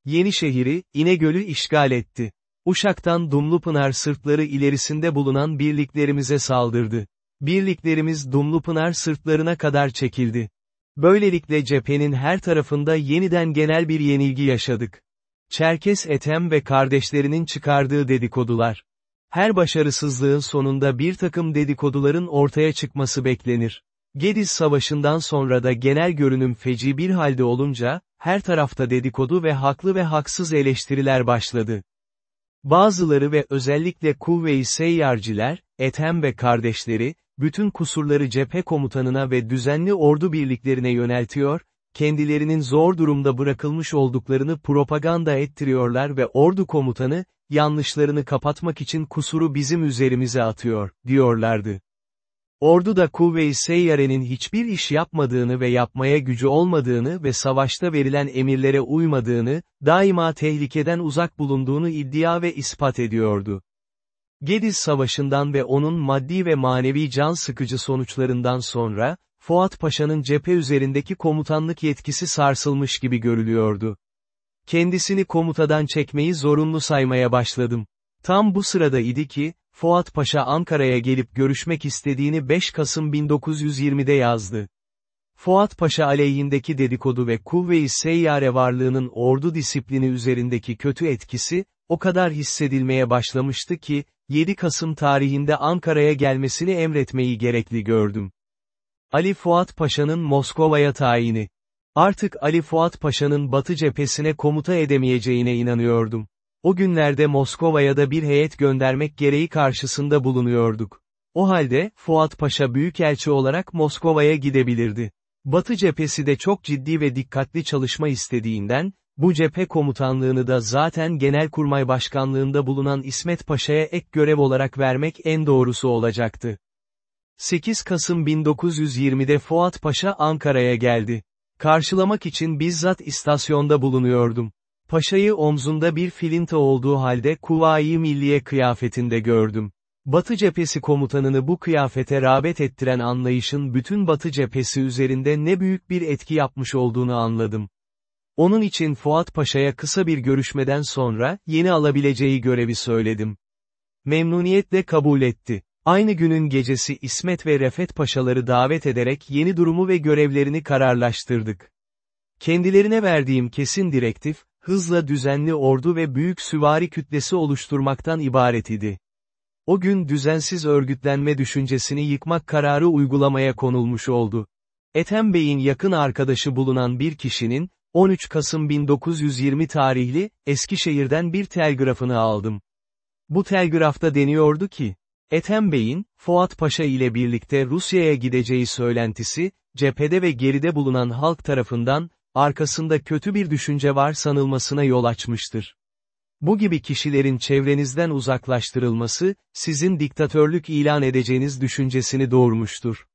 Yenişehir'i, İnegöl'ü işgal etti. Uşak'tan Dumlupınar sırtları ilerisinde bulunan birliklerimize saldırdı. Birliklerimiz Dumlupınar sırtlarına kadar çekildi. Böylelikle cephenin her tarafında yeniden genel bir yenilgi yaşadık. Çerkes Ethem ve kardeşlerinin çıkardığı dedikodular. Her başarısızlığın sonunda bir takım dedikoduların ortaya çıkması beklenir. Gediz Savaşı'ndan sonra da genel görünüm feci bir halde olunca, her tarafta dedikodu ve haklı ve haksız eleştiriler başladı. Bazıları ve özellikle kuvve-i seyyarciler, Ethem ve kardeşleri, bütün kusurları cephe komutanına ve düzenli ordu birliklerine yöneltiyor, kendilerinin zor durumda bırakılmış olduklarını propaganda ettiriyorlar ve ordu komutanı, yanlışlarını kapatmak için kusuru bizim üzerimize atıyor, diyorlardı. Ordu da Kuvve-i Seyyare'nin hiçbir iş yapmadığını ve yapmaya gücü olmadığını ve savaşta verilen emirlere uymadığını, daima tehlikeden uzak bulunduğunu iddia ve ispat ediyordu. Gediz Savaşı'ndan ve onun maddi ve manevi can sıkıcı sonuçlarından sonra, Fuat Paşa'nın cephe üzerindeki komutanlık yetkisi sarsılmış gibi görülüyordu. Kendisini komutadan çekmeyi zorunlu saymaya başladım. Tam bu sırada idi ki, Fuat Paşa Ankara'ya gelip görüşmek istediğini 5 Kasım 1920'de yazdı. Fuat Paşa aleyhindeki dedikodu ve kuvve-i seyyare varlığının ordu disiplini üzerindeki kötü etkisi, o kadar hissedilmeye başlamıştı ki, 7 Kasım tarihinde Ankara'ya gelmesini emretmeyi gerekli gördüm. Ali Fuat Paşa'nın Moskova'ya tayini. Artık Ali Fuat Paşa'nın Batı cephesine komuta edemeyeceğine inanıyordum. O günlerde Moskova'ya da bir heyet göndermek gereği karşısında bulunuyorduk. O halde, Fuat Paşa Büyükelçi olarak Moskova'ya gidebilirdi. Batı cephesi de çok ciddi ve dikkatli çalışma istediğinden, bu cephe komutanlığını da zaten Genelkurmay Başkanlığında bulunan İsmet Paşa'ya ek görev olarak vermek en doğrusu olacaktı. 8 Kasım 1920'de Fuat Paşa Ankara'ya geldi. Karşılamak için bizzat istasyonda bulunuyordum. Paşayı omzunda bir filinta olduğu halde Kuvayi Milliye kıyafetinde gördüm. Batı cephesi komutanını bu kıyafete rağbet ettiren anlayışın bütün Batı cephesi üzerinde ne büyük bir etki yapmış olduğunu anladım. Onun için Fuat Paşa'ya kısa bir görüşmeden sonra, yeni alabileceği görevi söyledim. Memnuniyetle kabul etti. Aynı günün gecesi İsmet ve Refet Paşaları davet ederek yeni durumu ve görevlerini kararlaştırdık. Kendilerine verdiğim kesin direktif, hızla düzenli ordu ve büyük süvari kütlesi oluşturmaktan ibaret idi. O gün düzensiz örgütlenme düşüncesini yıkmak kararı uygulamaya konulmuş oldu. Ethem Bey'in yakın arkadaşı bulunan bir kişinin, 13 Kasım 1920 tarihli, Eskişehir'den bir telgrafını aldım. Bu telgrafta deniyordu ki, Ethem Bey'in, Fuat Paşa ile birlikte Rusya'ya gideceği söylentisi, cephede ve geride bulunan halk tarafından, arkasında kötü bir düşünce var sanılmasına yol açmıştır. Bu gibi kişilerin çevrenizden uzaklaştırılması, sizin diktatörlük ilan edeceğiniz düşüncesini doğurmuştur.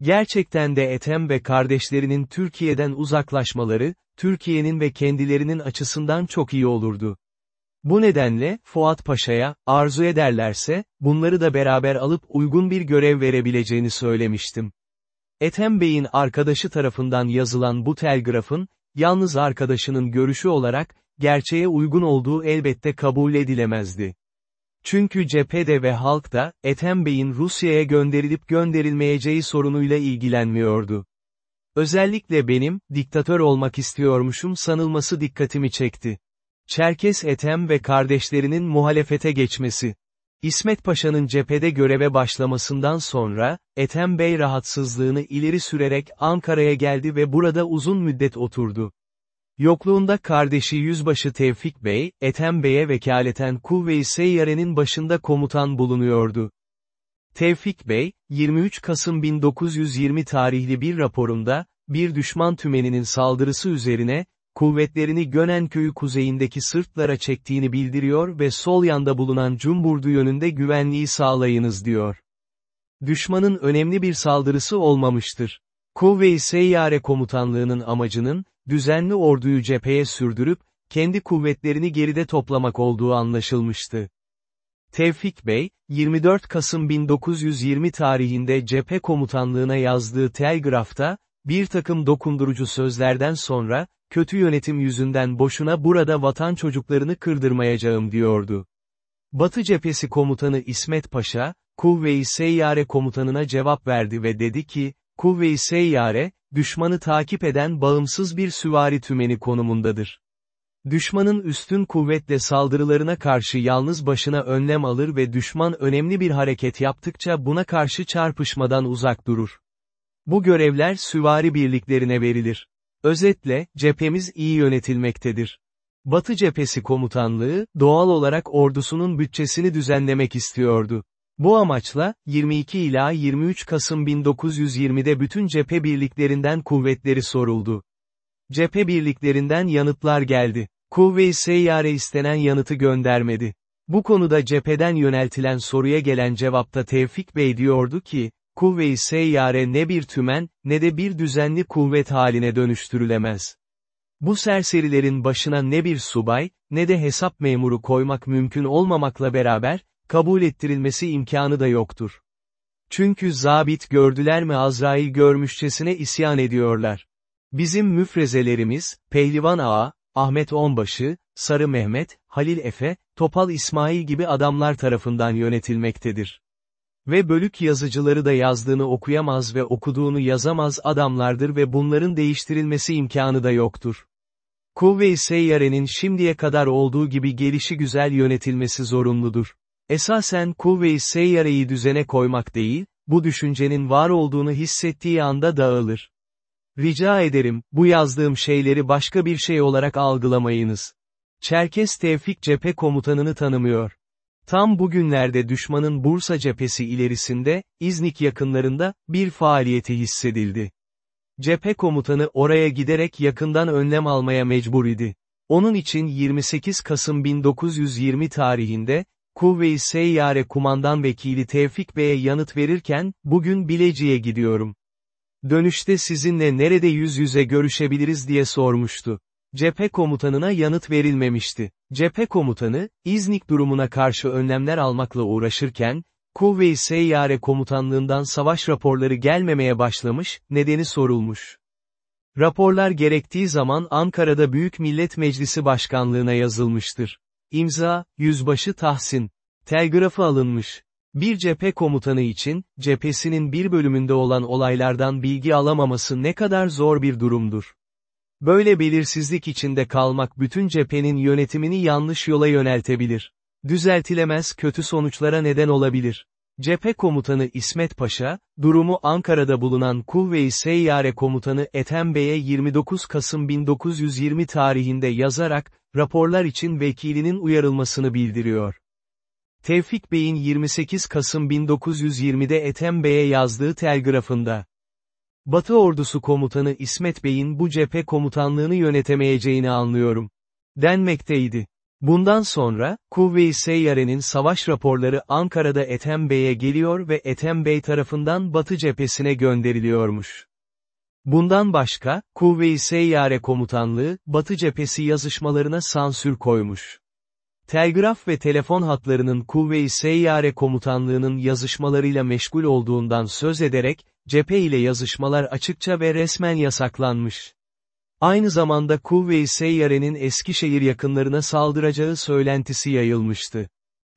Gerçekten de Ethem ve kardeşlerinin Türkiye'den uzaklaşmaları, Türkiye'nin ve kendilerinin açısından çok iyi olurdu. Bu nedenle, Fuat Paşa'ya, arzu ederlerse, bunları da beraber alıp uygun bir görev verebileceğini söylemiştim. Ethem Bey'in arkadaşı tarafından yazılan bu telgrafın, yalnız arkadaşının görüşü olarak, gerçeğe uygun olduğu elbette kabul edilemezdi. Çünkü cephede ve halk da, Ethem Bey'in Rusya'ya gönderilip gönderilmeyeceği sorunuyla ilgilenmiyordu. Özellikle benim, diktatör olmak istiyormuşum sanılması dikkatimi çekti. Çerkes Ethem ve kardeşlerinin muhalefete geçmesi. İsmet Paşa'nın cephede göreve başlamasından sonra, Ethem Bey rahatsızlığını ileri sürerek Ankara'ya geldi ve burada uzun müddet oturdu. Yokluğunda kardeşi Yüzbaşı Tevfik Bey, Ethem Bey'e vekaleten Kuvve-i Seyyare'nin başında komutan bulunuyordu. Tevfik Bey, 23 Kasım 1920 tarihli bir raporunda, bir düşman tümeninin saldırısı üzerine, kuvvetlerini Gönen köyü kuzeyindeki Sırplara çektiğini bildiriyor ve sol yanda bulunan Cumburdu yönünde güvenliği sağlayınız diyor. Düşmanın önemli bir saldırısı olmamıştır. Kuvve-i Seyyare komutanlığının amacının, düzenli orduyu cepheye sürdürüp, kendi kuvvetlerini geride toplamak olduğu anlaşılmıştı. Tevfik Bey, 24 Kasım 1920 tarihinde cephe komutanlığına yazdığı telgrafta, bir takım dokundurucu sözlerden sonra, kötü yönetim yüzünden boşuna burada vatan çocuklarını kırdırmayacağım diyordu. Batı cephesi komutanı İsmet Paşa, Kuvve-i Seyyare komutanına cevap verdi ve dedi ki, Kuvve-i Seyyare, düşmanı takip eden bağımsız bir süvari tümeni konumundadır. Düşmanın üstün kuvvetle saldırılarına karşı yalnız başına önlem alır ve düşman önemli bir hareket yaptıkça buna karşı çarpışmadan uzak durur. Bu görevler süvari birliklerine verilir. Özetle, cephemiz iyi yönetilmektedir. Batı cephesi komutanlığı, doğal olarak ordusunun bütçesini düzenlemek istiyordu. Bu amaçla, 22 ila 23 Kasım 1920'de bütün cephe birliklerinden kuvvetleri soruldu. Cephe birliklerinden yanıtlar geldi. Kuvve-i Seyyare istenen yanıtı göndermedi. Bu konuda cepheden yöneltilen soruya gelen cevapta Tevfik Bey diyordu ki, Kuvve-i Seyyare ne bir tümen, ne de bir düzenli kuvvet haline dönüştürülemez. Bu serserilerin başına ne bir subay, ne de hesap memuru koymak mümkün olmamakla beraber, kabul ettirilmesi imkanı da yoktur. Çünkü zabit gördüler mi Azrail görmüşçesine isyan ediyorlar. Bizim müfrezelerimiz, Pehlivan Ağa, Ahmet Onbaşı, Sarı Mehmet, Halil Efe, Topal İsmail gibi adamlar tarafından yönetilmektedir. Ve bölük yazıcıları da yazdığını okuyamaz ve okuduğunu yazamaz adamlardır ve bunların değiştirilmesi imkanı da yoktur. Kuvve-i Seyyare'nin şimdiye kadar olduğu gibi gelişi güzel yönetilmesi zorunludur. Esasen Kuvve-i Seyyare'yi düzene koymak değil, bu düşüncenin var olduğunu hissettiği anda dağılır. Rica ederim, bu yazdığım şeyleri başka bir şey olarak algılamayınız. Çerkes Tevfik cephe komutanını tanımıyor. Tam bugünlerde düşmanın Bursa cephesi ilerisinde, İznik yakınlarında, bir faaliyeti hissedildi. Cephe komutanı oraya giderek yakından önlem almaya mecbur idi. Onun için 28 Kasım 1920 tarihinde, Kuvve-i Seyyare Kumandan Vekili Tevfik Bey'e yanıt verirken, bugün Bilecik'e gidiyorum. Dönüşte sizinle nerede yüz yüze görüşebiliriz diye sormuştu. Cephe komutanına yanıt verilmemişti. Cephe komutanı, İznik durumuna karşı önlemler almakla uğraşırken, Kuvve-i Seyyare komutanlığından savaş raporları gelmemeye başlamış, nedeni sorulmuş. Raporlar gerektiği zaman Ankara'da Büyük Millet Meclisi Başkanlığına yazılmıştır. İmza, Yüzbaşı Tahsin. Telgrafı alınmış. Bir cephe komutanı için, cephesinin bir bölümünde olan olaylardan bilgi alamaması ne kadar zor bir durumdur. Böyle belirsizlik içinde kalmak bütün cephenin yönetimini yanlış yola yöneltebilir. Düzeltilemez kötü sonuçlara neden olabilir. Cephe komutanı İsmet Paşa, durumu Ankara'da bulunan Kuvve-i Seyyare komutanı Ethem Bey'e 29 Kasım 1920 tarihinde yazarak, raporlar için vekilinin uyarılmasını bildiriyor. Tevfik Bey'in 28 Kasım 1920'de Ethem Bey'e yazdığı telgrafında, Batı ordusu komutanı İsmet Bey'in bu cephe komutanlığını yönetemeyeceğini anlıyorum. Denmekteydi. Bundan sonra, Kuvve-i Seyyare'nin savaş raporları Ankara'da Ethem Bey'e geliyor ve Ethem Bey tarafından Batı cephesine gönderiliyormuş. Bundan başka, Kuvve-i Seyyare Komutanlığı, Batı cephesi yazışmalarına sansür koymuş. Telgraf ve telefon hatlarının Kuvve-i Seyyare Komutanlığının yazışmalarıyla meşgul olduğundan söz ederek, cephe ile yazışmalar açıkça ve resmen yasaklanmış. Aynı zamanda Kuvve-i Seyyare'nin Eskişehir yakınlarına saldıracağı söylentisi yayılmıştı.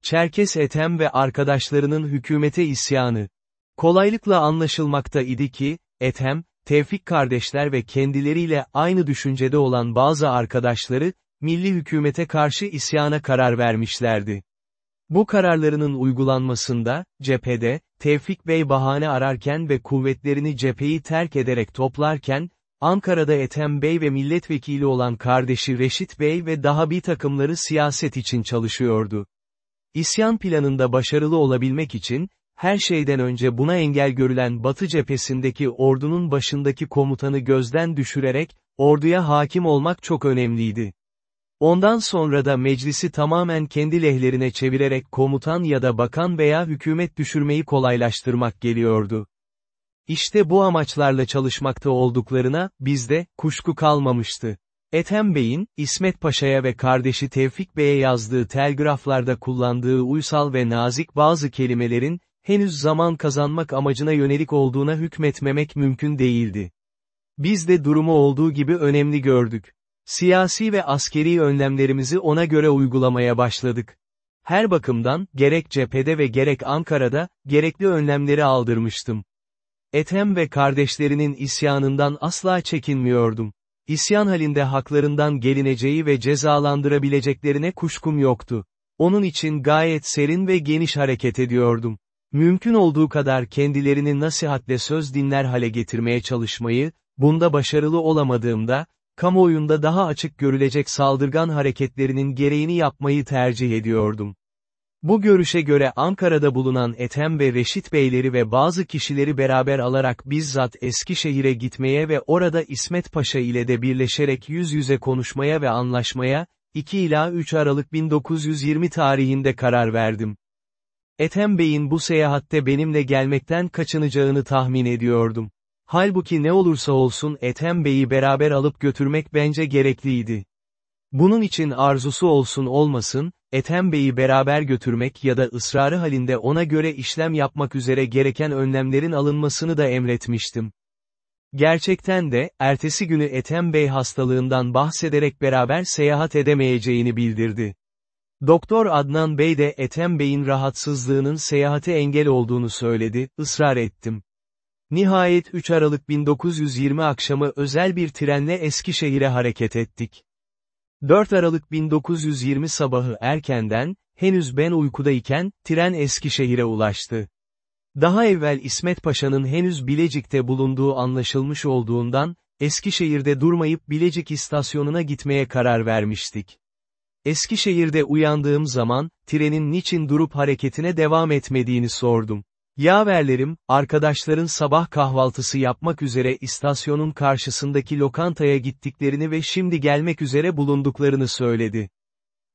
Çerkes Ethem ve arkadaşlarının hükümete isyanı. Kolaylıkla anlaşılmakta idi ki, Ethem, Tevfik kardeşler ve kendileriyle aynı düşüncede olan bazı arkadaşları, milli hükümete karşı isyana karar vermişlerdi. Bu kararlarının uygulanmasında, cephede, Tevfik Bey bahane ararken ve kuvvetlerini cepheyi terk ederek toplarken, Ankara'da Ethem Bey ve milletvekili olan kardeşi Reşit Bey ve daha bir takımları siyaset için çalışıyordu. İsyan planında başarılı olabilmek için, her şeyden önce buna engel görülen Batı cephesindeki ordunun başındaki komutanı gözden düşürerek, orduya hakim olmak çok önemliydi. Ondan sonra da meclisi tamamen kendi lehlerine çevirerek komutan ya da bakan veya hükümet düşürmeyi kolaylaştırmak geliyordu. İşte bu amaçlarla çalışmakta olduklarına, bizde, kuşku kalmamıştı. Ethem Bey'in, İsmet Paşa'ya ve kardeşi Tevfik Bey'e yazdığı telgraflarda kullandığı uysal ve nazik bazı kelimelerin, henüz zaman kazanmak amacına yönelik olduğuna hükmetmemek mümkün değildi. Biz de durumu olduğu gibi önemli gördük. Siyasi ve askeri önlemlerimizi ona göre uygulamaya başladık. Her bakımdan, gerek cephede ve gerek Ankara'da, gerekli önlemleri aldırmıştım. Ethem ve kardeşlerinin isyanından asla çekinmiyordum. İsyan halinde haklarından gelineceği ve cezalandırabileceklerine kuşkum yoktu. Onun için gayet serin ve geniş hareket ediyordum. Mümkün olduğu kadar kendilerini nasihatle söz dinler hale getirmeye çalışmayı, bunda başarılı olamadığımda, kamuoyunda daha açık görülecek saldırgan hareketlerinin gereğini yapmayı tercih ediyordum. Bu görüşe göre Ankara'da bulunan Ethem ve Reşit Beyleri ve bazı kişileri beraber alarak bizzat Eskişehir'e gitmeye ve orada İsmet Paşa ile de birleşerek yüz yüze konuşmaya ve anlaşmaya, 2 ila 3 Aralık 1920 tarihinde karar verdim. Ethem Bey'in bu seyahatte benimle gelmekten kaçınacağını tahmin ediyordum. Halbuki ne olursa olsun Ethem Bey'i beraber alıp götürmek bence gerekliydi. Bunun için arzusu olsun olmasın, Ethem Bey'i beraber götürmek ya da ısrarı halinde ona göre işlem yapmak üzere gereken önlemlerin alınmasını da emretmiştim. Gerçekten de, ertesi günü Ethem Bey hastalığından bahsederek beraber seyahat edemeyeceğini bildirdi. Doktor Adnan Bey de Ethem Bey'in rahatsızlığının seyahate engel olduğunu söyledi, ısrar ettim. Nihayet 3 Aralık 1920 akşamı özel bir trenle Eskişehir'e hareket ettik. 4 Aralık 1920 sabahı erkenden, henüz ben uykudayken, tren Eskişehir'e ulaştı. Daha evvel İsmet Paşa'nın henüz Bilecik'te bulunduğu anlaşılmış olduğundan, Eskişehir'de durmayıp Bilecik istasyonuna gitmeye karar vermiştik. Eskişehir'de uyandığım zaman, trenin niçin durup hareketine devam etmediğini sordum. Yaverlerim, arkadaşların sabah kahvaltısı yapmak üzere istasyonun karşısındaki lokantaya gittiklerini ve şimdi gelmek üzere bulunduklarını söyledi.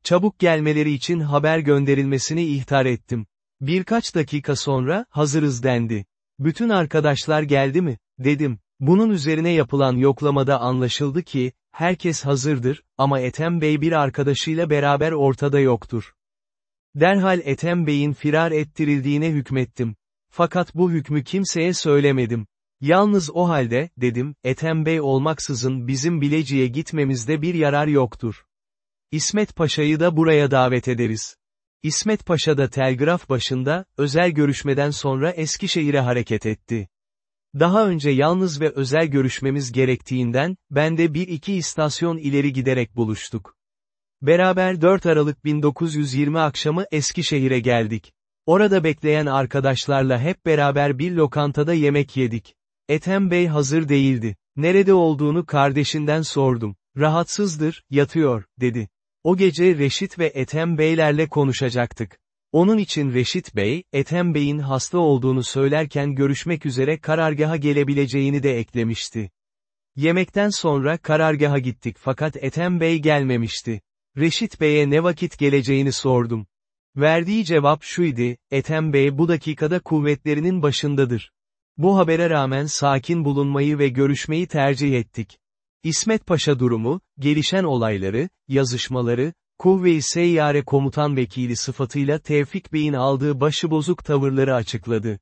Çabuk gelmeleri için haber gönderilmesini ihtar ettim. Birkaç dakika sonra, hazırız dendi. Bütün arkadaşlar geldi mi, dedim. Bunun üzerine yapılan yoklamada anlaşıldı ki, herkes hazırdır, ama Ethem Bey bir arkadaşıyla beraber ortada yoktur. Derhal Ethem Bey'in firar ettirildiğine hükmettim. Fakat bu hükmü kimseye söylemedim. Yalnız o halde, dedim, Ethem Bey olmaksızın bizim Bilecik'e gitmemizde bir yarar yoktur. İsmet Paşa'yı da buraya davet ederiz. İsmet Paşa da telgraf başında, özel görüşmeden sonra Eskişehir'e hareket etti. Daha önce yalnız ve özel görüşmemiz gerektiğinden, ben de bir iki istasyon ileri giderek buluştuk. Beraber 4 Aralık 1920 akşamı Eskişehir'e geldik. Orada bekleyen arkadaşlarla hep beraber bir lokantada yemek yedik. Ethem Bey hazır değildi. Nerede olduğunu kardeşinden sordum. Rahatsızdır, yatıyor, dedi. O gece Reşit ve Ethem Beylerle konuşacaktık. Onun için Reşit Bey, Ethem Bey'in hasta olduğunu söylerken görüşmek üzere karargaha gelebileceğini de eklemişti. Yemekten sonra karargaha gittik fakat Ethem Bey gelmemişti. Reşit Bey'e ne vakit geleceğini sordum. Verdiği cevap şuydu, Ethem Bey bu dakikada kuvvetlerinin başındadır. Bu habere rağmen sakin bulunmayı ve görüşmeyi tercih ettik. İsmet Paşa durumu, gelişen olayları, yazışmaları, Kuvve-i Seyyare Komutan Vekili sıfatıyla Tevfik Bey'in aldığı başıbozuk tavırları açıkladı.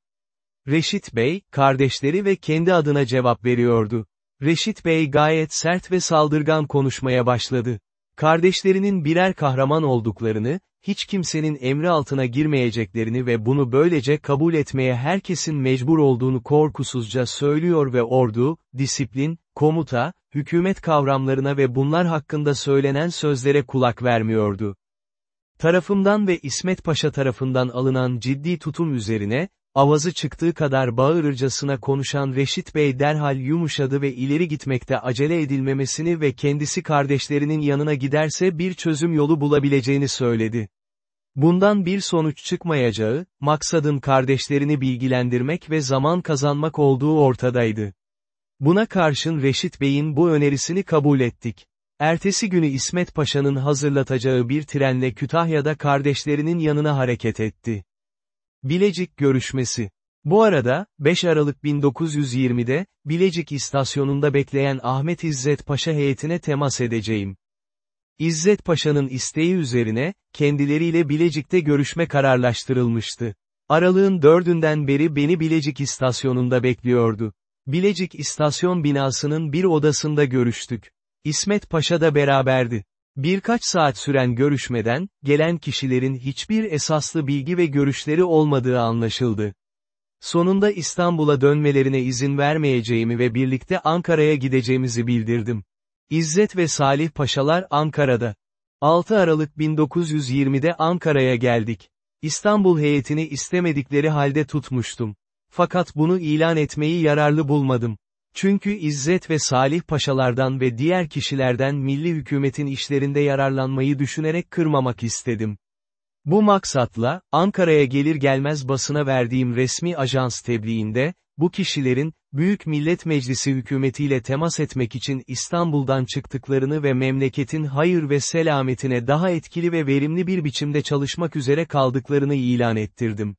Reşit Bey, kardeşleri ve kendi adına cevap veriyordu. Reşit Bey gayet sert ve saldırgan konuşmaya başladı. Kardeşlerinin birer kahraman olduklarını, hiç kimsenin emri altına girmeyeceklerini ve bunu böylece kabul etmeye herkesin mecbur olduğunu korkusuzca söylüyor ve ordu, disiplin, komuta, hükümet kavramlarına ve bunlar hakkında söylenen sözlere kulak vermiyordu. Tarafımdan ve İsmet Paşa tarafından alınan ciddi tutum üzerine, avazı çıktığı kadar bağırırcasına konuşan Reşit Bey derhal yumuşadı ve ileri gitmekte acele edilmemesini ve kendisi kardeşlerinin yanına giderse bir çözüm yolu bulabileceğini söyledi. Bundan bir sonuç çıkmayacağı, maksadın kardeşlerini bilgilendirmek ve zaman kazanmak olduğu ortadaydı. Buna karşın Reşit Bey'in bu önerisini kabul ettik. Ertesi günü İsmet Paşa'nın hazırlatacağı bir trenle Kütahya'da kardeşlerinin yanına hareket etti. Bilecik görüşmesi. Bu arada, 5 Aralık 1920'de, Bilecik istasyonunda bekleyen Ahmet İzzet Paşa heyetine temas edeceğim. İzzet Paşa'nın isteği üzerine, kendileriyle Bilecik'te görüşme kararlaştırılmıştı. Aralığın dördünden beri beni Bilecik istasyonunda bekliyordu. Bilecik istasyon binasının bir odasında görüştük. İsmet Paşa da beraberdi. Birkaç saat süren görüşmeden, gelen kişilerin hiçbir esaslı bilgi ve görüşleri olmadığı anlaşıldı. Sonunda İstanbul'a dönmelerine izin vermeyeceğimi ve birlikte Ankara'ya gideceğimizi bildirdim. İzzet ve Salih Paşalar Ankara'da. 6 Aralık 1920'de Ankara'ya geldik. İstanbul heyetini istemedikleri halde tutmuştum. Fakat bunu ilan etmeyi yararlı bulmadım. Çünkü İzzet ve Salih Paşalardan ve diğer kişilerden milli hükümetin işlerinde yararlanmayı düşünerek kırmamak istedim. Bu maksatla, Ankara'ya gelir gelmez basına verdiğim resmi ajans tebliğinde, bu kişilerin, Büyük Millet Meclisi hükümetiyle temas etmek için İstanbul'dan çıktıklarını ve memleketin hayır ve selametine daha etkili ve verimli bir biçimde çalışmak üzere kaldıklarını ilan ettirdim.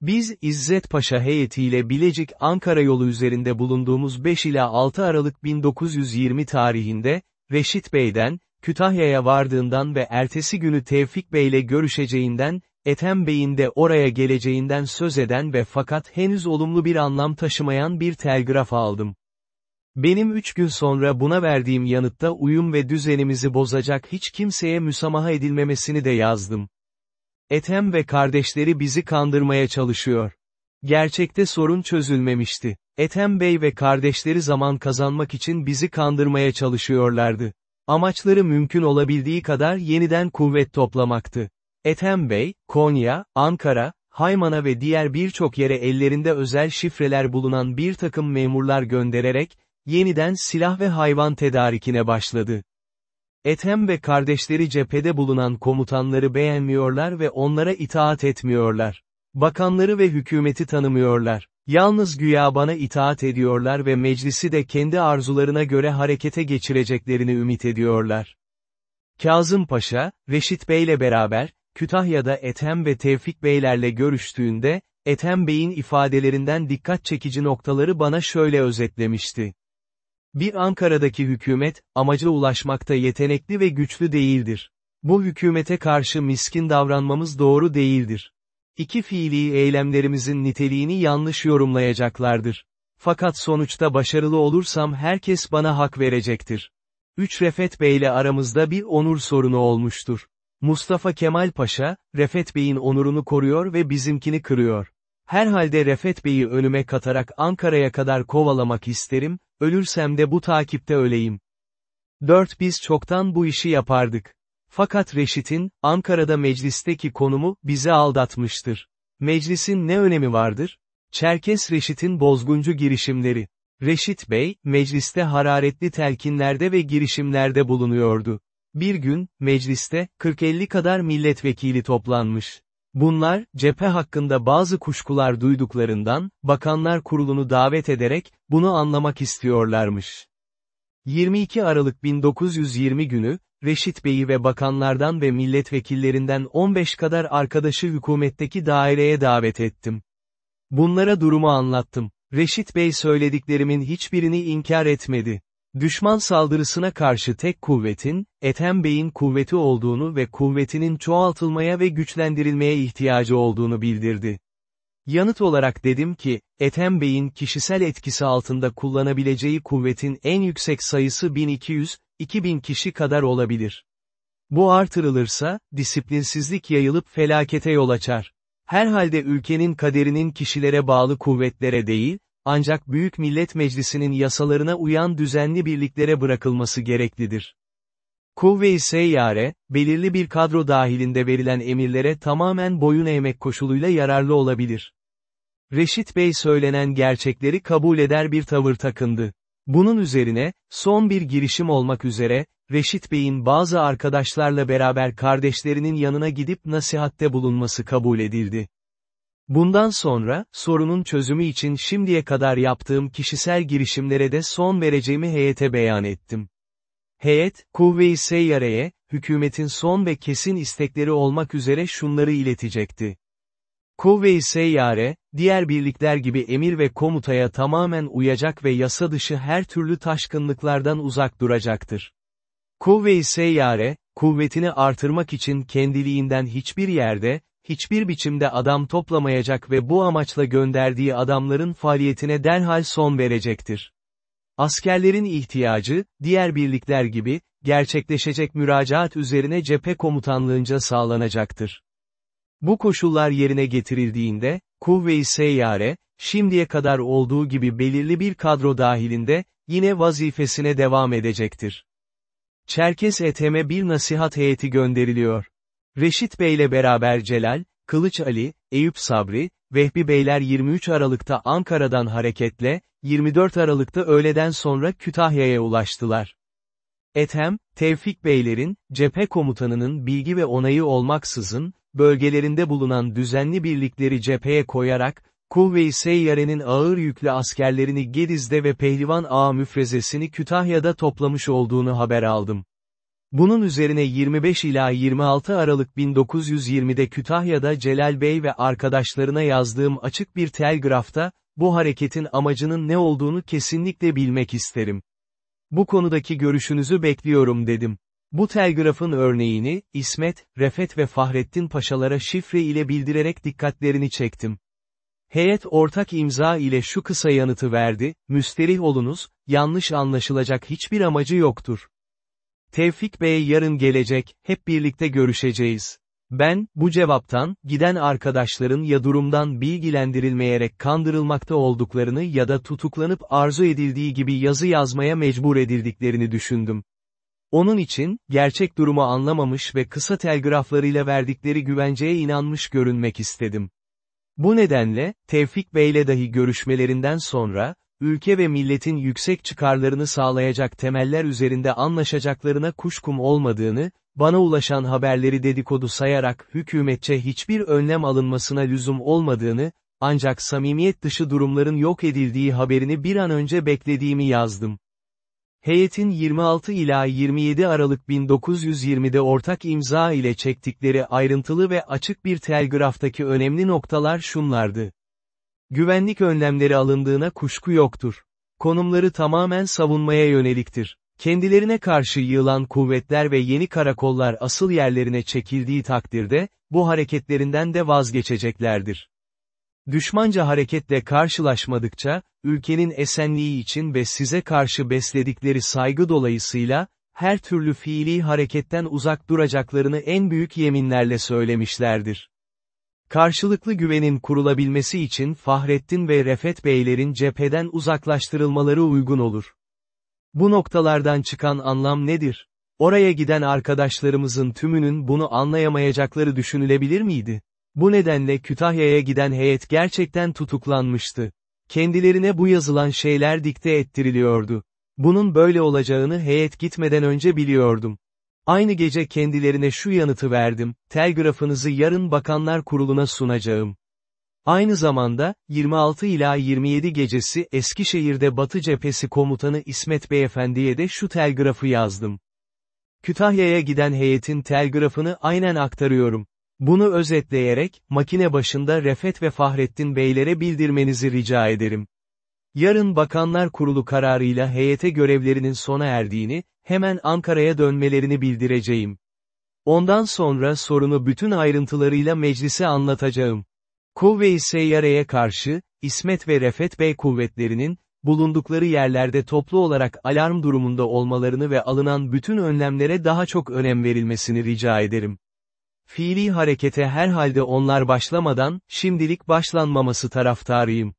Biz İzzet Paşa heyetiyle Bilecik Ankara yolu üzerinde bulunduğumuz 5 ila 6 Aralık 1920 tarihinde, Reşit Bey'den, Kütahya'ya vardığından ve ertesi günü Tevfik Bey'le görüşeceğinden, Ethem Bey'in de oraya geleceğinden söz eden ve fakat henüz olumlu bir anlam taşımayan bir telgraf aldım. Benim üç gün sonra buna verdiğim yanıtta uyum ve düzenimizi bozacak hiç kimseye müsamaha edilmemesini de yazdım. Ethem ve kardeşleri bizi kandırmaya çalışıyor. Gerçekte sorun çözülmemişti. Ethem Bey ve kardeşleri zaman kazanmak için bizi kandırmaya çalışıyorlardı. Amaçları mümkün olabildiği kadar yeniden kuvvet toplamaktı. Ethem Bey, Konya, Ankara, Haymana ve diğer birçok yere ellerinde özel şifreler bulunan bir takım memurlar göndererek, yeniden silah ve hayvan tedarikine başladı. Ethem ve kardeşleri cephede bulunan komutanları beğenmiyorlar ve onlara itaat etmiyorlar. Bakanları ve hükümeti tanımıyorlar. Yalnız güya bana itaat ediyorlar ve meclisi de kendi arzularına göre harekete geçireceklerini ümit ediyorlar. Kazım Paşa, Reşit Bey'le beraber, Kütahya'da Ethem ve Tevfik Beylerle görüştüğünde, Ethem Bey'in ifadelerinden dikkat çekici noktaları bana şöyle özetlemişti. Bir Ankara'daki hükümet, amaca ulaşmakta yetenekli ve güçlü değildir. Bu hükümete karşı miskin davranmamız doğru değildir. İki fiili eylemlerimizin niteliğini yanlış yorumlayacaklardır. Fakat sonuçta başarılı olursam herkes bana hak verecektir. Üç Refet Bey ile aramızda bir onur sorunu olmuştur. Mustafa Kemal Paşa, Refet Bey'in onurunu koruyor ve bizimkini kırıyor. Herhalde Refet Bey'i önüme katarak Ankara'ya kadar kovalamak isterim, ölürsem de bu takipte öleyim. Dört biz çoktan bu işi yapardık. Fakat Reşit'in, Ankara'da meclisteki konumu, bizi aldatmıştır. Meclisin ne önemi vardır? Çerkes Reşit'in bozguncu girişimleri. Reşit Bey, mecliste hararetli telkinlerde ve girişimlerde bulunuyordu. Bir gün, mecliste, 40-50 kadar milletvekili toplanmış. Bunlar, cephe hakkında bazı kuşkular duyduklarından, Bakanlar Kurulu'nu davet ederek, bunu anlamak istiyorlarmış. 22 Aralık 1920 günü, Reşit Bey'i ve bakanlardan ve milletvekillerinden 15 kadar arkadaşı hükümetteki daireye davet ettim. Bunlara durumu anlattım. Reşit Bey söylediklerimin hiçbirini inkar etmedi. Düşman saldırısına karşı tek kuvvetin, Ethem Bey'in kuvveti olduğunu ve kuvvetinin çoğaltılmaya ve güçlendirilmeye ihtiyacı olduğunu bildirdi. Yanıt olarak dedim ki, Ethem Bey'in kişisel etkisi altında kullanabileceği kuvvetin en yüksek sayısı 1200, 2000 kişi kadar olabilir. Bu artırılırsa, disiplinsizlik yayılıp felakete yol açar. Herhalde ülkenin kaderinin kişilere bağlı kuvvetlere değil, ancak Büyük Millet Meclisi'nin yasalarına uyan düzenli birliklere bırakılması gereklidir. Kuvve-i seyyare, belirli bir kadro dahilinde verilen emirlere tamamen boyun eğmek koşuluyla yararlı olabilir. Reşit Bey söylenen gerçekleri kabul eder bir tavır takındı. Bunun üzerine, son bir girişim olmak üzere, Reşit Bey'in bazı arkadaşlarla beraber kardeşlerinin yanına gidip nasihatte bulunması kabul edildi. Bundan sonra, sorunun çözümü için şimdiye kadar yaptığım kişisel girişimlere de son vereceğimi heyete beyan ettim. Heyet, Kuvve-i Seyyare'ye, hükümetin son ve kesin istekleri olmak üzere şunları iletecekti. Kuvve-i Seyyare, diğer birlikler gibi emir ve komutaya tamamen uyacak ve yasa dışı her türlü taşkınlıklardan uzak duracaktır. Kuvve-i Seyyare, kuvvetini artırmak için kendiliğinden hiçbir yerde, hiçbir biçimde adam toplamayacak ve bu amaçla gönderdiği adamların faaliyetine derhal son verecektir. Askerlerin ihtiyacı, diğer birlikler gibi, gerçekleşecek müracaat üzerine cephe komutanlığınca sağlanacaktır. Bu koşullar yerine getirildiğinde, kuvve-i seyyare, şimdiye kadar olduğu gibi belirli bir kadro dahilinde, yine vazifesine devam edecektir. Çerkes Ethem'e bir nasihat heyeti gönderiliyor. Reşit Bey ile beraber Celal, Kılıç Ali, Eyüp Sabri, Vehbi Beyler 23 Aralık'ta Ankara'dan hareketle, 24 Aralık'ta öğleden sonra Kütahya'ya ulaştılar. Ethem, Tevfik Beylerin, cephe komutanının bilgi ve onayı olmaksızın, bölgelerinde bulunan düzenli birlikleri cepheye koyarak, Kuvve-i Seyyare'nin ağır yüklü askerlerini Gediz'de ve Pehlivan Ağa müfrezesini Kütahya'da toplamış olduğunu haber aldım. Bunun üzerine 25 ila 26 Aralık 1920'de Kütahya'da Celal Bey ve arkadaşlarına yazdığım açık bir telgrafta, bu hareketin amacının ne olduğunu kesinlikle bilmek isterim. Bu konudaki görüşünüzü bekliyorum dedim. Bu telgrafın örneğini, İsmet, Refet ve Fahrettin Paşalara şifre ile bildirerek dikkatlerini çektim. Heyet ortak imza ile şu kısa yanıtı verdi, müsterih olunuz, yanlış anlaşılacak hiçbir amacı yoktur. Tevfik Bey yarın gelecek, hep birlikte görüşeceğiz. Ben, bu cevaptan, giden arkadaşların ya durumdan bilgilendirilmeyerek kandırılmakta olduklarını ya da tutuklanıp arzu edildiği gibi yazı yazmaya mecbur edildiklerini düşündüm. Onun için, gerçek durumu anlamamış ve kısa telgraflarıyla verdikleri güvenceye inanmış görünmek istedim. Bu nedenle, Tevfik Bey'le dahi görüşmelerinden sonra, ülke ve milletin yüksek çıkarlarını sağlayacak temeller üzerinde anlaşacaklarına kuşkum olmadığını, bana ulaşan haberleri dedikodu sayarak hükümetçe hiçbir önlem alınmasına lüzum olmadığını, ancak samimiyet dışı durumların yok edildiği haberini bir an önce beklediğimi yazdım. Heyetin 26 ila 27 Aralık 1920'de ortak imza ile çektikleri ayrıntılı ve açık bir telgraftaki önemli noktalar şunlardı. Güvenlik önlemleri alındığına kuşku yoktur. Konumları tamamen savunmaya yöneliktir. Kendilerine karşı yığılan kuvvetler ve yeni karakollar asıl yerlerine çekildiği takdirde, bu hareketlerinden de vazgeçeceklerdir. Düşmanca hareketle karşılaşmadıkça, ülkenin esenliği için ve size karşı besledikleri saygı dolayısıyla, her türlü fiili hareketten uzak duracaklarını en büyük yeminlerle söylemişlerdir. Karşılıklı güvenin kurulabilmesi için Fahrettin ve Refet Beylerin cepheden uzaklaştırılmaları uygun olur. Bu noktalardan çıkan anlam nedir? Oraya giden arkadaşlarımızın tümünün bunu anlayamayacakları düşünülebilir miydi? Bu nedenle Kütahya'ya giden heyet gerçekten tutuklanmıştı. Kendilerine bu yazılan şeyler dikte ettiriliyordu. Bunun böyle olacağını heyet gitmeden önce biliyordum. Aynı gece kendilerine şu yanıtı verdim, telgrafınızı yarın Bakanlar Kurulu'na sunacağım. Aynı zamanda, 26 ila 27 gecesi Eskişehir'de Batı Cephesi Komutanı İsmet Beyefendi'ye de şu telgrafı yazdım. Kütahya'ya giden heyetin telgrafını aynen aktarıyorum. Bunu özetleyerek, makine başında Refet ve Fahrettin Beylere bildirmenizi rica ederim. Yarın Bakanlar Kurulu kararıyla heyete görevlerinin sona erdiğini, hemen Ankara'ya dönmelerini bildireceğim. Ondan sonra sorunu bütün ayrıntılarıyla meclise anlatacağım. Kuvve-i Seyyare'ye karşı, İsmet ve Refet Bey kuvvetlerinin, bulundukları yerlerde toplu olarak alarm durumunda olmalarını ve alınan bütün önlemlere daha çok önem verilmesini rica ederim. Fiili harekete herhalde onlar başlamadan, şimdilik başlanmaması taraftarıyım.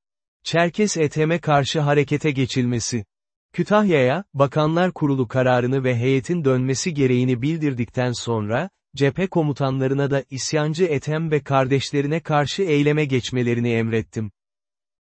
Çerkes eteme karşı harekete geçilmesi. Kütahya'ya, Bakanlar Kurulu kararını ve heyetin dönmesi gereğini bildirdikten sonra, cephe komutanlarına da isyancı Ethem ve kardeşlerine karşı eyleme geçmelerini emrettim.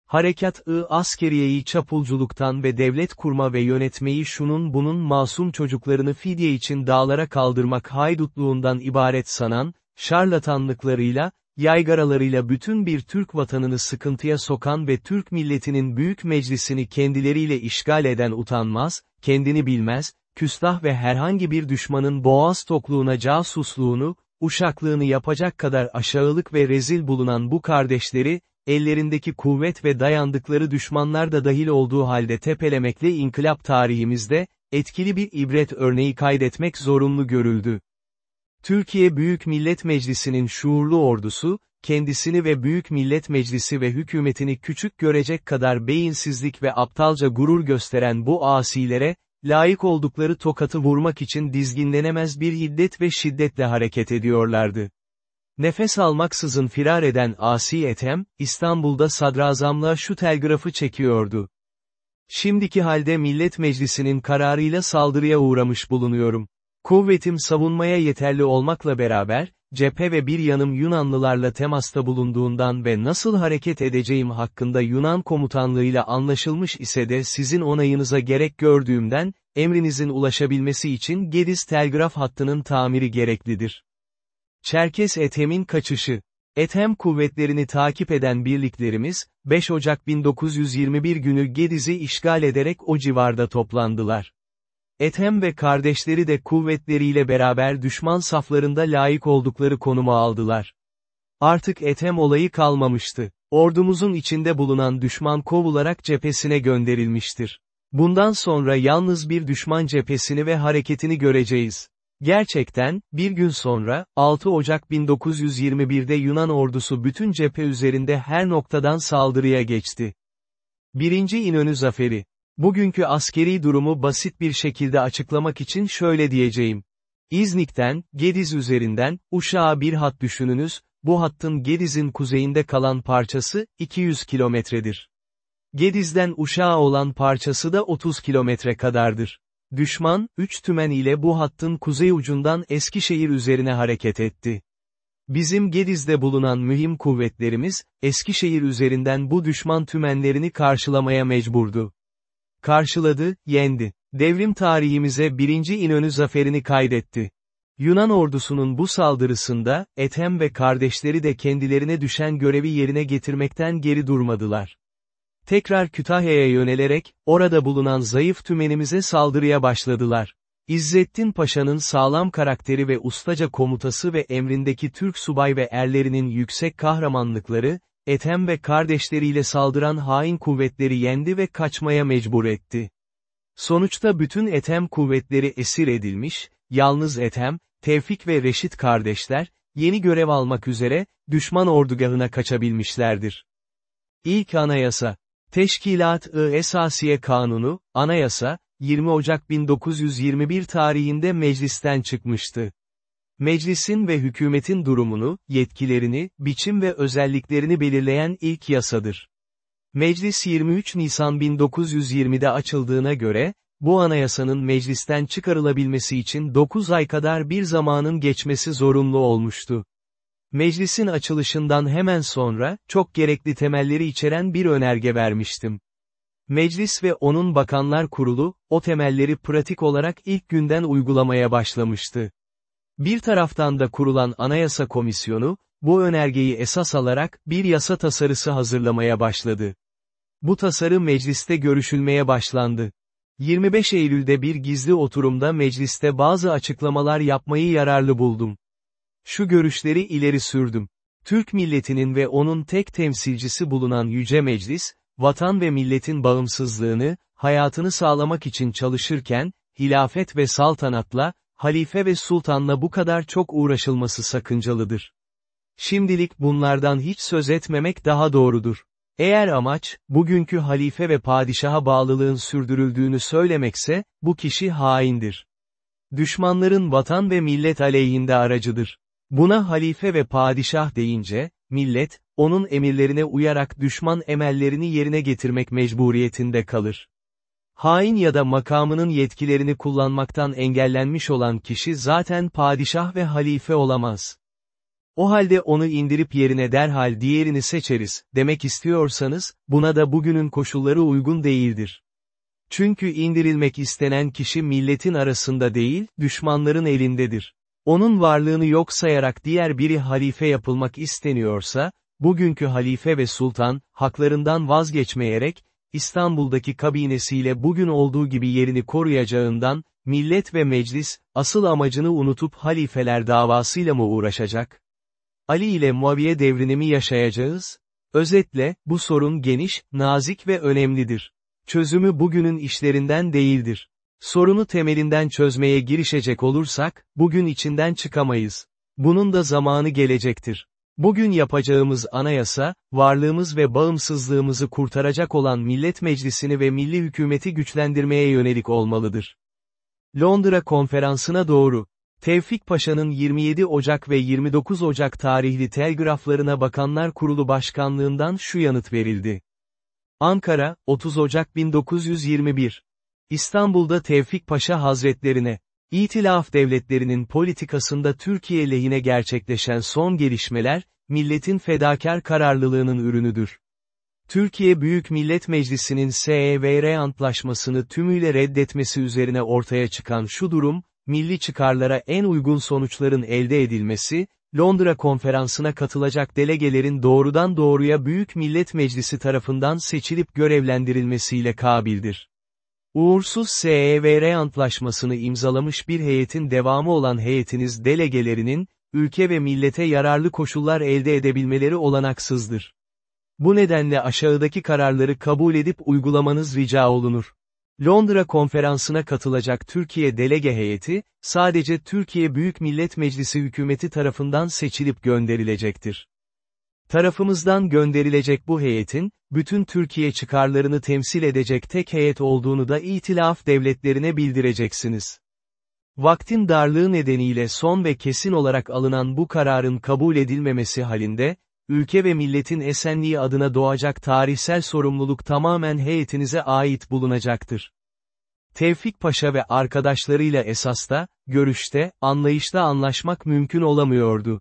Harekat-ı askeriyeyi çapulculuktan ve devlet kurma ve yönetmeyi şunun bunun masum çocuklarını fidye için dağlara kaldırmak haydutluğundan ibaret sanan, şarlatanlıklarıyla, yaygaralarıyla bütün bir Türk vatanını sıkıntıya sokan ve Türk milletinin büyük meclisini kendileriyle işgal eden utanmaz, kendini bilmez, küstah ve herhangi bir düşmanın boğaz tokluğuna casusluğunu, uşaklığını yapacak kadar aşağılık ve rezil bulunan bu kardeşleri, ellerindeki kuvvet ve dayandıkları düşmanlar da dahil olduğu halde tepelemekle inkılap tarihimizde, etkili bir ibret örneği kaydetmek zorunlu görüldü. Türkiye Büyük Millet Meclisi'nin şuurlu ordusu, kendisini ve Büyük Millet Meclisi ve hükümetini küçük görecek kadar beyinsizlik ve aptalca gurur gösteren bu asilere, layık oldukları tokatı vurmak için dizginlenemez bir hiddet ve şiddetle hareket ediyorlardı. Nefes almaksızın firar eden Asi Ethem, İstanbul'da sadrazamlığa şu telgrafı çekiyordu. Şimdiki halde Millet Meclisi'nin kararıyla saldırıya uğramış bulunuyorum. Kuvvetim savunmaya yeterli olmakla beraber, cephe ve bir yanım Yunanlılarla temasta bulunduğundan ve nasıl hareket edeceğim hakkında Yunan komutanlığıyla anlaşılmış ise de sizin onayınıza gerek gördüğümden, emrinizin ulaşabilmesi için Gediz telgraf hattının tamiri gereklidir. Çerkes Ethem'in kaçışı Ethem kuvvetlerini takip eden birliklerimiz, 5 Ocak 1921 günü Gediz'i işgal ederek o civarda toplandılar. Ethem ve kardeşleri de kuvvetleriyle beraber düşman saflarında layık oldukları konumu aldılar. Artık Ethem olayı kalmamıştı. Ordumuzun içinde bulunan düşman kovularak cephesine gönderilmiştir. Bundan sonra yalnız bir düşman cephesini ve hareketini göreceğiz. Gerçekten, bir gün sonra, 6 Ocak 1921'de Yunan ordusu bütün cephe üzerinde her noktadan saldırıya geçti. 1. İnönü Zaferi Bugünkü askeri durumu basit bir şekilde açıklamak için şöyle diyeceğim. İznik'ten, Gediz üzerinden, Uşak'a bir hat düşününüz, bu hattın Gediz'in kuzeyinde kalan parçası, 200 kilometredir. Gediz'den Uşak'a olan parçası da 30 kilometre kadardır. Düşman, üç tümen ile bu hattın kuzey ucundan Eskişehir üzerine hareket etti. Bizim Gediz'de bulunan mühim kuvvetlerimiz, Eskişehir üzerinden bu düşman tümenlerini karşılamaya mecburdu. Karşıladı, yendi. Devrim tarihimize birinci İnönü zaferini kaydetti. Yunan ordusunun bu saldırısında, Ethem ve kardeşleri de kendilerine düşen görevi yerine getirmekten geri durmadılar. Tekrar Kütahya'ya yönelerek, orada bulunan zayıf tümenimize saldırıya başladılar. İzzettin Paşa'nın sağlam karakteri ve ustaca komutası ve emrindeki Türk subay ve erlerinin yüksek kahramanlıkları, Ethem ve kardeşleriyle saldıran hain kuvvetleri yendi ve kaçmaya mecbur etti. Sonuçta bütün Ethem kuvvetleri esir edilmiş, yalnız Ethem, Tevfik ve Reşit kardeşler, yeni görev almak üzere, düşman ordugahına kaçabilmişlerdir. İlk Anayasa Teşkilat-ı Esasiye Kanunu, Anayasa, 20 Ocak 1921 tarihinde meclisten çıkmıştı. Meclisin ve hükümetin durumunu, yetkilerini, biçim ve özelliklerini belirleyen ilk yasadır. Meclis 23 Nisan 1920'de açıldığına göre, bu anayasanın meclisten çıkarılabilmesi için 9 ay kadar bir zamanın geçmesi zorunlu olmuştu. Meclisin açılışından hemen sonra, çok gerekli temelleri içeren bir önerge vermiştim. Meclis ve onun bakanlar kurulu, o temelleri pratik olarak ilk günden uygulamaya başlamıştı. Bir taraftan da kurulan Anayasa Komisyonu, bu önergeyi esas alarak bir yasa tasarısı hazırlamaya başladı. Bu tasarı mecliste görüşülmeye başlandı. 25 Eylül'de bir gizli oturumda mecliste bazı açıklamalar yapmayı yararlı buldum. Şu görüşleri ileri sürdüm. Türk milletinin ve onun tek temsilcisi bulunan Yüce Meclis, vatan ve milletin bağımsızlığını, hayatını sağlamak için çalışırken, hilafet ve saltanatla, halife ve sultanla bu kadar çok uğraşılması sakıncalıdır. Şimdilik bunlardan hiç söz etmemek daha doğrudur. Eğer amaç, bugünkü halife ve padişaha bağlılığın sürdürüldüğünü söylemekse, bu kişi haindir. Düşmanların vatan ve millet aleyhinde aracıdır. Buna halife ve padişah deyince, millet, onun emirlerine uyarak düşman emellerini yerine getirmek mecburiyetinde kalır. Hain ya da makamının yetkilerini kullanmaktan engellenmiş olan kişi zaten padişah ve halife olamaz. O halde onu indirip yerine derhal diğerini seçeriz, demek istiyorsanız, buna da bugünün koşulları uygun değildir. Çünkü indirilmek istenen kişi milletin arasında değil, düşmanların elindedir. Onun varlığını yok sayarak diğer biri halife yapılmak isteniyorsa, bugünkü halife ve sultan, haklarından vazgeçmeyerek, İstanbul'daki kabinesiyle bugün olduğu gibi yerini koruyacağından, millet ve meclis, asıl amacını unutup halifeler davasıyla mı uğraşacak? Ali ile Muaviye devrini mi yaşayacağız? Özetle, bu sorun geniş, nazik ve önemlidir. Çözümü bugünün işlerinden değildir. Sorunu temelinden çözmeye girişecek olursak, bugün içinden çıkamayız. Bunun da zamanı gelecektir. Bugün yapacağımız anayasa, varlığımız ve bağımsızlığımızı kurtaracak olan Millet Meclisi'ni ve milli hükümeti güçlendirmeye yönelik olmalıdır. Londra Konferansı'na doğru. Tevfik Paşa'nın 27 Ocak ve 29 Ocak tarihli telgraflarına Bakanlar Kurulu Başkanlığından şu yanıt verildi. Ankara, 30 Ocak 1921. İstanbul'da Tevfik Paşa Hazretlerine, İtilaf devletlerinin politikasında Türkiye lehine gerçekleşen son gelişmeler, milletin fedakar kararlılığının ürünüdür. Türkiye Büyük Millet Meclisi'nin SEVR antlaşmasını tümüyle reddetmesi üzerine ortaya çıkan şu durum, milli çıkarlara en uygun sonuçların elde edilmesi, Londra konferansına katılacak delegelerin doğrudan doğruya Büyük Millet Meclisi tarafından seçilip görevlendirilmesiyle kabildir. Uğursuz SEVR antlaşmasını imzalamış bir heyetin devamı olan heyetiniz delegelerinin, ülke ve millete yararlı koşullar elde edebilmeleri olanaksızdır. Bu nedenle aşağıdaki kararları kabul edip uygulamanız rica olunur. Londra konferansına katılacak Türkiye delege heyeti, sadece Türkiye Büyük Millet Meclisi hükümeti tarafından seçilip gönderilecektir. Tarafımızdan gönderilecek bu heyetin, bütün Türkiye çıkarlarını temsil edecek tek heyet olduğunu da itilaf devletlerine bildireceksiniz. Vaktin darlığı nedeniyle son ve kesin olarak alınan bu kararın kabul edilmemesi halinde, ülke ve milletin esenliği adına doğacak tarihsel sorumluluk tamamen heyetinize ait bulunacaktır. Tevfik Paşa ve arkadaşlarıyla esasta, görüşte, anlayışta anlaşmak mümkün olamıyordu.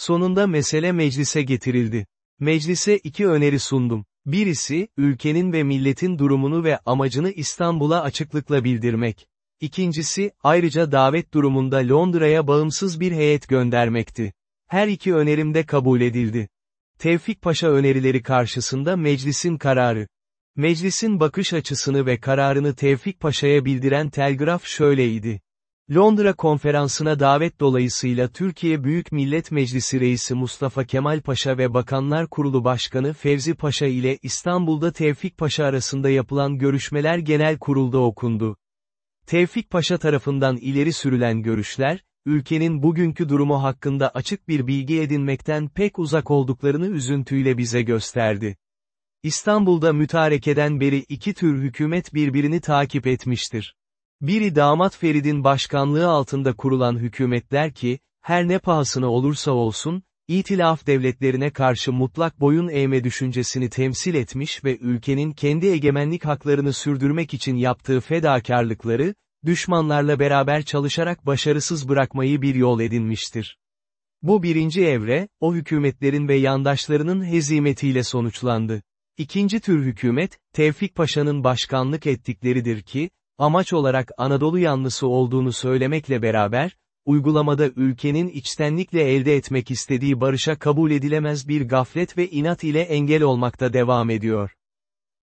Sonunda mesele meclise getirildi. Meclise iki öneri sundum. Birisi, ülkenin ve milletin durumunu ve amacını İstanbul'a açıklıkla bildirmek. İkincisi, ayrıca davet durumunda Londra'ya bağımsız bir heyet göndermekti. Her iki önerim de kabul edildi. Tevfik Paşa önerileri karşısında meclisin kararı. Meclisin bakış açısını ve kararını Tevfik Paşa'ya bildiren telgraf şöyleydi. Londra konferansına davet dolayısıyla Türkiye Büyük Millet Meclisi Reisi Mustafa Kemal Paşa ve Bakanlar Kurulu Başkanı Fevzi Paşa ile İstanbul'da Tevfik Paşa arasında yapılan görüşmeler genel kurulda okundu. Tevfik Paşa tarafından ileri sürülen görüşler, ülkenin bugünkü durumu hakkında açık bir bilgi edinmekten pek uzak olduklarını üzüntüyle bize gösterdi. İstanbul'da mütarekeden beri iki tür hükümet birbirini takip etmiştir. Biri damat Ferid'in başkanlığı altında kurulan hükümetler ki, her ne pahasına olursa olsun, İtilaf devletlerine karşı mutlak boyun eğme düşüncesini temsil etmiş ve ülkenin kendi egemenlik haklarını sürdürmek için yaptığı fedakarlıkları, düşmanlarla beraber çalışarak başarısız bırakmayı bir yol edinmiştir. Bu birinci evre, o hükümetlerin ve yandaşlarının hezimetiyle sonuçlandı. İkinci tür hükümet, Tevfik Paşa'nın başkanlık ettikleridir ki, amaç olarak Anadolu yanlısı olduğunu söylemekle beraber, uygulamada ülkenin içtenlikle elde etmek istediği barışa kabul edilemez bir gaflet ve inat ile engel olmakta devam ediyor.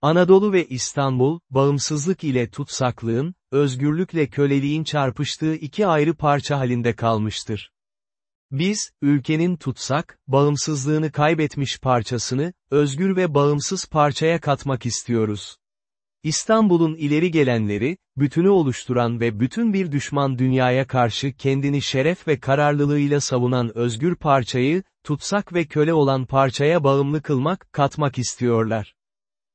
Anadolu ve İstanbul, bağımsızlık ile tutsaklığın, özgürlükle köleliğin çarpıştığı iki ayrı parça halinde kalmıştır. Biz, ülkenin tutsak, bağımsızlığını kaybetmiş parçasını, özgür ve bağımsız parçaya katmak istiyoruz. İstanbul'un ileri gelenleri, bütünü oluşturan ve bütün bir düşman dünyaya karşı kendini şeref ve kararlılığıyla savunan özgür parçayı, tutsak ve köle olan parçaya bağımlı kılmak, katmak istiyorlar.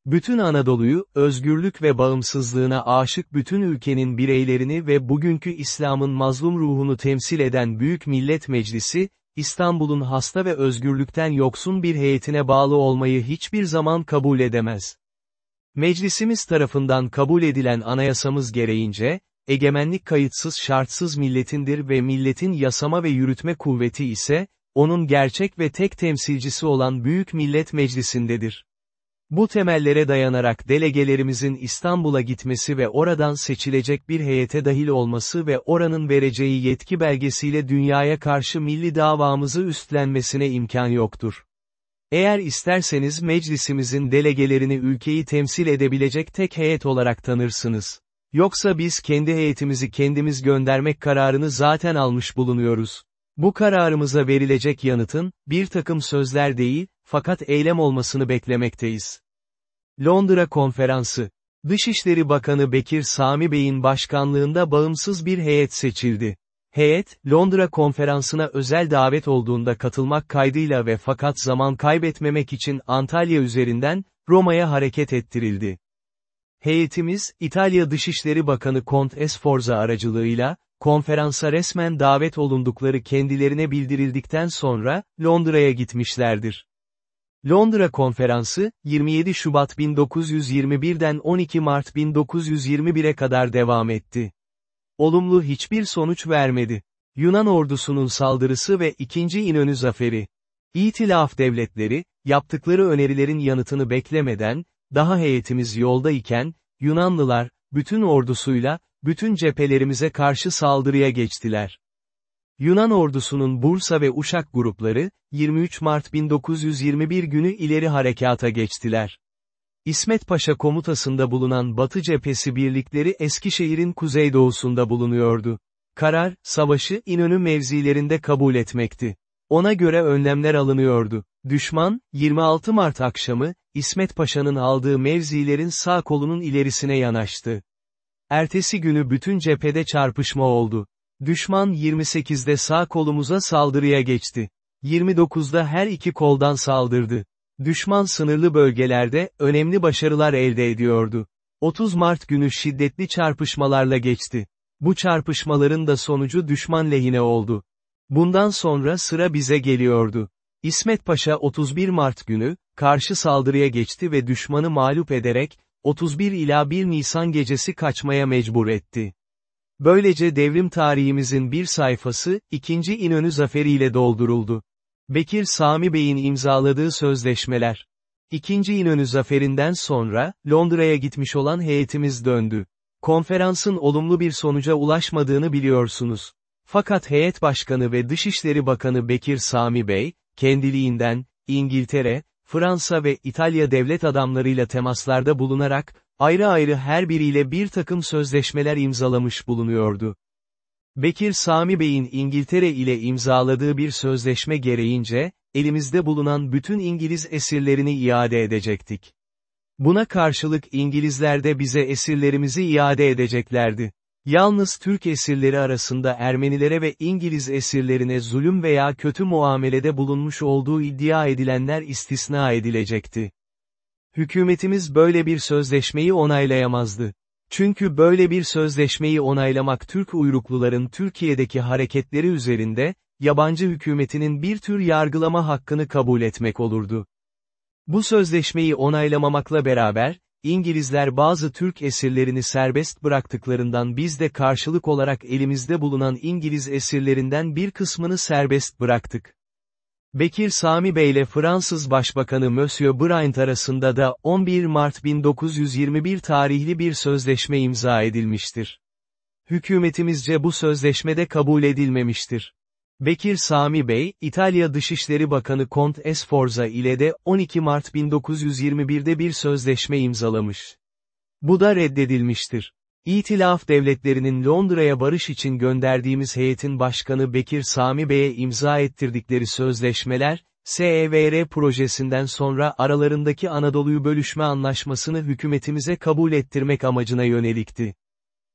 Bütün Anadolu'yu, özgürlük ve bağımsızlığına aşık bütün ülkenin bireylerini ve bugünkü İslam'ın mazlum ruhunu temsil eden Büyük Millet Meclisi, İstanbul'un hasta ve özgürlükten yoksun bir heyetine bağlı olmayı hiçbir zaman kabul edemez. Meclisimiz tarafından kabul edilen anayasamız gereğince, egemenlik kayıtsız şartsız milletindir ve milletin yasama ve yürütme kuvveti ise, onun gerçek ve tek temsilcisi olan Büyük Millet Meclisindedir. Bu temellere dayanarak delegelerimizin İstanbul'a gitmesi ve oradan seçilecek bir heyete dahil olması ve oranın vereceği yetki belgesiyle dünyaya karşı milli davamızı üstlenmesine imkan yoktur. Eğer isterseniz meclisimizin delegelerini ülkeyi temsil edebilecek tek heyet olarak tanırsınız. Yoksa biz kendi heyetimizi kendimiz göndermek kararını zaten almış bulunuyoruz. Bu kararımıza verilecek yanıtın, bir takım sözler değil, fakat eylem olmasını beklemekteyiz. Londra Konferansı Dışişleri Bakanı Bekir Sami Bey'in başkanlığında bağımsız bir heyet seçildi. Heyet, Londra konferansına özel davet olduğunda katılmak kaydıyla ve fakat zaman kaybetmemek için Antalya üzerinden, Roma'ya hareket ettirildi. Heyetimiz, İtalya Dışişleri Bakanı Kont Esforza aracılığıyla, konferansa resmen davet olundukları kendilerine bildirildikten sonra, Londra'ya gitmişlerdir. Londra Konferansı, 27 Şubat 1921'den 12 Mart 1921'e kadar devam etti olumlu hiçbir sonuç vermedi. Yunan ordusunun saldırısı ve 2. İnönü zaferi. İtilaf devletleri, yaptıkları önerilerin yanıtını beklemeden, daha heyetimiz yolda iken, Yunanlılar, bütün ordusuyla, bütün cephelerimize karşı saldırıya geçtiler. Yunan ordusunun Bursa ve Uşak grupları, 23 Mart 1921 günü ileri harekata geçtiler. İsmet Paşa komutasında bulunan Batı cephesi birlikleri Eskişehir'in kuzeydoğusunda bulunuyordu. Karar, savaşı İnönü mevzilerinde kabul etmekti. Ona göre önlemler alınıyordu. Düşman, 26 Mart akşamı, İsmet Paşa'nın aldığı mevzilerin sağ kolunun ilerisine yanaştı. Ertesi günü bütün cephede çarpışma oldu. Düşman 28'de sağ kolumuza saldırıya geçti. 29'da her iki koldan saldırdı. Düşman sınırlı bölgelerde, önemli başarılar elde ediyordu. 30 Mart günü şiddetli çarpışmalarla geçti. Bu çarpışmaların da sonucu düşman lehine oldu. Bundan sonra sıra bize geliyordu. İsmet Paşa 31 Mart günü, karşı saldırıya geçti ve düşmanı mağlup ederek, 31 ila 1 Nisan gecesi kaçmaya mecbur etti. Böylece devrim tarihimizin bir sayfası, 2. İnönü zaferiyle dolduruldu. Bekir Sami Bey'in imzaladığı sözleşmeler. İkinci İnönü zaferinden sonra, Londra'ya gitmiş olan heyetimiz döndü. Konferansın olumlu bir sonuca ulaşmadığını biliyorsunuz. Fakat heyet başkanı ve Dışişleri Bakanı Bekir Sami Bey, kendiliğinden, İngiltere, Fransa ve İtalya devlet adamlarıyla temaslarda bulunarak, ayrı ayrı her biriyle bir takım sözleşmeler imzalamış bulunuyordu. Bekir Sami Bey'in İngiltere ile imzaladığı bir sözleşme gereğince, elimizde bulunan bütün İngiliz esirlerini iade edecektik. Buna karşılık İngilizler de bize esirlerimizi iade edeceklerdi. Yalnız Türk esirleri arasında Ermenilere ve İngiliz esirlerine zulüm veya kötü muamelede bulunmuş olduğu iddia edilenler istisna edilecekti. Hükümetimiz böyle bir sözleşmeyi onaylayamazdı. Çünkü böyle bir sözleşmeyi onaylamak Türk uyrukluların Türkiye'deki hareketleri üzerinde, yabancı hükümetinin bir tür yargılama hakkını kabul etmek olurdu. Bu sözleşmeyi onaylamamakla beraber, İngilizler bazı Türk esirlerini serbest bıraktıklarından biz de karşılık olarak elimizde bulunan İngiliz esirlerinden bir kısmını serbest bıraktık. Bekir Sami Bey ile Fransız Başbakanı Monsieur Bryant arasında da 11 Mart 1921 tarihli bir sözleşme imza edilmiştir. Hükümetimizce bu sözleşmede kabul edilmemiştir. Bekir Sami Bey, İtalya Dışişleri Bakanı Kont Esforza ile de 12 Mart 1921'de bir sözleşme imzalamış. Bu da reddedilmiştir. İtilaf devletlerinin Londra'ya barış için gönderdiğimiz heyetin başkanı Bekir Sami Bey'e imza ettirdikleri sözleşmeler, SEVR projesinden sonra aralarındaki Anadolu'yu bölüşme anlaşmasını hükümetimize kabul ettirmek amacına yönelikti.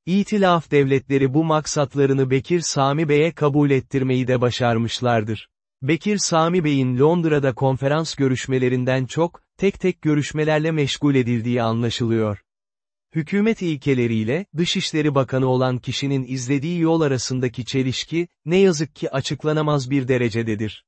İtilaf devletleri bu maksatlarını Bekir Sami Bey'e kabul ettirmeyi de başarmışlardır. Bekir Sami Bey'in Londra'da konferans görüşmelerinden çok, tek tek görüşmelerle meşgul edildiği anlaşılıyor. Hükümet ilkeleriyle, Dışişleri Bakanı olan kişinin izlediği yol arasındaki çelişki, ne yazık ki açıklanamaz bir derecededir.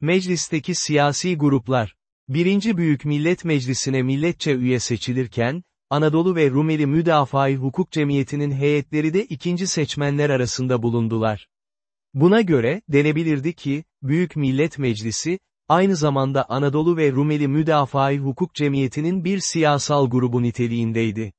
Meclisteki siyasi gruplar, Birinci Büyük Millet Meclisi'ne milletçe üye seçilirken, Anadolu ve Rumeli Müdafaa Hukuk Cemiyeti'nin heyetleri de ikinci seçmenler arasında bulundular. Buna göre, denebilirdi ki, Büyük Millet Meclisi, aynı zamanda Anadolu ve Rumeli Müdafaa Hukuk Cemiyeti'nin bir siyasal grubu niteliğindeydi.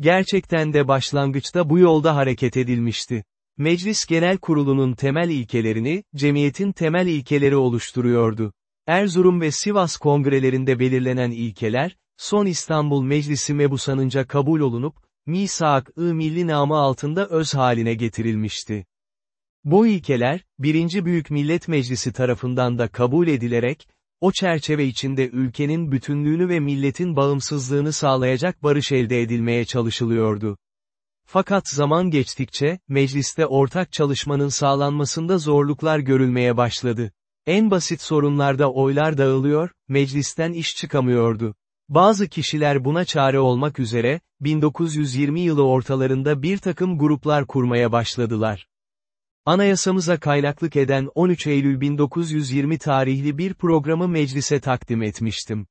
Gerçekten de başlangıçta bu yolda hareket edilmişti. Meclis Genel Kurulu'nun temel ilkelerini, cemiyetin temel ilkeleri oluşturuyordu. Erzurum ve Sivas kongrelerinde belirlenen ilkeler, son İstanbul Meclisi mebusanınca kabul olunup, Misak-ı Milli namı altında öz haline getirilmişti. Bu ilkeler, 1. Büyük Millet Meclisi tarafından da kabul edilerek, o çerçeve içinde ülkenin bütünlüğünü ve milletin bağımsızlığını sağlayacak barış elde edilmeye çalışılıyordu. Fakat zaman geçtikçe, mecliste ortak çalışmanın sağlanmasında zorluklar görülmeye başladı. En basit sorunlarda oylar dağılıyor, meclisten iş çıkamıyordu. Bazı kişiler buna çare olmak üzere, 1920 yılı ortalarında bir takım gruplar kurmaya başladılar. Anayasamıza kaynaklık eden 13 Eylül 1920 tarihli bir programı meclise takdim etmiştim.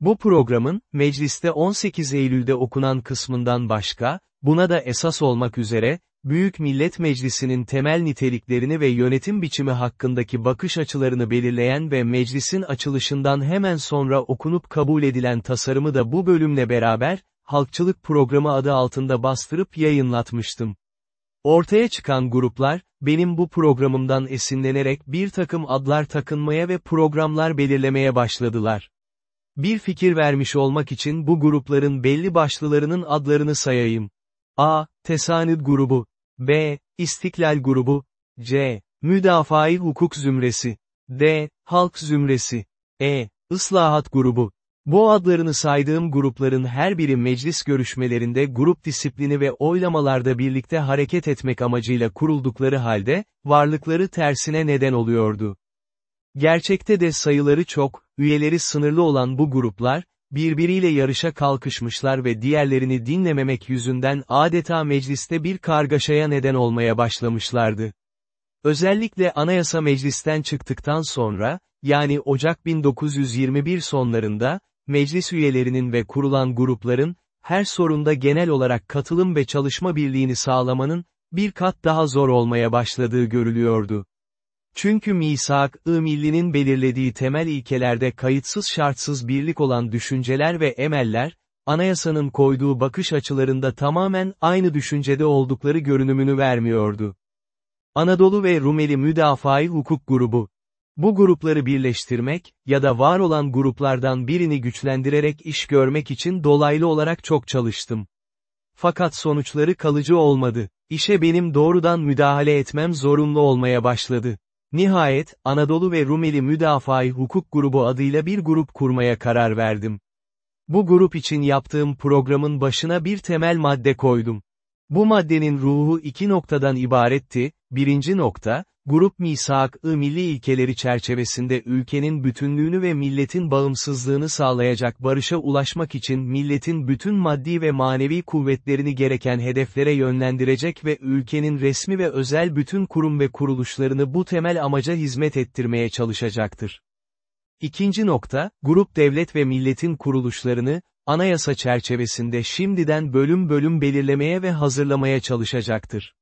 Bu programın, mecliste 18 Eylül'de okunan kısmından başka, buna da esas olmak üzere, Büyük Millet Meclisi'nin temel niteliklerini ve yönetim biçimi hakkındaki bakış açılarını belirleyen ve meclisin açılışından hemen sonra okunup kabul edilen tasarımı da bu bölümle beraber, Halkçılık Programı adı altında bastırıp yayınlatmıştım. Ortaya çıkan gruplar, benim bu programımdan esinlenerek bir takım adlar takınmaya ve programlar belirlemeye başladılar. Bir fikir vermiş olmak için bu grupların belli başlılarının adlarını sayayım. A. Tesanüd grubu. B. İstiklal grubu. C. Müdafaa-i hukuk zümresi. D. Halk zümresi. E. Islahat grubu. Bu adlarını saydığım grupların her biri meclis görüşmelerinde grup disiplini ve oylamalarda birlikte hareket etmek amacıyla kuruldukları halde, varlıkları tersine neden oluyordu. Gerçekte de sayıları çok, üyeleri sınırlı olan bu gruplar, birbiriyle yarışa kalkışmışlar ve diğerlerini dinlememek yüzünden adeta mecliste bir kargaşaya neden olmaya başlamışlardı. Özellikle anayasa meclisten çıktıktan sonra, yani Ocak 1921 sonlarında, meclis üyelerinin ve kurulan grupların, her sorunda genel olarak katılım ve çalışma birliğini sağlamanın, bir kat daha zor olmaya başladığı görülüyordu. Çünkü misak-ı belirlediği temel ilkelerde kayıtsız şartsız birlik olan düşünceler ve emeller, anayasanın koyduğu bakış açılarında tamamen aynı düşüncede oldukları görünümünü vermiyordu. Anadolu ve Rumeli Müdafaa Hukuk Grubu bu grupları birleştirmek, ya da var olan gruplardan birini güçlendirerek iş görmek için dolaylı olarak çok çalıştım. Fakat sonuçları kalıcı olmadı. İşe benim doğrudan müdahale etmem zorunlu olmaya başladı. Nihayet, Anadolu ve Rumeli Müdafaa Hukuk Grubu adıyla bir grup kurmaya karar verdim. Bu grup için yaptığım programın başına bir temel madde koydum. Bu maddenin ruhu iki noktadan ibaretti, birinci nokta, grup misak-ı milli ilkeleri çerçevesinde ülkenin bütünlüğünü ve milletin bağımsızlığını sağlayacak barışa ulaşmak için milletin bütün maddi ve manevi kuvvetlerini gereken hedeflere yönlendirecek ve ülkenin resmi ve özel bütün kurum ve kuruluşlarını bu temel amaca hizmet ettirmeye çalışacaktır. İkinci nokta, grup devlet ve milletin kuruluşlarını, anayasa çerçevesinde şimdiden bölüm bölüm belirlemeye ve hazırlamaya çalışacaktır.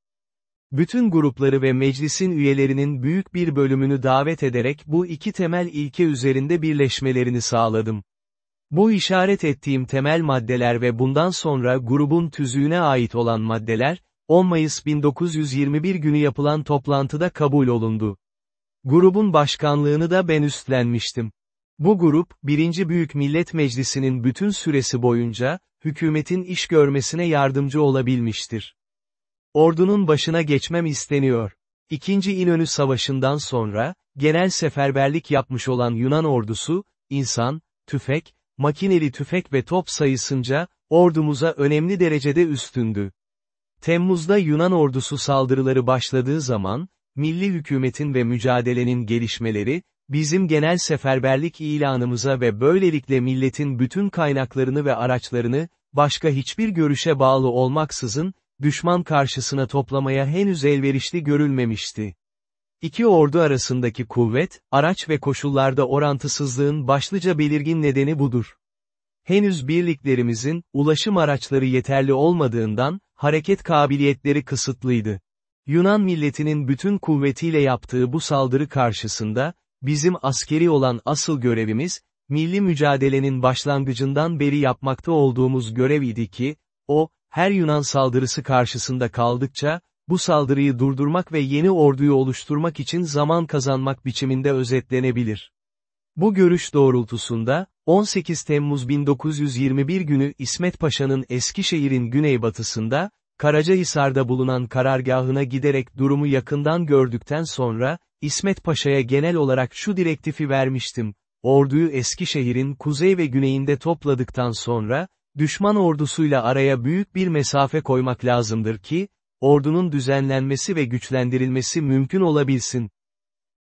Bütün grupları ve meclisin üyelerinin büyük bir bölümünü davet ederek bu iki temel ilke üzerinde birleşmelerini sağladım. Bu işaret ettiğim temel maddeler ve bundan sonra grubun tüzüğüne ait olan maddeler, 10 Mayıs 1921 günü yapılan toplantıda kabul olundu. Grubun başkanlığını da ben üstlenmiştim. Bu grup, 1. Büyük Millet Meclisi'nin bütün süresi boyunca, hükümetin iş görmesine yardımcı olabilmiştir. Ordunun başına geçmem isteniyor. İkinci İnönü Savaşı'ndan sonra, genel seferberlik yapmış olan Yunan ordusu, insan, tüfek, makineli tüfek ve top sayısınca, ordumuza önemli derecede üstündü. Temmuz'da Yunan ordusu saldırıları başladığı zaman, milli hükümetin ve mücadelenin gelişmeleri, bizim genel seferberlik ilanımıza ve böylelikle milletin bütün kaynaklarını ve araçlarını, başka hiçbir görüşe bağlı olmaksızın, düşman karşısına toplamaya henüz elverişli görülmemişti. İki ordu arasındaki kuvvet, araç ve koşullarda orantısızlığın başlıca belirgin nedeni budur. Henüz birliklerimizin, ulaşım araçları yeterli olmadığından, hareket kabiliyetleri kısıtlıydı. Yunan milletinin bütün kuvvetiyle yaptığı bu saldırı karşısında, bizim askeri olan asıl görevimiz, milli mücadelenin başlangıcından beri yapmakta olduğumuz görev idi ki, o, her Yunan saldırısı karşısında kaldıkça, bu saldırıyı durdurmak ve yeni orduyu oluşturmak için zaman kazanmak biçiminde özetlenebilir. Bu görüş doğrultusunda, 18 Temmuz 1921 günü İsmet Paşa'nın Eskişehir'in güneybatısında, Karacahisar'da bulunan karargahına giderek durumu yakından gördükten sonra, İsmet Paşa'ya genel olarak şu direktifi vermiştim, orduyu Eskişehir'in kuzey ve güneyinde topladıktan sonra, düşman ordusuyla araya büyük bir mesafe koymak lazımdır ki, ordunun düzenlenmesi ve güçlendirilmesi mümkün olabilsin.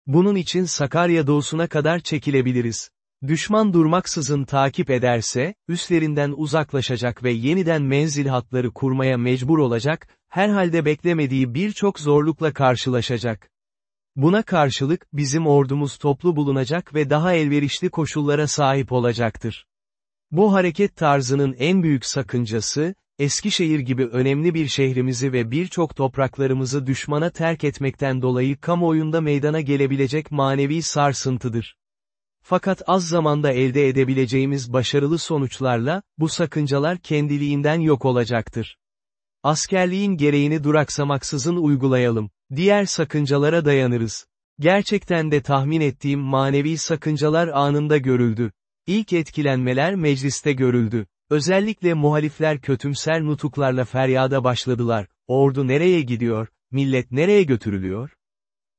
Bunun için Sakarya doğusuna kadar çekilebiliriz. Düşman durmaksızın takip ederse, üslerinden uzaklaşacak ve yeniden menzil hatları kurmaya mecbur olacak, herhalde beklemediği birçok zorlukla karşılaşacak. Buna karşılık, bizim ordumuz toplu bulunacak ve daha elverişli koşullara sahip olacaktır. Bu hareket tarzının en büyük sakıncası, Eskişehir gibi önemli bir şehrimizi ve birçok topraklarımızı düşmana terk etmekten dolayı kamuoyunda meydana gelebilecek manevi sarsıntıdır. Fakat az zamanda elde edebileceğimiz başarılı sonuçlarla, bu sakıncalar kendiliğinden yok olacaktır. Askerliğin gereğini duraksamaksızın uygulayalım. Diğer sakıncalara dayanırız. Gerçekten de tahmin ettiğim manevi sakıncalar anında görüldü. İlk etkilenmeler mecliste görüldü. Özellikle muhalifler kötümser nutuklarla feryada başladılar. Ordu nereye gidiyor, millet nereye götürülüyor?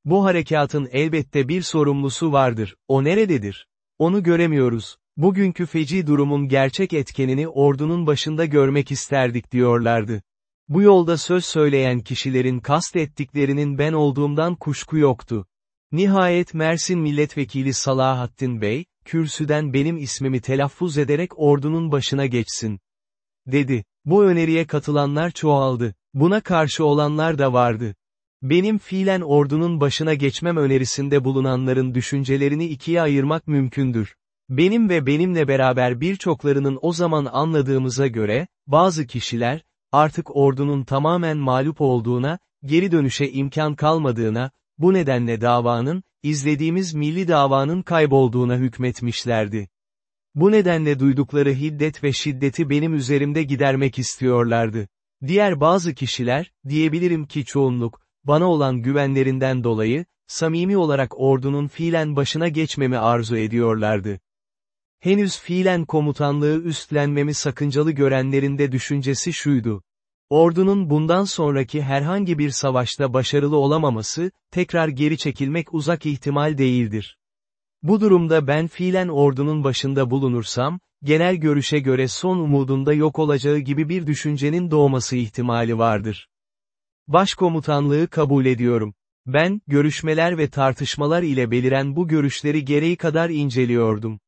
Bu harekatın elbette bir sorumlusu vardır, o nerededir? Onu göremiyoruz. Bugünkü feci durumun gerçek etkenini ordunun başında görmek isterdik diyorlardı. Bu yolda söz söyleyen kişilerin kastettiklerinin ben olduğumdan kuşku yoktu. Nihayet Mersin Milletvekili Salahattin Bey, kürsüden benim ismimi telaffuz ederek ordunun başına geçsin. Dedi. Bu öneriye katılanlar çoğaldı. Buna karşı olanlar da vardı. Benim fiilen ordunun başına geçmem önerisinde bulunanların düşüncelerini ikiye ayırmak mümkündür. Benim ve benimle beraber birçoklarının o zaman anladığımıza göre, bazı kişiler, artık ordunun tamamen mağlup olduğuna, geri dönüşe imkan kalmadığına, bu nedenle davanın, izlediğimiz milli davanın kaybolduğuna hükmetmişlerdi. Bu nedenle duydukları hiddet ve şiddeti benim üzerimde gidermek istiyorlardı. Diğer bazı kişiler, diyebilirim ki çoğunluk, bana olan güvenlerinden dolayı, samimi olarak ordunun fiilen başına geçmemi arzu ediyorlardı. Henüz fiilen komutanlığı üstlenmemi sakıncalı görenlerin de düşüncesi şuydu. Ordunun bundan sonraki herhangi bir savaşta başarılı olamaması, tekrar geri çekilmek uzak ihtimal değildir. Bu durumda ben fiilen ordunun başında bulunursam, genel görüşe göre son umudunda yok olacağı gibi bir düşüncenin doğması ihtimali vardır. Başkomutanlığı kabul ediyorum. Ben, görüşmeler ve tartışmalar ile beliren bu görüşleri gereği kadar inceliyordum.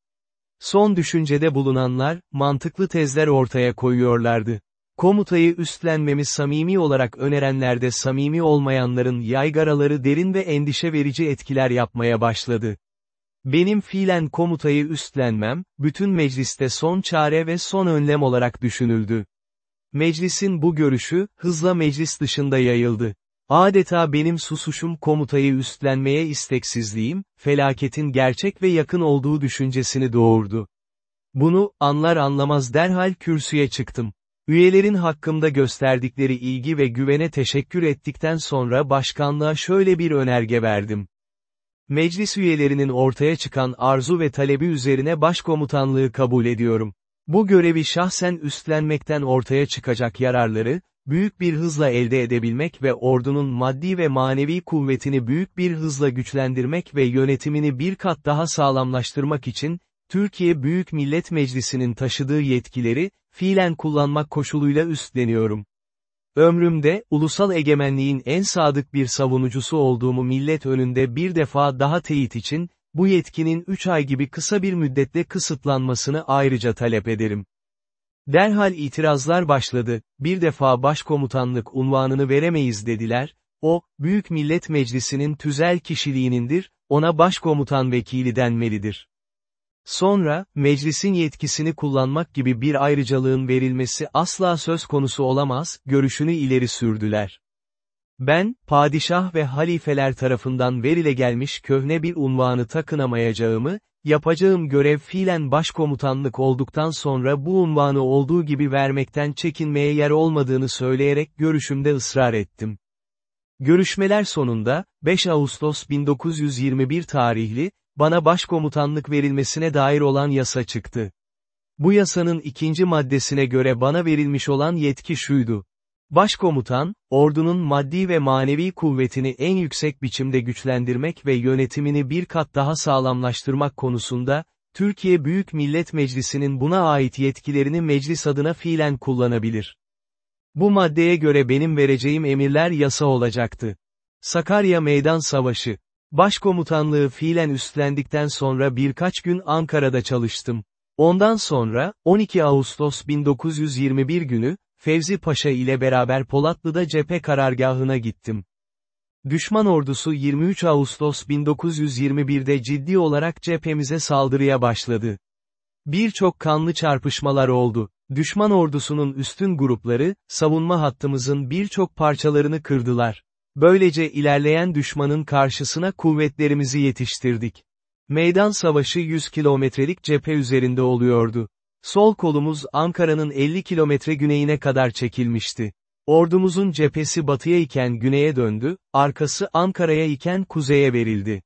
Son düşüncede bulunanlar, mantıklı tezler ortaya koyuyorlardı. Komutayı üstlenmemi samimi olarak önerenlerde samimi olmayanların yaygaraları derin ve endişe verici etkiler yapmaya başladı. Benim fiilen komutayı üstlenmem, bütün mecliste son çare ve son önlem olarak düşünüldü. Meclisin bu görüşü, hızla meclis dışında yayıldı. Adeta benim susuşum komutayı üstlenmeye isteksizliğim, felaketin gerçek ve yakın olduğu düşüncesini doğurdu. Bunu, anlar anlamaz derhal kürsüye çıktım. Üyelerin hakkımda gösterdikleri ilgi ve güvene teşekkür ettikten sonra başkanlığa şöyle bir önerge verdim. Meclis üyelerinin ortaya çıkan arzu ve talebi üzerine başkomutanlığı kabul ediyorum. Bu görevi şahsen üstlenmekten ortaya çıkacak yararları, büyük bir hızla elde edebilmek ve ordunun maddi ve manevi kuvvetini büyük bir hızla güçlendirmek ve yönetimini bir kat daha sağlamlaştırmak için, Türkiye Büyük Millet Meclisi'nin taşıdığı yetkileri, fiilen kullanmak koşuluyla üstleniyorum. Ömrümde, ulusal egemenliğin en sadık bir savunucusu olduğumu millet önünde bir defa daha teyit için, bu yetkinin 3 ay gibi kısa bir müddette kısıtlanmasını ayrıca talep ederim. Derhal itirazlar başladı, bir defa başkomutanlık unvanını veremeyiz dediler, o, Büyük Millet Meclisi'nin tüzel kişiliğinindir, ona başkomutan vekili denmelidir. Sonra, meclisin yetkisini kullanmak gibi bir ayrıcalığın verilmesi asla söz konusu olamaz, görüşünü ileri sürdüler. Ben, padişah ve halifeler tarafından verile gelmiş köhne bir unvanı takınamayacağımı, yapacağım görev fiilen başkomutanlık olduktan sonra bu unvanı olduğu gibi vermekten çekinmeye yer olmadığını söyleyerek görüşümde ısrar ettim. Görüşmeler sonunda, 5 Ağustos 1921 tarihli, bana başkomutanlık verilmesine dair olan yasa çıktı. Bu yasanın ikinci maddesine göre bana verilmiş olan yetki şuydu. Başkomutan, ordunun maddi ve manevi kuvvetini en yüksek biçimde güçlendirmek ve yönetimini bir kat daha sağlamlaştırmak konusunda, Türkiye Büyük Millet Meclisi'nin buna ait yetkilerini meclis adına fiilen kullanabilir. Bu maddeye göre benim vereceğim emirler yasa olacaktı. Sakarya Meydan Savaşı Başkomutanlığı fiilen üstlendikten sonra birkaç gün Ankara'da çalıştım. Ondan sonra, 12 Ağustos 1921 günü, Fevzi Paşa ile beraber Polatlı'da cephe karargahına gittim. Düşman ordusu 23 Ağustos 1921'de ciddi olarak cephemize saldırıya başladı. Birçok kanlı çarpışmalar oldu. Düşman ordusunun üstün grupları, savunma hattımızın birçok parçalarını kırdılar. Böylece ilerleyen düşmanın karşısına kuvvetlerimizi yetiştirdik. Meydan savaşı 100 kilometrelik cephe üzerinde oluyordu. Sol kolumuz Ankara'nın 50 kilometre güneyine kadar çekilmişti. Ordumuzun cephesi batıya iken güneye döndü, arkası Ankara'ya iken kuzeye verildi.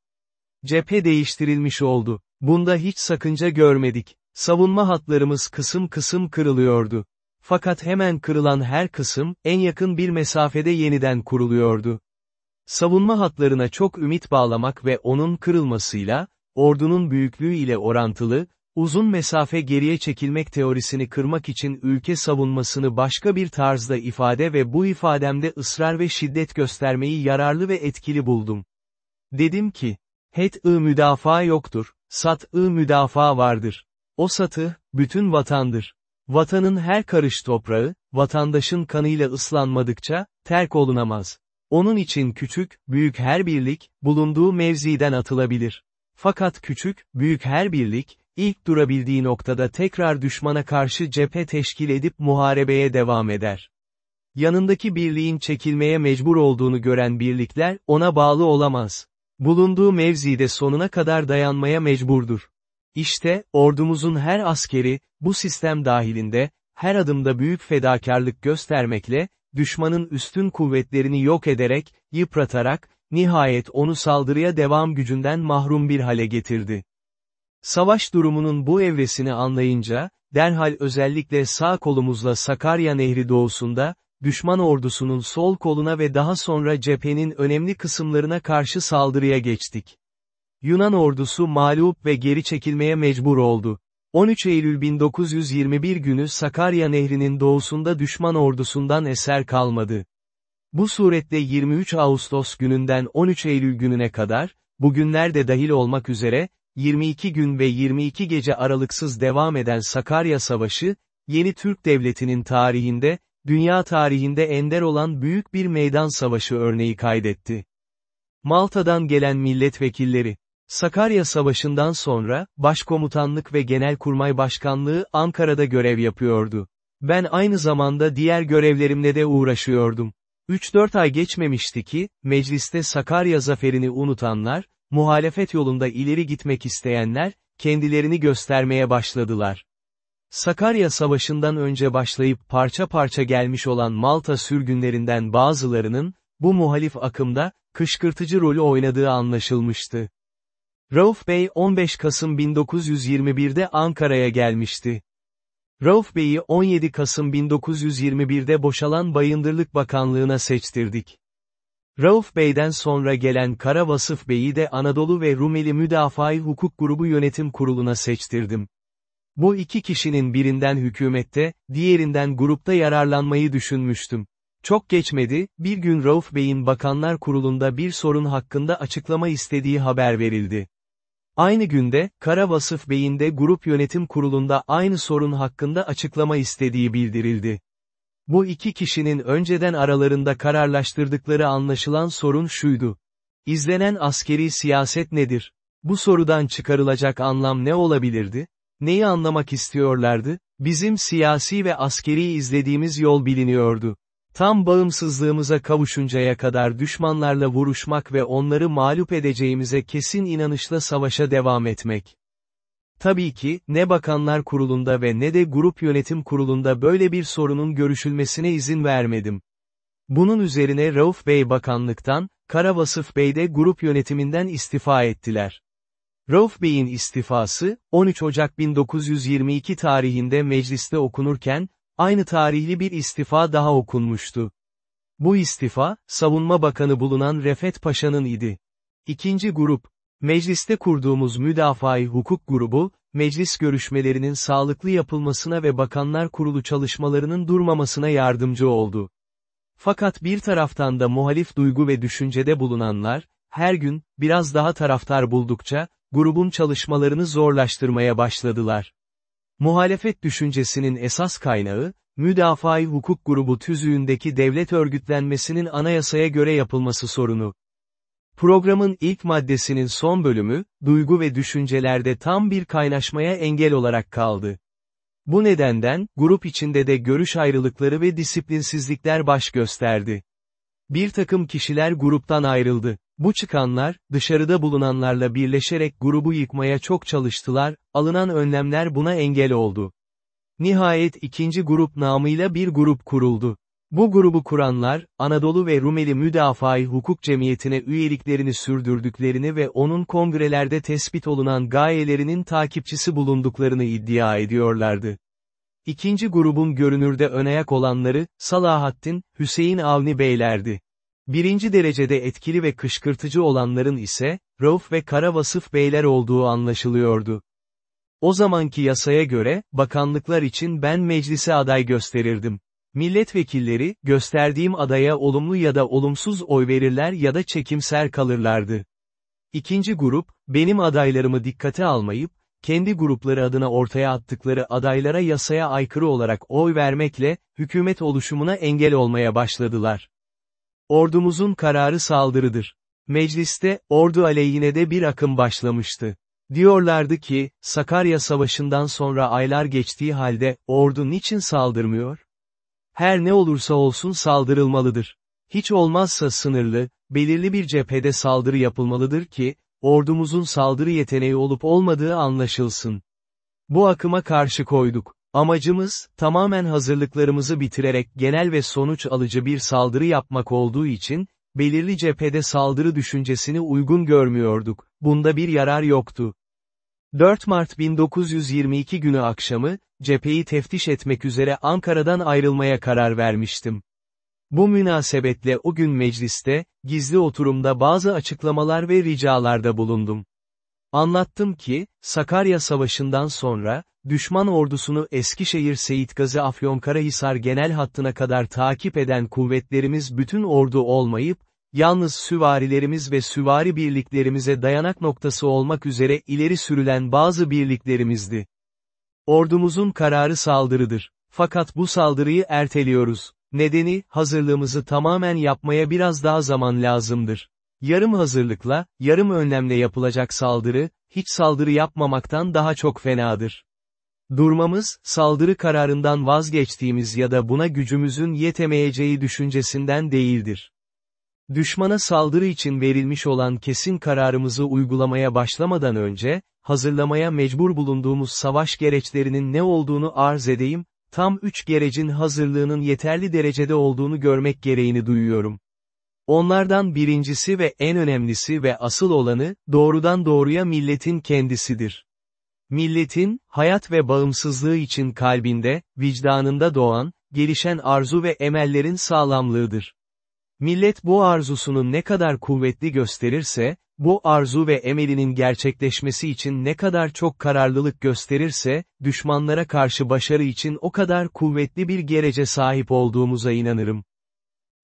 Cephe değiştirilmiş oldu. Bunda hiç sakınca görmedik. Savunma hatlarımız kısım kısım kırılıyordu. Fakat hemen kırılan her kısım, en yakın bir mesafede yeniden kuruluyordu. Savunma hatlarına çok ümit bağlamak ve onun kırılmasıyla, ordunun büyüklüğü ile orantılı, uzun mesafe geriye çekilmek teorisini kırmak için ülke savunmasını başka bir tarzda ifade ve bu ifademde ısrar ve şiddet göstermeyi yararlı ve etkili buldum. Dedim ki, het-ı müdafaa yoktur, sat-ı müdafaa vardır. O satı, bütün vatandır. Vatanın her karış toprağı, vatandaşın kanıyla ıslanmadıkça, terk olunamaz. Onun için küçük, büyük her birlik, bulunduğu mevziden atılabilir. Fakat küçük, büyük her birlik, ilk durabildiği noktada tekrar düşmana karşı cephe teşkil edip muharebeye devam eder. Yanındaki birliğin çekilmeye mecbur olduğunu gören birlikler, ona bağlı olamaz. Bulunduğu mevzide sonuna kadar dayanmaya mecburdur. İşte, ordumuzun her askeri, bu sistem dahilinde, her adımda büyük fedakarlık göstermekle, düşmanın üstün kuvvetlerini yok ederek, yıpratarak, nihayet onu saldırıya devam gücünden mahrum bir hale getirdi. Savaş durumunun bu evresini anlayınca, derhal özellikle sağ kolumuzla Sakarya Nehri doğusunda, düşman ordusunun sol koluna ve daha sonra cephenin önemli kısımlarına karşı saldırıya geçtik. Yunan ordusu mağlup ve geri çekilmeye mecbur oldu. 13 Eylül 1921 günü Sakarya Nehri'nin doğusunda düşman ordusundan eser kalmadı. Bu surette 23 Ağustos gününden 13 Eylül gününe kadar, bugünler de dahil olmak üzere, 22 gün ve 22 gece aralıksız devam eden Sakarya Savaşı, yeni Türk Devleti'nin tarihinde, dünya tarihinde ender olan büyük bir meydan savaşı örneği kaydetti. Malta'dan gelen milletvekilleri, Sakarya Savaşı'ndan sonra, Başkomutanlık ve Genelkurmay Başkanlığı Ankara'da görev yapıyordu. Ben aynı zamanda diğer görevlerimle de uğraşıyordum. 3-4 ay geçmemişti ki, mecliste Sakarya zaferini unutanlar, muhalefet yolunda ileri gitmek isteyenler, kendilerini göstermeye başladılar. Sakarya Savaşı'ndan önce başlayıp parça parça gelmiş olan Malta sürgünlerinden bazılarının, bu muhalif akımda, kışkırtıcı rolü oynadığı anlaşılmıştı. Rauf Bey 15 Kasım 1921'de Ankara'ya gelmişti. Rauf Bey'i 17 Kasım 1921'de boşalan Bayındırlık Bakanlığına seçtirdik. Rauf Bey'den sonra gelen Kara Vasıf Bey'i de Anadolu ve Rumeli Müdafaa Hukuk Grubu Yönetim Kurulu'na seçtirdim. Bu iki kişinin birinden hükümette, diğerinden grupta yararlanmayı düşünmüştüm. Çok geçmedi, bir gün Rauf Bey'in Bakanlar Kurulu'nda bir sorun hakkında açıklama istediği haber verildi. Aynı günde, Kara Vasıf Bey'in de Grup Yönetim Kurulu'nda aynı sorun hakkında açıklama istediği bildirildi. Bu iki kişinin önceden aralarında kararlaştırdıkları anlaşılan sorun şuydu. İzlenen askeri siyaset nedir? Bu sorudan çıkarılacak anlam ne olabilirdi? Neyi anlamak istiyorlardı? Bizim siyasi ve askeri izlediğimiz yol biliniyordu. Tam bağımsızlığımıza kavuşuncaya kadar düşmanlarla vuruşmak ve onları mağlup edeceğimize kesin inanışla savaşa devam etmek. Tabii ki, ne bakanlar kurulunda ve ne de grup yönetim kurulunda böyle bir sorunun görüşülmesine izin vermedim. Bunun üzerine Rauf Bey bakanlıktan, Kara Vasıf Bey de grup yönetiminden istifa ettiler. Rauf Bey'in istifası, 13 Ocak 1922 tarihinde mecliste okunurken, aynı tarihli bir istifa daha okunmuştu. Bu istifa, Savunma Bakanı bulunan Refet Paşa'nın idi. İkinci grup, mecliste kurduğumuz müdafaa hukuk grubu, meclis görüşmelerinin sağlıklı yapılmasına ve bakanlar kurulu çalışmalarının durmamasına yardımcı oldu. Fakat bir taraftan da muhalif duygu ve düşüncede bulunanlar, her gün, biraz daha taraftar buldukça, grubun çalışmalarını zorlaştırmaya başladılar. Muhalefet düşüncesinin esas kaynağı, müdafaa hukuk grubu tüzüğündeki devlet örgütlenmesinin anayasaya göre yapılması sorunu. Programın ilk maddesinin son bölümü, duygu ve düşüncelerde tam bir kaynaşmaya engel olarak kaldı. Bu nedenden, grup içinde de görüş ayrılıkları ve disiplinsizlikler baş gösterdi. Bir takım kişiler gruptan ayrıldı. Bu çıkanlar, dışarıda bulunanlarla birleşerek grubu yıkmaya çok çalıştılar, alınan önlemler buna engel oldu. Nihayet ikinci grup namıyla bir grup kuruldu. Bu grubu kuranlar, Anadolu ve Rumeli Müdafaa Hukuk Cemiyeti'ne üyeliklerini sürdürdüklerini ve onun kongrelerde tespit olunan gayelerinin takipçisi bulunduklarını iddia ediyorlardı. İkinci grubun görünürde önayak olanları, Salahattin, Hüseyin Avni Beylerdi. Birinci derecede etkili ve kışkırtıcı olanların ise, Rauf ve Kara Vasıf Beyler olduğu anlaşılıyordu. O zamanki yasaya göre, bakanlıklar için ben meclise aday gösterirdim. Milletvekilleri, gösterdiğim adaya olumlu ya da olumsuz oy verirler ya da çekimser kalırlardı. İkinci grup, benim adaylarımı dikkate almayıp, kendi grupları adına ortaya attıkları adaylara yasaya aykırı olarak oy vermekle, hükümet oluşumuna engel olmaya başladılar. Ordumuzun kararı saldırıdır. Mecliste, ordu aleyhine de bir akım başlamıştı. Diyorlardı ki, Sakarya Savaşı'ndan sonra aylar geçtiği halde, ordu niçin saldırmıyor? Her ne olursa olsun saldırılmalıdır. Hiç olmazsa sınırlı, belirli bir cephede saldırı yapılmalıdır ki, ordumuzun saldırı yeteneği olup olmadığı anlaşılsın. Bu akıma karşı koyduk. Amacımız, tamamen hazırlıklarımızı bitirerek genel ve sonuç alıcı bir saldırı yapmak olduğu için, belirli cephede saldırı düşüncesini uygun görmüyorduk, bunda bir yarar yoktu. 4 Mart 1922 günü akşamı, cepheyi teftiş etmek üzere Ankara'dan ayrılmaya karar vermiştim. Bu münasebetle o gün mecliste, gizli oturumda bazı açıklamalar ve ricalarda bulundum. Anlattım ki, Sakarya Savaşı'ndan sonra, düşman ordusunu Eskişehir Seyitgazi Afyonkarahisar genel hattına kadar takip eden kuvvetlerimiz bütün ordu olmayıp, yalnız süvarilerimiz ve süvari birliklerimize dayanak noktası olmak üzere ileri sürülen bazı birliklerimizdi. Ordumuzun kararı saldırıdır. Fakat bu saldırıyı erteliyoruz. Nedeni, hazırlığımızı tamamen yapmaya biraz daha zaman lazımdır. Yarım hazırlıkla, yarım önlemle yapılacak saldırı, hiç saldırı yapmamaktan daha çok fenadır. Durmamız, saldırı kararından vazgeçtiğimiz ya da buna gücümüzün yetemeyeceği düşüncesinden değildir. Düşmana saldırı için verilmiş olan kesin kararımızı uygulamaya başlamadan önce, hazırlamaya mecbur bulunduğumuz savaş gereçlerinin ne olduğunu arz edeyim, tam üç gerecin hazırlığının yeterli derecede olduğunu görmek gereğini duyuyorum. Onlardan birincisi ve en önemlisi ve asıl olanı, doğrudan doğruya milletin kendisidir. Milletin, hayat ve bağımsızlığı için kalbinde, vicdanında doğan, gelişen arzu ve emellerin sağlamlığıdır. Millet bu arzusunu ne kadar kuvvetli gösterirse, bu arzu ve emelinin gerçekleşmesi için ne kadar çok kararlılık gösterirse, düşmanlara karşı başarı için o kadar kuvvetli bir gerece sahip olduğumuza inanırım.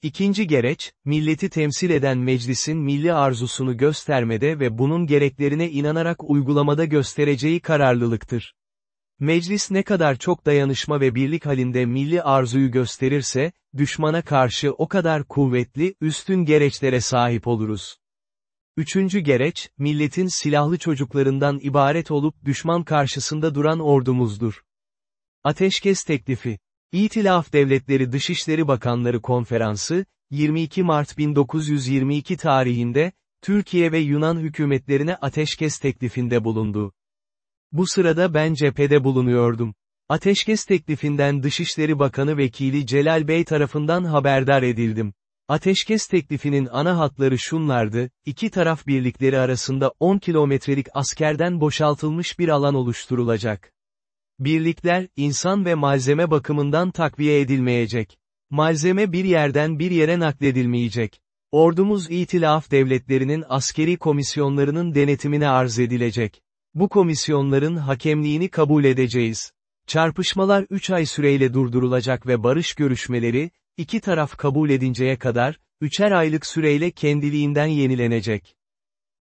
İkinci gereç, milleti temsil eden meclisin milli arzusunu göstermede ve bunun gereklerine inanarak uygulamada göstereceği kararlılıktır. Meclis ne kadar çok dayanışma ve birlik halinde milli arzuyu gösterirse, düşmana karşı o kadar kuvvetli, üstün gereçlere sahip oluruz. Üçüncü gereç, milletin silahlı çocuklarından ibaret olup düşman karşısında duran ordumuzdur. Ateşkes teklifi İtilaf Devletleri Dışişleri Bakanları Konferansı, 22 Mart 1922 tarihinde, Türkiye ve Yunan hükümetlerine ateşkes teklifinde bulundu. Bu sırada ben cephede bulunuyordum. Ateşkes teklifinden Dışişleri Bakanı Vekili Celal Bey tarafından haberdar edildim. Ateşkes teklifinin ana hatları şunlardı, iki taraf birlikleri arasında 10 kilometrelik askerden boşaltılmış bir alan oluşturulacak. Birlikler, insan ve malzeme bakımından takviye edilmeyecek. Malzeme bir yerden bir yere nakledilmeyecek. Ordumuz itilaf devletlerinin askeri komisyonlarının denetimine arz edilecek. Bu komisyonların hakemliğini kabul edeceğiz. Çarpışmalar 3 ay süreyle durdurulacak ve barış görüşmeleri, iki taraf kabul edinceye kadar, üçer aylık süreyle kendiliğinden yenilenecek.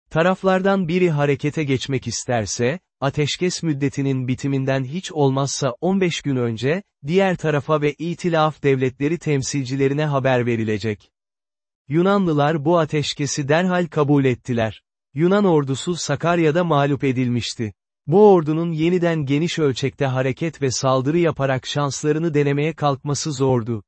Taraflardan biri harekete geçmek isterse, ateşkes müddetinin bitiminden hiç olmazsa 15 gün önce, diğer tarafa ve itilaf devletleri temsilcilerine haber verilecek. Yunanlılar bu ateşkesi derhal kabul ettiler. Yunan ordusu Sakarya'da mağlup edilmişti. Bu ordunun yeniden geniş ölçekte hareket ve saldırı yaparak şanslarını denemeye kalkması zordu.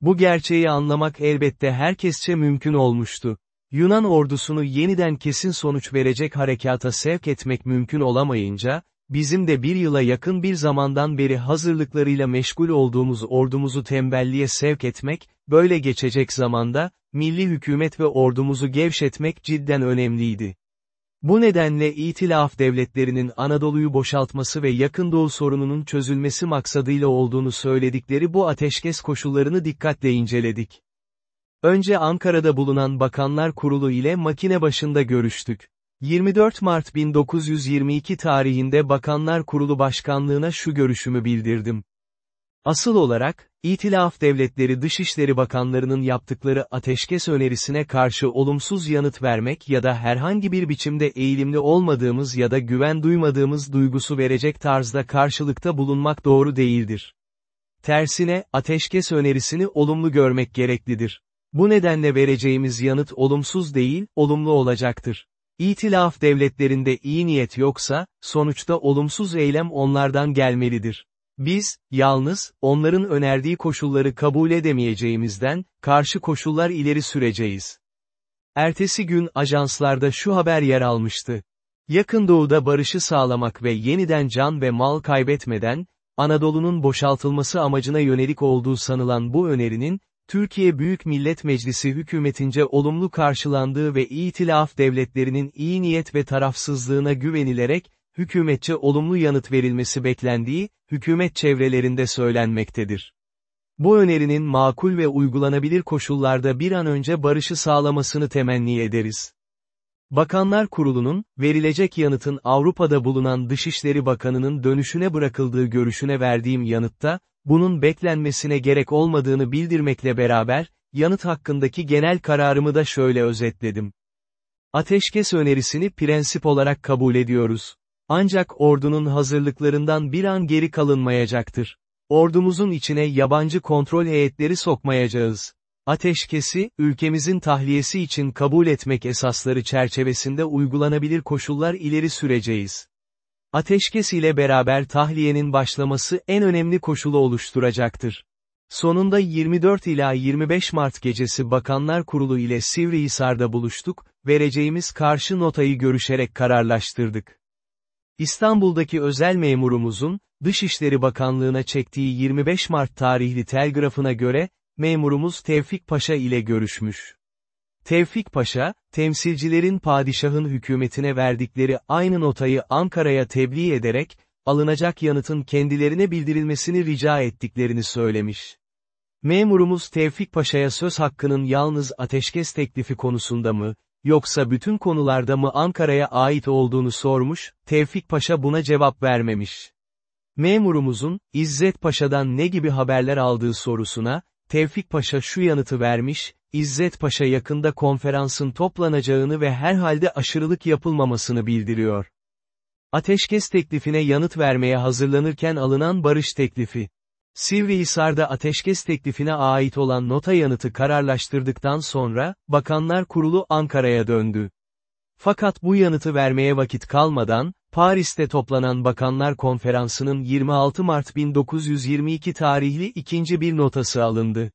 Bu gerçeği anlamak elbette herkesçe mümkün olmuştu. Yunan ordusunu yeniden kesin sonuç verecek harekata sevk etmek mümkün olamayınca, bizim de bir yıla yakın bir zamandan beri hazırlıklarıyla meşgul olduğumuz ordumuzu tembelliğe sevk etmek, böyle geçecek zamanda, milli hükümet ve ordumuzu gevşetmek cidden önemliydi. Bu nedenle İtilaf devletlerinin Anadolu'yu boşaltması ve Yakın Doğu sorununun çözülmesi maksadıyla olduğunu söyledikleri bu ateşkes koşullarını dikkatle inceledik. Önce Ankara'da bulunan Bakanlar Kurulu ile makine başında görüştük. 24 Mart 1922 tarihinde Bakanlar Kurulu Başkanlığına şu görüşümü bildirdim. Asıl olarak, İtilaf Devletleri Dışişleri Bakanlarının yaptıkları ateşkes önerisine karşı olumsuz yanıt vermek ya da herhangi bir biçimde eğilimli olmadığımız ya da güven duymadığımız duygusu verecek tarzda karşılıkta bulunmak doğru değildir. Tersine, ateşkes önerisini olumlu görmek gereklidir. Bu nedenle vereceğimiz yanıt olumsuz değil, olumlu olacaktır. İtilaf devletlerinde iyi niyet yoksa, sonuçta olumsuz eylem onlardan gelmelidir. Biz, yalnız, onların önerdiği koşulları kabul edemeyeceğimizden, karşı koşullar ileri süreceğiz. Ertesi gün ajanslarda şu haber yer almıştı. Yakın doğuda barışı sağlamak ve yeniden can ve mal kaybetmeden, Anadolu'nun boşaltılması amacına yönelik olduğu sanılan bu önerinin, Türkiye Büyük Millet Meclisi hükümetince olumlu karşılandığı ve İtilaf devletlerinin iyi niyet ve tarafsızlığına güvenilerek, hükümetçe olumlu yanıt verilmesi beklendiği, hükümet çevrelerinde söylenmektedir. Bu önerinin makul ve uygulanabilir koşullarda bir an önce barışı sağlamasını temenni ederiz. Bakanlar Kurulu'nun, verilecek yanıtın Avrupa'da bulunan Dışişleri Bakanı'nın dönüşüne bırakıldığı görüşüne verdiğim yanıtta, bunun beklenmesine gerek olmadığını bildirmekle beraber, yanıt hakkındaki genel kararımı da şöyle özetledim. Ateşkes önerisini prensip olarak kabul ediyoruz. Ancak ordunun hazırlıklarından bir an geri kalınmayacaktır. Ordumuzun içine yabancı kontrol heyetleri sokmayacağız. Ateşkesi, ülkemizin tahliyesi için kabul etmek esasları çerçevesinde uygulanabilir koşullar ileri süreceğiz. Ateşkes ile beraber tahliyenin başlaması en önemli koşulu oluşturacaktır. Sonunda 24 ila 25 Mart gecesi Bakanlar Kurulu ile Sivrihisar'da buluştuk, vereceğimiz karşı notayı görüşerek kararlaştırdık. İstanbul'daki özel memurumuzun, Dışişleri Bakanlığı'na çektiği 25 Mart tarihli telgrafına göre, memurumuz Tevfik Paşa ile görüşmüş. Tevfik Paşa, temsilcilerin padişahın hükümetine verdikleri aynı notayı Ankara'ya tebliğ ederek, alınacak yanıtın kendilerine bildirilmesini rica ettiklerini söylemiş. Memurumuz Tevfik Paşa'ya söz hakkının yalnız ateşkes teklifi konusunda mı, yoksa bütün konularda mı Ankara'ya ait olduğunu sormuş, Tevfik Paşa buna cevap vermemiş. Memurumuzun, İzzet Paşa'dan ne gibi haberler aldığı sorusuna, Tevfik Paşa şu yanıtı vermiş, İzzet Paşa yakında konferansın toplanacağını ve herhalde aşırılık yapılmamasını bildiriyor. Ateşkes teklifine yanıt vermeye hazırlanırken alınan barış teklifi. Sivrihisar'da ateşkes teklifine ait olan nota yanıtı kararlaştırdıktan sonra, Bakanlar Kurulu Ankara'ya döndü. Fakat bu yanıtı vermeye vakit kalmadan, Paris'te toplanan Bakanlar Konferansı'nın 26 Mart 1922 tarihli ikinci bir notası alındı.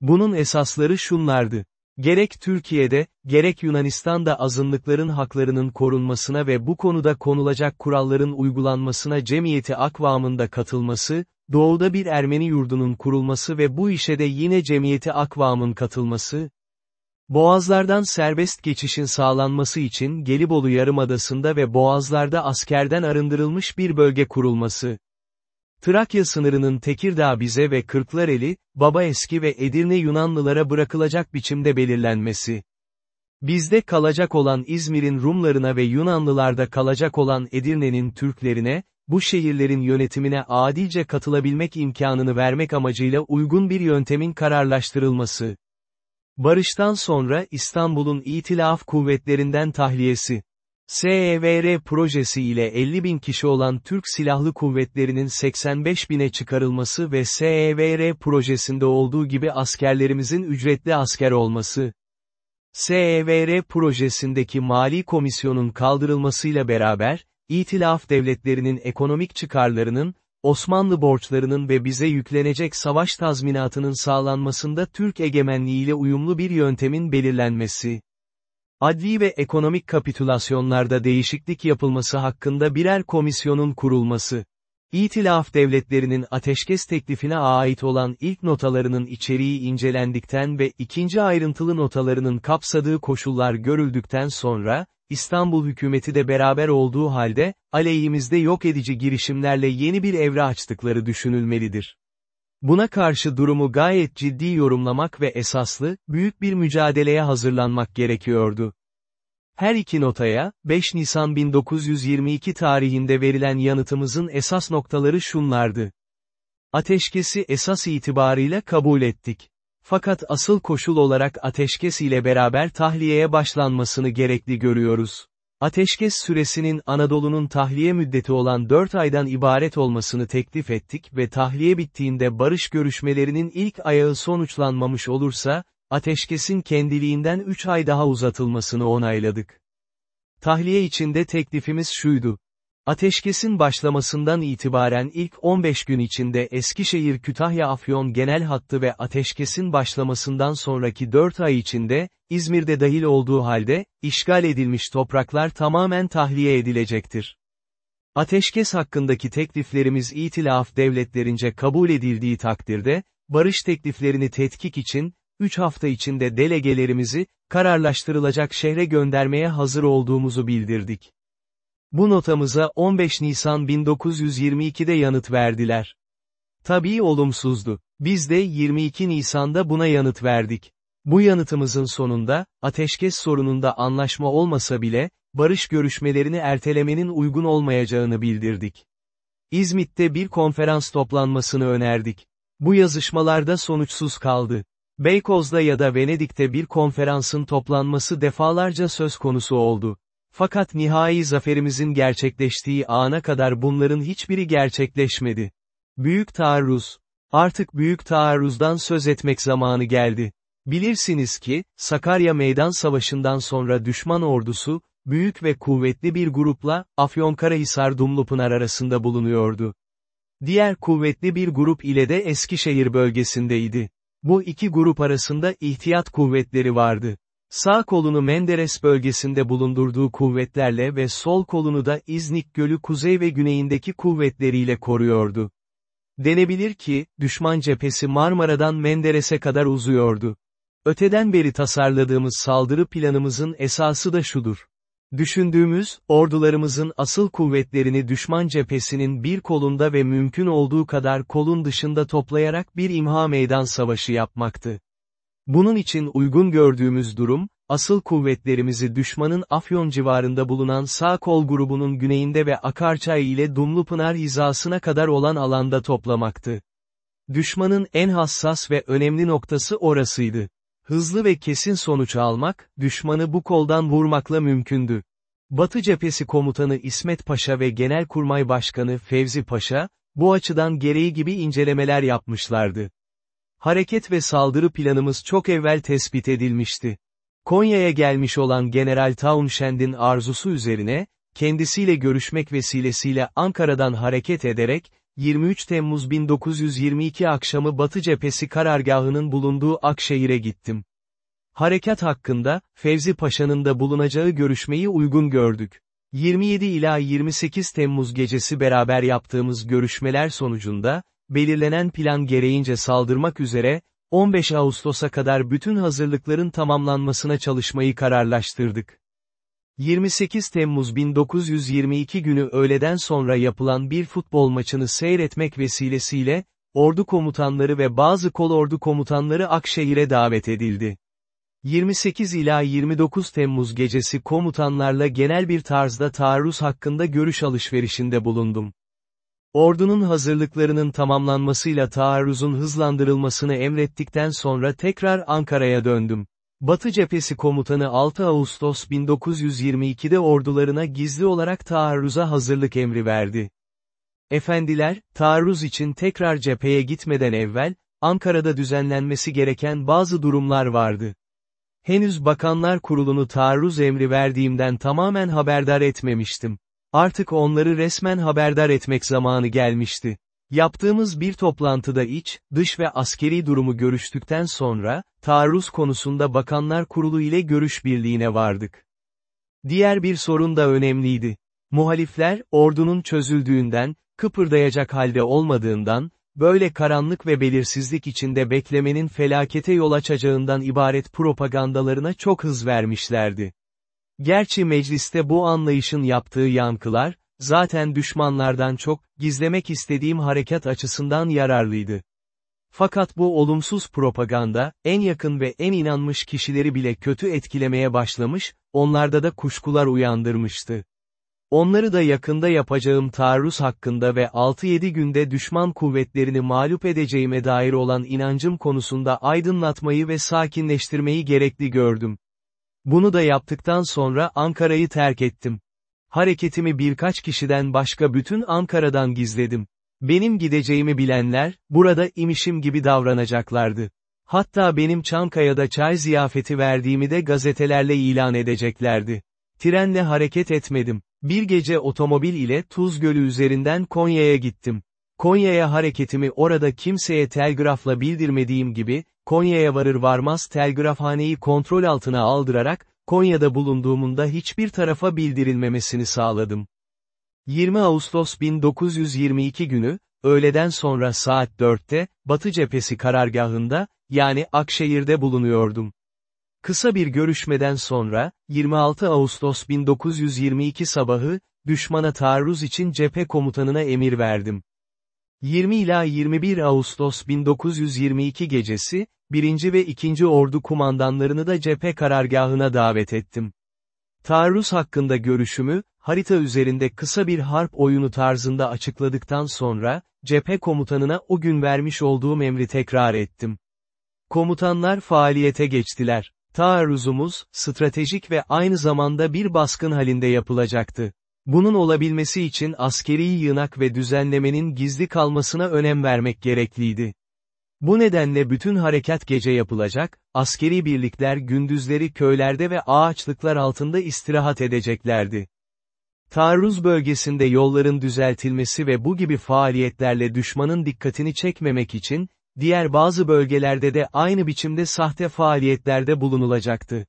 Bunun esasları şunlardı. Gerek Türkiye'de, gerek Yunanistan'da azınlıkların haklarının korunmasına ve bu konuda konulacak kuralların uygulanmasına cemiyeti akvamında katılması, doğuda bir Ermeni yurdunun kurulması ve bu işe de yine cemiyeti akvamın katılması, Boğazlardan serbest geçişin sağlanması için Gelibolu Yarımadası'nda ve Boğazlar'da askerden arındırılmış bir bölge kurulması. Trakya sınırının Tekirdağ bize ve Kırklareli, Baba Eski ve Edirne Yunanlılara bırakılacak biçimde belirlenmesi. Bizde kalacak olan İzmir'in Rumlarına ve Yunanlılarda kalacak olan Edirne'nin Türklerine, bu şehirlerin yönetimine adilce katılabilmek imkanını vermek amacıyla uygun bir yöntemin kararlaştırılması. Barıştan sonra İstanbul'un İtilaf kuvvetlerinden tahliyesi. SEVR projesi ile 50 bin kişi olan Türk Silahlı Kuvvetleri'nin 85 bine çıkarılması ve SEVR projesinde olduğu gibi askerlerimizin ücretli asker olması. SEVR projesindeki mali komisyonun kaldırılmasıyla beraber, İtilaf devletlerinin ekonomik çıkarlarının, Osmanlı borçlarının ve bize yüklenecek savaş tazminatının sağlanmasında Türk egemenliğiyle uyumlu bir yöntemin belirlenmesi. Adli ve ekonomik kapitülasyonlarda değişiklik yapılması hakkında birer komisyonun kurulması. İtilaf devletlerinin ateşkes teklifine ait olan ilk notalarının içeriği incelendikten ve ikinci ayrıntılı notalarının kapsadığı koşullar görüldükten sonra, İstanbul hükümeti de beraber olduğu halde, aleyhimizde yok edici girişimlerle yeni bir evre açtıkları düşünülmelidir. Buna karşı durumu gayet ciddi yorumlamak ve esaslı, büyük bir mücadeleye hazırlanmak gerekiyordu. Her iki notaya, 5 Nisan 1922 tarihinde verilen yanıtımızın esas noktaları şunlardı. Ateşkesi esas itibarıyla kabul ettik. Fakat asıl koşul olarak ateşkes ile beraber tahliyeye başlanmasını gerekli görüyoruz. Ateşkes süresinin Anadolu'nun tahliye müddeti olan 4 aydan ibaret olmasını teklif ettik ve tahliye bittiğinde barış görüşmelerinin ilk ayağı sonuçlanmamış olursa, ateşkesin kendiliğinden 3 ay daha uzatılmasını onayladık. Tahliye içinde teklifimiz şuydu. Ateşkesin başlamasından itibaren ilk 15 gün içinde Eskişehir-Kütahya-Afyon genel hattı ve ateşkesin başlamasından sonraki 4 ay içinde, İzmir'de dahil olduğu halde, işgal edilmiş topraklar tamamen tahliye edilecektir. Ateşkes hakkındaki tekliflerimiz itilaf devletlerince kabul edildiği takdirde, barış tekliflerini tetkik için, 3 hafta içinde delegelerimizi, kararlaştırılacak şehre göndermeye hazır olduğumuzu bildirdik. Bu notamıza 15 Nisan 1922'de yanıt verdiler. Tabii olumsuzdu. Biz de 22 Nisan'da buna yanıt verdik. Bu yanıtımızın sonunda, ateşkes sorununda anlaşma olmasa bile, barış görüşmelerini ertelemenin uygun olmayacağını bildirdik. İzmit'te bir konferans toplanmasını önerdik. Bu yazışmalarda sonuçsuz kaldı. Beykoz'da ya da Venedik'te bir konferansın toplanması defalarca söz konusu oldu. Fakat nihai zaferimizin gerçekleştiği ana kadar bunların hiçbiri gerçekleşmedi. Büyük taarruz. Artık büyük taarruzdan söz etmek zamanı geldi. Bilirsiniz ki, Sakarya Meydan Savaşı'ndan sonra düşman ordusu, büyük ve kuvvetli bir grupla, Afyonkarahisar Dumlupınar arasında bulunuyordu. Diğer kuvvetli bir grup ile de Eskişehir bölgesindeydi. Bu iki grup arasında ihtiyat kuvvetleri vardı. Sağ kolunu Menderes bölgesinde bulundurduğu kuvvetlerle ve sol kolunu da İznik Gölü kuzey ve güneyindeki kuvvetleriyle koruyordu. Denebilir ki, düşman cephesi Marmara'dan Menderes'e kadar uzuyordu. Öteden beri tasarladığımız saldırı planımızın esası da şudur. Düşündüğümüz, ordularımızın asıl kuvvetlerini düşman cephesinin bir kolunda ve mümkün olduğu kadar kolun dışında toplayarak bir imha meydan savaşı yapmaktı. Bunun için uygun gördüğümüz durum, asıl kuvvetlerimizi düşmanın Afyon civarında bulunan sağ kol grubunun güneyinde ve Akarçay ile Dumlupınar hizasına kadar olan alanda toplamaktı. Düşmanın en hassas ve önemli noktası orasıydı. Hızlı ve kesin sonuç almak, düşmanı bu koldan vurmakla mümkündü. Batı Cephesi Komutanı İsmet Paşa ve Genelkurmay Başkanı Fevzi Paşa, bu açıdan gereği gibi incelemeler yapmışlardı. Hareket ve saldırı planımız çok evvel tespit edilmişti. Konya'ya gelmiş olan General Townshend'in arzusu üzerine, kendisiyle görüşmek vesilesiyle Ankara'dan hareket ederek, 23 Temmuz 1922 akşamı Batı Cephesi karargahının bulunduğu Akşehir'e gittim. Harekat hakkında, Fevzi Paşa'nın da bulunacağı görüşmeyi uygun gördük. 27 ila 28 Temmuz gecesi beraber yaptığımız görüşmeler sonucunda, belirlenen plan gereğince saldırmak üzere, 15 Ağustos'a kadar bütün hazırlıkların tamamlanmasına çalışmayı kararlaştırdık. 28 Temmuz 1922 günü öğleden sonra yapılan bir futbol maçını seyretmek vesilesiyle, ordu komutanları ve bazı kol ordu komutanları Akşehir'e davet edildi. 28 ila 29 Temmuz gecesi komutanlarla genel bir tarzda taarruz hakkında görüş alışverişinde bulundum. Ordunun hazırlıklarının tamamlanmasıyla taarruzun hızlandırılmasını emrettikten sonra tekrar Ankara'ya döndüm. Batı Cephesi Komutanı 6 Ağustos 1922'de ordularına gizli olarak taarruza hazırlık emri verdi. Efendiler, taarruz için tekrar cepheye gitmeden evvel, Ankara'da düzenlenmesi gereken bazı durumlar vardı. Henüz Bakanlar Kurulu'nu taarruz emri verdiğimden tamamen haberdar etmemiştim. Artık onları resmen haberdar etmek zamanı gelmişti. Yaptığımız bir toplantıda iç, dış ve askeri durumu görüştükten sonra, taarruz konusunda Bakanlar Kurulu ile görüş birliğine vardık. Diğer bir sorun da önemliydi. Muhalifler, ordunun çözüldüğünden, kıpırdayacak halde olmadığından, böyle karanlık ve belirsizlik içinde beklemenin felakete yol açacağından ibaret propagandalarına çok hız vermişlerdi. Gerçi mecliste bu anlayışın yaptığı yankılar, zaten düşmanlardan çok, gizlemek istediğim harekat açısından yararlıydı. Fakat bu olumsuz propaganda, en yakın ve en inanmış kişileri bile kötü etkilemeye başlamış, onlarda da kuşkular uyandırmıştı. Onları da yakında yapacağım taarruz hakkında ve 6-7 günde düşman kuvvetlerini mağlup edeceğime dair olan inancım konusunda aydınlatmayı ve sakinleştirmeyi gerekli gördüm. Bunu da yaptıktan sonra Ankara'yı terk ettim. Hareketimi birkaç kişiden başka bütün Ankara'dan gizledim. Benim gideceğimi bilenler, burada imişim gibi davranacaklardı. Hatta benim Çankaya'da çay ziyafeti verdiğimi de gazetelerle ilan edeceklerdi. Trenle hareket etmedim. Bir gece otomobil ile Tuz Gölü üzerinden Konya'ya gittim. Konya'ya hareketimi orada kimseye telgrafla bildirmediğim gibi, Konya'ya varır varmaz telgrafhaneyi kontrol altına aldırarak, Konya'da bulunduğumunda hiçbir tarafa bildirilmemesini sağladım. 20 Ağustos 1922 günü, öğleden sonra saat 4'te, Batı Cephesi karargahında, yani Akşehir'de bulunuyordum. Kısa bir görüşmeden sonra, 26 Ağustos 1922 sabahı, düşmana taarruz için cephe komutanına emir verdim. 20 ila 21 Ağustos 1922 gecesi, 1. ve 2. Ordu kumandanlarını da cephe karargahına davet ettim. Taarruz hakkında görüşümü, harita üzerinde kısa bir harp oyunu tarzında açıkladıktan sonra, cephe komutanına o gün vermiş olduğum emri tekrar ettim. Komutanlar faaliyete geçtiler. Taarruzumuz, stratejik ve aynı zamanda bir baskın halinde yapılacaktı. Bunun olabilmesi için askeri yığınak ve düzenlemenin gizli kalmasına önem vermek gerekliydi. Bu nedenle bütün harekat gece yapılacak, askeri birlikler gündüzleri köylerde ve ağaçlıklar altında istirahat edeceklerdi. Taarruz bölgesinde yolların düzeltilmesi ve bu gibi faaliyetlerle düşmanın dikkatini çekmemek için, diğer bazı bölgelerde de aynı biçimde sahte faaliyetlerde bulunulacaktı.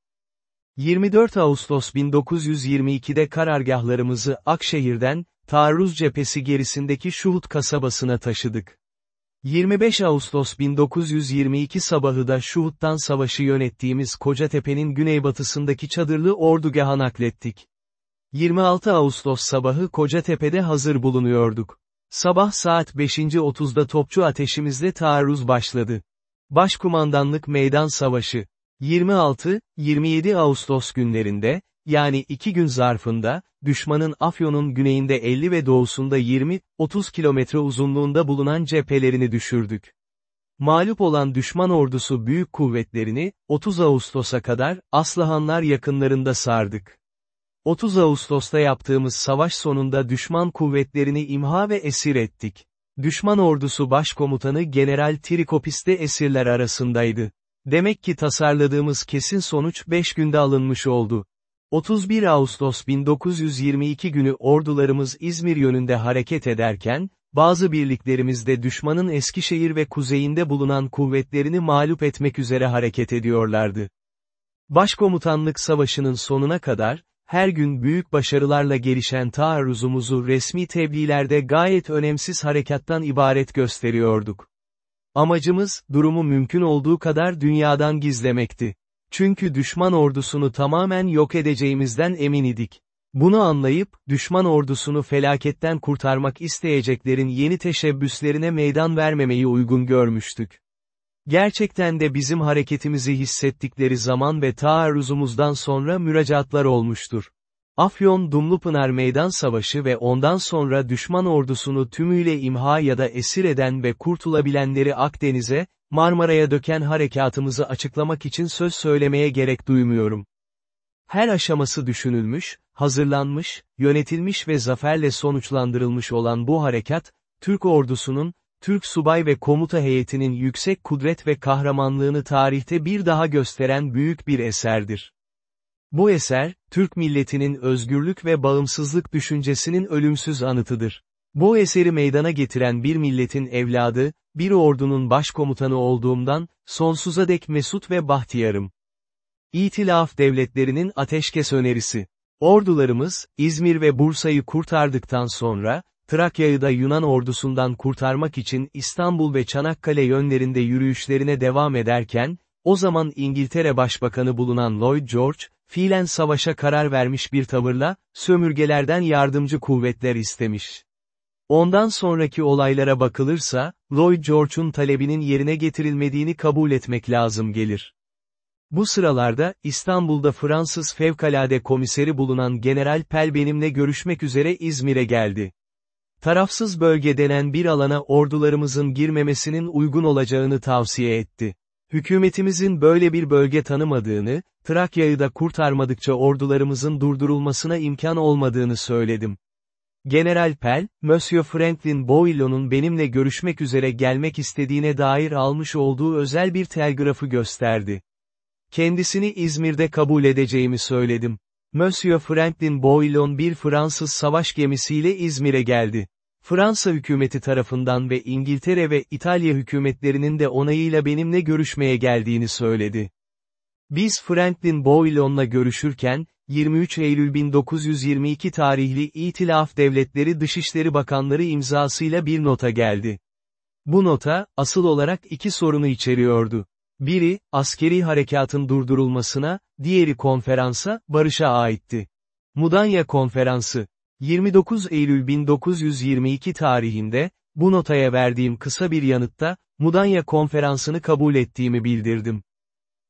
24 Ağustos 1922'de karargahlarımızı Akşehir'den, taarruz cephesi gerisindeki Şuhut kasabasına taşıdık. 25 Ağustos 1922 sabahı da Şuhut'tan savaşı yönettiğimiz Kocatepe'nin güneybatısındaki çadırlı ordugaha naklettik. 26 Ağustos sabahı Kocatepe'de hazır bulunuyorduk. Sabah saat 5.30'da topçu ateşimizle taarruz başladı. Başkumandanlık Meydan Savaşı. 26-27 Ağustos günlerinde, yani iki gün zarfında, düşmanın Afyon'un güneyinde 50 ve doğusunda 20-30 kilometre uzunluğunda bulunan cephelerini düşürdük. Mağlup olan düşman ordusu büyük kuvvetlerini, 30 Ağustos'a kadar, Aslahanlar yakınlarında sardık. 30 Ağustos'ta yaptığımız savaş sonunda düşman kuvvetlerini imha ve esir ettik. Düşman ordusu başkomutanı General Trikopis de esirler arasındaydı. Demek ki tasarladığımız kesin sonuç 5 günde alınmış oldu. 31 Ağustos 1922 günü ordularımız İzmir yönünde hareket ederken, bazı birliklerimizde düşmanın Eskişehir ve kuzeyinde bulunan kuvvetlerini mağlup etmek üzere hareket ediyorlardı. Başkomutanlık savaşının sonuna kadar, her gün büyük başarılarla gelişen taarruzumuzu resmi tebliğlerde gayet önemsiz harekattan ibaret gösteriyorduk. Amacımız, durumu mümkün olduğu kadar dünyadan gizlemekti. Çünkü düşman ordusunu tamamen yok edeceğimizden emin idik. Bunu anlayıp, düşman ordusunu felaketten kurtarmak isteyeceklerin yeni teşebbüslerine meydan vermemeyi uygun görmüştük. Gerçekten de bizim hareketimizi hissettikleri zaman ve taarruzumuzdan sonra müracaatlar olmuştur. Afyon Dumlupınar Meydan Savaşı ve ondan sonra düşman ordusunu tümüyle imha ya da esir eden ve kurtulabilenleri Akdeniz'e, Marmara'ya döken harekatımızı açıklamak için söz söylemeye gerek duymuyorum. Her aşaması düşünülmüş, hazırlanmış, yönetilmiş ve zaferle sonuçlandırılmış olan bu harekat, Türk ordusunun, Türk subay ve komuta heyetinin yüksek kudret ve kahramanlığını tarihte bir daha gösteren büyük bir eserdir. Bu eser, Türk milletinin özgürlük ve bağımsızlık düşüncesinin ölümsüz anıtıdır. Bu eseri meydana getiren bir milletin evladı, bir ordunun başkomutanı olduğumdan, sonsuza dek mesut ve bahtiyarım. İtilaf devletlerinin ateşkes önerisi. Ordularımız, İzmir ve Bursa'yı kurtardıktan sonra, Trakya'yı da Yunan ordusundan kurtarmak için İstanbul ve Çanakkale yönlerinde yürüyüşlerine devam ederken, o zaman İngiltere Başbakanı bulunan Lloyd George, fiilen savaşa karar vermiş bir tavırla, sömürgelerden yardımcı kuvvetler istemiş. Ondan sonraki olaylara bakılırsa, Lloyd George'un talebinin yerine getirilmediğini kabul etmek lazım gelir. Bu sıralarda, İstanbul'da Fransız Fevkalade Komiseri bulunan General Pel benimle görüşmek üzere İzmir'e geldi. Tarafsız bölge denen bir alana ordularımızın girmemesinin uygun olacağını tavsiye etti. Hükümetimizin böyle bir bölge tanımadığını, Trakya'yı da kurtarmadıkça ordularımızın durdurulmasına imkan olmadığını söyledim. General Pell, Monsieur Franklin Boylo'nun benimle görüşmek üzere gelmek istediğine dair almış olduğu özel bir telgrafı gösterdi. Kendisini İzmir'de kabul edeceğimi söyledim. Monsieur Franklin Boylon bir Fransız savaş gemisiyle İzmir'e geldi. Fransa hükümeti tarafından ve İngiltere ve İtalya hükümetlerinin de onayıyla benimle görüşmeye geldiğini söyledi. Biz Franklin Boylon'la görüşürken, 23 Eylül 1922 tarihli İtilaf Devletleri Dışişleri Bakanları imzasıyla bir nota geldi. Bu nota, asıl olarak iki sorunu içeriyordu. Biri, askeri harekatın durdurulmasına, diğeri konferansa, barışa aitti. Mudanya Konferansı 29 Eylül 1922 tarihinde, Bu notaya verdiğim kısa bir yanıtta, Mudanya konferansını kabul ettiğimi bildirdim.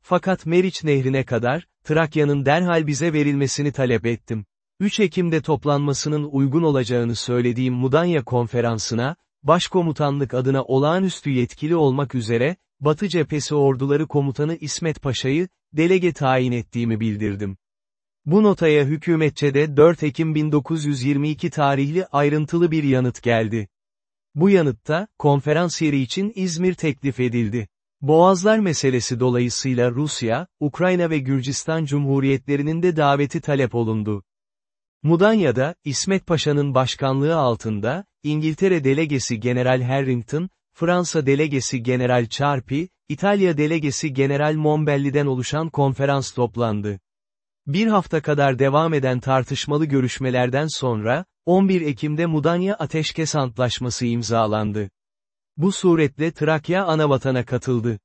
Fakat Meriç Nehri'ne kadar, Trakya'nın derhal bize verilmesini talep ettim. 3 Ekim'de toplanmasının uygun olacağını söylediğim Mudanya konferansına, Başkomutanlık adına olağanüstü yetkili olmak üzere, Batı Cephesi Orduları Komutanı İsmet Paşa'yı, delege tayin ettiğimi bildirdim. Bu notaya hükümetçede 4 Ekim 1922 tarihli ayrıntılı bir yanıt geldi. Bu yanıtta, konferans yeri için İzmir teklif edildi. Boğazlar meselesi dolayısıyla Rusya, Ukrayna ve Gürcistan Cumhuriyetlerinin de daveti talep olundu. Mudanya'da, İsmet Paşa'nın başkanlığı altında, İngiltere delegesi General Harrington, Fransa delegesi General Charpy, İtalya delegesi General Mombelli'den oluşan konferans toplandı. Bir hafta kadar devam eden tartışmalı görüşmelerden sonra, 11 Ekim'de Mudanya Ateşkes Antlaşması imzalandı. Bu suretle Trakya anavatana katıldı.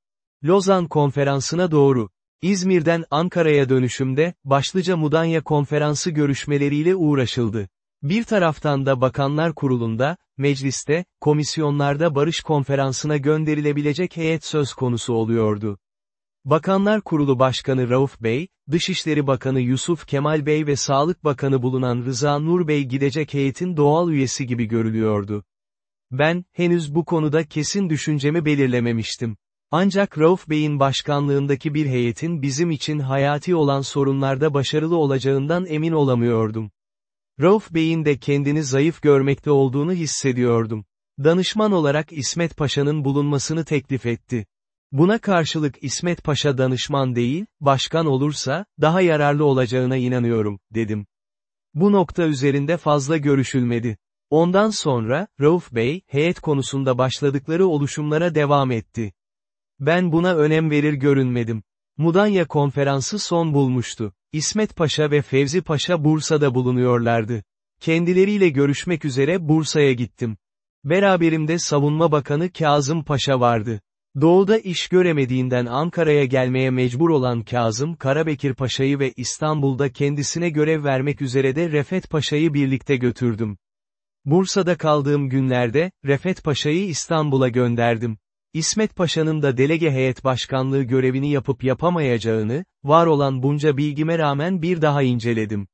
Lozan Konferansı'na doğru, İzmir'den Ankara'ya dönüşümde, başlıca Mudanya Konferansı görüşmeleriyle uğraşıldı. Bir taraftan da Bakanlar Kurulu'nda, mecliste, komisyonlarda barış konferansına gönderilebilecek heyet söz konusu oluyordu. Bakanlar Kurulu Başkanı Rauf Bey, Dışişleri Bakanı Yusuf Kemal Bey ve Sağlık Bakanı bulunan Rıza Nur Bey gidecek heyetin doğal üyesi gibi görülüyordu. Ben, henüz bu konuda kesin düşüncemi belirlememiştim. Ancak Rauf Bey'in başkanlığındaki bir heyetin bizim için hayati olan sorunlarda başarılı olacağından emin olamıyordum. Rauf Bey'in de kendini zayıf görmekte olduğunu hissediyordum. Danışman olarak İsmet Paşa'nın bulunmasını teklif etti. Buna karşılık İsmet Paşa danışman değil, başkan olursa, daha yararlı olacağına inanıyorum, dedim. Bu nokta üzerinde fazla görüşülmedi. Ondan sonra, Rauf Bey, heyet konusunda başladıkları oluşumlara devam etti. Ben buna önem verir görünmedim. Mudanya konferansı son bulmuştu. İsmet Paşa ve Fevzi Paşa Bursa'da bulunuyorlardı. Kendileriyle görüşmek üzere Bursa'ya gittim. Beraberimde Savunma Bakanı Kazım Paşa vardı. Doğuda iş göremediğinden Ankara'ya gelmeye mecbur olan Kazım Karabekir Paşa'yı ve İstanbul'da kendisine görev vermek üzere de Refet Paşa'yı birlikte götürdüm. Bursa'da kaldığım günlerde, Refet Paşa'yı İstanbul'a gönderdim. İsmet Paşa'nın da delege heyet başkanlığı görevini yapıp yapamayacağını, var olan bunca bilgime rağmen bir daha inceledim.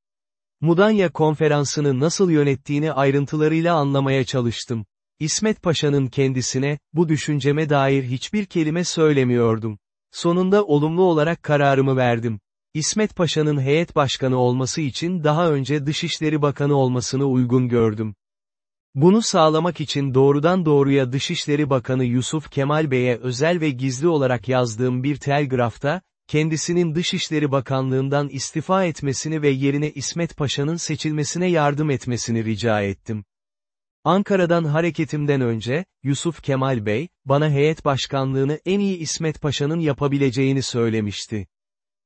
Mudanya konferansını nasıl yönettiğini ayrıntılarıyla anlamaya çalıştım. İsmet Paşa'nın kendisine, bu düşünceme dair hiçbir kelime söylemiyordum. Sonunda olumlu olarak kararımı verdim. İsmet Paşa'nın heyet başkanı olması için daha önce Dışişleri Bakanı olmasını uygun gördüm. Bunu sağlamak için doğrudan doğruya Dışişleri Bakanı Yusuf Kemal Bey'e özel ve gizli olarak yazdığım bir telgrafta, kendisinin Dışişleri Bakanlığından istifa etmesini ve yerine İsmet Paşa'nın seçilmesine yardım etmesini rica ettim. Ankara'dan hareketimden önce, Yusuf Kemal Bey, bana heyet başkanlığını en iyi İsmet Paşa'nın yapabileceğini söylemişti.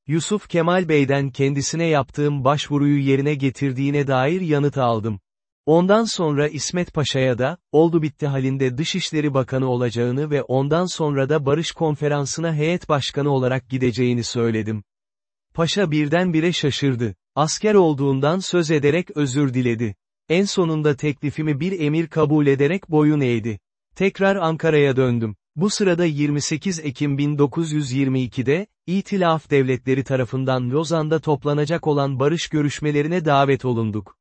Yusuf Kemal Bey'den kendisine yaptığım başvuruyu yerine getirdiğine dair yanıt aldım. Ondan sonra İsmet Paşa'ya da, oldu bitti halinde Dışişleri Bakanı olacağını ve ondan sonra da Barış Konferansı'na heyet başkanı olarak gideceğini söyledim. Paşa birdenbire şaşırdı. Asker olduğundan söz ederek özür diledi. En sonunda teklifimi bir emir kabul ederek boyun eğdi. Tekrar Ankara'ya döndüm. Bu sırada 28 Ekim 1922'de, İtilaf Devletleri tarafından Lozan'da toplanacak olan barış görüşmelerine davet olunduk.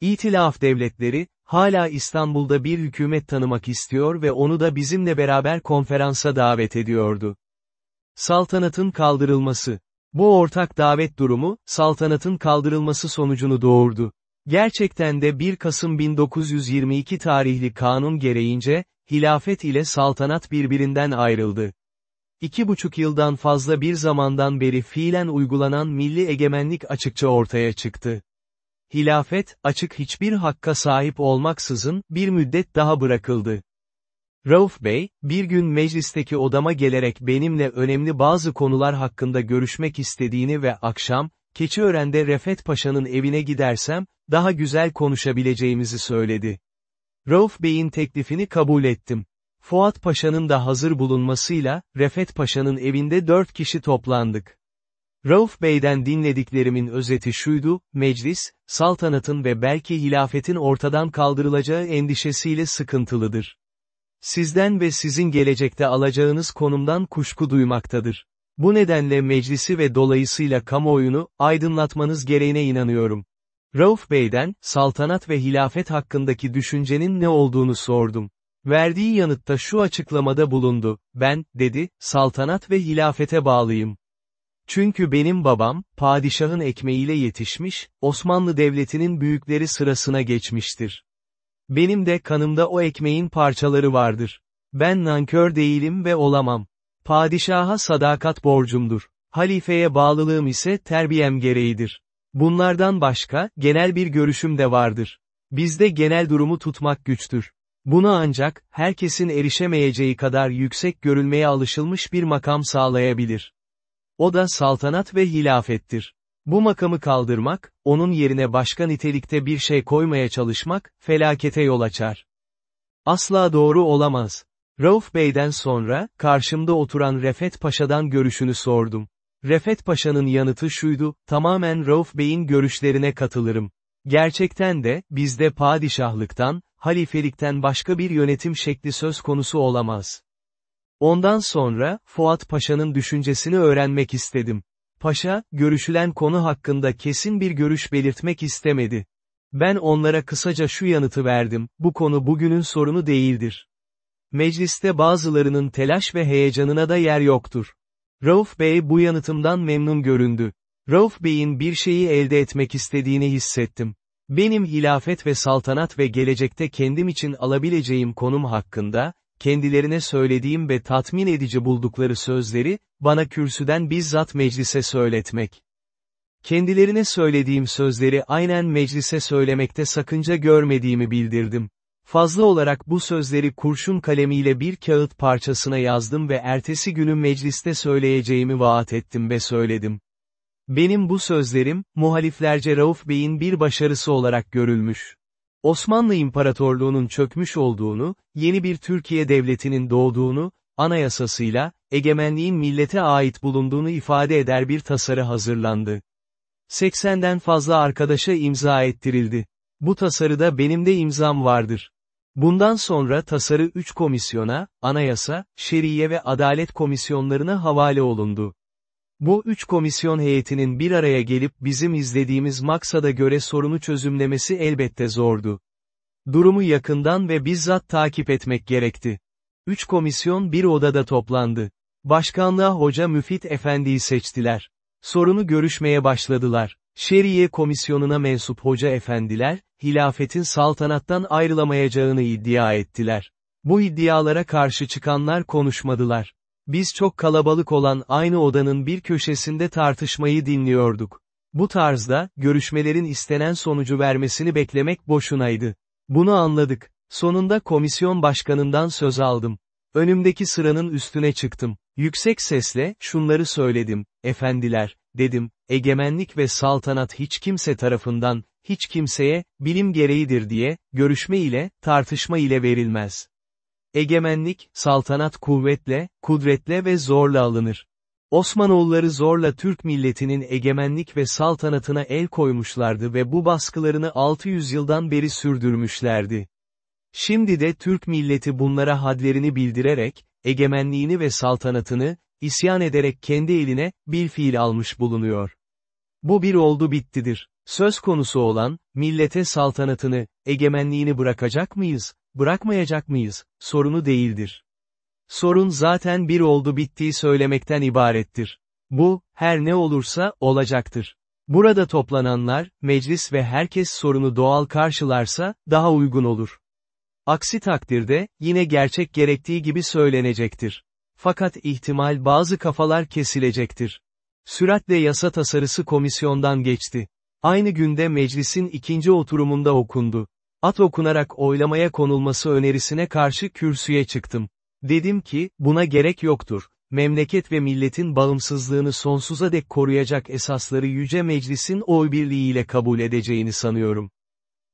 İtilaf devletleri, hala İstanbul'da bir hükümet tanımak istiyor ve onu da bizimle beraber konferansa davet ediyordu. Saltanatın kaldırılması. Bu ortak davet durumu, saltanatın kaldırılması sonucunu doğurdu. Gerçekten de 1 Kasım 1922 tarihli kanun gereğince, hilafet ile saltanat birbirinden ayrıldı. İki buçuk yıldan fazla bir zamandan beri fiilen uygulanan milli egemenlik açıkça ortaya çıktı. Hilafet, açık hiçbir hakka sahip olmaksızın, bir müddet daha bırakıldı. Rauf Bey, bir gün meclisteki odama gelerek benimle önemli bazı konular hakkında görüşmek istediğini ve akşam, Keçiören'de Refet Paşa'nın evine gidersem, daha güzel konuşabileceğimizi söyledi. Rauf Bey'in teklifini kabul ettim. Fuat Paşa'nın da hazır bulunmasıyla, Refet Paşa'nın evinde dört kişi toplandık. Rauf Bey'den dinlediklerimin özeti şuydu, meclis, saltanatın ve belki hilafetin ortadan kaldırılacağı endişesiyle sıkıntılıdır. Sizden ve sizin gelecekte alacağınız konumdan kuşku duymaktadır. Bu nedenle meclisi ve dolayısıyla kamuoyunu, aydınlatmanız gereğine inanıyorum. Rauf Bey'den, saltanat ve hilafet hakkındaki düşüncenin ne olduğunu sordum. Verdiği yanıtta şu açıklamada bulundu, ben, dedi, saltanat ve hilafete bağlıyım. Çünkü benim babam, padişahın ekmeğiyle yetişmiş, Osmanlı Devleti'nin büyükleri sırasına geçmiştir. Benim de kanımda o ekmeğin parçaları vardır. Ben nankör değilim ve olamam. Padişaha sadakat borcumdur. Halifeye bağlılığım ise terbiyem gereğidir. Bunlardan başka, genel bir görüşüm de vardır. Bizde genel durumu tutmak güçtür. Bunu ancak, herkesin erişemeyeceği kadar yüksek görülmeye alışılmış bir makam sağlayabilir. O da saltanat ve hilafettir. Bu makamı kaldırmak, onun yerine başka nitelikte bir şey koymaya çalışmak, felakete yol açar. Asla doğru olamaz. Rauf Bey'den sonra, karşımda oturan Refet Paşa'dan görüşünü sordum. Refet Paşa'nın yanıtı şuydu, tamamen Rauf Bey'in görüşlerine katılırım. Gerçekten de, bizde padişahlıktan, halifelikten başka bir yönetim şekli söz konusu olamaz. Ondan sonra, Fuat Paşa'nın düşüncesini öğrenmek istedim. Paşa, görüşülen konu hakkında kesin bir görüş belirtmek istemedi. Ben onlara kısaca şu yanıtı verdim, bu konu bugünün sorunu değildir. Mecliste bazılarının telaş ve heyecanına da yer yoktur. Rauf Bey bu yanıtımdan memnun göründü. Rauf Bey'in bir şeyi elde etmek istediğini hissettim. Benim hilafet ve saltanat ve gelecekte kendim için alabileceğim konum hakkında, kendilerine söylediğim ve tatmin edici buldukları sözleri, bana kürsüden bizzat meclise söyletmek. Kendilerine söylediğim sözleri aynen meclise söylemekte sakınca görmediğimi bildirdim. Fazla olarak bu sözleri kurşun kalemiyle bir kağıt parçasına yazdım ve ertesi günü mecliste söyleyeceğimi vaat ettim ve söyledim. Benim bu sözlerim, muhaliflerce Rauf Bey'in bir başarısı olarak görülmüş. Osmanlı İmparatorluğu'nun çökmüş olduğunu, yeni bir Türkiye Devleti'nin doğduğunu, anayasasıyla, egemenliğin millete ait bulunduğunu ifade eder bir tasarı hazırlandı. 80'den fazla arkadaşa imza ettirildi. Bu tasarıda benim de imzam vardır. Bundan sonra tasarı 3 komisyona, anayasa, şeriye ve adalet komisyonlarına havale olundu. Bu üç komisyon heyetinin bir araya gelip bizim izlediğimiz maksada göre sorunu çözümlemesi elbette zordu. Durumu yakından ve bizzat takip etmek gerekti. Üç komisyon bir odada toplandı. Başkanlığa Hoca Müfit Efendi'yi seçtiler. Sorunu görüşmeye başladılar. Şeriye komisyonuna mensup hoca efendiler, hilafetin saltanattan ayrılamayacağını iddia ettiler. Bu iddialara karşı çıkanlar konuşmadılar. Biz çok kalabalık olan aynı odanın bir köşesinde tartışmayı dinliyorduk. Bu tarzda, görüşmelerin istenen sonucu vermesini beklemek boşunaydı. Bunu anladık. Sonunda komisyon başkanından söz aldım. Önümdeki sıranın üstüne çıktım. Yüksek sesle, şunları söyledim, efendiler, dedim, egemenlik ve saltanat hiç kimse tarafından, hiç kimseye, bilim gereğidir diye, görüşme ile, tartışma ile verilmez. Egemenlik, saltanat kuvvetle, kudretle ve zorla alınır. Osmanoğulları zorla Türk milletinin egemenlik ve saltanatına el koymuşlardı ve bu baskılarını 600 yıldan beri sürdürmüşlerdi. Şimdi de Türk milleti bunlara hadlerini bildirerek, egemenliğini ve saltanatını, isyan ederek kendi eline, bilfiil almış bulunuyor. Bu bir oldu bittidir. Söz konusu olan, millete saltanatını, egemenliğini bırakacak mıyız, bırakmayacak mıyız, sorunu değildir. Sorun zaten bir oldu bittiği söylemekten ibarettir. Bu, her ne olursa, olacaktır. Burada toplananlar, meclis ve herkes sorunu doğal karşılarsa, daha uygun olur. Aksi takdirde, yine gerçek gerektiği gibi söylenecektir. Fakat ihtimal bazı kafalar kesilecektir. Süratle yasa tasarısı komisyondan geçti. Aynı günde meclisin ikinci oturumunda okundu. At okunarak oylamaya konulması önerisine karşı kürsüye çıktım. Dedim ki, buna gerek yoktur. Memleket ve milletin bağımsızlığını sonsuza dek koruyacak esasları Yüce Meclis'in oy birliğiyle kabul edeceğini sanıyorum.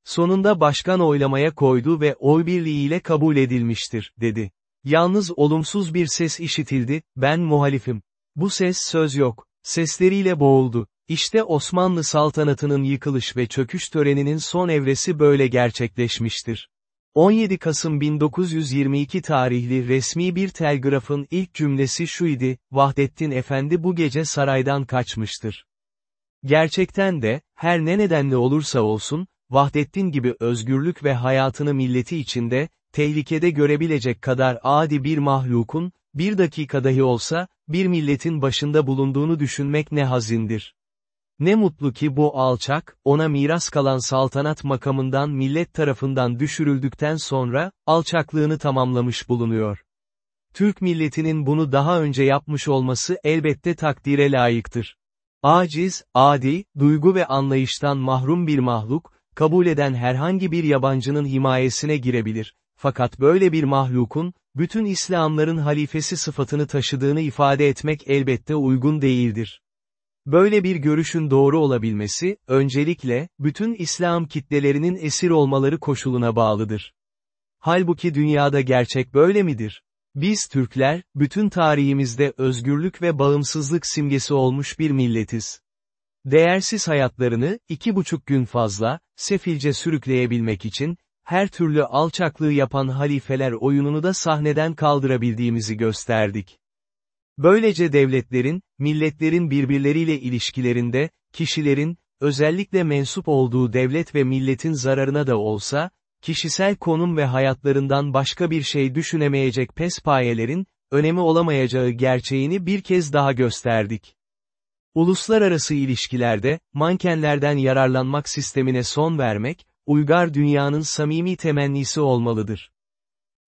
Sonunda başkan oylamaya koydu ve oy birliğiyle kabul edilmiştir, dedi. Yalnız olumsuz bir ses işitildi, ben muhalifim. Bu ses söz yok. Sesleriyle boğuldu. İşte Osmanlı saltanatının yıkılış ve çöküş töreninin son evresi böyle gerçekleşmiştir. 17 Kasım 1922 tarihli resmi bir telgrafın ilk cümlesi şu idi, Vahdettin Efendi bu gece saraydan kaçmıştır. Gerçekten de, her ne nedenle olursa olsun, Vahdettin gibi özgürlük ve hayatını milleti içinde, tehlikede görebilecek kadar adi bir mahlukun, bir dakika dahi olsa, bir milletin başında bulunduğunu düşünmek ne hazindir. Ne mutlu ki bu alçak, ona miras kalan saltanat makamından millet tarafından düşürüldükten sonra, alçaklığını tamamlamış bulunuyor. Türk milletinin bunu daha önce yapmış olması elbette takdire layıktır. Aciz, adi, duygu ve anlayıştan mahrum bir mahluk, kabul eden herhangi bir yabancının himayesine girebilir. Fakat böyle bir mahlukun, bütün İslamların halifesi sıfatını taşıdığını ifade etmek elbette uygun değildir. Böyle bir görüşün doğru olabilmesi, öncelikle, bütün İslam kitlelerinin esir olmaları koşuluna bağlıdır. Halbuki dünyada gerçek böyle midir? Biz Türkler, bütün tarihimizde özgürlük ve bağımsızlık simgesi olmuş bir milletiz. Değersiz hayatlarını, iki buçuk gün fazla, sefilce sürükleyebilmek için, her türlü alçaklığı yapan halifeler oyununu da sahneden kaldırabildiğimizi gösterdik. Böylece devletlerin, milletlerin birbirleriyle ilişkilerinde, kişilerin, özellikle mensup olduğu devlet ve milletin zararına da olsa, kişisel konum ve hayatlarından başka bir şey düşünemeyecek pespayelerin, önemi olamayacağı gerçeğini bir kez daha gösterdik. Uluslararası ilişkilerde, mankenlerden yararlanmak sistemine son vermek, uygar dünyanın samimi temennisi olmalıdır.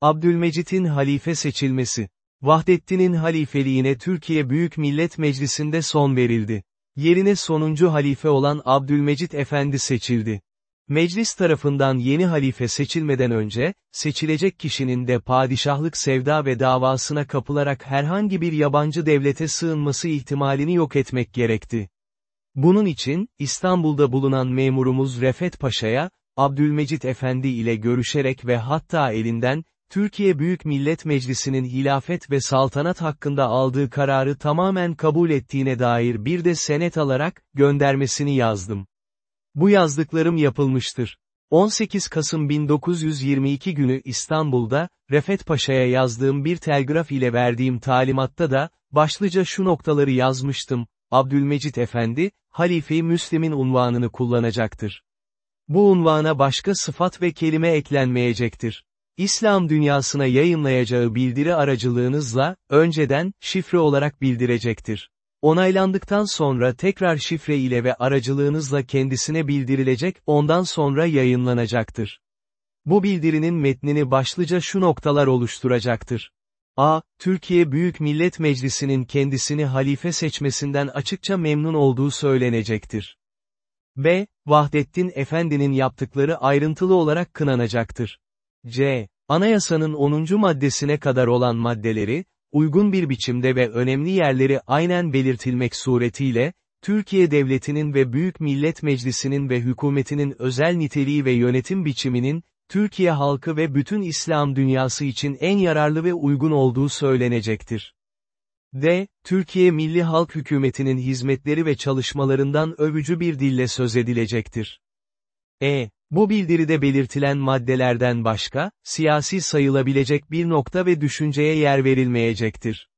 Abdülmecit'in halife seçilmesi Vahdettin'in halifeliğine Türkiye Büyük Millet Meclisi'nde son verildi. Yerine sonuncu halife olan Abdülmecit Efendi seçildi. Meclis tarafından yeni halife seçilmeden önce, seçilecek kişinin de padişahlık sevda ve davasına kapılarak herhangi bir yabancı devlete sığınması ihtimalini yok etmek gerekti. Bunun için, İstanbul'da bulunan memurumuz Refet Paşa'ya, Abdülmecit Efendi ile görüşerek ve hatta elinden, Türkiye Büyük Millet Meclisi'nin hilafet ve saltanat hakkında aldığı kararı tamamen kabul ettiğine dair bir de senet alarak, göndermesini yazdım. Bu yazdıklarım yapılmıştır. 18 Kasım 1922 günü İstanbul'da, Refet Paşa'ya yazdığım bir telgraf ile verdiğim talimatta da, başlıca şu noktaları yazmıştım, Abdülmecit Efendi, Halife-i Müslim'in unvanını kullanacaktır. Bu unvana başka sıfat ve kelime eklenmeyecektir. İslam dünyasına yayınlayacağı bildiri aracılığınızla, önceden, şifre olarak bildirecektir. Onaylandıktan sonra tekrar şifre ile ve aracılığınızla kendisine bildirilecek, ondan sonra yayınlanacaktır. Bu bildirinin metnini başlıca şu noktalar oluşturacaktır. A. Türkiye Büyük Millet Meclisi'nin kendisini halife seçmesinden açıkça memnun olduğu söylenecektir. B. Vahdettin Efendi'nin yaptıkları ayrıntılı olarak kınanacaktır. C. Anayasanın 10. maddesine kadar olan maddeleri, uygun bir biçimde ve önemli yerleri aynen belirtilmek suretiyle, Türkiye Devleti'nin ve Büyük Millet Meclisi'nin ve hükümetinin özel niteliği ve yönetim biçiminin, Türkiye halkı ve bütün İslam dünyası için en yararlı ve uygun olduğu söylenecektir. D. Türkiye Milli Halk Hükümeti'nin hizmetleri ve çalışmalarından övücü bir dille söz edilecektir. E. Bu bildiride belirtilen maddelerden başka, siyasi sayılabilecek bir nokta ve düşünceye yer verilmeyecektir.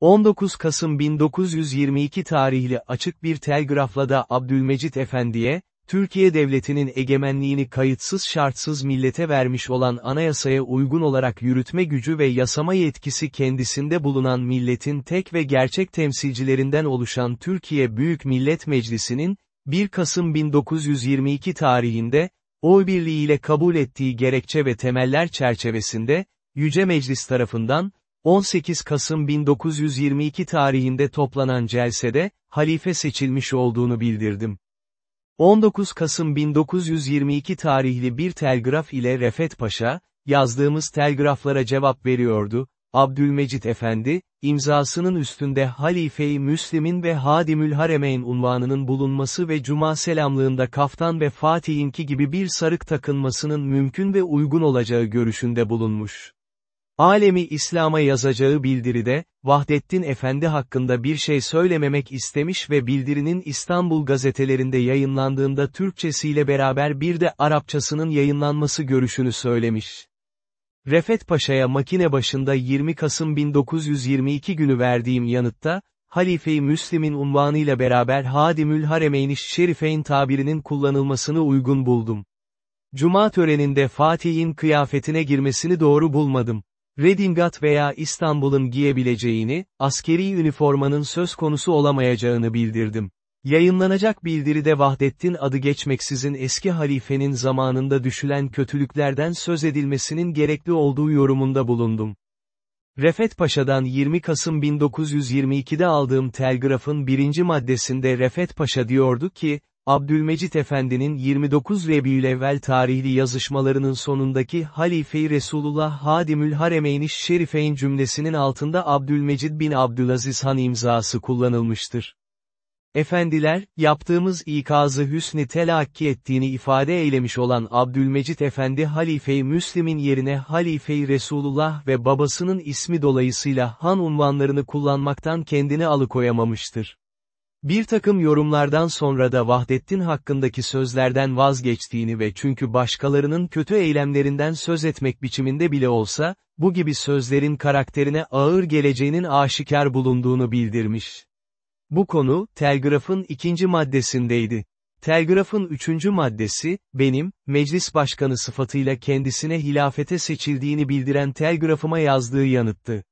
19 Kasım 1922 tarihli açık bir telgrafla da Abdülmecit Efendi'ye, Türkiye Devleti'nin egemenliğini kayıtsız şartsız millete vermiş olan anayasaya uygun olarak yürütme gücü ve yasama yetkisi kendisinde bulunan milletin tek ve gerçek temsilcilerinden oluşan Türkiye Büyük Millet Meclisi'nin, 1 Kasım 1922 tarihinde, oy birliğiyle kabul ettiği gerekçe ve temeller çerçevesinde, Yüce Meclis tarafından, 18 Kasım 1922 tarihinde toplanan celsede, halife seçilmiş olduğunu bildirdim. 19 Kasım 1922 tarihli bir telgraf ile Refet Paşa, yazdığımız telgraflara cevap veriyordu, Abdülmecit Efendi, imzasının üstünde Halife-i Müslim'in ve Hadimül Haremeyn unvanının bulunması ve Cuma selamlığında kaftan ve Fatih'inki gibi bir sarık takınmasının mümkün ve uygun olacağı görüşünde bulunmuş. Alemi İslam'a yazacağı bildiride, Vahdettin Efendi hakkında bir şey söylememek istemiş ve bildirinin İstanbul gazetelerinde yayınlandığında Türkçesiyle beraber bir de Arapçasının yayınlanması görüşünü söylemiş. Refet Paşa'ya makine başında 20 Kasım 1922 günü verdiğim yanıtta, Halife-i Müslim'in unvanıyla beraber Hadimül Haremeyniş Şerifeyn tabirinin kullanılmasını uygun buldum. Cuma töreninde Fatih'in kıyafetine girmesini doğru bulmadım. Redingat veya İstanbul'un giyebileceğini, askeri üniformanın söz konusu olamayacağını bildirdim. Yayınlanacak bildiride Vahdettin adı geçmeksizin eski halifenin zamanında düşülen kötülüklerden söz edilmesinin gerekli olduğu yorumunda bulundum. Refet Paşa'dan 20 Kasım 1922'de aldığım telgrafın birinci maddesinde Refet Paşa diyordu ki, Abdülmecit Efendi'nin 29 Rebiülevvel tarihli yazışmalarının sonundaki Halife-i Resulullah Hadimül Haremeyniş Şerifeyn cümlesinin altında Abdülmecid bin Abdülaziz Han imzası kullanılmıştır. Efendiler, yaptığımız ikazı hüsnü telakki ettiğini ifade eylemiş olan Abdülmecit Efendi Halife-i Müslim'in yerine Halife-i Resulullah ve babasının ismi dolayısıyla han unvanlarını kullanmaktan kendini alıkoyamamıştır. Bir takım yorumlardan sonra da Vahdettin hakkındaki sözlerden vazgeçtiğini ve çünkü başkalarının kötü eylemlerinden söz etmek biçiminde bile olsa, bu gibi sözlerin karakterine ağır geleceğinin aşikar bulunduğunu bildirmiş. Bu konu, telgrafın ikinci maddesindeydi. Telgrafın üçüncü maddesi, benim, meclis başkanı sıfatıyla kendisine hilafete seçildiğini bildiren telgrafıma yazdığı yanıttı.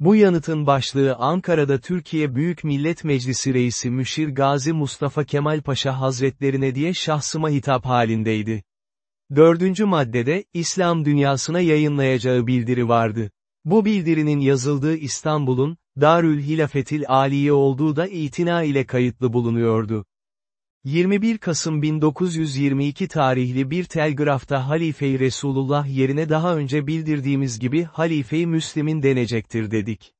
Bu yanıtın başlığı Ankara'da Türkiye Büyük Millet Meclisi Reisi Müşir Gazi Mustafa Kemal Paşa Hazretlerine diye şahsıma hitap halindeydi. Dördüncü maddede, İslam dünyasına yayınlayacağı bildiri vardı. Bu bildirinin yazıldığı İstanbul'un, Darül Hilafetil Aliye olduğu da itina ile kayıtlı bulunuyordu. 21 Kasım 1922 tarihli bir telgrafta Halife-i Resulullah yerine daha önce bildirdiğimiz gibi Halife-i Müslim'in denecektir dedik.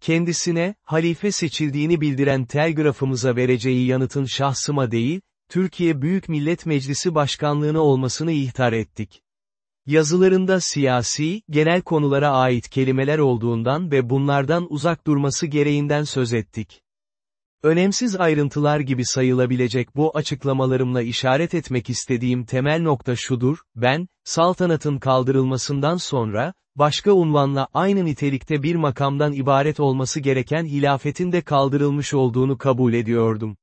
Kendisine, halife seçildiğini bildiren telgrafımıza vereceği yanıtın şahsıma değil, Türkiye Büyük Millet Meclisi Başkanlığına olmasını ihtar ettik. Yazılarında siyasi, genel konulara ait kelimeler olduğundan ve bunlardan uzak durması gereğinden söz ettik. Önemsiz ayrıntılar gibi sayılabilecek bu açıklamalarımla işaret etmek istediğim temel nokta şudur, ben, saltanatın kaldırılmasından sonra, başka unvanla aynı nitelikte bir makamdan ibaret olması gereken hilafetin de kaldırılmış olduğunu kabul ediyordum.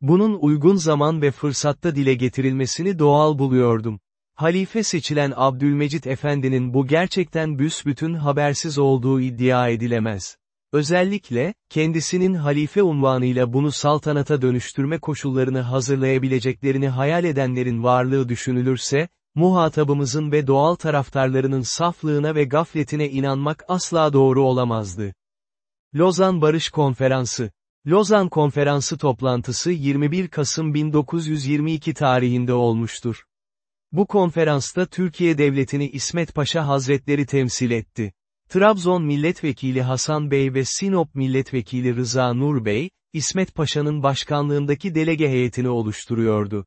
Bunun uygun zaman ve fırsatta dile getirilmesini doğal buluyordum. Halife seçilen Abdülmecit Efendi'nin bu gerçekten büsbütün habersiz olduğu iddia edilemez. Özellikle, kendisinin halife unvanıyla bunu saltanata dönüştürme koşullarını hazırlayabileceklerini hayal edenlerin varlığı düşünülürse, muhatabımızın ve doğal taraftarlarının saflığına ve gafletine inanmak asla doğru olamazdı. Lozan Barış Konferansı Lozan Konferansı toplantısı 21 Kasım 1922 tarihinde olmuştur. Bu konferansta Türkiye Devleti'ni İsmet Paşa Hazretleri temsil etti. Trabzon Milletvekili Hasan Bey ve Sinop Milletvekili Rıza Nur Bey, İsmet Paşa'nın başkanlığındaki delege heyetini oluşturuyordu.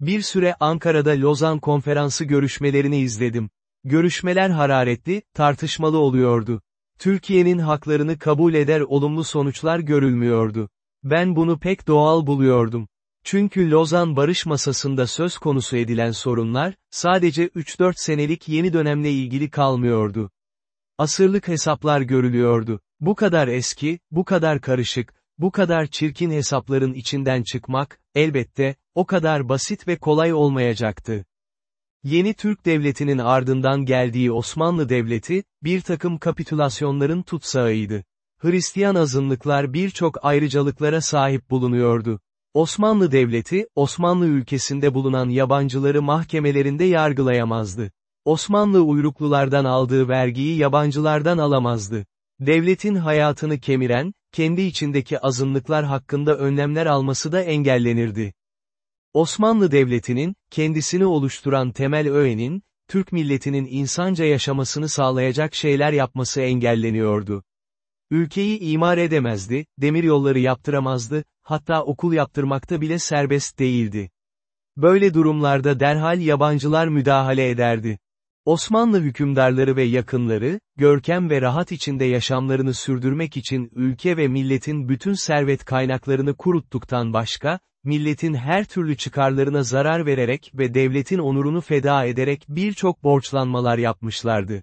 Bir süre Ankara'da Lozan Konferansı görüşmelerini izledim. Görüşmeler hararetli, tartışmalı oluyordu. Türkiye'nin haklarını kabul eder olumlu sonuçlar görülmüyordu. Ben bunu pek doğal buluyordum. Çünkü Lozan Barış Masası'nda söz konusu edilen sorunlar, sadece 3-4 senelik yeni dönemle ilgili kalmıyordu. Asırlık hesaplar görülüyordu. Bu kadar eski, bu kadar karışık, bu kadar çirkin hesapların içinden çıkmak, elbette, o kadar basit ve kolay olmayacaktı. Yeni Türk Devleti'nin ardından geldiği Osmanlı Devleti, bir takım kapitülasyonların tutsağıydı. Hristiyan azınlıklar birçok ayrıcalıklara sahip bulunuyordu. Osmanlı Devleti, Osmanlı ülkesinde bulunan yabancıları mahkemelerinde yargılayamazdı. Osmanlı uyruklulardan aldığı vergiyi yabancılardan alamazdı. Devletin hayatını kemiren, kendi içindeki azınlıklar hakkında önlemler alması da engellenirdi. Osmanlı Devleti'nin, kendisini oluşturan temel öğenin, Türk milletinin insanca yaşamasını sağlayacak şeyler yapması engelleniyordu. Ülkeyi imar edemezdi, demiryolları yaptıramazdı, hatta okul yaptırmakta bile serbest değildi. Böyle durumlarda derhal yabancılar müdahale ederdi. Osmanlı hükümdarları ve yakınları, görkem ve rahat içinde yaşamlarını sürdürmek için ülke ve milletin bütün servet kaynaklarını kuruttuktan başka, milletin her türlü çıkarlarına zarar vererek ve devletin onurunu feda ederek birçok borçlanmalar yapmışlardı.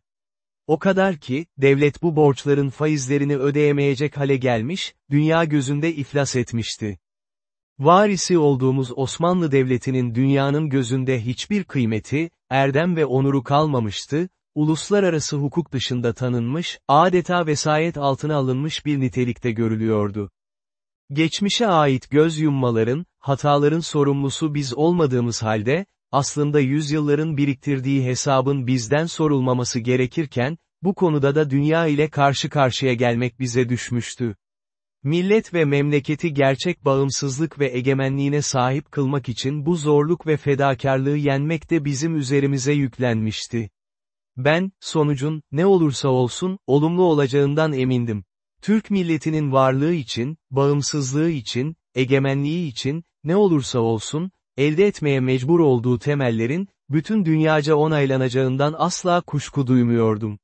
O kadar ki, devlet bu borçların faizlerini ödeyemeyecek hale gelmiş, dünya gözünde iflas etmişti. Varisi olduğumuz Osmanlı Devleti'nin dünyanın gözünde hiçbir kıymeti, erdem ve onuru kalmamıştı, uluslararası hukuk dışında tanınmış, adeta vesayet altına alınmış bir nitelikte görülüyordu. Geçmişe ait göz yummaların, hataların sorumlusu biz olmadığımız halde, aslında yüzyılların biriktirdiği hesabın bizden sorulmaması gerekirken, bu konuda da dünya ile karşı karşıya gelmek bize düşmüştü. Millet ve memleketi gerçek bağımsızlık ve egemenliğine sahip kılmak için bu zorluk ve fedakarlığı yenmek de bizim üzerimize yüklenmişti. Ben, sonucun, ne olursa olsun, olumlu olacağından emindim. Türk milletinin varlığı için, bağımsızlığı için, egemenliği için, ne olursa olsun, elde etmeye mecbur olduğu temellerin, bütün dünyaca onaylanacağından asla kuşku duymuyordum.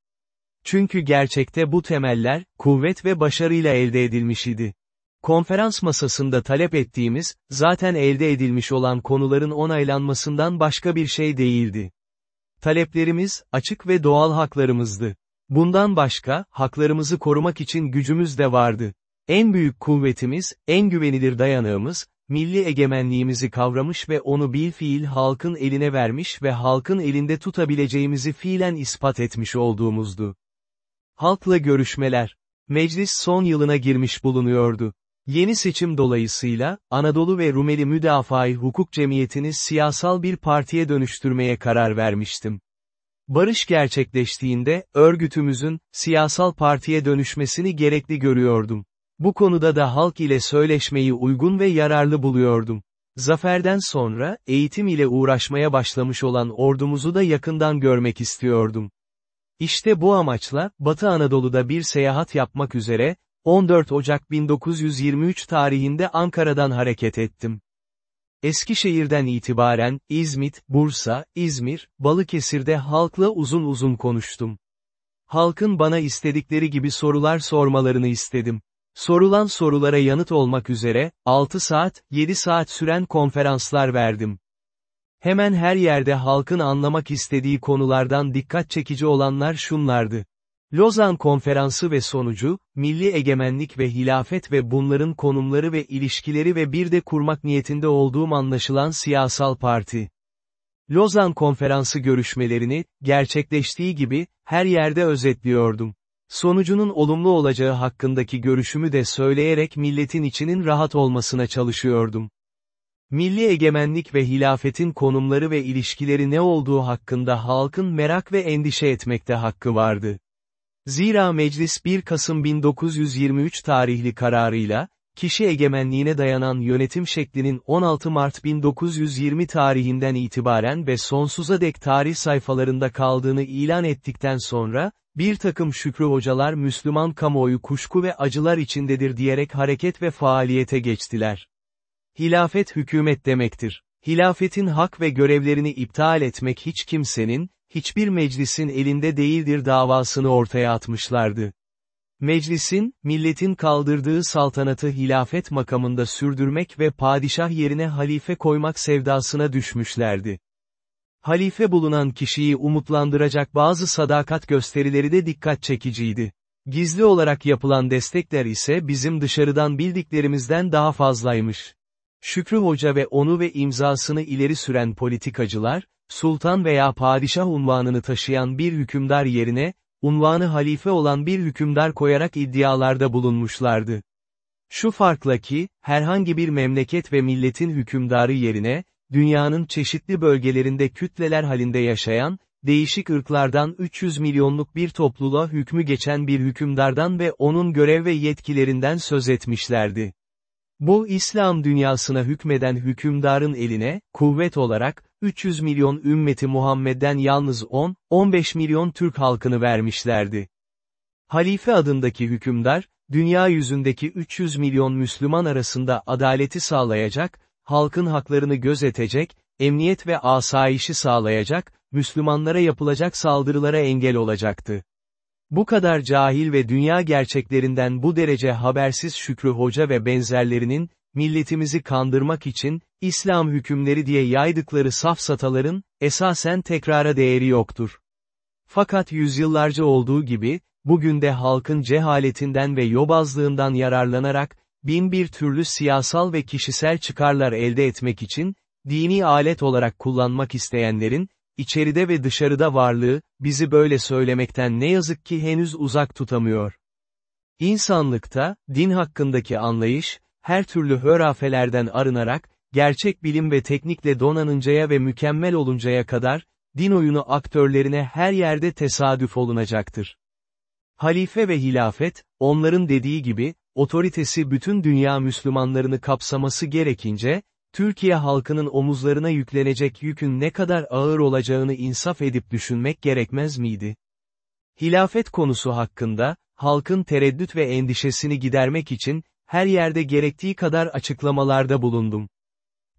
Çünkü gerçekte bu temeller, kuvvet ve başarıyla elde edilmiş idi. Konferans masasında talep ettiğimiz, zaten elde edilmiş olan konuların onaylanmasından başka bir şey değildi. Taleplerimiz, açık ve doğal haklarımızdı. Bundan başka, haklarımızı korumak için gücümüz de vardı. En büyük kuvvetimiz, en güvenilir dayanağımız, milli egemenliğimizi kavramış ve onu bil fiil halkın eline vermiş ve halkın elinde tutabileceğimizi fiilen ispat etmiş olduğumuzdu. Halkla görüşmeler. Meclis son yılına girmiş bulunuyordu. Yeni seçim dolayısıyla, Anadolu ve Rumeli Müdafaa-i Hukuk Cemiyeti'ni siyasal bir partiye dönüştürmeye karar vermiştim. Barış gerçekleştiğinde, örgütümüzün, siyasal partiye dönüşmesini gerekli görüyordum. Bu konuda da halk ile söyleşmeyi uygun ve yararlı buluyordum. Zaferden sonra, eğitim ile uğraşmaya başlamış olan ordumuzu da yakından görmek istiyordum. İşte bu amaçla, Batı Anadolu'da bir seyahat yapmak üzere, 14 Ocak 1923 tarihinde Ankara'dan hareket ettim. Eskişehir'den itibaren, İzmit, Bursa, İzmir, Balıkesir'de halkla uzun uzun konuştum. Halkın bana istedikleri gibi sorular sormalarını istedim. Sorulan sorulara yanıt olmak üzere, 6 saat, 7 saat süren konferanslar verdim. Hemen her yerde halkın anlamak istediği konulardan dikkat çekici olanlar şunlardı. Lozan Konferansı ve sonucu, milli egemenlik ve hilafet ve bunların konumları ve ilişkileri ve bir de kurmak niyetinde olduğum anlaşılan siyasal parti. Lozan Konferansı görüşmelerini, gerçekleştiği gibi, her yerde özetliyordum. Sonucunun olumlu olacağı hakkındaki görüşümü de söyleyerek milletin içinin rahat olmasına çalışıyordum. Milli egemenlik ve hilafetin konumları ve ilişkileri ne olduğu hakkında halkın merak ve endişe etmekte hakkı vardı. Zira meclis 1 Kasım 1923 tarihli kararıyla, kişi egemenliğine dayanan yönetim şeklinin 16 Mart 1920 tarihinden itibaren ve sonsuza dek tarih sayfalarında kaldığını ilan ettikten sonra, bir takım şükrü hocalar Müslüman kamuoyu kuşku ve acılar içindedir diyerek hareket ve faaliyete geçtiler. Hilafet hükümet demektir. Hilafetin hak ve görevlerini iptal etmek hiç kimsenin, hiçbir meclisin elinde değildir davasını ortaya atmışlardı. Meclisin, milletin kaldırdığı saltanatı hilafet makamında sürdürmek ve padişah yerine halife koymak sevdasına düşmüşlerdi. Halife bulunan kişiyi umutlandıracak bazı sadakat gösterileri de dikkat çekiciydi. Gizli olarak yapılan destekler ise bizim dışarıdan bildiklerimizden daha fazlaymış. Şükrü Hoca ve onu ve imzasını ileri süren politikacılar, sultan veya padişah unvanını taşıyan bir hükümdar yerine, unvanı halife olan bir hükümdar koyarak iddialarda bulunmuşlardı. Şu farkla ki, herhangi bir memleket ve milletin hükümdarı yerine, dünyanın çeşitli bölgelerinde kütleler halinde yaşayan, değişik ırklardan 300 milyonluk bir topluluğa hükmü geçen bir hükümdardan ve onun görev ve yetkilerinden söz etmişlerdi. Bu İslam dünyasına hükmeden hükümdarın eline, kuvvet olarak, 300 milyon ümmeti Muhammed'den yalnız 10, 15 milyon Türk halkını vermişlerdi. Halife adındaki hükümdar, dünya yüzündeki 300 milyon Müslüman arasında adaleti sağlayacak, halkın haklarını gözetecek, emniyet ve asayişi sağlayacak, Müslümanlara yapılacak saldırılara engel olacaktı. Bu kadar cahil ve dünya gerçeklerinden bu derece habersiz Şükrü Hoca ve benzerlerinin, milletimizi kandırmak için, İslam hükümleri diye yaydıkları safsataların, esasen tekrara değeri yoktur. Fakat yüzyıllarca olduğu gibi, bugün de halkın cehaletinden ve yobazlığından yararlanarak, bin bir türlü siyasal ve kişisel çıkarlar elde etmek için, dini alet olarak kullanmak isteyenlerin, içeride ve dışarıda varlığı, bizi böyle söylemekten ne yazık ki henüz uzak tutamıyor. İnsanlıkta, din hakkındaki anlayış, her türlü hörafelerden arınarak, gerçek bilim ve teknikle donanıncaya ve mükemmel oluncaya kadar, din oyunu aktörlerine her yerde tesadüf olunacaktır. Halife ve hilafet, onların dediği gibi, otoritesi bütün dünya Müslümanlarını kapsaması gerekince, Türkiye halkının omuzlarına yüklenecek yükün ne kadar ağır olacağını insaf edip düşünmek gerekmez miydi? Hilafet konusu hakkında, halkın tereddüt ve endişesini gidermek için, her yerde gerektiği kadar açıklamalarda bulundum.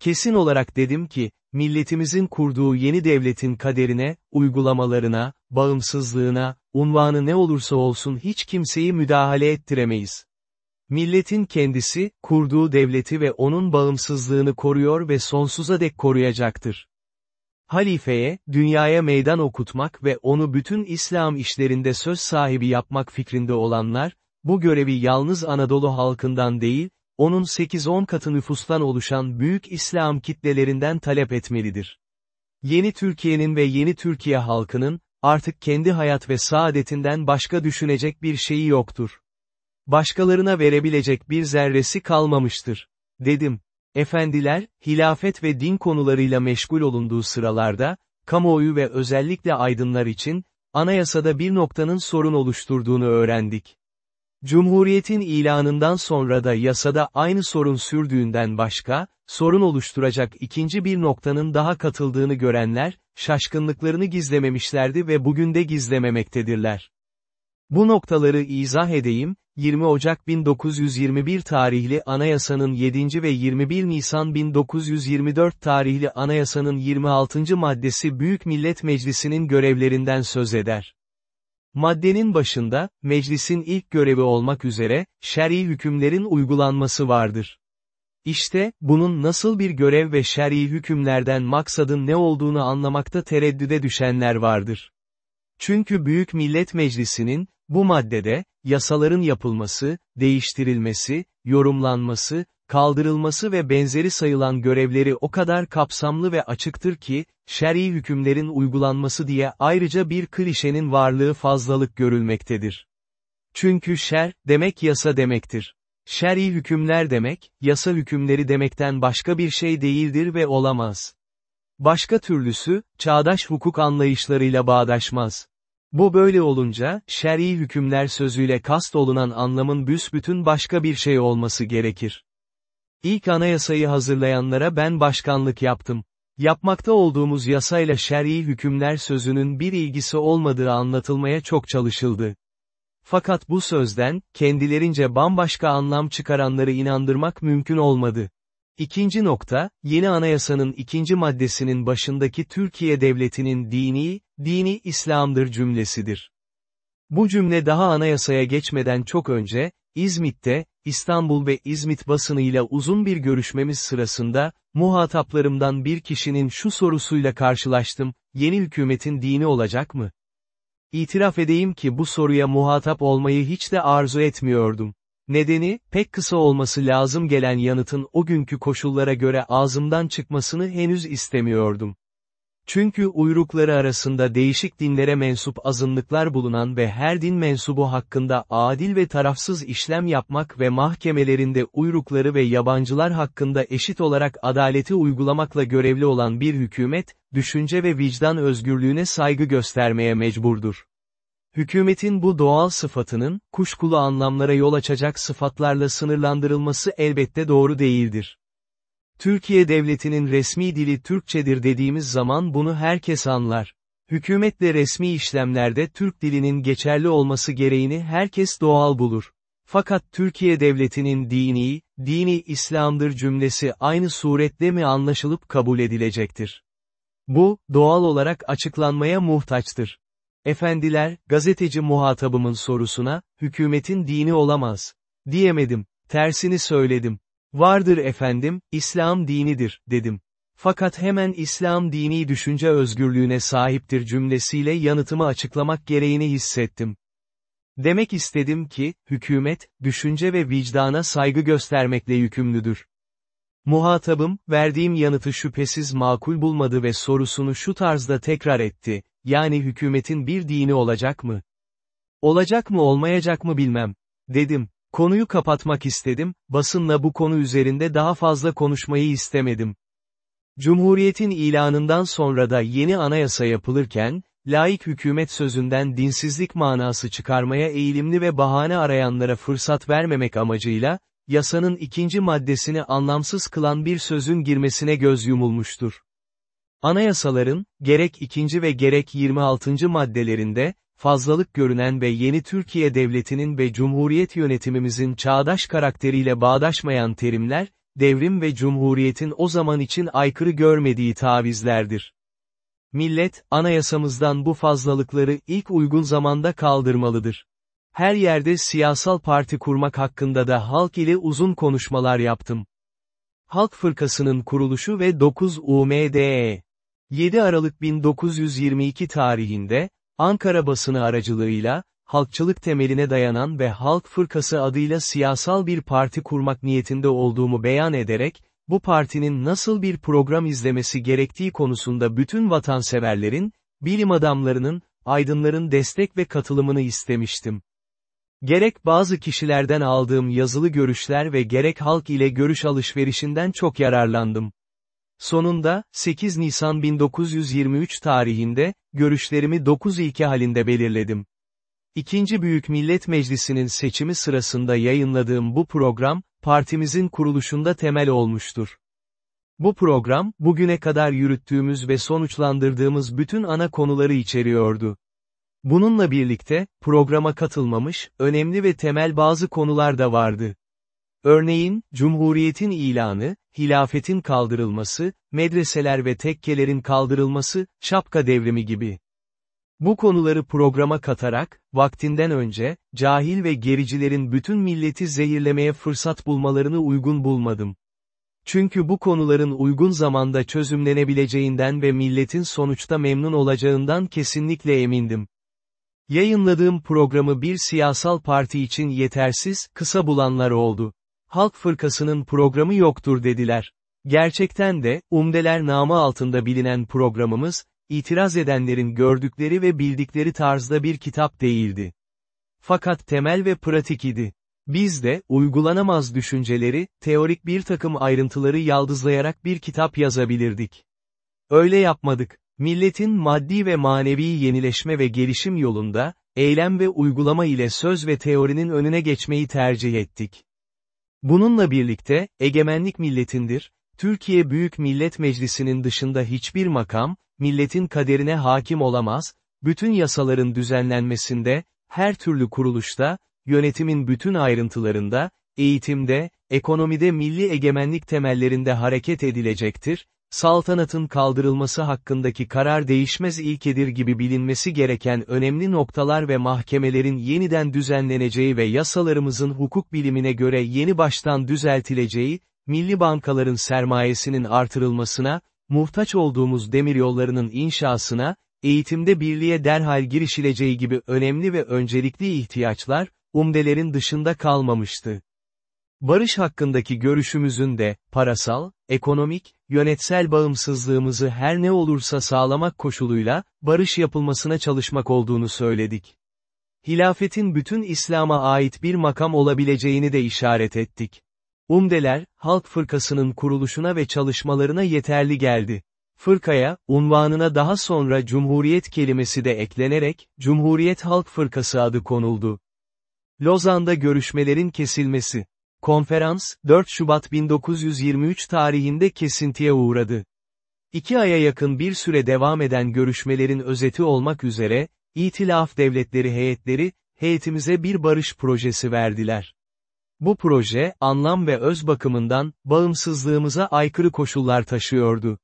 Kesin olarak dedim ki, milletimizin kurduğu yeni devletin kaderine, uygulamalarına, bağımsızlığına, unvanı ne olursa olsun hiç kimseyi müdahale ettiremeyiz. Milletin kendisi, kurduğu devleti ve onun bağımsızlığını koruyor ve sonsuza dek koruyacaktır. Halifeye, dünyaya meydan okutmak ve onu bütün İslam işlerinde söz sahibi yapmak fikrinde olanlar, bu görevi yalnız Anadolu halkından değil, onun 8-10 katı nüfustan oluşan büyük İslam kitlelerinden talep etmelidir. Yeni Türkiye'nin ve yeni Türkiye halkının, artık kendi hayat ve saadetinden başka düşünecek bir şeyi yoktur. Başkalarına verebilecek bir zerresi kalmamıştır. Dedim. Efendiler, hilafet ve din konularıyla meşgul olunduğu sıralarda, kamuoyu ve özellikle aydınlar için, anayasada bir noktanın sorun oluşturduğunu öğrendik. Cumhuriyetin ilanından sonra da yasada aynı sorun sürdüğünden başka, sorun oluşturacak ikinci bir noktanın daha katıldığını görenler, şaşkınlıklarını gizlememişlerdi ve bugün de gizlememektedirler. Bu noktaları izah edeyim, 20 Ocak 1921 tarihli anayasanın 7. ve 21 Nisan 1924 tarihli anayasanın 26. maddesi Büyük Millet Meclisi'nin görevlerinden söz eder. Maddenin başında, meclisin ilk görevi olmak üzere, şer'i hükümlerin uygulanması vardır. İşte, bunun nasıl bir görev ve şer'i hükümlerden maksadın ne olduğunu anlamakta tereddüde düşenler vardır. Çünkü Büyük Millet Meclisi'nin, bu maddede, yasaların yapılması, değiştirilmesi, yorumlanması, kaldırılması ve benzeri sayılan görevleri o kadar kapsamlı ve açıktır ki, şer'i hükümlerin uygulanması diye ayrıca bir klişenin varlığı fazlalık görülmektedir. Çünkü şer, demek yasa demektir. Şer'i hükümler demek, yasa hükümleri demekten başka bir şey değildir ve olamaz. Başka türlüsü, çağdaş hukuk anlayışlarıyla bağdaşmaz. Bu böyle olunca, şer'i hükümler sözüyle kast olunan anlamın büsbütün başka bir şey olması gerekir. İlk anayasayı hazırlayanlara ben başkanlık yaptım. Yapmakta olduğumuz yasayla şer'i hükümler sözünün bir ilgisi olmadığı anlatılmaya çok çalışıldı. Fakat bu sözden, kendilerince bambaşka anlam çıkaranları inandırmak mümkün olmadı. İkinci nokta, yeni anayasanın ikinci maddesinin başındaki Türkiye Devleti'nin dini, dini İslam'dır cümlesidir. Bu cümle daha anayasaya geçmeden çok önce, İzmit'te, İstanbul ve İzmit basınıyla uzun bir görüşmemiz sırasında, muhataplarımdan bir kişinin şu sorusuyla karşılaştım, yeni hükümetin dini olacak mı? İtiraf edeyim ki bu soruya muhatap olmayı hiç de arzu etmiyordum. Nedeni, pek kısa olması lazım gelen yanıtın o günkü koşullara göre ağzımdan çıkmasını henüz istemiyordum. Çünkü uyrukları arasında değişik dinlere mensup azınlıklar bulunan ve her din mensubu hakkında adil ve tarafsız işlem yapmak ve mahkemelerinde uyrukları ve yabancılar hakkında eşit olarak adaleti uygulamakla görevli olan bir hükümet, düşünce ve vicdan özgürlüğüne saygı göstermeye mecburdur. Hükümetin bu doğal sıfatının, kuşkulu anlamlara yol açacak sıfatlarla sınırlandırılması elbette doğru değildir. Türkiye Devleti'nin resmi dili Türkçedir dediğimiz zaman bunu herkes anlar. Hükümetle resmi işlemlerde Türk dilinin geçerli olması gereğini herkes doğal bulur. Fakat Türkiye Devleti'nin dini, dini İslam'dır cümlesi aynı surette mi anlaşılıp kabul edilecektir? Bu, doğal olarak açıklanmaya muhtaçtır. Efendiler, gazeteci muhatabımın sorusuna, hükümetin dini olamaz. Diyemedim, tersini söyledim. Vardır efendim, İslam dinidir, dedim. Fakat hemen İslam dini düşünce özgürlüğüne sahiptir cümlesiyle yanıtımı açıklamak gereğini hissettim. Demek istedim ki, hükümet, düşünce ve vicdana saygı göstermekle yükümlüdür. Muhatabım, verdiğim yanıtı şüphesiz makul bulmadı ve sorusunu şu tarzda tekrar etti, yani hükümetin bir dini olacak mı? Olacak mı olmayacak mı bilmem. Dedim, konuyu kapatmak istedim, basınla bu konu üzerinde daha fazla konuşmayı istemedim. Cumhuriyetin ilanından sonra da yeni anayasa yapılırken, laik hükümet sözünden dinsizlik manası çıkarmaya eğilimli ve bahane arayanlara fırsat vermemek amacıyla, yasanın ikinci maddesini anlamsız kılan bir sözün girmesine göz yumulmuştur. Anayasaların, gerek ikinci ve gerek 26. maddelerinde, fazlalık görünen ve yeni Türkiye Devleti'nin ve Cumhuriyet yönetimimizin çağdaş karakteriyle bağdaşmayan terimler, devrim ve cumhuriyetin o zaman için aykırı görmediği tavizlerdir. Millet, anayasamızdan bu fazlalıkları ilk uygun zamanda kaldırmalıdır. Her yerde siyasal parti kurmak hakkında da halk ile uzun konuşmalar yaptım. Halk Fırkası'nın kuruluşu ve 9 UMDE. 7 Aralık 1922 tarihinde, Ankara basını aracılığıyla, halkçılık temeline dayanan ve Halk Fırkası adıyla siyasal bir parti kurmak niyetinde olduğumu beyan ederek, bu partinin nasıl bir program izlemesi gerektiği konusunda bütün vatanseverlerin, bilim adamlarının, aydınların destek ve katılımını istemiştim. Gerek bazı kişilerden aldığım yazılı görüşler ve gerek halk ile görüş alışverişinden çok yararlandım. Sonunda, 8 Nisan 1923 tarihinde, görüşlerimi 9 ilke halinde belirledim. İkinci Büyük Millet Meclisi'nin seçimi sırasında yayınladığım bu program, partimizin kuruluşunda temel olmuştur. Bu program, bugüne kadar yürüttüğümüz ve sonuçlandırdığımız bütün ana konuları içeriyordu. Bununla birlikte, programa katılmamış, önemli ve temel bazı konular da vardı. Örneğin, Cumhuriyetin ilanı, hilafetin kaldırılması, medreseler ve tekkelerin kaldırılması, şapka devrimi gibi. Bu konuları programa katarak, vaktinden önce, cahil ve gericilerin bütün milleti zehirlemeye fırsat bulmalarını uygun bulmadım. Çünkü bu konuların uygun zamanda çözümlenebileceğinden ve milletin sonuçta memnun olacağından kesinlikle emindim. Yayınladığım programı bir siyasal parti için yetersiz, kısa bulanlar oldu. Halk Fırkası'nın programı yoktur dediler. Gerçekten de, umdeler namı altında bilinen programımız, itiraz edenlerin gördükleri ve bildikleri tarzda bir kitap değildi. Fakat temel ve pratik idi. Biz de, uygulanamaz düşünceleri, teorik bir takım ayrıntıları yaldızlayarak bir kitap yazabilirdik. Öyle yapmadık. Milletin maddi ve manevi yenileşme ve gelişim yolunda, eylem ve uygulama ile söz ve teorinin önüne geçmeyi tercih ettik. Bununla birlikte, egemenlik milletindir, Türkiye Büyük Millet Meclisi'nin dışında hiçbir makam, milletin kaderine hakim olamaz, bütün yasaların düzenlenmesinde, her türlü kuruluşta, yönetimin bütün ayrıntılarında, eğitimde, ekonomide milli egemenlik temellerinde hareket edilecektir, saltanatın kaldırılması hakkındaki karar değişmez ilkedir gibi bilinmesi gereken önemli noktalar ve mahkemelerin yeniden düzenleneceği ve yasalarımızın hukuk bilimine göre yeni baştan düzeltileceği, milli bankaların sermayesinin artırılmasına, muhtaç olduğumuz demiryollarının inşasına, eğitimde birliğe derhal girişileceği gibi önemli ve öncelikli ihtiyaçlar, umdelerin dışında kalmamıştı. Barış hakkındaki görüşümüzün de, parasal, ekonomik, yönetsel bağımsızlığımızı her ne olursa sağlamak koşuluyla, barış yapılmasına çalışmak olduğunu söyledik. Hilafetin bütün İslam'a ait bir makam olabileceğini de işaret ettik. Umdeler, Halk Fırkası'nın kuruluşuna ve çalışmalarına yeterli geldi. Fırkaya, unvanına daha sonra Cumhuriyet kelimesi de eklenerek, Cumhuriyet Halk Fırkası adı konuldu. Lozan'da görüşmelerin kesilmesi. Konferans, 4 Şubat 1923 tarihinde kesintiye uğradı. İki aya yakın bir süre devam eden görüşmelerin özeti olmak üzere, İtilaf Devletleri heyetleri, heyetimize bir barış projesi verdiler. Bu proje, anlam ve öz bakımından, bağımsızlığımıza aykırı koşullar taşıyordu.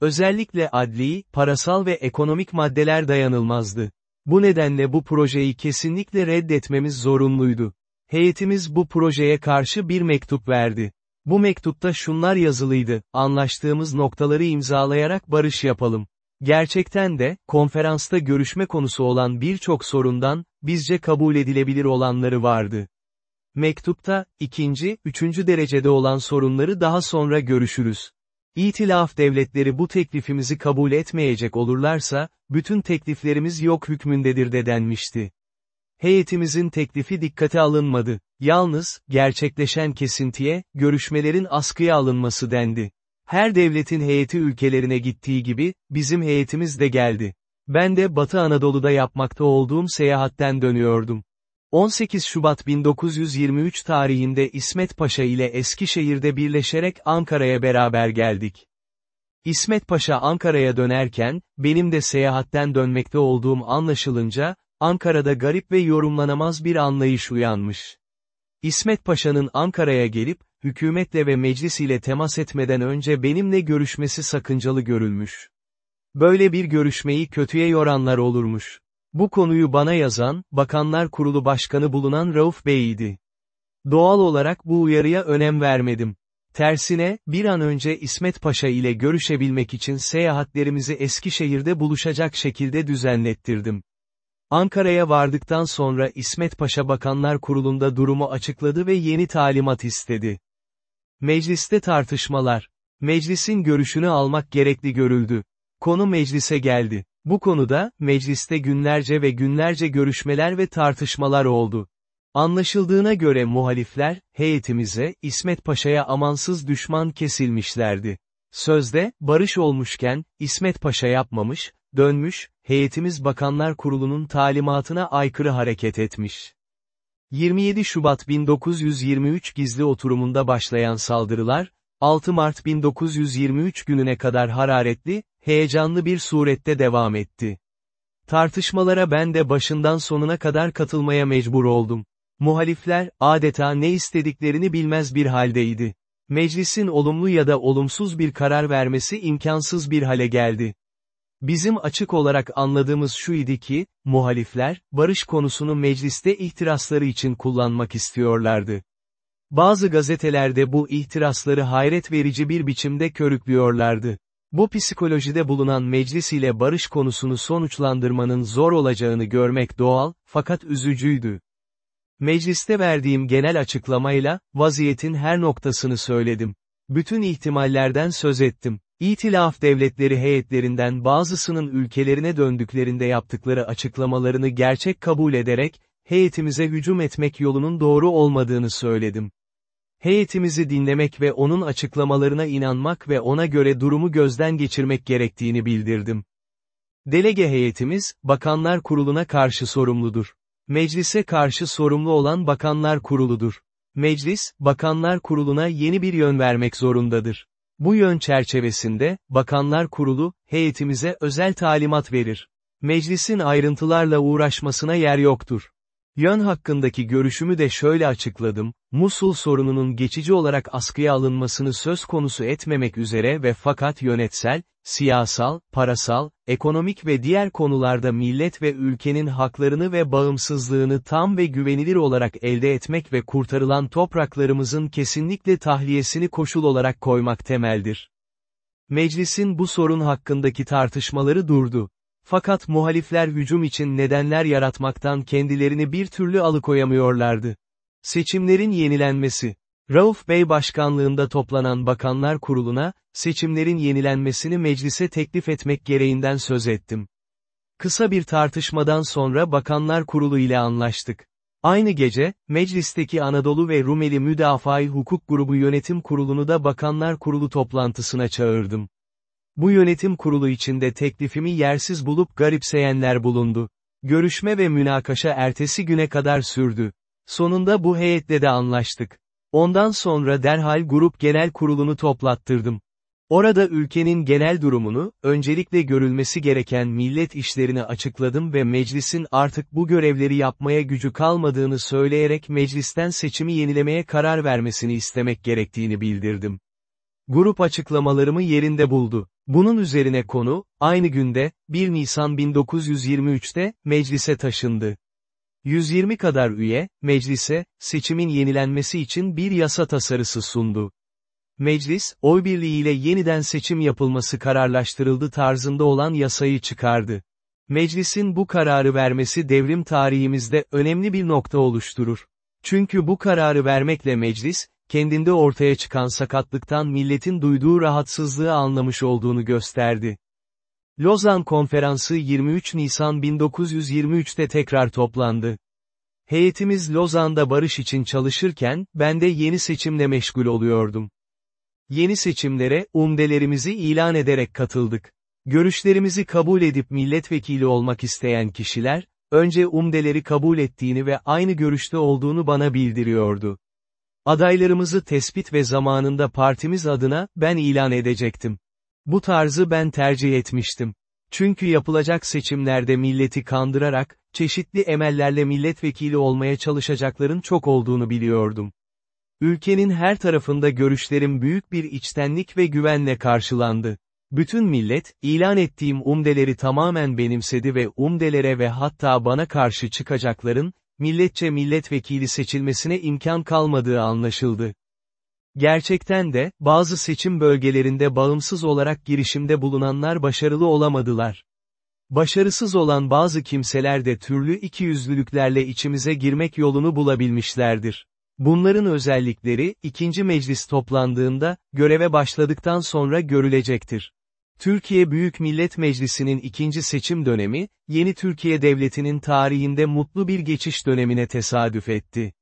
Özellikle adli, parasal ve ekonomik maddeler dayanılmazdı. Bu nedenle bu projeyi kesinlikle reddetmemiz zorunluydu. Heyetimiz bu projeye karşı bir mektup verdi. Bu mektupta şunlar yazılıydı, anlaştığımız noktaları imzalayarak barış yapalım. Gerçekten de, konferansta görüşme konusu olan birçok sorundan, bizce kabul edilebilir olanları vardı. Mektupta, ikinci, üçüncü derecede olan sorunları daha sonra görüşürüz. İtilaf devletleri bu teklifimizi kabul etmeyecek olurlarsa, bütün tekliflerimiz yok hükmündedir de denmişti. Heyetimizin teklifi dikkate alınmadı. Yalnız, gerçekleşen kesintiye, görüşmelerin askıya alınması dendi. Her devletin heyeti ülkelerine gittiği gibi, bizim heyetimiz de geldi. Ben de Batı Anadolu'da yapmakta olduğum seyahatten dönüyordum. 18 Şubat 1923 tarihinde İsmet Paşa ile Eskişehir'de birleşerek Ankara'ya beraber geldik. İsmet Paşa Ankara'ya dönerken, benim de seyahatten dönmekte olduğum anlaşılınca, Ankara'da garip ve yorumlanamaz bir anlayış uyanmış. İsmet Paşa'nın Ankara'ya gelip, hükümetle ve meclis ile temas etmeden önce benimle görüşmesi sakıncalı görülmüş. Böyle bir görüşmeyi kötüye yoranlar olurmuş. Bu konuyu bana yazan, Bakanlar Kurulu Başkanı bulunan Rauf Bey'iydi. Doğal olarak bu uyarıya önem vermedim. Tersine, bir an önce İsmet Paşa ile görüşebilmek için seyahatlerimizi Eskişehir'de buluşacak şekilde düzenlettirdim. Ankara'ya vardıktan sonra İsmet Paşa Bakanlar Kurulu'nda durumu açıkladı ve yeni talimat istedi. Mecliste tartışmalar. Meclisin görüşünü almak gerekli görüldü. Konu meclise geldi. Bu konuda, mecliste günlerce ve günlerce görüşmeler ve tartışmalar oldu. Anlaşıldığına göre muhalifler, heyetimize, İsmet Paşa'ya amansız düşman kesilmişlerdi. Sözde, barış olmuşken, İsmet Paşa yapmamış, dönmüş, heyetimiz Bakanlar Kurulu'nun talimatına aykırı hareket etmiş. 27 Şubat 1923 gizli oturumunda başlayan saldırılar, 6 Mart 1923 gününe kadar hararetli, heyecanlı bir surette devam etti. Tartışmalara ben de başından sonuna kadar katılmaya mecbur oldum. Muhalifler, adeta ne istediklerini bilmez bir haldeydi. Meclisin olumlu ya da olumsuz bir karar vermesi imkansız bir hale geldi. Bizim açık olarak anladığımız şu idi ki, muhalifler, barış konusunu mecliste ihtirasları için kullanmak istiyorlardı. Bazı gazetelerde bu ihtirasları hayret verici bir biçimde körüklüyorlardı. Bu psikolojide bulunan meclis ile barış konusunu sonuçlandırmanın zor olacağını görmek doğal, fakat üzücüydü. Mecliste verdiğim genel açıklamayla, vaziyetin her noktasını söyledim. Bütün ihtimallerden söz ettim. İtilaf devletleri heyetlerinden bazısının ülkelerine döndüklerinde yaptıkları açıklamalarını gerçek kabul ederek, heyetimize hücum etmek yolunun doğru olmadığını söyledim. Heyetimizi dinlemek ve onun açıklamalarına inanmak ve ona göre durumu gözden geçirmek gerektiğini bildirdim. Delege heyetimiz, Bakanlar Kurulu'na karşı sorumludur. Meclise karşı sorumlu olan Bakanlar Kurulu'dur. Meclis, Bakanlar Kurulu'na yeni bir yön vermek zorundadır. Bu yön çerçevesinde, Bakanlar Kurulu, heyetimize özel talimat verir. Meclisin ayrıntılarla uğraşmasına yer yoktur. Yön hakkındaki görüşümü de şöyle açıkladım, Musul sorununun geçici olarak askıya alınmasını söz konusu etmemek üzere ve fakat yönetsel, siyasal, parasal, ekonomik ve diğer konularda millet ve ülkenin haklarını ve bağımsızlığını tam ve güvenilir olarak elde etmek ve kurtarılan topraklarımızın kesinlikle tahliyesini koşul olarak koymak temeldir. Meclisin bu sorun hakkındaki tartışmaları durdu. Fakat muhalifler hücum için nedenler yaratmaktan kendilerini bir türlü alıkoyamıyorlardı. Seçimlerin yenilenmesi. Rauf Bey başkanlığında toplanan Bakanlar Kurulu'na, seçimlerin yenilenmesini meclise teklif etmek gereğinden söz ettim. Kısa bir tartışmadan sonra Bakanlar Kurulu ile anlaştık. Aynı gece, meclisteki Anadolu ve Rumeli Müdafaa Hukuk Grubu Yönetim Kurulu'nu da Bakanlar Kurulu toplantısına çağırdım. Bu yönetim kurulu içinde teklifimi yersiz bulup garipseyenler bulundu. Görüşme ve münakaşa ertesi güne kadar sürdü. Sonunda bu heyetle de anlaştık. Ondan sonra derhal grup genel kurulunu toplattırdım. Orada ülkenin genel durumunu, öncelikle görülmesi gereken millet işlerini açıkladım ve meclisin artık bu görevleri yapmaya gücü kalmadığını söyleyerek meclisten seçimi yenilemeye karar vermesini istemek gerektiğini bildirdim. Grup açıklamalarımı yerinde buldu. Bunun üzerine konu, aynı günde, 1 Nisan 1923'te, meclise taşındı. 120 kadar üye, meclise, seçimin yenilenmesi için bir yasa tasarısı sundu. Meclis, oy birliğiyle yeniden seçim yapılması kararlaştırıldı tarzında olan yasayı çıkardı. Meclisin bu kararı vermesi devrim tarihimizde önemli bir nokta oluşturur. Çünkü bu kararı vermekle meclis, kendinde ortaya çıkan sakatlıktan milletin duyduğu rahatsızlığı anlamış olduğunu gösterdi. Lozan Konferansı 23 Nisan 1923'te tekrar toplandı. Heyetimiz Lozan'da barış için çalışırken, ben de yeni seçimle meşgul oluyordum. Yeni seçimlere, umdelerimizi ilan ederek katıldık. Görüşlerimizi kabul edip milletvekili olmak isteyen kişiler, önce umdeleri kabul ettiğini ve aynı görüşte olduğunu bana bildiriyordu. Adaylarımızı tespit ve zamanında partimiz adına, ben ilan edecektim. Bu tarzı ben tercih etmiştim. Çünkü yapılacak seçimlerde milleti kandırarak, çeşitli emellerle milletvekili olmaya çalışacakların çok olduğunu biliyordum. Ülkenin her tarafında görüşlerim büyük bir içtenlik ve güvenle karşılandı. Bütün millet, ilan ettiğim umdeleri tamamen benimsedi ve umdelere ve hatta bana karşı çıkacakların, milletçe milletvekili seçilmesine imkan kalmadığı anlaşıldı. Gerçekten de, bazı seçim bölgelerinde bağımsız olarak girişimde bulunanlar başarılı olamadılar. Başarısız olan bazı kimseler de türlü ikiyüzlülüklerle içimize girmek yolunu bulabilmişlerdir. Bunların özellikleri, ikinci meclis toplandığında, göreve başladıktan sonra görülecektir. Türkiye Büyük Millet Meclisi'nin ikinci seçim dönemi, yeni Türkiye Devleti'nin tarihinde mutlu bir geçiş dönemine tesadüf etti.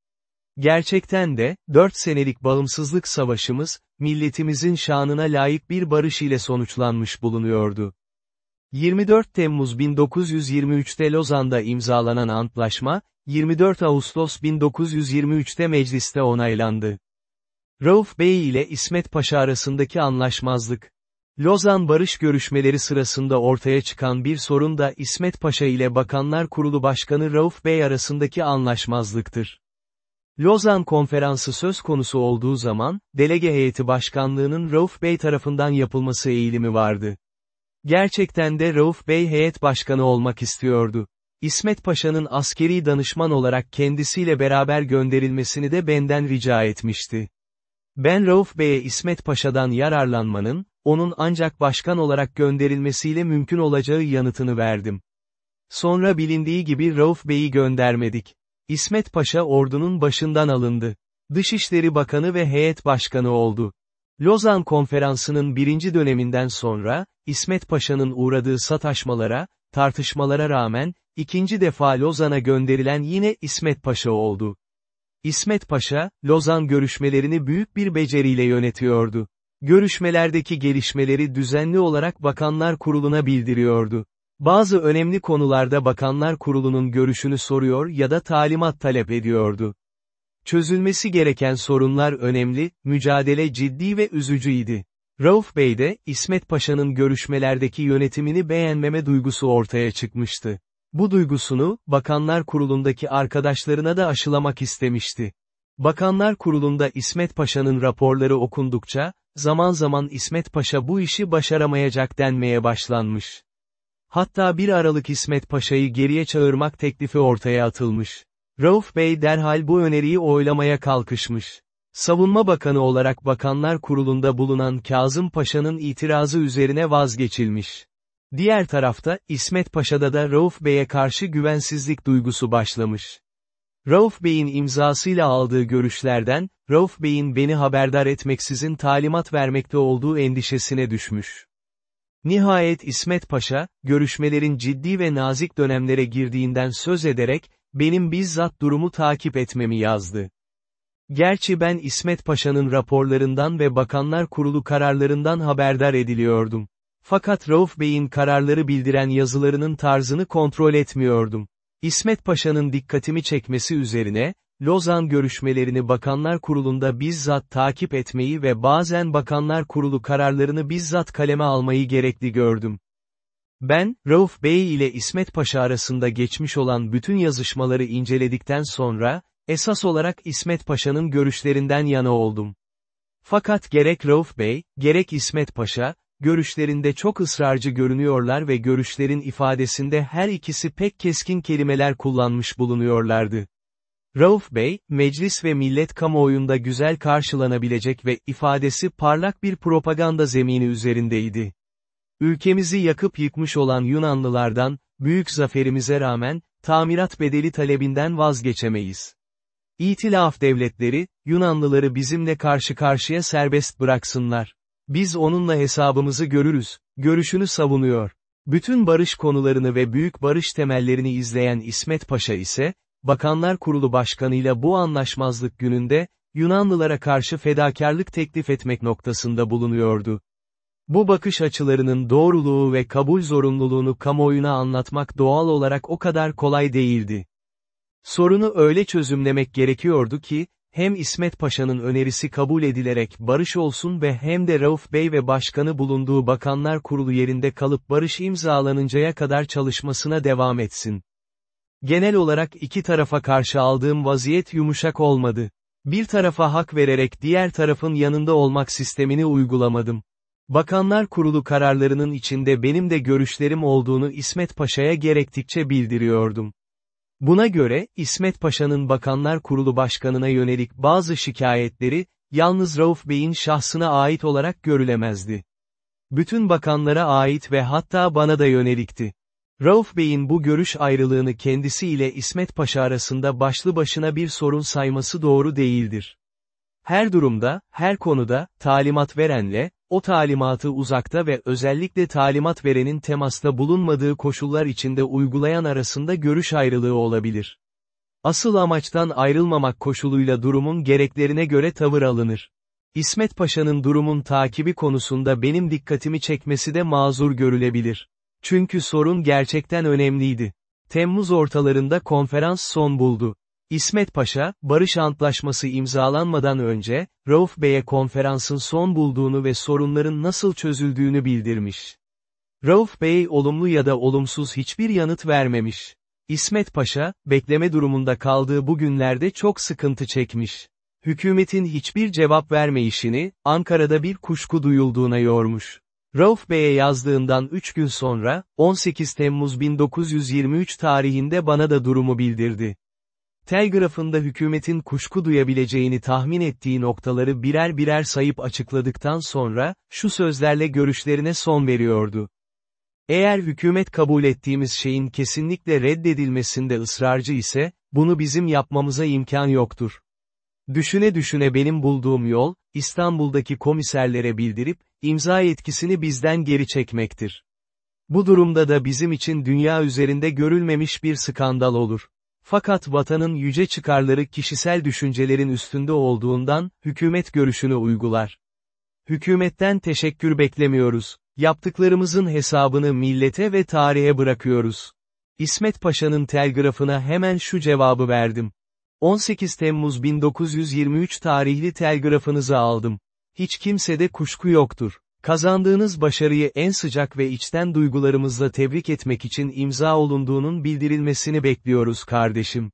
Gerçekten de, dört senelik bağımsızlık savaşımız, milletimizin şanına layık bir barış ile sonuçlanmış bulunuyordu. 24 Temmuz 1923'te Lozan'da imzalanan antlaşma, 24 Ağustos 1923'te mecliste onaylandı. Rauf Bey ile İsmet Paşa arasındaki anlaşmazlık. Lozan barış görüşmeleri sırasında ortaya çıkan bir sorun da İsmet Paşa ile Bakanlar Kurulu Başkanı Rauf Bey arasındaki anlaşmazlıktır. Lozan Konferansı söz konusu olduğu zaman, delege heyeti başkanlığının Rauf Bey tarafından yapılması eğilimi vardı. Gerçekten de Rauf Bey heyet başkanı olmak istiyordu. İsmet Paşa'nın askeri danışman olarak kendisiyle beraber gönderilmesini de benden rica etmişti. Ben Rauf Bey'e İsmet Paşa'dan yararlanmanın, onun ancak başkan olarak gönderilmesiyle mümkün olacağı yanıtını verdim. Sonra bilindiği gibi Rauf Bey'i göndermedik. İsmet Paşa ordunun başından alındı. Dışişleri Bakanı ve heyet başkanı oldu. Lozan Konferansı'nın birinci döneminden sonra, İsmet Paşa'nın uğradığı sataşmalara, tartışmalara rağmen, ikinci defa Lozan'a gönderilen yine İsmet Paşa oldu. İsmet Paşa, Lozan görüşmelerini büyük bir beceriyle yönetiyordu. Görüşmelerdeki gelişmeleri düzenli olarak Bakanlar Kurulu'na bildiriyordu. Bazı önemli konularda Bakanlar Kurulu'nun görüşünü soruyor ya da talimat talep ediyordu. Çözülmesi gereken sorunlar önemli, mücadele ciddi ve üzücüydi. Rauf Bey de, İsmet Paşa'nın görüşmelerdeki yönetimini beğenmeme duygusu ortaya çıkmıştı. Bu duygusunu, Bakanlar Kurulu'ndaki arkadaşlarına da aşılamak istemişti. Bakanlar Kurulu'nda İsmet Paşa'nın raporları okundukça, zaman zaman İsmet Paşa bu işi başaramayacak denmeye başlanmış. Hatta bir Aralık İsmet Paşa'yı geriye çağırmak teklifi ortaya atılmış. Rauf Bey derhal bu öneriyi oylamaya kalkışmış. Savunma Bakanı olarak Bakanlar Kurulu'nda bulunan Kazım Paşa'nın itirazı üzerine vazgeçilmiş. Diğer tarafta, İsmet Paşa'da da Rauf Bey'e karşı güvensizlik duygusu başlamış. Rauf Bey'in imzasıyla aldığı görüşlerden, Rauf Bey'in beni haberdar etmeksizin talimat vermekte olduğu endişesine düşmüş. Nihayet İsmet Paşa, görüşmelerin ciddi ve nazik dönemlere girdiğinden söz ederek, benim bizzat durumu takip etmemi yazdı. Gerçi ben İsmet Paşa'nın raporlarından ve Bakanlar Kurulu kararlarından haberdar ediliyordum. Fakat Rauf Bey'in kararları bildiren yazılarının tarzını kontrol etmiyordum. İsmet Paşa'nın dikkatimi çekmesi üzerine, Lozan görüşmelerini Bakanlar Kurulu'nda bizzat takip etmeyi ve bazen Bakanlar Kurulu kararlarını bizzat kaleme almayı gerekli gördüm. Ben, Rauf Bey ile İsmet Paşa arasında geçmiş olan bütün yazışmaları inceledikten sonra, esas olarak İsmet Paşa'nın görüşlerinden yana oldum. Fakat gerek Rauf Bey, gerek İsmet Paşa, görüşlerinde çok ısrarcı görünüyorlar ve görüşlerin ifadesinde her ikisi pek keskin kelimeler kullanmış bulunuyorlardı. Rauf Bey, meclis ve millet kamuoyunda güzel karşılanabilecek ve ifadesi parlak bir propaganda zemini üzerindeydi. Ülkemizi yakıp yıkmış olan Yunanlılardan, büyük zaferimize rağmen, tamirat bedeli talebinden vazgeçemeyiz. İtilaf devletleri, Yunanlıları bizimle karşı karşıya serbest bıraksınlar. Biz onunla hesabımızı görürüz, görüşünü savunuyor. Bütün barış konularını ve büyük barış temellerini izleyen İsmet Paşa ise, Bakanlar Kurulu Başkanıyla bu anlaşmazlık gününde, Yunanlılara karşı fedakarlık teklif etmek noktasında bulunuyordu. Bu bakış açılarının doğruluğu ve kabul zorunluluğunu kamuoyuna anlatmak doğal olarak o kadar kolay değildi. Sorunu öyle çözümlemek gerekiyordu ki, hem İsmet Paşa'nın önerisi kabul edilerek barış olsun ve hem de Rauf Bey ve başkanı bulunduğu bakanlar kurulu yerinde kalıp barış imzalanıncaya kadar çalışmasına devam etsin. Genel olarak iki tarafa karşı aldığım vaziyet yumuşak olmadı. Bir tarafa hak vererek diğer tarafın yanında olmak sistemini uygulamadım. Bakanlar Kurulu kararlarının içinde benim de görüşlerim olduğunu İsmet Paşa'ya gerektikçe bildiriyordum. Buna göre, İsmet Paşa'nın Bakanlar Kurulu Başkanı'na yönelik bazı şikayetleri, yalnız Rauf Bey'in şahsına ait olarak görülemezdi. Bütün bakanlara ait ve hatta bana da yönelikti. Rauf Bey'in bu görüş ayrılığını kendisi ile İsmet Paşa arasında başlı başına bir sorun sayması doğru değildir. Her durumda, her konuda, talimat verenle, o talimatı uzakta ve özellikle talimat verenin temasta bulunmadığı koşullar içinde uygulayan arasında görüş ayrılığı olabilir. Asıl amaçtan ayrılmamak koşuluyla durumun gereklerine göre tavır alınır. İsmet Paşa'nın durumun takibi konusunda benim dikkatimi çekmesi de mazur görülebilir. Çünkü sorun gerçekten önemliydi. Temmuz ortalarında konferans son buldu. İsmet Paşa, barış antlaşması imzalanmadan önce, Rauf Bey'e konferansın son bulduğunu ve sorunların nasıl çözüldüğünü bildirmiş. Rauf Bey olumlu ya da olumsuz hiçbir yanıt vermemiş. İsmet Paşa, bekleme durumunda kaldığı bu günlerde çok sıkıntı çekmiş. Hükümetin hiçbir cevap vermeyişini, Ankara'da bir kuşku duyulduğuna yormuş. Rauf Bey'e yazdığından 3 gün sonra, 18 Temmuz 1923 tarihinde bana da durumu bildirdi. Telgrafında hükümetin kuşku duyabileceğini tahmin ettiği noktaları birer birer sayıp açıkladıktan sonra, şu sözlerle görüşlerine son veriyordu. Eğer hükümet kabul ettiğimiz şeyin kesinlikle reddedilmesinde ısrarcı ise, bunu bizim yapmamıza imkan yoktur. Düşüne düşüne benim bulduğum yol, İstanbul'daki komiserlere bildirip, imza yetkisini bizden geri çekmektir. Bu durumda da bizim için dünya üzerinde görülmemiş bir skandal olur. Fakat vatanın yüce çıkarları kişisel düşüncelerin üstünde olduğundan, hükümet görüşünü uygular. Hükümetten teşekkür beklemiyoruz. Yaptıklarımızın hesabını millete ve tarihe bırakıyoruz. İsmet Paşa'nın telgrafına hemen şu cevabı verdim. 18 Temmuz 1923 tarihli telgrafınızı aldım. Hiç kimsede kuşku yoktur. Kazandığınız başarıyı en sıcak ve içten duygularımızla tebrik etmek için imza olunduğunun bildirilmesini bekliyoruz kardeşim.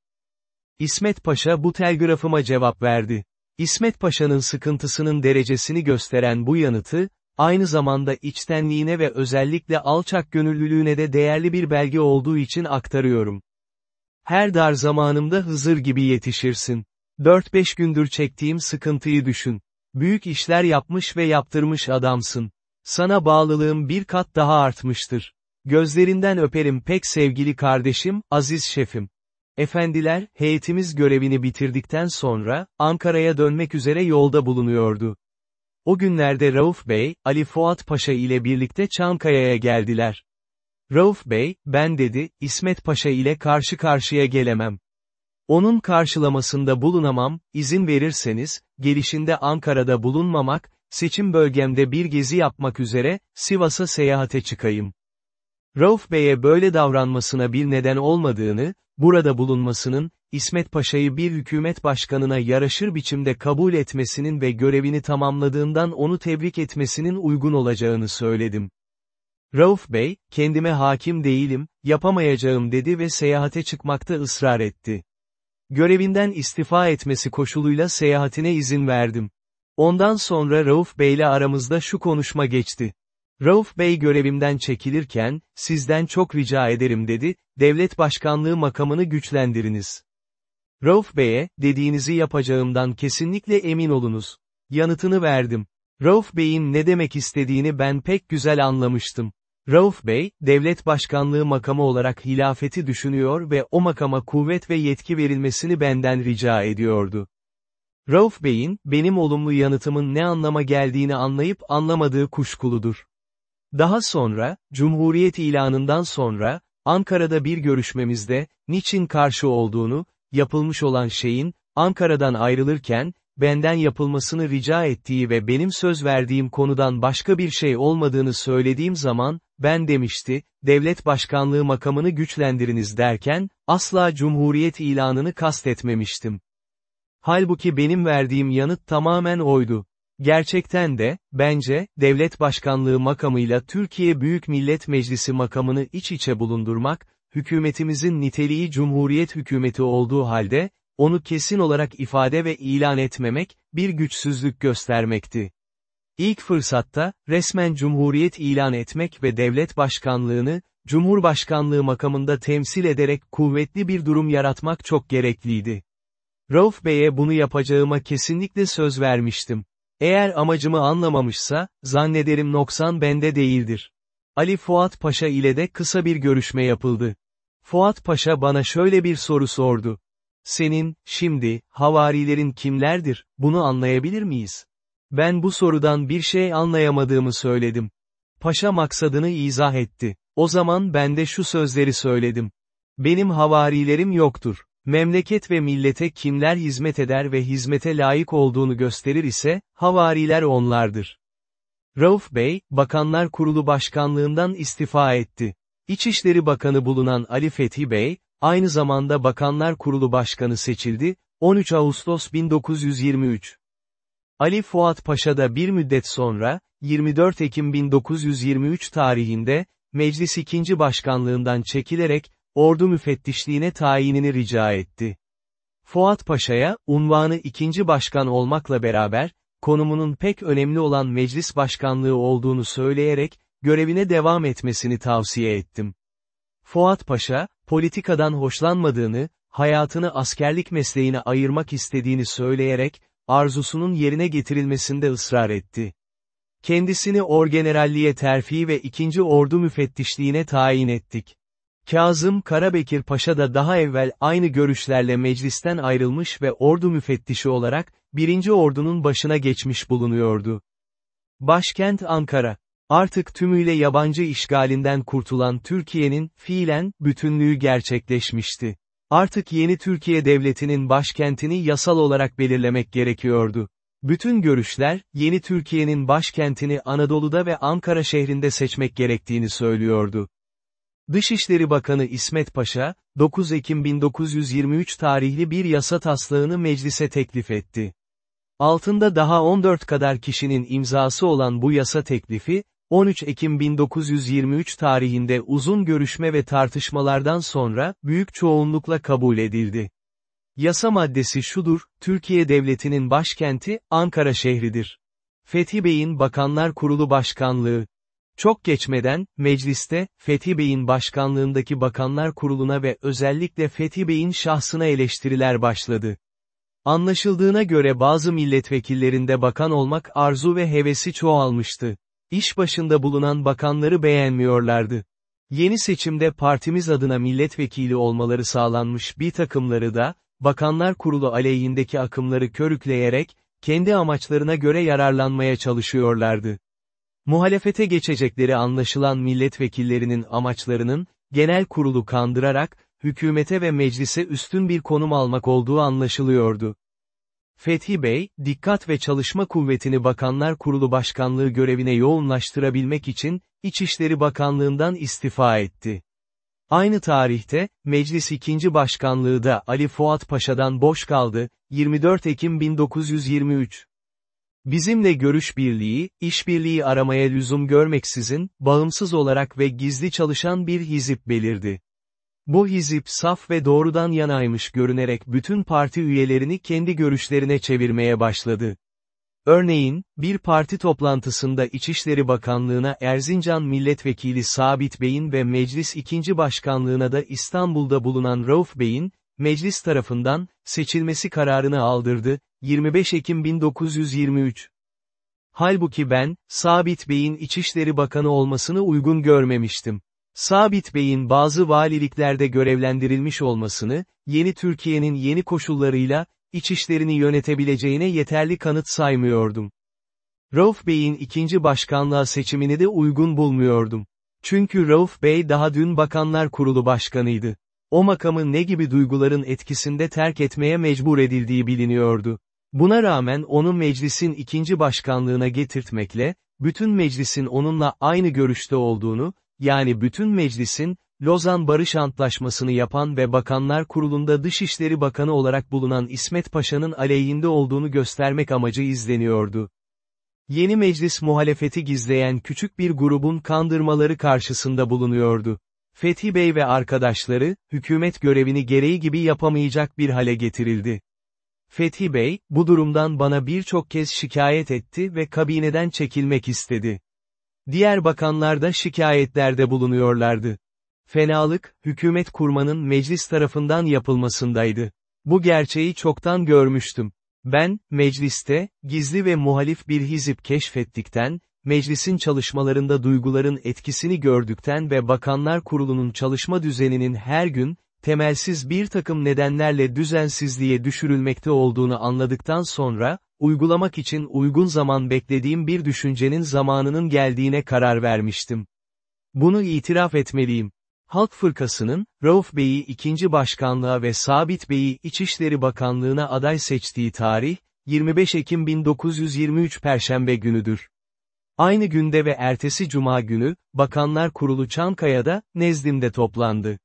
İsmet Paşa bu telgrafıma cevap verdi. İsmet Paşa'nın sıkıntısının derecesini gösteren bu yanıtı, aynı zamanda içtenliğine ve özellikle alçak gönüllülüğüne de değerli bir belge olduğu için aktarıyorum. Her dar zamanımda Hızır gibi yetişirsin. 4-5 gündür çektiğim sıkıntıyı düşün. Büyük işler yapmış ve yaptırmış adamsın. Sana bağlılığım bir kat daha artmıştır. Gözlerinden öperim pek sevgili kardeşim, aziz şefim. Efendiler, heyetimiz görevini bitirdikten sonra, Ankara'ya dönmek üzere yolda bulunuyordu. O günlerde Rauf Bey, Ali Fuat Paşa ile birlikte Çankaya'ya geldiler. Rauf Bey, ben dedi, İsmet Paşa ile karşı karşıya gelemem. Onun karşılamasında bulunamam, izin verirseniz, gelişinde Ankara'da bulunmamak, seçim bölgemde bir gezi yapmak üzere, Sivas'a seyahate çıkayım. Rauf Bey'e böyle davranmasına bir neden olmadığını, burada bulunmasının, İsmet Paşa'yı bir hükümet başkanına yaraşır biçimde kabul etmesinin ve görevini tamamladığından onu tebrik etmesinin uygun olacağını söyledim. Rauf Bey, kendime hakim değilim, yapamayacağım dedi ve seyahate çıkmakta ısrar etti. Görevinden istifa etmesi koşuluyla seyahatine izin verdim. Ondan sonra Rauf Bey'le aramızda şu konuşma geçti. Rauf Bey görevimden çekilirken, sizden çok rica ederim dedi, devlet başkanlığı makamını güçlendiriniz. Rauf Bey'e, dediğinizi yapacağımdan kesinlikle emin olunuz. Yanıtını verdim. Rauf Bey'in ne demek istediğini ben pek güzel anlamıştım. Rauf Bey, devlet başkanlığı makamı olarak hilafeti düşünüyor ve o makama kuvvet ve yetki verilmesini benden rica ediyordu. Rauf Bey'in, benim olumlu yanıtımın ne anlama geldiğini anlayıp anlamadığı kuşkuludur. Daha sonra, Cumhuriyet ilanından sonra, Ankara'da bir görüşmemizde, niçin karşı olduğunu, yapılmış olan şeyin, Ankara'dan ayrılırken, benden yapılmasını rica ettiği ve benim söz verdiğim konudan başka bir şey olmadığını söylediğim zaman, ben demişti, devlet başkanlığı makamını güçlendiriniz derken, asla cumhuriyet ilanını kastetmemiştim. Halbuki benim verdiğim yanıt tamamen oydu. Gerçekten de, bence, devlet başkanlığı makamıyla Türkiye Büyük Millet Meclisi makamını iç içe bulundurmak, hükümetimizin niteliği cumhuriyet hükümeti olduğu halde, onu kesin olarak ifade ve ilan etmemek, bir güçsüzlük göstermekti. İlk fırsatta, resmen cumhuriyet ilan etmek ve devlet başkanlığını, cumhurbaşkanlığı makamında temsil ederek kuvvetli bir durum yaratmak çok gerekliydi. Rauf Bey'e bunu yapacağıma kesinlikle söz vermiştim. Eğer amacımı anlamamışsa, zannederim noksan bende değildir. Ali Fuat Paşa ile de kısa bir görüşme yapıldı. Fuat Paşa bana şöyle bir soru sordu. Senin, şimdi, havarilerin kimlerdir, bunu anlayabilir miyiz? Ben bu sorudan bir şey anlayamadığımı söyledim. Paşa maksadını izah etti. O zaman ben de şu sözleri söyledim. Benim havarilerim yoktur. Memleket ve millete kimler hizmet eder ve hizmete layık olduğunu gösterir ise, havariler onlardır. Rauf Bey, Bakanlar Kurulu Başkanlığından istifa etti. İçişleri Bakanı bulunan Ali Fethi Bey, aynı zamanda Bakanlar Kurulu Başkanı seçildi, 13 Ağustos 1923. Ali Fuat Paşa da bir müddet sonra, 24 Ekim 1923 tarihinde, Meclis II. Başkanlığından çekilerek, ordu müfettişliğine tayinini rica etti. Fuat Paşa'ya, unvanı ikinci başkan olmakla beraber, konumunun pek önemli olan meclis başkanlığı olduğunu söyleyerek, görevine devam etmesini tavsiye ettim. Fuat Paşa, politikadan hoşlanmadığını, hayatını askerlik mesleğine ayırmak istediğini söyleyerek, arzusunun yerine getirilmesinde ısrar etti. Kendisini orgeneralliğe terfi ve ikinci ordu müfettişliğine tayin ettik. Kazım Karabekir Paşa da daha evvel aynı görüşlerle meclisten ayrılmış ve ordu müfettişi olarak, birinci ordunun başına geçmiş bulunuyordu. Başkent Ankara. Artık tümüyle yabancı işgalinden kurtulan Türkiye'nin, fiilen, bütünlüğü gerçekleşmişti. Artık yeni Türkiye Devleti'nin başkentini yasal olarak belirlemek gerekiyordu. Bütün görüşler, yeni Türkiye'nin başkentini Anadolu'da ve Ankara şehrinde seçmek gerektiğini söylüyordu. Dışişleri Bakanı İsmet Paşa, 9 Ekim 1923 tarihli bir yasa taslağını meclise teklif etti. Altında daha 14 kadar kişinin imzası olan bu yasa teklifi, 13 Ekim 1923 tarihinde uzun görüşme ve tartışmalardan sonra, büyük çoğunlukla kabul edildi. Yasa maddesi şudur, Türkiye Devleti'nin başkenti, Ankara şehridir. Fethi Bey'in Bakanlar Kurulu Başkanlığı, çok geçmeden, mecliste, Fethi Bey'in başkanlığındaki Bakanlar Kurulu'na ve özellikle Fethi Bey'in şahsına eleştiriler başladı. Anlaşıldığına göre bazı milletvekillerinde bakan olmak arzu ve hevesi çoğalmıştı. İş başında bulunan bakanları beğenmiyorlardı. Yeni seçimde partimiz adına milletvekili olmaları sağlanmış bir takımları da, Bakanlar Kurulu aleyhindeki akımları körükleyerek, kendi amaçlarına göre yararlanmaya çalışıyorlardı. Muhalefete geçecekleri anlaşılan milletvekillerinin amaçlarının, genel kurulu kandırarak, hükümete ve meclise üstün bir konum almak olduğu anlaşılıyordu. Fethi Bey, dikkat ve çalışma kuvvetini Bakanlar Kurulu Başkanlığı görevine yoğunlaştırabilmek için, İçişleri Bakanlığından istifa etti. Aynı tarihte, Meclis 2. Başkanlığı da Ali Fuat Paşa'dan boş kaldı, 24 Ekim 1923. Bizimle görüş birliği, işbirliği aramaya lüzum görmeksizin, bağımsız olarak ve gizli çalışan bir hizip belirdi. Bu hizip saf ve doğrudan yanaymış görünerek bütün parti üyelerini kendi görüşlerine çevirmeye başladı. Örneğin, bir parti toplantısında İçişleri Bakanlığı'na Erzincan Milletvekili Sabit Bey'in ve Meclis 2. Başkanlığı'na da İstanbul'da bulunan Rauf Bey'in, meclis tarafından, seçilmesi kararını aldırdı, 25 Ekim 1923. Halbuki ben, Sabit Bey'in İçişleri Bakanı olmasını uygun görmemiştim. Sabit Bey'in bazı valiliklerde görevlendirilmiş olmasını, yeni Türkiye'nin yeni koşullarıyla, içişlerini yönetebileceğine yeterli kanıt saymıyordum. Rauf Bey'in ikinci başkanlığa seçimini de uygun bulmuyordum. Çünkü Rauf Bey daha dün Bakanlar Kurulu Başkanıydı. O makamı ne gibi duyguların etkisinde terk etmeye mecbur edildiği biliniyordu. Buna rağmen onu meclisin ikinci başkanlığına getirtmekle, bütün meclisin onunla aynı görüşte olduğunu, yani bütün meclisin, Lozan Barış Antlaşması'nı yapan ve Bakanlar Kurulu'nda Dışişleri Bakanı olarak bulunan İsmet Paşa'nın aleyhinde olduğunu göstermek amacı izleniyordu. Yeni meclis muhalefeti gizleyen küçük bir grubun kandırmaları karşısında bulunuyordu. Fethi Bey ve arkadaşları, hükümet görevini gereği gibi yapamayacak bir hale getirildi. Fethi Bey, bu durumdan bana birçok kez şikayet etti ve kabineden çekilmek istedi. Diğer bakanlar da şikayetlerde bulunuyorlardı. Fenalık, hükümet kurmanın meclis tarafından yapılmasındaydı. Bu gerçeği çoktan görmüştüm. Ben, mecliste, gizli ve muhalif bir hizip keşfettikten, meclisin çalışmalarında duyguların etkisini gördükten ve bakanlar kurulunun çalışma düzeninin her gün, temelsiz bir takım nedenlerle düzensizliğe düşürülmekte olduğunu anladıktan sonra, uygulamak için uygun zaman beklediğim bir düşüncenin zamanının geldiğine karar vermiştim. Bunu itiraf etmeliyim. Halk Fırkası'nın, Rauf Bey'i ikinci başkanlığa ve Sabit Bey'i İçişleri Bakanlığına aday seçtiği tarih, 25 Ekim 1923 Perşembe günüdür. Aynı günde ve ertesi cuma günü, Bakanlar Kurulu Çankaya'da, nezdimde toplandı.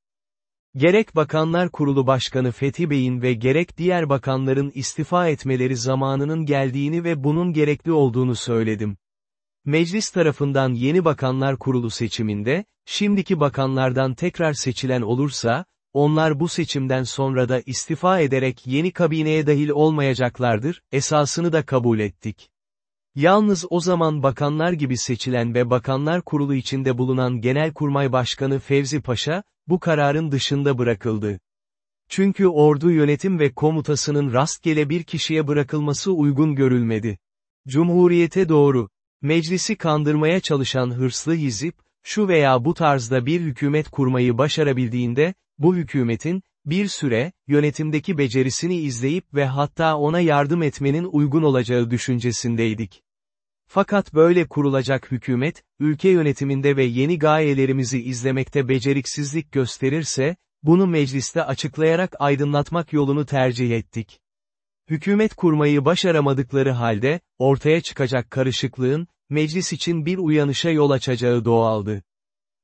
Gerek Bakanlar Kurulu Başkanı Fethi Bey'in ve gerek diğer bakanların istifa etmeleri zamanının geldiğini ve bunun gerekli olduğunu söyledim. Meclis tarafından yeni bakanlar kurulu seçiminde, şimdiki bakanlardan tekrar seçilen olursa, onlar bu seçimden sonra da istifa ederek yeni kabineye dahil olmayacaklardır, esasını da kabul ettik. Yalnız o zaman bakanlar gibi seçilen ve bakanlar kurulu içinde bulunan Genelkurmay Başkanı Fevzi Paşa, bu kararın dışında bırakıldı. Çünkü ordu yönetim ve komutasının rastgele bir kişiye bırakılması uygun görülmedi. Cumhuriyete doğru, meclisi kandırmaya çalışan hırslı hizip, şu veya bu tarzda bir hükümet kurmayı başarabildiğinde, bu hükümetin, bir süre, yönetimdeki becerisini izleyip ve hatta ona yardım etmenin uygun olacağı düşüncesindeydik. Fakat böyle kurulacak hükümet, ülke yönetiminde ve yeni gayelerimizi izlemekte beceriksizlik gösterirse, bunu mecliste açıklayarak aydınlatmak yolunu tercih ettik. Hükümet kurmayı başaramadıkları halde, ortaya çıkacak karışıklığın, meclis için bir uyanışa yol açacağı doğaldı.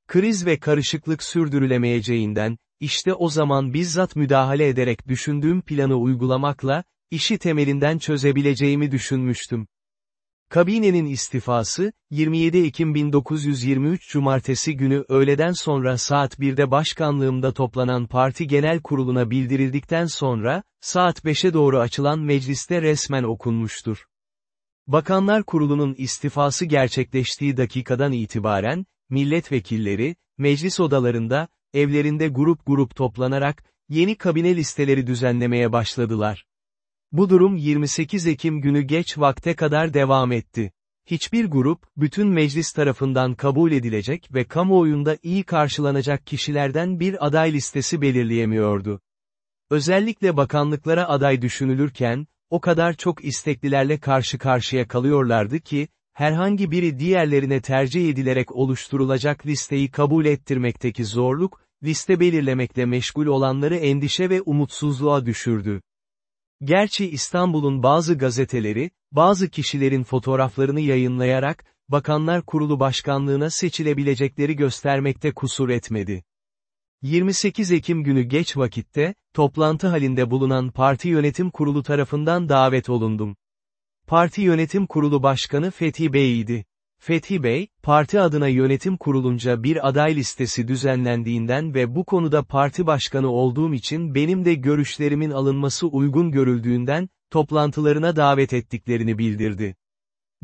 Kriz ve karışıklık sürdürülemeyeceğinden, işte o zaman bizzat müdahale ederek düşündüğüm planı uygulamakla, işi temelinden çözebileceğimi düşünmüştüm. Kabinenin istifası, 27 Ekim 1923 Cumartesi günü öğleden sonra saat 1'de başkanlığımda toplanan parti genel kuruluna bildirildikten sonra, saat 5'e doğru açılan mecliste resmen okunmuştur. Bakanlar Kurulu'nun istifası gerçekleştiği dakikadan itibaren, milletvekilleri, meclis odalarında, evlerinde grup grup toplanarak, yeni kabine listeleri düzenlemeye başladılar. Bu durum 28 Ekim günü geç vakte kadar devam etti. Hiçbir grup, bütün meclis tarafından kabul edilecek ve kamuoyunda iyi karşılanacak kişilerden bir aday listesi belirleyemiyordu. Özellikle bakanlıklara aday düşünülürken, o kadar çok isteklilerle karşı karşıya kalıyorlardı ki, herhangi biri diğerlerine tercih edilerek oluşturulacak listeyi kabul ettirmekteki zorluk, liste belirlemekle meşgul olanları endişe ve umutsuzluğa düşürdü. Gerçi İstanbul'un bazı gazeteleri, bazı kişilerin fotoğraflarını yayınlayarak, Bakanlar Kurulu Başkanlığına seçilebilecekleri göstermekte kusur etmedi. 28 Ekim günü geç vakitte, toplantı halinde bulunan Parti Yönetim Kurulu tarafından davet olundum. Parti Yönetim Kurulu Başkanı Fethi Bey idi. Fethi Bey, parti adına yönetim kurulunca bir aday listesi düzenlendiğinden ve bu konuda parti başkanı olduğum için benim de görüşlerimin alınması uygun görüldüğünden, toplantılarına davet ettiklerini bildirdi.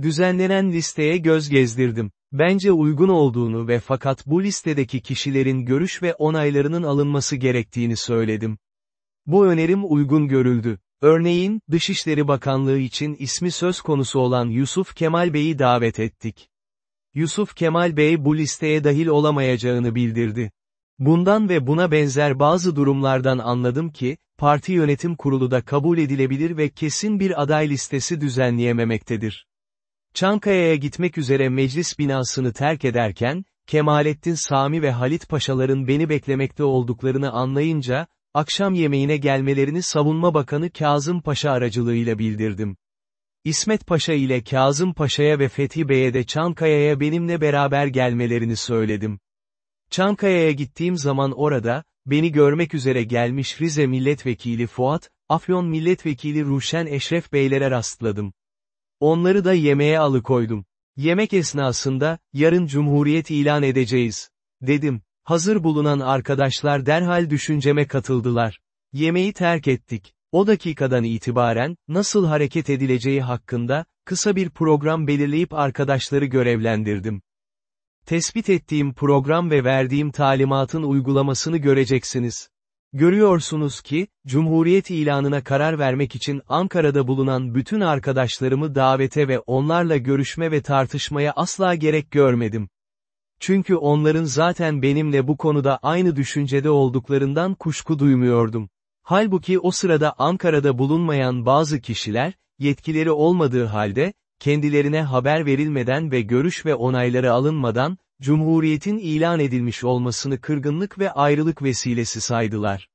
Düzenlenen listeye göz gezdirdim. Bence uygun olduğunu ve fakat bu listedeki kişilerin görüş ve onaylarının alınması gerektiğini söyledim. Bu önerim uygun görüldü. Örneğin, Dışişleri Bakanlığı için ismi söz konusu olan Yusuf Kemal Bey'i davet ettik. Yusuf Kemal Bey bu listeye dahil olamayacağını bildirdi. Bundan ve buna benzer bazı durumlardan anladım ki, parti yönetim kurulu da kabul edilebilir ve kesin bir aday listesi düzenleyememektedir. Çankaya'ya gitmek üzere meclis binasını terk ederken, Kemalettin Sami ve Halit Paşaların beni beklemekte olduklarını anlayınca, akşam yemeğine gelmelerini Savunma Bakanı Kazım Paşa aracılığıyla bildirdim. İsmet Paşa ile Kazım Paşa'ya ve Fethi Bey'e de Çankaya'ya benimle beraber gelmelerini söyledim. Çankaya'ya gittiğim zaman orada, beni görmek üzere gelmiş Rize Milletvekili Fuat, Afyon Milletvekili Ruşen Eşref Beylere rastladım. Onları da yemeğe alıkoydum. Yemek esnasında, yarın cumhuriyet ilan edeceğiz. Dedim. Hazır bulunan arkadaşlar derhal düşünceme katıldılar. Yemeği terk ettik. O dakikadan itibaren, nasıl hareket edileceği hakkında, kısa bir program belirleyip arkadaşları görevlendirdim. Tespit ettiğim program ve verdiğim talimatın uygulamasını göreceksiniz. Görüyorsunuz ki, Cumhuriyet ilanına karar vermek için Ankara'da bulunan bütün arkadaşlarımı davete ve onlarla görüşme ve tartışmaya asla gerek görmedim. Çünkü onların zaten benimle bu konuda aynı düşüncede olduklarından kuşku duymuyordum. Halbuki o sırada Ankara'da bulunmayan bazı kişiler, yetkileri olmadığı halde, kendilerine haber verilmeden ve görüş ve onayları alınmadan, Cumhuriyetin ilan edilmiş olmasını kırgınlık ve ayrılık vesilesi saydılar.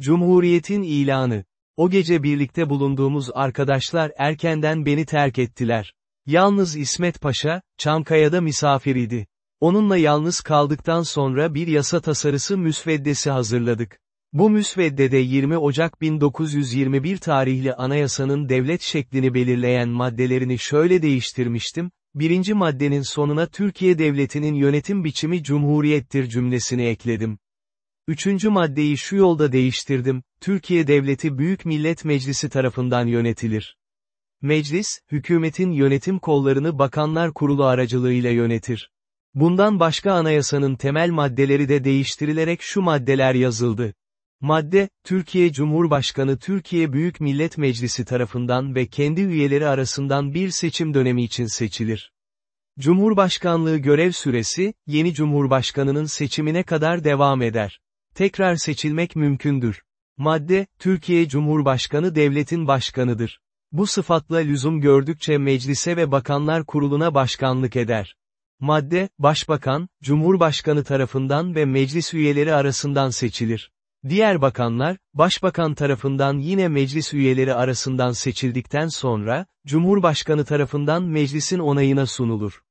Cumhuriyetin ilanı. O gece birlikte bulunduğumuz arkadaşlar erkenden beni terk ettiler. Yalnız İsmet Paşa, Çankaya'da misafiriydi. Onunla yalnız kaldıktan sonra bir yasa tasarısı müsveddesi hazırladık. Bu müsveddede 20 Ocak 1921 tarihli anayasanın devlet şeklini belirleyen maddelerini şöyle değiştirmiştim, birinci maddenin sonuna Türkiye Devleti'nin yönetim biçimi cumhuriyettir cümlesini ekledim. Üçüncü maddeyi şu yolda değiştirdim, Türkiye Devleti Büyük Millet Meclisi tarafından yönetilir. Meclis, hükümetin yönetim kollarını Bakanlar Kurulu aracılığıyla yönetir. Bundan başka anayasanın temel maddeleri de değiştirilerek şu maddeler yazıldı. Madde, Türkiye Cumhurbaşkanı Türkiye Büyük Millet Meclisi tarafından ve kendi üyeleri arasından bir seçim dönemi için seçilir. Cumhurbaşkanlığı görev süresi, yeni Cumhurbaşkanının seçimine kadar devam eder. Tekrar seçilmek mümkündür. Madde, Türkiye Cumhurbaşkanı devletin başkanıdır. Bu sıfatla lüzum gördükçe meclise ve bakanlar kuruluna başkanlık eder. Madde, Başbakan, Cumhurbaşkanı tarafından ve meclis üyeleri arasından seçilir. Diğer bakanlar, başbakan tarafından yine meclis üyeleri arasından seçildikten sonra, Cumhurbaşkanı tarafından meclisin onayına sunulur.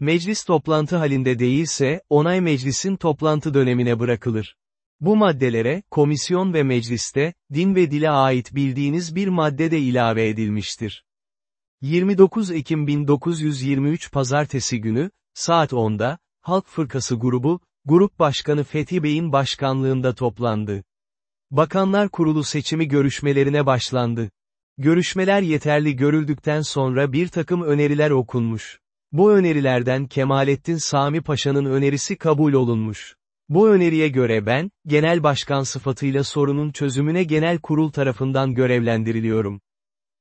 Meclis toplantı halinde değilse, onay meclisin toplantı dönemine bırakılır. Bu maddelere, komisyon ve mecliste, din ve dile ait bildiğiniz bir madde de ilave edilmiştir. 29 Ekim 1923 Pazartesi günü, saat 10'da, Halk Fırkası grubu, Grup Başkanı Fethi Bey'in başkanlığında toplandı. Bakanlar Kurulu seçimi görüşmelerine başlandı. Görüşmeler yeterli görüldükten sonra bir takım öneriler okunmuş. Bu önerilerden Kemalettin Sami Paşa'nın önerisi kabul olunmuş. Bu öneriye göre ben, genel başkan sıfatıyla sorunun çözümüne genel kurul tarafından görevlendiriliyorum.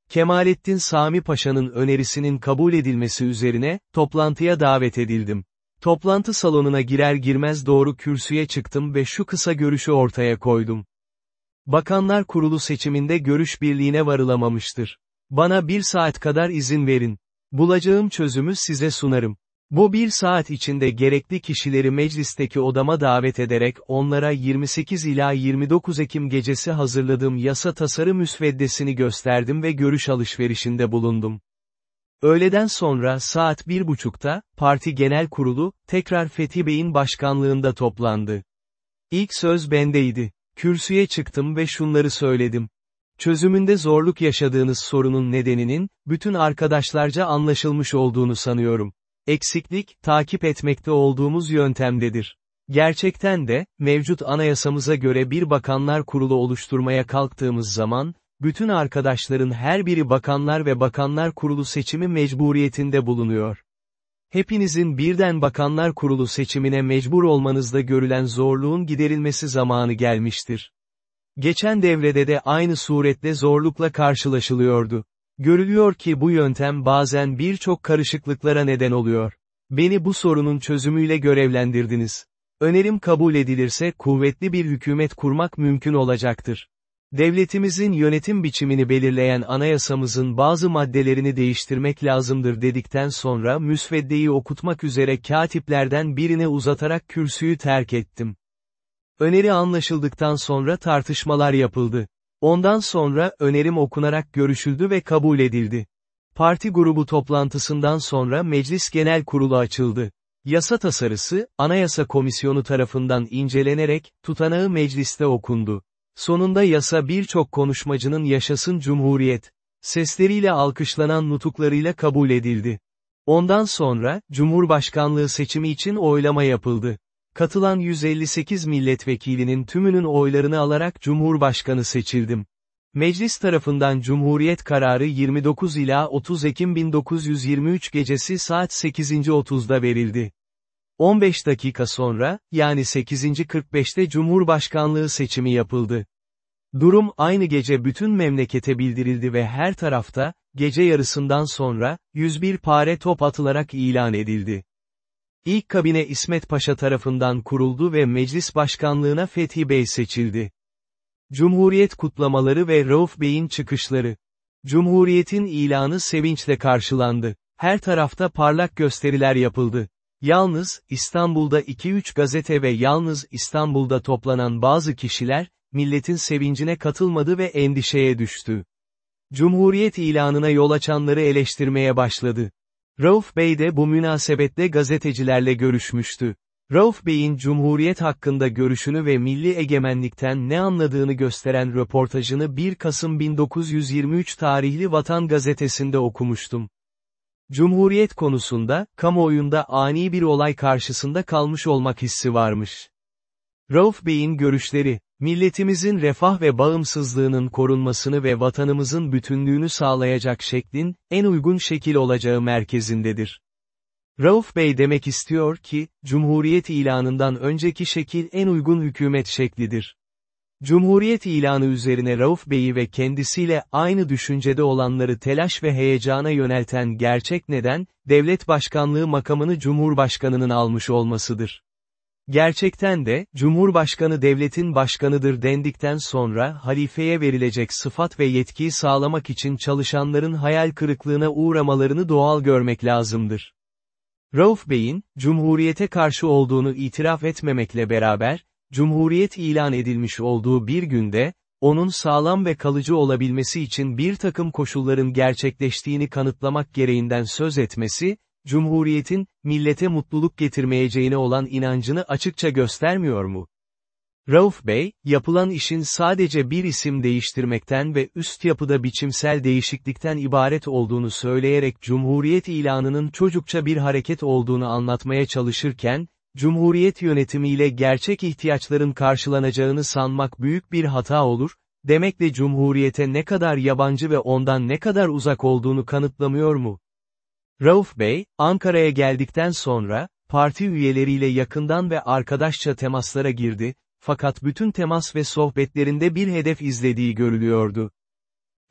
Kemalettin Sami Paşa'nın önerisinin kabul edilmesi üzerine, toplantıya davet edildim. Toplantı salonuna girer girmez doğru kürsüye çıktım ve şu kısa görüşü ortaya koydum. Bakanlar Kurulu seçiminde görüş birliğine varılamamıştır. Bana bir saat kadar izin verin. Bulacağım çözümü size sunarım. Bu bir saat içinde gerekli kişileri meclisteki odama davet ederek onlara 28 ila 29 Ekim gecesi hazırladığım yasa tasarı müsveddesini gösterdim ve görüş alışverişinde bulundum. Öğleden sonra saat bir buçukta, parti genel kurulu, tekrar Fethi Bey'in başkanlığında toplandı. İlk söz bendeydi. Kürsüye çıktım ve şunları söyledim. Çözümünde zorluk yaşadığınız sorunun nedeninin, bütün arkadaşlarca anlaşılmış olduğunu sanıyorum. Eksiklik, takip etmekte olduğumuz yöntemdedir. Gerçekten de, mevcut anayasamıza göre bir bakanlar kurulu oluşturmaya kalktığımız zaman, bütün arkadaşların her biri bakanlar ve bakanlar kurulu seçimi mecburiyetinde bulunuyor. Hepinizin birden bakanlar kurulu seçimine mecbur olmanızda görülen zorluğun giderilmesi zamanı gelmiştir. Geçen devrede de aynı suretle zorlukla karşılaşılıyordu. Görülüyor ki bu yöntem bazen birçok karışıklıklara neden oluyor. Beni bu sorunun çözümüyle görevlendirdiniz. Önerim kabul edilirse kuvvetli bir hükümet kurmak mümkün olacaktır. Devletimizin yönetim biçimini belirleyen anayasamızın bazı maddelerini değiştirmek lazımdır dedikten sonra müsveddeyi okutmak üzere katiplerden birine uzatarak kürsüyü terk ettim. Öneri anlaşıldıktan sonra tartışmalar yapıldı. Ondan sonra önerim okunarak görüşüldü ve kabul edildi. Parti grubu toplantısından sonra Meclis Genel Kurulu açıldı. Yasa tasarısı, Anayasa Komisyonu tarafından incelenerek, tutanağı mecliste okundu. Sonunda yasa birçok konuşmacının yaşasın Cumhuriyet, sesleriyle alkışlanan nutuklarıyla kabul edildi. Ondan sonra, Cumhurbaşkanlığı seçimi için oylama yapıldı. Katılan 158 milletvekilinin tümünün oylarını alarak Cumhurbaşkanı seçildim. Meclis tarafından Cumhuriyet kararı 29 ila 30 Ekim 1923 gecesi saat 8.30'da verildi. 15 dakika sonra, yani 8.45'te Cumhurbaşkanlığı seçimi yapıldı. Durum aynı gece bütün memlekete bildirildi ve her tarafta, gece yarısından sonra, 101 pare top atılarak ilan edildi. İlk kabine İsmet Paşa tarafından kuruldu ve meclis başkanlığına Fethi Bey seçildi. Cumhuriyet kutlamaları ve Rauf Bey'in çıkışları. Cumhuriyetin ilanı sevinçle karşılandı. Her tarafta parlak gösteriler yapıldı. Yalnız, İstanbul'da 2-3 gazete ve yalnız İstanbul'da toplanan bazı kişiler, milletin sevincine katılmadı ve endişeye düştü. Cumhuriyet ilanına yol açanları eleştirmeye başladı. Rauf Bey de bu münasebetle gazetecilerle görüşmüştü. Rauf Bey'in Cumhuriyet hakkında görüşünü ve milli egemenlikten ne anladığını gösteren röportajını 1 Kasım 1923 tarihli Vatan Gazetesi'nde okumuştum. Cumhuriyet konusunda, kamuoyunda ani bir olay karşısında kalmış olmak hissi varmış. Rauf Bey'in görüşleri, milletimizin refah ve bağımsızlığının korunmasını ve vatanımızın bütünlüğünü sağlayacak şeklin, en uygun şekil olacağı merkezindedir. Rauf Bey demek istiyor ki, Cumhuriyet ilanından önceki şekil en uygun hükümet şeklidir. Cumhuriyet ilanı üzerine Rauf Bey'i ve kendisiyle aynı düşüncede olanları telaş ve heyecana yönelten gerçek neden, devlet başkanlığı makamını Cumhurbaşkanının almış olmasıdır. Gerçekten de, Cumhurbaşkanı devletin başkanıdır dendikten sonra halifeye verilecek sıfat ve yetkiyi sağlamak için çalışanların hayal kırıklığına uğramalarını doğal görmek lazımdır. Rauf Bey'in, Cumhuriyete karşı olduğunu itiraf etmemekle beraber, Cumhuriyet ilan edilmiş olduğu bir günde, onun sağlam ve kalıcı olabilmesi için bir takım koşulların gerçekleştiğini kanıtlamak gereğinden söz etmesi, Cumhuriyetin, millete mutluluk getirmeyeceğine olan inancını açıkça göstermiyor mu? Rauf Bey, yapılan işin sadece bir isim değiştirmekten ve üst yapıda biçimsel değişiklikten ibaret olduğunu söyleyerek Cumhuriyet ilanının çocukça bir hareket olduğunu anlatmaya çalışırken, Cumhuriyet yönetimiyle gerçek ihtiyaçların karşılanacağını sanmak büyük bir hata olur, demekle Cumhuriyete ne kadar yabancı ve ondan ne kadar uzak olduğunu kanıtlamıyor mu? Rauf Bey, Ankara'ya geldikten sonra, parti üyeleriyle yakından ve arkadaşça temaslara girdi, fakat bütün temas ve sohbetlerinde bir hedef izlediği görülüyordu.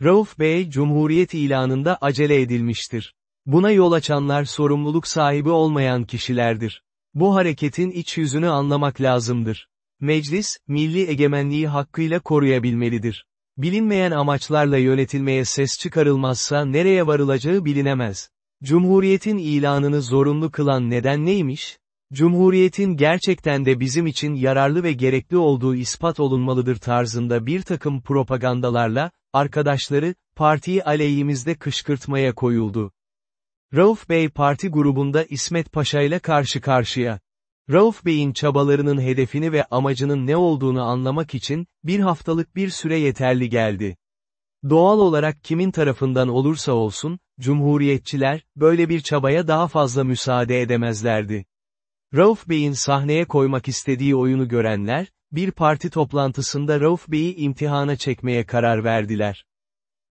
Rauf Bey Cumhuriyet ilanında acele edilmiştir. Buna yol açanlar sorumluluk sahibi olmayan kişilerdir. Bu hareketin iç yüzünü anlamak lazımdır. Meclis, milli egemenliği hakkıyla koruyabilmelidir. Bilinmeyen amaçlarla yönetilmeye ses çıkarılmazsa nereye varılacağı bilinemez. Cumhuriyetin ilanını zorunlu kılan neden neymiş? Cumhuriyetin gerçekten de bizim için yararlı ve gerekli olduğu ispat olunmalıdır tarzında bir takım propagandalarla, arkadaşları, partiyi aleyhimizde kışkırtmaya koyuldu. Rauf Bey parti grubunda İsmet Paşa ile karşı karşıya. Rauf Bey'in çabalarının hedefini ve amacının ne olduğunu anlamak için, bir haftalık bir süre yeterli geldi. Doğal olarak kimin tarafından olursa olsun, Cumhuriyetçiler, böyle bir çabaya daha fazla müsaade edemezlerdi. Rauf Bey'in sahneye koymak istediği oyunu görenler, bir parti toplantısında Rauf Bey'i imtihana çekmeye karar verdiler.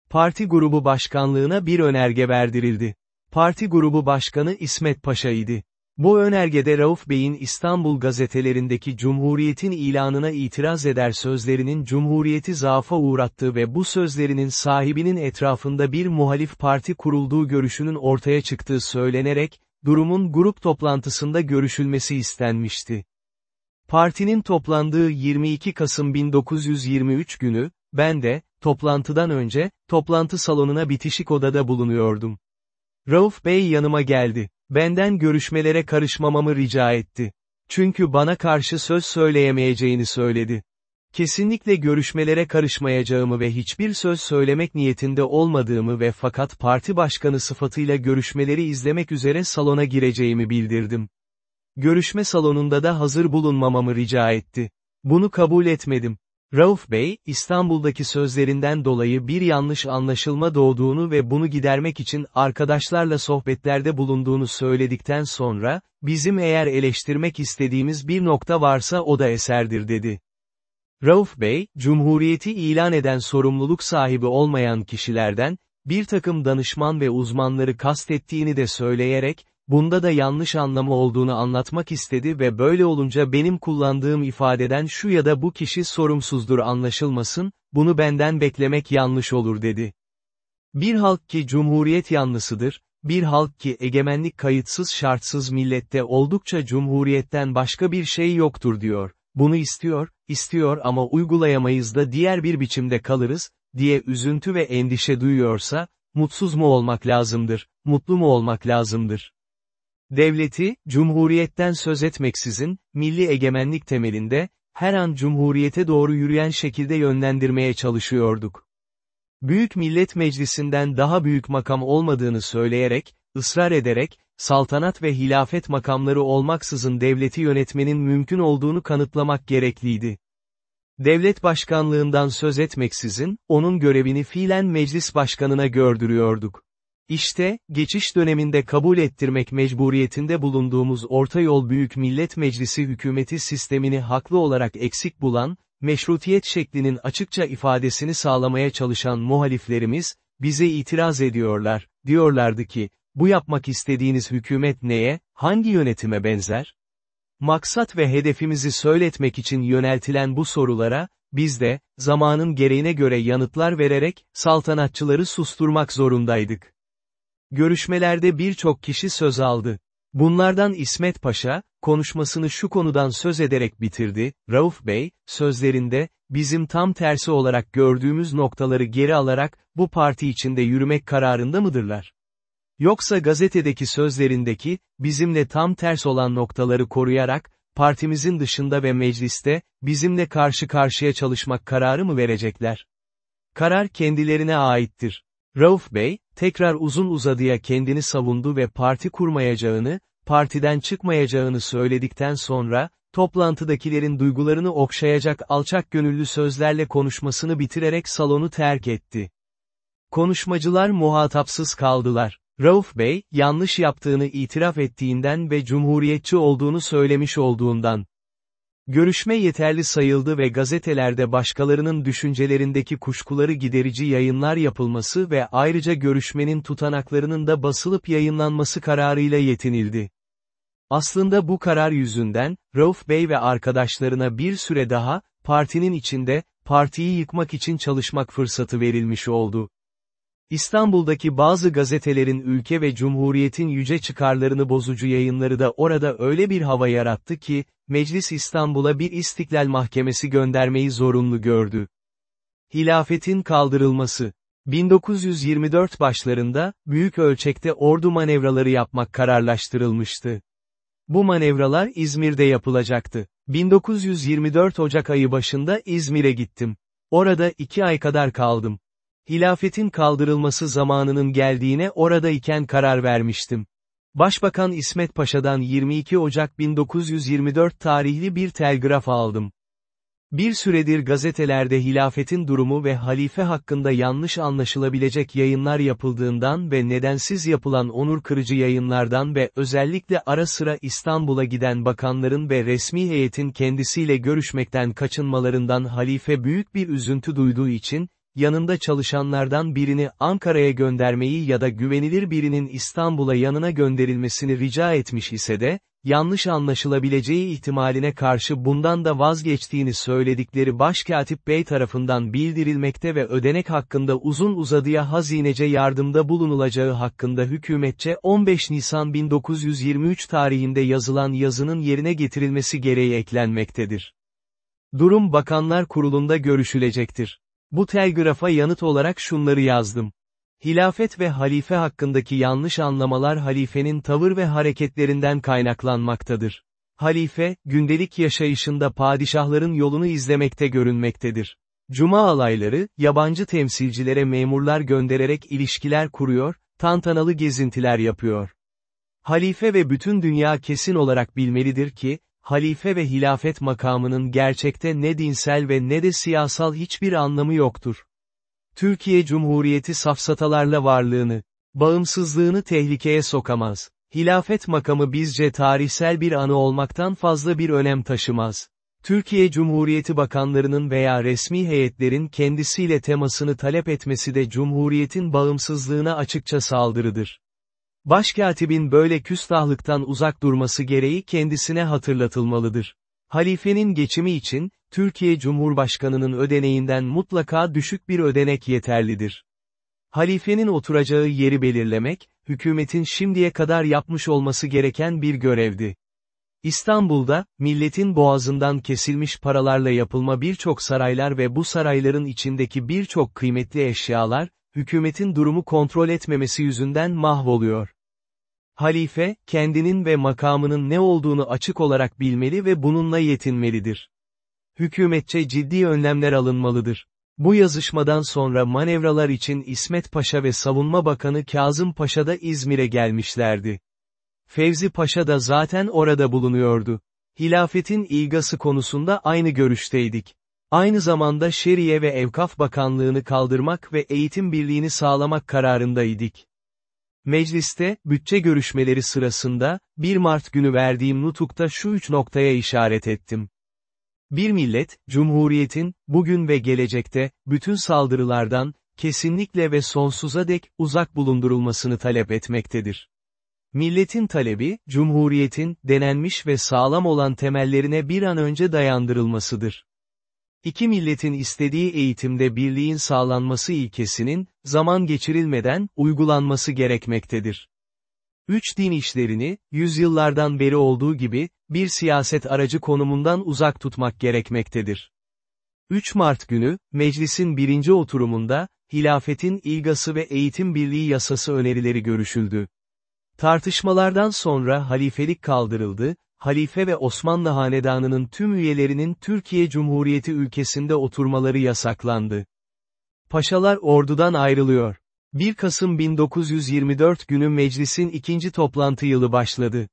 Parti grubu başkanlığına bir önerge verdirildi. Parti grubu başkanı İsmet Paşa idi. Bu önergede Rauf Bey'in İstanbul gazetelerindeki Cumhuriyet'in ilanına itiraz eder sözlerinin Cumhuriyet'i zaafa uğrattığı ve bu sözlerinin sahibinin etrafında bir muhalif parti kurulduğu görüşünün ortaya çıktığı söylenerek, durumun grup toplantısında görüşülmesi istenmişti. Partinin toplandığı 22 Kasım 1923 günü, ben de, toplantıdan önce, toplantı salonuna bitişik odada bulunuyordum. Rauf Bey yanıma geldi. Benden görüşmelere karışmamamı rica etti. Çünkü bana karşı söz söyleyemeyeceğini söyledi. Kesinlikle görüşmelere karışmayacağımı ve hiçbir söz söylemek niyetinde olmadığımı ve fakat parti başkanı sıfatıyla görüşmeleri izlemek üzere salona gireceğimi bildirdim. Görüşme salonunda da hazır bulunmamamı rica etti. Bunu kabul etmedim. Rauf Bey, İstanbul'daki sözlerinden dolayı bir yanlış anlaşılma doğduğunu ve bunu gidermek için arkadaşlarla sohbetlerde bulunduğunu söyledikten sonra, bizim eğer eleştirmek istediğimiz bir nokta varsa o da eserdir dedi. Rauf Bey, Cumhuriyeti ilan eden sorumluluk sahibi olmayan kişilerden, bir takım danışman ve uzmanları kastettiğini de söyleyerek, bunda da yanlış anlamı olduğunu anlatmak istedi ve böyle olunca benim kullandığım ifadeden şu ya da bu kişi sorumsuzdur anlaşılmasın, bunu benden beklemek yanlış olur dedi. Bir halk ki cumhuriyet yanlısıdır, bir halk ki egemenlik kayıtsız şartsız millette oldukça cumhuriyetten başka bir şey yoktur diyor. Bunu istiyor, istiyor ama uygulayamayız da diğer bir biçimde kalırız, diye üzüntü ve endişe duyuyorsa, mutsuz mu olmak lazımdır, mutlu mu olmak lazımdır? Devleti, cumhuriyetten söz etmeksizin, milli egemenlik temelinde, her an cumhuriyete doğru yürüyen şekilde yönlendirmeye çalışıyorduk. Büyük Millet Meclisi'nden daha büyük makam olmadığını söyleyerek, ısrar ederek, saltanat ve hilafet makamları olmaksızın devleti yönetmenin mümkün olduğunu kanıtlamak gerekliydi. Devlet başkanlığından söz etmeksizin, onun görevini fiilen meclis başkanına gördürüyorduk. İşte, geçiş döneminde kabul ettirmek mecburiyetinde bulunduğumuz Orta Yol Büyük Millet Meclisi hükümeti sistemini haklı olarak eksik bulan, meşrutiyet şeklinin açıkça ifadesini sağlamaya çalışan muhaliflerimiz, bize itiraz ediyorlar, diyorlardı ki, bu yapmak istediğiniz hükümet neye, hangi yönetime benzer? Maksat ve hedefimizi söyletmek için yöneltilen bu sorulara, biz de, zamanın gereğine göre yanıtlar vererek, saltanatçıları susturmak zorundaydık. Görüşmelerde birçok kişi söz aldı. Bunlardan İsmet Paşa, konuşmasını şu konudan söz ederek bitirdi, Rauf Bey, sözlerinde, bizim tam tersi olarak gördüğümüz noktaları geri alarak, bu parti içinde yürümek kararında mıdırlar? Yoksa gazetedeki sözlerindeki, bizimle tam ters olan noktaları koruyarak, partimizin dışında ve mecliste, bizimle karşı karşıya çalışmak kararı mı verecekler? Karar kendilerine aittir. Rauf Bey, tekrar uzun uzadıya kendini savundu ve parti kurmayacağını, partiden çıkmayacağını söyledikten sonra, toplantıdakilerin duygularını okşayacak alçak gönüllü sözlerle konuşmasını bitirerek salonu terk etti. Konuşmacılar muhatapsız kaldılar. Rauf Bey, yanlış yaptığını itiraf ettiğinden ve cumhuriyetçi olduğunu söylemiş olduğundan. Görüşme yeterli sayıldı ve gazetelerde başkalarının düşüncelerindeki kuşkuları giderici yayınlar yapılması ve ayrıca görüşmenin tutanaklarının da basılıp yayınlanması kararıyla yetinildi. Aslında bu karar yüzünden, Rauf Bey ve arkadaşlarına bir süre daha, partinin içinde, partiyi yıkmak için çalışmak fırsatı verilmiş oldu. İstanbul'daki bazı gazetelerin ülke ve cumhuriyetin yüce çıkarlarını bozucu yayınları da orada öyle bir hava yarattı ki, Meclis İstanbul'a bir istiklal mahkemesi göndermeyi zorunlu gördü. Hilafetin kaldırılması 1924 başlarında, büyük ölçekte ordu manevraları yapmak kararlaştırılmıştı. Bu manevralar İzmir'de yapılacaktı. 1924 Ocak ayı başında İzmir'e gittim. Orada iki ay kadar kaldım. Hilafetin kaldırılması zamanının geldiğine orada iken karar vermiştim. Başbakan İsmet Paşa'dan 22 Ocak 1924 tarihli bir telgraf aldım. Bir süredir gazetelerde hilafetin durumu ve halife hakkında yanlış anlaşılabilecek yayınlar yapıldığından ve nedensiz yapılan onur kırıcı yayınlardan ve özellikle ara sıra İstanbul'a giden bakanların ve resmi heyetin kendisiyle görüşmekten kaçınmalarından halife büyük bir üzüntü duyduğu için, yanında çalışanlardan birini Ankara'ya göndermeyi ya da güvenilir birinin İstanbul'a yanına gönderilmesini rica etmiş ise de, yanlış anlaşılabileceği ihtimaline karşı bundan da vazgeçtiğini söyledikleri Başkatip Bey tarafından bildirilmekte ve ödenek hakkında uzun uzadıya hazinece yardımda bulunulacağı hakkında hükümetçe 15 Nisan 1923 tarihinde yazılan yazının yerine getirilmesi gereği eklenmektedir. Durum Bakanlar Kurulu'nda görüşülecektir. Bu telgrafa yanıt olarak şunları yazdım. Hilafet ve halife hakkındaki yanlış anlamalar halifenin tavır ve hareketlerinden kaynaklanmaktadır. Halife, gündelik yaşayışında padişahların yolunu izlemekte görünmektedir. Cuma alayları, yabancı temsilcilere memurlar göndererek ilişkiler kuruyor, tantanalı gezintiler yapıyor. Halife ve bütün dünya kesin olarak bilmelidir ki, halife ve hilafet makamının gerçekte ne dinsel ve ne de siyasal hiçbir anlamı yoktur. Türkiye Cumhuriyeti safsatalarla varlığını, bağımsızlığını tehlikeye sokamaz. Hilafet makamı bizce tarihsel bir anı olmaktan fazla bir önem taşımaz. Türkiye Cumhuriyeti bakanlarının veya resmi heyetlerin kendisiyle temasını talep etmesi de Cumhuriyet'in bağımsızlığına açıkça saldırıdır. Başkatibin böyle küstahlıktan uzak durması gereği kendisine hatırlatılmalıdır. Halifenin geçimi için, Türkiye Cumhurbaşkanı'nın ödeneğinden mutlaka düşük bir ödenek yeterlidir. Halifenin oturacağı yeri belirlemek, hükümetin şimdiye kadar yapmış olması gereken bir görevdi. İstanbul'da, milletin boğazından kesilmiş paralarla yapılma birçok saraylar ve bu sarayların içindeki birçok kıymetli eşyalar, hükümetin durumu kontrol etmemesi yüzünden mahvoluyor. Halife, kendinin ve makamının ne olduğunu açık olarak bilmeli ve bununla yetinmelidir. Hükümetçe ciddi önlemler alınmalıdır. Bu yazışmadan sonra manevralar için İsmet Paşa ve Savunma Bakanı Kazım Paşa da İzmir'e gelmişlerdi. Fevzi Paşa da zaten orada bulunuyordu. Hilafetin ilgası konusunda aynı görüşteydik. Aynı zamanda Şeriye ve Evkaf Bakanlığını kaldırmak ve eğitim birliğini sağlamak kararındaydık. Mecliste, bütçe görüşmeleri sırasında, 1 Mart günü verdiğim nutukta şu üç noktaya işaret ettim. Bir millet, Cumhuriyet'in, bugün ve gelecekte, bütün saldırılardan, kesinlikle ve sonsuza dek, uzak bulundurulmasını talep etmektedir. Milletin talebi, Cumhuriyet'in, denenmiş ve sağlam olan temellerine bir an önce dayandırılmasıdır. İki milletin istediği eğitimde birliğin sağlanması ilkesinin, zaman geçirilmeden, uygulanması gerekmektedir. Üç din işlerini, yüzyıllardan beri olduğu gibi, bir siyaset aracı konumundan uzak tutmak gerekmektedir. 3 Mart günü, meclisin birinci oturumunda, hilafetin ilgası ve eğitim birliği yasası önerileri görüşüldü. Tartışmalardan sonra halifelik kaldırıldı, halife ve Osmanlı Hanedanı'nın tüm üyelerinin Türkiye Cumhuriyeti ülkesinde oturmaları yasaklandı. Paşalar ordudan ayrılıyor. 1 Kasım 1924 günü meclisin ikinci toplantı yılı başladı.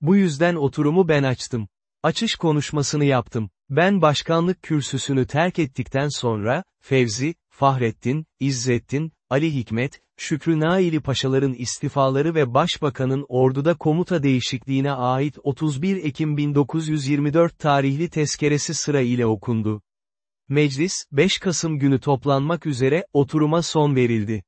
Bu yüzden oturumu ben açtım. Açış konuşmasını yaptım. Ben başkanlık kürsüsünü terk ettikten sonra, Fevzi, Fahrettin, İzzettin, Ali Hikmet, Şükrü Naili Paşaların istifaları ve Başbakanın orduda komuta değişikliğine ait 31 Ekim 1924 tarihli tezkeresi sıra ile okundu. Meclis, 5 Kasım günü toplanmak üzere, oturuma son verildi.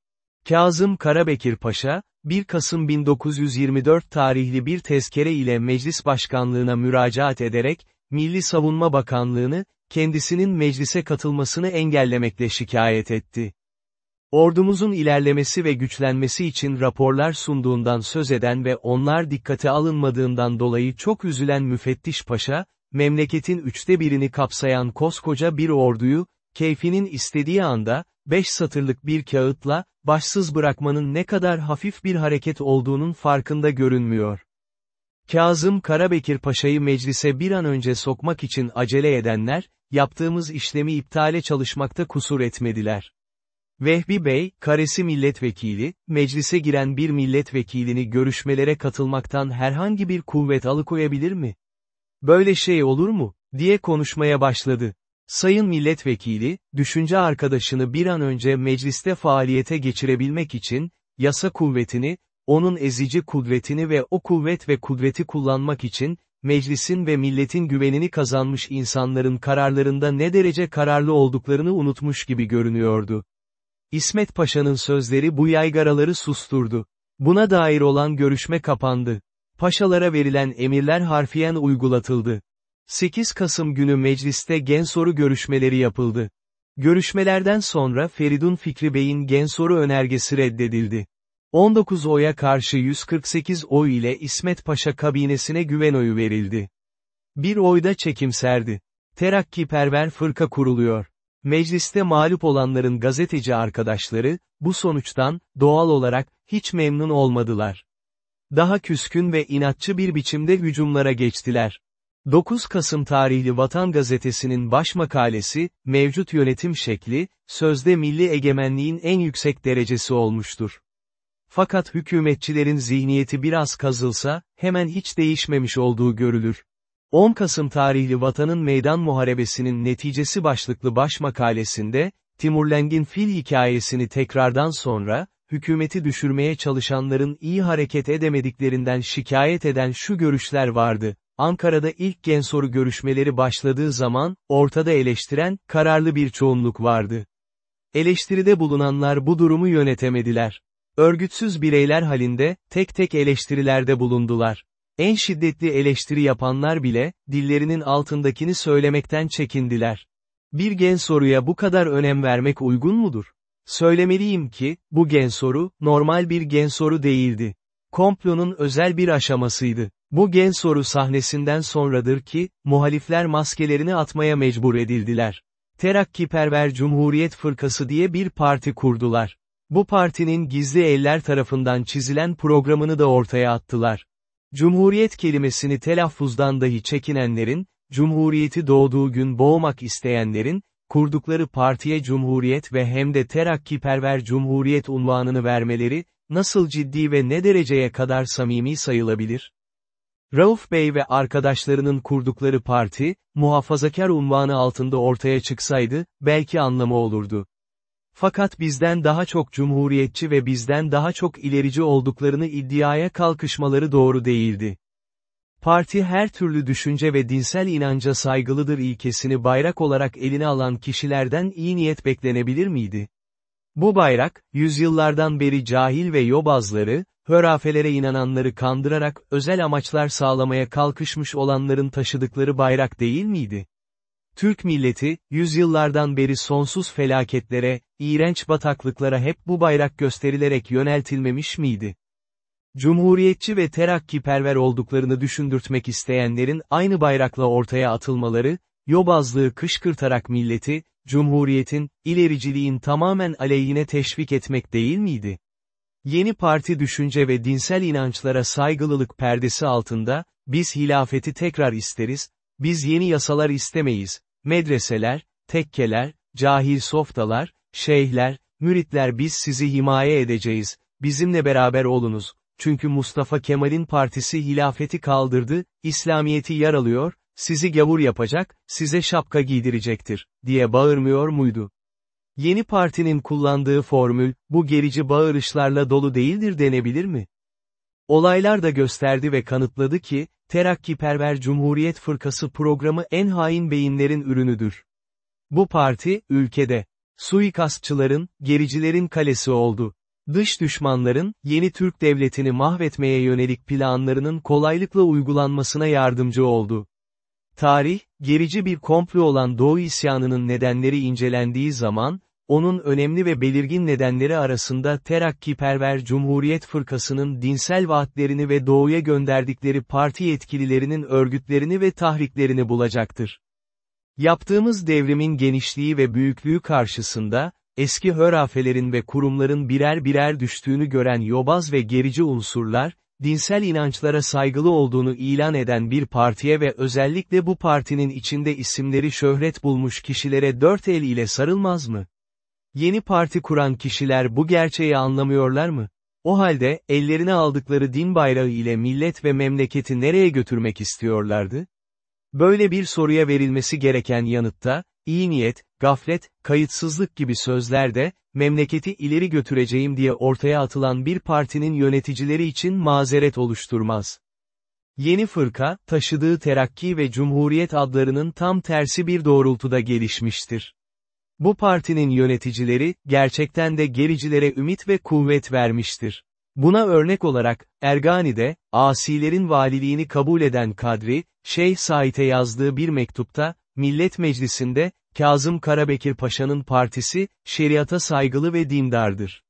Kazım Karabekir Paşa, 1 Kasım 1924 tarihli bir tezkere ile meclis başkanlığına müracaat ederek, Milli Savunma Bakanlığını, kendisinin meclise katılmasını engellemekle şikayet etti. Ordumuzun ilerlemesi ve güçlenmesi için raporlar sunduğundan söz eden ve onlar dikkate alınmadığından dolayı çok üzülen müfettiş paşa, memleketin üçte birini kapsayan koskoca bir orduyu, keyfinin istediği anda, beş satırlık bir kağıtla, başsız bırakmanın ne kadar hafif bir hareket olduğunun farkında görünmüyor. Kazım Karabekir Paşa'yı meclise bir an önce sokmak için acele edenler, yaptığımız işlemi iptale çalışmakta kusur etmediler. Vehbi Bey, karesi milletvekili, meclise giren bir milletvekilini görüşmelere katılmaktan herhangi bir kuvvet alıkoyabilir mi? Böyle şey olur mu? diye konuşmaya başladı. Sayın milletvekili, düşünce arkadaşını bir an önce mecliste faaliyete geçirebilmek için, yasa kuvvetini, onun ezici kudretini ve o kuvvet ve kudreti kullanmak için, meclisin ve milletin güvenini kazanmış insanların kararlarında ne derece kararlı olduklarını unutmuş gibi görünüyordu. İsmet Paşa'nın sözleri bu yaygaraları susturdu. Buna dair olan görüşme kapandı. Paşalara verilen emirler harfiyen uygulatıldı. 8 Kasım günü mecliste gen soru görüşmeleri yapıldı. Görüşmelerden sonra Feridun Fikri Bey'in gen soru önergesi reddedildi. 19 oya karşı 148 oy ile İsmet Paşa kabinesine güven oyu verildi. Bir oyda çekimserdi. Terakkiperver fırka kuruluyor. Mecliste mağlup olanların gazeteci arkadaşları, bu sonuçtan, doğal olarak, hiç memnun olmadılar. Daha küskün ve inatçı bir biçimde hücumlara geçtiler. 9 Kasım tarihli Vatan Gazetesi'nin baş makalesi, mevcut yönetim şekli, sözde milli egemenliğin en yüksek derecesi olmuştur. Fakat hükümetçilerin zihniyeti biraz kazılsa, hemen hiç değişmemiş olduğu görülür. 10 Kasım tarihli Vatanın Meydan Muharebesi'nin neticesi başlıklı baş makalesinde, Timurleng'in fil hikayesini tekrardan sonra, hükümeti düşürmeye çalışanların iyi hareket edemediklerinden şikayet eden şu görüşler vardı. Ankara'da ilk gen soru görüşmeleri başladığı zaman, ortada eleştiren, kararlı bir çoğunluk vardı. Eleştiride bulunanlar bu durumu yönetemediler. Örgütsüz bireyler halinde, tek tek eleştirilerde bulundular. En şiddetli eleştiri yapanlar bile, dillerinin altındakini söylemekten çekindiler. Bir gen soruya bu kadar önem vermek uygun mudur? Söylemeliyim ki, bu gen soru, normal bir gen soru değildi. Komplonun özel bir aşamasıydı. Bu gen soru sahnesinden sonradır ki, muhalifler maskelerini atmaya mecbur edildiler. Terakkiperver Cumhuriyet Fırkası diye bir parti kurdular. Bu partinin gizli eller tarafından çizilen programını da ortaya attılar. Cumhuriyet kelimesini telaffuzdan dahi çekinenlerin, Cumhuriyeti doğduğu gün boğmak isteyenlerin, kurdukları partiye Cumhuriyet ve hem de terakkiperver Cumhuriyet unvanını vermeleri, nasıl ciddi ve ne dereceye kadar samimi sayılabilir? Rauf Bey ve arkadaşlarının kurdukları parti, muhafazakar unvanı altında ortaya çıksaydı, belki anlamı olurdu. Fakat bizden daha çok cumhuriyetçi ve bizden daha çok ilerici olduklarını iddiaya kalkışmaları doğru değildi. Parti her türlü düşünce ve dinsel inanca saygılıdır ilkesini bayrak olarak eline alan kişilerden iyi niyet beklenebilir miydi? Bu bayrak, yüzyıllardan beri cahil ve yobazları, hörafelere inananları kandırarak özel amaçlar sağlamaya kalkışmış olanların taşıdıkları bayrak değil miydi? Türk milleti, yüzyıllardan beri sonsuz felaketlere, iğrenç bataklıklara hep bu bayrak gösterilerek yöneltilmemiş miydi? Cumhuriyetçi ve terakkiperver olduklarını düşündürtmek isteyenlerin aynı bayrakla ortaya atılmaları, yobazlığı kışkırtarak milleti, Cumhuriyetin, ilericiliğin tamamen aleyhine teşvik etmek değil miydi? Yeni parti düşünce ve dinsel inançlara saygılılık perdesi altında, biz hilafeti tekrar isteriz, biz yeni yasalar istemeyiz, medreseler, tekkeler, cahil softalar, şeyhler, müritler biz sizi himaye edeceğiz, bizimle beraber olunuz, çünkü Mustafa Kemal'in partisi hilafeti kaldırdı, İslamiyeti yaralıyor, sizi gavur yapacak, size şapka giydirecektir, diye bağırmıyor muydu? Yeni partinin kullandığı formül, bu gerici bağırışlarla dolu değildir denebilir mi? Olaylar da gösterdi ve kanıtladı ki, Terakkiperver Cumhuriyet Fırkası programı en hain beyinlerin ürünüdür. Bu parti, ülkede, suikastçıların, gericilerin kalesi oldu. Dış düşmanların, yeni Türk devletini mahvetmeye yönelik planlarının kolaylıkla uygulanmasına yardımcı oldu. Tarih, gerici bir komplo olan Doğu isyanının nedenleri incelendiği zaman, onun önemli ve belirgin nedenleri arasında Terakkiperver Cumhuriyet Fırkası'nın dinsel vaatlerini ve doğuya gönderdikleri parti yetkililerinin örgütlerini ve tahriklerini bulacaktır. Yaptığımız devrimin genişliği ve büyüklüğü karşısında, eski hörafelerin ve kurumların birer birer düştüğünü gören yobaz ve gerici unsurlar, dinsel inançlara saygılı olduğunu ilan eden bir partiye ve özellikle bu partinin içinde isimleri şöhret bulmuş kişilere dört el ile sarılmaz mı? Yeni parti kuran kişiler bu gerçeği anlamıyorlar mı? O halde, ellerine aldıkları din bayrağı ile millet ve memleketi nereye götürmek istiyorlardı? Böyle bir soruya verilmesi gereken yanıtta, iyi niyet, gaflet, kayıtsızlık gibi sözlerde, memleketi ileri götüreceğim diye ortaya atılan bir partinin yöneticileri için mazeret oluşturmaz. Yeni fırka, taşıdığı terakki ve cumhuriyet adlarının tam tersi bir doğrultuda gelişmiştir. Bu partinin yöneticileri, gerçekten de gericilere ümit ve kuvvet vermiştir. Buna örnek olarak, Ergani'de, asilerin valiliğini kabul eden Kadri, Şeyh Said'e yazdığı bir mektupta, Millet Meclisi'nde, Kazım Karabekir Paşa'nın partisi, şeriata saygılı ve dindardır.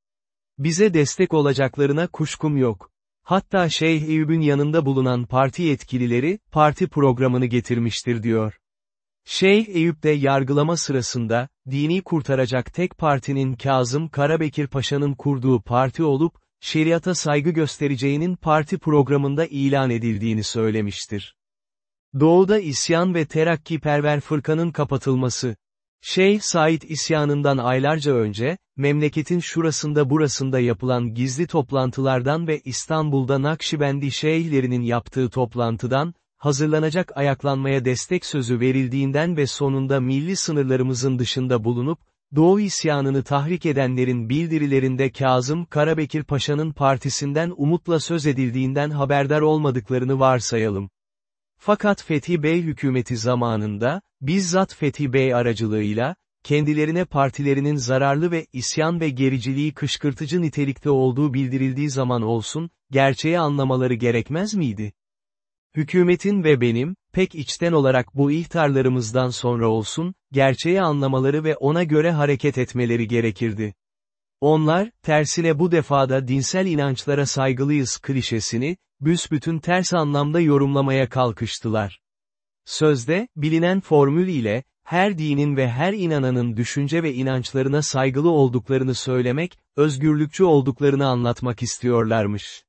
Bize destek olacaklarına kuşkum yok. Hatta Şeyh Eyüp'ün yanında bulunan parti yetkilileri, parti programını getirmiştir diyor. Şeyh Eyüp de yargılama sırasında, dini kurtaracak tek partinin Kazım Karabekir Paşa'nın kurduğu parti olup, şeriata saygı göstereceğinin parti programında ilan edildiğini söylemiştir. Doğuda isyan ve terakkiperver fırkanın kapatılması. Şeyh Said isyanından aylarca önce, memleketin şurasında burasında yapılan gizli toplantılardan ve İstanbul'da Nakşibendi şeyhlerinin yaptığı toplantıdan, hazırlanacak ayaklanmaya destek sözü verildiğinden ve sonunda milli sınırlarımızın dışında bulunup, Doğu isyanını tahrik edenlerin bildirilerinde Kazım Karabekir Paşa'nın partisinden umutla söz edildiğinden haberdar olmadıklarını varsayalım. Fakat Fethi Bey hükümeti zamanında, bizzat Fethi Bey aracılığıyla, kendilerine partilerinin zararlı ve isyan ve gericiliği kışkırtıcı nitelikte olduğu bildirildiği zaman olsun, gerçeği anlamaları gerekmez miydi? Hükümetin ve benim, pek içten olarak bu ihtarlarımızdan sonra olsun, gerçeği anlamaları ve ona göre hareket etmeleri gerekirdi. Onlar, tersine bu defada dinsel inançlara saygılıyız klişesini, büsbütün ters anlamda yorumlamaya kalkıştılar. Sözde, bilinen formül ile, her dinin ve her inananın düşünce ve inançlarına saygılı olduklarını söylemek, özgürlükçü olduklarını anlatmak istiyorlarmış.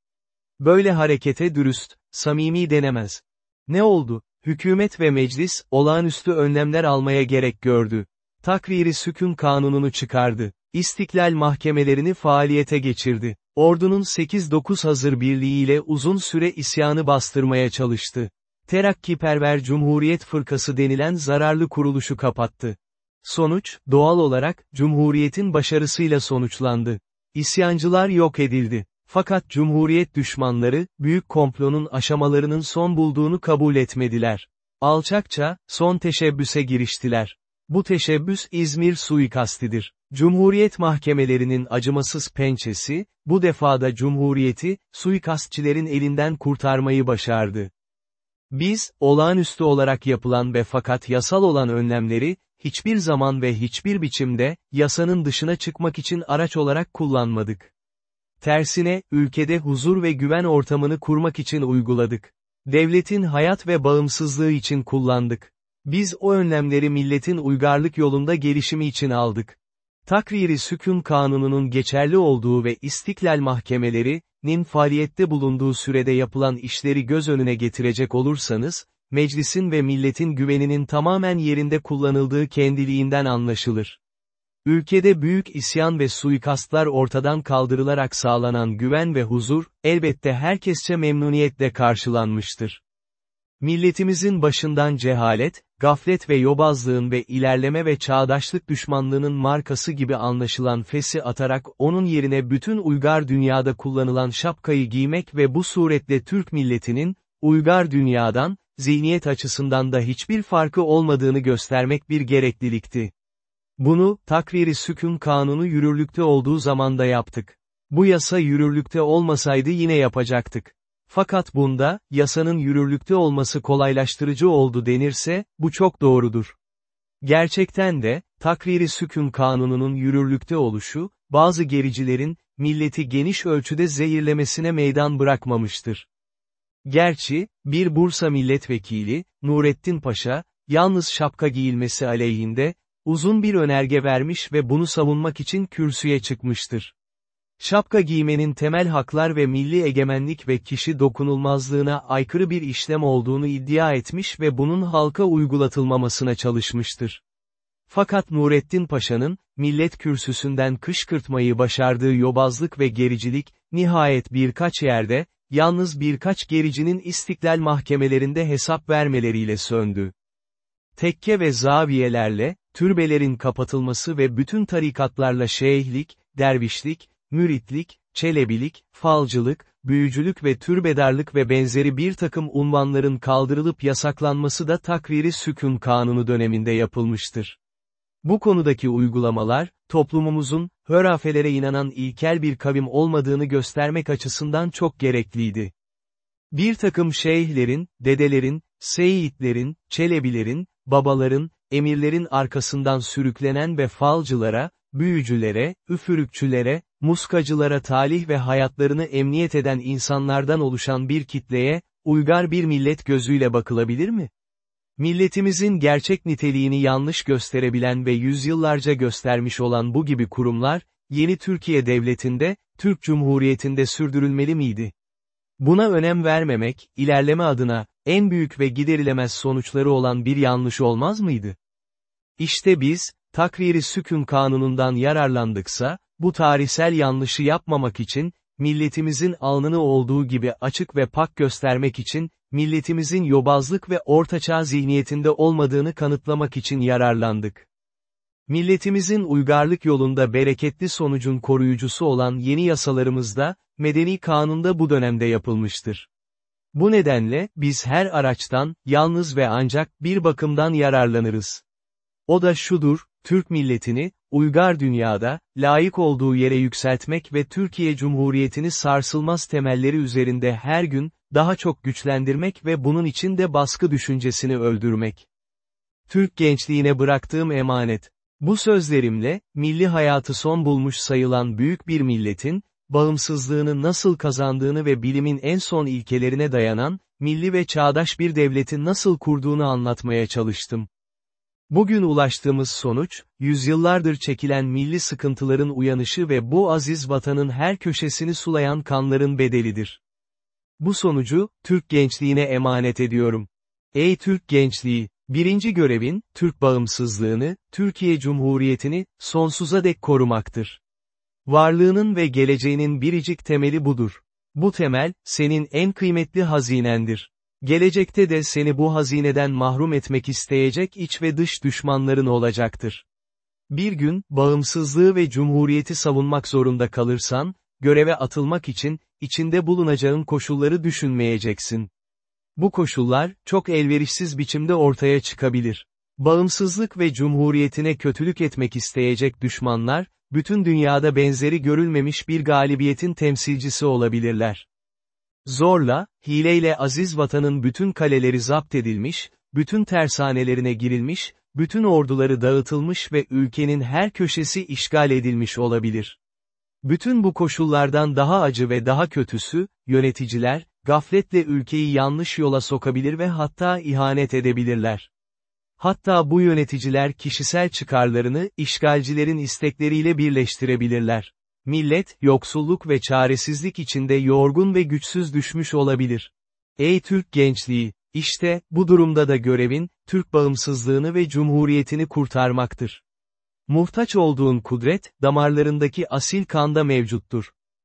Böyle harekete dürüst, samimi denemez. Ne oldu? Hükümet ve meclis, olağanüstü önlemler almaya gerek gördü. Takriri sükun kanununu çıkardı. İstiklal mahkemelerini faaliyete geçirdi. Ordunun 8-9 hazır birliğiyle uzun süre isyanı bastırmaya çalıştı. Terakkiperver Cumhuriyet Fırkası denilen zararlı kuruluşu kapattı. Sonuç, doğal olarak, Cumhuriyet'in başarısıyla sonuçlandı. İsyancılar yok edildi. Fakat Cumhuriyet düşmanları, büyük komplonun aşamalarının son bulduğunu kabul etmediler. Alçakça, son teşebbüse giriştiler. Bu teşebbüs İzmir suikastidir. Cumhuriyet mahkemelerinin acımasız pençesi, bu defada Cumhuriyeti, suikastçilerin elinden kurtarmayı başardı. Biz, olağanüstü olarak yapılan ve fakat yasal olan önlemleri, hiçbir zaman ve hiçbir biçimde, yasanın dışına çıkmak için araç olarak kullanmadık. Tersine, ülkede huzur ve güven ortamını kurmak için uyguladık. Devletin hayat ve bağımsızlığı için kullandık. Biz o önlemleri milletin uygarlık yolunda gelişimi için aldık. Takriri Sükun Kanunu'nun geçerli olduğu ve istiklal mahkemelerinin faaliyette bulunduğu sürede yapılan işleri göz önüne getirecek olursanız, meclisin ve milletin güveninin tamamen yerinde kullanıldığı kendiliğinden anlaşılır. Ülkede büyük isyan ve suikastlar ortadan kaldırılarak sağlanan güven ve huzur, elbette herkesçe memnuniyetle karşılanmıştır. Milletimizin başından cehalet, gaflet ve yobazlığın ve ilerleme ve çağdaşlık düşmanlığının markası gibi anlaşılan fesi atarak onun yerine bütün uygar dünyada kullanılan şapkayı giymek ve bu suretle Türk milletinin, uygar dünyadan, zihniyet açısından da hiçbir farkı olmadığını göstermek bir gereklilikti. Bunu, takviri sükun kanunu yürürlükte olduğu zamanda yaptık. Bu yasa yürürlükte olmasaydı yine yapacaktık. Fakat bunda, yasanın yürürlükte olması kolaylaştırıcı oldu denirse, bu çok doğrudur. Gerçekten de, takviri sükun kanununun yürürlükte oluşu, bazı gericilerin, milleti geniş ölçüde zehirlemesine meydan bırakmamıştır. Gerçi, bir Bursa milletvekili, Nurettin Paşa, yalnız şapka giyilmesi aleyhinde, uzun bir önerge vermiş ve bunu savunmak için kürsüye çıkmıştır. Şapka giymenin temel haklar ve milli egemenlik ve kişi dokunulmazlığına aykırı bir işlem olduğunu iddia etmiş ve bunun halka uygulatılmamasına çalışmıştır. Fakat Nurettin Paşa'nın, millet kürsüsünden kışkırtmayı başardığı yobazlık ve gericilik, nihayet birkaç yerde, yalnız birkaç gericinin istiklal mahkemelerinde hesap vermeleriyle söndü. Tekke ve zaviyelerle, türbelerin kapatılması ve bütün tarikatlarla şeyhlik, dervişlik, müritlik, çelebilik, falcılık, büyücülük ve türbedarlık ve benzeri bir takım unvanların kaldırılıp yasaklanması da takriri sükun kanunu döneminde yapılmıştır. Bu konudaki uygulamalar, toplumumuzun, hörafelere inanan ilkel bir kavim olmadığını göstermek açısından çok gerekliydi. Bir takım şeyhlerin, dedelerin, seyitlerin, çelebilerin, babaların, emirlerin arkasından sürüklenen ve falcılara, büyücülere, üfürükçülere, muskacılara talih ve hayatlarını emniyet eden insanlardan oluşan bir kitleye, uygar bir millet gözüyle bakılabilir mi? Milletimizin gerçek niteliğini yanlış gösterebilen ve yüzyıllarca göstermiş olan bu gibi kurumlar, yeni Türkiye Devleti'nde, Türk Cumhuriyeti'nde sürdürülmeli miydi? Buna önem vermemek, ilerleme adına, en büyük ve giderilemez sonuçları olan bir yanlış olmaz mıydı? İşte biz, takriri sükun kanunundan yararlandıksa, bu tarihsel yanlışı yapmamak için, milletimizin alnını olduğu gibi açık ve pak göstermek için, milletimizin yobazlık ve ortaçağ zihniyetinde olmadığını kanıtlamak için yararlandık. Milletimizin uygarlık yolunda bereketli sonucun koruyucusu olan yeni yasalarımızda, medeni kanunda bu dönemde yapılmıştır. Bu nedenle, biz her araçtan, yalnız ve ancak bir bakımdan yararlanırız. O da şudur, Türk milletini, uygar dünyada, layık olduğu yere yükseltmek ve Türkiye Cumhuriyeti'ni sarsılmaz temelleri üzerinde her gün, daha çok güçlendirmek ve bunun için de baskı düşüncesini öldürmek. Türk gençliğine bıraktığım emanet. Bu sözlerimle, milli hayatı son bulmuş sayılan büyük bir milletin, bağımsızlığını nasıl kazandığını ve bilimin en son ilkelerine dayanan, milli ve çağdaş bir devletin nasıl kurduğunu anlatmaya çalıştım. Bugün ulaştığımız sonuç, yüzyıllardır çekilen milli sıkıntıların uyanışı ve bu aziz vatanın her köşesini sulayan kanların bedelidir. Bu sonucu, Türk gençliğine emanet ediyorum. Ey Türk gençliği, birinci görevin, Türk bağımsızlığını, Türkiye Cumhuriyeti'ni, sonsuza dek korumaktır. Varlığının ve geleceğinin biricik temeli budur. Bu temel, senin en kıymetli hazinendir. Gelecekte de seni bu hazineden mahrum etmek isteyecek iç ve dış düşmanların olacaktır. Bir gün, bağımsızlığı ve cumhuriyeti savunmak zorunda kalırsan, göreve atılmak için, içinde bulunacağın koşulları düşünmeyeceksin. Bu koşullar, çok elverişsiz biçimde ortaya çıkabilir. Bağımsızlık ve cumhuriyetine kötülük etmek isteyecek düşmanlar, bütün dünyada benzeri görülmemiş bir galibiyetin temsilcisi olabilirler. Zorla, hileyle aziz vatanın bütün kaleleri zapt edilmiş, bütün tersanelerine girilmiş, bütün orduları dağıtılmış ve ülkenin her köşesi işgal edilmiş olabilir. Bütün bu koşullardan daha acı ve daha kötüsü, yöneticiler, gafletle ülkeyi yanlış yola sokabilir ve hatta ihanet edebilirler. Hatta bu yöneticiler kişisel çıkarlarını, işgalcilerin istekleriyle birleştirebilirler. Millet, yoksulluk ve çaresizlik içinde yorgun ve güçsüz düşmüş olabilir. Ey Türk gençliği, işte, bu durumda da görevin, Türk bağımsızlığını ve cumhuriyetini kurtarmaktır. Muhtaç olduğun kudret, damarlarındaki asil kanda mevcuttur.